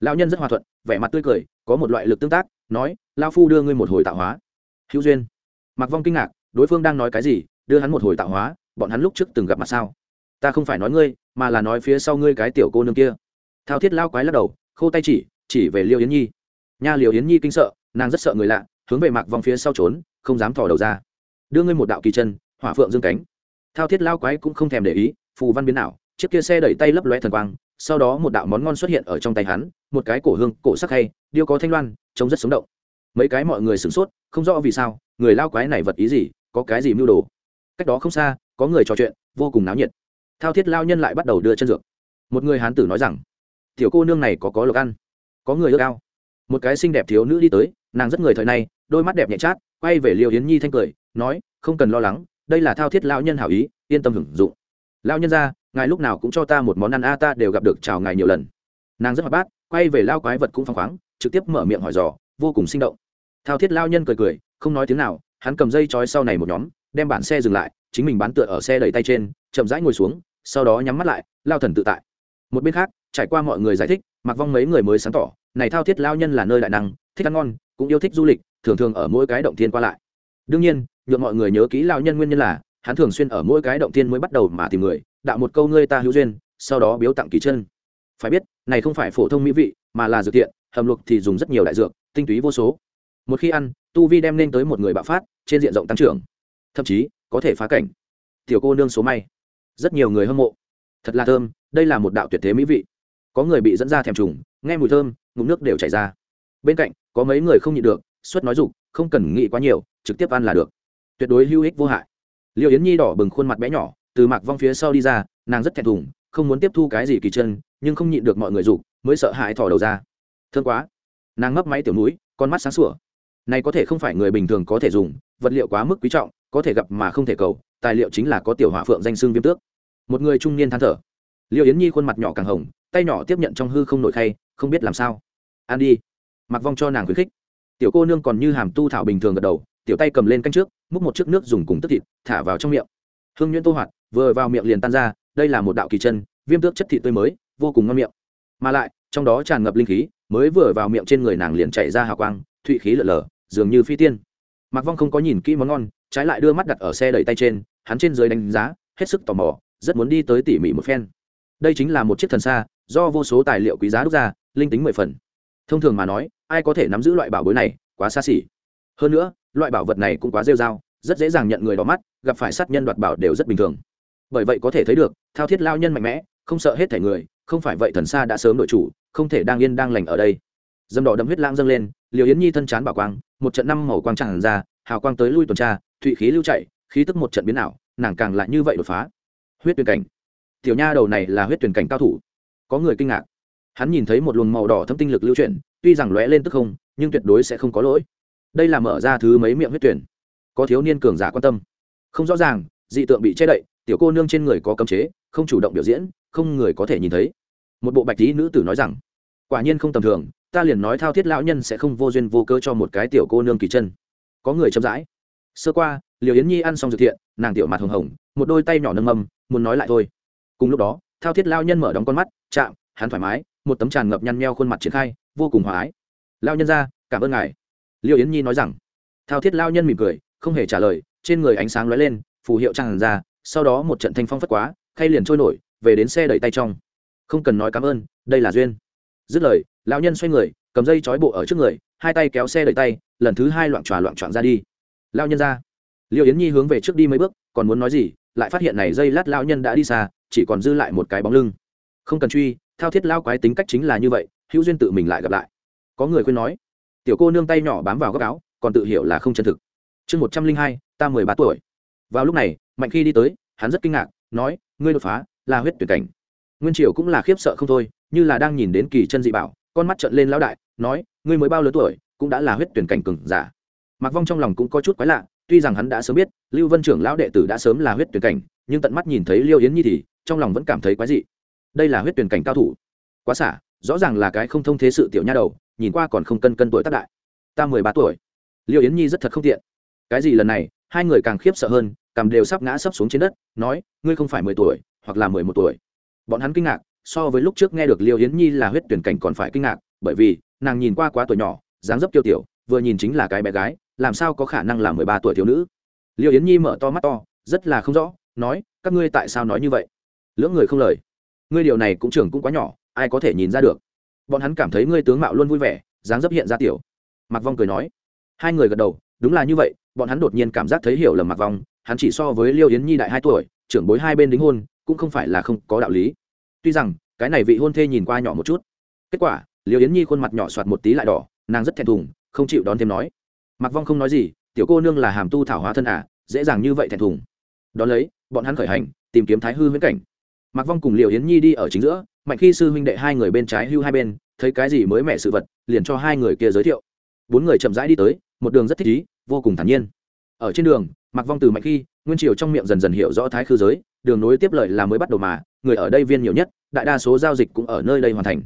Lão nhân rất hòa thuận vẻ mặt tươi cười có một loại lực tương tác nói lao phu đưa ngươi một hồi tạo hóa. Hữu duyên. Mặc vong kinh ngạc đối phương đang nói cái gì đưa hắn một hồi tạo hóa bọn hắn lúc trước từng gặp mặt sao? Ta không phải nói ngươi, mà là nói phía sau ngươi cái tiểu cô nương kia. Thao thiết lao quái lắc đầu, khô tay chỉ chỉ về liêu yến nhi. Nha liêu yến nhi kinh sợ, nàng rất sợ người lạ, hướng về mạc vong phía sau trốn, không dám thò đầu ra. Đưa ngươi một đạo kỳ chân, hỏa phượng dương cánh. Thao thiết lao quái cũng không thèm để ý, phù văn biến nào chiếc kia xe đẩy tay lấp lóe thần quang, sau đó một đạo món ngon xuất hiện ở trong tay hắn, một cái cổ hương, cổ sắc hay, điêu có thanh loan, trông rất sống động. Mấy cái mọi người sửng sốt, không rõ vì sao, người lao quái này vật ý gì, có cái gì mưu đồ. Cách đó không xa, có người trò chuyện, vô cùng náo nhiệt thao thiết lao nhân lại bắt đầu đưa chân dược. Một người hán tử nói rằng, tiểu cô nương này có có lộc ăn, có người ước ao. Một cái xinh đẹp thiếu nữ đi tới, nàng rất người thời nay, đôi mắt đẹp nhẹ chát, quay về liều yến nhi thanh cười, nói, không cần lo lắng, đây là thao thiết lao nhân hảo ý, yên tâm hưởng dụng. Lao nhân ra, ngài lúc nào cũng cho ta một món ăn a, ta đều gặp được, chào ngài nhiều lần. Nàng rất hoạt bát, quay về lao quái vật cũng phăng khoáng, trực tiếp mở miệng hỏi dò, vô cùng sinh động. Thao thiết lao nhân cười cười, không nói tiếng nào, hắn cầm dây trói sau này một nhóm, đem bản xe dừng lại, chính mình bán tựa ở xe đẩy tay trên chậm rãi ngồi xuống, sau đó nhắm mắt lại, lao thần tự tại. Một bên khác, trải qua mọi người giải thích, mặc vong mấy người mới sáng tỏ, này thao thiết lao nhân là nơi đại năng, thích ăn ngon, cũng yêu thích du lịch, thường thường ở mỗi cái động thiên qua lại. Đương nhiên nhuộm mọi người nhớ kỹ lao nhân nguyên nhân là, hắn thường xuyên ở mỗi cái động thiên mới bắt đầu mà tìm người, đạo một câu ngươi ta hữu duyên, sau đó biếu tặng kỳ chân. Phải biết, này không phải phổ thông mỹ vị, mà là dược thiện, hầm luộc thì dùng rất nhiều đại dược, tinh túy vô số. Một khi ăn, tu vi đem lên tới một người bạo phát, trên diện rộng tăng trưởng, thậm chí có thể phá cảnh. Tiểu cô nương số may rất nhiều người hâm mộ. Thật là thơm, đây là một đạo tuyệt thế mỹ vị. Có người bị dẫn ra thèm trùng, nghe mùi thơm, ngụm nước đều chảy ra. Bên cạnh, có mấy người không nhịn được, suất nói dục, không cần nghĩ quá nhiều, trực tiếp ăn là được. Tuyệt đối hữu ích vô hại. Liệu yến nhi đỏ bừng khuôn mặt bé nhỏ, từ mạc vong phía sau đi ra, nàng rất thẹn thùng, không muốn tiếp thu cái gì kỳ chân, nhưng không nhịn được mọi người dục, mới sợ hãi thỏ đầu ra. Thương quá. Nàng ngấp máy tiểu núi con mắt sáng sủa. Này có thể không phải người bình thường có thể dùng, vật liệu quá mức quý trọng, có thể gặp mà không thể cầu tài liệu chính là có tiểu hỏa phượng danh xương viêm tước. Một người trung niên than thở. Liệu yến nhi khuôn mặt nhỏ càng hồng, tay nhỏ tiếp nhận trong hư không nổi khay, không biết làm sao. Ăn đi. Mặc vong cho nàng khuyến khích. Tiểu cô nương còn như hàm tu thảo bình thường gật đầu, tiểu tay cầm lên canh trước, múc một chiếc nước dùng cùng tức thịt, thả vào trong miệng. Hương nhuyễn tô hoạt, vừa vào miệng liền tan ra, đây là một đạo kỳ chân, viêm tước chất thịt tươi mới, vô cùng ngon miệng. Mà lại, trong đó tràn ngập linh khí, mới vừa vào miệng trên người nàng liền chạy ra hào quang, thụy khí lở lở, dường như phi tiên. Mạc vong không có nhìn kỹ món ngon, trái lại đưa mắt đặt ở xe đẩy tay trên, hắn trên dưới đánh giá, hết sức tò mò, rất muốn đi tới tỉ mỉ một phen. Đây chính là một chiếc thần xa do vô số tài liệu quý giá đúc ra, linh tính mười phần. Thông thường mà nói, ai có thể nắm giữ loại bảo bối này, quá xa xỉ. Hơn nữa, loại bảo vật này cũng quá rêu r a o rất dễ dàng nhận người đỏ mắt, gặp phải sát nhân đoạt bảo đều rất bình thường. Bởi vậy có thể thấy được, thao thiết lao nhân mạnh mẽ, không sợ hết thể người, không phải vậy thần xa đã sớm đội chủ, không thể đang yên đang lành ở đây dâm đỏ đậm huyết lãng dâng lên liều yến nhi thân chán bảo quang, một trận năm màu quang tràn ra, hào quang tới lui tuần tra, thụy khí lưu chạy, khí tức một trận biến ảo, nàng càng lại như vậy đột phá. Huyết tuyển cảnh. Tiểu nha đầu này là huyết tuyển cảnh cao thủ. Có người kinh ngạc. Hắn nhìn thấy một luồng màu đỏ thâm tinh lực lưu chuyển, tuy rằng lóe lên tức không, nhưng tuyệt đối sẽ không có lỗi. Đây là mở ra thứ mấy miệng huyết tuyển. Có thiếu niên cường giả quan tâm. Không rõ ràng, dị tượng bị che đậy, tiểu cô nương trên người có cấm chế, không chủ động biểu diễn, không người có thể nhìn thấy. Một bộ bạch tí nữ tử nói rằng, quả nhiên không tầm thường ta liền nói thao thiết lão nhân sẽ không vô duyên vô cớ cho một cái tiểu cô nương kỳ chân. Có người chậm rãi. Sơ qua, liều yến nhi ăn xong dược thiện, nàng tiểu mặt hồng hồng, một đôi tay nhỏ nâng mâm muốn nói lại thôi. Cùng lúc đó, thao thiết lao nhân mở đóng con mắt, chạm, hắn thoải mái, một tấm tràn ngập nhăn nheo khuôn mặt triển khai, vô cùng hòa ái. Lao nhân ra cảm ơn ngài. Liêu yến nhi nói rằng. Thao thiết lao nhân mỉm cười, không hề trả lời, trên người ánh sáng lóe lên, phù hiệu tràn ra, sau đó một trận thanh phong phất quá, khay liền trôi nổi, về đến xe đẩy tay trong. Không cần nói cảm ơn, đây là duyên dứt lời, lão nhân xoay người, cầm dây trói bộ ở trước người, hai tay kéo xe đẩy tay, lần thứ hai loạn tròa loạn trọn ra đi. Lao nhân ra. Liêu yến nhi hướng về trước đi mấy bước, còn muốn nói gì, lại phát hiện này dây lát lao nhân đã đi xa, chỉ còn dư lại một cái bóng lưng. Không cần truy, thao thiết lao quái tính cách chính là như vậy, hữu duyên tự mình lại gặp lại. Có người khuyên nói, tiểu cô nương tay nhỏ bám vào góc áo, còn tự hiểu là không chân thực. Chương một trăm linh hai, ta mười ba tuổi. Vào lúc này, mạnh khi đi tới, hắn rất kinh ngạc, nói, ngươi đột phá là huyết tuyệt cảnh nguyên triều cũng là khiếp sợ không thôi, như là đang nhìn đến kỳ chân dị bảo, con mắt trợn lên lão đại, nói, ngươi mới bao lớn tuổi, cũng đã là huyết tuyển cảnh cừng giả. Mặc vong trong lòng cũng có chút quái lạ, tuy rằng hắn đã sớm biết, lưu vân trưởng lão đệ tử đã sớm là huyết tuyển cảnh, nhưng tận mắt nhìn thấy liêu yến nhi thì, trong lòng vẫn cảm thấy quái dị. Đây là huyết tuyển cảnh cao thủ. Quá xả, rõ ràng là cái không thông thế sự tiểu nha đầu, nhìn qua còn không cân cân tuổi tác đại. Ta mười ba tuổi. Liêu yến nhi rất thật không tiện. Cái gì lần này, hai người càng khiếp sợ hơn cầm đều sắp ngã sấp xuống trên đất, nói, ngươi không phải mười tuổi, hoặc là mười một tuổi bọn hắn kinh ngạc, so với lúc trước nghe được liêu yến nhi là huyết tuyển cảnh còn phải kinh ngạc, bởi vì, nàng nhìn qua quá tuổi nhỏ, dáng dấp tiêu tiểu, vừa nhìn chính là cái bé gái, làm sao có khả năng là mười ba tuổi thiếu nữ? Liêu yến nhi mở to mắt to, rất là không rõ, nói, các ngươi tại sao nói như vậy? Lưỡng người không lời. Ngươi điều này cũng trưởng cũng quá nhỏ, ai có thể nhìn ra được? Bọn hắn cảm thấy ngươi tướng mạo luôn vui vẻ, dáng dấp hiện ra tiểu. Mặc vong cười nói. Hai người gật đầu, đúng là như vậy, bọn hắn đột nhiên cảm giác thấy hiểu lầm mặc vong, hắn chỉ so với liêu yến nhi đại hai tuổi, trưởng bối hai bên đính hôn cũng không phải là không có đạo lý. Tuy rằng, cái này vị hôn thê nhìn qua nhỏ một chút. Kết quả liều yến nhi khuôn mặt nhỏ soạt một tí lại đỏ, nàng rất thẹn thùng, không chịu đón thêm nói. Mặc vong không nói gì, tiểu cô nương là hàm tu thảo hóa thân à dễ dàng như vậy thẹn thùng. Đón lấy, bọn hắn khởi hành, tìm kiếm thái hư huyễn cảnh. Mặc vong cùng liều yến nhi đi ở chính giữa, mạnh khi sư huynh đệ hai người bên trái hưu hai bên, thấy cái gì mới mẻ sự vật, liền cho hai người kia giới thiệu. Bốn người chậm rãi đi tới, một đường rất thích ý, vô cùng thản nhiên. Ở trên đường mặc vong từ mạnh khi nguyên triều trong miệng dần dần hiểu rõ thái khư giới, đường nối tiếp lợi là mới bắt đầu mà, người ở đây viên nhiều nhất, đại đa số giao dịch cũng ở nơi đây hoàn thành.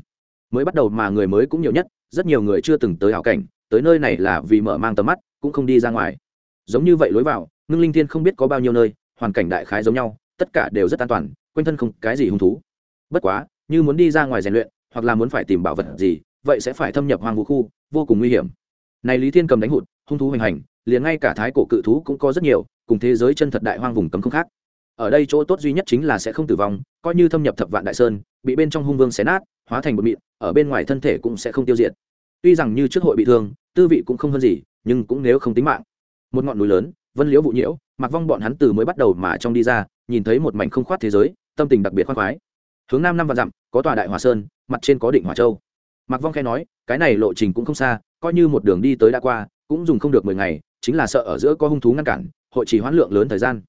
Mới bắt đầu mà người mới cũng nhiều nhất, rất nhiều người chưa từng tới hảo cảnh, tới nơi này là vì mở mang tầm mắt, cũng không đi ra ngoài. Giống như vậy lối vào, ngưng linh thiên không biết có bao nhiêu nơi, hoàn cảnh đại khái giống nhau, tất cả đều rất an toàn, quanh thân không cái gì hung thú. Bất quá, như muốn đi ra ngoài rèn luyện, hoặc là muốn phải tìm bảo vật gì, vậy sẽ phải thâm nhập hoàng vũ khu, vô cùng nguy hiểm. Này lý thiên cầm đánh hụt, hung thú hoành hành, liền ngay cả thái cổ cự thú cũng có rất nhiều cùng thế giới chân thật đại hoang vùng cấm không khác. Ở đây chỗ tốt duy nhất chính là sẽ không tử vong, coi như thâm nhập thập vạn đại sơn, bị bên trong hung vương xé nát, hóa thành bột mịn, ở bên ngoài thân thể cũng sẽ không tiêu diệt. Tuy rằng như trước hội bị thương, tư vị cũng không hơn gì, nhưng cũng nếu không tính mạng. Một ngọn núi lớn, vân liễu vụ nhiễu mặc vong bọn hắn từ mới bắt đầu mà trong đi ra, nhìn thấy một mảnh không khoát thế giới, tâm tình đặc biệt khoan khoái. Hướng nam năm vạn dặm, có tòa đại hòa sơn, mặt trên có định hòa châu. Mạc vong khe nói, cái này lộ trình cũng không xa, coi như một đường đi tới đã qua, cũng dùng không được mười ngày, chính là sợ ở giữa có hung thú ngăn cản hội trì hoãn lượng lớn thời gian.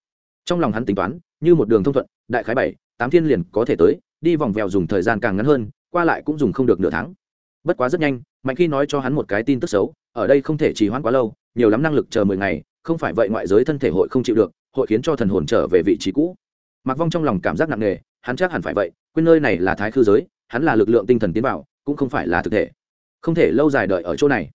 Trong lòng hắn tính toán, như một đường thông thuận, đại khái bảy, tám thiên liền có thể tới, đi vòng vèo dùng thời gian càng ngắn hơn, qua lại cũng dùng không được nửa tháng. Bất quá rất nhanh, mạnh khi nói cho hắn một cái tin tức xấu, ở đây không thể trì hoãn quá lâu, nhiều lắm năng lực chờ mười ngày, không phải vậy ngoại giới thân thể hội không chịu được, hội khiến cho thần hồn trở về vị trí cũ. Mặc vong trong lòng cảm giác nặng nề, hắn chắc hẳn phải vậy, quên nơi này là thái khư giới, hắn là lực lượng tinh thần tiến vào, cũng không phải là thực thể. Không thể lâu dài đợi ở chỗ này.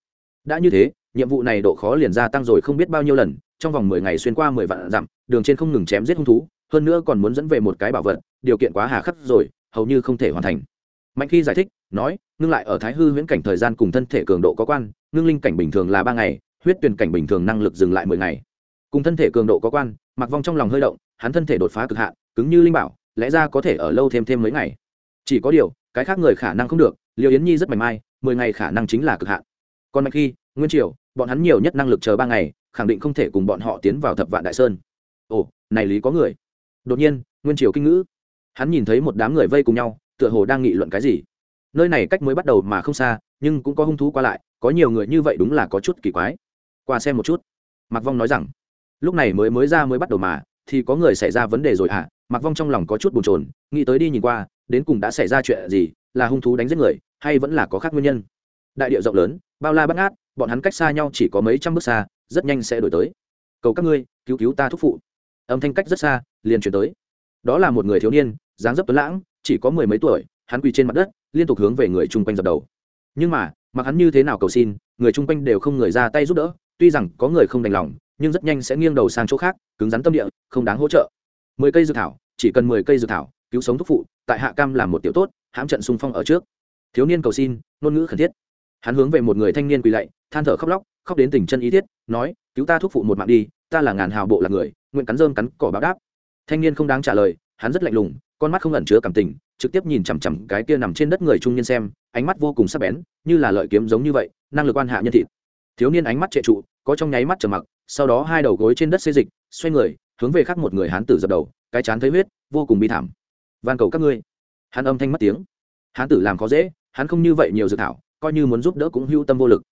Đã như thế, nhiệm vụ này độ khó liền gia tăng rồi không biết bao nhiêu lần trong vòng mười ngày xuyên qua mười vạn dặm, đường trên không ngừng chém giết hung thú, hơn nữa còn muốn dẫn về một cái bảo vật, điều kiện quá hà khắc rồi, hầu như không thể hoàn thành. Mạnh khi giải thích, nói, ngưng lại ở thái hư huyễn cảnh thời gian cùng thân thể cường độ có quan, ngưng linh cảnh bình thường là ba ngày, huyết tuyển cảnh bình thường năng lực dừng lại mười ngày. Cùng thân thể cường độ có quan mặc vong trong lòng hơi động, hắn thân thể đột phá cực hạn, cứng như linh bảo, lẽ ra có thể ở lâu thêm thêm mấy ngày. Chỉ có điều, cái khác người khả năng không được, liêu yến nhi rất mảnh mai, mười ngày khả năng chính là cực hạn. Còn mạnh khi, nguyên triều, bọn hắn nhiều nhất năng lực chờ ba ngày khẳng định không thể cùng bọn họ tiến vào thập vạn đại sơn. Ồ, này lý có người. Đột nhiên, nguyên triều kinh ngữ. Hắn nhìn thấy một đám người vây cùng nhau, tựa hồ đang nghị luận cái gì. Nơi này cách mới bắt đầu mà không xa, nhưng cũng có hung thú qua lại, có nhiều người như vậy đúng là có chút kỳ quái. Qua xem một chút. Mạc vong nói rằng, lúc này mới mới ra mới bắt đầu mà, thì có người xảy ra vấn đề rồi à mạc vong trong lòng có chút bồn chồn, nghĩ tới đi nhìn qua, đến cùng đã xảy ra chuyện gì, là hung thú đánh giết người, hay vẫn là có khác nguyên nhân. Đại điệu rộng lớn, bao la bắt ngát, bọn hắn cách xa nhau chỉ có mấy trăm bước xa rất nhanh sẽ đổi tới. Cầu các ngươi, cứu cứu ta thúc phụ. Âm thanh cách rất xa, liền chuyển tới. Đó là một người thiếu niên, dáng dấp tuấn lãng, chỉ có mười mấy tuổi, hắn quỳ trên mặt đất, liên tục hướng về người chung quanh dập đầu. Nhưng mà, mặc hắn như thế nào cầu xin, người chung quanh đều không người ra tay giúp đỡ, tuy rằng có người không đành lòng, nhưng rất nhanh sẽ nghiêng đầu sang chỗ khác, cứng rắn tâm địa, không đáng hỗ trợ. Mười cây dược thảo, chỉ cần mười cây dược thảo, cứu sống thúc phụ, tại hạ cam làm một tiểu tốt, hãm trận xung phong ở trước. Thiếu niên cầu xin, ngôn ngữ khẩn thiết hắn hướng về một người thanh niên quỳ lạy, than thở khóc lóc, khóc đến tình chân ý thiết, nói, cứu ta thúc phụ một mạng đi, ta là ngàn hào bộ là người, nguyện cắn rơm cắn cỏ báo đáp. Thanh niên không đáng trả lời, hắn rất lạnh lùng, con mắt không ẩn chứa cảm tình, trực tiếp nhìn chằm chằm cái kia nằm trên đất người trung niên xem, ánh mắt vô cùng sắc bén, như là lợi kiếm giống như vậy, năng lực quan hạ nhân thịt. Thiếu niên ánh mắt trệ trụ, có trong nháy mắt trầm mặc, sau đó hai đầu gối trên đất xê dịch, xoay người, hướng về khác một người hán tử dập đầu, cái chán thấy huyết, vô cùng bi thảm. Van cầu các ngươi. Hắn âm thanh mất tiếng. Hán tử làm khó dễ, hắn không như vậy nhiều dự thảo coi như muốn giúp đỡ cũng hưu tâm vô lực.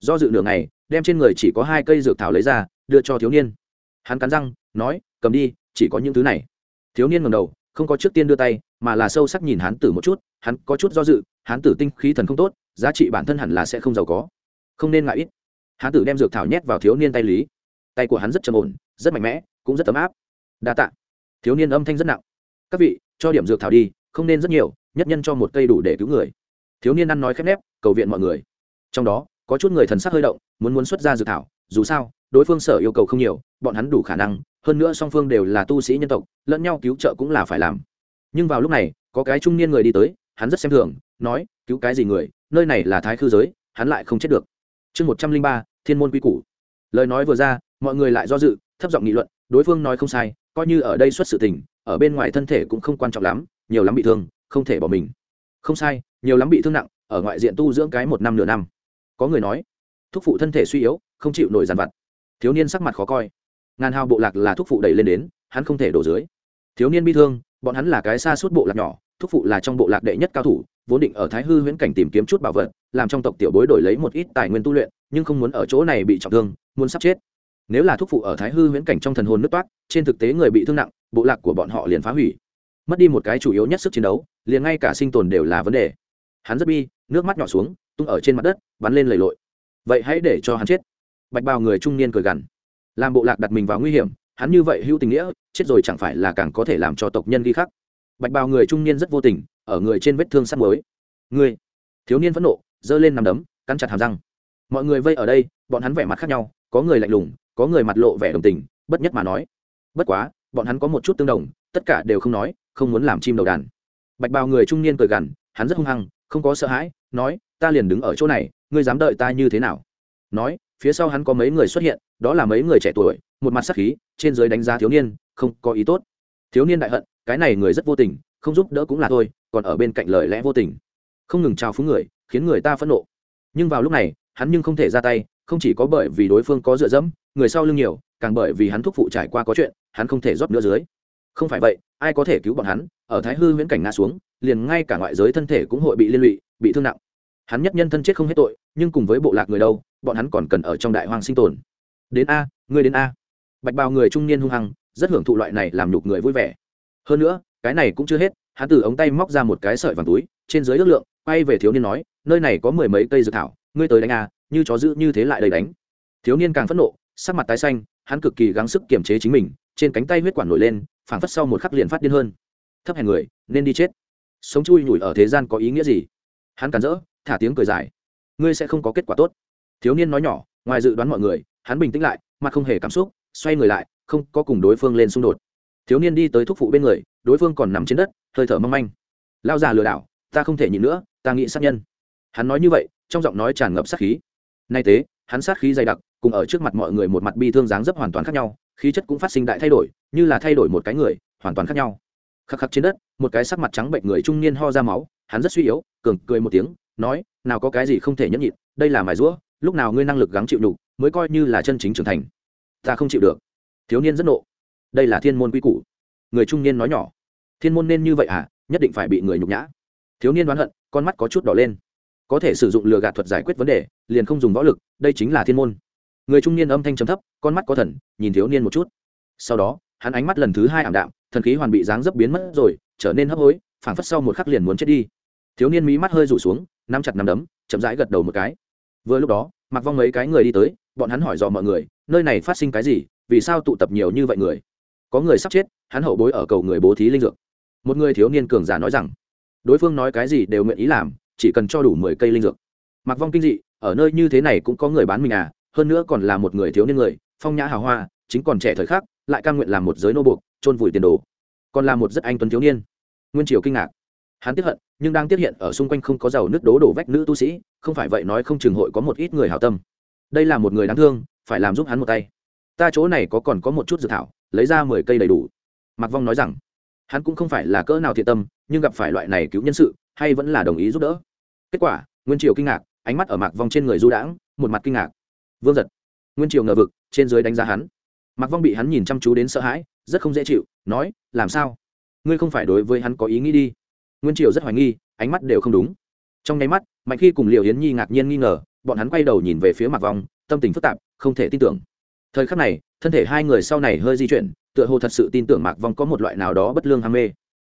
Do dự nửa ngày, đem trên người chỉ có hai cây dược thảo lấy ra, đưa cho thiếu niên. Hắn cắn răng, nói, cầm đi, chỉ có những thứ này. Thiếu niên ngầm đầu, không có trước tiên đưa tay, mà là sâu sắc nhìn hán tử một chút. Hắn có chút do dự, hán tử tinh khí thần không tốt, giá trị bản thân hẳn là sẽ không giàu có. Không nên ngại ít. Hán tử đem dược thảo nhét vào thiếu niên tay lý. Tay của hắn rất trầm ổn, rất mạnh mẽ, cũng rất ấm áp. Đa tạ. Thiếu niên âm thanh rất nặng. Các vị, cho điểm dược thảo đi, không nên rất nhiều, nhất nhân cho một cây đủ để cứu người thiếu niên ăn nói khép nép, cầu viện mọi người. Trong đó, có chút người thần sắc hơi động, muốn muốn xuất ra dự thảo, dù sao, đối phương sở yêu cầu không nhiều, bọn hắn đủ khả năng, hơn nữa song phương đều là tu sĩ nhân tộc, lẫn nhau cứu trợ cũng là phải làm. Nhưng vào lúc này, có cái trung niên người đi tới, hắn rất xem thường, nói, cứu cái gì người, nơi này là thái khư giới, hắn lại không chết được. Chương một trăm linh ba, thiên môn quy củ. Lời nói vừa ra, mọi người lại do dự, thấp giọng nghị luận, đối phương nói không sai, coi như ở đây xuất sự tình, ở bên ngoài thân thể cũng không quan trọng lắm, nhiều lắm bị thương, không thể bỏ mình. Không sai nhiều lắm bị thương nặng, ở ngoại diện tu dưỡng cái một năm nửa năm. Có người nói, thúc phụ thân thể suy yếu, không chịu nổi dàn vặt. Thiếu niên sắc mặt khó coi. Ngàn hào bộ lạc là thúc phụ đẩy lên đến, hắn không thể đổ dưới. Thiếu niên bi thương, bọn hắn là cái xa suốt bộ lạc nhỏ, thúc phụ là trong bộ lạc đệ nhất cao thủ, vốn định ở thái hư huyễn cảnh tìm kiếm chút bảo vật, làm trong tộc tiểu bối đổi lấy một ít tài nguyên tu luyện, nhưng không muốn ở chỗ này bị trọng thương, muốn sắp chết. Nếu là thúc phụ ở thái hư huyễn cảnh trong thần hồn nước toát, trên thực tế người bị thương nặng, bộ lạc của bọn họ liền phá hủy. Mất đi một cái chủ yếu nhất sức chiến đấu, liền ngay cả sinh tồn đều là vấn đề hắn rất bi, nước mắt nhỏ xuống, tung ở trên mặt đất, bắn lên lầy lội. Vậy hãy để cho hắn chết. Bạch bào người trung niên cười gằn. Làm bộ lạc đặt mình vào nguy hiểm, hắn như vậy hữu tình nghĩa, chết rồi chẳng phải là càng có thể làm cho tộc nhân ghi khắc. Bạch bào người trung niên rất vô tình, ở người trên vết thương sắt mới người thiếu niên phẫn nộ, giơ lên nằm đấm, cắn chặt hàm răng. Mọi người vây ở đây, bọn hắn vẻ mặt khác nhau, có người lạnh lùng, có người mặt lộ vẻ đồng tình, bất nhất mà nói. Bất quá, bọn hắn có một chút tương đồng, tất cả đều không nói, không muốn làm chim đầu đàn. Bạch bào người trung niên cười gằn, hắn rất hung hăng không có sợ hãi, nói, ta liền đứng ở chỗ này, ngươi dám đợi ta như thế nào? Nói, phía sau hắn có mấy người xuất hiện, đó là mấy người trẻ tuổi, một mặt sắc khí, trên dưới đánh giá thiếu niên, không có ý tốt. Thiếu niên đại hận, cái này người rất vô tình, không giúp đỡ cũng là thôi, còn ở bên cạnh lời lẽ vô tình. Không ngừng trao phúng người, khiến người ta phẫn nộ. Nhưng vào lúc này, hắn nhưng không thể ra tay, không chỉ có bởi vì đối phương có dựa dẫm, người sau lưng nhiều, càng bởi vì hắn thúc phụ trải qua có chuyện, hắn không thể rót nữa dưới. Không phải vậy, ai có thể cứu bọn hắn ở thái hư Huyễn cảnh ngã xuống, liền ngay cả ngoại giới thân thể cũng hội bị liên lụy, bị thương nặng. Hắn nhất nhân thân chết không hết tội, nhưng cùng với bộ lạc người đâu, bọn hắn còn cần ở trong đại Hoàng sinh tồn. Đến a, ngươi đến a. Bạch bào người trung niên hung hăng, rất hưởng thụ loại này làm nhục người vui vẻ. Hơn nữa, cái này cũng chưa hết, hắn từ ống tay móc ra một cái sợi vàng túi, trên dưới ước lượng, quay về thiếu niên nói, nơi này có mười mấy cây dược thảo, ngươi tới đánh a, như chó giữ như thế lại đầy đánh. Thiếu niên càng phẫn nộ, sắc mặt tái xanh, hắn cực kỳ gắng sức kiềm chế chính mình, trên cánh tay huyết quản nổi lên, phảng phất sau một khắc liền phát điên hơn thấp hèn người, nên đi chết. Sống chui nhủi ở thế gian có ý nghĩa gì? Hắn cản rỡ, thả tiếng cười dài. Ngươi sẽ không có kết quả tốt. Thiếu niên nói nhỏ, ngoài dự đoán mọi người, hắn bình tĩnh lại, mặt không hề cảm xúc, xoay người lại, không có cùng đối phương lên xung đột. Thiếu niên đi tới thúc phụ bên người, đối phương còn nằm trên đất, hơi thở mong manh. Lao già lừa đảo, ta không thể nhịn nữa, ta nghĩ sát nhân. Hắn nói như vậy, trong giọng nói tràn ngập sát khí. Nay tế hắn sát khí dày đặc, cùng ở trước mặt mọi người một mặt bi thương dáng dấp hoàn toàn khác nhau, khí chất cũng phát sinh đại thay đổi, như là thay đổi một cái người, hoàn toàn khác nhau khắc khắc trên đất, một cái sắc mặt trắng bệnh người trung niên ho ra máu, hắn rất suy yếu, cường cười một tiếng, nói, nào có cái gì không thể nhẫn nhịn, đây là mài rũa, lúc nào ngươi năng lực gắng chịu đủ mới coi như là chân chính trưởng thành, ta không chịu được. Thiếu niên rất nộ. Đây là thiên môn quy củ. Người trung niên nói nhỏ. Thiên môn nên như vậy à nhất định phải bị người nhục nhã. Thiếu niên đoán hận, con mắt có chút đỏ lên. Có thể sử dụng lừa gạt thuật giải quyết vấn đề, liền không dùng võ lực, đây chính là thiên môn. Người trung niên âm thanh trầm thấp, con mắt có thần, nhìn thiếu niên một chút. Sau đó, hắn ánh mắt lần thứ hai ảm đạm thần khí hoàn bị dáng dấp biến mất rồi, trở nên hấp hối, phảng phất sau một khắc liền muốn chết đi. Thiếu niên mí mắt hơi rủ xuống, nắm chặt nắm đấm, chậm rãi gật đầu một cái. Vừa lúc đó, mặc vong mấy cái người đi tới, bọn hắn hỏi dò mọi người, nơi này phát sinh cái gì? Vì sao tụ tập nhiều như vậy người? Có người sắp chết, hắn hậu bối ở cầu người bố thí linh dược. Một người thiếu niên cường giả nói rằng, đối phương nói cái gì đều nguyện ý làm, chỉ cần cho đủ mười cây linh dược. Mặc vong kinh dị, ở nơi như thế này cũng có người bán mình à hơn nữa còn là một người thiếu niên người, phong nhã hào hoa, chính còn trẻ thời khắc, lại cam nguyện làm một giới nô buộc chôn vùi tiền đồ. Còn là một rất anh tuấn thiếu niên. Nguyên triều kinh ngạc. Hắn tiếp hận, nhưng đang tiếp hiện ở xung quanh không có giàu nước đố đổ vách nữ tu sĩ, không phải vậy nói không chừng hội có một ít người hảo tâm. Đây là một người đáng thương, phải làm giúp hắn một tay. Ta chỗ này có còn có một chút dự thảo, lấy ra mười cây đầy đủ. Mạc vong nói rằng, hắn cũng không phải là cỡ nào thiện tâm, nhưng gặp phải loại này cứu nhân sự, hay vẫn là đồng ý giúp đỡ. Kết quả, nguyên triều kinh ngạc, ánh mắt ở mạc vong trên người du đãng, một mặt kinh ngạc. Vương giật. Nguyên triều ngờ vực, trên dưới đánh giá hắn. Mạc vong bị hắn nhìn chăm chú đến sợ hãi rất không dễ chịu, nói, làm sao? Ngươi không phải đối với hắn có ý nghĩ đi. Nguyên triều rất hoài nghi, ánh mắt đều không đúng. Trong nháy mắt, mạnh khi cùng liệu hiến nhi ngạc nhiên nghi ngờ, bọn hắn quay đầu nhìn về phía mặt vong, tâm tình phức tạp, không thể tin tưởng. Thời khắc này, thân thể hai người sau này hơi di chuyển, tựa hồ thật sự tin tưởng mạc vong có một loại nào đó bất lương ham mê.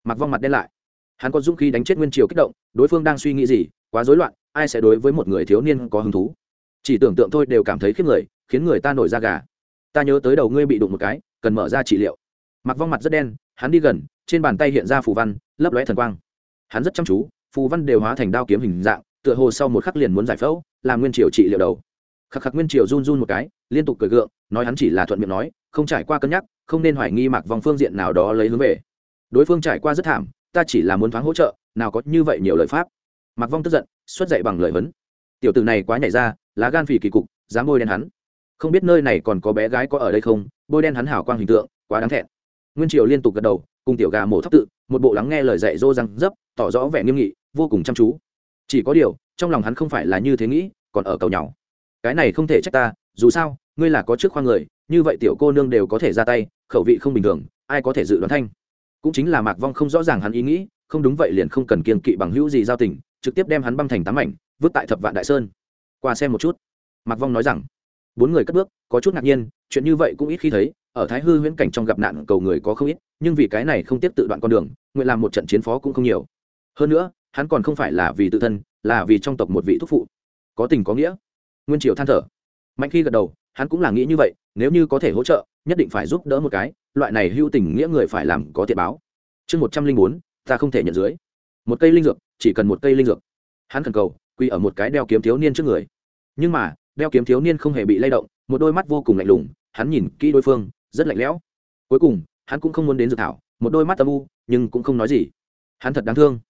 Mạc vong mặt đen lại. Hắn có dũng khí đánh chết nguyên triều kích động, đối phương đang suy nghĩ gì, quá rối loạn, ai sẽ đối với một người thiếu niên có hứng thú? Chỉ tưởng tượng thôi đều cảm thấy khiếp người, khiến người ta nổi da gà. Ta nhớ tới đầu ngươi bị đụng một cái cần mở ra trị liệu. Mặc vong mặt rất đen, hắn đi gần, trên bàn tay hiện ra phù văn, lấp lóe thần quang. Hắn rất chăm chú, phù văn đều hóa thành đao kiếm hình dạng, tựa hồ sau một khắc liền muốn giải phẫu, làm nguyên triều trị liệu đầu. Khắc khắc nguyên triều run run một cái, liên tục cười gượng, nói hắn chỉ là thuận miệng nói, không trải qua cân nhắc, không nên hoài nghi mặc vòng phương diện nào đó lấy hướng về. Đối phương trải qua rất thảm, ta chỉ là muốn thoáng hỗ trợ, nào có như vậy nhiều lời pháp. Mặc vong tức giận, xuất dậy bằng lời vấn tiểu tử này quá nhảy ra, lá gan phì kỳ cục, dám ngôi đen hắn không biết nơi này còn có bé gái có ở đây không, bôi đen hắn hảo quang hình tượng, quá đáng thẹn. Nguyên triều liên tục gật đầu, cùng tiểu gà mổ thóc tự, một bộ lắng nghe lời dạy dô răng dấp, tỏ rõ vẻ nghiêm nghị, vô cùng chăm chú. Chỉ có điều, trong lòng hắn không phải là như thế nghĩ, còn ở cầu nhau cái này không thể trách ta, dù sao, ngươi là có trước khoa người, như vậy tiểu cô nương đều có thể ra tay, khẩu vị không bình thường, ai có thể dự đoán thanh? Cũng chính là mạc vong không rõ ràng hắn ý nghĩ, không đúng vậy liền không cần kiên kỵ bằng hữu gì giao tình, trực tiếp đem hắn băng thành tám ảnh vứt tại thập vạn đại sơn. Qua xem một chút. Mạc vong nói rằng bốn người cất bước, có chút ngạc nhiên, chuyện như vậy cũng ít khi thấy, ở thái hư huyễn cảnh trong gặp nạn cầu người có không ít, nhưng vì cái này không tiếp tự đoạn con đường, nguyện làm một trận chiến phó cũng không nhiều. Hơn nữa, hắn còn không phải là vì tự thân, là vì trong tộc một vị thúc phụ. Có tình có nghĩa. Nguyên triều than thở. Mạnh khi gật đầu, hắn cũng là nghĩ như vậy, nếu như có thể hỗ trợ, nhất định phải giúp đỡ một cái, loại này hưu tình nghĩa người phải làm có thiệt báo. Chương một trăm linh bốn, ta không thể nhận dưới. Một cây linh dược, chỉ cần một cây linh dược. Hắn cần cầu quy ở một cái đeo kiếm thiếu niên trước người. Nhưng mà đeo kiếm thiếu niên không hề bị lay động, một đôi mắt vô cùng lạnh lùng, hắn nhìn kỹ đối phương, rất lạnh lẽo. Cuối cùng, hắn cũng không muốn đến dự thảo, một đôi mắt âm u, nhưng cũng không nói gì. Hắn thật đáng thương.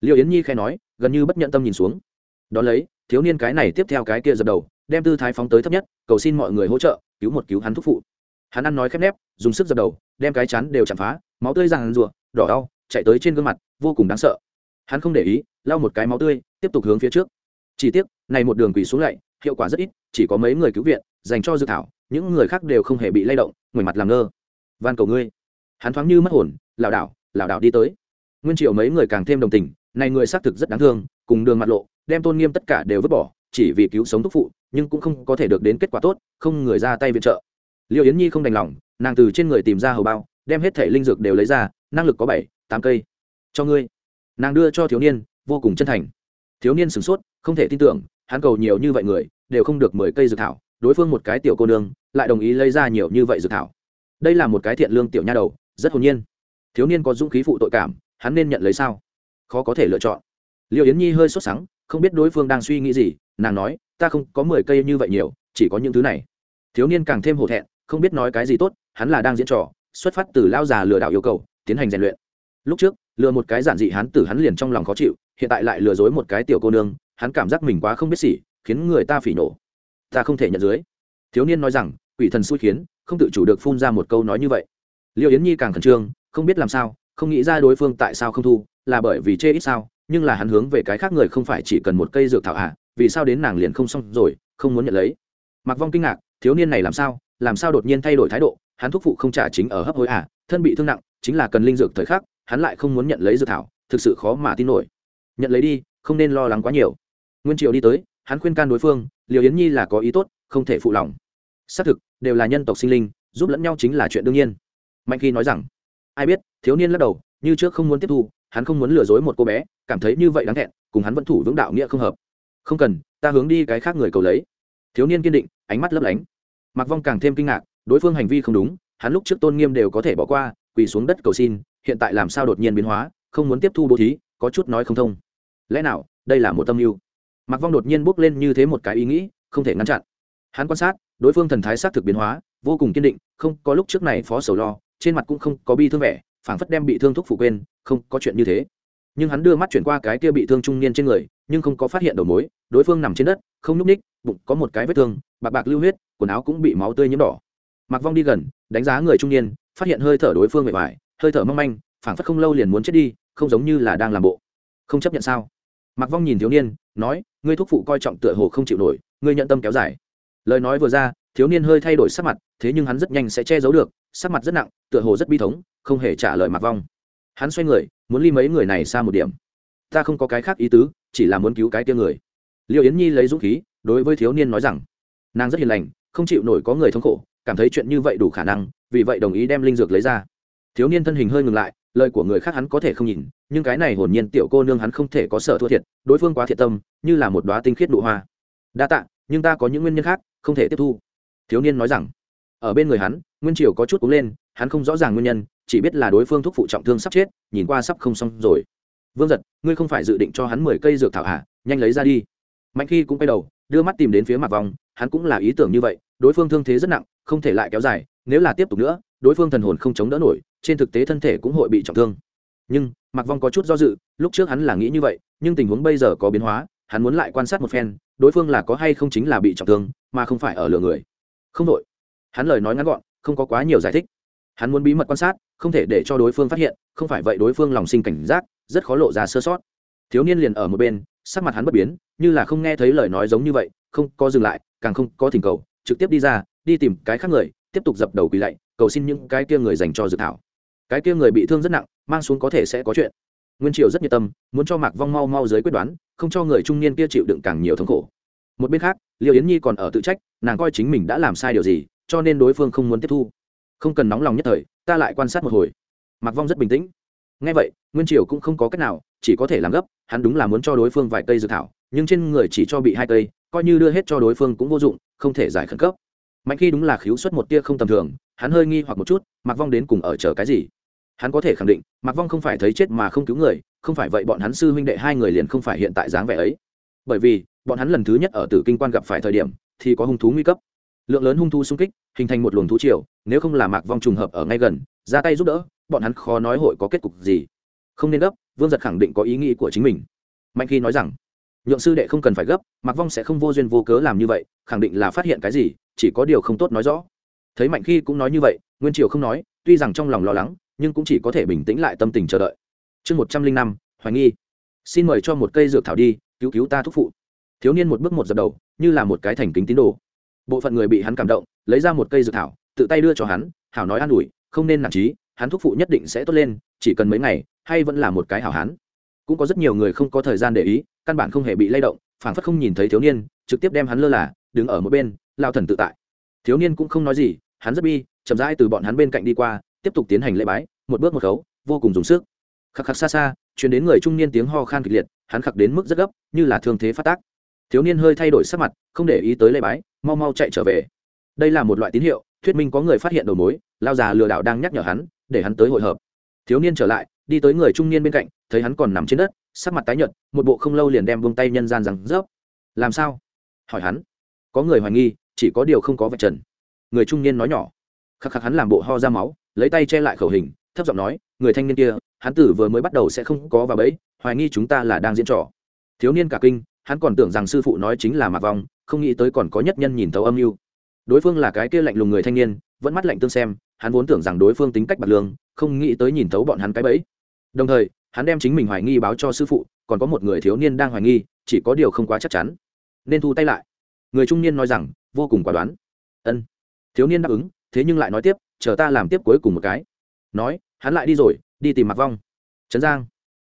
Liệu yến nhi khai nói, gần như bất nhận tâm nhìn xuống. Đ ó lấy, thiếu niên cái này tiếp theo cái kia dập đầu, đem tư thái phóng tới thấp nhất, cầu xin mọi người hỗ trợ, cứu một cứu hắn thúc phụ. Hắn ăn nói khép nép, dùng sức dập đầu, đem cái chắn đều chạm phá, máu tươi ràng rụa, đỏ đau, chạy tới trên gương mặt, vô cùng đáng sợ. Hắn không để ý, lau một cái máu tươi, tiếp tục hướng phía trước. Chỉ tiếc, này một đường quỳ xuống lạy hiệu quả rất ít, chỉ có mấy người cứu viện, dành cho dự thảo, những người khác đều không hề bị lay động ngoảnh mặt làm ngơ. Van cầu ngươi. Hắn thoáng như mất hồn, lảo đảo lảo đảo đi tới. Nguyên triệu mấy người càng thêm đồng tình, này người xác thực rất đáng thương, cùng đường mặt lộ, đem tôn nghiêm tất cả đều vứt bỏ, chỉ vì cứu sống thúc phụ, nhưng cũng không có thể được đến kết quả tốt, không người ra tay viện trợ. Liệu yến nhi không đành lòng, nàng từ trên người tìm ra hầu bao, đem hết thể linh dược đều lấy ra, năng lực có bảy, tám cây. Cho ngươi. Nàng đưa cho thiếu niên, vô cùng chân thành. Thiếu niên sửng sốt, không thể tin tưởng hắn cầu nhiều như vậy người, đều không được mười cây dược thảo, đối phương một cái tiểu cô nương, lại đồng ý lấy ra nhiều như vậy dược thảo. Đây là một cái thiện lương tiểu nha đầu, rất hồn nhiên. Thiếu niên có dũng khí phụ tội cảm, hắn nên nhận lấy sao? Khó có thể lựa chọn. Liệu yến nhi hơi sốt sắng, không biết đối phương đang suy nghĩ gì, nàng nói, ta không có mười cây như vậy nhiều, chỉ có những thứ này. Thiếu niên càng thêm hổ thẹn, không biết nói cái gì tốt, hắn là đang diễn trò, xuất phát từ lao già lừa đảo yêu cầu, tiến hành rèn luyện. Lúc trước, lừa một cái giản dị hắn tử hắn liền trong lòng khó chịu, hiện tại lại lừa dối một cái tiểu cô nương hắn cảm giác mình quá không biết xỉ khiến người ta phỉ nổ ta không thể nhận dưới. Thiếu niên nói rằng quỷ thần xui khiến không tự chủ được phun ra một câu nói như vậy. Liệu yến nhi càng khẩn trương không biết làm sao không nghĩ ra đối phương tại sao không thu là bởi vì chê ít sao nhưng là hắn hướng về cái khác người không phải chỉ cần một cây dược thảo hạ à, vì sao đến nàng liền không xong rồi không muốn nhận lấy. Mặc vong kinh ngạc thiếu niên này làm sao làm sao đột nhiên thay đổi thái độ hắn thúc phụ không trả chính ở hấp hối à thân bị thương nặng chính là cần linh dược thời khắc hắn lại không muốn nhận lấy dược thảo thực sự khó mà tin nổi. Nhận lấy đi không nên lo lắng quá nhiều nguyên triều đi tới, hắn khuyên can đối phương liều yến nhi là có ý tốt, không thể phụ lòng. Xác thực, đều là nhân tộc sinh linh, giúp lẫn nhau chính là chuyện đương nhiên. Mạnh khi nói rằng, ai biết? Thiếu niên lắc đầu, như trước không muốn tiếp thu, hắn không muốn lừa dối một cô bé, cảm thấy như vậy đáng thẹn, cùng hắn vẫn thủ vững đạo nghĩa không hợp. Không cần, ta hướng đi cái khác người cầu lấy. Thiếu niên kiên định, ánh mắt lấp lánh. Mặc vong càng thêm kinh ngạc, đối phương hành vi không đúng, hắn lúc trước tôn nghiêm đều có thể bỏ qua, quỳ xuống đất cầu xin, hiện tại làm sao đột nhiên biến hóa, không muốn tiếp thu bố thí, có chút nói không thông. Lẽ nào, đây là một tâm mưu? Mặc vong đột nhiên bốc lên như thế một cái ý nghĩ, không thể ngăn chặn. Hắn quan sát, đối phương thần thái xác thực biến hóa, vô cùng kiên định, không có lúc trước này phó sầu lo, trên mặt cũng không có bi thương vẻ, phảng phất đem bị thương thuốc phủ quên, không có chuyện như thế. Nhưng hắn đưa mắt chuyển qua cái kia bị thương trung niên trên người, nhưng không có phát hiện đầu mối, đối phương nằm trên đất, không nhúc ních bụng có một cái vết thương, bạc bạc lưu huyết, quần áo cũng bị máu tươi nhiễm đỏ. Mặc vong đi gần, đánh giá người trung niên, phát hiện hơi thở đối phương bề ngoài, hơi thở mong manh, phảng phất không lâu liền muốn chết đi, không giống như là đang làm bộ. Không chấp nhận sao? Mặc vong nhìn thiếu niên, nói ngươi thúc phụ coi trọng tựa hồ không chịu nổi, ngươi nhận tâm kéo dài. Lời nói vừa ra, thiếu niên hơi thay đổi sắc mặt, thế nhưng hắn rất nhanh sẽ che giấu được, sắc mặt rất nặng, tựa hồ rất bi thống, không hề trả lời mặc vong. Hắn xoay người, muốn ly mấy người này xa một điểm. Ta không có cái khác ý tứ, chỉ là muốn cứu cái tia người. Liệu yến nhi lấy dũng khí, đối với thiếu niên nói rằng, nàng rất hiền lành, không chịu nổi có người thống khổ, cảm thấy chuyện như vậy đủ khả năng, vì vậy đồng ý đem linh dược lấy ra thiếu niên thân hình hơi ngừng lại, lời của người khác hắn có thể không nhìn, nhưng cái này hồn nhiên tiểu cô nương hắn không thể có sợ thua thiệt, đối phương quá thiệt tâm, như là một đoá tinh khiết nụ hoa. Đa tạ, nhưng ta có những nguyên nhân khác, không thể tiếp thu. Thiếu niên nói rằng, ở bên người hắn, nguyên triều có chút cúng lên, hắn không rõ ràng nguyên nhân, chỉ biết là đối phương thúc phụ trọng thương sắp chết, nhìn qua sắp không xong rồi. Vương giật, ngươi không phải dự định cho hắn mười cây dược thảo hạ nhanh lấy ra đi. Mạnh khi cũng quay đầu, đưa mắt tìm đến phía mặt vòng, hắn cũng là ý tưởng như vậy, đối phương thương thế rất nặng, không thể lại kéo dài, nếu là tiếp tục nữa, đối phương thần hồn không chống đỡ nổi trên thực tế thân thể cũng hội bị trọng thương. Nhưng mặc vong có chút do dự, lúc trước hắn là nghĩ như vậy, nhưng tình huống bây giờ có biến hóa, hắn muốn lại quan sát một phen, đối phương là có hay không chính là bị trọng thương, mà không phải ở lửa người. Không đội hắn lời nói ngắn gọn, không có quá nhiều giải thích. Hắn muốn bí mật quan sát, không thể để cho đối phương phát hiện, không phải vậy đối phương lòng sinh cảnh giác, rất khó lộ ra sơ sót. Thiếu niên liền ở một bên, sắc mặt hắn bất biến, như là không nghe thấy lời nói giống như vậy, không có dừng lại, càng không có thỉnh cầu, trực tiếp đi ra, đi tìm cái khác người, tiếp tục dập đầu quỳ lạy, cầu xin những cái kia người dành cho dự thảo cái kia người bị thương rất nặng, mang xuống có thể sẽ có chuyện. Nguyên triều rất nhiệt tâm, muốn cho mạc vong mau mau dưới quyết đoán, không cho người trung niên kia chịu đựng càng nhiều thống khổ. Một bên khác liệu yến nhi còn ở tự trách, nàng coi chính mình đã làm sai điều gì, cho nên đối phương không muốn tiếp thu. Không cần nóng lòng nhất thời, ta lại quan sát một hồi. Mạc vong rất bình tĩnh. Ngay vậy, nguyên triều cũng không có cách nào, chỉ có thể làm gấp, hắn đúng là muốn cho đối phương vài cây dược thảo, nhưng trên người chỉ cho bị hai cây, coi như đưa hết cho đối phương cũng vô dụng, không thể giải khẩn cấp. Mạnh khi đúng là khiếu xuất một tia không tầm thường, hắn hơi nghi hoặc một chút, mạc vong đến cùng ở chờ cái gì? Hắn có thể khẳng định, mạc vong không phải thấy chết mà không cứu người, không phải vậy bọn hắn sư huynh đệ hai người liền không phải hiện tại dáng vẻ ấy. Bởi vì, bọn hắn lần thứ nhất ở tử kinh quan gặp phải thời điểm, thì có hung thú nguy cấp. Lượng lớn hung thú xung kích, hình thành một luồng thú triều, nếu không là mạc vong trùng hợp ở ngay gần, ra tay giúp đỡ, bọn hắn khó nói hội có kết cục gì. Không nên gấp, vương giật khẳng định có ý nghĩ của chính mình. Mạnh khi nói rằng, nhượng sư đệ không cần phải gấp, mạc vong sẽ không vô duyên vô cớ làm như vậy, khẳng định là phát hiện cái gì, chỉ có điều không tốt nói rõ. Thấy mạnh khi cũng nói như vậy, nguyên triều không nói, tuy rằng trong lòng lo lắng nhưng cũng chỉ có thể bình tĩnh lại tâm tình chờ đợi. Chương một trăm linh năm, hoài nghi. Xin mời cho một cây dược thảo đi, cứu cứu ta thúc phụ. Thiếu niên một bước một dập đầu, như là một cái thành kính tín đồ. Bộ phận người bị hắn cảm động, lấy ra một cây dược thảo, tự tay đưa cho hắn, hảo nói an ủi, không nên nản trí hắn thúc phụ nhất định sẽ tốt lên, chỉ cần mấy ngày, hay vẫn là một cái hảo hán. Cũng có rất nhiều người không có thời gian để ý, căn bản không hề bị lay động, phảng phất không nhìn thấy thiếu niên, trực tiếp đem hắn lơ là, đứng ở một bên, lao thần tự tại. Thiếu niên cũng không nói gì, hắn rất bi, chậm rãi từ bọn hắn bên cạnh đi qua tiếp tục tiến hành lễ bái, một bước một khấu, vô cùng dùng sức. Khắc khắc xa xa chuyển đến người trung niên tiếng ho khan kịch liệt, hắn khắc đến mức rất gấp, như là thương thế phát tác. Thiếu niên hơi thay đổi sắc mặt, không để ý tới lễ bái, mau mau chạy trở về. Đây là một loại tín hiệu, thuyết minh có người phát hiện đầu mối, lao già lừa đảo đang nhắc nhở hắn, để hắn tới hội hợp. Thiếu niên trở lại, đi tới người trung niên bên cạnh, thấy hắn còn nằm trên đất, sắc mặt tái nhợt, một bộ không lâu liền đem vung tay nhân gian rằng rớp. Làm sao? Hỏi hắn. Có người hoài nghi, chỉ có điều không có vạch trần. Người trung niên nói nhỏ. Khắc khắc hắn làm bộ ho ra máu lấy tay che lại khẩu hình, thấp giọng nói, người thanh niên kia, hắn tử vừa mới bắt đầu sẽ không có vào bẫy, hoài nghi chúng ta là đang diễn trò. Thiếu niên cả kinh, hắn còn tưởng rằng sư phụ nói chính là mạc vong, không nghĩ tới còn có nhất nhân nhìn thấu âm mưu. Đối phương là cái kia lạnh lùng người thanh niên, vẫn mắt lạnh tương xem, hắn vốn tưởng rằng đối phương tính cách bạc lương, không nghĩ tới nhìn thấu bọn hắn cái bẫy. Đồng thời, hắn đem chính mình hoài nghi báo cho sư phụ, còn có một người thiếu niên đang hoài nghi, chỉ có điều không quá chắc chắn. Nên thu tay lại. Người trung niên nói rằng, vô cùng quả đoán. Ân. Thiếu niên đáp ứng, thế nhưng lại nói tiếp chờ ta làm tiếp cuối cùng một cái. Nói, hắn lại đi rồi, đi tìm mặc vong. Trấn giang.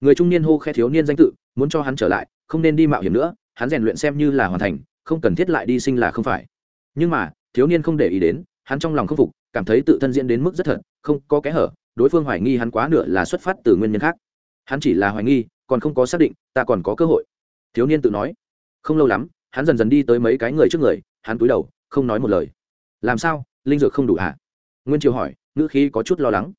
Người trung niên hô khe thiếu niên danh tự, muốn cho hắn trở lại, không nên đi mạo hiểm nữa, hắn rèn luyện xem như là hoàn thành, không cần thiết lại đi sinh là không phải. Nhưng mà, thiếu niên không để ý đến, hắn trong lòng không phục, cảm thấy tự thân diễn đến mức rất thật, không có kẽ hở, đối phương hoài nghi hắn quá nửa là xuất phát từ nguyên nhân khác. Hắn chỉ là hoài nghi, còn không có xác định, ta còn có cơ hội. Thiếu niên tự nói. Không lâu lắm, hắn dần dần đi tới mấy cái người trước người, hắn cúi đầu, không nói một lời. Làm sao, linh dược không đủ hả? Nguyên triều hỏi, ngữ khí có chút lo lắng.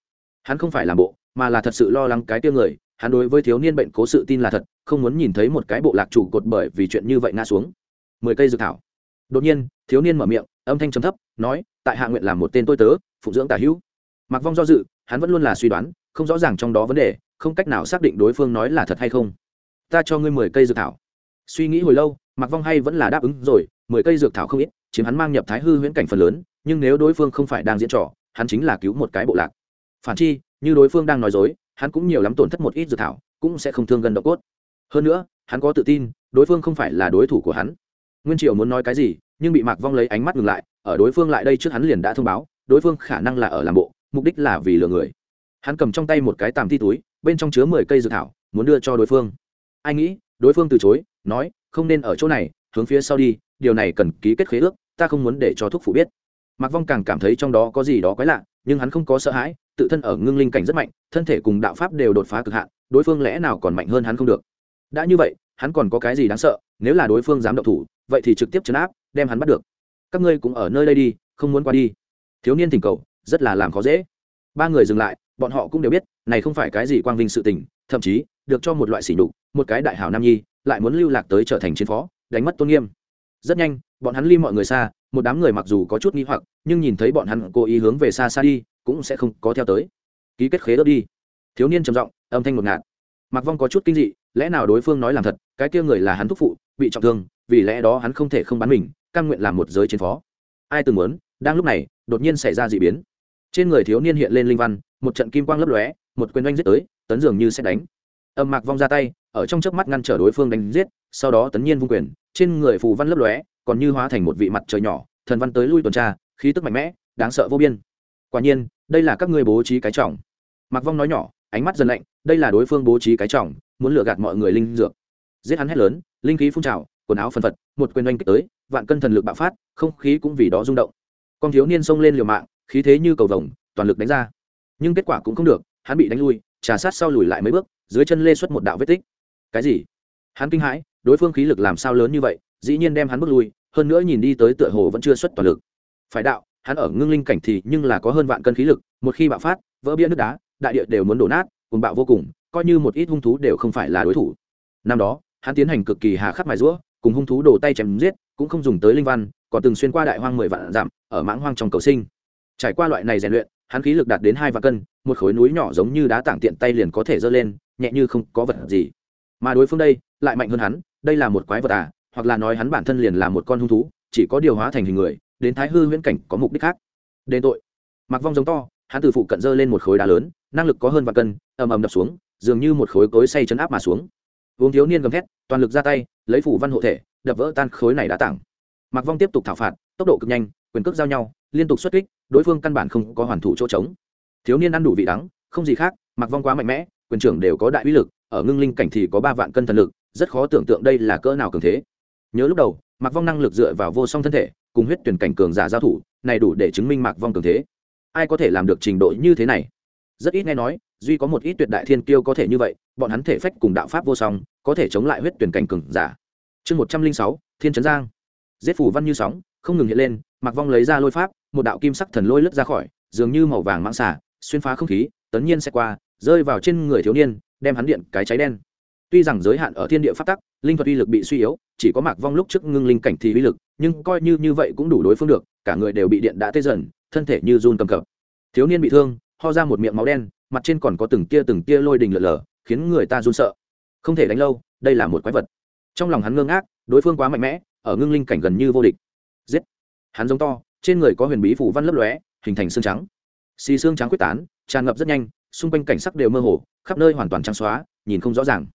Hắn không phải làm bộ, mà là thật sự lo lắng cái tiêu người, hắn đối với thiếu niên bệnh cố sự tin là thật, không muốn nhìn thấy một cái bộ lạc chủ cột bởi vì chuyện như vậy ngã xuống. Mười cây dược thảo. Đột nhiên, thiếu niên mở miệng, âm thanh trầm thấp, nói, tại hạ nguyện làm một tên tôi tớ, phụng dưỡng tả hữu. Mặc vong do dự, hắn vẫn luôn là suy đoán, không rõ ràng trong đó vấn đề, không cách nào xác định đối phương nói là thật hay không. Ta cho ngươi mười cây dược thảo. Suy nghĩ hồi lâu mặc vong hay vẫn là đáp ứng rồi, mười cây dược thảo không ít, chiếm hắn mang nhập thái hư huyễn cảnh phần lớn nhưng nếu đối phương không phải đang diễn trò, hắn chính là cứu một cái bộ lạc. Phản chi, như đối phương đang nói dối, hắn cũng nhiều lắm tổn thất một ít dược thảo, cũng sẽ không thương gần độ cốt. Hơn nữa, hắn có tự tin, đối phương không phải là đối thủ của hắn. Nguyên triều muốn nói cái gì, nhưng bị mạc vong lấy ánh mắt ngừng lại, ở đối phương lại đây trước hắn liền đã thông báo, đối phương khả năng là ở làm bộ, mục đích là vì lừa người. Hắn cầm trong tay một cái tàm thi túi, bên trong chứa mười cây dược thảo, muốn đưa cho đối phương. Ai nghĩ, đối phương từ chối, nói, không nên ở chỗ này, hướng phía sau đi, điều này cần ký kết khế ước, ta không muốn để cho thuốc phụ biết mạc vong càng cảm thấy trong đó có gì đó quái lạ, nhưng hắn không có sợ hãi, tự thân ở ngưng linh cảnh rất mạnh, thân thể cùng đạo pháp đều đột phá cực hạn, đối phương lẽ nào còn mạnh hơn hắn không được. Đã như vậy, hắn còn có cái gì đáng sợ, nếu là đối phương dám động thủ, vậy thì trực tiếp chấn áp, đem hắn bắt được. Các ngươi cũng ở nơi đây đi, không muốn qua đi. Thiếu niên thỉnh cầu, rất là làm khó dễ. Ba người dừng lại, bọn họ cũng đều biết, này không phải cái gì quang vinh sự tình, thậm chí, được cho một loại sỉ nhục, một cái đại hảo nam nhi, lại muốn lưu lạc tới trở thành chiến phó, đánh mất tôn nghiêm. Rất nhanh bọn hắn ly mọi người xa, một đám người mặc dù có chút nghi hoặc, nhưng nhìn thấy bọn hắn cố ý hướng về xa xa đi, cũng sẽ không có theo tới. Ký kết khế ước đi. Thiếu niên trầm giọng, âm thanh ngột ngạt. Mặc vong có chút kinh dị, lẽ nào đối phương nói làm thật, cái kia người là hắn thúc phụ, bị trọng thương, vì lẽ đó hắn không thể không bắn mình căn nguyện làm một giới chiến phó. Ai từng muốn, đang lúc này, đột nhiên xảy ra d ị biến. Trên người thiếu niên hiện lên linh văn, một trận kim quang lấp lóe, một quyền oanh giết tới, tấn dường như sẽ đánh. Âm mạc vong ra tay, ở trong chớp mắt ngăn trở đối phương đánh giết, sau đó tấn nhiên vung quyền, trên người phù văn lấp lóe còn như hóa thành một vị mặt trời nhỏ, thần văn tới lui tuần tra, khí tức mạnh mẽ, đáng sợ vô biên. Quả nhiên, đây là các ngươi bố trí cái trọng. Mặc vong nói nhỏ, ánh mắt dần lạnh, đây là đối phương bố trí cái trọng, muốn lừa gạt mọi người linh dược. Giết hắn hét lớn, linh khí phun trào, quần áo phân phật, một quyền oanh kích tới, vạn cân thần lực bạo phát, không khí cũng vì đó rung động. Con thiếu niên xông lên liều mạng, khí thế như cầu vồng, toàn lực đánh ra. Nhưng kết quả cũng không được, hắn bị đánh lui, trà sát sau lùi lại mấy bước, dưới chân lê xuất một đạo vết tích. Cái gì? Hắn kinh hãi, đối phương khí lực làm sao lớn như vậy, dĩ nhiên đem hắn bước lui hơn nữa nhìn đi tới tựa hồ vẫn chưa xuất toàn lực. Phải đạo, hắn ở ngưng linh cảnh thì nhưng là có hơn vạn cân khí lực, một khi bạo phát, vỡ bia nước đá, đại địa đều muốn đổ nát cùng bạo vô cùng, coi như một ít hung thú đều không phải là đối thủ. Năm đó, hắn tiến hành cực kỳ hà khắc mài rũa cùng hung thú đổ tay chém giết, cũng không dùng tới linh văn, còn từng xuyên qua đại hoang mười vạn dặm, ở mãng hoang trong cầu sinh. Trải qua loại này rèn luyện, hắn khí lực đạt đến hai vạn cân, một khối núi nhỏ giống như đá tảng tiện tay liền có thể dơ lên, nhẹ như không có vật gì. Mà đối phương đây, lại mạnh hơn hắn, đây là một quái vật à hoặc là nói hắn bản thân liền là một con hung thú, chỉ có điều hóa thành hình người, đến thái hư huyễn cảnh có mục đích khác. Đền tội. Mặc vong giống to, hắn từ phụ cận dơ lên một khối đá lớn, năng lực có hơn vạn cân, ầm ầm đập xuống, dường như một khối cối say chấn áp mà xuống. Uống thiếu niên gầm thét, toàn lực ra tay, lấy phủ văn hộ thể, đập vỡ tan khối này đã tảng. Mặc vong tiếp tục thảo phạt, tốc độ cực nhanh, quyền cước giao nhau, liên tục xuất kích, đối phương căn bản không có hoàn thủ chỗ trống. Thiếu niên ăn đủ vị đắng, không gì khác mặc vong quá mạnh mẽ, quyền trưởng đều có đại uy lực, ở ngưng linh cảnh thì có ba vạn cân thần lực, rất khó tưởng tượng đây là cỡ nào cường thế nhớ lúc đầu, mạc vong năng lực dựa vào vô song thân thể, cùng huyết tuyển cảnh cường giả giao thủ, này đủ để chứng minh mạc vong cường thế. Ai có thể làm được trình độ như thế này? Rất ít nghe nói, duy có một ít tuyệt đại thiên kiêu có thể như vậy, bọn hắn thể phách cùng đạo pháp vô song, có thể chống lại huyết tuyển cảnh cường giả. Chương một trăm linh sáu, thiên trấn giang. Giết phủ văn như sóng, không ngừng hiện lên, mạc vong lấy ra lôi pháp, một đạo kim sắc thần lôi lướt ra khỏi, dường như màu vàng mãng xả xuyên phá không khí, tấn nhiên sẽ qua, rơi vào trên người thiếu niên, đem hắn điện cái cháy đen tuy rằng giới hạn ở thiên địa phát tắc, linh thuật uy lực bị suy yếu, chỉ có mạc vong lúc trước ngưng linh cảnh thì uy lực, nhưng coi như như vậy cũng đủ đối phương được, cả người đều bị điện đã tê dần, thân thể như run cầm cập. Thiếu niên bị thương, ho ra một miệng máu đen, mặt trên còn có từng tia từng tia lôi đình lở lở, khiến người ta run sợ. Không thể đánh lâu, đây là một quái vật. Trong lòng hắn ngơ ngác, đối phương quá mạnh mẽ, ở ngưng linh cảnh gần như vô địch. Giết! Hắn giống to, trên người có huyền bí phủ văn lấp lóe, hình thành xương trắng. Xì xương trắng quyết tán, tràn ngập rất nhanh, xung quanh cảnh sắc đều mơ hồ, khắp nơi hoàn toàn trắng xóa, nhìn không rõ ràng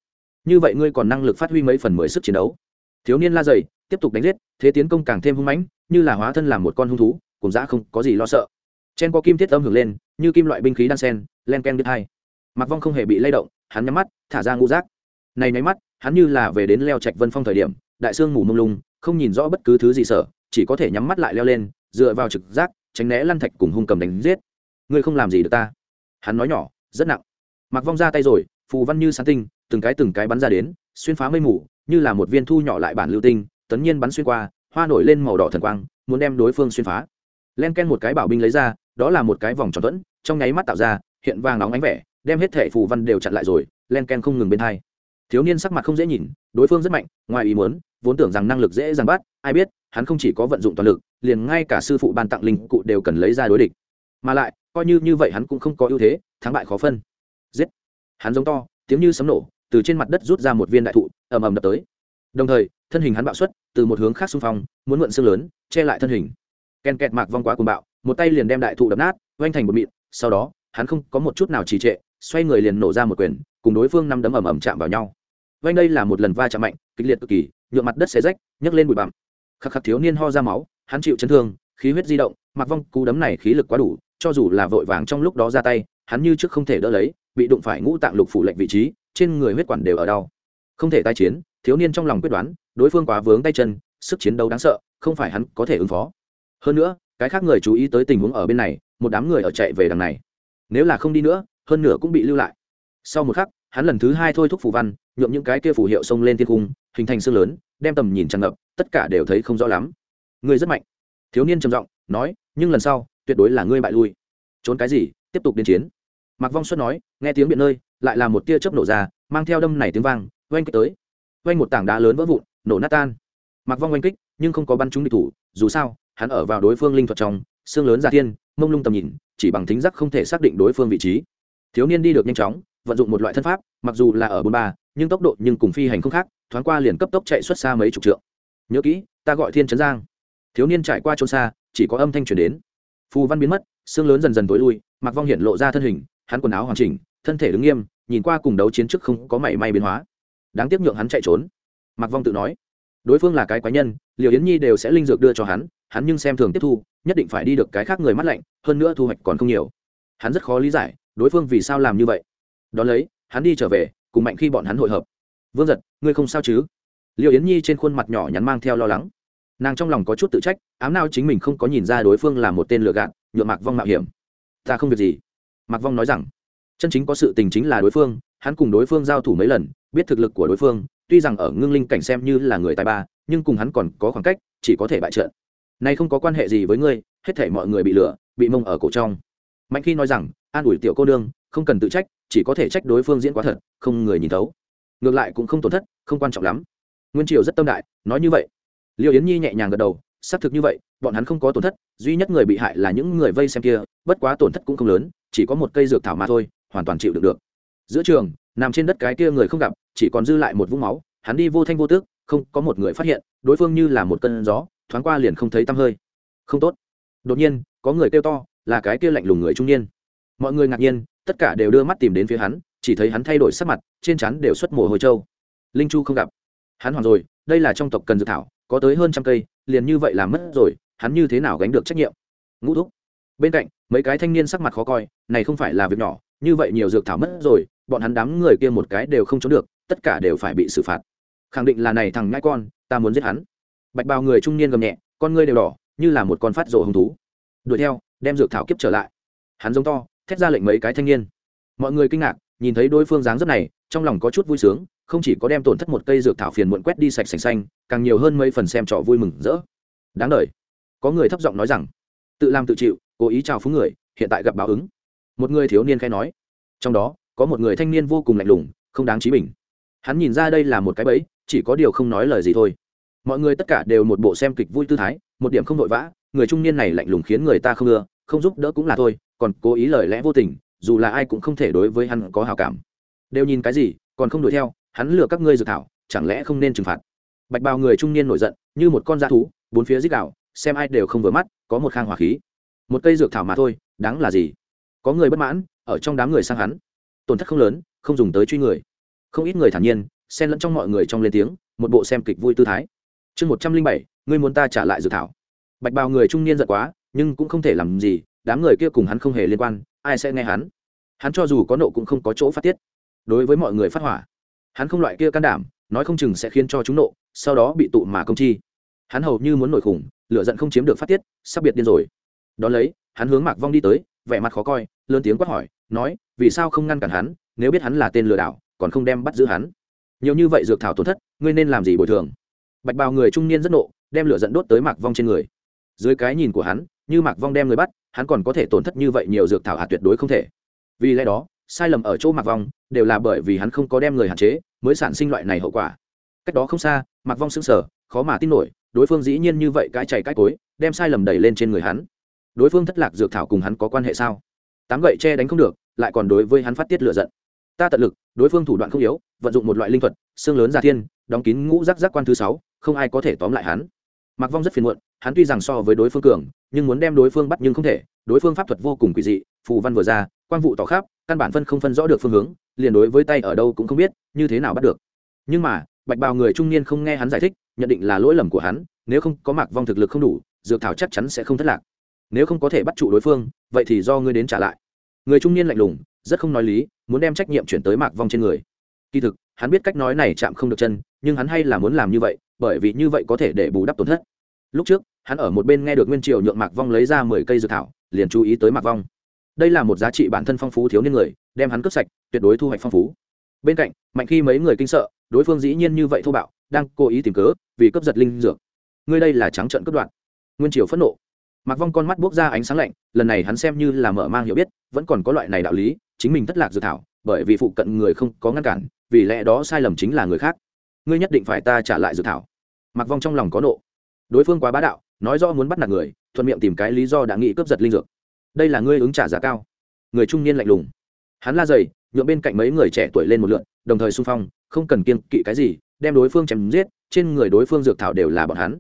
như vậy ngươi còn năng lực phát huy mấy phần mười sức chiến đấu. Thiếu niên la dày, tiếp tục đánh giết, thế tiến công càng thêm hung mãnh, như là hóa thân làm một con hung thú, cùng dã không có gì lo sợ. Chen có kim thiết âm hưởng lên, như kim loại binh khí đan sen, len ken đứt hai. Mặc vong không hề bị lay động, hắn nhắm mắt, thả ra ngũ rác này nháy mắt, hắn như là về đến leo trạch vân phong thời điểm, đại sương ngủ mông lung, không nhìn rõ bất cứ thứ gì sợ, chỉ có thể nhắm mắt lại leo lên, dựa vào trực giác, tránh né lăn thạch cùng hung cầm đánh giết. Ngươi không làm gì được ta. Hắn nói nhỏ, rất nặng. Mặc vong ra tay rồi phù văn như sáng tinh, từng cái từng cái bắn ra đến, xuyên phá mây mù, như là một viên thu nhỏ lại bản lưu tinh, tấn nhiên bắn xuyên qua, hoa nổi lên màu đỏ thần quang, muốn đem đối phương xuyên phá. Len ken một cái bảo binh lấy ra, đó là một cái vòng tròn thuẫn, trong nháy mắt tạo ra, hiện vàng nóng ánh vẻ, đem hết thẻ phù văn đều chặn lại rồi, len ken không ngừng bên hai. Thiếu niên sắc mặt không dễ nhìn, đối phương rất mạnh, ngoài ý muốn, vốn tưởng rằng năng lực dễ dàng bắt, ai biết, hắn không chỉ có vận dụng toàn lực, liền ngay cả sư phụ ban tặng linh cụ đều cần lấy ra đối địch. Mà lại, coi như như vậy hắn cũng không có ưu thế, thắng bại khó phân. Giết! Hắn giống to, tiếng như sấm nổ, từ trên mặt đất rút ra một viên đại thụ, ầm ầm đập tới. Đồng thời, thân hình hắn bạo xuất, từ một hướng khác xung phong, muốn mượn xương lớn, che lại thân hình. Ken kẹt mạc vong quá cuồng bạo, một tay liền đem đại thụ đập nát oanh thành một mịn, sau đó, hắn không có một chút nào trì trệ, xoay người liền nổ ra một quyền, cùng đối phương năm đấm ầm ầm chạm vào nhau. Oanh đây là một lần va chạm mạnh, kịch liệt cực kỳ nhuộm mặt đất xé rách, nhấc lên bụi bặm. Khắc khắc thiếu niên ho ra máu, hắn chịu chấn thương, khí huyết di động mặc vong cú đấm này khí lực quá đủ, cho dù là vội vàng trong lúc đó ra tay, hắn như trước không thể đỡ lấy bị đụng phải ngũ tạng lục phủ lệnh vị trí, trên người huyết quản đều ở đau. Không thể tái chiến, thiếu niên trong lòng quyết đoán, đối phương quá vướng tay chân, sức chiến đấu đáng sợ, không phải hắn có thể ứng phó. Hơn nữa, cái khác người chú ý tới tình huống ở bên này, một đám người ở chạy về đằng này. Nếu là không đi nữa, hơn nửa cũng bị lưu lại. Sau một khắc, hắn lần thứ hai thôi thúc phù văn, nhuộm những cái kia phù hiệu xông lên thiên cung, hình thành xương lớn, đem tầm nhìn tràn ngập, tất cả đều thấy không rõ lắm. Ngươi rất mạnh. Thiếu niên trầm giọng nói, nhưng lần sau, tuyệt đối là ngươi bại lui. Trốn cái gì, tiếp tục đến chiến mạc vong xuất nói, nghe tiếng biện nơi, lại là một tia chớp nổ ra, mang theo đâm này tiếng vang, oanh kích tới. Oanh một tảng đá lớn vỡ vụn, nổ nát tan. Mạc vong oanh kích, nhưng không có bắn trúng địch thủ, dù sao, hắn ở vào đối phương linh thuật trong, xương lớn ra thiên, mông lung tầm nhìn, chỉ bằng thính giác không thể xác định đối phương vị trí. Thiếu niên đi được nhanh chóng, vận dụng một loại thân pháp, mặc dù là ở bốn ba, nhưng tốc độ nhưng cùng phi hành không khác, thoáng qua liền cấp tốc chạy xuất xa mấy chục trượng. Nhớ kỹ, ta gọi thiên trấn giang. Thiếu niên trải qua trốn xa, chỉ có âm thanh truyền đến. Phù văn biến mất, xương lớn dần dần tối lui mặc vong hiện lộ ra thân hình hắn quần áo hoàn chỉnh, thân thể đứng nghiêm, nhìn qua cùng đấu chiến trước không có mảy may biến hóa. Đáng tiếc nhượng hắn chạy trốn. Mạc vong tự nói, đối phương là cái quái nhân liều yến nhi đều sẽ linh dược đưa cho hắn hắn nhưng xem thường tiếp thu, nhất định phải đi được cái khác người mắt lạnh, hơn nữa thu hoạch còn không nhiều. Hắn rất khó lý giải, đối phương vì sao làm như vậy. Đón lấy, hắn đi trở về, cùng mạnh khi bọn hắn hội hợp. Vương giật, ngươi không sao chứ? Liệu yến nhi trên khuôn mặt nhỏ nhắn mang theo lo lắng. Nàng trong lòng có chút tự trách, ám nào chính mình không có nhìn ra đối phương là một tên lừa gạt nhuộm mạc vong mạo hiểm. Ta không việc gì mạc vong nói rằng, chân chính có sự tình chính là đối phương, hắn cùng đối phương giao thủ mấy lần, biết thực lực của đối phương, tuy rằng ở ngưng linh cảnh xem như là người tài ba, nhưng cùng hắn còn có khoảng cách, chỉ có thể bại trận. Này không có quan hệ gì với ngươi, hết thể mọi người bị lừa, bị mông ở cổ trong. Mạnh khi nói rằng, an ủi tiểu cô nương, không cần tự trách, chỉ có thể trách đối phương diễn quá thật, không người nhìn thấu. Ngược lại cũng không tổn thất, không quan trọng lắm. Nguyên triều rất tâm đại, nói như vậy. Liệu yến nhi nhẹ nhàng gật đầu, xác thực như vậy, bọn hắn không có tổn thất, duy nhất người bị hại là những người vây xem kia, bất quá tổn thất cũng không lớn chỉ có một cây dược thảo mà thôi, hoàn toàn chịu được được. Giữa trường, nằm trên đất cái kia người không gặp, chỉ còn dư lại một vũng máu, hắn đi vô thanh vô tước không có một người phát hiện, đối phương như là một cơn gió, thoáng qua liền không thấy tăm hơi. Không tốt. Đột nhiên, có người kêu to, là cái kia lạnh lùng người trung niên. Mọi người ngạc nhiên, tất cả đều đưa mắt tìm đến phía hắn, chỉ thấy hắn thay đổi sắc mặt, trên chắn đều xuất mồ hôi trâu. Linh chu không gặp. Hắn hoàng rồi, đây là trong tộc cần dược thảo, có tới hơn trăm cây, liền như vậy là mất rồi, hắn như thế nào gánh được trách nhiệm? Ngũ thúc. Bên cạnh mấy cái thanh niên sắc mặt khó coi, này không phải là việc nhỏ, như vậy nhiều dược thảo mất rồi, bọn hắn đám người kia một cái đều không trốn được, tất cả đều phải bị xử phạt. Khẳng định là này thằng nhãi con, ta muốn giết hắn. Bạch bào người trung niên gầm nhẹ, con ngươi đều đỏ, như là một con phát rổ hứng thú. Đuổi theo, đem dược thảo kiếp trở lại. Hắn giống to, thét ra lệnh mấy cái thanh niên. Mọi người kinh ngạc, nhìn thấy đối phương dáng rất này, trong lòng có chút vui sướng, không chỉ có đem tổn thất một cây dược thảo phiền muộn quét đi sạch sành xanh, càng nhiều hơn mấy phần xem trò vui mừng rỡ. Đáng đời. Có người thấp giọng nói rằng, tự làm tự chịu cố ý chào phúng người, hiện tại gặp báo ứng. Một người thiếu niên khai nói. Trong đó, có một người thanh niên vô cùng lạnh lùng, không đáng trí bình. Hắn nhìn ra đây là một cái bẫy, chỉ có điều không nói lời gì thôi. Mọi người tất cả đều một bộ xem kịch vui tư thái, một điểm không vội vã, người trung niên này lạnh lùng khiến người ta không ưa, không giúp đỡ cũng là thôi, còn cố ý lời lẽ vô tình, dù là ai cũng không thể đối với hắn có hào cảm. Đều nhìn cái gì, còn không đuổi theo, hắn lừa các ngươi dự thảo, chẳng lẽ không nên trừng phạt? Bạch bào người trung niên nổi giận, như một con da thú, bốn phía dích đạo xem ai đều không vừa mắt, có một khang hỏa khí một cây dược thảo mà thôi, đáng là gì? Có người bất mãn, ở trong đám người sang hắn. Tổn thất không lớn, không dùng tới truy người. Không ít người thản nhiên, xen lẫn trong mọi người trong lên tiếng, một bộ xem kịch vui tư thái. Chương một trăm linh bảy, ngươi muốn ta trả lại dược thảo. Bạch bào người trung niên giận quá, nhưng cũng không thể làm gì, đám người kia cùng hắn không hề liên quan, ai sẽ nghe hắn? Hắn cho dù có nộ cũng không có chỗ phát tiết. Đối với mọi người phát hỏa. Hắn không loại kia can đảm, nói không chừng sẽ khiến cho chúng nộ, sau đó bị tụ mà công chi. Hắn hầu như muốn nổi khủng, lửa giận không chiếm được phát tiết, sắp biệt điên rồi đón lấy, hắn hướng mạc vong đi tới, vẻ mặt khó coi, lớn tiếng quát hỏi, nói, vì sao không ngăn cản hắn, nếu biết hắn là tên lừa đảo, còn không đem bắt giữ hắn. Nhiều như vậy dược thảo tổn thất, ngươi nên làm gì bồi thường? Bạch bào người trung niên rất nộ, đem lửa dẫn đốt tới mạc vong trên người. Dưới cái nhìn của hắn, như mạc vong đem người bắt, hắn còn có thể tổn thất như vậy nhiều dược thảo hạt tuyệt đối không thể. Vì lẽ đó, sai lầm ở chỗ mạc vong, đều là bởi vì hắn không có đem người hạn chế, mới sản sinh loại này hậu quả. Cách đó không xa, mạc vong sững sờ, khó mà tin nổi, đối phương dĩ nhiên như vậy cái chảy cái cối, đem sai lầm đẩy lên trên người hắn đối phương thất lạc dược thảo cùng hắn có quan hệ sao? Tám gậy che đánh không được, lại còn đối với hắn phát tiết lửa giận. Ta tận lực, đối phương thủ đoạn không yếu, vận dụng một loại linh thuật, xương lớn ra thiên, đóng kín ngũ rắc rắc quan thứ sáu, không ai có thể tóm lại hắn. Mặc vong rất phiền muộn, hắn tuy rằng so với đối phương cường, nhưng muốn đem đối phương bắt nhưng không thể, đối phương pháp thuật vô cùng quỷ dị, phù văn vừa ra, quang vụ tỏ khắp, căn bản phân không phân rõ được phương hướng, liền đối với tay ở đâu cũng không biết, như thế nào bắt được. Nhưng mà, bạch bào người trung niên không nghe hắn giải thích, nhận định là lỗi lầm của hắn, nếu không có mạc vong thực lực không đủ, dược thảo chắc chắn sẽ không thất lạc nếu không có thể bắt trụ đối phương, vậy thì do ngươi đến trả lại. Người trung niên lạnh lùng, rất không nói lý, muốn đem trách nhiệm chuyển tới mạc vong trên người. Kỳ thực, hắn biết cách nói này chạm không được chân, nhưng hắn hay là muốn làm như vậy, bởi vì như vậy có thể để bù đắp tổn thất. Lúc trước, hắn ở một bên nghe được nguyên triều nhượng mạc vong lấy ra mười cây dược thảo, liền chú ý tới mạc vong. Đây là một giá trị bản thân phong phú thiếu niên người, đem hắn cướp sạch, tuyệt đối thu hoạch phong phú. Bên cạnh, mạnh khi mấy người kinh sợ, đối phương dĩ nhiên như vậy thô bạo, đang cố ý tìm cớ, vì cướp giật linh dược. Ngươi đây là trắng trận cướp đoạn nguyên triều phẫn nộ mạc vong con mắt buốc ra ánh sáng lạnh, lần này hắn xem như là mở mang hiểu biết, vẫn còn có loại này đạo lý, chính mình thất lạc dược thảo, bởi vì phụ cận người không có ngăn cản, vì lẽ đó sai lầm chính là người khác. Ngươi nhất định phải ta trả lại dược thảo. Mạc vong trong lòng có nộ. Đối phương quá bá đạo, nói rõ muốn bắt nạt người, thuận miệng tìm cái lý do đã nghĩ cướp giật linh dược. Đây là ngươi ứng trả giá cao. Người trung niên lạnh lùng. Hắn la dày, nhượng bên cạnh mấy người trẻ tuổi lên một lượn, đồng thời xung phong, không cần kiên kỵ cái gì, đem đối phương chém giết, trên người đối phương dược thảo đều là bọn hắn.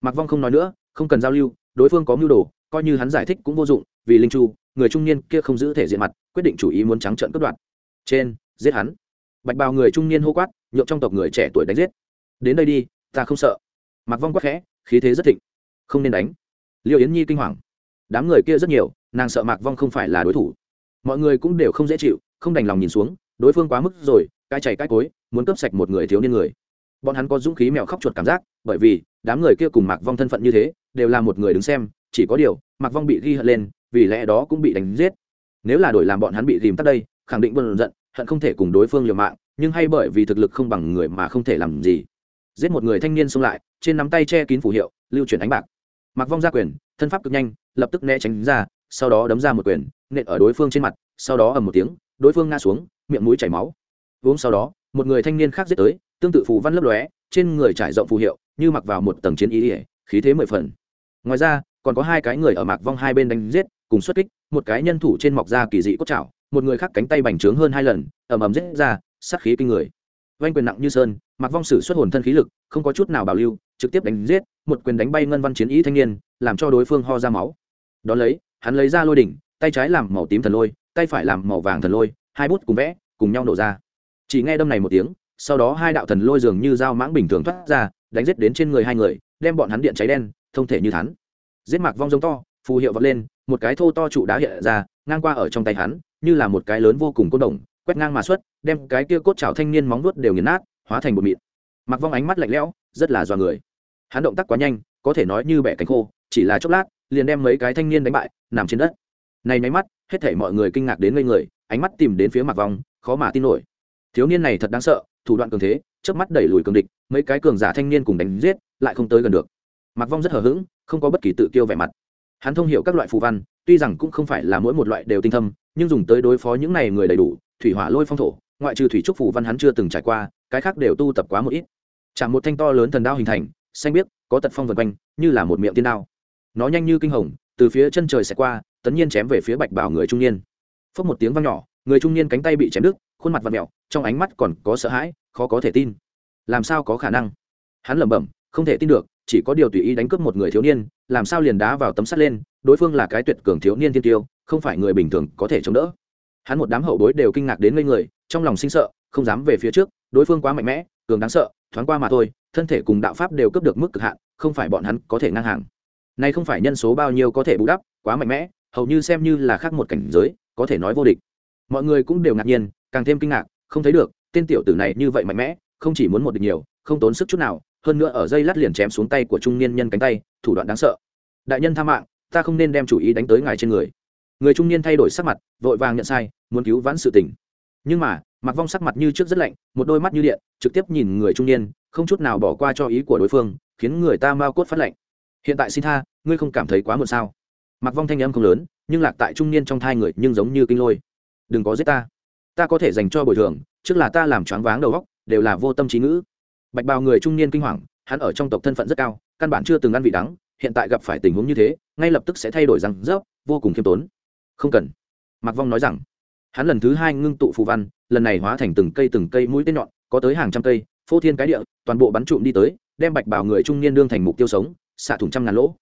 Mạc vong không nói nữa, không cần giao lưu đối phương có mưu đồ, coi như hắn giải thích cũng vô dụng, vì linh chu, người trung niên kia không giữ thể diện mặt, quyết định chủ ý muốn trắng trợn cướp đoạt. Trên, giết hắn. Bạch bào người trung niên hô quát nhộn trong tộc người trẻ tuổi đánh giết. Đến đây đi, ta không sợ. Mặc vong quát khẽ, khí thế rất thịnh. Không nên đánh. Liệu yến nhi kinh hoàng. Đám người kia rất nhiều, nàng sợ mạc vong không phải là đối thủ. Mọi người cũng đều không dễ chịu, không đành lòng nhìn xuống, đối phương quá mức rồi cai chảy cai cối, muốn cướp sạch một người thiếu niên người. Bọn hắn có dũng khí mèo khóc chuột cảm giác, bởi vì đám người kia cùng mạc vong thân phận như thế đều là một người đứng xem, chỉ có điều Mặc vong bị ghi hận lên, vì lẽ đó cũng bị đánh giết. Nếu là đổi làm bọn hắn bị dìm tắt đây, khẳng định bận giận, hận không thể cùng đối phương liều mạng, nhưng hay bởi vì thực lực không bằng người mà không thể làm gì. Giết một người thanh niên xông lại, trên nắm tay che kín phủ hiệu, lưu chuyển ánh bạc. Mặc vong ra quyền, thân pháp cực nhanh, lập tức né tránh ra, sau đó đấm ra một quyền, nện ở đối phương trên mặt, sau đó ầm một tiếng, đối phương ngã xuống, miệng mũi chảy máu. Uống sau đó, một người thanh niên khác giết tới, tương tự phù văn lấp lóe, trên người trải rộng phù hiệu, như mặc vào một tầng chiến ý ỉa khí thế mười phần. Ngoài ra, còn có hai cái người ở mạc vong hai bên đánh giết, cùng xuất kích, một cái nhân thủ trên mọc da kỳ dị cốt chảo một người khác cánh tay bành trướng hơn hai lần, ầm ầm giết ra, sát khí kinh người. Vanh quyền nặng như sơn, mạc vong sử xuất hồn thân khí lực, không có chút nào bảo lưu, trực tiếp đánh giết, một quyền đánh bay ngân văn chiến ý thanh niên, làm cho đối phương ho ra máu. Đ ó lấy, hắn lấy ra lôi đỉnh, tay trái làm màu tím thần lôi, tay phải làm màu vàng thần lôi, hai bút cùng vẽ, cùng nhau nổ ra. Chỉ nghe đâm này một tiếng, sau đó hai đạo thần lôi dường như dao mãng bình thường thoát ra, đánh giết đến trên người hai người đem bọn hắn điện cháy đen, thông thể như thắn. Giết mạc vong giống to, phù hiệu vọt lên, một cái thô to trụ đá hiện ra, ngang qua ở trong tay hắn, như là một cái lớn vô cùng côn đồng, quét ngang mà xuất, đem cái kia cốt chảo thanh niên móng vuốt đều nghiền nát, hóa thành bột mịn. Mặc vong ánh mắt lạnh lẽo, rất là dọa người. Hắn động tác quá nhanh, có thể nói như bẻ cánh khô, chỉ là chốc lát, liền đem mấy cái thanh niên đánh bại, nằm trên đất. Này nháy mắt, hết thảy mọi người kinh ngạc đến ngây người, ánh mắt tìm đến phía mặc vong, khó mà tin nổi thiếu niên này thật đáng sợ, thủ đoạn cường thế trước mắt đẩy lùi cường địch, mấy cái cường giả thanh niên cùng đánh giết, lại không tới gần được. Mặc vong rất hờ hững, không có bất kỳ tự kiêu vẻ mặt. Hắn thông hiểu các loại phù văn, tuy rằng cũng không phải là mỗi một loại đều tinh thâm, nhưng dùng tới đối phó những này người đầy đủ, thủy hỏa lôi phong thổ, ngoại trừ thủy trúc phù văn hắn chưa từng trải qua, cái khác đều tu tập quá một ít. Chẳng một thanh to lớn thần đao hình thành, xanh biếc, có tật phong vần quanh, như là một miệng tiên đao. Nó nhanh như kinh hồng, từ phía chân trời sẽ qua tấn nhiên chém về phía bạch bảo người trung niên. Phốc một tiếng vang nhỏ người trung niên cánh tay bị chém đứt, khuôn mặt và mẹo trong ánh mắt còn có sợ hãi, khó có thể tin. Làm sao có khả năng? Hắn lẩm bẩm, không thể tin được, chỉ có điều tùy ý đánh cướp một người thiếu niên, làm sao liền đá vào tấm sắt lên, đối phương là cái tuyệt cường thiếu niên thiên tiêu, không phải người bình thường có thể chống đỡ. Hắn một đám hậu bối đều kinh ngạc đến ngây người, trong lòng sinh sợ, không dám về phía trước, đối phương quá mạnh mẽ, cường đáng sợ, thoáng qua mà thôi, thân thể cùng đạo pháp đều cấp được mức cực hạn, không phải bọn hắn có thể ngang hàng. Nay không phải nhân số bao nhiêu có thể bù đắp, quá mạnh mẽ, hầu như xem như là khác một cảnh giới, có thể nói vô địch mọi người cũng đều ngạc nhiên, càng thêm kinh ngạc, không thấy được, tên tiểu tử này như vậy mạnh mẽ, không chỉ muốn một địch nhiều, không tốn sức chút nào, hơn nữa ở dây lát liền chém xuống tay của trung niên nhân cánh tay, thủ đoạn đáng sợ. Đại nhân tha mạng, ta không nên đem chủ ý đánh tới ngài trên người. Người trung niên thay đổi sắc mặt, vội vàng nhận sai, muốn cứu vãn sự tình. Nhưng mà mặc vong sắc mặt như trước rất lạnh, một đôi mắt như điện, trực tiếp nhìn người trung niên, không chút nào bỏ qua cho ý của đối phương, khiến người ta mau cốt phát lạnh hiện tại xin tha, ngươi không cảm thấy quá muộn sao? Mặc vong thanh âm không lớn, nhưng lạc tại trung niên trong thai người nhưng giống như kinh lôi đừng có giết ta. Ta có thể dành cho bồi thường, trước là ta làm choáng váng đầu góc đều là vô tâm trí ngữ. Bạch bào người trung niên kinh hoàng, hắn ở trong tộc thân phận rất cao, căn bản chưa từng ăn vị đắng, hiện tại gặp phải tình huống như thế, ngay lập tức sẽ thay đổi răng rớp, vô cùng khiêm tốn. Không cần. Mạc vong nói rằng, hắn lần thứ hai ngưng tụ phù văn, lần này hóa thành từng cây từng cây mũi tên nhọn, có tới hàng trăm cây, phô thiên cái địa, toàn bộ bắn trụm đi tới, đem bạch bào người trung niên đương thành mục tiêu sống, xạ thủng trăm ngàn lỗ.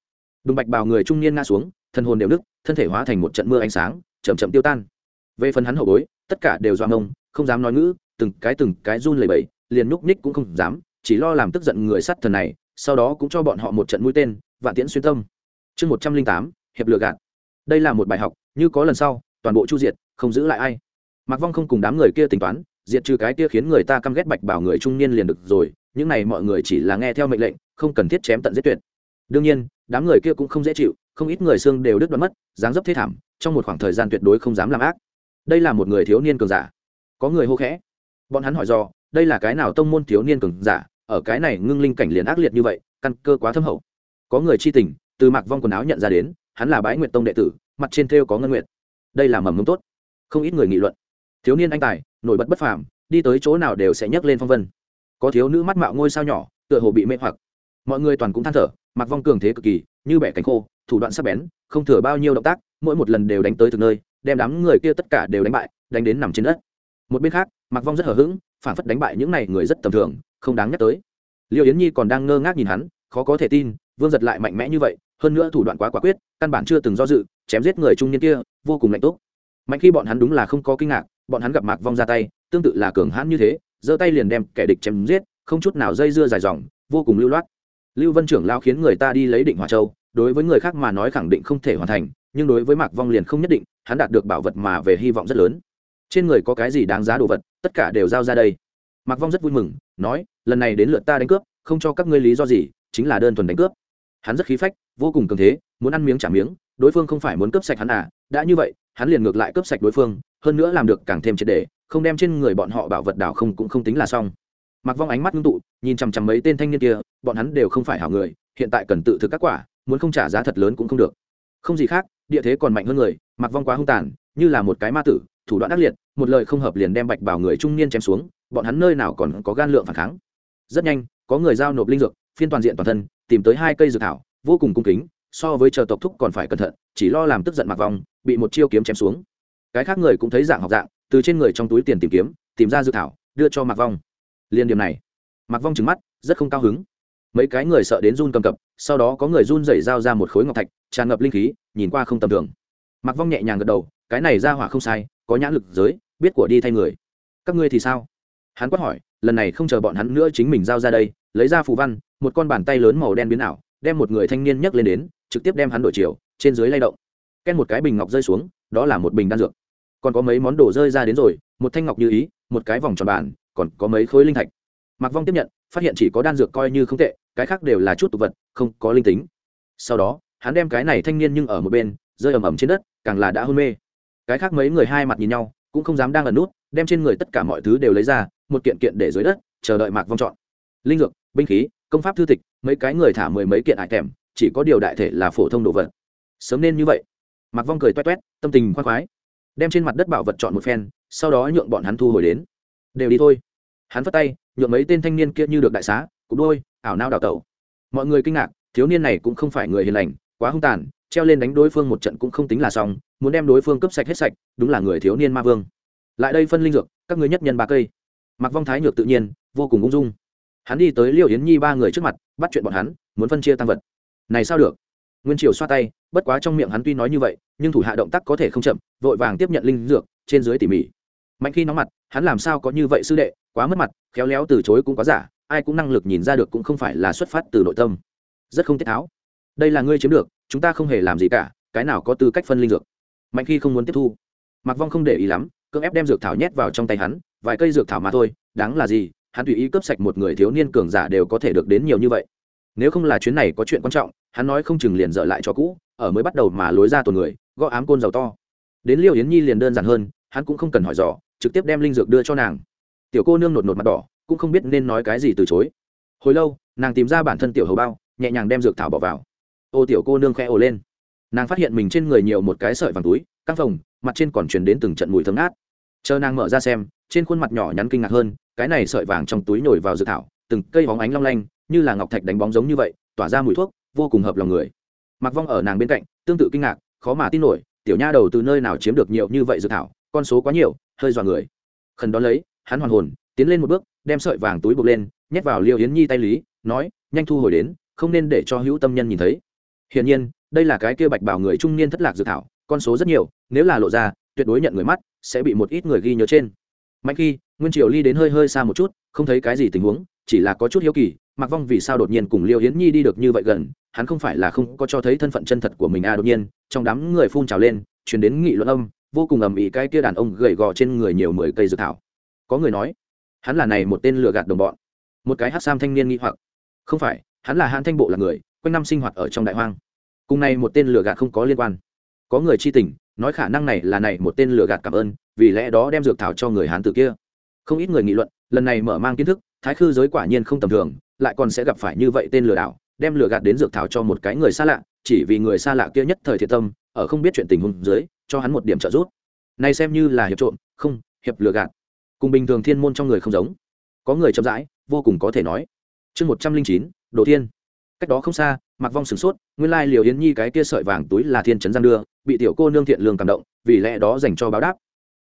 Đùng bạch bào người trung niên nga xuống, thân hồn đều nứt, thân thể hóa thành một trận mưa ánh sáng, chậm chậm tiêu tan về phần hắn hậu bối, tất cả đều doang ông, không dám nói ngữ, từng cái từng cái run lẩy bẩy, liền núp ních cũng không dám, chỉ lo làm tức giận người sát thần này, sau đó cũng cho bọn họ một trận mũi tên và tiễn xuyên tâm. Chương một trăm linh tám, hiệp lừa gạt. Đây là một bài học, như có lần sau, toàn bộ chu diệt, không giữ lại ai. Mặc vong không cùng đám người kia tính toán, diệt trừ cái kia khiến người ta căm ghét bạch bảo người trung niên liền được rồi, những này mọi người chỉ là nghe theo mệnh lệnh, không cần thiết chém tận giết tuyệt. Đương nhiên, đám người kia cũng không dễ chịu, không ít người xương đều đứt đoán mất, dáng dấp thế thảm, trong một khoảng thời gian tuyệt đối không dám làm ác đây là một người thiếu niên cường giả. Có người hô khẽ. Bọn hắn hỏi do đây là cái nào tông môn thiếu niên cường giả? Ở cái này ngưng linh cảnh liền ác liệt như vậy, căn cơ quá thâm hậu. Có người chi tình, từ mạc vong quần áo nhận ra đến, hắn là bái nguyệt tông đệ tử, mặt trên thêu có ngân nguyệt. Đây là mầm mông tốt. Không ít người nghị luận. Thiếu niên anh tài, nổi bật bất phàm, đi tới chỗ nào đều sẽ nhấc lên phong vân. Có thiếu nữ mắt mạo ngôi sao nhỏ, tựa hồ bị mê hoặc. Mọi người toàn cũng than thở, mặc vong cường thế cực kỳ, như bẻ cánh khô, thủ đoạn sắc bén, không thừa bao nhiêu động tác, mỗi một lần đều đánh tới từng nơi đem đám người kia tất cả đều đánh bại, đánh đến nằm trên đất. Một bên khác mặc vong rất hờ hững, phản phất đánh bại những này người rất tầm thường, không đáng nhắc tới. Liệu yến nhi còn đang ngơ ngác nhìn hắn, khó có thể tin, vương giật lại mạnh mẽ như vậy, hơn nữa thủ đoạn quá quả quyết, căn bản chưa từng do dự, chém giết người trung niên kia, vô cùng lạnh tốt mạnh khi bọn hắn đúng là không có kinh ngạc, bọn hắn gặp mạc vong ra tay, tương tự là cường hãn như thế, giơ tay liền đem kẻ địch chém giết, không chút nào dây dưa dài dòng, vô cùng lưu loát. Lưu vân trưởng lao khiến người ta đi lấy định hòa châu, đối với người khác mà nói khẳng định không thể hoàn thành nhưng đối với mạc vong liền không nhất định, hắn đạt được bảo vật mà về hy vọng rất lớn. Trên người có cái gì đáng giá đồ vật, tất cả đều giao ra đây. Mạc vong rất vui mừng, nói, lần này đến lượt ta đánh cướp, không cho các ngươi lý do gì, chính là đơn thuần đánh cướp. Hắn rất khí phách, vô cùng cường thế, muốn ăn miếng trả miếng, đối phương không phải muốn cướp sạch hắn à đã như vậy, hắn liền ngược lại cướp sạch đối phương, hơn nữa làm được càng thêm triệt đề không đem trên người bọn họ bảo vật đảo không cũng không tính là xong. Mặc vong ánh mắt ngưng tụ, nhìn chằm chằm mấy tên thanh niên kia, bọn hắn đều không phải hảo người, hiện tại cần tự thực các quả, muốn không trả giá thật lớn cũng không được. Không gì khác địa thế còn mạnh hơn người, mặc vong quá hung tàn, như là một cái ma tử, thủ đoạn ác liệt, một lời không hợp liền đem bạch bảo người trung niên chém xuống, bọn hắn nơi nào còn có gan lượng phản kháng. Rất nhanh, có người giao nộp linh dược, phiên toàn diện toàn thân, tìm tới hai cây dược thảo, vô cùng cung kính, so với chờ tộc thúc còn phải cẩn thận, chỉ lo làm tức giận mặc vong, bị một chiêu kiếm chém xuống. Cái khác người cũng thấy dạng học dạng, từ trên người trong túi tiền tìm kiếm, tìm ra dược thảo, đưa cho mặc vong. Liên điểm này, mặc vong trừng mắt, rất không cao hứng mấy cái người sợ đến run cầm cập, sau đó có người run rẩy dao ra một khối ngọc thạch, tràn ngập linh khí, nhìn qua không tầm thường. Mặc vong nhẹ nhàng gật đầu, cái này ra hỏa không sai, có nhãn lực giới, biết của đi thay người. Các ngươi thì sao? Hắn quát hỏi, lần này không chờ bọn hắn nữa chính mình giao ra đây, lấy ra phù văn, một con bàn tay lớn màu đen biến ảo, đem một người thanh niên nhấc lên đến, trực tiếp đem hắn đổi chiều, trên dưới lay động. Ken một cái bình ngọc rơi xuống, đó là một bình đan dược. Còn có mấy món đồ rơi ra đến rồi, một thanh ngọc như ý, một cái vòng tròn bàn, còn có mấy khối linh thạch. Mặc vong tiếp nhận phát hiện chỉ có đan dược coi như không tệ, cái khác đều là chút tục vật, không có linh tính. Sau đó, hắn đem cái này thanh niên nhưng ở một bên, rơi ầm ầm trên đất, càng là đã hôn mê. Cái khác mấy người hai mặt nhìn nhau, cũng không dám đang ẩn nút, đem trên người tất cả mọi thứ đều lấy ra, một kiện kiện để dưới đất, chờ đợi mạc vong chọn. Linh dược, binh khí, công pháp thư tịch, mấy cái người thả mười mấy kiện hại thèm, chỉ có điều đại thể là phổ thông đồ vật. Sớm nên như vậy. Mạc vong cười toét toét, tâm tình khoan khoái. Đem trên mặt đất bảo vật chọn một phen, sau đó nhượng bọn hắn thu hồi đến. Đều đi thôi hắn phất tay, nhuộm mấy tên thanh niên kia như được đại xá cục đôi, ảo nao đào tẩu. Mọi người kinh ngạc, thiếu niên này cũng không phải người hiền lành, quá hung tàn, treo lên đánh đối phương một trận cũng không tính là xong, muốn đem đối phương cấp sạch hết sạch, đúng là người thiếu niên ma vương. Lại đây phân linh dược, các ngươi nhất nhân ba cây. Mặc vong thái nhược tự nhiên, vô cùng ung dung. Hắn đi tới liêu yến nhi ba người trước mặt, bắt chuyện bọn hắn, muốn phân chia tăng vật. Này sao được? Nguyên triều xoa tay, bất quá trong miệng hắn tuy nói như vậy, nhưng thủ hạ động tác có thể không chậm, vội vàng tiếp nhận linh dược, trên dưới tỉ mỉ mạnh khi nóng mặt, hắn làm sao có như vậy sư đệ, quá mất mặt, khéo léo từ chối cũng quá giả, ai cũng năng lực nhìn ra được cũng không phải là xuất phát từ nội tâm. Rất không tiết tháo. Đây là ngươi chiếm được, chúng ta không hề làm gì cả, cái nào có tư cách phân linh dược. Mạnh khi không muốn tiếp thu. Mặc vong không để ý lắm, cưỡng ép đem dược thảo nhét vào trong tay hắn, vài cây dược thảo mà thôi, đáng là gì, hắn tùy ý cướp sạch một người thiếu niên cường giả đều có thể được đến nhiều như vậy. Nếu không là chuyến này có chuyện quan trọng, hắn nói không chừng liền dở lại cho cũ, ở mới bắt đầu mà lối ra tồn người, gõ ám côn giàu to. Đến liêu yến nhi liền đơn giản hơn, hắn cũng không cần hỏi dò trực tiếp đem linh dược đưa cho nàng. Tiểu cô nương nột nột mặt đỏ, cũng không biết nên nói cái gì từ chối. Hồi lâu, nàng tìm ra bản thân tiểu hầu bao, nhẹ nhàng đem dược thảo bỏ vào. Ô tiểu cô nương khẽ ồ lên. Nàng phát hiện mình trên người nhiều một cái sợi vàng túi, căng phồng, mặt trên còn truyền đến từng trận mùi thơm ngát. Chờ nàng mở ra xem, trên khuôn mặt nhỏ nhắn kinh ngạc hơn, cái này sợi vàng trong túi nhồi vào dược thảo, từng cây bóng ánh long lanh, như là ngọc thạch đánh bóng giống như vậy, tỏa ra mùi thuốc, vô cùng hợp lòng người. Mặc vong ở nàng bên cạnh, tương tự kinh ngạc, khó mà tin nổi, tiểu nha đầu từ nơi nào chiếm được nhiều như vậy dược thảo, con số quá nhiều hơi dọa người. Khẩn đón lấy, hắn hoàn hồn, tiến lên một bước, đem sợi vàng túi buộc lên, nhét vào liêu yến nhi tay lý, nói, nhanh thu hồi đến, không nên để cho hữu tâm nhân nhìn thấy. Hiển nhiên, đây là cái kia bạch bảo người trung niên thất lạc dự thảo, con số rất nhiều, nếu là lộ ra, tuyệt đối nhận người mắt, sẽ bị một ít người ghi nhớ trên. Mạnh khi, nguyên triều ly đến hơi hơi xa một chút, không thấy cái gì tình huống, chỉ là có chút hiếu kỳ mặc vong vì sao đột nhiên cùng liêu hiến nhi đi được như vậy gần, hắn không phải là không có cho thấy thân phận chân thật của mình à đột nhiên, trong đám người phun trào lên chuyển đến nghị luận âm vô cùng ầm ĩ cái kia đàn ông gầy gò trên người nhiều mười cây dược thảo. Có người nói, hắn là này một tên lừa gạt đồng bọn. Một cái hát sam thanh niên nghi hoặc. Không phải, hắn là hãn thanh bộ là người, quanh năm sinh hoạt ở trong đại hoang. Cùng này một tên lừa gạt không có liên quan. Có người chi tình, nói khả năng này là này một tên lừa gạt cảm ơn, vì lẽ đó đem dược thảo cho người hán tử kia. Không ít người nghị luận, lần này mở mang kiến thức, thái khư giới quả nhiên không tầm thường, lại còn sẽ gặp phải như vậy tên lừa đảo, đem lừa gạt đến dược thảo cho một cái người xa lạ, chỉ vì người xa lạ kia nhất thời thiệt tâm, ở không biết chuyện tình huống dưới cho hắn một điểm trợ giúp. Này xem như là hiệp trộm, không, hiệp lừa gạt. Cùng bình thường thiên môn trong người không giống. Có người chậm rãi, vô cùng có thể nói. Chương một trăm linh chín, đồ thiên. Cách đó không xa mặc vong sửng sốt, nguyên lai liều yến nhi cái kia sợi vàng túi là thiên trấn giang đưa, bị tiểu cô nương thiện lương cảm động, vì lẽ đó dành cho báo đáp.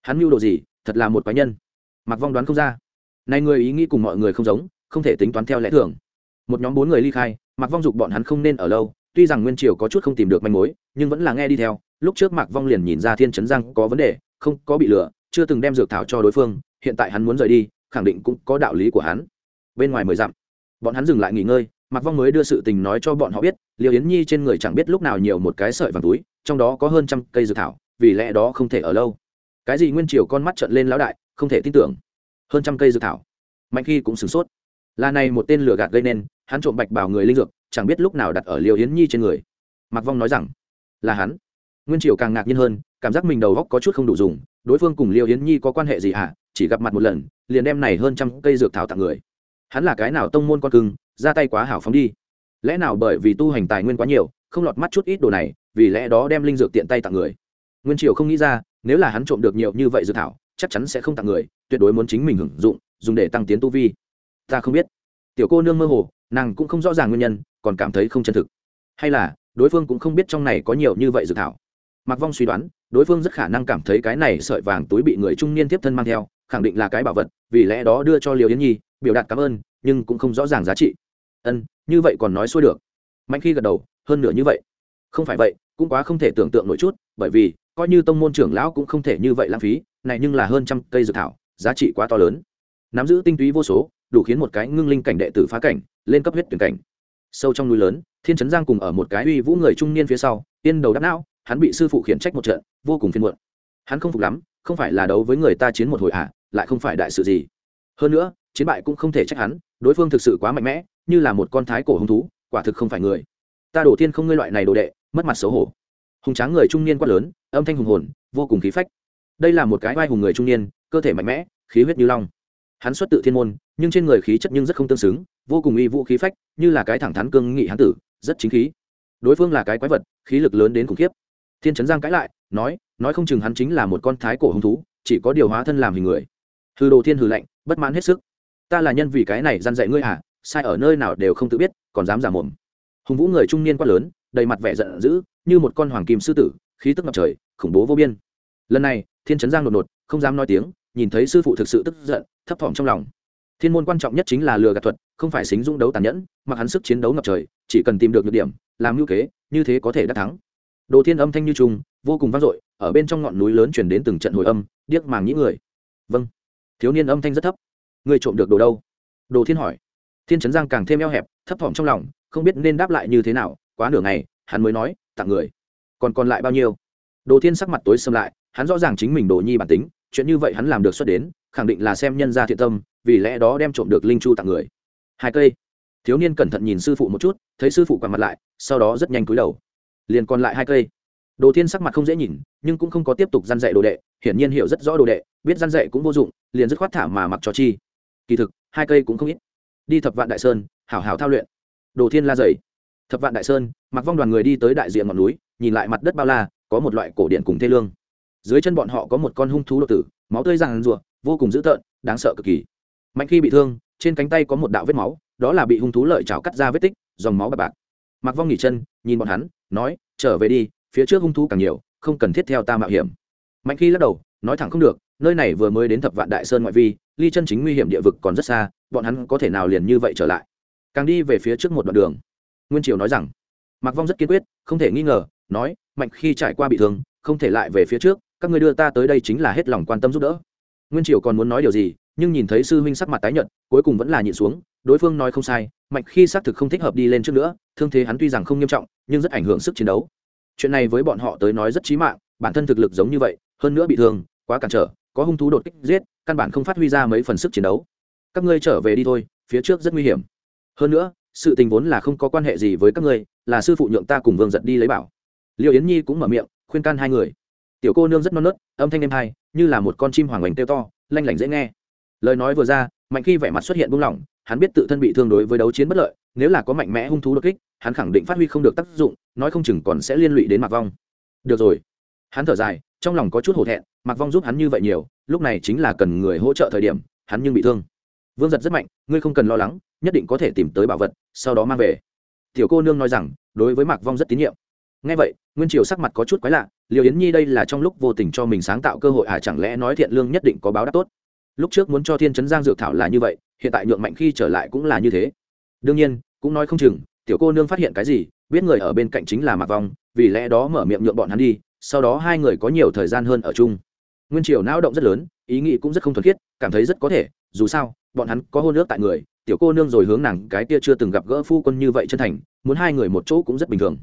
Hắn mưu đồ gì, thật là một quái nhân. Mặc vong đoán không ra. Này người ý nghĩ cùng mọi người không giống, không thể tính toán theo lẽ thường. Một nhóm bốn người ly khai mặc vong dục bọn hắn không nên ở lâu tuy rằng nguyên triều có chút không tìm được manh mối, nhưng vẫn là nghe đi theo. Lúc trước mặc vong liền nhìn ra thiên trấn giang có vấn đề, không có bị lừa, chưa từng đem dược thảo cho đối phương, hiện tại hắn muốn rời đi, khẳng định cũng có đạo lý của hắn. Bên ngoài mười dặm, bọn hắn dừng lại nghỉ ngơi mặc vong mới đưa sự tình nói cho bọn họ biết liều yến nhi trên người chẳng biết lúc nào nhiều một cái sợi vàng túi, trong đó có hơn trăm cây dược thảo, vì lẽ đó không thể ở lâu. Cái gì nguyên triều con mắt trận lên lão đại, không thể tin tưởng. Hơn trăm cây dược thảo. Mạnh khi cũng sửng sốt. Là này một tên lừa gạt gây nên, hắn trộm bạch bảo người linh dược chẳng biết lúc nào đặt ở liêu yến nhi trên người. Mặc vong nói rằng, là hắn. Nguyên triều càng ngạc nhiên hơn, cảm giác mình đầu góc có chút không đủ dùng, đối phương cùng liêu yến nhi có quan hệ gì hả? Chỉ gặp mặt một lần, liền đem này hơn trăm cây dược thảo tặng người. Hắn là cái nào tông môn con cưng, ra tay quá hảo phóng đi. Lẽ nào bởi vì tu hành tài nguyên quá nhiều, không lọt mắt chút ít đồ này, vì lẽ đó đem linh dược tiện tay tặng người? Nguyên triều không nghĩ ra, nếu là hắn trộm được nhiều như vậy dược thảo, chắc chắn sẽ không tặng người, tuyệt đối muốn chính mình hưởng dụng, dùng để tăng tiến tu vi. Ta không biết. Tiểu cô nương mơ hồ, nàng cũng không rõ ràng nguyên nhân còn cảm thấy không chân thực. Hay là, đối phương cũng không biết trong này có nhiều như vậy dược thảo. Mặc vong suy đoán, đối phương rất khả năng cảm thấy cái này sợi vàng túi bị người trung niên tiếp thân mang theo, khẳng định là cái bảo vật, vì lẽ đó đưa cho liều yến nhi, biểu đạt cảm ơn, nhưng cũng không rõ ràng giá trị. Ân, như vậy còn nói xuôi được. Mạnh khi gật đầu, hơn nửa như vậy. Không phải vậy, cũng quá không thể tưởng tượng nổi chút, bởi vì, coi như tông môn trưởng lão cũng không thể như vậy lãng phí, này nhưng là hơn trăm cây dược thảo, giá trị quá to lớn. Nắm giữ tinh túy vô số, đủ khiến một cái ngưng linh cảnh đệ tử phá cảnh, lên cấp huyết tuyển cảnh sâu trong núi lớn thiên trấn giang cùng ở một cái uy vũ người trung niên phía sau tiên đầu đắp não hắn bị sư phụ khiển trách một trận vô cùng phiên muộn. Hắn không phục lắm không phải là đấu với người ta chiến một hồi hạ à, lại không phải đại sự gì. Hơn nữa chiến bại cũng không thể trách hắn đối phương thực sự quá mạnh mẽ như là một con thái cổ hung thú quả thực không phải người. Ta đổ thiên không ngươi loại này đồ đệ mất mặt xấu hổ. Hùng tráng người trung niên quát lớn âm thanh hùng hồn vô cùng khí phách. Đây là một cái vai hùng người trung niên cơ thể mạnh mẽ khí huyết như long hắn xuất tự thiên môn, nhưng trên người khí chất nhưng rất không tương xứng, vô cùng uy vũ khí phách, như là cái thẳng thắn cương nghị hán tử, rất chính khí. Đối phương là cái quái vật, khí lực lớn đến khủng khiếp. Thiên trấn giang cãi lại, nói nói không chừng hắn chính là một con thái cổ hung thú, chỉ có điều hóa thân làm hình người. Hư đồ thiên hư lạnh, bất mãn hết sức. Ta là nhân vì cái này gian dạy ngươi à sai ở nơi nào đều không tự biết, còn dám giả mồm. Hùng vũ người trung niên quát lớn, đầy mặt vẻ giận dữ, như một con hoàng kim sư tử, khí tức ngập trời, khủng bố vô biên. Lần này, thiên trấn giang đột ngột, không dám nói tiếng, nhìn thấy sư phụ thực sự tức giận thấp thỏm trong lòng. Thiên môn quan trọng nhất chính là lừa gạt thuật không phải xính dũng đấu tàn nhẫn mặc hắn sức chiến đấu ngập trời chỉ cần tìm được nhược điểm làm ngữ kế như thế có thể đắc thắng. Đồ thiên âm thanh như trùng, vô cùng vang dội ở bên trong ngọn núi lớn chuyển đến từng trận hồi âm điếc màng nhĩ người. Vâng. Thiếu niên âm thanh rất thấp. Người trộm được đồ đâu? Đồ thiên hỏi. Thiên trấn giang càng thêm eo hẹp thấp thỏm trong lòng không biết nên đáp lại như thế nào quá nửa ngày hắn mới nói tặng người. Còn còn lại bao nhiêu? Đồ thiên sắc mặt tối xâm lại hắn rõ ràng chính mình đồ nhi bản tính chuyện như vậy hắn làm được xuất đến, khẳng định là xem nhân gia thiện tâm, vì lẽ đó đem trộm được linh chu tặng người. Hai cây. Thiếu niên cẩn thận nhìn sư phụ một chút, thấy sư phụ quằn mặt lại, sau đó rất nhanh cúi đầu. Liền còn lại hai cây. Đồ thiên sắc mặt không dễ nhìn, nhưng cũng không có tiếp tục g i a n dạy đồ đệ, hiển nhiên hiểu rất rõ đồ đệ, biết g i a n dạy cũng vô dụng, liền dứt khoát thả mà mặc cho chi. Kỳ thực, hai cây cũng không ít. Đi thập vạn đại sơn, hảo hảo thao luyện. Đồ thiên la dày thập vạn đại sơn, mặc vong đoàn người đi tới đại diện ngọn núi, nhìn lại mặt đất bao la, có một loại cổ điện cùng thê lương dưới chân bọn họ có một con hung thú độc tử, máu tươi ràng rụa vô cùng dữ tợn, đáng sợ cực kỳ. Mạnh khi bị thương, trên cánh tay có một đạo vết máu, đó là bị hung thú lợi chảo cắt ra vết tích, dòng máu bạc bạc. Mặc vong nghỉ chân, nhìn bọn hắn, nói, trở về đi, phía trước hung thú càng nhiều, không cần thiết theo ta mạo hiểm. Mạnh khi lắc đầu, nói thẳng không được, nơi này vừa mới đến thập vạn đại sơn ngoại vi, ly chân chính nguy hiểm địa vực còn rất xa, bọn hắn có thể nào liền như vậy trở lại? Càng đi về phía trước một đoạn đường. Nguyên triều nói rằng mặc vong rất kiên quyết, không thể nghi ngờ, nói, mạnh khi trải qua bị thương không thể lại về phía trước, các ngươi đưa ta tới đây chính là hết lòng quan tâm giúp đỡ. Nguyên triều còn muốn nói điều gì, nhưng nhìn thấy sư huynh sắc mặt tái nhợt, cuối cùng vẫn là nhịn xuống, đối phương nói không sai, mạnh khi xác thực không thích hợp đi lên trước nữa, thương thế hắn tuy rằng không nghiêm trọng, nhưng rất ảnh hưởng sức chiến đấu. Chuyện này với bọn họ tới nói rất chí mạng, bản thân thực lực giống như vậy, hơn nữa bị thương, quá cản trở, có hung thú đột kích giết, căn bản không phát huy ra mấy phần sức chiến đấu. Các ngươi trở về đi thôi, phía trước rất nguy hiểm. Hơn nữa, sự tình vốn là không có quan hệ gì với các ngươi, là sư phụ nhượng ta cùng vương giật đi lấy bảo. Liệu yến nhi cũng mở miệng khuyên can hai người. Tiểu cô nương rất non nớt, âm thanh êm hai như là một con chim hoàng oanh kêu to, lanh lảnh dễ nghe. Lời nói vừa ra, mạnh khi vẻ mặt xuất hiện buông lỏng, hắn biết tự thân bị thương đối với đấu chiến bất lợi, nếu là có mạnh mẽ hung thú đột kích, hắn khẳng định phát huy không được tác dụng, nói không chừng còn sẽ liên lụy đến mạc vong. Được rồi. Hắn thở dài, trong lòng có chút hổ thẹn, mạc vong giúp hắn như vậy nhiều, lúc này chính là cần người hỗ trợ thời điểm, hắn nhưng bị thương. Vương giật rất mạnh, ngươi không cần lo lắng, nhất định có thể tìm tới bảo vật, sau đó mang về. Tiểu cô nương nói rằng, đối với mạc vong rất tín nhiệm ngay vậy, nguyên triều sắc mặt có chút quái lạ liệu yến nhi đây là trong lúc vô tình cho mình sáng tạo cơ hội à chẳng lẽ nói thiện lương nhất định có báo đáp tốt? Lúc trước muốn cho thiên chấn giang dược thảo là như vậy, hiện tại nhượng mạnh khi trở lại cũng là như thế. Đương nhiên, cũng nói không chừng, tiểu cô nương phát hiện cái gì, biết người ở bên cạnh chính là mạc vong, vì lẽ đó mở miệng nhượng bọn hắn đi, sau đó hai người có nhiều thời gian hơn ở chung. Nguyên triều não động rất lớn, ý nghĩ cũng rất không thuần khiết, cảm thấy rất có thể, dù sao, bọn hắn có hôn ước tại người, tiểu cô nương rồi hướng nàng cái kia chưa từng gặp gỡ phu quân như vậy chân thành, muốn hai người một chỗ cũng rất bình thường.